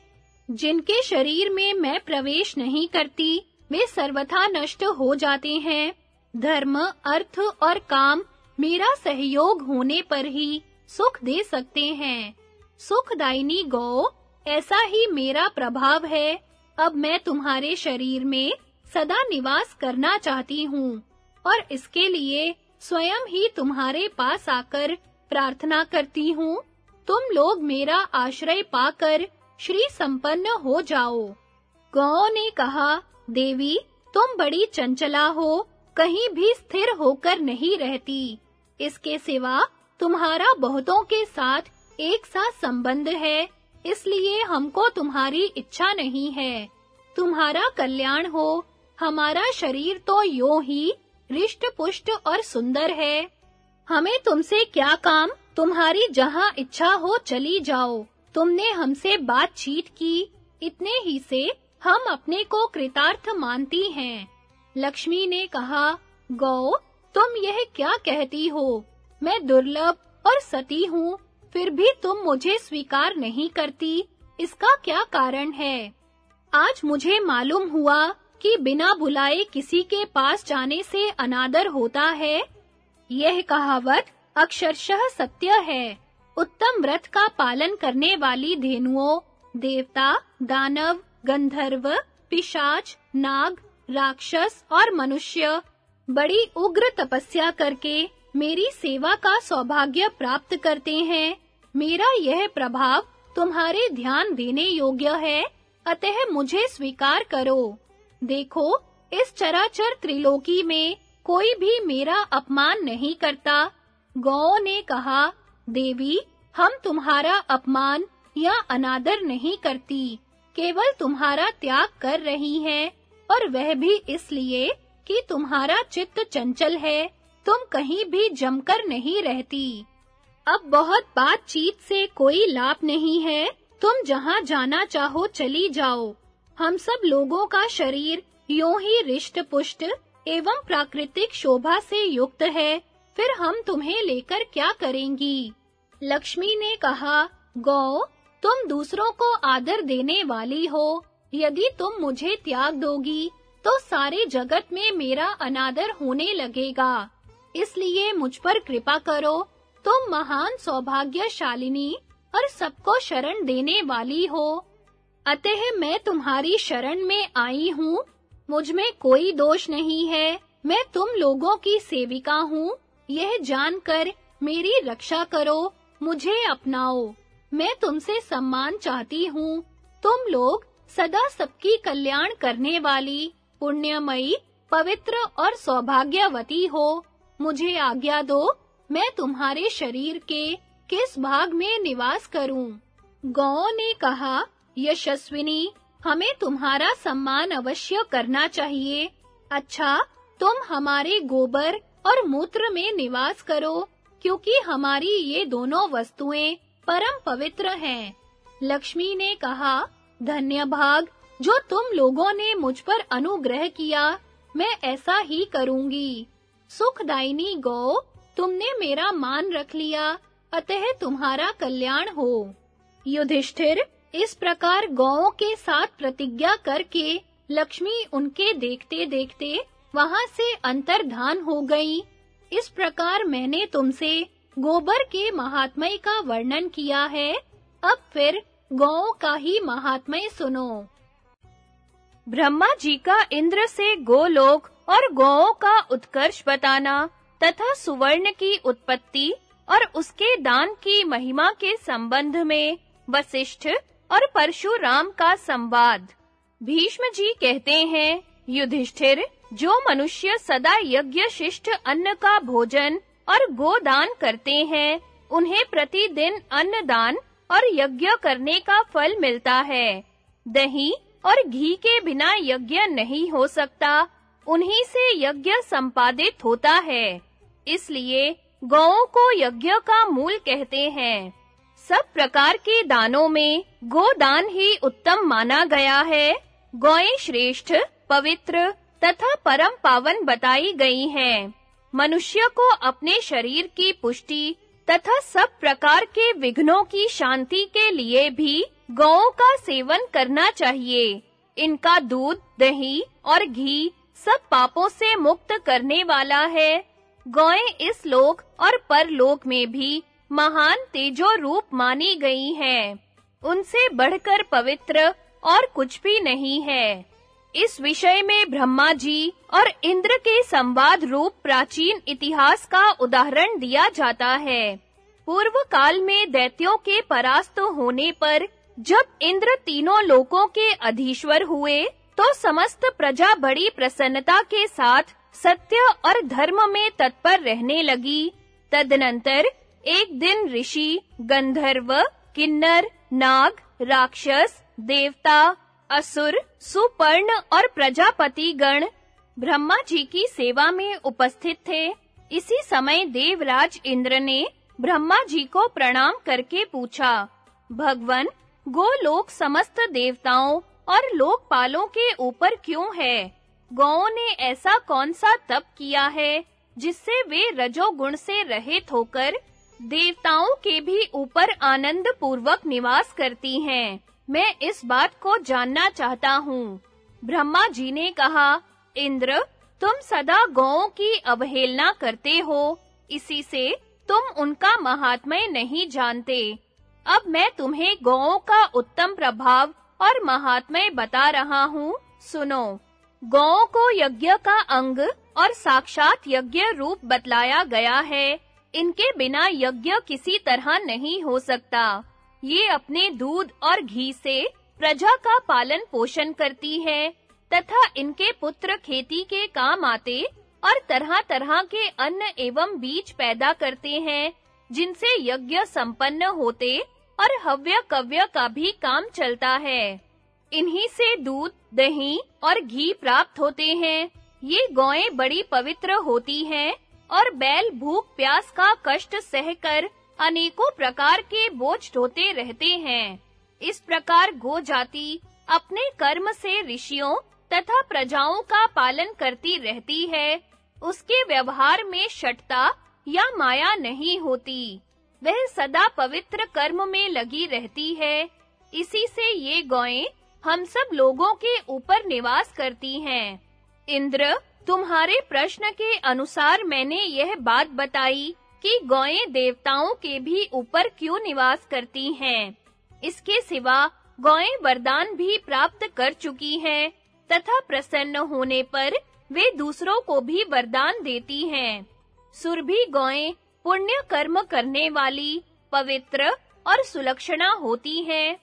जिनके शरीर में मैं प्रवेश नहीं करती, वे सर्वथा नष्ट हो जाते हैं। धर्म, अर्थ और काम मेरा सहयोग होने पर ही सुख दे सकते हैं। सुखदायिनी गौ, ऐसा ही मेरा प्रभाव है। अब मैं तुम्हारे शरीर में सदा निवास करना चाहती हूँ और इसके लिए स्वयं ही तुम्हारे पास आकर प्रार्थना करती हूँ। तुम लोग मेरा आश्रय पाकर श्री संपन्न हो जाओ। गौ ने कहा, देवी, तुम बड़ी चंचला हो, कहीं भी स्थिर होकर नहीं रहती। इसके सिवा तुम्हारा बहुतों के साथ एक साथ संबंध है, इसलिए हमको तुम्हारी इच्छा नहीं है। तुम्हारा कल्याण हो, हमारा शरीर तो यो ही रिष्ट पुष्ट और सुंदर है। हमें तुमसे क्या काम? तुम्हारी जहाँ इच्छा हो चली जाओ। तुमने हमसे बातचीत की, इतने ही से हम अपने को कृतार्थ मानती हैं। लक्ष्मी ने कहा, गौ, तुम यह क्या कहती हो? मैं दुर्लभ और सती हूँ, फिर भी तुम मुझे स्वीकार नहीं करती। इसका क्या कारण है? आज मुझे मालूम हुआ कि बिना बुलाए किसी के पास जाने से अनादर होता है। यह कहावत अक्षरशः सत्य है। उत्तम व्रत का पालन करने वाली धेनुओं, देवता, दानव, गंधर्व, पिशाच, नाग, राक्षस और मनुष्य, बड़ी उग्र तपस्या करके मेरी सेवा का सौभाग्य प्राप्त करते हैं। मेरा यह प्रभाव तुम्हारे ध्यान देने योग्य है। अतः मुझे स्वीकार करो। देखो, इस चराचर त्रिलोकी में कोई भी मेरा अपमान नहीं करता। गौ ने कहा, देवी, हम तुम्हारा अपमान या अनादर नहीं करती। केवल तुम्हारा त्याग कर रही हैं, और वह भी इसलिए कि तुम्हारा चित्त चंचल है। तुम कहीं भी जमकर नहीं रहती। अब बहुत बातचीत से कोई लाभ नहीं है। तुम जहाँ जाना चाहो चली जाओ। हम सब लोगों का शरीर यूँ ही रिष्ट पुष्ट एवं प्राकृतिक शोभा से युक्त है। फिर हम तुम्हें लेकर क्या करेंगी? लक्ष्मी ने कहा, गौ, तुम दूसरों को आदर देने वाली हो। यदि तुम मुझे त्याग दोगी तो सारे जगत में मेरा अनादर होने लगेगा। इसलिए मुझ पर कृपा करो। तुम महान सौभाग्यशालिनी और सबको शरण देने वाली हो। अतः मैं तुम्हारी शरण में आई हूँ। मुझमें कोई दोष नहीं है। मैं तुम लोगों की सेविका हूँ। यह जानकर मेरी रक्षा करो। मुझे अपनाओ। मैं तुमसे सम्मान चाहती हूँ। तुम लोग सदा सबकी कल्याण करने वाली, पुण्यमयी, पवित्र और सौभाग्यवती हो। मुझे आज्ञा दो, मैं तुम्हारे शरीर के किस भाग में निवास करूँ? गौ ने कहा, यशस्विनी, हमें तुम्हारा सम्मान अवश्य करना चाहिए। अच्छा तुम हमारे गोबर और मूत्र में निवास करो, क्योंकि हमारी ये दोनों वस्तुएँ परम पवित्र हैं। लक्ष्मी ने कहा, धन्य भाग, जो तुम लोगों ने मुझ पर अनुग्रह किया, मैं ऐसा ही करूँगी। सुखदायिनी गौ, तुमने मेरा मान रख लिया, अतः तुम्हारा कल्याण हो। युधिष्ठिर, इस प्रकार गौओं के साथ प्रतिज्ञा करके, लक्ष्मी उनके देखते-देखते, वहाँ से अंतर्धान हो गई। इस प्रकार मैंने तुमसे गोबर के महात्मय का वर्णन किया है। अब फिर गौओं का ही महात्मय सुनो। ब्रह्मा जी का इंद्र से गोलोक और गौओं का उत्कर्ष बताना, तथा सुवर्ण की उत्पत्ति और उसके दान की महिमा के संबंध में वशिष्ठ और परशुराम का संवाद। भीष्म जी कहते हैं, युधिष्ठिर, जो मनुष्य सदा यज्ञ शिष्ट अन्न का भोजन और गोदान करते हैं, उन्हें प्रतिदिन अन्न दान और यज्ञ करने का फल मिलता है। दही और घी के बिना यज्ञ नहीं हो सकता उन्हीं से यज्ञ संपादित होता है। इसलिए गौओं को यज्ञ का मूल कहते हैं। सब प्रकार के दानों में गोदान ही उत्तम माना गया है। गौएँ श्रेष्ठ, पवित्र तथा परम पावन बताई गई हैं। मनुष्य को अपने शरीर की पुष्टि तथा सब प्रकार के विघ्नों की शांति के लिए भी गौओं का सेवन करना चाहिए। इनका दूध, दही और घी सब पापों से मुक्त करने वाला है। गौएँ इस लोक और परलोक में भी महान तेजो रूप मानी गई हैं। उनसे बढ़कर पवित्र और कुछ भी नहीं है। इस विषय में ब्रह्मा जी और इंद्र के संवाद रूप प्राचीन इतिहास का उदाहरण दिया जाता है। पूर्व काल में दैत्यों के परास्त होने पर जब इंद्र तीनों लोकों के अधीश्वर हुए तो समस्त प्रजा बड़ी प्रसन्नता के साथ सत्य और धर्म में तत्पर रहने लगी। तदनंतर एक दिन ऋषि, गंधर्व, किन्नर, नाग, राक्षस, देवता, असुर, सुपर्ण और प्रजापति गण ब्रह्मा जी की सेवा में उपस्थित थे। इसी समय देवराज इंद्र ने ब्रह्मा जी को प्रणाम करके पूछा, भगवन, गोलोक समस्त देवताओं और लोकपालों के ऊपर क्यों है? गौओं ने ऐसा कौन सा तप किया है, जिससे वे रजोगुण से रहित होकर देवताओं के भी ऊपर आनंद पूर्वक निवास करती हैं? मैं इस बात को जानना चाहता हूँ। ब्रह्मा जी ने कहा, इंद्र, तुम सदा गौओं की अवहेलना करते हो। इसी से तुम उनका महात्म्य नहीं जानते। अब मैं तुम्हें गौओं का उत्तम प्रभाव और महात्म्य बता रहा हूँ, सुनो। गौओं को यज्ञ का अंग और साक्षात यज्ञ रूप बतलाया गया है। इनके बिना यज्ञ किसी तरह नहीं हो सकता। ये अपने दूध और घी से प्रजा का पालन पोषण करती है, तथा इनके पुत्र खेती के काम आते और तरह-तरह के अन्न एवं बीज पैदा करते हैं, जिनसे यज्ञ संपन्न होते और हव्य कव्य का भी काम चलता है। इन्हीं से दूध, दही और घी प्राप्त होते हैं। ये गौएँ बड़ी पवित्र होती हैं और बैल भूख प्यास का कष्ट सहकर अनेकों प्रकार के बोझ ढोते रहते हैं। इस प्रकार गो जाति अपने कर्म से ऋषियों तथा प्रजाओं का पालन करती रहती है। उसके व्यवहार में शटता या माया नहीं होती। वह सदा पवित्र कर्म में लगी रहती है। इसी से ये गौएँ हम सब लोगों के ऊपर निवास करती हैं। इंद्र, तुम्हारे प्रश्न के अनुसार मैंने यह बात बताई कि गौएँ देवताओं के भी ऊपर क्यों निवास करती हैं। इसके सिवा गौएँ वरदान भी प्राप्त कर चुकी हैं, तथा प्रसन्न होने पर वे दूसरों को भी वरदान देती हैं। सुरभि गौएँ पुण्य कर्म करने वाली, पवित्र और सुलक्षणा होती हैं।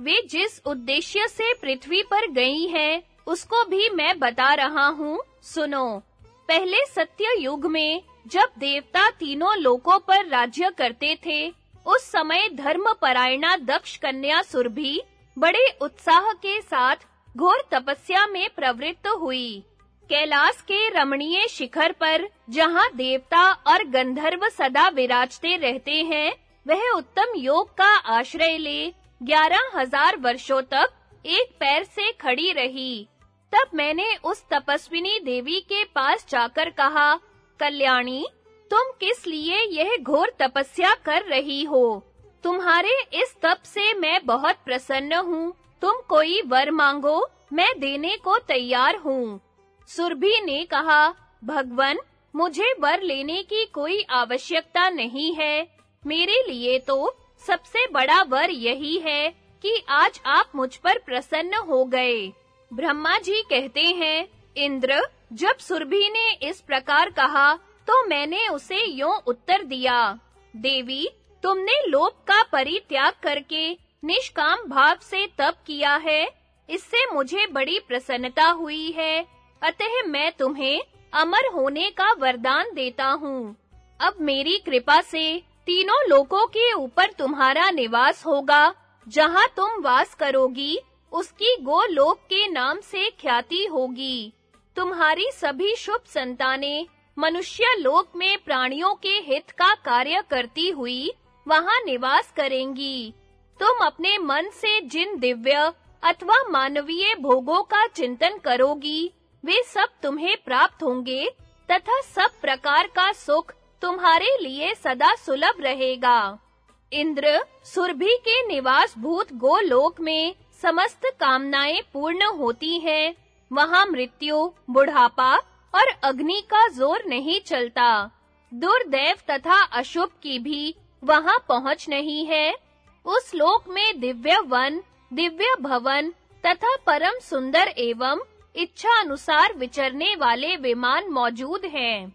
वे जिस उद्देश्य से पृथ्वी पर गई हैं, उसको भी मैं बता रहा हूँ, सुनो। पहले सत्य युग में, जब देवता तीनों लोकों पर राज्य करते थे, उस समय धर्म परायणा दक्ष कन्या सुरभि बड़े उत्साह के साथ घोर तपस्या में प्रवृत्त हुई। कैलाश के रमणीय शिखर पर, जहाँ देवता और गंधर्व सदा विराजते रहते हैं, वह उत्तम योग का आश्रय ले, ग्यारह हज़ार वर्षों तक एक पैर से खड़ी रही। तब मैंने उस तपस्विनी देवी के पास जाकर कहा, कल्याणी, तुम किस लिए यह घोर तपस्या कर रही हो? तुम्हारे इस तप से मैं बहुत प्रसन्न हूँ। तुम कोई वर मांगो, मैं देने को तैयार हूँ। सुरभि ने कहा, भगवन, मुझे वर लेने की कोई आवश्यकता नहीं है। मेरे लिए तो सबसे बड़ा वर यही है कि आज आप मुझ पर प्रसन्न हो गए। ब्रह्मा जी कहते हैं, इंद्र, जब सुरभि ने इस प्रकार कहा तो मैंने उसे यूँ उत्तर दिया, देवी, तुमने लोभ का परित्याग करके निष्काम भाव से तप किया है। इससे मुझे बड़ी प्रसन्नता हुई है। अतः मैं तुम्हें अमर होने का वरदान देता हूँ। अब मेरी कृपा से तीनों लोकों के ऊपर तुम्हारा निवास होगा। जहाँ तुम वास करोगी, उसकी गोलोक के नाम से ख्याति होगी। तुम्हारी सभी शुभ संतानें मनुष्य लोक में प्राणियों के हित का कार्य करती हुई वहाँ निवास करेंगी। तुम अपने मन से जिन दिव्य अथवा मानवीय भोगों का चिंतन करोगी वे सब तुम्हें प्राप्त होंगे, तथा सब प्रकार का सुख तुम्हारे लिए सदा सुलभ रहेगा। इंद्र, सुरभि के निवास भूत गोलोक में समस्त कामनाएँ पूर्ण होती हैं। वहाँ मृत्यु, बुढ़ापा और अग्नि का ज़ोर नहीं चलता। दुर्दैव तथा अशुभ की भी वहाँ पहुँच नहीं है। उस लोक में दिव्य वन दिव्य भवन तथा परम सुंदर एवं इच्छा अनुसार विचरने वाले विमान मौजूद हैं।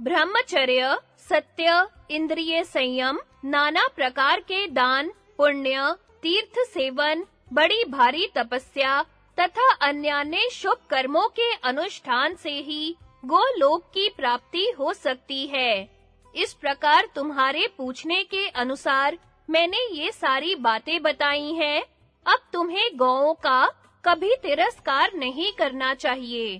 ब्रह्मचर्य, सत्य, इंद्रिय संयम, नाना प्रकार के दान, पुण्य, तीर्थ सेवन, बड़ी भारी तपस्या तथा अन्य शुभ कर्मों के अनुष्ठान से ही गोलोक की प्राप्ति हो सकती है। इस प्रकार तुम्हारे पूछने के अनुसार मैंने ये सारी बातें बताई हैं। अब तुम्हें गौओं का कभी तिरस्कार नहीं करना चाहिए।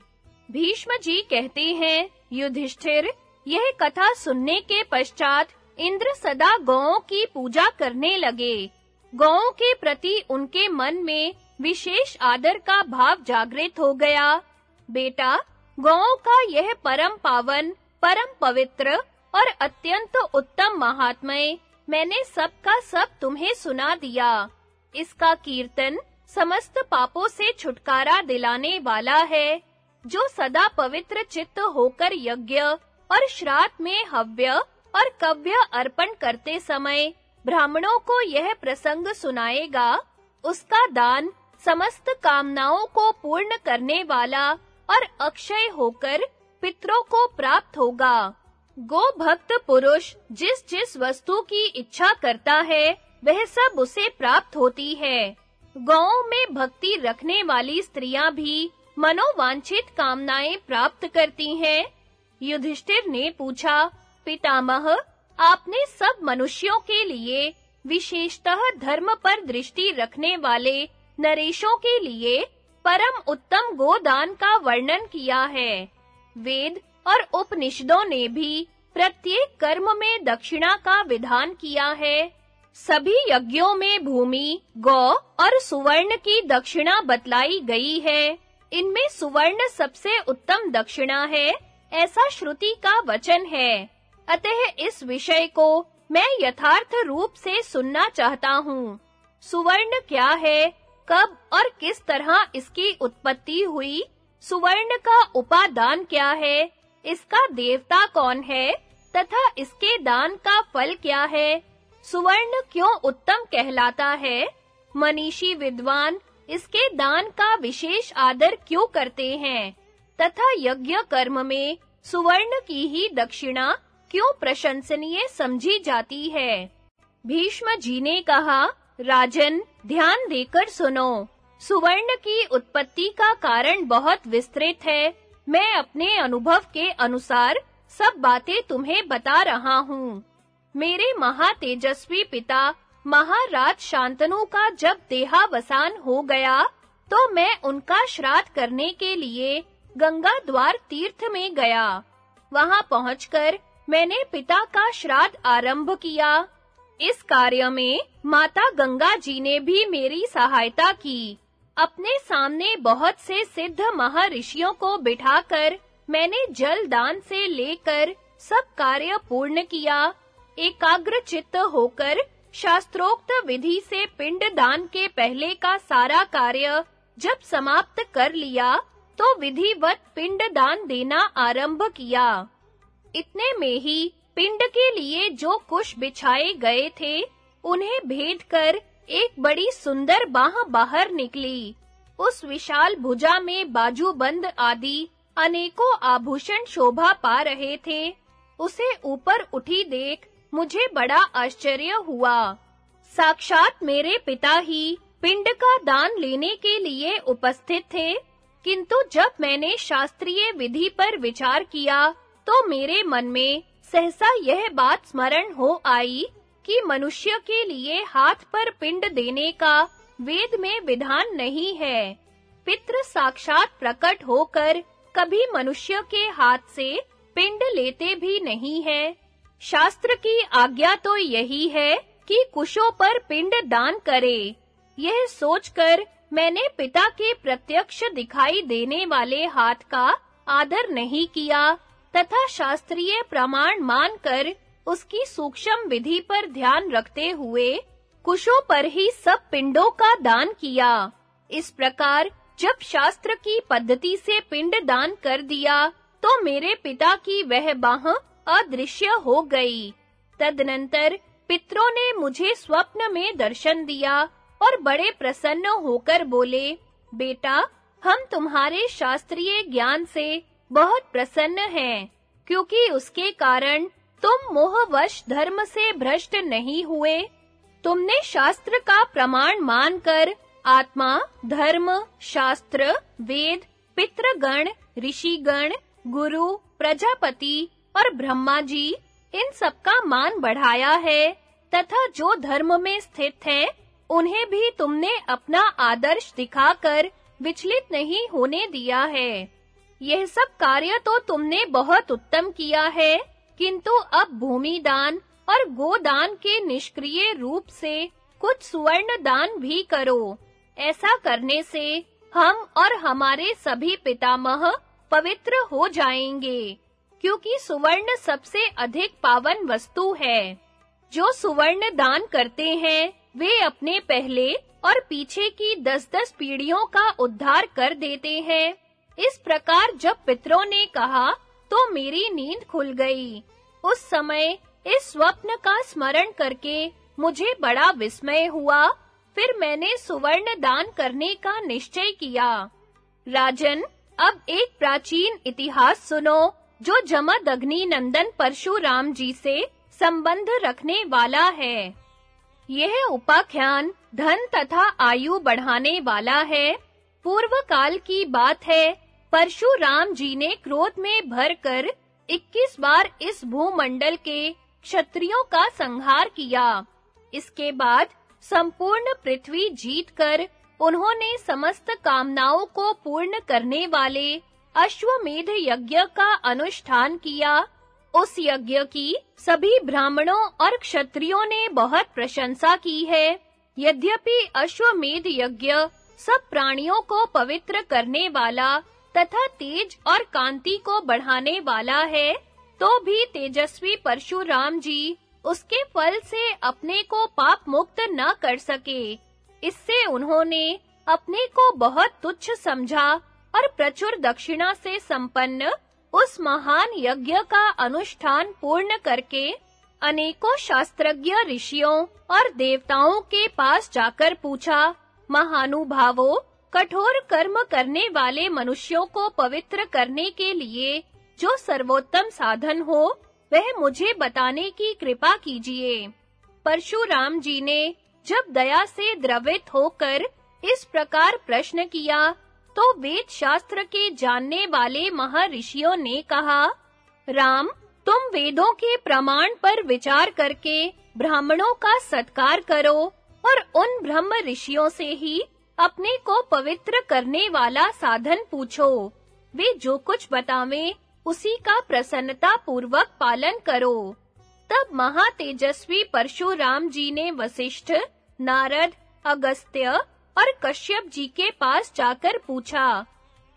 भीष्म जी कहते हैं, युधिष्ठिर, यह कथा सुनने के पश्चात इंद्र सदा गौओं की पूजा करने लगे। गौओं के प्रति उनके मन में विशेष आदर का भाव जागृत हो गया। बेटा, गौओं का यह परम पावन, परम पवित्र और अत्यंत उत्तम महात्मय, मैंने सबका सब तुम्हें सुना दिया। इसका कीर्तन समस्त पापों से छुटकारा दिलाने वाला है, जो सदा पवित्र चित्त होकर यज्ञ और श्राद्ध में हव्य और कव्य अर्पण करते समय ब्राह्मणों को यह प्रसंग सुनाएगा, उसका दान समस्त कामनाओं को पूर्ण करने वाला और अक्षय होकर पितरों को प्राप्त होगा। गो भक्त पुरुष जिस जिस वस्तु की इच्छा करता है, वह सब उसे प्राप्त होती है। गौओं में भक्ति रखने वाली स्त्रियाँ भी मनोवांछित कामनाएँ प्राप्त करती हैं। युधिष्ठिर ने पूछा, पितामह, आपने सब मनुष्यों के लिए विशेषतः धर्म पर दृष्टि रखने वाले नरेशों के लिए परम उत्तम गोदान का वर्णन किया है। वेद और उपनिषदों ने भी प्रत्येक कर्म में दक्षिणा का विधान किया है। सभी यज्ञों में भूमि, गौ और सुवर्ण की दक्षिणा बतलाई गई है। इनमें सुवर्ण सबसे उत्तम दक्षिणा है, ऐसा श्रुति का वचन है। अतः इस विषय को मैं यथार्थ रूप से सुनना चाहता हूँ। सुवर्ण क्या है, कब और किस तरह इसकी उत्पत्ति हुई, सुवर्ण का उपादान क्या है, इसका देवता कौन है, तथा इसके दान का फल क्या है सुवर्ण क्यों उत्तम कहलाता है? मनीषी विद्वान, इसके दान का विशेष आदर क्यों करते हैं? तथा यज्ञ कर्म में सुवर्ण की ही दक्षिणा क्यों प्रशंसनीय समझी जाती है? भीष्म जी ने कहा, राजन, ध्यान देकर सुनो। सुवर्ण की उत्पत्ति का कारण बहुत विस्तृत है। मैं अपने अनुभव के अनुसार सब बातें तुम्हें बता रहा हूँ। मेरे महातेजस्वी पिता, महाराज शांतनु का जब देहावसान हो गया तो मैं उनका श्राद्ध करने के लिए गंगा द्वार तीर्थ में गया। वहाँ पहुंचकर मैंने पिता का श्राद्ध आरंभ किया। इस कार्य में माता गंगा जी ने भी मेरी सहायता की। अपने सामने बहुत से सिद्ध महर्षियों को बिठाकर मैंने जल दान से लेकर सब कार्य पूर्ण किया। एकाग्र चित्त होकर शास्त्रोक्त विधि से पिंड दान के पहले का सारा कार्य जब समाप्त कर लिया तो विधिवत पिंड दान देना आरंभ किया। इतने में ही पिंड के लिए जो कुश बिछाए गए थे, उन्हें भेद कर एक बड़ी सुंदर बाह बाहर निकली। उस विशाल भुजा में बाजूबंद आदि अनेकों आभूषण शोभा पा रहे थे। उसे ऊपर उठी देख मुझे बड़ा आश्चर्य हुआ। साक्षात मेरे पिता ही पिंड का दान लेने के लिए उपस्थित थे। किंतु जब मैंने शास्त्रीय विधि पर विचार किया तो मेरे मन में सहसा यह बात स्मरण हो आई कि मनुष्य के लिए हाथ पर पिंड देने का वेद में विधान नहीं है। पितृ साक्षात प्रकट होकर कभी मनुष्य के हाथ से पिंड लेते भी नहीं है। शास्त्र की आज्ञा तो यही है कि कुशों पर पिंड दान करे। यह सोचकर मैंने पिता के प्रत्यक्ष दिखाई देने वाले हाथ का आदर नहीं किया, तथा शास्त्रीय प्रमाण मानकर उसकी सूक्ष्म विधि पर ध्यान रखते हुए कुशों पर ही सब पिंडों का दान किया। इस प्रकार जब शास्त्र की पद्धति से पिंड दान कर दिया तो मेरे पिता की वह बाह अदृश्य हो गई। तदनंतर पितरों ने मुझे स्वप्न में दर्शन दिया और बड़े प्रसन्न होकर बोले, बेटा, हम तुम्हारे शास्त्रीय ज्ञान से बहुत प्रसन्न हैं, क्योंकि उसके कारण तुम मोहवश धर्म से भ्रष्ट नहीं हुए। तुमने शास्त्र का प्रमाण मानकर आत्मा, धर्म, शास्त्र, वेद, पितृगण, ऋषिगण, गुरु, प्रजापति और ब्रह्मा जी, इन सबका मान बढ़ाया है, तथा जो धर्म में स्थित हैं, उन्हें भी तुमने अपना आदर्श दिखाकर विचलित नहीं होने दिया है। यह सब कार्य तो तुमने बहुत उत्तम किया है, किंतु अब भूमि दान और गोदान के निष्क्रिय रूप से कुछ सुवर्ण दान भी करो। ऐसा करने से हम और हमारे सभी पितामह पवित्र हो जाएँगे। क्योंकि सुवर्ण सबसे अधिक पावन वस्तु है। जो सुवर्ण दान करते हैं, वे अपने पहले और पीछे की दस-दस पीढ़ियों का उद्धार कर देते हैं। इस प्रकार जब पितरों ने कहा तो मेरी नींद खुल गई। उस समय इस स्वप्न का स्मरण करके मुझे बड़ा विस्मय हुआ। फिर मैंने सुवर्ण दान करने का निश्चय किया। राजन, अब एक प्राचीन इतिहास सुनो। जो जमदग्नि नंदन परशुराम जी से संबंध रखने वाला है। यह उपाख्यान धन तथा आयु बढ़ाने वाला है। पूर्व काल की बात है, परशुराम जी ने क्रोध में भरकर 21 बार इस भूमंडल के क्षत्रियों का संहार किया। इसके बाद संपूर्ण पृथ्वी जीतकर उन्होंने समस्त कामनाओं को पूर्ण करने वाले अश्वमेध यज्ञ का अनुष्ठान किया। उस यज्ञ की सभी ब्राह्मणों और क्षत्रियों ने बहुत प्रशंसा की है। यद्यपि अश्वमेध यज्ञ सब प्राणियों को पवित्र करने वाला तथा तेज और कांति को बढ़ाने वाला है तो भी तेजस्वी परशुराम जी उसके फल से अपने को पाप मुक्त न कर सके। इससे उन्होंने अपने को बहुत तुच्छ समझा और प्रचुर दक्षिणा से संपन्न उस महान यज्ञ का अनुष्ठान पूर्ण करके अनेकों शास्त्रज्ञ, ऋषियों और देवताओं के पास जाकर पूछा, महानुभावों, कठोर कर्म करने वाले मनुष्यों को पवित्र करने के लिए जो सर्वोत्तम साधन हो, वह मुझे बताने की कृपा कीजिए परशुराम जी ने जब दया से द्रवित होकर इस प्रकार प्रश्न किया तो वेद शास्त्र के जानने वाले महर्षियों ने कहा, राम, तुम वेदों के प्रमाण पर विचार करके ब्राह्मणों का सत्कार करो और उन ब्रह्म ऋषियों से ही अपने को पवित्र करने वाला साधन पूछो। वे जो कुछ बतावें, उसी का प्रसन्नता पूर्वक पालन करो। तब महातेजस्वी परशुराम जी ने वशिष्ठ, नारद, अगस्त्य और कश्यप जी के पास जाकर पूछा,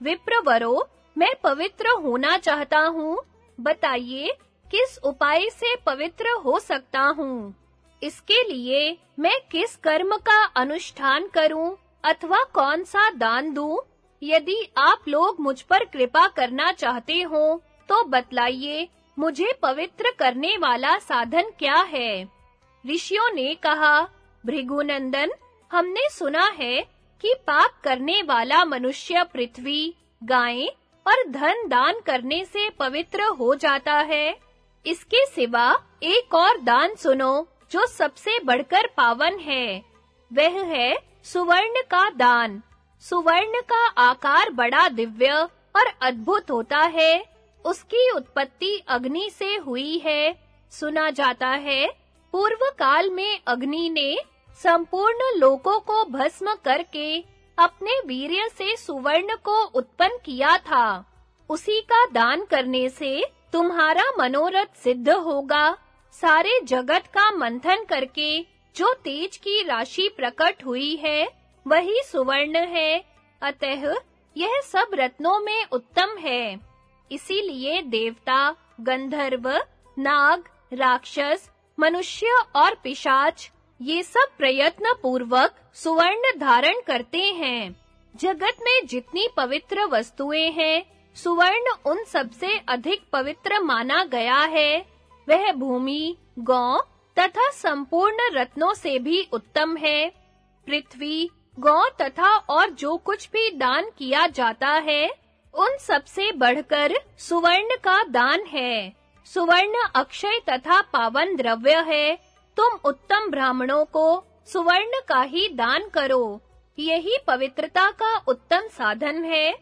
विप्रवरो, मैं पवित्र होना चाहता हूँ। बताइए, किस उपाय से पवित्र हो सकता हूँ? इसके लिए मैं किस कर्म का अनुष्ठान करूँ अथवा कौन सा दान दूँ? यदि आप लोग मुझ पर कृपा करना चाहते हो तो बतलाइए, मुझे पवित्र करने वाला साधन क्या है? ऋषियों ने कहा, भृगुनंदन हमने सुना है कि पाप करने वाला मनुष्य पृथ्वी, गायें और धन दान करने से पवित्र हो जाता है। इसके सिवा एक और दान सुनो, जो सबसे बढ़कर पावन है। वह है सुवर्ण का दान। सुवर्ण का आकार बड़ा दिव्य और अद्भुत होता है। उसकी उत्पत्ति अग्नि से हुई है। सुना जाता है, पूर्व काल में अग्नि ने संपूर्ण लोकों को भस्म करके अपने वीर्य से सुवर्ण को उत्पन्न किया था। उसी का दान करने से तुम्हारा मनोरथ सिद्ध होगा। सारे जगत का मंथन करके जो तेज की राशि प्रकट हुई है, वही सुवर्ण है। अतः यह सब रत्नों में उत्तम है। इसीलिए देवता, गंधर्व, नाग, राक्षस, मनुष्य और पिशाच ये सब प्रयत्न पूर्वक सुवर्ण धारण करते हैं। जगत में जितनी पवित्र वस्तुएँ हैं, सुवर्ण उन सबसे अधिक पवित्र माना गया है। वह भूमि, गौ तथा संपूर्ण रत्नों से भी उत्तम है। पृथ्वी, गौ तथा और जो कुछ भी दान किया जाता है, उन सबसे बढ़कर सुवर्ण का दान है। सुवर्ण अक्षय तथा पावन द्रव्य है। तुम उत्तम ब्राह्मणों को सुवर्ण का ही दान करो। यही पवित्रता का उत्तम साधन है।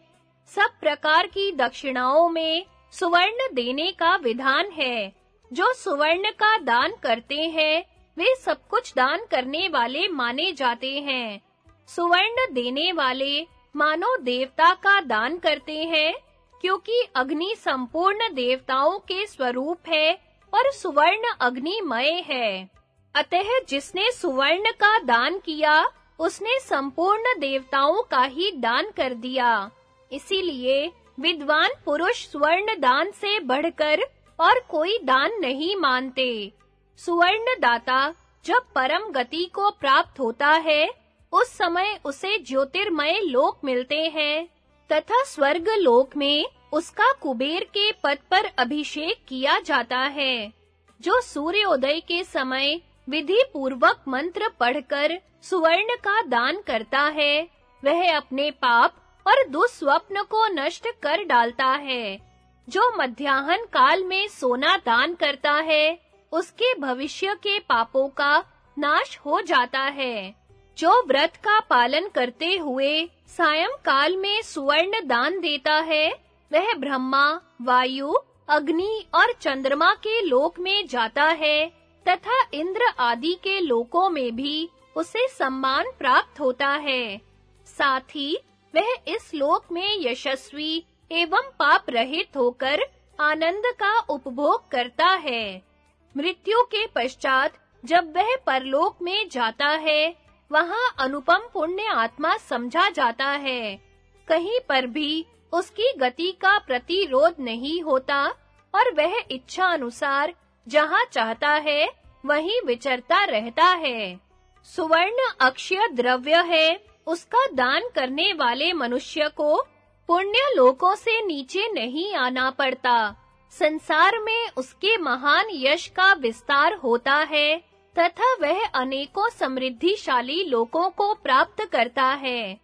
सब प्रकार की दक्षिणाओं में सुवर्ण देने का विधान है। जो सुवर्ण का दान करते हैं, वे सब कुछ दान करने वाले माने जाते हैं। सुवर्ण देने वाले मानो देवता का दान करते हैं, क्योंकि अग्नि संपूर्ण देवताओं के स्वरूप है और सुवर्ण अग्निमय है। अतः जिसने सुवर्ण का दान किया, उसने संपूर्ण देवताओं का ही दान कर दिया। इसीलिए विद्वान पुरुष स्वर्ण दान से बढ़कर और कोई दान नहीं मानते। सुवर्ण दाता जब परम गति को प्राप्त होता है, उस समय उसे ज्योतिर्मय लोक मिलते हैं, तथा स्वर्ग लोक में उसका कुबेर के पद पर अभिषेक किया जाता है, जो सूर्योदय के समय विधि पूर्वक मंत्र पढ़कर सुवर्ण का दान करता है। वह अपने पाप और दुस्वप्न को नष्ट कर डालता है। जो मध्याहन काल में सोना दान करता है, उसके भविष्य के पापों का नाश हो जाता है। जो व्रत का पालन करते हुए सायं काल में सुवर्ण दान देता है, वह ब्रह्मा, वायु, अग्नि और चंद्रमा के लोक में जाता है। तथा इंद्र आदि के लोकों में भी उसे सम्मान प्राप्त होता है। साथ ही वह इस लोक में यशस्वी एवं पाप रहित होकर आनंद का उपभोग करता है। मृत्यु के पश्चात जब वह परलोक में जाता है, वहाँ अनुपम पुण्य आत्मा समझा जाता है। कहीं पर भी उसकी गति का प्रतिरोध नहीं होता और वह इच्छा अनुसार जहाँ चाहता है, वहीं विचरता रहता है। सुवर्ण अक्षय द्रव्य है। उसका दान करने वाले मनुष्य को पुण्य लोकों से नीचे नहीं आना पड़ता। संसार में उसके महान यश का विस्तार होता है, तथा वह अनेकों समृद्धिशाली लोकों को प्राप्त करता है।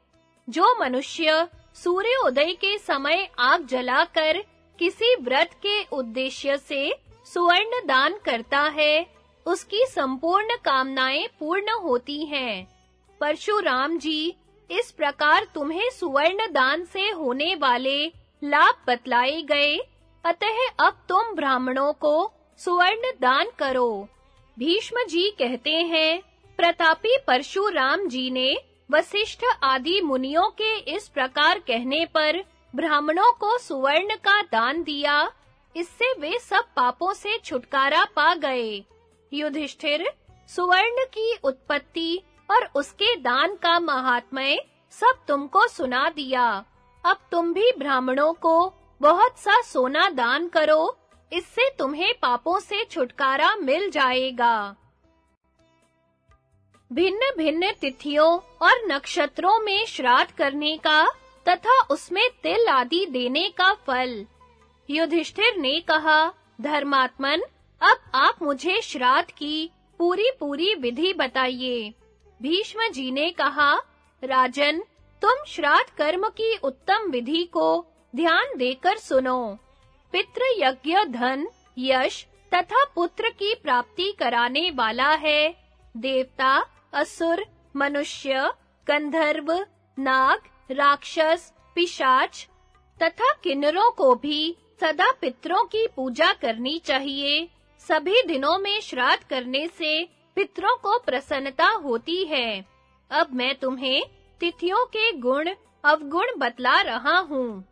जो मनुष्य सूर्योदय के समय आग जलाकर किसी व्रत के उद्देश्य से सुवर्ण दान करता है। उसकी संपूर्ण कामनाएँ पूर्ण होती हैं। परशुराम जी, इस प्रकार तुम्हें सुवर्ण दान से होने वाले लाभ बतलाए गए। अतः अब तुम ब्राह्मणों को सुवर्ण दान करो। भीष्म जी कहते हैं, प्रतापी परशुराम जी ने वशिष्ठ आदि मुनियों के इस प्रकार कहने पर ब्राह्मणों को सुवर्ण का दान दिया। इससे वे सब पापों से छुटकारा पा गए। युधिष्ठिर, सुवर्ण की उत्पत्ति और उसके दान का महात्म्य सब तुमको सुना दिया। अब तुम भी ब्राह्मणों को बहुत सा सोना दान करो, इससे तुम्हें पापों से छुटकारा मिल जाएगा। भिन्न-भिन्न तिथियों और नक्षत्रों में श्राद्ध करने का तथा उसमें तिल आदि देने का फल युधिष्ठिर ने कहा, धर्मात्मन, अब आप मुझे श्राद्ध की पूरी पूरी विधि बताइए। भीष्म जी ने कहा, राजन, तुम श्राद्ध कर्म की उत्तम विधि को ध्यान देकर सुनो। पितृ यज्ञ धन, यश तथा पुत्र की प्राप्ति कराने वाला है। देवता, असुर, मनुष्य, गंधर्व, नाग, राक्षस, पिशाच तथा किन्नरों को भी सदा पितरों की पूजा करनी चाहिए। सभी दिनों में श्राद्ध करने से पितरों को प्रसन्नता होती है। अब मैं तुम्हें तिथियों के गुण, अवगुण बतला रहा हूँ।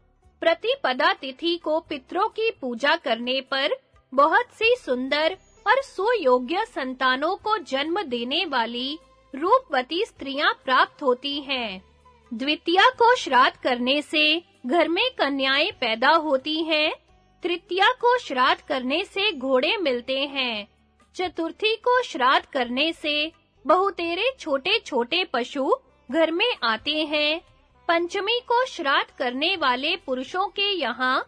प्रतिपदा तिथि को पितरों की पूजा करने पर बहुत सी सुंदर और सुयोग्य संतानों को जन्म देने वाली रूपवती स्त्रियाँ प्राप्त होती हैं। द्वितीया को श्राद्ध करने से घर में कन्याएँ पैदा होती हैं। तृतीया को श्राद्ध करने से घोड़े मिलते हैं। चतुर्थी को श्राद्ध करने से बहुतेरे छोटे-छोटे पशु घर में आते हैं। पंचमी को श्राद्ध करने वाले पुरुषों के यहाँ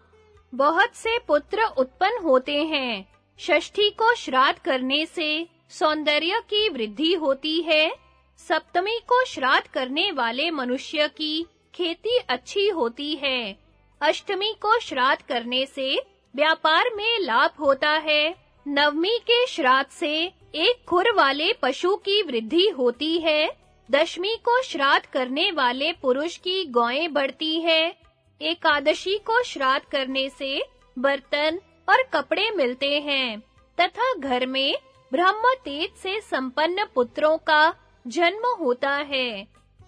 बहुत से पुत्र उत्पन्न होते हैं। षष्ठी को श्राद्ध करने से सौंदर्य की वृद्धि होती है। सप्तमी को श्राद्ध करने वाले मनुष्य की खेती अच्छी होती है। अष्टमी को श्राद्ध करने से व्यापार में लाभ होता है। नवमी के श्राद्ध से एक खुर वाले पशु की वृद्धि होती है। दशमी को श्राद्ध करने वाले पुरुष की गौएँ बढ़ती है। एकादशी को श्राद्ध करने से बर्तन और कपड़े मिलते हैं। तथा घर में ब्रह्म तेज से संपन्न पुत्रों का जन्म होता है।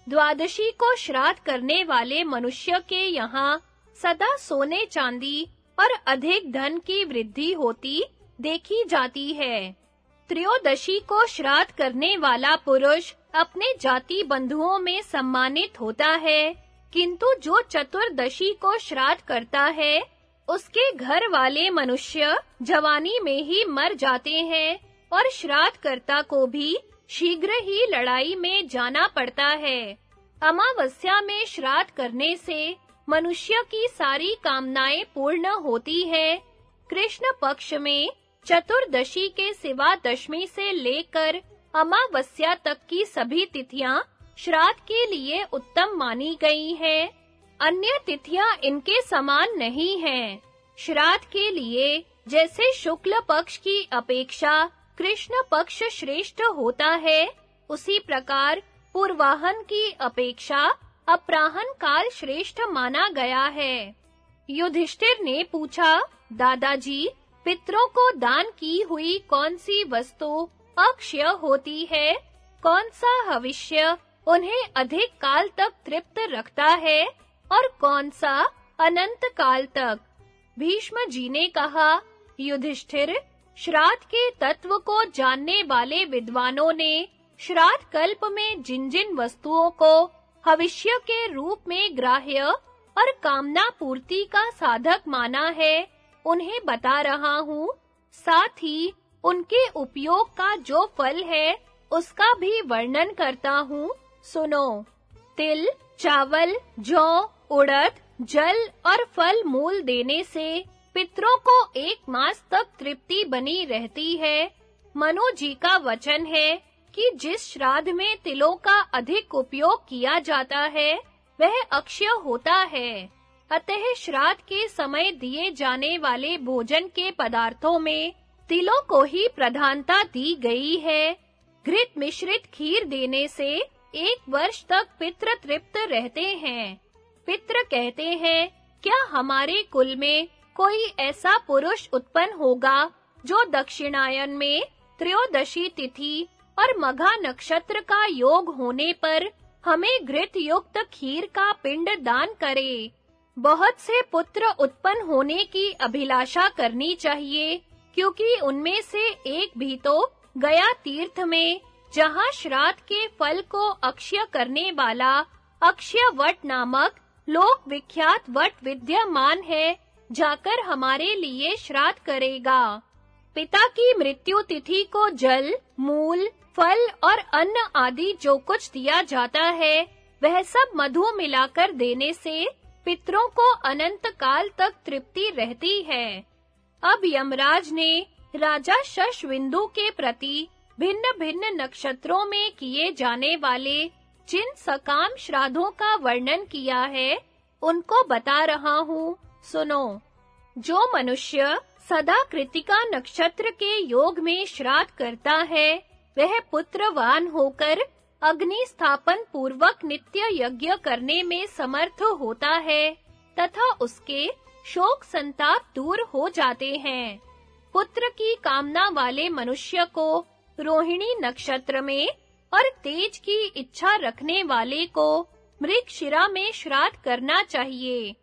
द्वादशी को श्राद्ध करने वाले मनुष्य के यहाँ सदा सोने चांदी और अधिक धन की वृद्धि होती देखी जाती है। त्रयोदशी को श्राद्ध करने वाला पुरुष अपने जाति बंधुओं में सम्मानित होता है, किंतु जो चतुर्दशी को श्राद्ध करता है, उसके घर वाले मनुष्य जवानी में ही मर जाते हैं और श्राद्धकर्ता को भी शीघ्र ही लड़ाई में जाना पड़ता है। अमावस्या में श्राद्ध करने से मनुष्य की सारी कामनाएँ पूर्ण होती है। कृष्ण पक्ष में चतुर्दशी के सिवा दशमी से लेकर अमावस्या तक की सभी तिथियाँ श्राद्ध के लिए उत्तम मानी गई हैं। अन्य तिथियाँ इनके समान नहीं हैं। श्राद्ध के लिए जैसे शुक्ल पक्ष की अपेक्षा कृष्ण पक्ष श्रेष्ठ होता है, उसी प्रकार पूर्वाहन की अपेक्षा अपराहन काल श्रेष्ठ माना गया है। युधिष्ठिर ने पूछा, दादाजी, पितरों को दान की हुई कौन सी वस्तु अक्षय होती है? कौन सा हविष्य उन्हें अधिक काल तक तृप्त रखता है और कौन सा अनंत काल तक? भीष्म जी ने कहा, युधिष्ठिर, श्राद्ध के तत्व को जानने वाले विद्वानों ने श्राद्ध कल्प में जिन-जिन वस्तुओं को भविष्य के रूप में ग्राह्य और कामना पूर्ति का साधक माना है। उन्हें बता रहा हूँ, साथ ही उनके उपयोग का जो फल है, उसका भी वर्णन करता हूँ। सुनो, तिल, चावल, जौ, उड़द, जल और फल मूल देने से पितरों को एक मास तक तृप्ति बनी रहती है। मनु जी का वचन है कि जिस श्राद्ध में तिलों का अधिक उपयोग किया जाता है, वह अक्षय होता है। अतः श्राद्ध के समय दिए जाने वाले भोजन के पदार्थों में तिलों को ही प्रधानता दी गई है। घृत मिश्रित खीर देने से एक वर्ष तक पित्र तृप्त रहते हैं। पित्र कहते हैं, क्या हमारे कुल में कोई ऐसा पुरुष उत्पन्न होगा जो दक्षिणायन में त्रयोदशी तिथि और मघा नक्षत्र का योग होने पर हमें घृत युक्त खीर का पिंड दान करे। बहुत से पुत्र उत्पन्न होने की अभिलाषा करनी चाहिए, क्योंकि उनमें से एक भी तो गया तीर्थ में, जहाँ श्राद्ध के फल को अक्षय करने वाला अक्षय वट नामक लोक विख्यात वट विद्यमान है, जाकर हमारे लिए श्राद्ध करेगा। पिता की मृत्यु तिथि को जल, मूल फल और अन्न आदि जो कुछ दिया जाता है, वह सब मधु मिलाकर देने से पितरों को अनंत काल तक तृप्ति रहती है। अब यमराज ने राजा शशविंदु के प्रति भिन्न-भिन्न नक्षत्रों में किए जाने वाले जिन सकाम श्राद्धों का वर्णन किया है, उनको बता रहा हूँ। सुनो। जो मनुष्य सदा कृतिका नक्षत्र के योग में श्राद्ध करता है वह पुत्रवान होकर अग्नि स्थापन पूर्वक नित्य यज्ञ करने में समर्थ होता है, तथा उसके शोक संताप दूर हो जाते हैं। पुत्र की कामना वाले मनुष्य को रोहिणी नक्षत्र में और तेज की इच्छा रखने वाले को मृगशिरा में श्राद्ध करना चाहिए।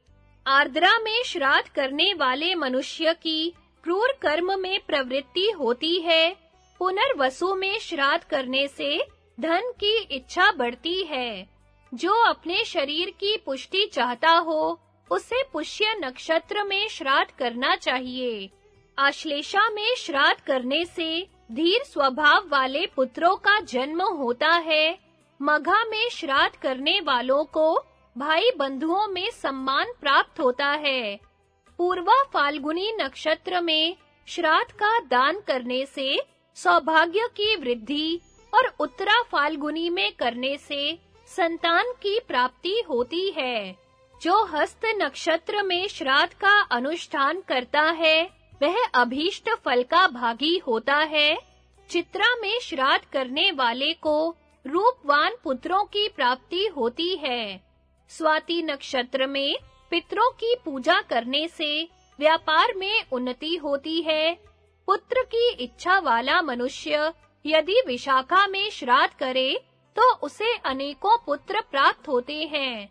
आर्द्रा में श्राद्ध करने वाले मनुष्य की क्रूर कर्म में प्रवृत्ति होती है। पुनर्वसु में श्राद्ध करने से धन की इच्छा बढ़ती है। जो अपने शरीर की पुष्टि चाहता हो, उसे पुष्य नक्षत्र में श्राद्ध करना चाहिए। आश्लेषा में श्राद्ध करने से धीर स्वभाव वाले पुत्रों का जन्म होता है। मघा में श्राद्ध करने वालों को भाई बंधुओं में सम्मान प्राप्त होता है। पूर्वा फाल्गुनी नक्षत्र में श्राद्ध का दान करने से सौभाग्य की वृद्धि और उत्तरा फाल्गुनी में करने से संतान की प्राप्ति होती है, जो हस्त नक्षत्र में श्राद्ध का अनुष्ठान करता है, वह अभीष्ट फल का भागी होता है। चित्रा में श्राद्ध करने वाले को रूपवान पुत्रों की प्राप्ति होती है। स्वाति नक्षत्र में पितरों की पूजा करने से व्यापार में उन्नति होती है। पुत्र की इच्छा वाला मनुष्य यदि विशाखा में श्राद्ध करे तो उसे अनेकों पुत्र प्राप्त होते हैं।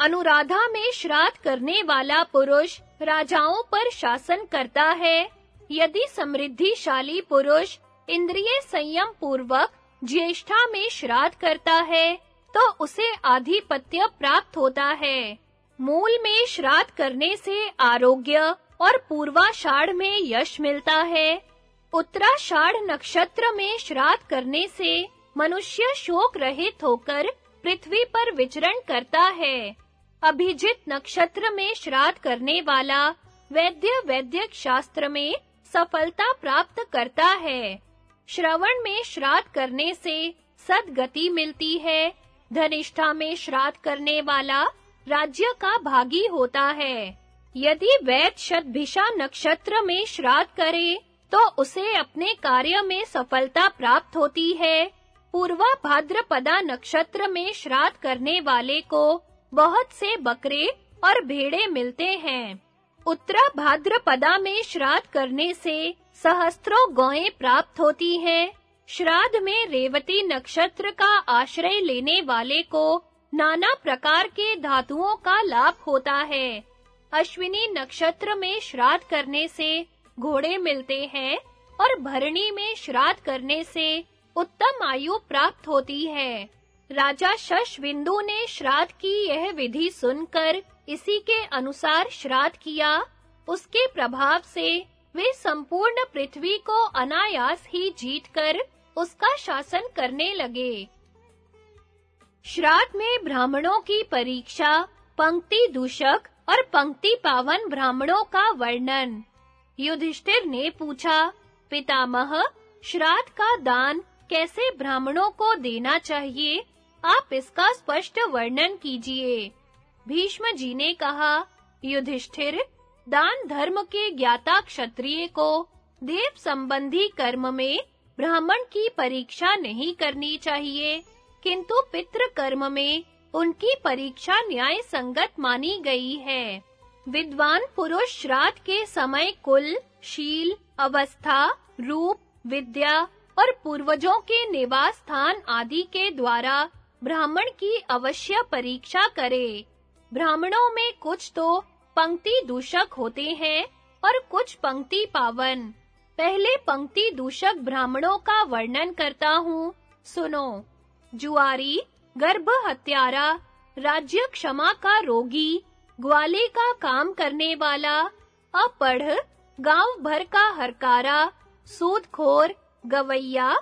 अनुराधा में श्राद्ध करने वाला पुरुष राजाओं पर शासन करता है। यदि समृद्धिशाली पुरुष इंद्रिय संयम पूर्वक ज्येष्ठा में श्राद्ध करता है तो उसे आधिपत्य प्राप्त होता है। मूल में श्राद्ध करने से आरोग्य और पूर्वाषाढ़ में यश मिलता है। उत्तराषाढ़ नक्षत्र में श्राद्ध करने से मनुष्य शोक रहित होकर पृथ्वी पर विचरण करता है। अभिजित नक्षत्र में श्राद्ध करने वाला वैद्य वैद्यक शास्त्र में सफलता प्राप्त करता है। श्रवण में श्राद्ध करने से सद्गति मिलती है। धनिष्ठा में श्राद्ध करने वाला राज्य का भागी होता है। यदि वैद शतभिषा नक्षत्र में श्राद्ध करे तो उसे अपने कार्य में सफलता प्राप्त होती है। पूर्वा भाद्रपदा नक्षत्र में श्राद्ध करने वाले को बहुत से बकरे और भेड़े मिलते हैं। उत्तरा भाद्रपदा में श्राद्ध करने से सहस्त्रों गौएँ प्राप्त होती हैं। श्राद्ध में रेवती नक्षत्र का आश्रय लेने वाले को नाना प्रकार के धातुओं का लाभ होता है। अश्विनी नक्षत्र में श्राद्ध करने से घोड़े मिलते हैं और भरणी में श्राद्ध करने से उत्तम आयु प्राप्त होती है। राजा शशविंदु ने श्राद्ध की यह विधि सुनकर इसी के अनुसार श्राद्ध किया। उसके प्रभाव से वे संपूर्ण पृथ्वी को अनायास ही जीतकर उसका शासन करने लगे। श्राद्ध में ब्राह्मणों की परीक्षा, पंक्ति दूषक और पंक्ति पावन ब्राह्मणों का वर्णन। युधिष्ठिर ने पूछा, पितामह, श्राद्ध का दान कैसे ब्राह्मणों को देना चाहिए? आप इसका स्पष्ट वर्णन कीजिए। भीष्म जी ने कहा, युधिष्ठिर, दान धर्म के ज्ञाता क्षत्रिय को देव संबंधी कर्म में ब्राह्मण की परीक्षा नहीं करनी चाहिए, किंतु पितृ कर्म में उनकी परीक्षा न्याय संगत मानी गई है। विद्वान पुरुष श्राद्ध के समय कुल, शील, अवस्था, रूप, विद्या और पूर्वजों के निवास स्थान आदि के द्वारा ब्राह्मण की अवश्य परीक्षा करे। ब्राह्मणों में कुछ तो पंक्ति दूषक होते हैं और कुछ पंक्ति पावन। पहले पंक्ति दूषक ब्राह्मणों का वर्णन करता हूँ। सुनो। जुआरी गर्भ हत्यारा राज्य क्षमा का रोगी, ग्वाले का काम करने वाला, अपढ़, गाँव भर का हरकारा, सूदखोर, गवैया,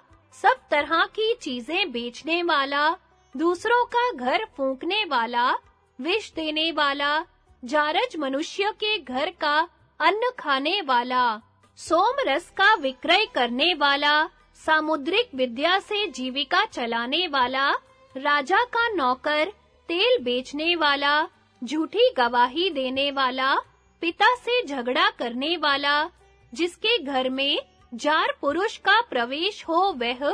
सब तरह की चीज़ें बेचने वाला, दूसरों का घर फूंकने वाला, विष देने वाला, जारज मनुष्य के घर का अन्न खाने वाला सोम रस का विक्रय करने वाला, सामुद्रिक विद्या से जीविका चलाने वाला राजा का नौकर, तेल बेचने वाला झूठी गवाही देने वाला पिता से झगड़ा करने वाला जिसके घर में जार पुरुष का प्रवेश हो वह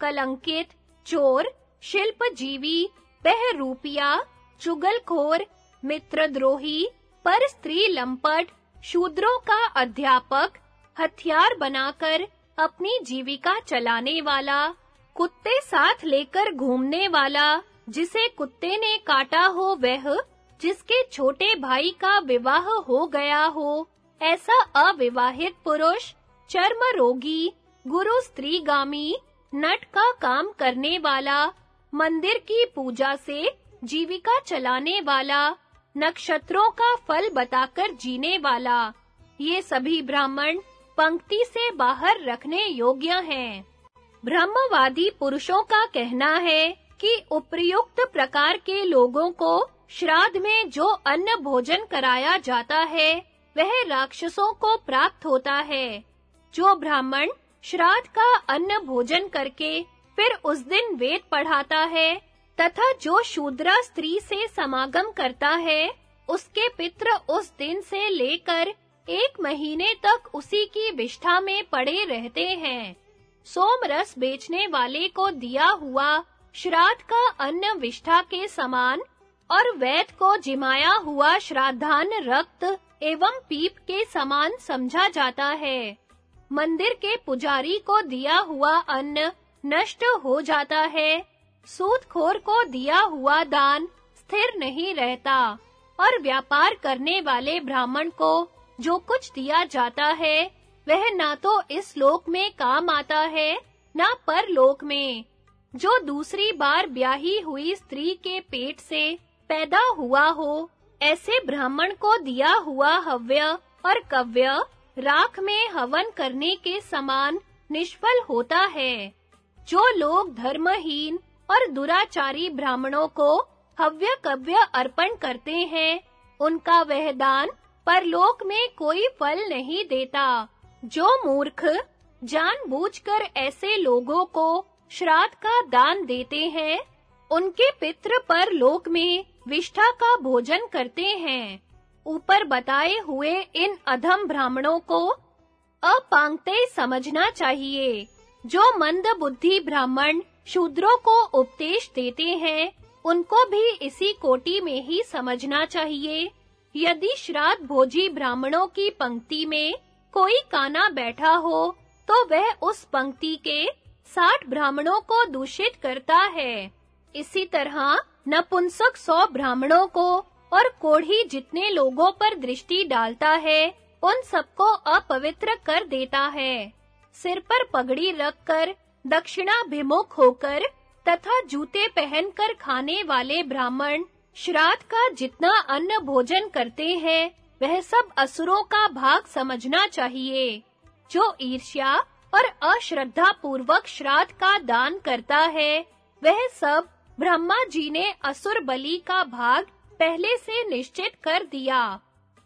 कलंकित, चोर, शिल्पजीवी बहरूपिया चुगलखोर, मित्रद्रोही, पर स्त्री लंपट, शूद्रों का अध्यापक, हथियार बनाकर अपनी जीविका चलाने वाला कुत्ते साथ लेकर घूमने वाला, जिसे कुत्ते ने काटा हो वह, जिसके छोटे भाई का विवाह हो गया हो, ऐसा अविवाहित पुरुष, चर्म रोगी, गुरु स्त्रीगामी, नट का काम करने वाला, मंदिर की पूजा से जीविका चलाने वाला, नक्षत्रों का फल बताकर जीने वाला। ये सभी ब्राह्मण पंक्ति से बाहर रखने योग्य हैं। ब्रह्मवादी पुरुषों का कहना है कि उपर्युक्त प्रकार के लोगों को श्राद्ध में जो अन्न भोजन कराया जाता है, वह राक्षसों को प्राप्त होता है। जो ब्राह्मण श्राद्ध का अन्न भोजन करके फिर उस दिन वेद पढ़ाता है, तथा जो शूद्रा स्त्री से समागम करता है, उसके पित्र उस दिन से लेकर एक महीने तक उसी की विष्ठा में पड़े रहते हैं। सोम रस बेचने वाले को दिया हुआ श्राद्ध का अन्न विष्ठा के समान और वैद को जिमाया हुआ श्राद्धान रक्त एवं पीप के समान समझा जाता है। मंदिर के पुजारी को दिया हुआ अन्न नष्ट हो जाता है। सूदखोर को दिया हुआ दान स्थिर नहीं रहता और व्यापार करने वाले ब्राह्मण को जो कुछ दिया जाता है वह ना तो इस लोक में काम आता है, ना परलोक में। जो दूसरी बार ब्याही हुई स्त्री के पेट से पैदा हुआ हो, ऐसे ब्राह्मण को दिया हुआ हव्य और कव्य राख में हवन करने के समान निष्फल होता है। जो लोग धर्महीन और दुराचारी ब्राह्मणों को हव्य कव्य अर्पण करते हैं, उनका वह दान परलोक में कोई फल नहीं देता। जो मूर्ख जानबूझकर ऐसे लोगों को श्राद्ध का दान देते हैं, उनके पितृ पर लोक में विष्ठा का भोजन करते हैं। ऊपर बताए हुए इन अधम ब्राह्मणों को अपांगते समझना चाहिए। जो मंद बुद्धि ब्राह्मण शूद्रों को उपदेश देते हैं, उनको भी इसी कोटि में ही समझना चाहिए। यदि श्राद्ध भोजी ब्राह्मणों की पंक्ति में कोई काना बैठा हो तो वह उस पंक्ति के साठ ब्राह्मणों को दूषित करता है। इसी तरह नपुंसक सौ ब्राह्मणों को और कोढ़ी जितने लोगों पर दृष्टि डालता है, उन सबको अपवित्र कर देता है। सिर पर पगड़ी रखकर, दक्षिणाभिमुख होकर तथा जूते पहनकर खाने वाले ब्राह्मण, श्राद्ध का जितना अन्न भोजन करते हैं वह सब असुरों का भाग समझना चाहिए, जो ईर्ष्या और अश्रद्धा पूर्वक श्राद्ध का दान करता है। वह सब ब्रह्मा जी ने असुर बलि का भाग पहले से निश्चित कर दिया।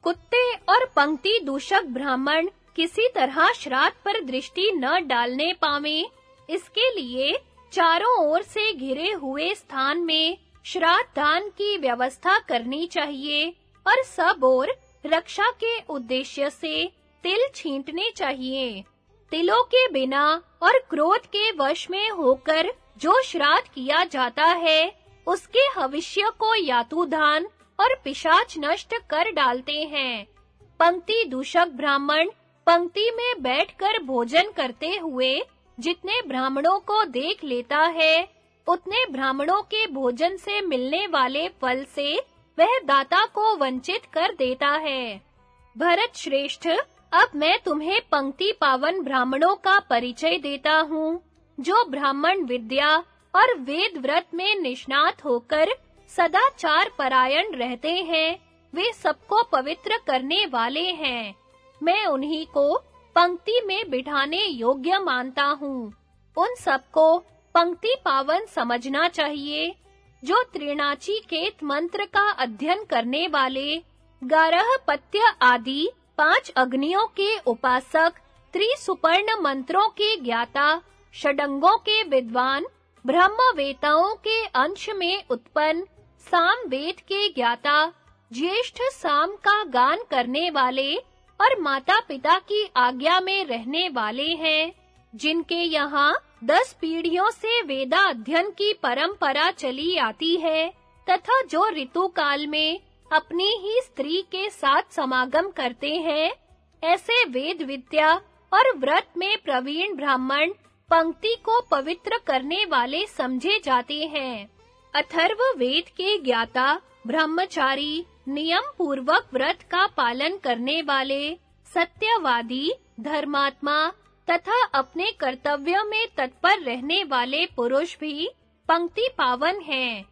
कुत्ते और पंक्ति दूषक ब्राह्मण किसी तरह श्राद्ध पर दृष्टि न डालने पावे। इसके लिए चारों ओर से घिरे हुए स्थान में श्राद्ध दान की व्यवस्था करनी चाहिए और सब ओर रक्षा के उद्देश्य से तिल छींटने चाहिए। तिलों के बिना और क्रोध के वश में होकर जो श्राद्ध किया जाता है, उसके भविष्य को यातुधान और पिशाच नष्ट कर डालते हैं। पंक्ति दूषक ब्राह्मण पंक्ति में बैठकर भोजन करते हुए जितने ब्राह्मणों को देख लेता है, उतने ब्राह्मणों के भोजन से मिलने वाले फल से वह दाता को वंचित कर देता है। भरत श्रेष्ठ, अब मैं तुम्हें पंक्ति पावन ब्राह्मणों का परिचय देता हूँ, जो ब्राह्मण विद्या और वेद व्रत में निष्णात होकर सदाचार परायण रहते हैं, वे सबको पवित्र करने वाले हैं। मैं उन्हीं को पंक्ति में बिठाने योग्य मानता हूँ। उन सबको पंक्ति पावन समझना चाहिए। जो त्रिनाची केत मंत्र का अध्ययन करने वाले, गारह पत्य आदि पाँच अग्नियों के उपासक, त्रिसुपर्ण मंत्रों के ज्ञाता, षडंगों के विद्वान, ब्रह्मवेताओं के अंश में उत्पन्न साम वेद के ज्ञाता, ज्येष्ठ साम का गान करने वाले और माता-पिता की आज्ञा में रहने वाले हैं। जिनके यहाँ दस पीढ़ियों से वेदा अध्ययन की परंपरा चली आती है, तथा जो ऋतु काल में अपनी ही स्त्री के साथ समागम करते हैं, ऐसे वेद विद्या और व्रत में प्रवीण ब्राह्मण पंक्ति को पवित्र करने वाले समझे जाते हैं। अथर्व वेद के ज्ञाता ब्रह्मचारी नियम पूर्वक व्रत का पालन करने वाले सत्यवादी, धर्मात्मा तथा अपने कर्तव्य में तत्पर रहने वाले पुरुष भी पंक्ति पावन हैं,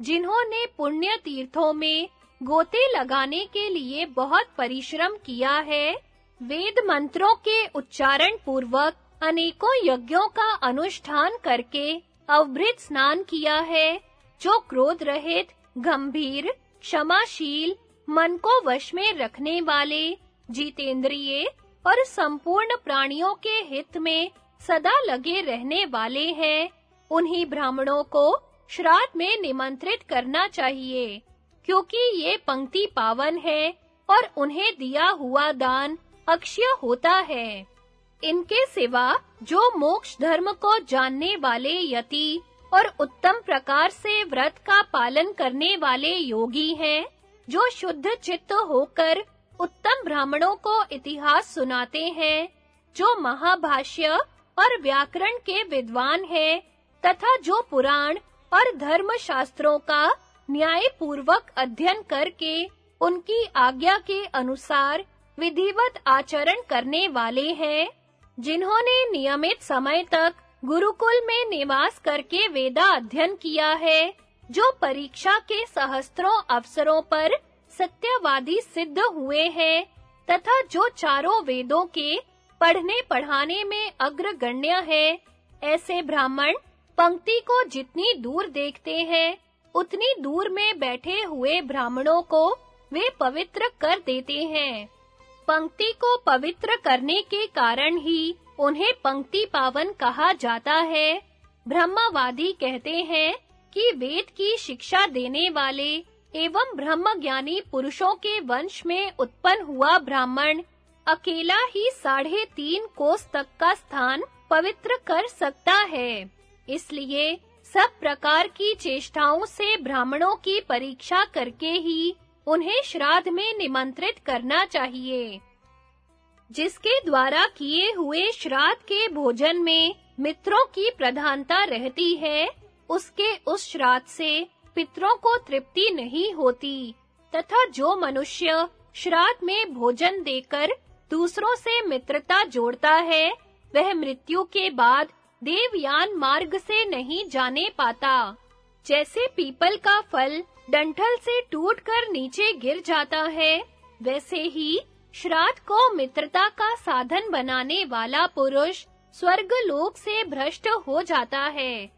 जिन्होंने पुण्य तीर्थों में गोते लगाने के लिए बहुत परिश्रम किया है। वेद मंत्रों के उच्चारण पूर्वक अनेकों यज्ञों का अनुष्ठान करके अवभृत स्नान किया है, जो क्रोध रहित, गंभीर, क्षमाशील, मन को वश में रखने वाले जीतेंद्रिय और संपूर्ण प्राणियों के हित में सदा लगे रहने वाले हैं। उन्हीं ब्राह्मणों को श्राद्ध में निमंत्रित करना चाहिए, क्योंकि ये पंक्ति पावन है और उन्हें दिया हुआ दान अक्षय होता है। इनके सिवा जो मोक्ष धर्म को जानने वाले यति और उत्तम प्रकार से व्रत का पालन करने वाले योगी हैं, जो शुद्ध चित्त होकर उत्तम ब्राह्मणों को इतिहास सुनाते हैं, जो महाभाष्य और व्याकरण के विद्वान हैं, तथा जो पुराण और धर्म शास्त्रों का न्याय पूर्वक अध्ययन करके उनकी आज्ञा के अनुसार विधिवत आचरण करने वाले हैं, जिन्होंने नियमित समय तक गुरुकुल में निवास करके वेदा अध्ययन किया है, जो परीक्षा के सहस्त्रों अवसरों पर सत्यवादी सिद्ध हुए हैं, तथा जो चारों वेदों के पढ़ने पढ़ाने में अग्रगण्य है, ऐसे ब्राह्मण पंक्ति को जितनी दूर देखते हैं, उतनी दूर में बैठे हुए ब्राह्मणों को वे पवित्र कर देते हैं। पंक्ति को पवित्र करने के कारण ही उन्हें पंक्ति पावन कहा जाता है। ब्रह्मवादी कहते हैं कि वेद की शिक्षा देने वाले एवं ब्रह्मज्ञानी पुरुषों के वंश में उत्पन्न हुआ ब्राह्मण, अकेला ही साढ़े तीन कोस तक का स्थान पवित्र कर सकता है। इसलिए सब प्रकार की चेष्टाओं से ब्राह्मणों की परीक्षा करके ही उन्हें श्राद्ध में निमंत्रित करना चाहिए। जिसके द्वारा किए हुए श्राद्ध के भोजन में मित्रों की प्रधानता रहती है, उसके उस श्राद्ध से पितरों को तृप्ति नहीं होती, तथा जो मनुष्य श्राद्ध में भोजन देकर दूसरों से मित्रता जोड़ता है, वह मृत्यु के बाद देवयान मार्ग से नहीं जाने पाता। जैसे पीपल का फल डंठल से टूटकर नीचे गिर जाता है, वैसे ही श्राद्ध को मित्रता का साधन बनाने वाला पुरुष स्वर्ग लोक से भ्रष्ट हो जाता है।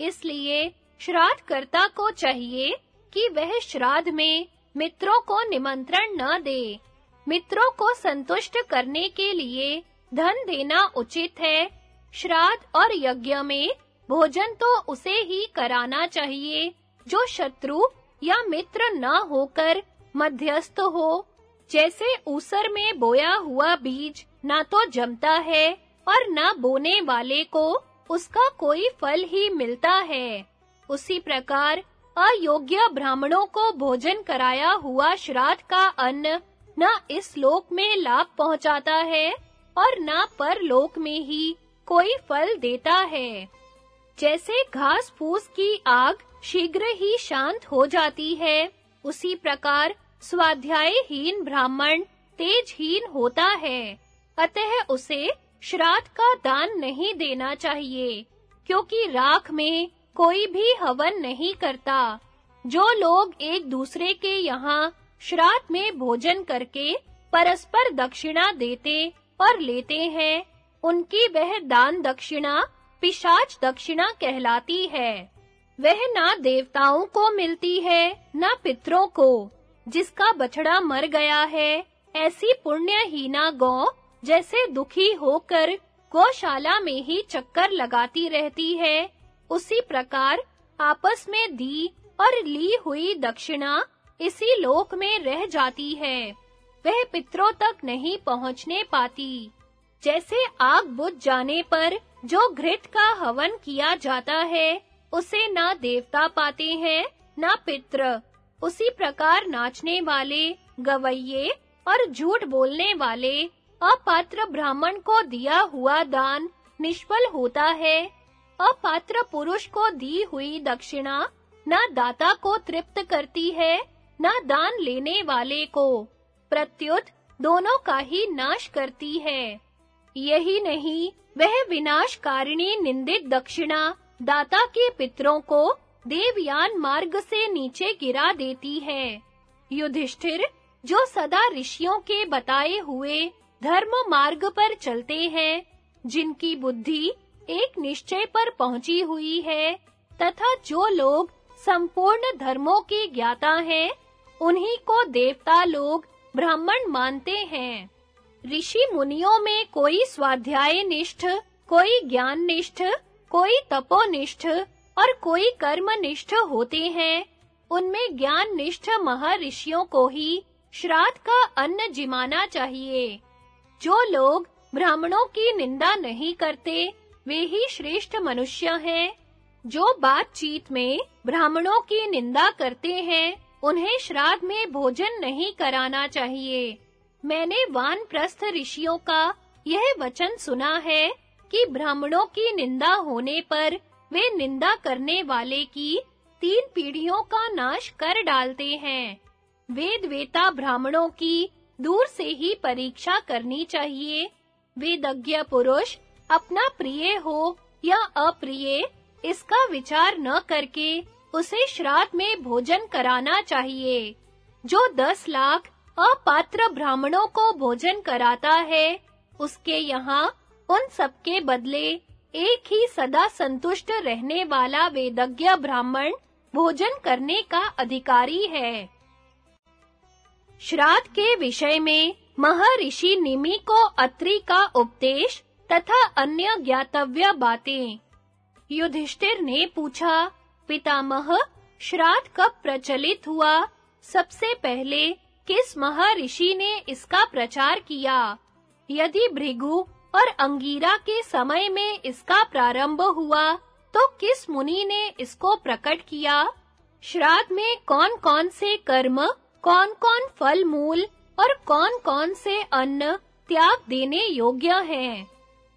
इसलिए श्राद्ध कर्ता को चाहिए कि वह श्राद्ध में मित्रों को निमंत्रण न दे। मित्रों को संतुष्ट करने के लिए धन देना उचित है। श्राद्ध और यज्ञ में भोजन तो उसे ही कराना चाहिए, जो शत्रु या मित्र न होकर मध्यस्थ हो। जैसे ऊसर में बोया हुआ बीज ना तो जमता है और ना बोने वाले को उसका कोई फल ही मिलता है। उसी प्रकार अयोग्य ब्राह्मणों को भोजन कराया हुआ श्राद्ध का अन्न न इस लोक में लाभ पहुंचाता है और न परलोक में ही कोई फल देता है। जैसे घास फूस की आग शीघ्र ही शांत हो जाती है, उसी प्रकार स्वाध्यायहीन ब्राह्मण तेजहीन होता है। अतः उसे श्राद्ध का दान नहीं देना चाहिए, क्योंकि राख में कोई भी हवन नहीं करता। जो लोग एक दूसरे के यहाँ श्राद्ध में भोजन करके परस्पर दक्षिणा देते और लेते हैं, उनकी वह दान दक्षिणा, पिशाच दक्षिणा कहलाती है। वह ना देवताओं को मिलती है, ना पितरों को, जिसका बछड़ा मर गया है। ऐसी पुण्यहीना गौ जैसे दुखी होकर गौशाला में ही चक्कर लगाती रहती है। उसी प्रकार आपस में दी और ली हुई दक्षिणा इसी लोक में रह जाती है। वह पितरों तक नहीं पहुँचने पाती। जैसे आग बुझ जाने पर जो घृत का हवन किया जाता है, उसे ना देवता पाते हैं, ना पित्र उसी प्रकार नाचने वाले, गवैये और झूठ बोलने वाले, अपात्र ब्राह्मण को दिया हुआ दान निष्फल होता है। अपात्र पुरुष को दी हुई दक्षिणा न दाता को तृप्त करती है, न दान लेने वाले को। प्रत्युत दोनों का ही नाश करती है। यही नहीं, वह विनाशकारिणी निंदित दक्षिणा दाता के पितरों को देवयान मार्ग से नीचे गिरा देती है। युधिष्ठिर, जो सदा ऋषियों के बताए हुए धर्म मार्ग पर चलते हैं, जिनकी बुद्धि एक निश्चय पर पहुँची हुई है, तथा जो लोग संपूर्ण धर्मों के ज्ञाता हैं, उन्हीं को देवता लोग ब्राह्मण मानते हैं। ऋषि मुनियों में कोई स्वाध्याय निष्ठ कोई ज्ञान निष्ठ कोई तपोनिष्ठ और कोई कर्मनिष्ठ होते हैं। उनमें ज्ञान निष्ठ महर्षियों को ही श्राद्ध का अन्न जिमाना चाहिए। जो लोग ब्राह्मणों की निंदा नहीं करते वे ही श्रेष्ठ मनुष्य हैं, जो बातचीत में ब्राह्मणों की निंदा करते हैं, उन्हें श्राद्ध में भोजन नहीं कराना चाहिए। मैंने वानप्रस्थ ऋषियों का यह वचन सुना है कि ब्राह्मणों की निंदा होने पर वे निंदा करने वाले की तीन पीढ़ियों का नाश कर डालते हैं। वेद वेता ब्राह्मणों की दूर से ही परीक्षा करनी चाहिए। वेदज्ञ पुरुष अपना प्रिय हो या अप्रिय, इसका विचार न करके उसे श्राद्ध में भोजन कराना चाहिए। जो दस लाख अपात्र ब्राह्मणों को भोजन कराता है, उसके यहाँ उन सबके बदले एक ही सदा संतुष्ट रहने वाला वेदज्ञ ब्राह्मण भोजन करने का अधिकारी है। श्राद्ध के विषय में महर्षि निमि को अत्रि का उपदेश तथा अन्य ज्ञातव्य बातें। युधिष्ठिर ने पूछा, पितामह, श्राद्ध कब प्रचलित हुआ? सबसे पहले, किस महर्षि ने इसका प्रचार किया? यदि भृगु और अंगीरा के समय में इसका प्रारंभ हुआ तो किस मुनि ने इसको प्रकट किया? श्राद्ध में कौन-कौन से कर्म, कौन-कौन फल मूल और कौन-कौन से अन्न त्याग देने योग्य हैं?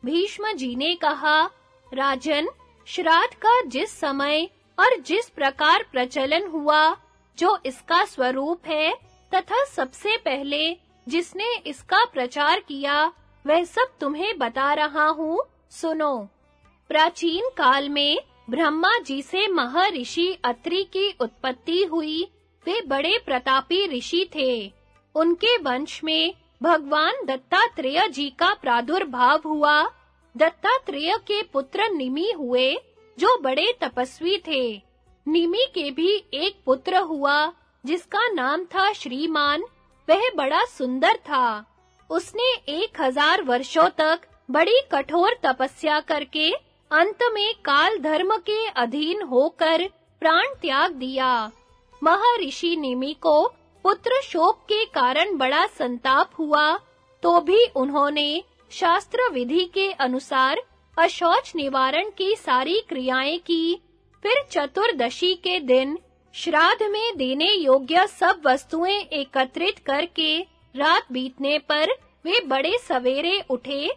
भीष्म जी ने कहा, राजन, श्राद्ध का जिस समय और जिस प्रकार प्रचलन हुआ, जो इसका स्वरूप है, तथा सबसे पहले जिसने इसका प्रचार किया, वह सब तुम्हें बता रहा हूँ, सुनो। प्राचीन काल में ब्रह्मा जी से महर्षि अत्रि की उत्पत्ति हुई, वे बड़े प्रतापी ऋषि थे। उनके वंश में भगवान दत्तात्रेय जी का प्रादुर्भाव हुआ। दत्तात्रेय के पुत्र निमि हुए, जो बड़े तपस्वी थे। निमि के भी एक पुत्र हुआ, जिसका नाम था श्रीमान। वह बड़ा सुंदर था। उसने एक हज़ार वर्षों तक बड़ी कठोर तपस्या करके अंत में काल धर्म के अधीन होकर प्राण त्याग दिया। महर्षि निमि को पुत्र शोक के कारण बड़ा संताप हुआ तो भी उन्होंने शास्त्र विधि के अनुसार अशौच निवारण की सारी क्रियाएँ की। फिर चतुर्दशी के दिन श्राद्ध में देने योग्य सब वस्तुएँ एकत्रित करके रात बीतने पर वे बड़े सवेरे उठे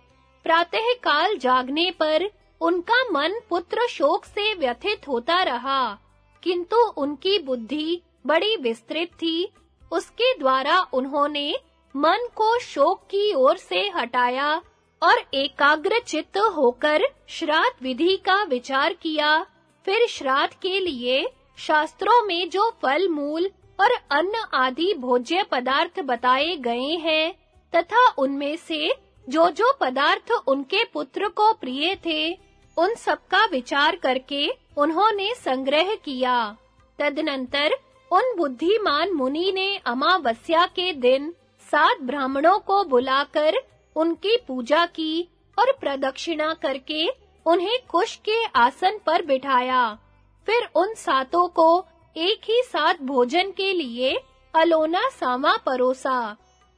प्रातः काल जागने पर उनका मन पुत्र शोक से व्यथित होता रहा, किंतु उनकी बुद्धि बड़ी विस्तृत थी। उसके द्वारा उन्होंने मन को शोक की ओर से हटाया और एकाग्र चित्त होकर श्राद्ध विधि का विचार किया। फिर श्राद्ध के लिए शास्त्रों में जो फल, मूल और अन्न आदि भोज्य पदार्थ बताए गए हैं, तथा उनमें से जो जो पदार्थ उनके पुत्र को प्रिय थे, उन सब का विचार करके उन्होंने संग्रह किया। तदनंतर उन बुद्धिमान मुनि ने अमावस्या के दिन सात ब्राह्मणों को बुलाकर उनकी पूजा की और प्रदक्षिणा करके उन्हें कुश के आसन पर बिठाया। फिर उन सातों को एक ही साथ भोजन के लिए अलोना सामा परोसा।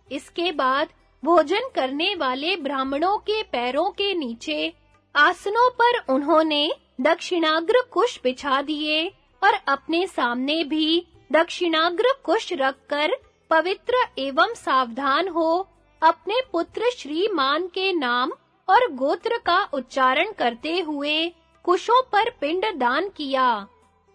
इसके बाद भोजन करने वाले ब्राह्मणों के पैरों के नीचे आसनों पर उन्होंने दक्षिणाग्र कुश बिछा दिए और अपने सामने भी दक्षिणाग्र कुश रखकर पवित्र एवं सावधान हो। अपने पुत्र श्रीमान के नाम और गोत्र का उच्चारण करते हुए कुशों पर पिंड दान किया।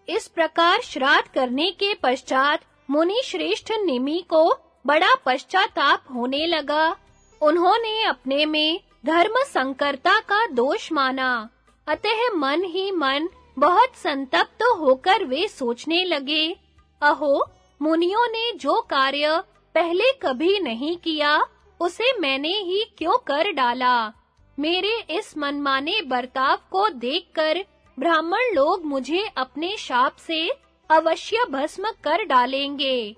इस प्रकार श्राद्ध करने के पश्चात मुनि श्रेष्ठ निमि को बड़ा पश्चाताप होने लगा। उन्होंने अपने में धर्म संकरता का दोष माना। अतः मन ही मन बहुत संतप्त होकर वे सोचने लगे। अहो, मुनियों ने जो कार्य पहले कभी नहीं किया, उसे मैंने ही क्यों कर डाला? मेरे इस मनमाने बर्ताव को देखकर ब्राह्मण लोग मुझे अपने शाप से अवश्य भस्म कर डालेंगे।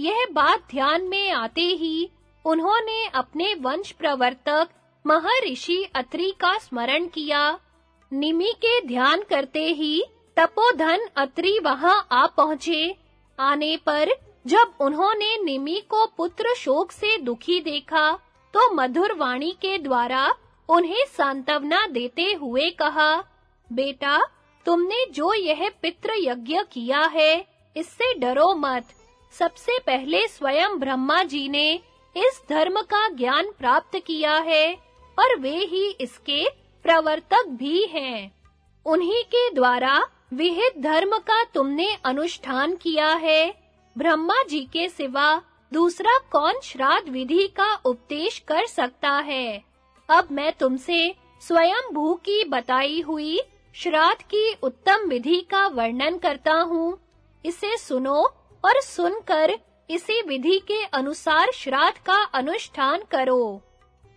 यह बात ध्यान में आते ही उन्होंने अपने वंश प्रवर्तक महर्षि अत्रि का स्मरण किया। निमि के ध्यान करते ही तपोधन अत्रि वहाँ आ पहुँचे। आने पर जब उन्होंने निमी को पुत्र शोक से दुखी देखा तो मधुर वाणी के द्वारा उन्हें सांत्वना देते हुए कहा, बेटा, तुमने जो यह पितृ यज्ञ किया है, इससे डरो मत। सबसे पहले स्वयं ब्रह्मा जी ने इस धर्म का ज्ञान प्राप्त किया है, और वे ही इसके प्रवर्तक भी हैं। उन्हीं के द्वारा विहित धर्म का तुमने अनुष्ठान किया है। ब्रह्मा जी के सिवा दूसरा कौन श्राद्ध विधि का उपदेश कर सकता है? अब मैं तुमसे स्वयं भू की बताई हुई श्राद्ध की उत्तम विधि का वर्णन करता हूँ। इसे सुनो और सुनकर इसी विधि के अनुसार श्राद्ध का अनुष्ठान करो।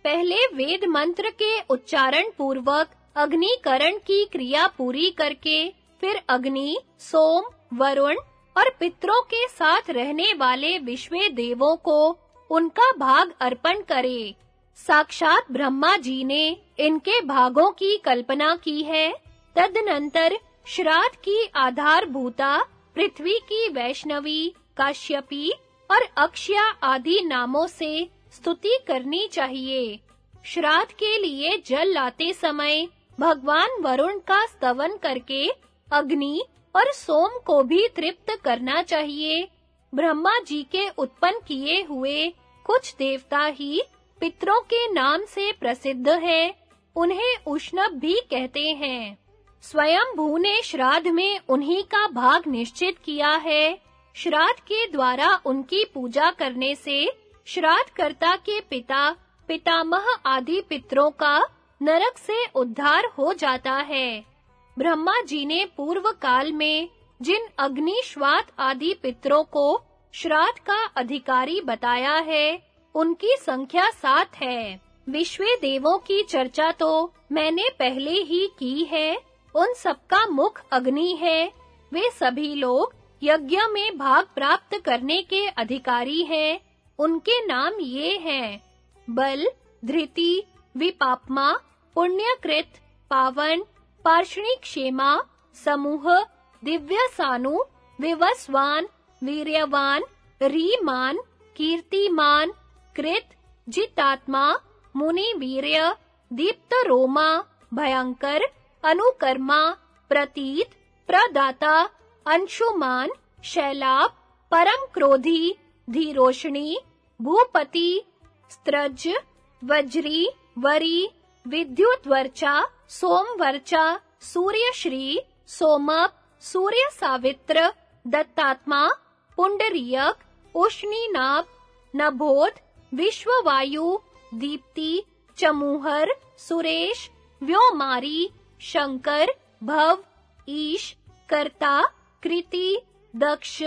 पहले वेद मंत्र के उच्चारण पूर्वक अग्निकरण की क्रिया पूरी करके फिर अग्नि, सोम, वरुण और पितरों के साथ रहने वाले विश्वे देवों को उनका भाग अर्पण करे। साक्षात ब्रह्मा जी ने इनके भागों की कल्पना की है। तदनंतर श्राद्ध की आधार भूता पृथ्वी की वैष्णवी, काश्यपी और अक्षया आदि नामों से स्तुति करनी चाहिए। श्राद्ध के लिए जल लाते समय भगवान वरुण का स्तवन करके अग्नि और सोम को भी तृप्त करना चाहिए। ब्रह्मा जी के उत्पन्न किए हुए कुछ देवता ही पितरों के नाम से प्रसिद्ध हैं। उन्हें उष्णव भी कहते हैं। स्वयं भू ने श्राद्ध में उन्हीं का भाग निश्चित किया है। श्राद्ध के द्वारा उनकी पूजा करने से श्राद्धकर्ता के पिता, पितामह आदि पितरों का नरक से उद्धार हो जाता है। ब्रह्मा जी ने पूर्व काल में जिन अग्निश्वात आदि पितरों को श्राद्ध का अधिकारी बताया है, उनकी संख्या सात है। विश्वे देवों की चर्चा तो मैंने पहले ही की है। उन सबका मुख अग्नि है। वे सभी लोग यज्ञ में भाग प्राप्त करने के अधिकारी हैं। उनके नाम ये हैं, बल, धृति, विपापमा, पुण्यकृत, पावन पार्षणिक क्षेमा, समूह, दिव्य सानु, विवस्वान, वीर्यवान, रीमान, कीर्तिमान, कृत, जितात्मा, मुनि वीर्य, दीप्त रोमा, भयंकर, अनुकर्मा, प्रतीत, प्रदाता, अंशुमान, शैलाप, परम क्रोधी धीरोषणी भूपति, स्त्रज, वज्री, वरी विद्युत वर्चा सोमवर्चा, सूर्यश्री, सोमप सूर्य सावित्र दत्तात्मा पुंडरीयक उष्णीनाभ नभोत विश्ववायु, दीप्ति, चमूहर, सुरेश, व्योमारी, शंकर, भव, ईश, कर्ता, कृति, दक्ष,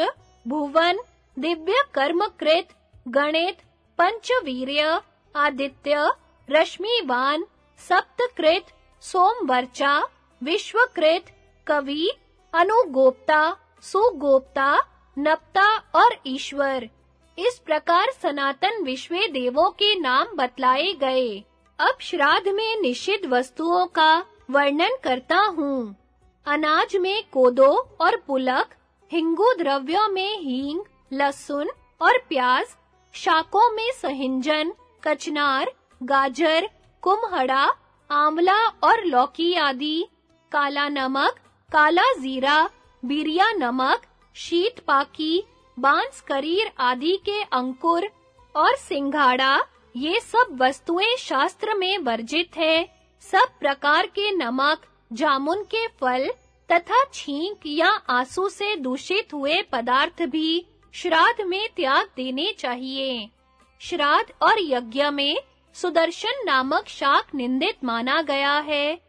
भुवन, दिव्य कर्मकृत, गणित, पंचवीर्य, आदित्य, रश्मिवान सप्तकृत, सोमवर्चा, विश्वकृत, कवि, अनुगोप्ता, सुगोप्ता, नप्ता और ईश्वर। इस प्रकार सनातन विश्व देवों के नाम बतलाए गए। अब श्राद्ध में निषिद्ध वस्तुओं का वर्णन करता हूँ। अनाज में कोदो और पुलक, हिंगू द्रव्यों में हींग, लहसुन और प्याज, शाकों में सहिंजन, कचनार, गाजर कुम्हड़ा, आंवला और लौकी आदि। काला नमक, काला जीरा, बिरिया नमक, शीत पाकी, बाँस करीर आदि के अंकुर और सिंघाड़ा, ये सब वस्तुएँ शास्त्र में वर्जित है। सब प्रकार के नमक, जामुन के फल तथा छींक या आँसू से दूषित हुए पदार्थ भी श्राद्ध में त्याग देने चाहिए। श्राद्ध और यज्ञ में सुदर्शन नामक शाक निंदित माना गया है।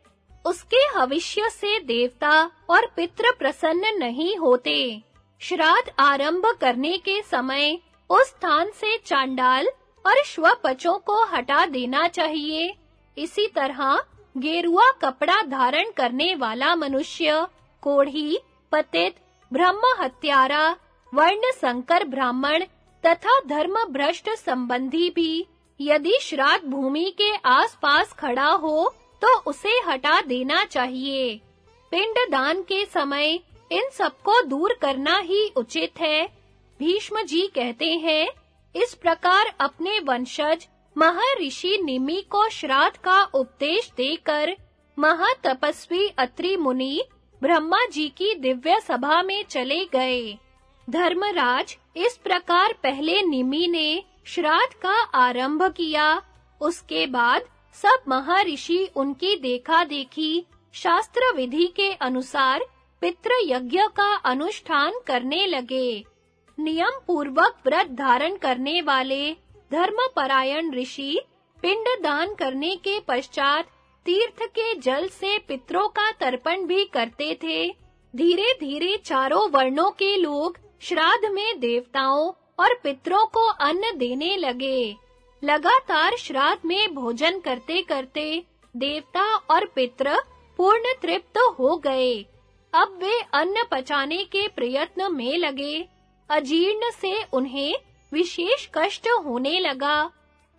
उसके हविष्य से देवता और पितृ प्रसन्न नहीं होते। श्राद्ध आरंभ करने के समय उस स्थान से चांडाल और श्वपचों को हटा देना चाहिए। इसी तरह गेरुआ कपड़ा धारण करने वाला मनुष्य, कोढ़ी, पतित, ब्रह्म हत्यारा, वर्ण संकर ब्राह्मण तथा धर्म भ्रष्ट संबंधी भी यदि श्राद्ध भूमि के आसपास खड़ा हो तो उसे हटा देना चाहिए। पिंड दान के समय इन सबको दूर करना ही उचित है। भीष्म जी कहते हैं, इस प्रकार अपने वंशज महर्षि निमि को श्राद्ध का उपदेश देकर महातपस्वी अत्रि मुनि ब्रह्मा जी की दिव्य सभा में चले गए। धर्मराज इस प्रकार पहले निमि ने श्राद्ध का आरंभ किया। उसके बाद सब महर्षि उनकी देखा-देखी शास्त्र विधि के अनुसार पितृ यज्ञ का अनुष्ठान करने लगे। नियम पूर्वक व्रत धारण करने वाले धर्मपरायण ऋषि पिंड दान करने के पश्चात तीर्थ के जल से पितरों का तर्पण भी करते थे। धीरे-धीरे चारों वर्णों के लोग श्राद्ध में देवताओं और पितरों को अन्न देने लगे। लगातार श्राद्ध में भोजन करते-करते देवता और पितर पूर्ण तृप्त हो गए। अब वे अन्न पचाने के प्रयत्न में लगे। अजीर्ण से उन्हें विशेष कष्ट होने लगा।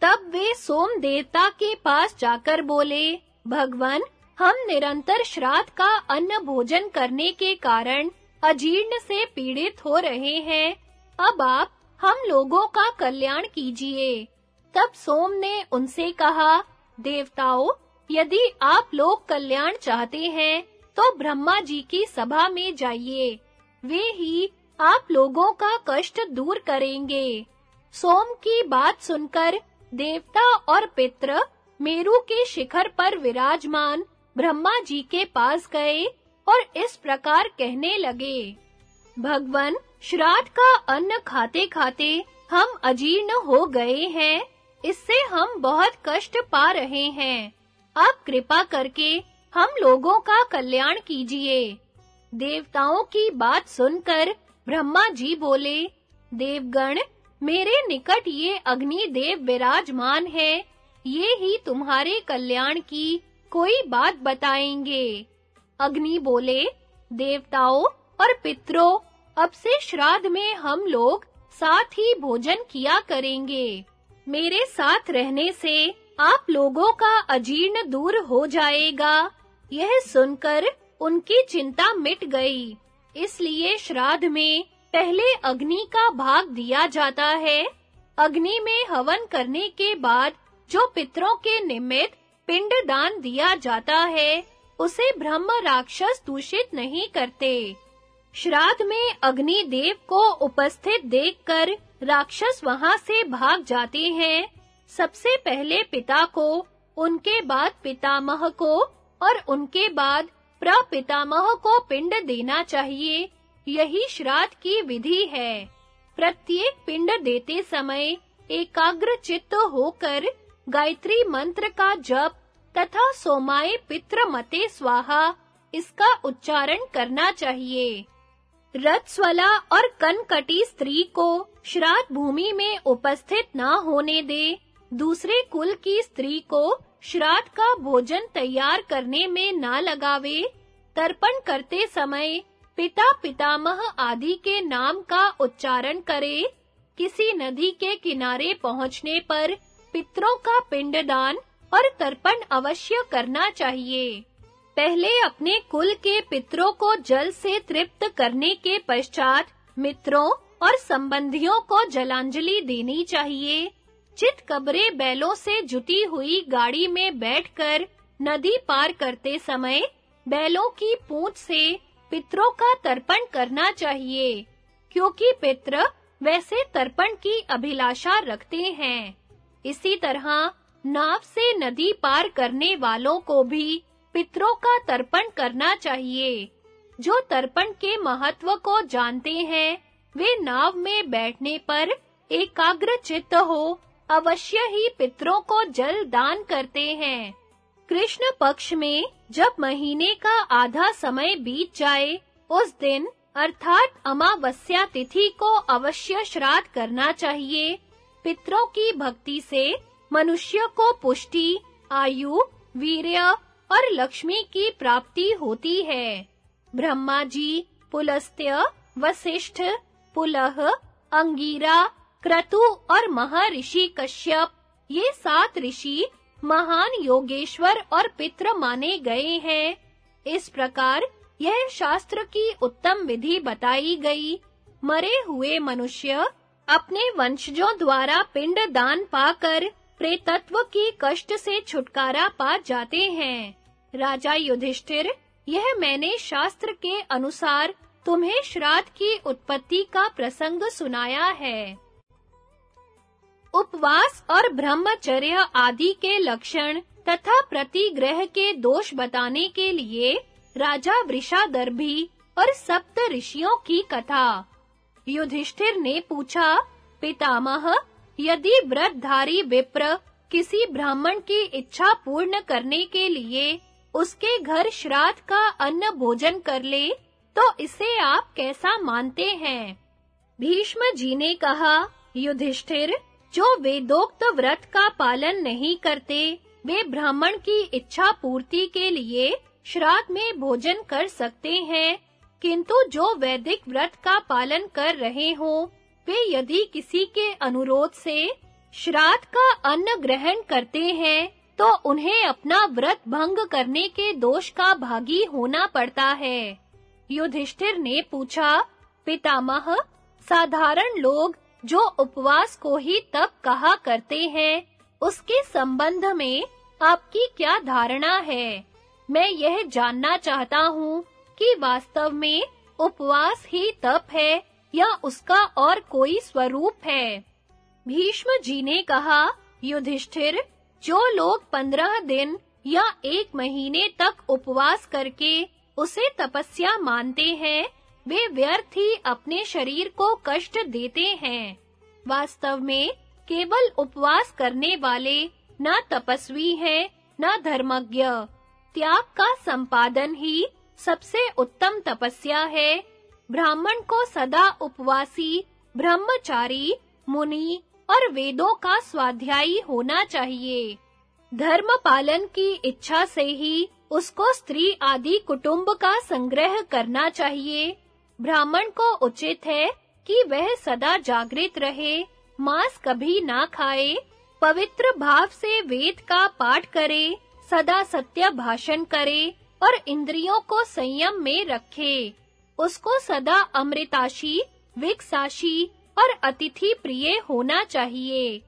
तब वे सोम देवता के पास जाकर बोले, भगवान, हम निरंतर श्राद्ध का अन्न भोजन करने के कारण अजीर्ण से पीड़ित हो रहे हैं। अब आप हम लोगों का कल्याण कीजिए। तब सोम ने उनसे कहा, देवताओं, यदि आप लोग कल्याण चाहते हैं तो ब्रह्मा जी की सभा में जाइए। वे ही आप लोगों का कष्ट दूर करेंगे। सोम की बात सुनकर देवता और पितृ मेरु के शिखर पर विराजमान ब्रह्मा जी के पास गए और इस प्रकार कहने लगे, भगवन श्राद्ध का अन्न खाते-खाते हम अजीर्ण हो गए हैं। इससे हम बहुत कष्ट पा रहे हैं। आप कृपा करके हम लोगों का कल्याण कीजिए। देवताओं की बात सुनकर ब्रह्मा जी बोले, देवगण, मेरे निकट ये अग्नि देव विराजमान है। ये ही तुम्हारे कल्याण की कोई बात बताएँगे। अग्नि बोले, देवताओं और पितरों अब से श्राद्ध में हम लोग साथ ही भोजन किया करेंगे। मेरे साथ रहने से आप लोगों का अजीर्ण दूर हो जाएगा। यह सुनकर उनकी चिंता मिट गई। इसलिए श्राद्ध में पहले अग्नि का भाग दिया जाता है। अग्नि में हवन करने के बाद जो पितरों के निमित्त पिंड दान दिया जाता है, उसे ब्रह्म राक्षस दूषित नहीं करते। श्राद्ध में अग्नि देव को उपस्थित देखकर राक्षस वहाँ से भाग जाते हैं। सबसे पहले पिता को, उनके बाद पितामह को और उनके बाद प्रपितामह को पिंड देना चाहिए। यही श्राद्ध की विधि है। प्रत्येक पिंड देते समय एकाग्र चित्त होकर गायत्री मंत्र का जप तथा सोमाए पित्र मते स्वाहा, इसका उच्चारण करना चाहिए। रत्स्वला और कनकटी स्त्री को श्राद्ध भूमि में उपस्थित न होने दे। दूसरे कुल की स्त्री को श्राद्ध का भोजन तैयार करने में ना लगावे। तर्पण करते समय पिता पितामह आदि के नाम का उच्चारण करे। किसी नदी के किनारे पहुँचने पर पितरों का पिंडदान और तर्पण अवश्य करना चाहिए। पहले अपने कुल के पितरों को जल से तृप्त करने के पश्चात मित्रों और संबंधियों को जलांजलि देनी चाहिए। चित कबरे बैलों से जुटी हुई गाड़ी में बैठकर नदी पार करते समय बैलों की पूंछ से पितरों का तर्पण करना चाहिए, क्योंकि पित्र वैसे तर्पण की अभिलाषा रखते हैं। इसी तरह नाव से नदी पार करने वालों को भी पितरों का तर्पण करना चाहिए। जो तर्पण के महत्व को जानते हैं, वे नाव में बैठने पर एकाग्र चित्त हो, अवश्य ही पितरों को जल दान करते हैं। कृष्ण पक्ष में जब महीने का आधा समय बीत जाए, उस दिन अर्थात अमावस्या तिथि को अवश्य श्राद्ध करना चाहिए। पितरों की भक्ति से मनुष्य को पुष्टि, आयु, वीर्य और लक्ष्मी की प्राप्ति होती है। ब्रह्मा जी, पुलस्त्य वशिष्ठ पुलह, अंगीरा, क्रतु और महर्षि कश्यप, ये सात ऋषि महान योगेश्वर और पितृ माने गए हैं। इस प्रकार यह शास्त्र की उत्तम विधि बताई गई। मरे हुए मनुष्य अपने वंशजों द्वारा पिंड दान पाकर प्रेतत्व की कष्ट से छुटकारा पा जाते हैं। राजा युधिष्ठिर, यह मैंने शास्त्र के अनुसार तुम्हें श्राद्ध की उत्पत्ति का प्रसंग सुनाया है। उपवास और ब्रह्मचर्य आदि के लक्षण तथा प्रतिग्रह के दोष बताने के लिए राजा वृषादर्भी और सप्त ऋषियों की कथा। युधिष्ठिर ने पूछा, पितामह यदि व्रतधारी विप्र किसी ब्राह्मण की इच्छा पूर्ण करने के लिए उसके घर श्राद्ध का अन्न भोजन कर ले तो इसे आप कैसा मानते हैं? भीष्म जी ने कहा, युधिष्ठिर, जो वेदोक्त व्रत का पालन नहीं करते, वे ब्राह्मण की इच्छा पूर्ति के लिए श्राद्ध में भोजन कर सकते हैं, किंतु जो वैदिक व्रत का पालन कर रहे हों वे यदि किसी के अनुरोध से श्राद्ध का अन्न ग्रहण करते हैं तो उन्हें अपना व्रत भंग करने के दोष का भागी होना पड़ता है। युधिष्ठिर ने पूछा, पितामह, साधारण लोग जो उपवास को ही तप कहा करते हैं, उसके संबंध में आपकी क्या धारणा है? मैं यह जानना चाहता हूँ कि वास्तव में उपवास ही तप है या उसका और कोई स्वरूप है। भीष्म जी ने कहा, युधिष्ठिर, जो लोग पंद्रह दिन या एक महीने तक उपवास करके उसे तपस्या मानते हैं, वे व्यर्थ ही अपने शरीर को कष्ट देते हैं। वास्तव में केवल उपवास करने वाले न तपस्वी हैं, न धर्मज्ञ। त्याग का संपादन ही सबसे उत्तम तपस्या है ब्राह्मण को सदा उपवासी, ब्रह्मचारी, मुनि और वेदों का स्वाध्यायी होना चाहिए। धर्म पालन की इच्छा से ही उसको स्त्री आदि कुटुंब का संग्रह करना चाहिए। ब्राह्मण को उचित है कि वह सदा जागृत रहे, मांस कभी ना खाए, पवित्र भाव से वेद का पाठ करे, सदा सत्य भाषण करे और इंद्रियों को संयम में रखे। उसको सदा अमृताशी विकसाशी और अतिथि प्रिय होना चाहिए।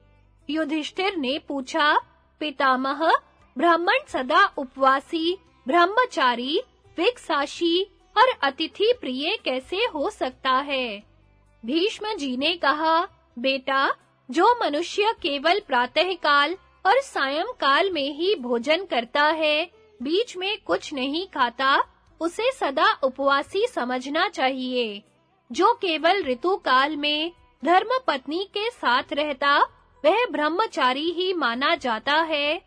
युधिष्ठिर ने पूछा, पितामह, ब्राह्मण सदा उपवासी, ब्रह्मचारी विकसाशी और अतिथि प्रिय कैसे हो सकता है? भीष्म जी ने कहा, बेटा, जो मनुष्य केवल प्रातः काल और सायं काल में ही भोजन करता है, बीच में कुछ नहीं खाता उसे सदा उपवासी समझना चाहिए, जो केवल ऋतु काल में धर्म पत्नी के साथ रहता, वह ब्रह्मचारी ही माना जाता है।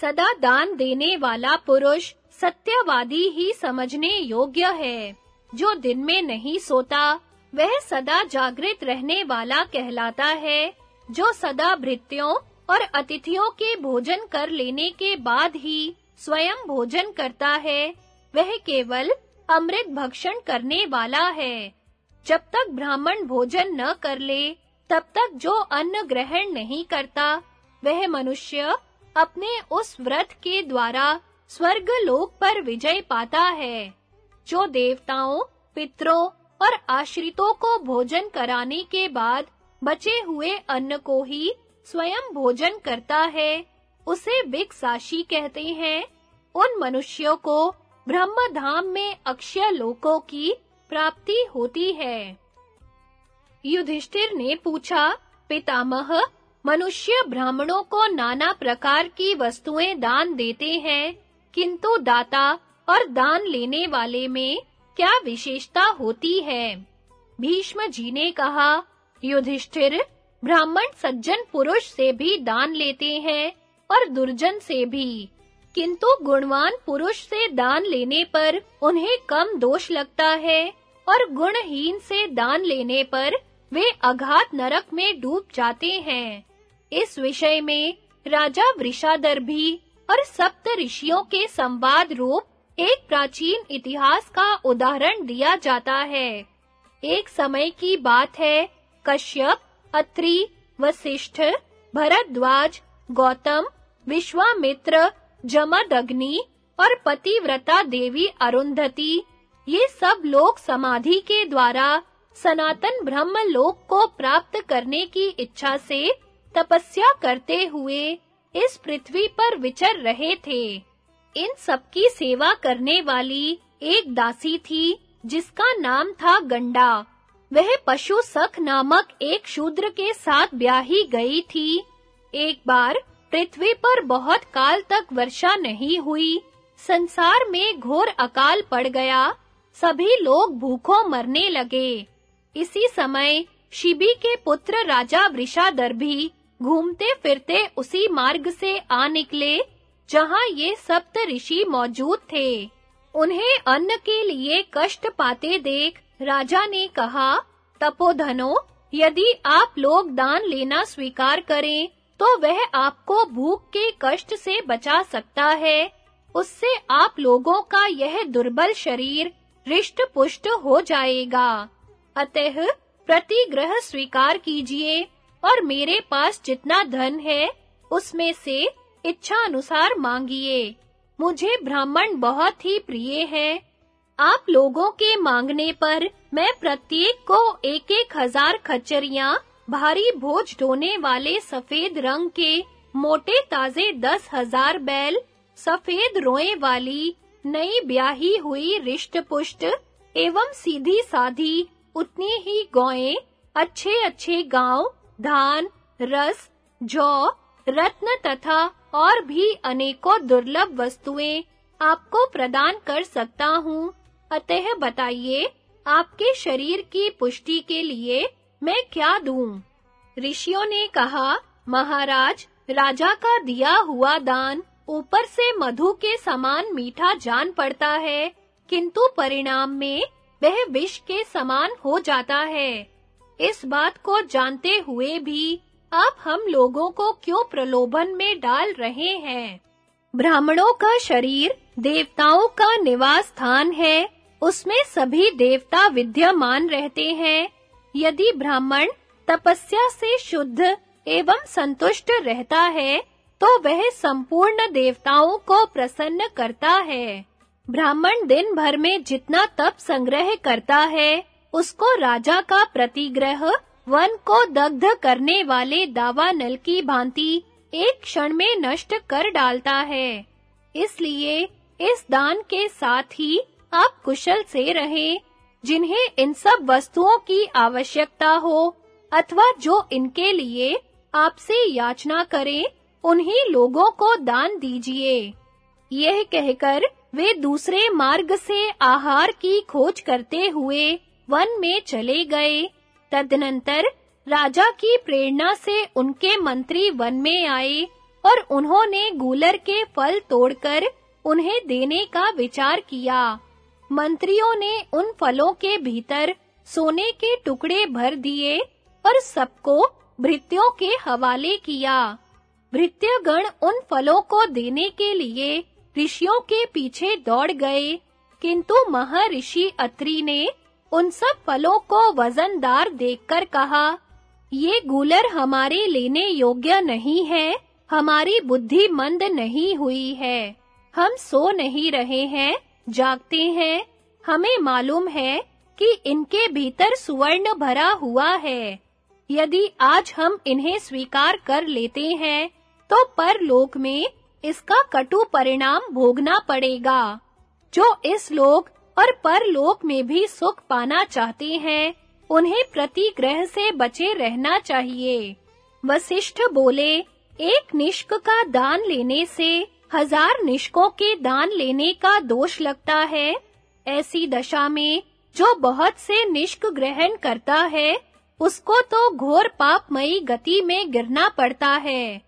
सदा दान देने वाला पुरुष सत्यवादी ही समझने योग्य है। जो दिन में नहीं सोता, वह सदा जागृत रहने वाला कहलाता है। जो सदा भृत्यों और अतिथियों के भोजन कर लेने के बाद ही स्वयं भोजन करता है वह केवल अमृत भक्षण करने वाला है। जब तक ब्राह्मण भोजन न कर ले, तब तक जो अन्न ग्रहण नहीं करता, वह मनुष्य अपने उस व्रत के द्वारा स्वर्ग लोक पर विजय पाता है, जो देवताओं, पितरों और आश्रितों को भोजन कराने के बाद बचे हुए अन्न को ही स्वयं भोजन करता है, उसे विकसाशी कहते हैं। उन मनुष्यों को ब्रह्म धाम में अक्षय लोकों की प्राप्ति होती है। युधिष्ठिर ने पूछा, पितामह, मनुष्य ब्राह्मणों को नाना प्रकार की वस्तुएँ दान देते हैं, किंतु दाता और दान लेने वाले में क्या विशेषता होती है? भीष्म जी ने कहा, युधिष्ठिर, ब्राह्मण सज्जन पुरुष से भी दान लेते हैं और दुर्जन से भी। किंतु गुणवान पुरुष से दान लेने पर उन्हें कम दोष लगता है, और गुणहीन से दान लेने पर वे अघात नरक में डूब जाते हैं। इस विषय में राजा वृषादर भी और सप्त ऋषियों के संवाद रूप एक प्राचीन इतिहास का उदाहरण दिया जाता है। एक समय की बात है, कश्यप, अत्रि, वशिष्ठ, भरद्वाज, गौतम, विश्वामित्र जमदग्नि और पतिव्रता देवी अरुंधति, ये सब लोग समाधि के द्वारा सनातन ब्रह्म लोक को प्राप्त करने की इच्छा से तपस्या करते हुए इस पृथ्वी पर विचर रहे थे। इन सबकी सेवा करने वाली एक दासी थी, जिसका नाम था गंडा। वह पशु सख नामक एक शूद्र के साथ ब्याही गई थी। एक बार पृथ्वी पर बहुत काल तक वर्षा नहीं हुई। संसार में घोर अकाल पड़ गया। सभी लोग भूखों मरने लगे। इसी समय शिबी के पुत्र राजा वृषादर भी घूमते फिरते उसी मार्ग से आ निकले, जहाँ ये सप्त ऋषि मौजूद थे। उन्हें अन्न के लिए कष्ट पाते देख राजा ने कहा, तपोधनो, यदि आप लोग दान लेना स्वीकार करें तो वह आपको भूख के कष्ट से बचा सकता है। उससे आप लोगों का यह दुर्बल शरीर रिष्ट पुष्ट हो जाएगा। अतः प्रतिग्रह स्वीकार कीजिए और मेरे पास जितना धन है, उसमें से इच्छा अनुसार मांगिए। मुझे ब्राह्मण बहुत ही प्रिय है। आप लोगों के मांगने पर मैं प्रत्येक को एक-एक हज़ार खच्चरियाँ भारी भोज ढोने वाले सफ़ेद रंग के मोटे ताजे दस हज़ार बैल, सफ़ेद रोए वाली नई ब्याही हुई रिष्ट पुष्ट एवं सीधी साधी उतनी ही गौएँ अच्छे अच्छे गाँव, धान, रस, जौ, रत्न तथा और भी अनेकों दुर्लभ वस्तुएँ आपको प्रदान कर सकता हूँ। अतः बताइए, आपके शरीर की पुष्टि के लिए मैं क्या दूँ? ऋषियों ने कहा, महाराज, राजा का दिया हुआ दान ऊपर से मधु के समान मीठा जान पड़ता है, किंतु परिणाम में वह विष के समान हो जाता है। इस बात को जानते हुए भी आप हम लोगों को क्यों प्रलोभन में डाल रहे हैं? ब्राह्मणों का शरीर देवताओं का निवास स्थान है, उसमें सभी देवता विद्यमान रहते हैं। यदि ब्राह्मण तपस्या से शुद्ध एवं संतुष्ट रहता है तो वह संपूर्ण देवताओं को प्रसन्न करता है। ब्राह्मण दिन भर में जितना तप संग्रह करता है, उसको राजा का प्रतिग्रह, वन को दग्ध करने वाले दावानल की भांति एक क्षण में नष्ट कर डालता है। इसलिए इस दान के साथ ही आप कुशल से रहें। जिन्हें इन सब वस्तुओं की आवश्यकता हो, अथवा जो इनके लिए आपसे याचना करें, उन्हीं लोगों को दान दीजिए। यह कहकर वे दूसरे मार्ग से आहार की खोज करते हुए वन में चले गए। तदनंतर राजा की प्रेरणा से उनके मंत्री वन में आए और उन्होंने गूलर के फल तोड़कर उन्हें देने का विचार किया। मंत्रियों ने उन फलों के भीतर सोने के टुकड़े भर दिए और सबको भृत्यों के हवाले किया। भृत्यगण उन फलों को देने के लिए ऋषियों के पीछे दौड़ गए। किंतु महर्षि अत्रि ने उन सब फलों को वजनदार देखकर कहा, ये गूलर हमारे लेने योग्य नहीं है, हमारी बुद्धि मंद नहीं हुई है, हम सो नहीं रहे हैं जागते हैं, हमें मालूम है कि इनके भीतर सुवर्ण भरा हुआ है। यदि आज हम इन्हें स्वीकार कर लेते हैं तो परलोक में इसका कटु परिणाम भोगना पड़ेगा। जो इस लोक और परलोक में भी सुख पाना चाहते हैं, उन्हें प्रतिग्रह से बचे रहना चाहिए। वशिष्ठ बोले, एक निष्क का दान लेने से हज़ार निष्कों के दान लेने का दोष लगता है। ऐसी दशा में जो बहुत से निष्क ग्रहण करता है, उसको तो घोर पापमयी गति में गिरना पड़ता है।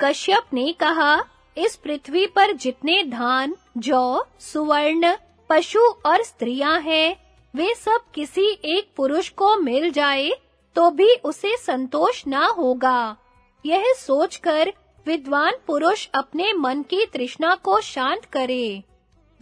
कश्यप ने कहा, इस पृथ्वी पर जितने धान, जौ, सुवर्ण, पशु और स्त्रियाँ हैं, वे सब किसी एक पुरुष को मिल जाए तो भी उसे संतोष ना होगा। यह सोचकर विद्वान पुरुष अपने मन की तृष्णा को शांत करे।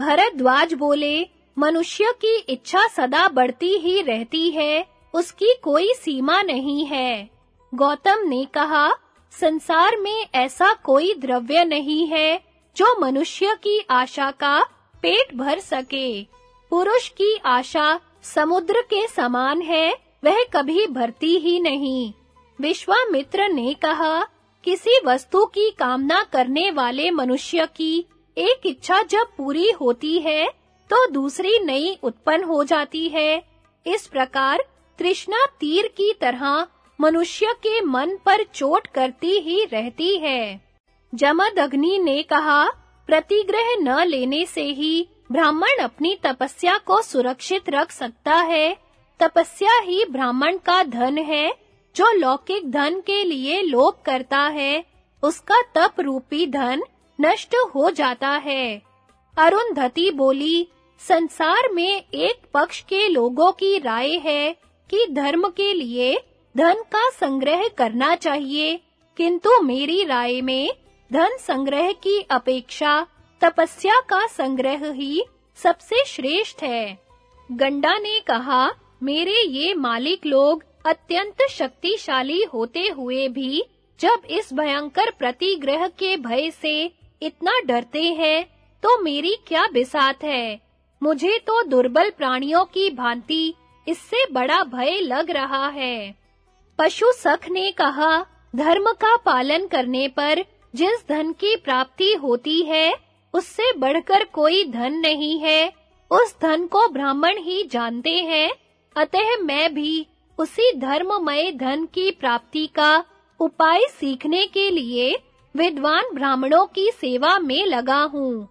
भरद्वाज बोले, मनुष्य की इच्छा सदा बढ़ती ही रहती है, उसकी कोई सीमा नहीं है। गौतम ने कहा, संसार में ऐसा कोई द्रव्य नहीं है, जो मनुष्य की आशा का पेट भर सके। पुरुष की आशा समुद्र के समान है, वह कभी भरती ही नहीं। विश्वामित्र ने कहा किसी वस्तु की कामना करने वाले मनुष्य की एक इच्छा जब पूरी होती है तो दूसरी नई उत्पन्न हो जाती है। इस प्रकार तृष्णा तीर की तरह मनुष्य के मन पर चोट करती ही रहती है। जमदग्नि ने कहा, प्रतिग्रह न लेने से ही ब्राह्मण अपनी तपस्या को सुरक्षित रख सकता है। तपस्या ही ब्राह्मण का धन है। जो लौकिक धन के लिए लोभ करता है, उसका तप रूपी धन नष्ट हो जाता है। अरुंधति बोली, संसार में एक पक्ष के लोगों की राय है कि धर्म के लिए धन का संग्रह करना चाहिए, किंतु मेरी राय में धन संग्रह की अपेक्षा तपस्या का संग्रह ही सबसे श्रेष्ठ है। गंडा ने कहा, मेरे ये मालिक लोग अत्यंत शक्तिशाली होते हुए भी जब इस भयंकर प्रतिग्रह के भय से इतना डरते हैं तो मेरी क्या बिसात है? मुझे तो दुर्बल प्राणियों की भांति इससे बड़ा भय लग रहा है। पशु सख ने कहा, धर्म का पालन करने पर जिस धन की प्राप्ति होती है, उससे बढ़कर कोई धन नहीं है। उस धन को ब्राह्मण ही जानते हैं। अतः मैं भी उसी धर्ममय धन की प्राप्ति का उपाय सीखने के लिए विद्वान ब्राह्मणों की सेवा में लगा हूँ।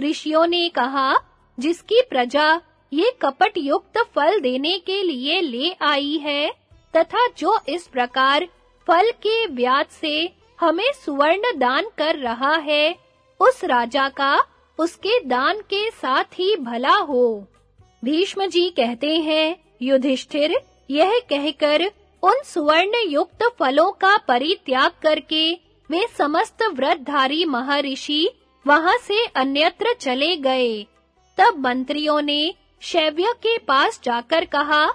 ऋषियों ने कहा, जिसकी प्रजा ये कपट युक्त फल देने के लिए ले आई है, तथा जो इस प्रकार फल के व्याज से हमें सुवर्ण दान कर रहा है, उस राजा का उसके दान के साथ ही भला हो। भीष्म जी कहते हैं, युधिष्ठिर यह कहकर उन सुवर्ण युक्त फलों का परित्याग करके वे समस्त व्रतधारी महर्षि वहाँ से अन्यत्र चले गए। तब मंत्रियों ने शैव्य के पास जाकर कहा,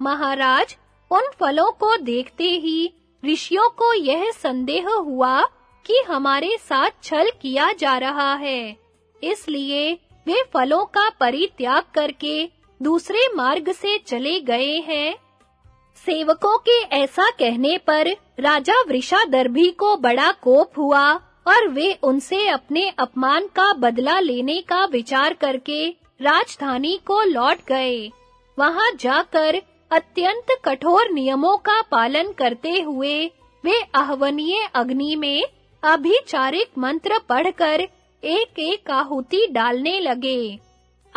महाराज, उन फलों को देखते ही ऋषियों को यह संदेह हुआ कि हमारे साथ छल किया जा रहा है। इसलिए वे फलों का परित्याग करके दूसरे मार्ग से चले गए हैं। सेवकों के ऐसा कहने पर राजा वृषादर्भी को बड़ा कोप हुआ और वे उनसे अपने अपमान का बदला लेने का विचार करके राजधानी को लौट गए। वहाँ जाकर अत्यंत कठोर नियमों का पालन करते हुए वे आहवनीय अग्नि में अभिचारिक मंत्र पढ़कर एक-एक आहुति डालने लगे।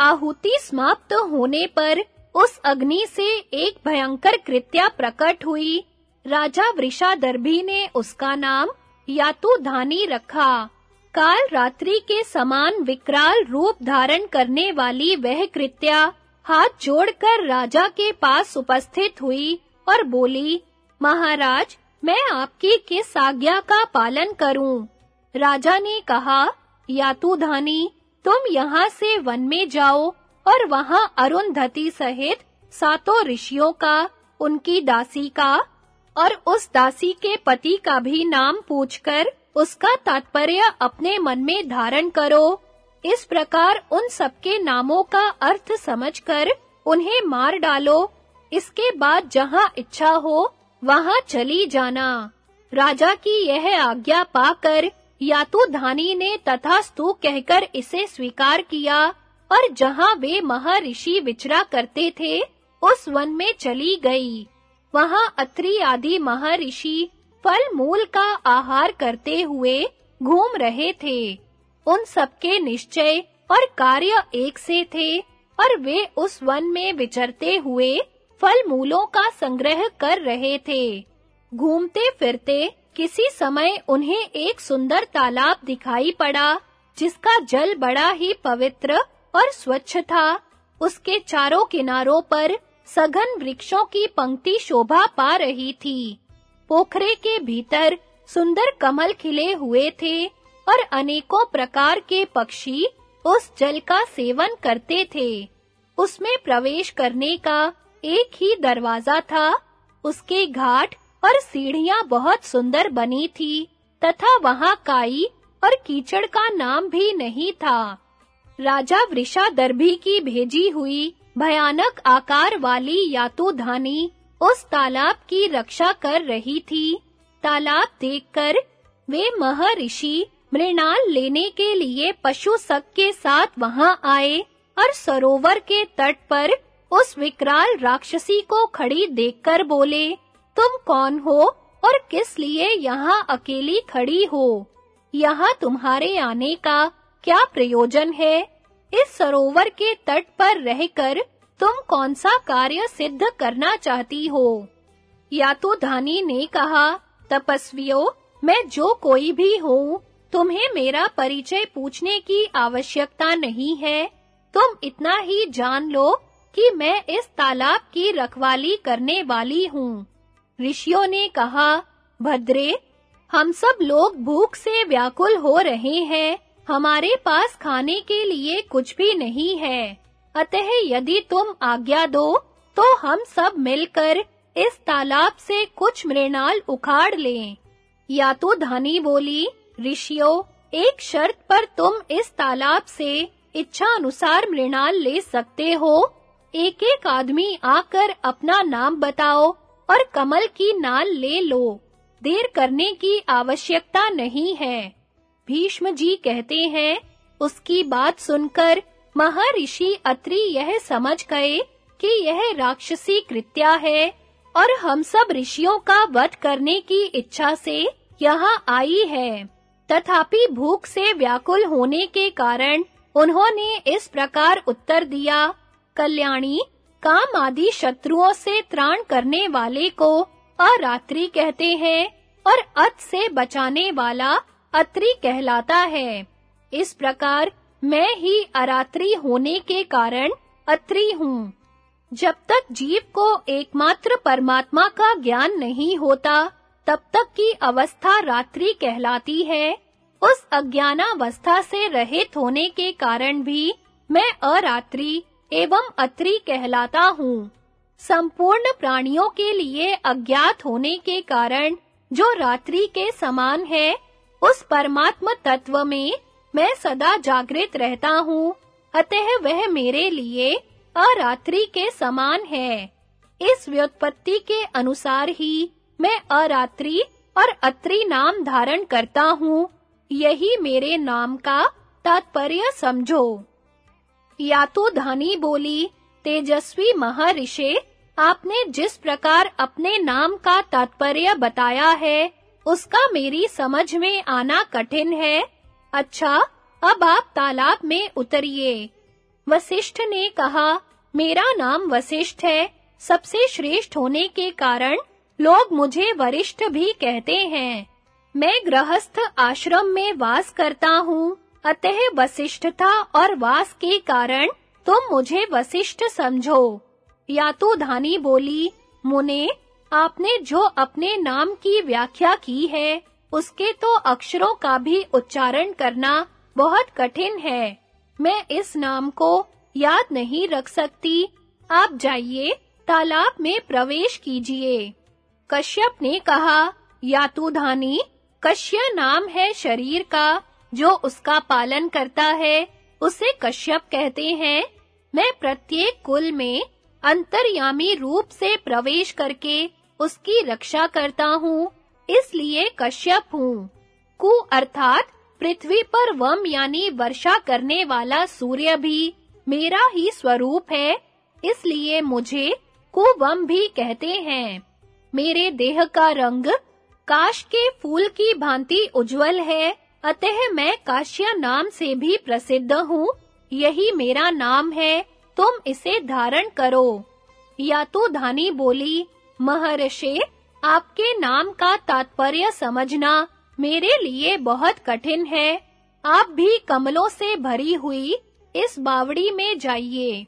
आहुति समाप्त होने पर उस अग्नि से एक भयंकर कृत्या प्रकट हुई। राजा वृषादर्भी ने उसका नाम यातुधानी रखा। काल रात्रि के समान विकराल रूप धारण करने वाली वह कृत्या हाथ जोड़कर राजा के पास उपस्थित हुई और बोली, महाराज, मैं आपकी किस आज्ञा का पालन करूँ? राजा ने कहा, यातुधानी, तुम यहाँ से वन में जाओ और वहाँ अरुंधति सहित सातों ऋषियों का, उनकी दासी का, और उस दासी के पति का भी नाम पूछकर उसका तात्पर्य अपने मन में धारण करो। इस प्रकार उन सबके नामों का अर्थ समझकर उन्हें मार डालो। इसके बाद जहाँ इच्छा हो, वहाँ चली जाना। राजा की यह आज्ञा पाकर यातु धानी ने तथास्तु कहकर इसे स्वीकार किया। और जहाँ वे महर्षि विचरा करते थे, उस वन में चली गई। वहाँ अत्रि आदि महर्षि फल मूल का आहार करते हुए घूम रहे थे। उन सबके निश्चय और कार्य एक से थे और वे उस वन में विचरते हुए फल मूलों का संग्रह कर रहे थे। घूमते फिरते किसी समय उन्हें एक सुंदर तालाब दिखाई पड़ा, जिसका जल बड़ा ही पवित्र और स्वच्छ था। उसके चारों किनारों पर सघन वृक्षों की पंक्ति शोभा पा रही थी। पोखरे के भीतर सुंदर कमल खिले हुए थे और अनेकों प्रकार के पक्षी उस जल का सेवन करते थे। उसमें प्रवेश करने का एक ही दरवाज़ा था। उसके घाट और सीढ़ियाँ बहुत सुंदर बनी थी तथा वहाँ काई और कीचड़ का नाम भी नहीं था। राजा वृषादर्भी की भेजी हुई भयानक आकार वाली यातुधानी उस तालाब की रक्षा कर रही थी। तालाब देखकर वे महर्षि मृणाल लेने के लिए पशु सक के साथ वहाँ आए और सरोवर के तट पर उस विकराल राक्षसी को खड़ी देखकर बोले, तुम कौन हो और किस लिए यहाँ अकेली खड़ी हो? यहाँ तुम्हारे आने का क्या प्रयोजन है? इस सरोवर के तट पर रहकर तुम कौन सा कार्य सिद्ध करना चाहती हो? या तो धानी ने कहा, तपस्वियों, मैं जो कोई भी हूँ, तुम्हें मेरा परिचय पूछने की आवश्यकता नहीं है। तुम इतना ही जान लो कि मैं इस तालाब की रखवाली करने वाली हूँ। ऋषियों ने कहा, भद्रे, हम सब लोग भूख से व्याकुल हो रहे हैं। हमारे पास खाने के लिए कुछ भी नहीं है। अतः यदि तुम आज्ञा दो तो हम सब मिलकर इस तालाब से कुछ मृणाल उखाड़ लें। या तो धानी बोली, ऋषियों, एक शर्त पर तुम इस तालाब से इच्छा अनुसार मृणाल ले सकते हो। एक-एक आदमी आकर अपना नाम बताओ और कमल की नाल ले लो। देर करने की आवश्यकता नहीं है। भीष्म जी कहते हैं, उसकी बात सुनकर महर्षि अत्रि यह समझ गए कि यह राक्षसी कृत्या है और हम सब ऋषियों का वध करने की इच्छा से यहाँ आई है। तथापि भूख से व्याकुल होने के कारण उन्होंने इस प्रकार उत्तर दिया, कल्याणी, काम आदि शत्रुओं से त्राण करने वाले को अरात्रि कहते हैं और अत से बचाने वाला अत्रि कहलाता है। इस प्रकार मैं ही अरात्रि होने के कारण अत्रि हूँ। जब तक जीव को एकमात्र परमात्मा का ज्ञान नहीं होता, तब तक की अवस्था रात्रि कहलाती है। उस अज्ञानावस्था से रहित होने के कारण भी मैं अरात्रि एवं अत्रि कहलाता हूँ। संपूर्ण प्राणियों के लिए अज्ञात होने के कारण जो रात्रि के समान है उस परमात्म तत्व में मैं सदा जागृत रहता हूँ, अतः वह मेरे लिए अरात्रि के समान है। इस व्युत्पत्ति के अनुसार ही मैं अरात्रि और अत्रि नाम धारण करता हूँ। यही मेरे नाम का तात्पर्य समझो। या तो धानी बोली, तेजस्वी महर्षि, आपने जिस प्रकार अपने नाम का तात्पर्य बताया है उसका मेरी समझ में आना कठिन है। अच्छा अब आप तालाब में उतरिए। वशिष्ठ ने कहा, मेरा नाम वशिष्ठ है। सबसे श्रेष्ठ होने के कारण लोग मुझे वरिष्ठ भी कहते हैं। मैं गृहस्थ आश्रम में वास करता हूँ। अतः वशिष्ठता और वास के कारण तुम मुझे वशिष्ठ समझो। या तो धानी बोली, मुने आपने जो अपने नाम की व्याख्या की है, उसके तो अक्षरों का भी उच्चारण करना बहुत कठिन है। मैं इस नाम को याद नहीं रख सकती। आप जाइए, तालाब में प्रवेश कीजिए। कश्यप ने कहा यातुधानी कश्य नाम है शरीर का, जो उसका पालन करता है, उसे कश्यप कहते हैं। मैं प्रत्येक कुल में अंतर्यामी रूप से प्रवेश करके उसकी रक्षा करता हूँ, इसलिए कश्यप हूँ। कु अर्थात पृथ्वी पर वम यानी वर्षा करने वाला सूर्य भी मेरा ही स्वरूप है, इसलिए मुझे कुवम भी कहते हैं। मेरे देह का रंग काश के फूल की भांति उज्जवल है, अतः मैं काश्य नाम से भी प्रसिद्ध हूँ, यही मेरा नाम है, तुम इसे धारण करो। या तो धानी बोली महर्षि, आपके नाम का तात्पर्य समझना मेरे लिए बहुत कठिन है। आप भी कमलों से भरी हुई इस बावड़ी में जाइए।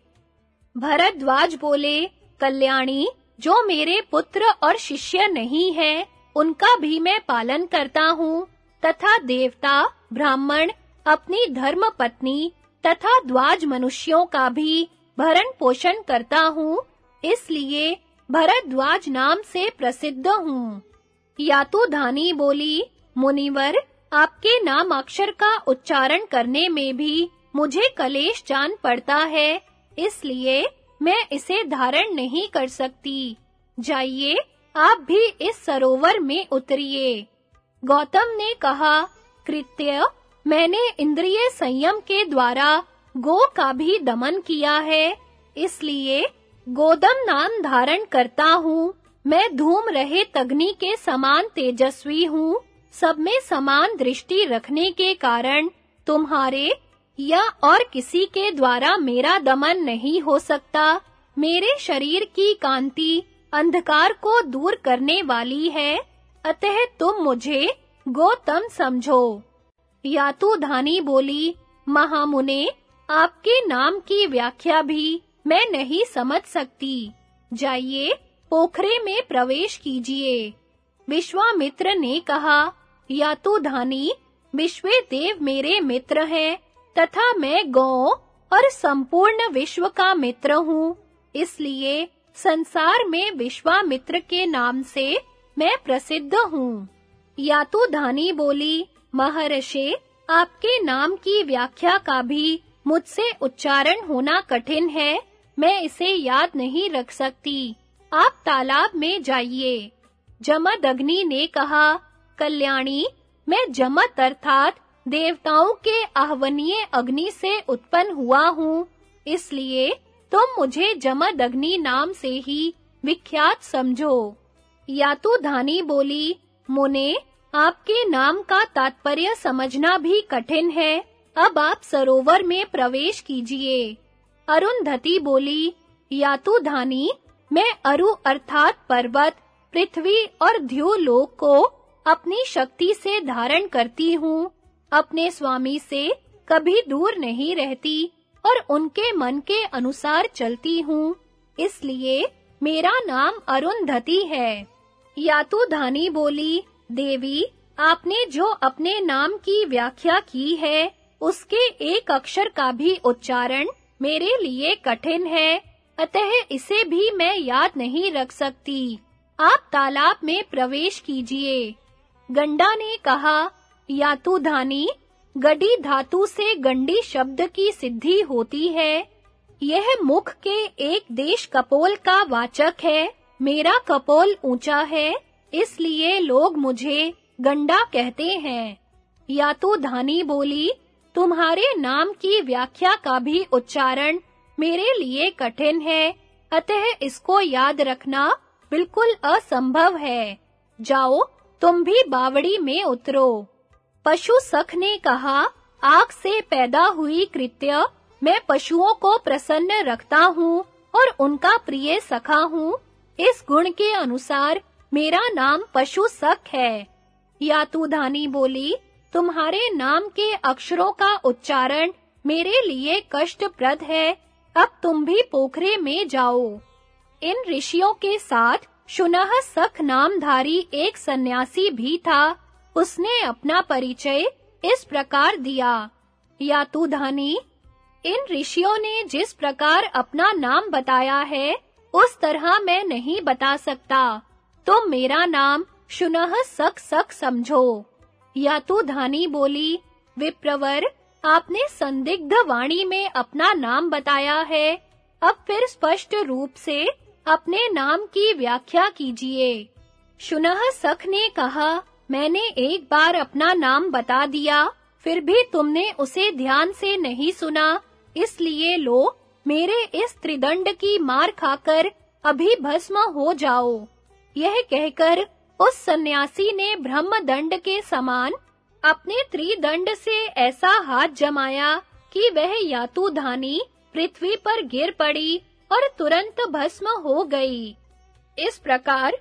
भरद्वाज बोले, कल्याणी, जो मेरे पुत्र और शिष्य नहीं है, उनका भी मैं पालन करता हूँ। तथा देवता, ब्राह्मण, अपनी धर्म पत्नी तथा द्वाज मनुष्यों का भी भरण पोषण करता हूँ। इसलिए भरद्वाज नाम से प्रसिद्ध हूँ। या तो धानी बोली, मुनिवर, आपके नाम अक्षर का उच्चारण करने में भी मुझे कलेश जान पड़ता है, इसलिए मैं इसे धारण नहीं कर सकती। जाइए, आप भी इस सरोवर में उतरिए। गौतम ने कहा, कृत्य, मैंने इंद्रिय संयम के द्वारा गो का भी दमन किया है, इसलिए गोदम नाम धारण करता हूँ। मैं धूम रहे तग्नि के समान तेजस्वी हूँ। सब में समान दृष्टि रखने के कारण तुम्हारे या और किसी के द्वारा मेरा दमन नहीं हो सकता। मेरे शरीर की कांति अंधकार को दूर करने वाली है। अतः तुम मुझे गौतम समझो। यातु धानी बोली, महामुने, आपके नाम की व्याख्या भी मैं नहीं समझ सकती। जाइए, पोखरे में प्रवेश कीजिए। विश्वामित्र ने कहा यातु धानी, विश्वे देव मेरे मित्र हैं, तथा मैं गौ और संपूर्ण विश्व का मित्र हूँ। इसलिए संसार में विश्वामित्र के नाम से मैं प्रसिद्ध हूँ। यातु धानी बोली, महर्षि, आपके नाम की व्याख्या का भी मुझसे उच्चारण होना कठिन है। मैं इसे याद नहीं रख सकती। आप तालाब में जाइए। जमदग्नि ने कहा, कल्याणी, मैं जमत अर्थात देवताओं के आह्वनीय अग्नि से उत्पन्न हुआ हूँ। इसलिए तुम मुझे जमदग्नि नाम से ही विख्यात समझो। या तो धानी बोली, मुने, आपके नाम का तात्पर्य समझना भी कठिन है। अब आप सरोवर में प्रवेश कीजिए। अरुंधति बोली, या तो धानी, मैं अरु अर्थात पर्वत, पृथ्वी और ध्यो लोक को अपनी शक्ति से धारण करती हूँ। अपने स्वामी से कभी दूर नहीं रहती और उनके मन के अनुसार चलती हूँ। इसलिए मेरा नाम अरुंधति है। या तो धानी बोली, देवी, आपने जो अपने नाम की व्याख्या की है, उसके एक अक्षर का भी उच्चारण मेरे लिए कठिन है, अतः इसे भी मैं याद नहीं रख सकती। आप तालाब में प्रवेश कीजिए। गंडा ने कहा यातु धानी गडी धातु से गंडी शब्द की सिद्धि होती है। यह मुख के एक देश कपोल का वाचक है, मेरा कपोल ऊँचा है, इसलिए लोग मुझे गंडा कहते हैं। यातु धानी बोली तुम्हारे नाम की व्याख्या का भी उच्चारण मेरे लिए कठिन है। अतः इसको याद रखना बिल्कुल असंभव है। जाओ, तुम भी बावड़ी में उतरो। पशु सख ने कहा, आग से पैदा हुई कृत्य, मैं पशुओं को प्रसन्न रखता हूँ और उनका प्रिय सखा हूँ। इस गुण के अनुसार मेरा नाम पशु सख है। यातुधानी बोली तुम्हारे नाम के अक्षरों का उच्चारण मेरे लिए कष्टप्रद है, अब तुम भी पोखरे में जाओ। इन ऋषियों के साथ शुनह सख नामधारी एक सन्यासी भी था। उसने अपना परिचय इस प्रकार दिया। या यातुधानी इन ऋषियों ने जिस प्रकार अपना नाम बताया है, उस तरह मैं नहीं बता सकता। तो मेरा नाम शुनह सख सख समझो। यातुधानी बोली, विप्रवर, आपने संदिग्ध वाणी में अपना नाम बताया है, अब फिर स्पष्ट रूप से अपने नाम की व्याख्या कीजिए। शुनह सख ने कहा, मैंने एक बार अपना नाम बता दिया, फिर भी तुमने उसे ध्यान से नहीं सुना, इसलिए लो, मेरे इस त्रिदंड की मार खाकर अभी भस्म हो जाओ। यह कहकर उस सन्यासी ने ब्रह्मदंड के समान अपने त्रिदंड से ऐसा हाथ जमाया कि वह यातुधानी पृथ्वी पर गिर पड़ी और तुरंत भस्म हो गई। इस प्रकार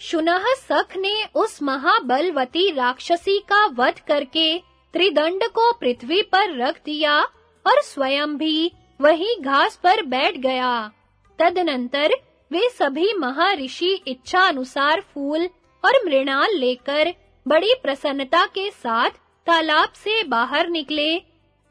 शुनह सख ने उस महाबलवती राक्षसी का वध करके त्रिदंड को पृथ्वी पर रख दिया और स्वयं भी वही घास पर बैठ गया। तदनंतर वे सभी महर्षि इच्छा अनुसार फूल और मृणाल लेकर बड़ी प्रसन्नता के साथ तालाब से बाहर निकले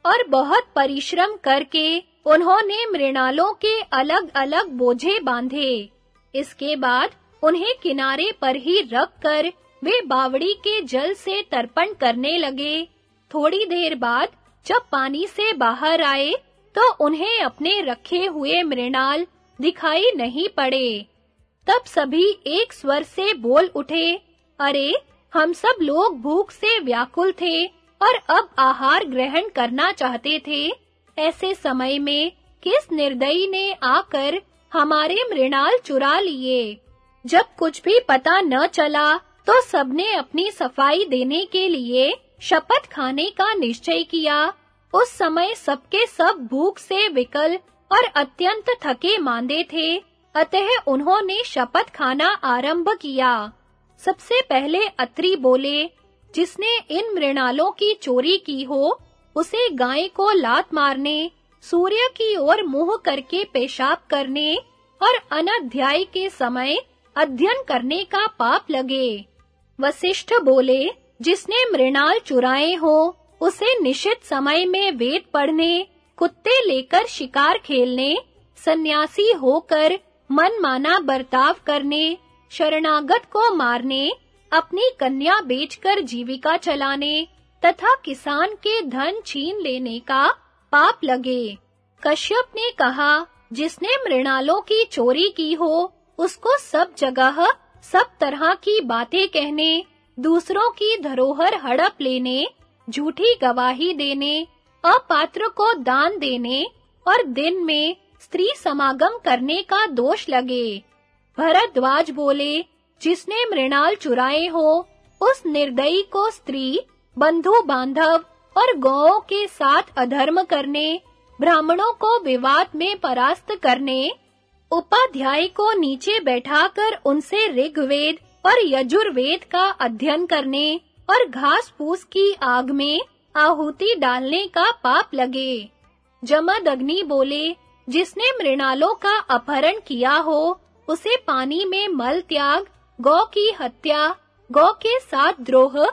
और बहुत परिश्रम करके उन्होंने मृणालों के अलग-अलग बोझे बांधे। इसके बाद उन्हें किनारे पर ही रखकर वे बावड़ी के जल से तर्पण करने लगे। थोड़ी देर बाद जब पानी से बाहर आए तो उन्हें अपने रखे हुए मृणाल दिखाई नहीं पड़े। तब सभी एक स्वर से बोल उठे। अरे, हम सब लोग भूख से व्याकुल थे और अब आहार ग्रहण करना चाहते थे। ऐसे समय में किस निर्दयी ने आकर हमारे मृणाल चुरा लिए? जब कुछ भी पता न चला तो सबने अपनी सफ़ाई देने के लिए शपथ खाने का निश्चय किया। उस समय सबके सब भूख से विकल और अत्यंत थके मांदे थे। अतः उन्होंने शपथ खाना आरंभ किया। सबसे पहले अत्री बोले, जिसने इन मृणालों की चोरी की हो, उसे गाय को लात मारने, सूर्य की ओर मुँह करके पेशाब करने और अनध्याय के समय अध्ययन करने का पाप लगे। वशिष्ठ बोले, जिसने मृणाल चुराए हो, उसे निश्चित समय में वेद पढ़ने, कुत्ते लेकर शिकार खेलने, सन्यासी होकर मन माना बर्ताव करने, शरणागत को मारने, अपनी कन्या बेचकर जीविका चलाने, तथा किसान के धन छीन लेने का पाप लगे। कश्यप ने कहा, जिसने मृणालों की चोरी की हो, उसको सब जगह, सब तरह की बातें कहने, दूसरों की धरोहर हड़प लेने, झूठी गवाही देने, अपात्र को दान देने, और दिन में स्त्री समागम करने का दोष लगे। भरद्वाज बोले, जिसने मृणाल चुराए हो, उस निर्दयी को स्त्री, बंधु बांधव और गौओं के साथ अधर्म करने, ब्राह्मणों को विवाद में परास्त करने, उपाध्याय को नीचे बैठाकर उनसे ऋग्वेद और यजुर्वेद का अध्ययन करने और घास फूस की आग में आहुति डालने का पाप लगे। जमदग्नि बोले जिसने मृणालों का अपहरण किया हो, उसे पानी में मल त्याग, गौ की हत्या, गौ के साथ द्रोह,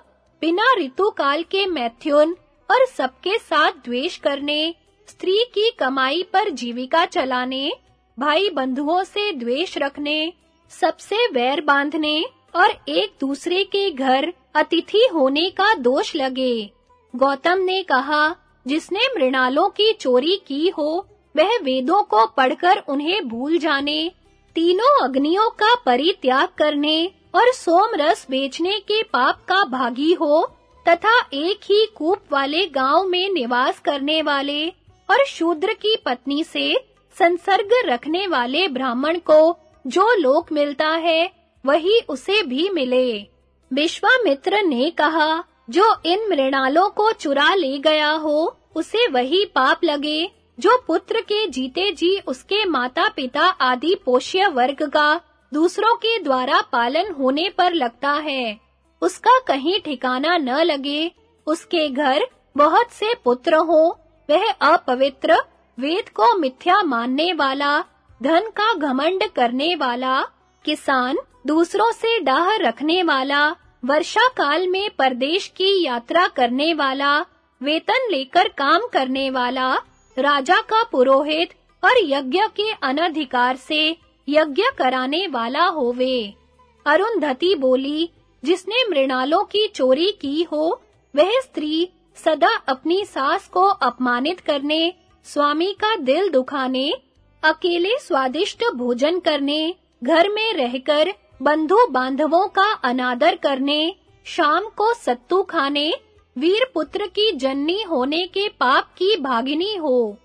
बिना ऋतु काल के मैथुन और सबके साथ द्वेष करने, स्त्री की कमाई पर जीविका चलाने, भाई बंधुओं से द्वेष रखने, सबसे वैर बांधने और एक दूसरे के घर अतिथि होने का दोष लगे। गौतम ने कहा, जिसने मृणालों की चोरी की हो वह वेदों को पढ़कर उन्हें भूल जाने, तीनों अग्नियों का परित्याग करने और सोम रस बेचने के पाप का भागी हो तथा एक ही कूप वाले गाँव में निवास करने वाले और शूद्र की पत्नी से संसर्ग रखने वाले ब्राह्मण को जो लोक मिलता है, वही उसे भी मिले। विश्वामित्र ने कहा, जो इन मृणालों को चुरा ले गया हो, उसे वही पाप लगे। जो पुत्र के जीते जी, उसके माता-पिता आदि पोष्य वर्ग का दूसरों के द्वारा पालन होने पर लगता है। उसका कहीं ठिकाना न लगे, उसके घर बहुत से पुत्र हो, वह अपवित्र, वेद को मिथ्या मानने वाला, धन का घमंड करने वाला, किसान दूसरों से डाह रखने वाला, वर्षा काल में परदेश की यात्रा करने वाला, वेतन लेकर काम करने वाला राजा का पुरोहित और यज्ञ के अनधिकार से यज्ञ कराने वाला होवे। अरुंधति बोली, जिसने मृणालों की चोरी की हो, वह स्त्री सदा अपनी सास को अपमानित करने, स्वामी का दिल दुखाने, अकेले स्वादिष्ट भोजन करने, घर में रहकर बंधु बांधवों का अनादर करने, शाम को सत्तू खाने वीर पुत्र की जननी होने के पाप की भागिनी हो।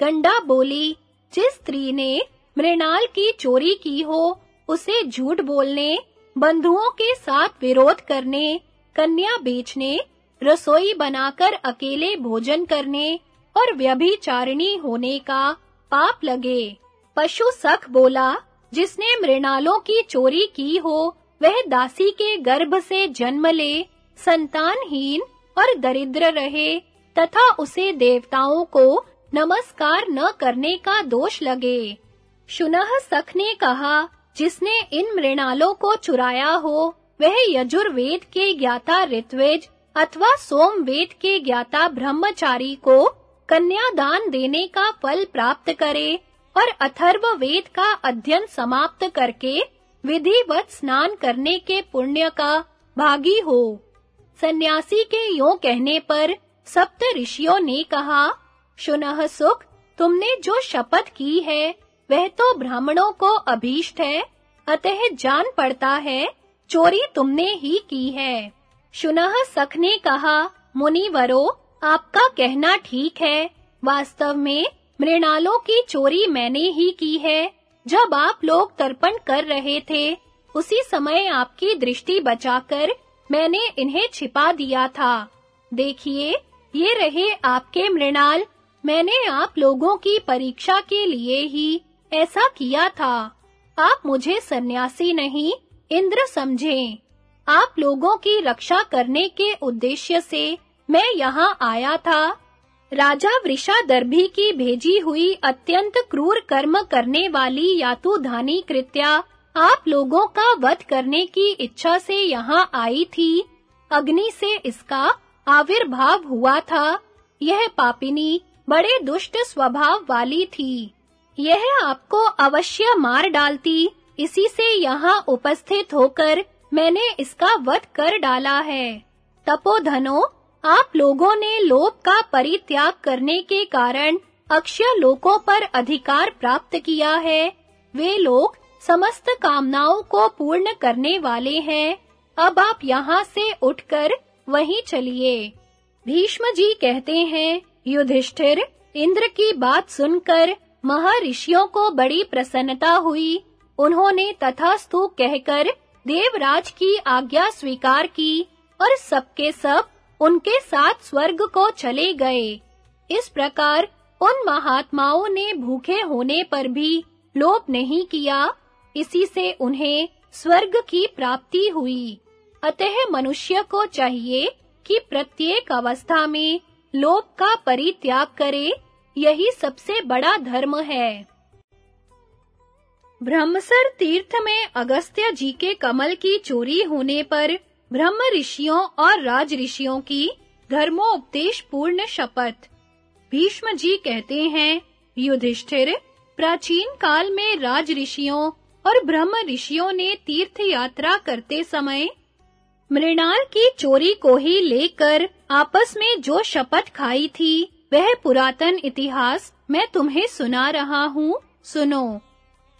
गंडा बोली, जिस स्त्री ने मृणाल की चोरी की हो, उसे झूठ बोलने, बंधुओं के साथ विरोध करने, कन्या बेचने, रसोई बनाकर अकेले भोजन करने और व्यभिचारिणी होने का पाप लगे। पशु सख बोला, जिसने मृणालों की चोरी की हो, वह दासी के गर्भ से जन्म ले, संतानहीन और दरिद्र रहे, तथा उसे देवताओं को नमस्कार न करने का दोष लगे। शुनह सख ने कहा, जिसने इन मृणालों को चुराया हो, वह यजुर्वेद के ज्ञाता ऋत्विज अथवा सोमवेद के ज्ञाता ब्रह्मचारी को कन्यादान देने का फल प्राप्त करे और अथर्व वेद का अध्ययन समाप्त करके विधिवत स्नान करने के पुण्य का भागी हो। सन्यासी के यों कहने पर सप्त ऋषियों ने कहा शुनह सुख, तुमने जो शपथ की है, वह तो ब्राह्मणों को अभीष्ट है, अतः जान पड़ता है, चोरी तुमने ही की है। शुनह सख ने कहा, मुनिवरो, आपका कहना ठीक है। वास्तव में मृणालों की चोरी मैंने ही की है। जब आप लोग तर्पण कर रहे थे, उसी समय आपकी दृष्टि बचाकर मैंने इन्हें छिपा दिया था। देखिए, ये रहे आपके मृणाल। मैंने आप लोगों की परीक्षा के लिए ही ऐसा किया था। आप मुझे सन्यासी नहीं, इंद्र समझें। आप लोगों की रक्षा करने के उद्देश्य से मैं यहाँ आया था। राजा वृषादर्भी की भेजी हुई अत्यंत क्रूर कर्म करने वाली यातुधानी कृत्या आप लोगों का वध करने की इच्छा से यहाँ आई थी। अग्नि से इसका आविर्भाव हुआ था। यह पापिनी बड़े दुष्ट स्वभाव वाली थी। यह आपको अवश्य मार डालती। इसी से यहाँ उपस्थित होकर मैंने इसका वध कर डाला है। तपोधनो, आप लोगों ने लोक का परित्याग करने के कारण अक्षय लोकों पर अधिकार प्राप्त किया है। वे लोग समस्त कामनाओं को पूर्ण करने वाले हैं। अब आप यहाँ से उठकर वहीं चलिए। भीष्म जी कहते हैं, युधिष्ठिर, इंद्र की बात सुनकर महर्षियों को बड़ी प्रसन्नता हुई। उन्होंने तथास्तु कहकर देवराज की आज्ञा स्वीकार की और सबके सब उनके साथ स्वर्ग को चले गए। इस प्रकार उन महात्माओं ने भूखे होने पर भी लोभ नहीं किया इसी से उन्हें स्वर्ग की प्राप्ति हुई। अतः मनुष्य को चाहिए कि प्रत्येक अवस्था में लोभ का परित्याग करे, यही सबसे बड़ा धर्म है। ब्रह्मसर तीर्थ में अगस्त्य जी के कमल की चोरी होने पर ब्रह्म ऋषियों और राज ऋषियों की धर्मोपदेश पूर्ण शपथ। भीष्म जी कहते हैं, युधिष्ठिर, प्राचीन काल में राज ऋषियों और ब्रह्म ऋषियों ने तीर्थ यात्रा करते समय मृणाल की चोरी को ही लेकर आपस में जो शपथ खाई थी, वह पुरातन इतिहास मैं तुम्हें सुना रहा हूँ, सुनो।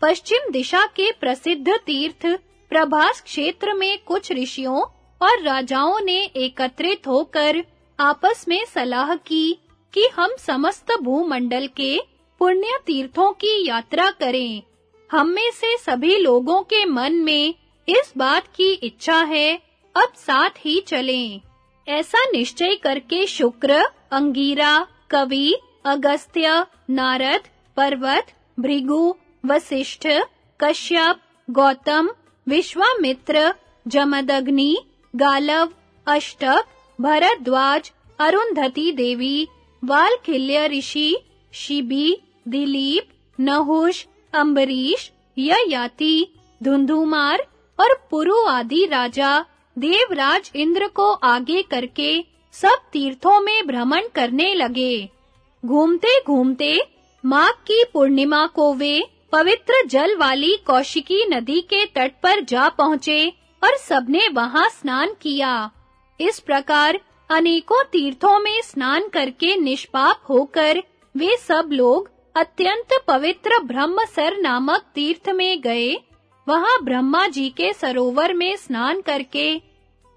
पश्चिम दिशा के प्रसिद्ध तीर्थ प्रभास क्षेत्र में कुछ ऋषियों और राजाओं ने एकत्रित होकर आपस में सलाह की कि हम समस्त भूमंडल के पुण्य तीर्थों की यात्रा करें। हम में से सभी लोगों के मन में इस बात की इच्छा है, अब साथ ही चलें। ऐसा निश्चय करके शुक्र, अंगीरा, कवि, अगस्त्य, नारद, पर्वत, भृगु वशिष्ठ कश्यप, गौतम, विश्वामित्र, जमदग्नि, गालव, अष्टक, भरद्वाज, अरुंधति देवी, वालखिल्य ऋषि, शिबी, दिलीप, नहुष अम्बरीश ययाति, धुंधुमार और पुरु आदि राजा देवराज इंद्र को आगे करके सब तीर्थों में भ्रमण करने लगे। घूमते-घूमते माघ की पूर्णिमा को वे पवित्र जल वाली कौशिकी नदी के तट पर जा पहुँचे और सबने वहाँ स्नान किया। इस प्रकार अनेकों तीर्थों में स्नान करके निष्पाप होकर वे सब लोग अत्यंत पवित्र ब्रह्मसर नामक तीर्थ में गए। वहाँ ब्रह्मा जी के सरोवर में स्नान करके,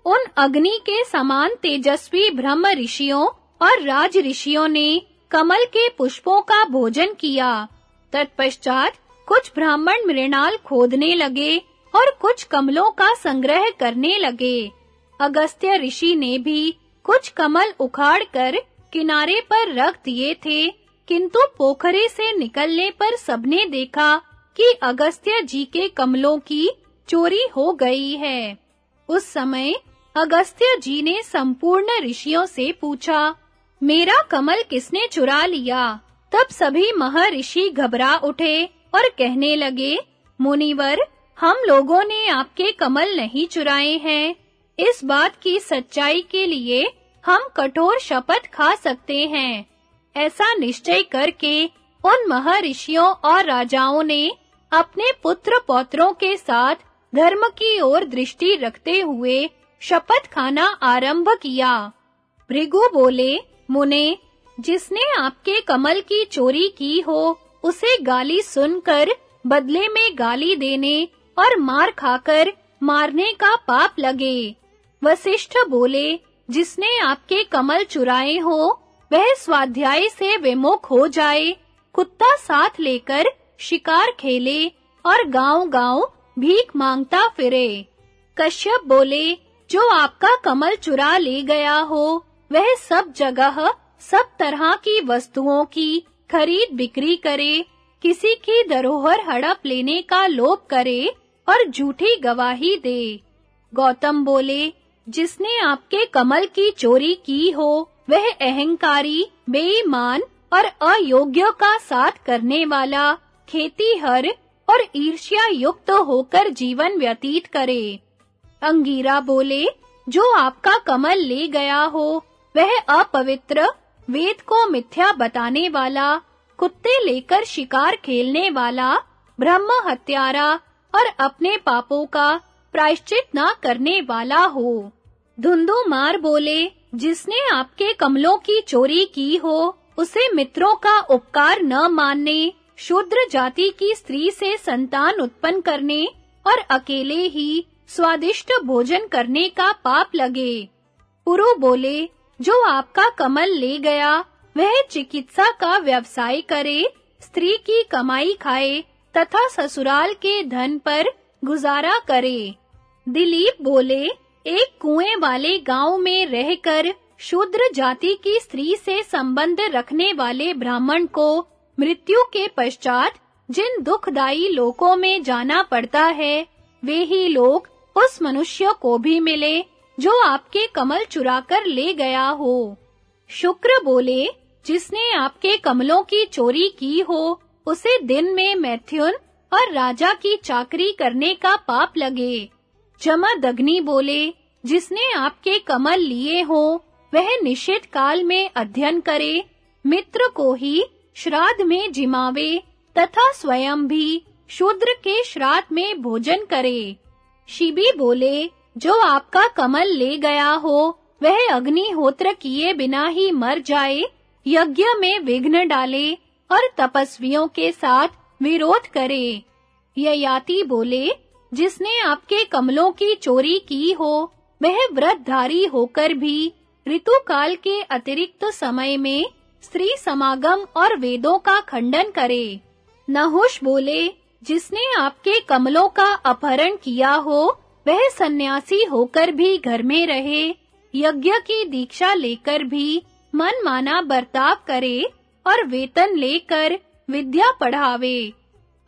उन अग्नि के समान तेजस्वी ब्रह्म ऋषियों और राज ऋषियों ने कमल के पुष्पों का भोजन किया। तत्पश्चात कुछ ब्राह्मण मृणाल खोदने लगे और कुछ कमलों का संग्रह करने लगे। अगस्त्य ऋषि ने भी कुछ कमल उखाड़कर किनारे पर रख दिए थे। किंतु पोखरे से निकलने पर सबने देखा कि अगस्त्य जी के कमलों की चोरी हो गई है। उस समय अगस्त्य जी ने संपूर्ण ऋषियों से पूछा, मेरा कमल किसने चुरा लिया? तब सभी महर्षि घबरा उठे और कहने लगे, मुनिवर, हम लोगों ने आपके कमल नहीं चुराए हैं। इस बात की सच्चाई के लिए हम कठोर शपथ खा सकते हैं। ऐसा निश्चय करके उन महर्षियों और राजाओं ने अपने पुत्र पौत्रों के साथ धर्म की ओर दृष्टि रखते हुए शपथ खाना आरंभ किया। भृगु बोले, मुने, जिसने आपके कमल की चोरी की हो, उसे गाली सुनकर बदले में गाली देने और मार खाकर मारने का पाप लगे। वशिष्ठ बोले, जिसने आपके कमल चुराए हो वह स्वाध्याय से विमुख हो जाए, कुत्ता साथ लेकर शिकार खेले और गांव-गांव भीख माँगता फिरे। कश्यप बोले, जो आपका कमल चुरा ले गया हो, वह सब जगह, सब तरह की वस्तुओं की खरीद बिक्री करे, किसी की धरोहर हड़प लेने का लोभ करे और झूठी गवाही दे। गौतम बोले, जिसने आपके कमल की चोरी की हो वह अहंकारी, बेईमान और अयोग्य का साथ करने वाला, खेतीहर और ईर्ष्या युक्त होकर जीवन व्यतीत करे। अंगीरा बोले, जो आपका कमल ले गया हो, वह अपवित्र, वेद को मिथ्या बताने वाला, कुत्ते लेकर शिकार खेलने वाला, ब्रह्म हत्यारा और अपने पापों का प्रायश्चित न करने वाला हो। धुंधु मार बोले जिसने आपके कमलों की चोरी की हो, उसे मित्रों का उपकार न मानने, शूद्र जाति की स्त्री से संतान उत्पन्न करने, और अकेले ही स्वादिष्ट भोजन करने का पाप लगे। पुरु बोले, जो आपका कमल ले गया, वह चिकित्सा का व्यवसाय करे, स्त्री की कमाई खाए, तथा ससुराल के धन पर गुजारा करे। दिलीप बोले एक कुएँ वाले गाँव में रहकर शूद्र जाति की स्त्री से संबंध रखने वाले ब्राह्मण को मृत्यु के पश्चात जिन दुखदाई लोकों में जाना पड़ता है, वे ही लोग उस मनुष्य को भी मिले, जो आपके कमल चुराकर ले गया हो। शुक्र बोले, जिसने आपके कमलों की चोरी की हो, उसे दिन में मैथुन और राजा की चाकरी करने का पाप लगे। जमदग्नि बोले, जिसने आपके कमल लिए हो, वह निश्चित काल में अध्ययन करे, मित्र को ही श्राद्ध में जिमावे, तथा स्वयं भी शूद्र के श्राद्ध में भोजन करे। शिबी बोले, जो आपका कमल ले गया हो, वह अग्निहोत्र किए बिना ही मर जाए, यज्ञ में विघ्न डाले, और तपस्वियों के साथ विरोध करे। ययाति बोले जिसने आपके कमलों की चोरी की हो, वह व्रतधारी होकर भी ऋतु काल के अतिरिक्त समय में स्त्री समागम और वेदों का खंडन करे। नहुष बोले, जिसने आपके कमलों का अपहरण किया हो, वह सन्यासी होकर भी घर में रहे, यज्ञ की दीक्षा लेकर भी मन माना बर्ताव करे और वेतन लेकर विद्या पढ़ावे।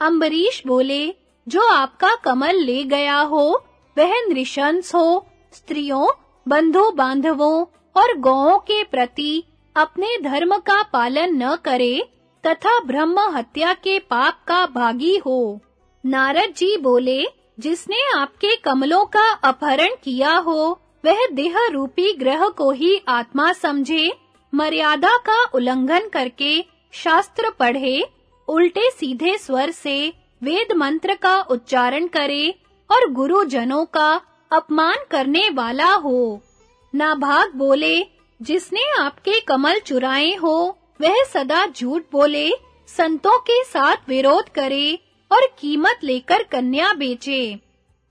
अम्बरीश बोले जो आपका कमल ले गया हो, वह नृशंस हो, स्त्रियों, बंधु बांधवों और गौओं के प्रति अपने धर्म का पालन न करे, तथा ब्रह्म हत्या के पाप का भागी हो। नारद जी बोले, जिसने आपके कमलों का अपहरण किया हो, वह देह रूपी ग्रह को ही आत्मा समझे, मर्यादा का उल्लंघन करके शास्त्र पढ़े, उल्टे सीधे स्वर से वेद मंत्र का उच्चारण करे और गुरुजनों का अपमान करने वाला हो। नाभाग बोले, जिसने आपके कमल चुराए हो, वह सदा झूठ बोले, संतों के साथ विरोध करे और कीमत लेकर कन्या बेचे।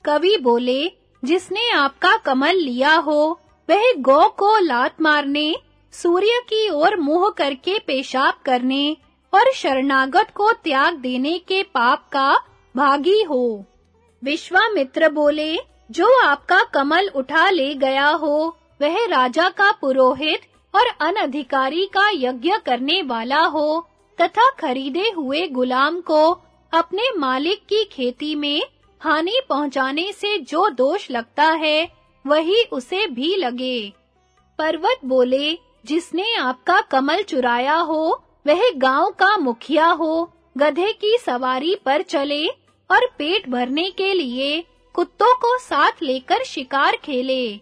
कवि बोले, जिसने आपका कमल लिया हो, वह गौ को लात मारने, सूर्य की ओर मुँह करके पेशाब करने और शरणागत को त्याग देने के पाप का भागी हो। विश्वामित्र बोले, जो आपका कमल उठा ले गया हो, वह राजा का पुरोहित और अनधिकारी का यज्ञ करने वाला हो, तथा खरीदे हुए गुलाम को अपने मालिक की खेती में हानि पहुँचाने से जो दोष लगता है, वही उसे भी लगे। पर्वत बोले, जिसने आपका कमल चुराया हो वह गाँव का मुखिया हो, गधे की सवारी पर चले और पेट भरने के लिए कुत्तों को साथ लेकर शिकार खेले।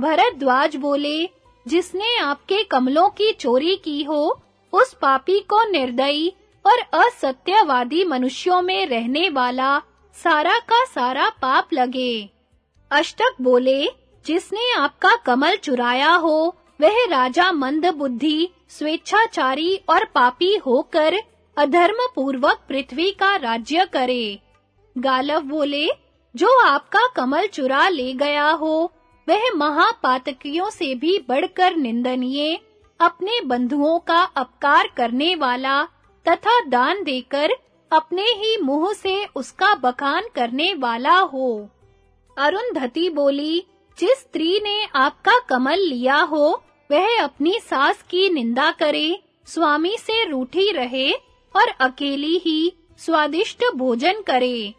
भरद्वाज बोले, जिसने आपके कमलों की चोरी की हो, उस पापी को निर्दयी और असत्यवादी मनुष्यों में रहने वाला सारा का सारा पाप लगे। अष्टक बोले, जिसने आपका कमल चुराया हो, वह राजा मंद बुद्धि स्वेच्छाचारी और पापी होकर अधर्म पूर्वक पृथ्वी का राज्य करे। गालव बोले, जो आपका कमल चुरा ले गया हो, वह महापातकियों से भी बढ़कर निंदनीय, अपने बंधुओं का अपकार करने वाला तथा दान देकर अपने ही मुँह से उसका बखान करने वाला हो। अरुंधति बोली, जिस स्त्री ने आपका कमल लिया हो वह अपनी सास की निंदा करे, स्वामी से रूठी रहे और अकेली ही स्वादिष्ट भोजन करे।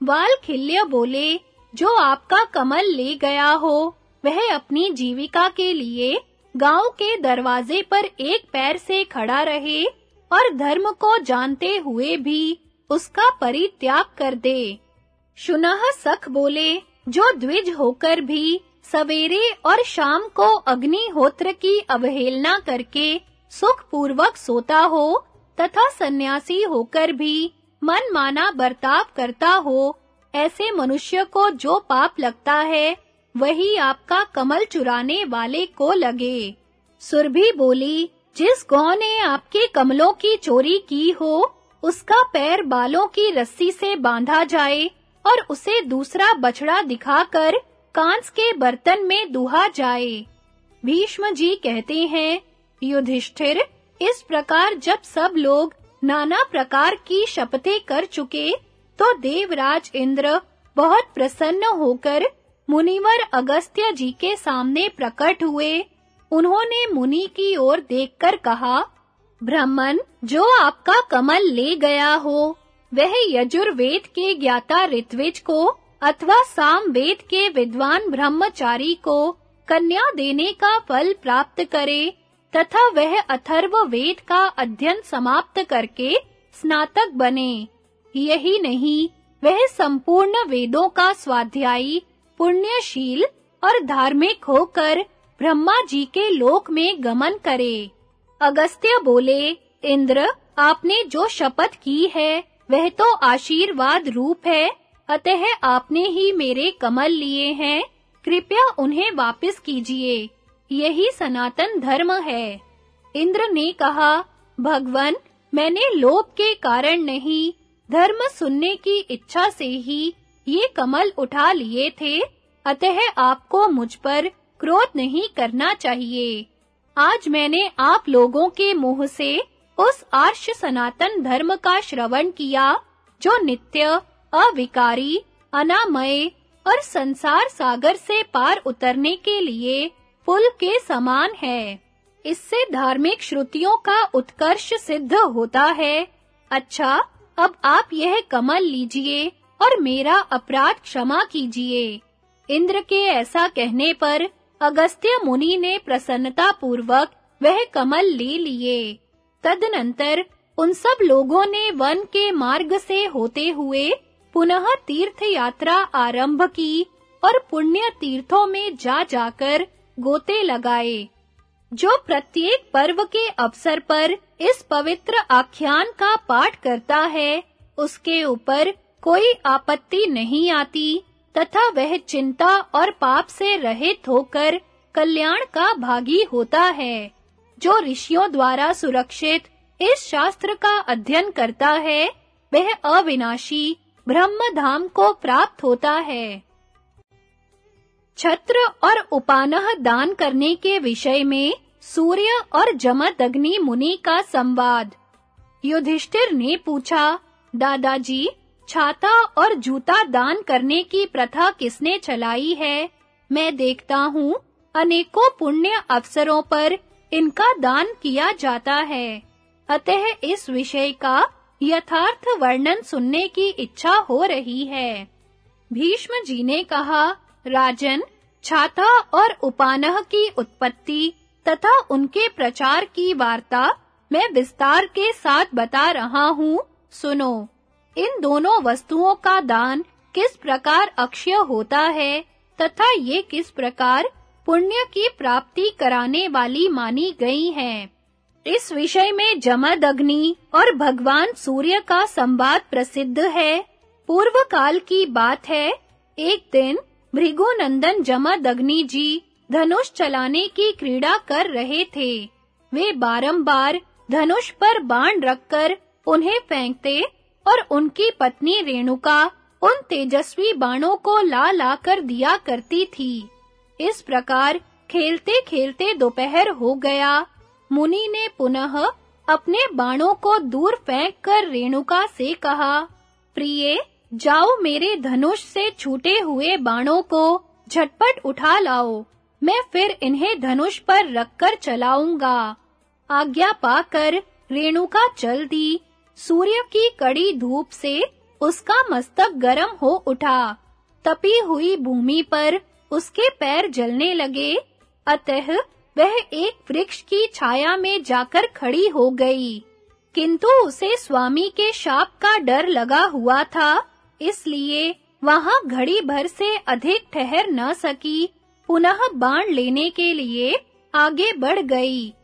बाल खिल्य बोले, जो आपका कमल ले गया हो, वह अपनी जीविका के लिए गाँव के दरवाजे पर एक पैर से खड़ा रहे और धर्म को जानते हुए भी उसका परित्याग कर दे। शुनह सख बोले, जो द्विज होकर भी सवेरे और शाम को अग्निहोत्र की अवहेलना करके सुख पूर्वक सोता हो तथा सन्यासी होकर भी मन माना बर्ताव करता हो, ऐसे मनुष्य को जो पाप लगता है, वही आपका कमल चुराने वाले को लगे। सुरभि बोली, जिस गौ ने आपके कमलों की चोरी की हो, उसका पैर बालों की रस्सी से बांधा जाए और उसे दूसरा बछड़ा दिखाकर कांच के बर्तन में दुहा जाए। भीष्म जी कहते हैं, युधिष्ठिर, इस प्रकार जब सब लोग नाना प्रकार की शपथें कर चुके तो देवराज इंद्र बहुत प्रसन्न होकर मुनिवर अगस्त्य जी के सामने प्रकट हुए। उन्होंने मुनि की ओर देखकर कहा, ब्राह्मण, जो आपका कमल ले गया हो, वह यजुर्वेद के ज्ञाता ऋत्विज को अथवा साम वेद के विद्वान ब्रह्मचारी को कन्या देने का फल प्राप्त करे, तथा वह अथर्व वेद का अध्ययन समाप्त करके स्नातक बने। यही नहीं, वह संपूर्ण वेदों का स्वाध्यायी, पुण्यशील और धार्मिक होकर ब्रह्मा जी के लोक में गमन करे। अगस्त्य बोले, इंद्र, आपने जो शपथ की है, वह तो आशीर्वाद रूप है। अतः आपने ही मेरे कमल लिए हैं। कृपया उन्हें वापस कीजिए। यही सनातन धर्म है। इंद्र ने कहा, भगवन, मैंने लोभ के कारण नहीं, धर्म सुनने की इच्छा से ही ये कमल उठा लिए थे। अतः आपको मुझ पर क्रोध नहीं करना चाहिए। आज मैंने आप लोगों के मुँह से उस आर्ष सनातन धर्म का श्रवण किया, जो नित्य अविकारी, अनामय और संसार सागर से पार उतरने के लिए पुल के समान है। इससे धार्मिक श्रुतियों का उत्कर्ष सिद्ध होता है। अच्छा अब आप यह कमल लीजिए और मेरा अपराध क्षमा कीजिए। इंद्र के ऐसा कहने पर अगस्त्य मुनि ने प्रसन्नता पूर्वक वह कमल ले लिए। तदनंतर उन सब लोगों ने वन के मार्ग से होते हुए पुनः तीर्थ यात्रा आरंभ की और पुण्य तीर्थों में जा जाकर गोते लगाए, जो प्रत्येक पर्व के अवसर पर इस पवित्र आख्यान का पाठ करता है, उसके ऊपर कोई आपत्ति नहीं आती तथा वह चिंता और पाप से रहित होकर कल्याण का भागी होता है, जो ऋषियों द्वारा सुरक्षित इस शास्त्र का अध्ययन करता है, वह अविनाशी ब्रह्म धाम को प्राप्त होता है। छत्र और उपानह दान करने के विषय में सूर्य और जमदग्नि मुनि का संवाद। युधिष्ठिर ने पूछा, दादाजी, छाता और जूता दान करने की प्रथा किसने चलाई है? मैं देखता हूँ, अनेकों पुण्य अवसरों पर इनका दान किया जाता है। अतः इस विषय का यथार्थ वर्णन सुनने की इच्छा हो रही है। भीष्म जी ने कहा, राजन, छाता और उपानह की उत्पत्ति तथा उनके प्रचार की वार्ता मैं विस्तार के साथ बता रहा हूँ, सुनो। इन दोनों वस्तुओं का दान किस प्रकार अक्षय होता है तथा ये किस प्रकार पुण्य की प्राप्ति कराने वाली मानी गई हैं। इस विषय में जमदग्नि और भगवान सूर्य का संवाद प्रसिद्ध है। पूर्व काल की बात है। एक दिन, भृगुनंदन जमदग्नि जी धनुष चलाने की क्रीड़ा कर रहे थे। वे बारंबार धनुष पर बाण रखकर उन्हें फेंकते और उनकी पत्नी रेणुका उन तेजस्वी बाणों को ला ला कर दिया करती थी। इस प्रकार खेलते-खेलते दोपहर हो गया। मुनि ने पुनः अपने बाणों को दूर फेंक कर रेणुका से कहा, प्रिय, जाओ मेरे धनुष से छूटे हुए बाणों को झटपट उठा लाओ। मैं फिर इन्हें धनुष पर रखकर चलाऊँगा। आज्ञा पाकर रेणुका चल दी। सूर्य की कड़ी धूप से उसका मस्तक गर्म हो उठा। तपी हुई भूमि पर उसके पैर जलने लगे। अतः वह एक वृक्ष की छाया में जाकर खड़ी हो गई। किंतु उसे स्वामी के शाप का डर लगा हुआ था, इसलिए वहाँ घड़ी भर से अधिक ठहर न सकी। पुनः बाण लेने के लिए आगे बढ़ गई।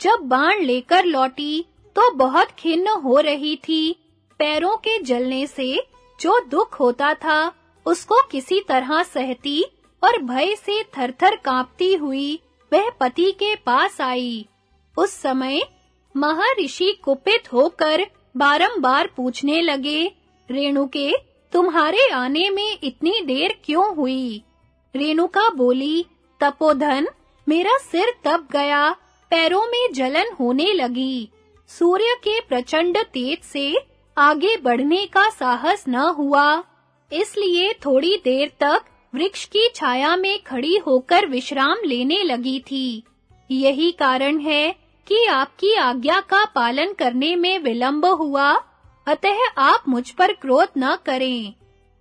जब बाण लेकर लौटी तो बहुत खिन्न हो रही थी। पैरों के जलने से जो दुख होता था, उसको किसी तरह सहती और भय से थरथर कांपती हुई। वह पति के पास आई। उस समय महर्षि कुपित होकर बारंबार पूछने लगे, रेणुके, तुम्हारे आने में इतनी देर क्यों हुई? रेणुका बोली, तपोधन, मेरा सिर तप गया, पैरों में जलन होने लगी। सूर्य के प्रचंड तेज से आगे बढ़ने का साहस न हुआ, इसलिए थोड़ी देर तक वृक्ष की छाया में खड़ी होकर विश्राम लेने लगी थी। यही कारण है कि आपकी आज्ञा का पालन करने में विलंब हुआ। अतः आप मुझ पर क्रोध न करें।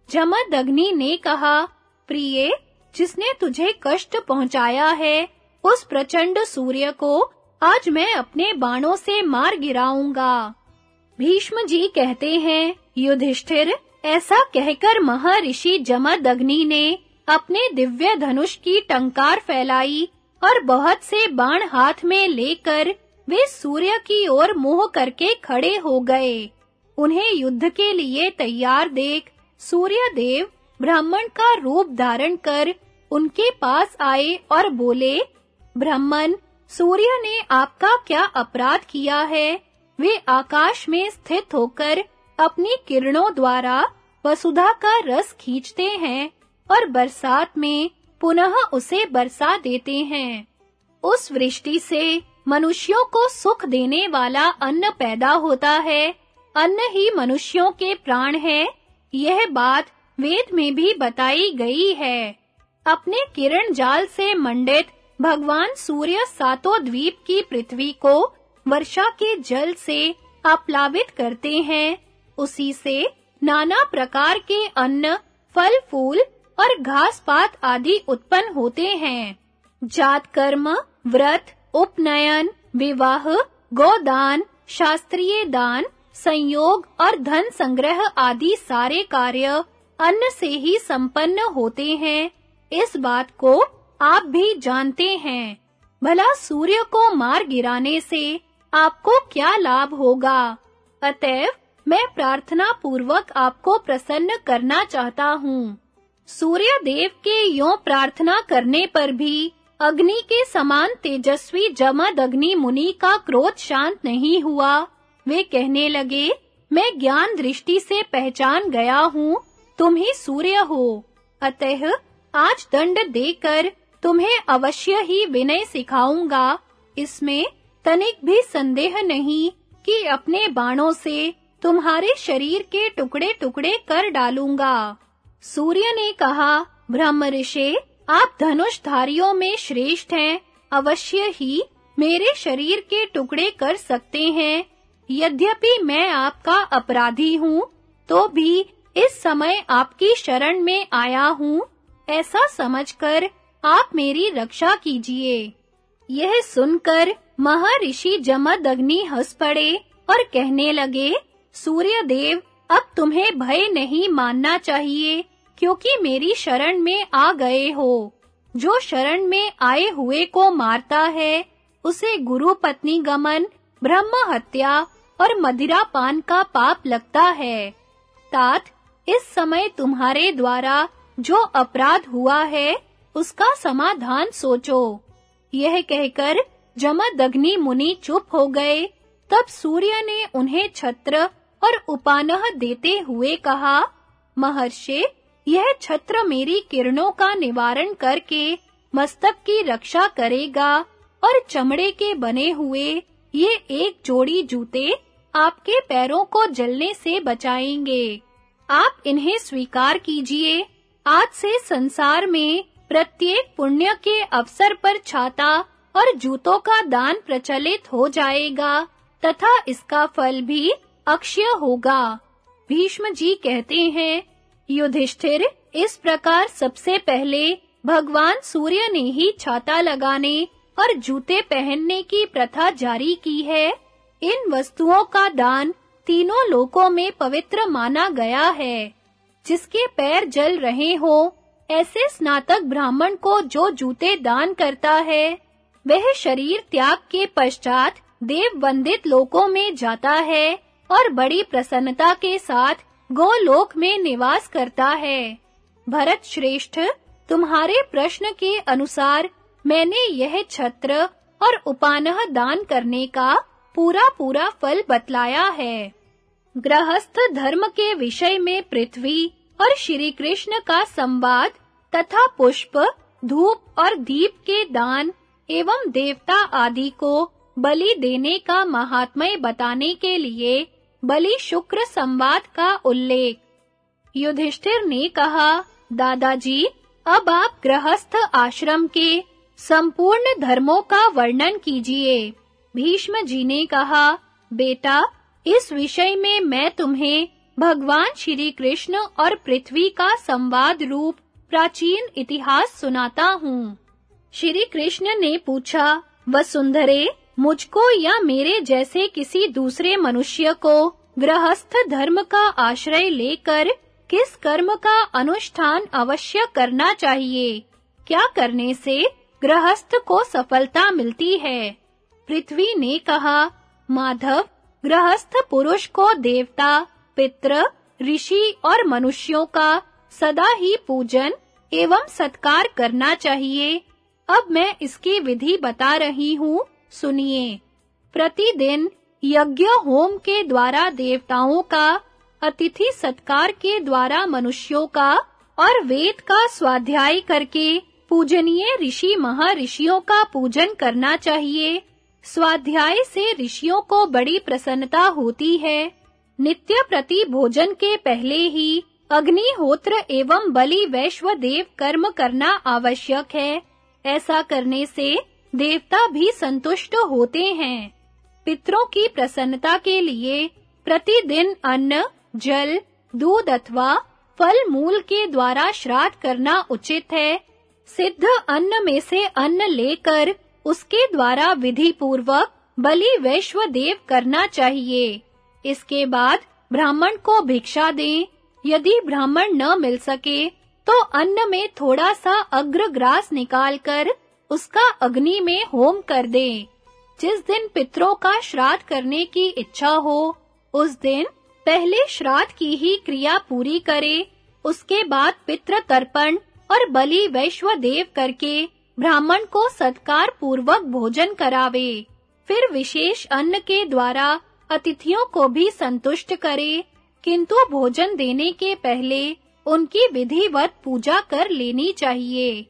जमदग्नि ने कहा, प्रिय, जिसने तुझे कष्ट पहुँचाया है, उस प्रचंड सूर्य को आज मैं अपने बाणों से मार गिराऊँगा। भीष्म जी कहते हैं, युधिष्ठिर ऐसा कहकर महर्षि जमदग्नि ने अपने दिव्य धनुष की टंकार फैलाई और बहुत से बाण हाथ में लेकर वे सूर्य की ओर मुँह करके खड़े हो गए। उन्हें युद्ध के लिए तैयार देख सूर्य देव ब्राह्मण का रूप धारण कर उनके पास आए और बोले, ब्राह्मण, सूर्य ने आपका क्या अपराध किया है? वे आकाश में स्थित होकर अपनी किरणों द्वारा वसुधा का रस खींचते हैं और बरसात में पुनः उसे बरसा देते हैं। उस वृष्टि से मनुष्यों को सुख देने वाला अन्न पैदा होता है। अन्न ही मनुष्यों के प्राण है। यह बात वेद में भी बताई गई है। अपने किरण जाल से मंडित भगवान सूर्य सातों द्वीप की पृथ्वी को वर्षा के जल से आप्लावित करते हैं। उसी से नाना प्रकार के अन्न, फल, फूल और घास पात आदि उत्पन्न होते हैं। जात कर्म, व्रत, उपनयन, विवाह, गोदान, शास्त्रीय दान, संयोग और धन संग्रह आदि सारे कार्य अन्न से ही संपन्न होते हैं। इस बात को आप भी जानते हैं। भला सूर्य को मार गिराने से आपको क्या लाभ होगा? अतएव मैं प्रार्थना पूर्वक आपको प्रसन्न करना चाहता हूँ। सूर्य देव के यों प्रार्थना करने पर भी अग्नि के समान तेजस्वी जमद अग्नि मुनि का क्रोध शांत नहीं हुआ। वे कहने लगे, मैं ज्ञान दृष्टि से पहचान गया हूँ, तुम ही सूर्य हो। अतः आज दंड देकर तुम्हें अवश्य ही विनय सिखाऊँगा। इसमें तनिक भी संदेह नहीं कि अपने बाणों से तुम्हारे शरीर के टुकड़े-टुकड़े कर डालूँगा। सूर्य ने कहा, ब्रह्म ऋषि, आप धनुषधारियों में श्रेष्ठ हैं, अवश्य ही मेरे शरीर के टुकड़े कर सकते हैं। यद्यपि मैं आपका अपराधी हूँ तो भी इस समय आपकी शरण में आया हूँ। ऐसा समझकर आप मेरी रक्षा कीजिए। यह सुनकर महर्षि जमदग्नि हंस पड़े और कहने लगे सूर्य देव अब तुम्हें भय नहीं मानना चाहिए, क्योंकि मेरी शरण में आ गए हो। जो शरण में आए हुए को मारता है, उसे गुरु पत्नी गमन, ब्रह्म हत्या और मदिरा पान का पाप लगता है। तात, इस समय तुम्हारे द्वारा जो अपराध हुआ है, उसका समाधान सोचो। यह कहकर जमदग्नि मुनि चुप हो गए, तब सूर्य ने उन्हें छत्र और उपानह देते हुए कहा, महर्षि, यह छत्र मेरी किरणों का निवारण करके मस्तक की रक्षा करेगा और चमड़े के बने हुए ये एक जोड़ी जूते आपके पैरों को जलने से बचाएँगे। आप इन्हें स्वीकार कीजिए। आज से संसार में प्रत्येक पुण्य के अवसर पर छाता और जूतों का दान प्रचलित हो जाएगा तथा इसका फल भी अक्षय होगा। भीष्म जी कहते हैं, युधिष्ठिर, इस प्रकार सबसे पहले भगवान सूर्य ने ही छाता लगाने और जूते पहनने की प्रथा जारी की है। इन वस्तुओं का दान तीनों लोकों में पवित्र माना गया है। जिसके पैर जल रहे हो, ऐसे स्नातक ब्राह्मण को जो जूते दान करता है, वह शरीर त्याग के पश्चात देव वंदित लोकों में जाता है। और बड़ी प्रसन्नता के साथ गोलोक में निवास करता है। भरत श्रेष्ठ, तुम्हारे प्रश्न के अनुसार मैंने यह छत्र और उपानह दान करने का पूरा पूरा फल बतलाया है। गृहस्थ धर्म के विषय में पृथ्वी और श्री कृष्ण का संवाद तथा पुष्प, धूप और दीप के दान एवं देवता आदि को बलि देने का महात्म्य बताने के लिए बलि शुक्र संवाद का उल्लेख। युधिष्ठिर ने कहा, दादाजी, अब आप गृहस्थ आश्रम के संपूर्ण धर्मों का वर्णन कीजिए। भीष्म जी ने कहा, बेटा, इस विषय में मैं तुम्हें भगवान श्री कृष्ण और पृथ्वी का संवाद रूप प्राचीन इतिहास सुनाता हूँ। श्री कृष्ण ने पूछा, वसुंधरे, मुझको या मेरे जैसे किसी दूसरे मनुष्य को गृहस्थ धर्म का आश्रय लेकर किस कर्म का अनुष्ठान अवश्य करना चाहिए? क्या करने से गृहस्थ को सफलता मिलती है? पृथ्वी ने कहा, माधव, गृहस्थ पुरुष को देवता, पितृ, ऋषि और मनुष्यों का सदा ही पूजन एवं सत्कार करना चाहिए। अब मैं इसकी विधि बता रही हूँ। सुनिए। प्रतिदिन यज्ञ होम के द्वारा देवताओं का, अतिथि सत्कार के द्वारा मनुष्यों का और वेद का स्वाध्याय करके पूजनीय ऋषि महर्षियों का पूजन करना चाहिए। स्वाध्याय से ऋषियों को बड़ी प्रसन्नता होती है। नित्य प्रति भोजन के पहले ही अग्निहोत्र एवं बलि वैश्व देव कर्म करना आवश्यक है। ऐसा करने से देवता भी संतुष्ट होते हैं। पितरों की प्रसन्नता के लिए प्रतिदिन अन्न, जल, दूध अथवा फल मूल के द्वारा श्राद्ध करना उचित है। सिद्ध अन्न में से अन्न लेकर उसके द्वारा विधि पूर्वक बलि वैश्व देव करना चाहिए। इसके बाद ब्राह्मण को भिक्षा दें। यदि ब्राह्मण न मिल सके तो अन्न में थोड़ा सा अग्रग्रास निकालकर उसका अग्नि में होम कर दें। जिस दिन पितरों का श्राद्ध करने की इच्छा हो, उस दिन पहले श्राद्ध की ही क्रिया पूरी करे। उसके बाद पितृ तर्पण और बलि वैश्व देव करके ब्राह्मण को सत्कार पूर्वक भोजन करावे। फिर विशेष अन्न के द्वारा अतिथियों को भी संतुष्ट करे, किंतु भोजन देने के पहले उनकी विधिवत पूजा कर लेनी चाहिए।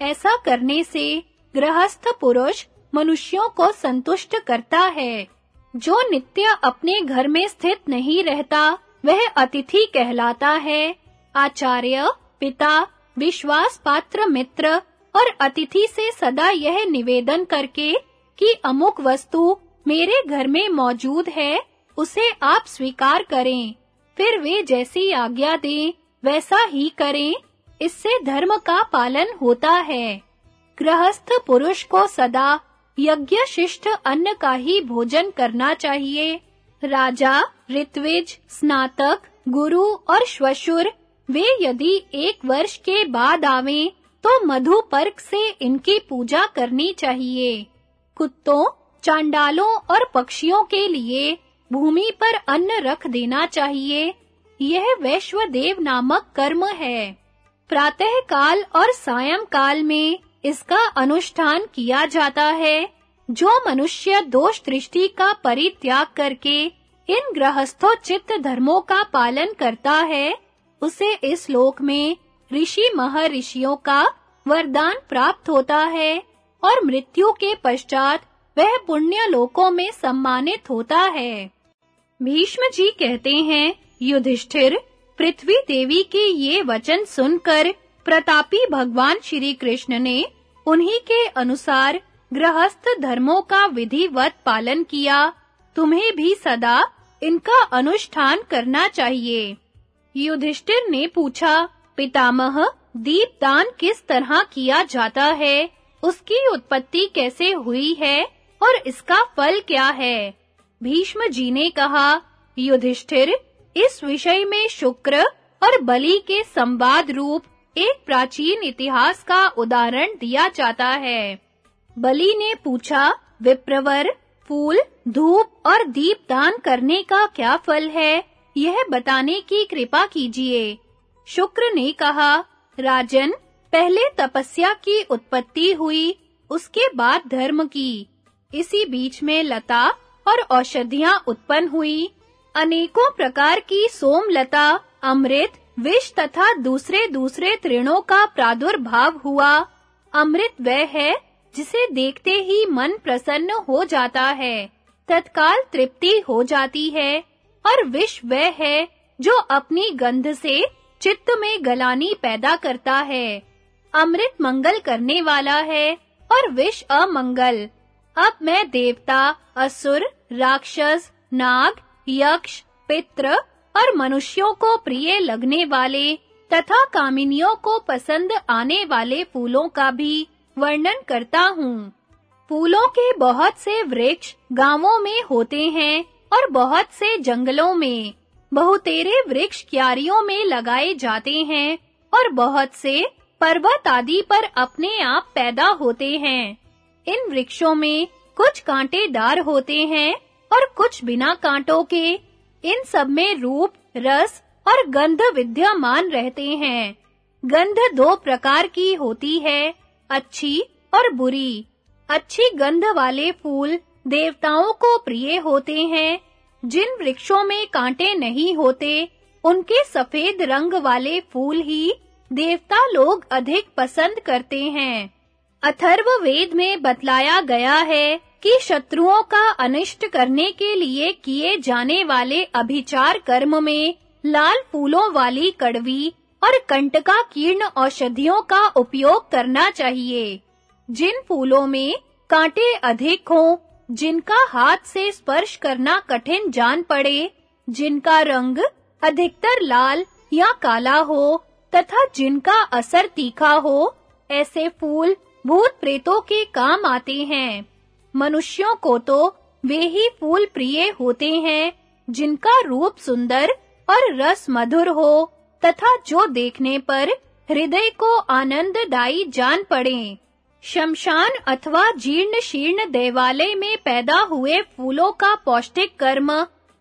ऐसा करने से गृहस्थ पुरुष मनुष्यों को संतुष्ट करता है। जो नित्य अपने घर में स्थित नहीं रहता, वह अतिथि कहलाता है। आचार्य, पिता, विश्वास पात्र मित्र और अतिथि से सदा यह निवेदन करके कि अमुक वस्तु मेरे घर में मौजूद है, उसे आप स्वीकार करें। फिर वे जैसी आज्ञा दें, वैसा ही करें। इससे धर्म का पालन होता है। गृहस्थ पुरुष को सदा यज्ञ शिष्ट अन्न का ही भोजन करना चाहिए। राजा, ऋत्विज, स्नातक, गुरु और श्वशुर, वे यदि एक वर्ष के बाद आवें तो मधु पर्क से इनकी पूजा करनी चाहिए। कुत्तों, चांडालों और पक्षियों के लिए भूमि पर अन्न रख देना चाहिए। यह वैश्वदेव नामक कर्म है। प्रातः काल और सायं काल में इसका अनुष्ठान किया जाता है, जो मनुष्य दोष दृष्टि का परित्याग करके इन गृहस्थोचित धर्मों का पालन करता है, उसे इस लोक में ऋषि महर्षियों का वरदान प्राप्त होता है और मृत्यु के पश्चात वह पुण्य लोकों में सम्मानित होता है। भीष्म जी कहते हैं, युधिष्ठिर, पृथ्वी देवी के ये वचन सुनकर प्रतापी भगवान श्री कृष्ण ने उन्हीं के अनुसार गृहस्थ धर्मों का विधिवत पालन किया। तुम्हें भी सदा इनका अनुष्ठान करना चाहिए। युधिष्ठिर ने पूछा, पितामह, दीपदान किस तरह किया जाता है? उसकी उत्पत्ति कैसे हुई है? और इसका फल क्या है? भीष्म जी ने कहा, युधिष्ठिर, इस विषय में शुक्र और बलि के संवाद रूप एक प्राचीन इतिहास का उदाहरण दिया जाता है। बलि ने पूछा, विप्रवर, फूल, धूप और दीप दान करने का क्या फल है? यह बताने की कृपा कीजिए। शुक्र ने कहा, राजन, पहले तपस्या की उत्पत्ति हुई, उसके बाद धर्म की। इसी बीच में लता और औषधियाँ उत्पन्न हुई। अनेकों प्रकार की सोमलता, अमृत विष तथा दूसरे दूसरे तृणों का प्रादुर्भाव हुआ। अमृत वह है जिसे देखते ही मन प्रसन्न हो जाता है, तत्काल तृप्ति हो जाती है, और विष वह है जो अपनी गंध से चित्त में गलानी पैदा करता है। अमृत मंगल करने वाला है और विष अमंगल। अब मैं देवता, असुर, राक्षस, नाग, यक्ष पितृ और मनुष्यों को प्रिय लगने वाले तथा कामिनियों को पसंद आने वाले फूलों का भी वर्णन करता हूँ। फूलों के बहुत से वृक्ष गाँवों में होते हैं और बहुत से जंगलों में। बहुतेरे वृक्ष क्यारियों में लगाए जाते हैं और बहुत से पर्वत आदि पर अपने आप पैदा होते हैं। इन वृक्षों में कुछ कांटेदार होते हैं और कुछ बिना कांटों के इन सब में रूप, रस और गंध विद्यमान रहते हैं। गंध दो प्रकार की होती है, अच्छी और बुरी। अच्छी गंध वाले फूल देवताओं को प्रिय होते हैं। जिन वृक्षों में कांटे नहीं होते, उनके सफ़ेद रंग वाले फूल ही देवता लोग अधिक पसंद करते हैं। अथर्व वेद में बतलाया गया है कि शत्रुओं का अनिष्ट करने के लिए किए जाने वाले अभिचार कर्म में लाल फूलों वाली कड़वी और कंटका कीर्ण औषधियों का उपयोग करना चाहिए। जिन फूलों में कांटे अधिक हों, जिनका हाथ से स्पर्श करना कठिन जान पड़े, जिनका रंग अधिकतर लाल या काला हो तथा जिनका असर तीखा हो, ऐसे फूल भूत प्रेतों के काम आते हैं। मनुष्यों को तो वे ही फूल प्रिय होते हैं, जिनका रूप सुंदर और रस मधुर हो, तथा जो देखने पर हृदय को आनंददायी जान पड़े। शमशान अथवा जीर्ण शीर्ण देवालय में पैदा हुए फूलों का पौष्टिक कर्म,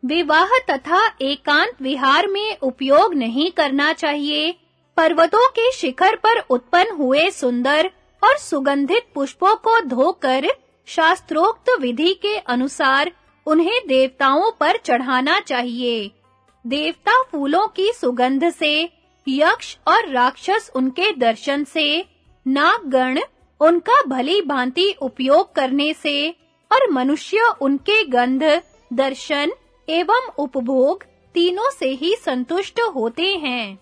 विवाह तथा एकांत विहार में उपयोग नहीं करना चाहिए। पर्वतों के शिखर पर उत्पन्न हुए सुंदर और सुगंधित पुष्पों को धोकर शास्त्रोक्त विधि के अनुसार उन्हें देवताओं पर चढ़ाना चाहिए। देवता फूलों की सुगंध से, यक्ष और राक्षस उनके दर्शन से, नागगण उनका भली भांति उपयोग करने से, और मनुष्य उनके गंध, दर्शन एवं उपभोग तीनों से ही संतुष्ट होते हैं।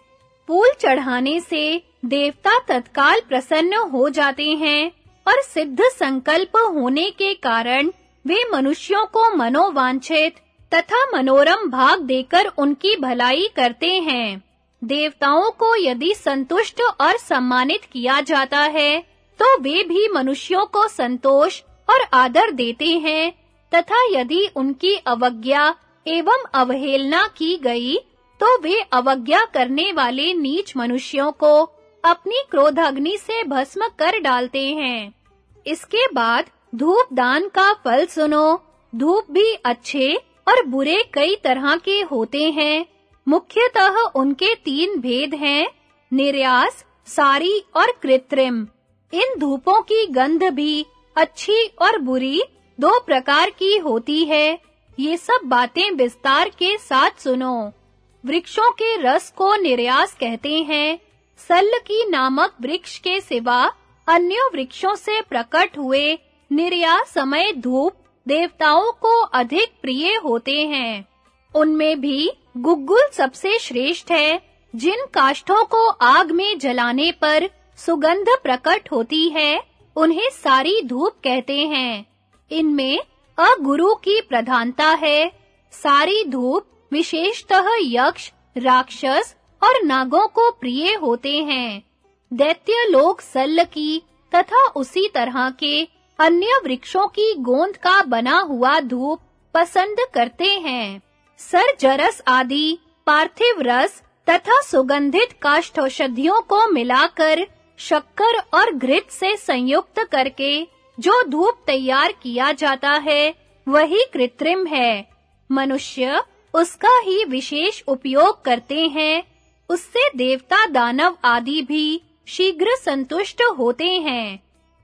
फूल चढ़ाने से देवता तत्काल प्रसन्न हो जाते हैं। और सिद्ध संकल्प होने के कारण वे मनुष्यों को मनोवांछित तथा मनोरम भाग देकर उनकी भलाई करते हैं। देवताओं को यदि संतुष्ट और सम्मानित किया जाता है तो वे भी मनुष्यों को संतोष और आदर देते हैं, तथा यदि उनकी अवज्ञा एवं अवहेलना की गई तो वे अवज्ञा करने वाले नीच मनुष्यों को अपनी क्रोधाग्नि से भस्म कर डालते हैं। इसके बाद धूप दान का फल सुनो। धूप भी अच्छे और बुरे कई तरह के होते हैं। मुख्यतः उनके तीन भेद हैं, निर्यास, सारी और कृत्रिम। इन धूपों की गंध भी अच्छी और बुरी दो प्रकार की होती है। ये सब बातें विस्तार के साथ सुनो। वृक्षों के रस को निर्यास कहते हैं। सल्ल की नामक वृक्ष के सिवा अन्य वृक्षों से प्रकट हुए निर्यास समय धूप देवताओं को अधिक प्रिय होते हैं। उनमें भी गुग्गुल सबसे श्रेष्ठ है, जिन काष्ठों को आग में जलाने पर सुगंध प्रकट होती है, उन्हें सारी धूप कहते हैं। इनमें अगुरु की प्रधानता है। सारी धूप विशेषतः यक्ष, राक्षस और नागों को प्रिय होते हैं। दैत्य लोग सल्ल की तथा उसी तरह के अन्य वृक्षों की गोंद का बना हुआ धूप पसंद करते हैं। सरजरस आदि, पार्थिव रस तथा सुगंधित काष्ठौषधियों को मिलाकर शक्कर और घृत से संयुक्त करके जो धूप तैयार किया जाता है, वही कृत्रिम है। मनुष्य उसका ही विशेष उपयोग करते हैं। उससे देवता दानव आदि भी शीघ्र संतुष्ट होते हैं।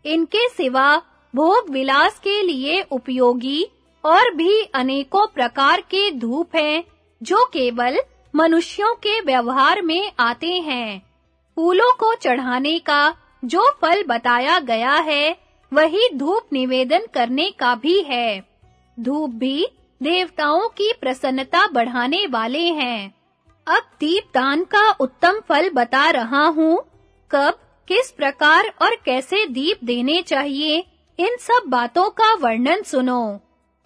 इनके सिवा भोग विलास के लिए उपयोगी और भी अनेकों प्रकार के धूप हैं, जो केवल मनुष्यों के व्यवहार में आते हैं। फूलों को चढ़ाने का जो फल बताया गया है, वही धूप निवेदन करने का भी है। धूप भी देवताओं की प्रसन्नता बढ़ाने वाले हैं। अब दीप दान का उत्तम फल बता रहा हूँ। कब, किस प्रकार और कैसे दीप देने चाहिए, इन सब बातों का वर्णन सुनो।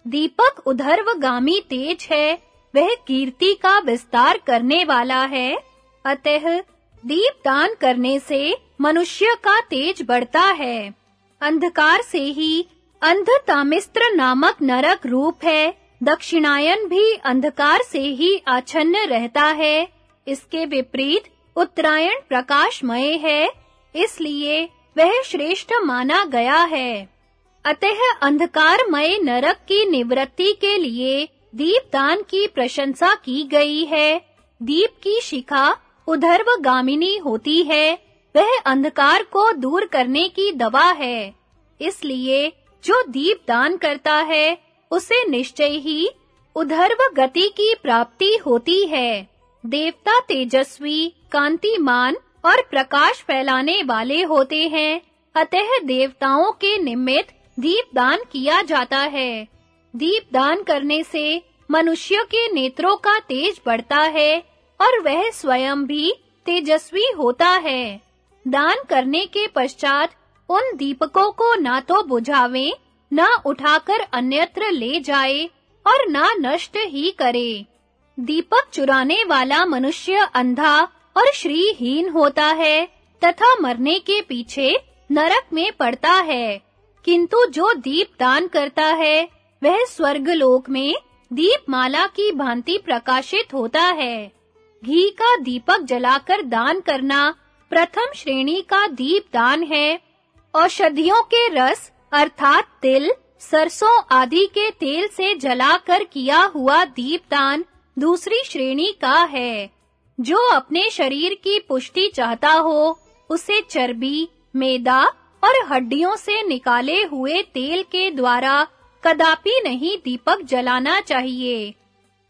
दीपक उधर्वगामी तेज है, वह कीर्ति का विस्तार करने वाला है। अतः, दीप दान करने से मनुष्य का तेज बढ़ता है। अंधकार से ही अंधतामिस्त्र नामक नरक रूप है। दक्षिणायन भी अंधकार से ही आच्छन्न रहता है। इसके विपरीत उत्तरायण प्रकाशमय है, इसलिए वह श्रेष्ठ माना गया है। अतः अंधकारमय नरक की निवृत्ति के लिए दीपदान की प्रशंसा की गई है। दीप की शिखा गामिनी होती है, वह अंधकार को दूर करने की दवा है। इसलिए जो दीप दान करता है, उसे निश्चय ही उधर्व गति की प्राप्ति होती है। देवता तेजस्वी, कांतिमान और प्रकाश फैलाने वाले होते हैं। अतः देवताओं के निमित्त दीप दान किया जाता है। दीप दान करने से मनुष्य के नेत्रों का तेज बढ़ता है और वह स्वयं भी तेजस्वी होता है। दान करने के पश्चात उन दीपकों को ना तो बुझावे, ना उठाकर अन्यत्र ले जाए और ना नष्ट ही करे। दीपक चुराने वाला मनुष्य अंधा और श्रीहीन होता है, तथा मरने के पीछे नरक में पड़ता है। किंतु जो दीप दान करता है, वह स्वर्ग लोक में दीपमाला की भांति प्रकाशित होता है। घी का दीपक जलाकर दान करना प्रथम श्रेणी का दीप दान है, औषधियों के रस अर्थात तिल, सरसों आदि के तेल से जलाकर किया हुआ दीपदान दूसरी श्रेणी का है। जो अपने शरीर की पुष्टि चाहता हो, उसे चर्बी, मैदा और हड्डियों से निकाले हुए तेल के द्वारा कदापि नहीं दीपक जलाना चाहिए।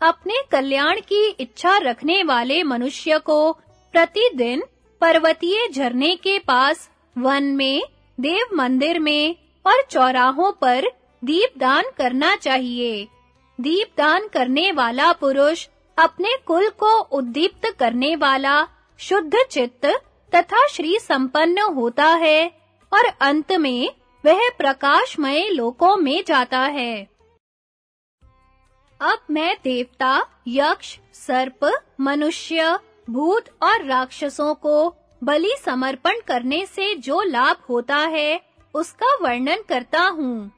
अपने कल्याण की इच्छा रखने वाले मनुष्य को प्रतिदिन पर्वतीय झरने के पास, वन में, देव मंदिर में और चौराहों पर दीपदान करना चाहिए। दीपदान करने वाला पुरुष अपने कुल को उद्दीप्त करने वाला शुद्ध चित्त तथा श्री संपन्न होता है और अंत में वह प्रकाशमय लोकों में जाता है। अब मैं देवता, यक्ष, सर्प, मनुष्य, भूत और राक्षसों को बलि समर्पण करने से जो लाभ होता है, उसका वर्णन करता हूँ।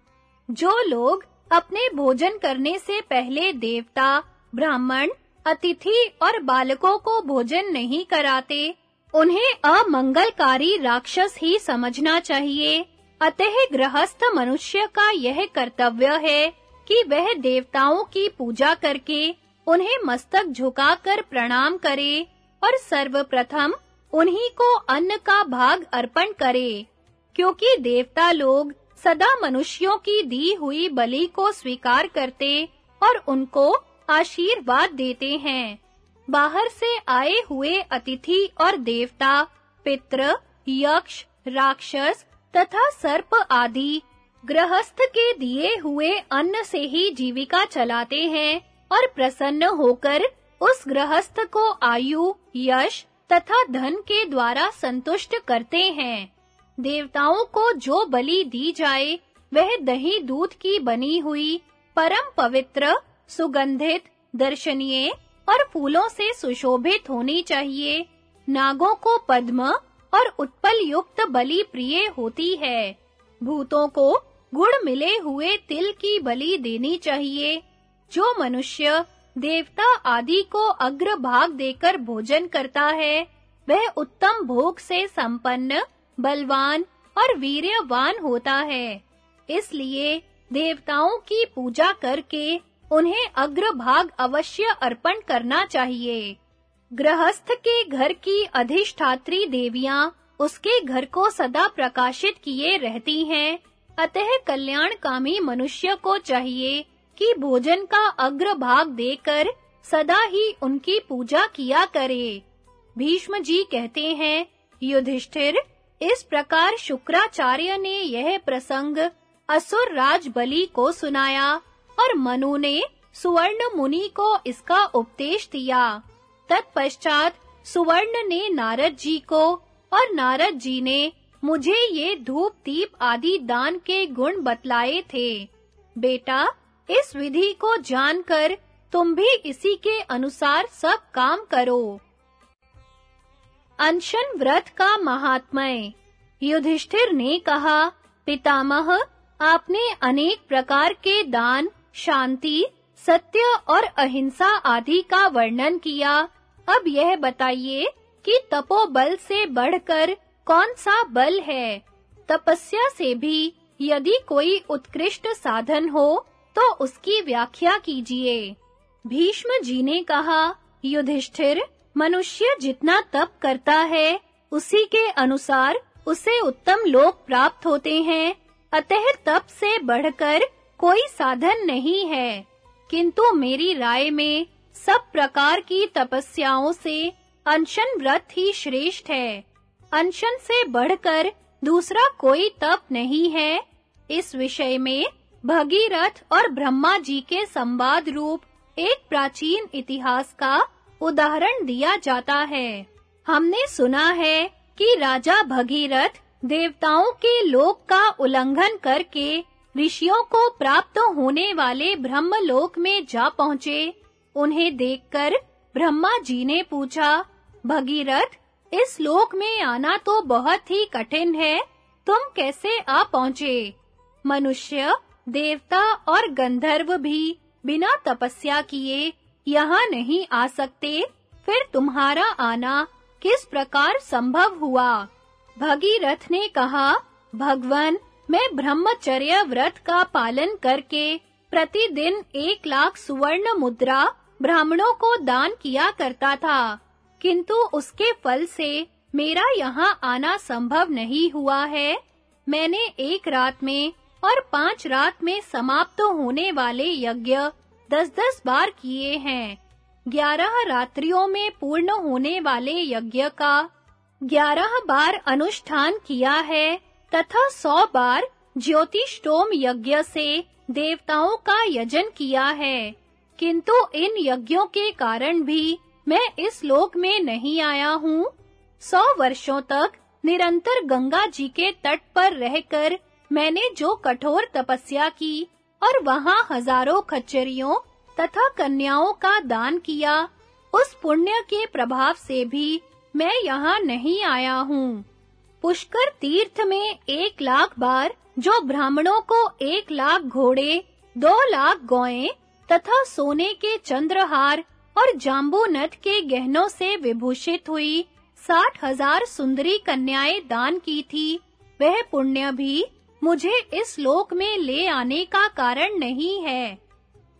जो लोग अपने भोजन करने से पहले देवता, ब्राह्मण, अतिथि और बालकों को भोजन नहीं कराते। उन्हें अमंगलकारी राक्षस ही समझना चाहिए। अतः गृहस्थ मनुष्य का यह कर्तव्य है कि वह देवताओं की पूजा करके उन्हें मस्तक झुकाकर प्रणाम करे और सर्वप्रथम उन्हीं को अन्न का भाग अर्पण करे। क्योंकि देवता लोग सदा मनुष्यों की दी हुई बलि को स्वीकार करते और उनको आशीर्वाद देते हैं। बाहर से आए हुए अतिथि और देवता, पितृ, यक्ष, राक्षस तथा सर्प आदि गृहस्थ के दिए हुए अन्न से ही जीविका चलाते हैं और प्रसन्न होकर उस गृहस्थ को आयु, यश तथा धन के द्वारा संतुष्ट करते हैं। देवताओं को जो बलि दी जाए, वह दही दूध की बनी हुई, परम पवित्र, सुगंधित, दर्शनीय और फूलों से सुशोभित होनी चाहिए। नागों को पद्म और उत्पल युक्त बलि प्रिय होती है। भूतों को गुड़ मिले हुए तिल की बलि देनी चाहिए। जो मनुष्य देवता आदि को अग्र भाग देकर भोजन करता है, वह उत्तम भोग से संपन्न बलवान और वीर्यवान होता है। इसलिए देवताओं की पूजा करके उन्हें अग्रभाग अवश्य अर्पण करना चाहिए। गृहस्थ के घर की अधिष्ठात्री देवियाँ उसके घर को सदा प्रकाशित किए रहती हैं। अतः कल्याणकामी मनुष्य को चाहिए कि भोजन का अग्रभाग देकर सदा ही उनकी पूजा किया करे। भीष्म जी कहते हैं, युधिष्ठिर इस प्रकार शुक्राचार्य ने यह प्रसंग असुर राज बलि को सुनाया और मनु ने सुवर्ण मुनि को इसका उपदेश दिया। तत्पश्चात सुवर्ण ने नारद जी को और नारद जी ने मुझे ये धूप दीप आदि दान के गुण बतलाए थे। बेटा, इस विधि को जानकर तुम भी इसी के अनुसार सब काम करो। अनशन व्रत का महात्मय। युधिष्ठिर ने कहा, पितामह, आपने अनेक प्रकार के दान, शांति, सत्य और अहिंसा आदि का वर्णन किया। अब यह बताइए कि तपोबल से बढ़कर कौन सा बल है? तपस्या से भी यदि कोई उत्कृष्ट साधन हो तो उसकी व्याख्या कीजिए। भीष्म जी ने कहा, युधिष्ठिर मनुष्य जितना तप करता है, उसी के अनुसार उसे उत्तम लोक प्राप्त होते हैं। अतः तप से बढ़कर कोई साधन नहीं है। किंतु मेरी राय में सब प्रकार की तपस्याओं से अनशन व्रत ही श्रेष्ठ है। अनशन से बढ़कर दूसरा कोई तप नहीं है। इस विषय में भगीरथ और ब्रह्मा जी के संवाद रूप एक प्राचीन इतिहास का उदाहरण दिया जाता है। हमने सुना है कि राजा भगीरथ देवताओं के लोक का उल्लंघन करके ऋषियों को प्राप्त होने वाले ब्रह्मलोक में जा पहुँचे। उन्हें देखकर ब्रह्मा जी ने पूछा, भगीरथ, इस लोक में आना तो बहुत ही कठिन है, तुम कैसे आ पहुँचे? मनुष्य, देवता और गंधर्व भी बिना तपस्या किए यहाँ नहीं आ सकते। फिर तुम्हारा आना किस प्रकार संभव हुआ? भगीरथ ने कहा, भगवान, मैं ब्रह्मचर्य व्रत का पालन करके प्रतिदिन एक लाख सुवर्ण मुद्रा ब्राह्मणों को दान किया करता था। किंतु उसके फल से मेरा यहाँ आना संभव नहीं हुआ है। मैंने एक रात में और पाँच रात में समाप्त होने वाले यज्ञ दस-दस बार किए हैं। ग्यारह रात्रियों में पूर्ण होने वाले यज्ञ का ग्यारह बार अनुष्ठान किया है, तथा सौ बार ज्योतिष्टोम यज्ञ से देवताओं का यजन किया है। किंतु इन यज्ञों के कारण भी मैं इस लोक में नहीं आया हूँ। सौ वर्षों तक निरंतर गंगा जी के तट पर रहकर मैंने जो कठोर तपस्या की और वहाँ हज़ारों खच्चरियों तथा कन्याओं का दान किया। उस पुण्य के प्रभाव से भी मैं यहाँ नहीं आया हूँ। पुष्कर तीर्थ में एक लाख बार, जो ब्राह्मणों को एक लाख घोड़े, दो लाख गौएँ तथा सोने के चंद्रहार और जाम्बू नथ के गहनों से विभूषित हुई, साठ हज़ार सुंदरी कन्याएँ दान की थी। वह पुण्य भी मुझे इस लोक में ले आने का कारण नहीं है।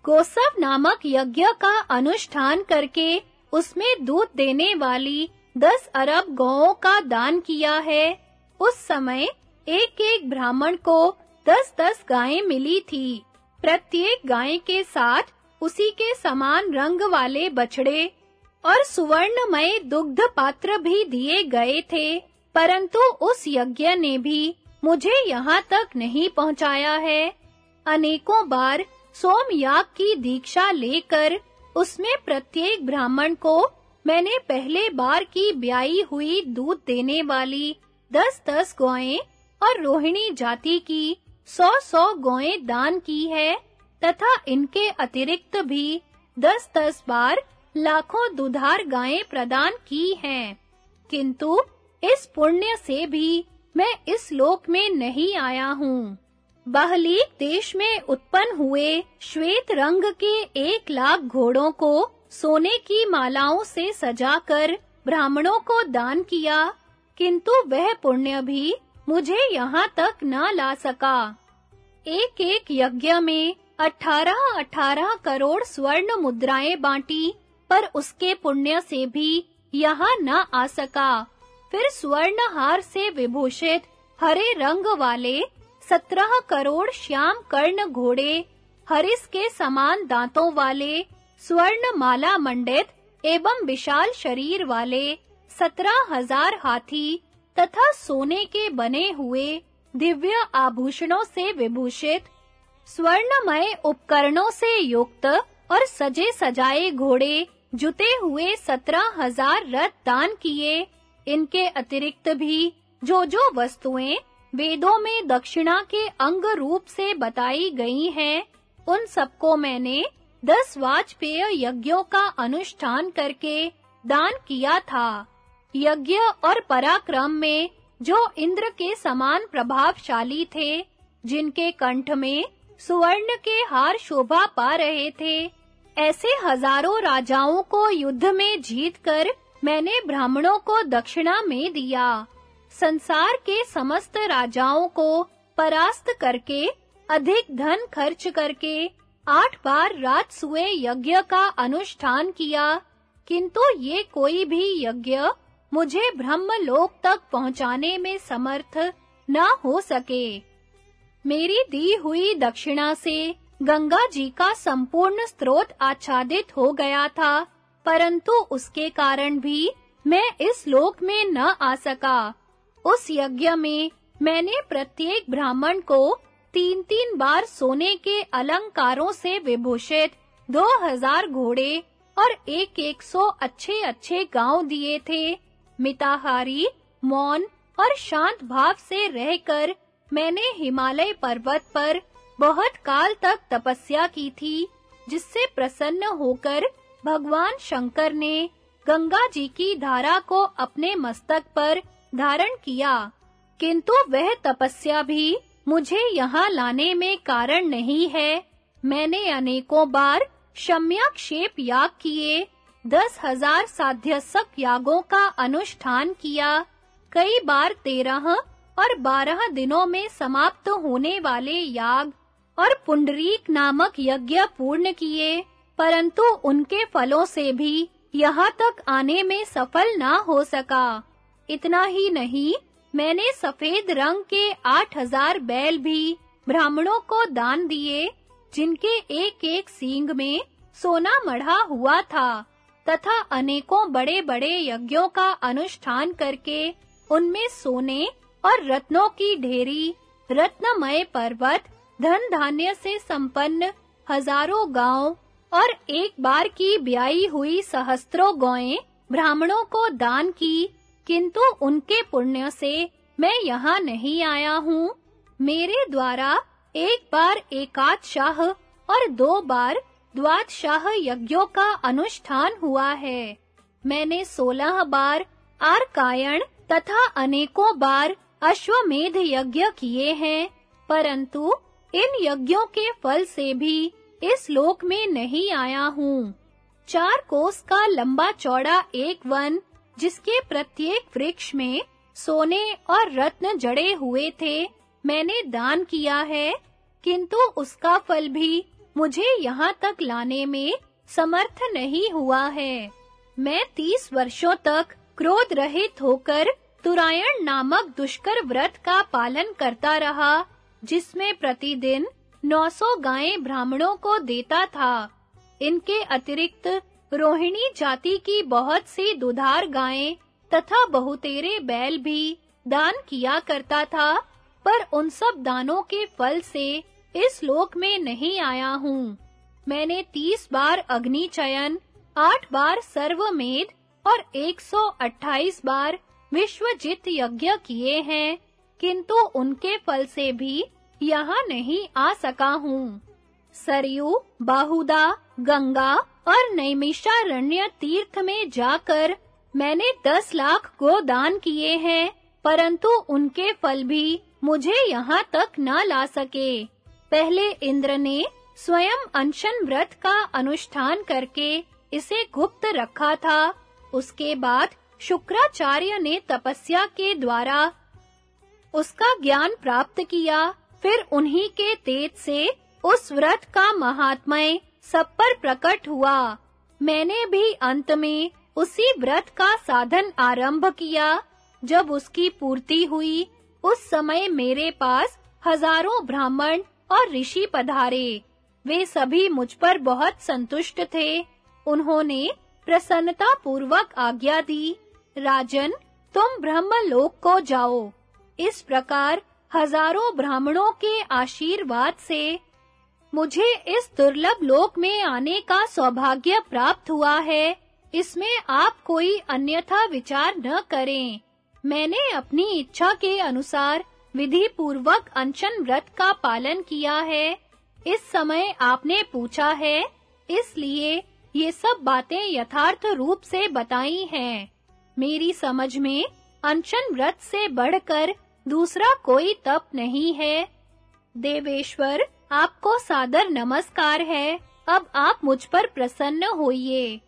गोसव नामक यज्ञ का अनुष्ठान करके उसमें दूध देने वाली दस अरब गौओं का दान किया है। उस समय एक-एक ब्राह्मण को दस-दस गायें मिली थी। प्रत्येक गाय के साथ उसी के समान रंग वाले बछड़े और सुवर्णमय दुग्ध पात्र भी दिए गए थे, परंतु उस यज्ञ ने भी मुझे यहाँ तक नहीं पहुँचाया है। अनेकों बार सोमयाग की दीक्षा लेकर उसमें प्रत्येक ब्राह्मण को मैंने पहले बार की ब्याई हुई दूध देने वाली दस-दस गौएँ और रोहिणी जाति की सौ-सौ गौएँ दान की है तथा इनके अतिरिक्त भी दस-दस बार लाखों दुधार गायें प्रदान की हैं। किंतु इस पुण्य से भी मैं इस लोक में नहीं आया हूँ। बहलीक देश में उत्पन्न हुए श्वेत रंग के एक लाख घोड़ों को सोने की मालाओं से सजाकर ब्राह्मणों को दान किया, किंतु वह पुण्य भी मुझे यहाँ तक न ला सका। एक-एक यज्ञ में अठारह-अठारह करोड़ स्वर्ण मुद्राएँ बांटी, पर उसके पुण्य से भी यहाँ न आ सका। फिर स्वर्ण हार से विभूषित हरे रंग वाले सत्रह करोड़ श्याम कर्ण घोड़े, हरिस के समान दांतों वाले स्वर्ण माला मंडित एवं विशाल शरीर वाले सत्रह हज़ार हाथी तथा सोने के बने हुए दिव्य आभूषणों से विभूषित स्वर्णमय उपकरणों से युक्त और सजे सजाए घोड़े, जुते हुए सत्रह हज़ार रथ दान किए। इनके अतिरिक्त भी जो जो वस्तुएँ वेदों में दक्षिणा के अंग रूप से बताई गई हैं, उन सबको मैंने दस वाजपेय यज्ञों का अनुष्ठान करके दान किया था। यज्ञ और पराक्रम में जो इंद्र के समान प्रभावशाली थे, जिनके कंठ में सुवर्ण के हार शोभा पा रहे थे, ऐसे हज़ारों राजाओं को युद्ध में जीतकर मैंने ब्राह्मणों को दक्षिणा में दिया। संसार के समस्त राजाओं को परास्त करके, अधिक धन खर्च करके, आठ बार रात सुए यज्ञ का अनुष्ठान किया। किंतु ये कोई भी यज्ञ मुझे ब्रह्म लोक तक पहुँचाने में समर्थ न हो सके। मेरी दी हुई दक्षिणा से गंगा जी का संपूर्ण स्रोत आच्छादित हो गया था। परंतु उसके कारण भी मैं इस लोक में न आ सका। उस यज्ञ में मैंने प्रत्येक ब्राह्मण को तीन-तीन बार सोने के अलंकारों से विभूषित दो हज़ार घोड़े और एक-एक सौ अच्छे-अच्छे गाँव दिए थे। मिताहारी, मौन और शांत भाव से रहकर मैंने हिमालय पर्वत पर बहुत काल तक तपस्या की थी, जिससे प्रसन्न होकर भगवान शंकर ने गंगा जी की धारा को अपने मस्तक पर धारण किया। किंतु वह तपस्या भी मुझे यहाँ लाने में कारण नहीं है। मैंने अनेकों बार क्षम्याक्षेप याग किए, दस हज़ार साध्यसक यागों का अनुष्ठान किया। कई बार तेरह और बारह दिनों में समाप्त होने वाले याग और पुंडरीक नामक यज्ञ पूर्ण किए। परंतु उनके फलों से भी यहाँ तक आने में सफल ना हो सका। इतना ही नहीं, मैंने सफ़ेद रंग के आठ हज़ार बैल भी ब्राह्मणों को दान दिए, जिनके एक-एक सींग में सोना मढ़ा हुआ था, तथा अनेकों बड़े-बड़े यज्ञों का अनुष्ठान करके उनमें सोने और रत्नों की ढेरी, रत्नमय पर्वत धन धान्य से संपन्न हज़ारों गाँव और एक बार की ब्याई हुई सहस्त्रों गौएँ ब्राह्मणों को दान की, किंतु उनके पुण्य से मैं यहाँ नहीं आया हूँ। मेरे द्वारा एक बार एकात शाह और दो बार द्वादशाह यज्ञों का अनुष्ठान हुआ है। मैंने सोलह बार आरकायण तथा अनेकों बार अश्वमेध यज्ञ किए हैं, परंतु इन यज्ञों के फल से भी इस लोक में नहीं आया हूँ। चार कोस का लंबा चौड़ा एक वन, जिसके प्रत्येक वृक्ष में सोने और रत्न जड़े हुए थे, मैंने दान किया है। किंतु उसका फल भी मुझे यहाँ तक लाने में समर्थ नहीं हुआ है। मैं तीस वर्षों तक क्रोध रहित होकर तुरायण नामक दुष्कर व्रत का पालन करता रहा, जिसमें प्रतिदिन 900 गायें ब्राह्मणों को देता था। इनके अतिरिक्त रोहिणी जाति की बहुत सी दुधार गायें तथा बहुतेरे बैल भी दान किया करता था, पर उन सब दानों के फल से इस लोक में नहीं आया हूँ। मैंने तीस बार अग्नि चयन, आठ बार सर्वमेध और 128 बार विश्वजित यज्ञ किए हैं, किंतु उनके फल से भी यहाँ नहीं आ सका हूँ। सरयू, बाहुदा, गंगा और नैमिषारण्य तीर्थ में जाकर मैंने दस लाख को दान किए हैं, परंतु उनके फल भी मुझे यहाँ तक न ला सके। पहले इंद्र ने स्वयं अनशन व्रत का अनुष्ठान करके इसे गुप्त रखा था। उसके बाद शुक्राचार्य ने तपस्या के द्वारा उसका ज्ञान प्राप्त किया। फिर उन्हीं के तेज से उस व्रत का महात्मय सब पर प्रकट हुआ। मैंने भी अंत में उसी व्रत का साधन आरंभ किया। जब उसकी पूर्ति हुई, उस समय मेरे पास हज़ारों ब्राह्मण और ऋषि पधारे। वे सभी मुझ पर बहुत संतुष्ट थे। उन्होंने प्रसन्नता पूर्वक आज्ञा दी, राजन, तुम ब्रह्म लोक को जाओ। इस प्रकार हज़ारों ब्राह्मणों के आशीर्वाद से मुझे इस दुर्लभ लोक में आने का सौभाग्य प्राप्त हुआ है। इसमें आप कोई अन्यथा विचार न करें। मैंने अपनी इच्छा के अनुसार विधि पूर्वक अनशन व्रत का पालन किया है। इस समय आपने पूछा है, इसलिए ये सब बातें यथार्थ रूप से बताई हैं। मेरी समझ में अनशन व्रत से बढ़कर दूसरा कोई तप नहीं है। देवेश्वर, आपको सादर नमस्कार है। अब आप मुझ पर प्रसन्न होइए।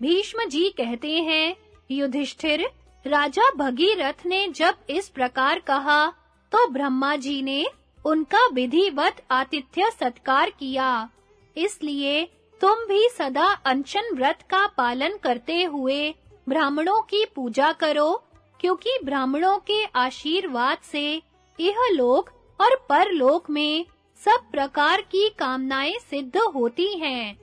भीष्म जी कहते हैं, युधिष्ठिर, राजा भगीरथ ने जब इस प्रकार कहा तो ब्रह्मा जी ने उनका विधिवत आतिथ्य सत्कार किया। इसलिए तुम भी सदा अनशन व्रत का पालन करते हुए ब्राह्मणों की पूजा करो क्योंकि ब्राह्मणों के आशीर्वाद से यह लोक और परलोक में सब प्रकार की कामनाएँ सिद्ध होती हैं।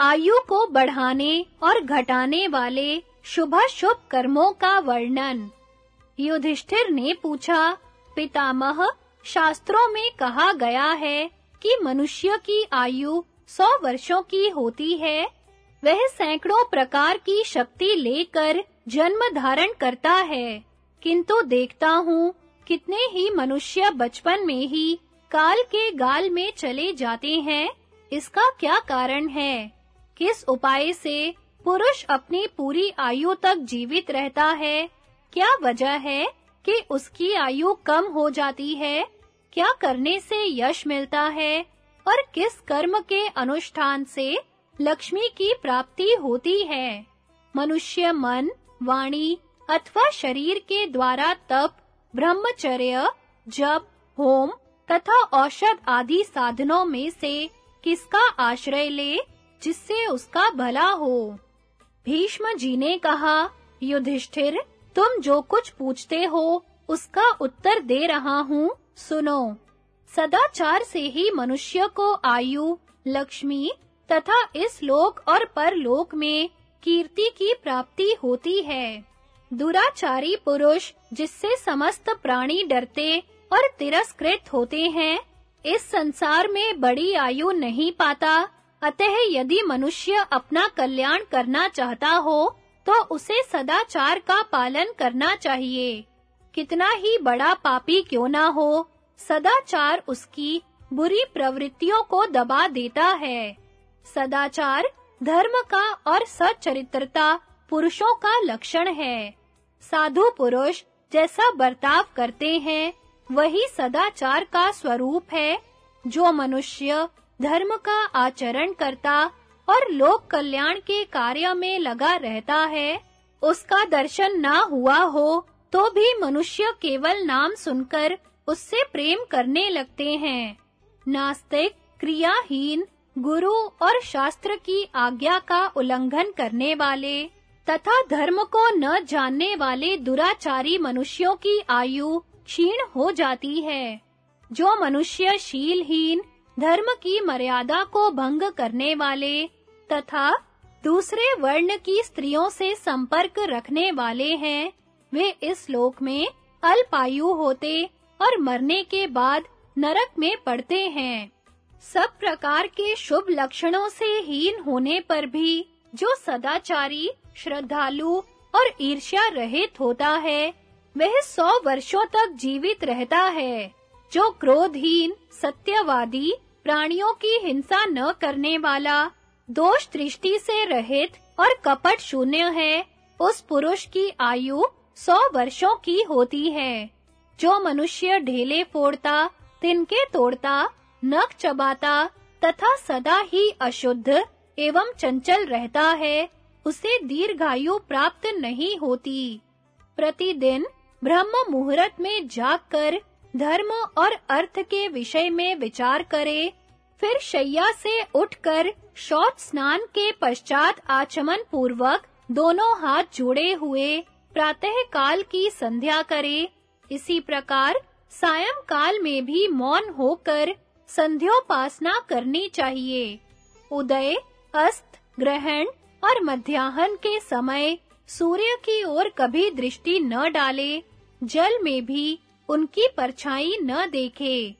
आयु को बढ़ाने और घटाने वाले शुभ शुभ कर्मों का वर्णन। युधिष्ठिर ने पूछा, पितामह, शास्त्रों में कहा गया है कि मनुष्य की आयु सौ वर्षों की होती है। वह सैकड़ों प्रकार की शक्ति लेकर जन्म धारण करता है। किंतु देखता हूँ, कितने ही मनुष्य बचपन में ही काल के गाल में चले जाते हैं, इसका क्या कारण है? किस उपाय से पुरुष अपनी पूरी आयु तक जीवित रहता है? क्या वजह है कि उसकी आयु कम हो जाती है? क्या करने से यश मिलता है? और किस कर्म के अनुष्ठान से लक्ष्मी की प्राप्ति होती है? मनुष्य मन वाणी अथवा शरीर के द्वारा तप, ब्रह्मचर्य, जप, होम तथा औषध आदि साधनों में से किसका आश्रय ले, जिससे उसका भला हो? भीष्म जी ने कहा, युधिष्ठिर, तुम जो कुछ पूछते हो, उसका उत्तर दे रहा हूँ, सुनो। सदाचार से ही मनुष्य को आयु, लक्ष्मी तथा इस लोक और परलोक में कीर्ति की प्राप्ति होती है। दुराचारी पुरुष जिससे समस्त प्राणी डरते और तिरस्कृत होते हैं, इस संसार में बड़ी आयु नहीं पाता। अतः यदि मनुष्य अपना कल्याण करना चाहता हो तो उसे सदाचार का पालन करना चाहिए। कितना ही बड़ा पापी क्यों ना हो, सदाचार उसकी बुरी प्रवृत्तियों को दबा देता है। सदाचार धर्म का और सच्चरित्रता पुरुषों का लक्षण है। साधु पुरुष जैसा बर्ताव करते हैं, वही सदाचार का स्वरूप है, जो मनुष्य धर्म का आचरण करता और लोक कल्याण के कार्य में लगा रहता है, उसका दर्शन ना हुआ हो तो भी मनुष्य केवल नाम सुनकर उससे प्रेम करने लगते हैं। नास्तिक क्रियाहीन गुरु और शास्त्र की आज्ञा का उल्लंघन करने वाले तथा धर्म को न जानने वाले दुराचारी मनुष्यों की आयु क्षीण हो जाती है। जो मनुष्य शीलहीन, धर्म की मर्यादा को भंग करने वाले तथा दूसरे वर्ण की स्त्रियों से संपर्क रखने वाले हैं, वे इस लोक में अल्पायु होते और मरने के बाद नरक में पड़ते हैं। सब प्रकार के शुभ लक्षणों से हीन होने पर भी जो सदाचारी, श्रद्धालु और ईर्ष्या रहित होता है, वह सौ वर्षों तक जीवित रहता है। जो क्रोधहीन, सत्यवादी, प्राणियों की हिंसा न करने वाला, दोष दृष्टि से रहित और कपट शून्य है, उस पुरुष की आयु सौ वर्षों की होती है। जो मनुष्य ढेले फोड़ता, तिनके तोड़ता नख चबाता तथा सदा ही अशुद्ध एवं चंचल रहता है, उसे दीर्घायु प्राप्त नहीं होती। प्रतिदिन ब्रह्म मुहूर्त में जागकर धर्म और अर्थ के विषय में विचार करे, फिर शैया से उठकर शौच स्नान के पश्चात आचमन पूर्वक दोनों हाथ जोड़े हुए प्रातः काल की संध्या करे। इसी प्रकार सायं काल में भी मौन होकर संध्योपासना करनी चाहिए। उदय, अस्त, ग्रहण और मध्याह्न के समय सूर्य की ओर कभी दृष्टि न डाले, जल में भी उनकी परछाई न देखे।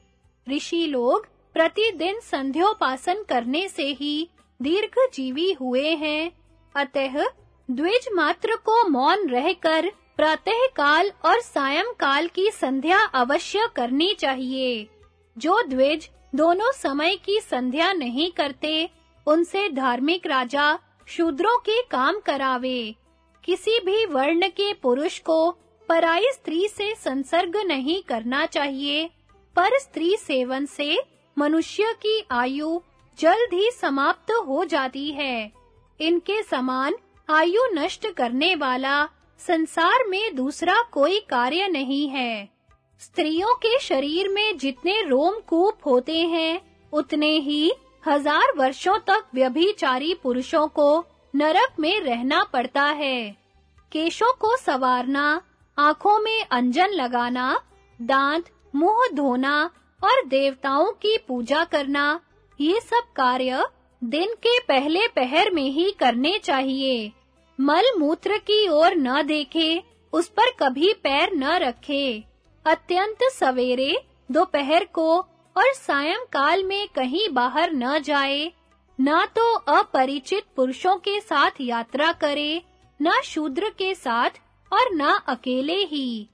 ऋषि लोग प्रतिदिन संध्योपासन करने से ही दीर्घ जीवी हुए हैं। अतः द्विज मात्र को मौन रहकर प्रातः काल और सायं काल की संध्या अवश्य करनी चाहिए। जो द्विज दोनों समय की संध्या नहीं करते, उनसे धार्मिक राजा शूद्रों के काम करावे। किसी भी वर्ण के पुरुष को पराई स्त्री से संसर्ग नहीं करना चाहिए, पर स्त्री सेवन से मनुष्य की आयु जल्द ही समाप्त हो जाती है। इनके समान आयु नष्ट करने वाला संसार में दूसरा कोई कार्य नहीं है। स्त्रियों के शरीर में जितने रोमकूप होते हैं, उतने ही हज़ार वर्षों तक व्यभिचारी पुरुषों को नरक में रहना पड़ता है। केशों को सवारना, आँखों में अंजन लगाना, दांत, मुँह धोना और देवताओं की पूजा करना, ये सब कार्य दिन के पहले पहर में ही करने चाहिए। मल मूत्र की ओर न देखे, उस पर कभी पैर न रखे। अत्यंत सवेरे, दोपहर को और सायंकाल में कहीं बाहर न जाए, ना तो अपरिचित पुरुषों के साथ यात्रा करे, ना शूद्र के साथ और ना अकेले ही।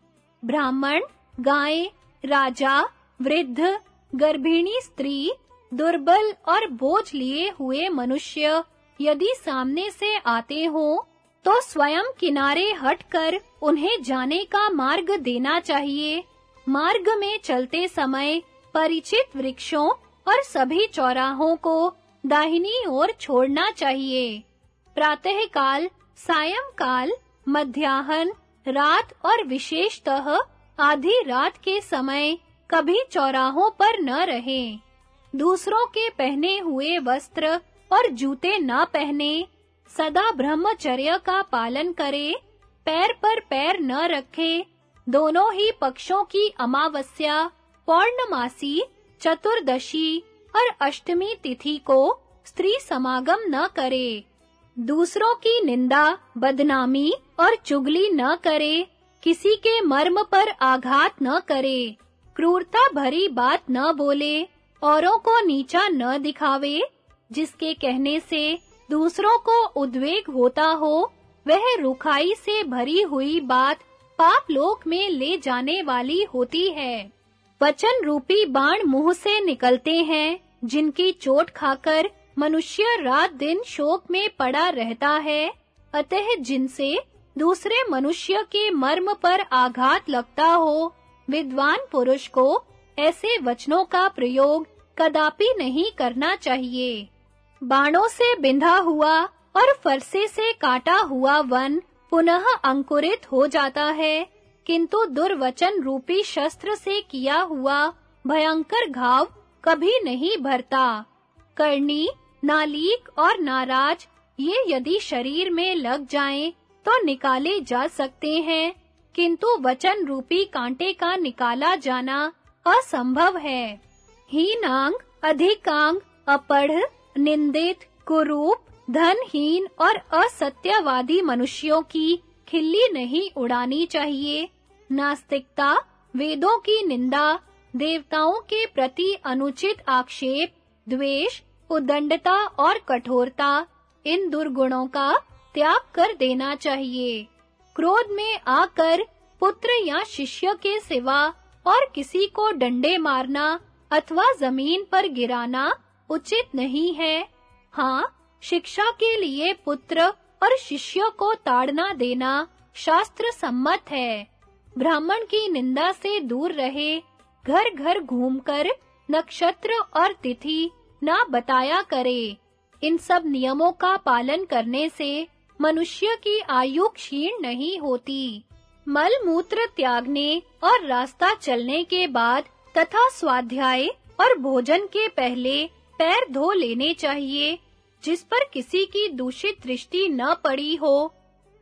ब्राह्मण, गाय, राजा, वृद्ध, गर्भिणी स्त्री, दुर्बल और बोझ लिए हुए मनुष्य यदि सामने से आते हो तो स्वयं किनारे हटकर उन्हें जाने का मार्ग देना चाहिए। मार्ग में चलते समय परिचित वृक्षों और सभी चौराहों को दाहिनी ओर छोड़ना चाहिए। प्रातः काल सायंकाल, मध्याहन, रात और विशेषतः आधी रात के समय कभी चौराहों पर न रहें। दूसरों के पहने हुए वस्त्र और जूते न पहने। सदा ब्रह्मचर्य का पालन करे, पैर पर पैर न रखे, दोनों ही पक्षों की अमावस्या, पौर्णमासी, चतुर्दशी और अष्टमी तिथि को स्त्री समागम न करे। दूसरों की निंदा, बदनामी और चुगली न करे, किसी के मर्म पर आघात न करे, क्रूरता भरी बात न बोले, औरों को नीचा न दिखावे, जिसके कहने से दूसरों को उद्वेग होता हो, वह रुखाई से भरी हुई बात पाप लोक में ले जाने वाली होती है। वचन रूपी बाण मुँह से निकलते हैं, जिनकी चोट खाकर मनुष्य रात दिन शोक में पड़ा रहता है। अतः जिनसे दूसरे मनुष्य के मर्म पर आघात लगता हो, विद्वान पुरुष को ऐसे वचनों का प्रयोग कदापि नहीं करना चाहिए। बाणों से बिंधा हुआ और फरसे से काटा हुआ वन पुनः अंकुरित हो जाता है। किंतु दुर्वचन रूपी शस्त्र से किया हुआ भयंकर घाव कभी नहीं भरता। करनी नालीक और नाराज़, ये यदि शरीर में लग जाएँ तो निकाले जा सकते हैं। किंतु वचन रूपी कांटे का निकाला जाना असंभव है। हीनांग, अधिकांग, अपढ़ निंदित, कुरूप, धनहीन और असत्यवादी मनुष्यों की खिल्ली नहीं उड़ानी चाहिए। नास्तिकता, वेदों की निंदा, देवताओं के प्रति अनुचित आक्षेप, द्वेष, उदंडता और कठोरता, इन दुर्गुणों का त्याग कर देना चाहिए। क्रोध में आकर पुत्र या शिष्य के सिवा और किसी को डंडे मारना अथवा ज़मीन पर गिराना उचित नहीं है। हाँ शिक्षा के लिए पुत्र और शिष्य को ताड़ना देना शास्त्र सम्मत है। ब्राह्मण की निंदा से दूर रहे, घर-घर घूमकर नक्षत्र और तिथि ना बताया करे। इन सब नियमों का पालन करने से मनुष्य की आयु क्षीण नहीं होती। मल मूत्र त्यागने और रास्ता चलने के बाद तथा स्वाध्याय और भोजन के पहले पैर धो लेने चाहिए, जिस पर किसी की दूषित दृष्टि न पड़ी हो,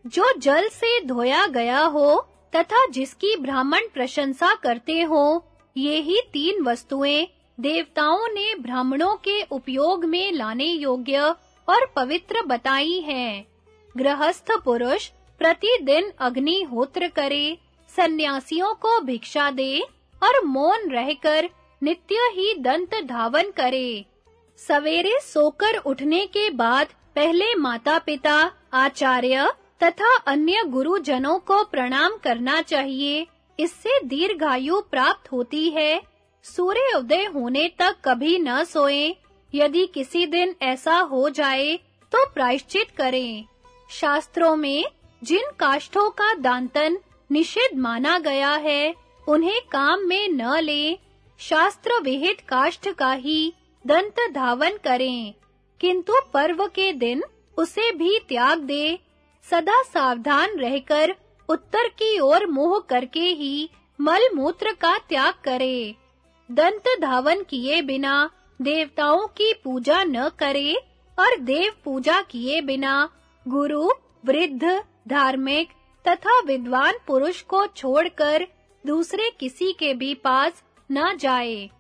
जो जल से धोया गया हो, तथा जिसकी ब्राह्मण प्रशंसा करते हो, ये ही तीन वस्तुएँ देवताओं ने ब्राह्मणों के उपयोग में लाने योग्य और पवित्र बताई हैं। गृहस्थ पुरुष प्रतिदिन अग्निहोत्र करे, सन्यासियों को भिक्षा दे और मौन रहकर नित्य ही दंत धावन करे। सवेरे सोकर उठने के बाद पहले माता-पिता, आचार्य तथा अन्य गुरुजनों को प्रणाम करना चाहिए। इससे दीर्घायु प्राप्त होती है। सूर्य उदय होने तक कभी न सोएँ। यदि किसी दिन ऐसा हो जाए तो प्रायश्चित करें। शास्त्रों में जिन काष्ठों का दांतन निषिद्ध माना गया है, उन्हें काम में न लें। शास्त्र विहित काष्ठ का ही दंत धावन करें। किंतु पर्व के दिन उसे भी त्याग दे। सदा सावधान रहकर उत्तर की ओर मोह करके ही मल मूत्र का त्याग करे। दंत धावन किए बिना देवताओं की पूजा न करे और देव पूजा किए बिना गुरु, वृद्ध, धार्मिक तथा विद्वान पुरुष को छोड़कर दूसरे किसी के भी पास न जाए।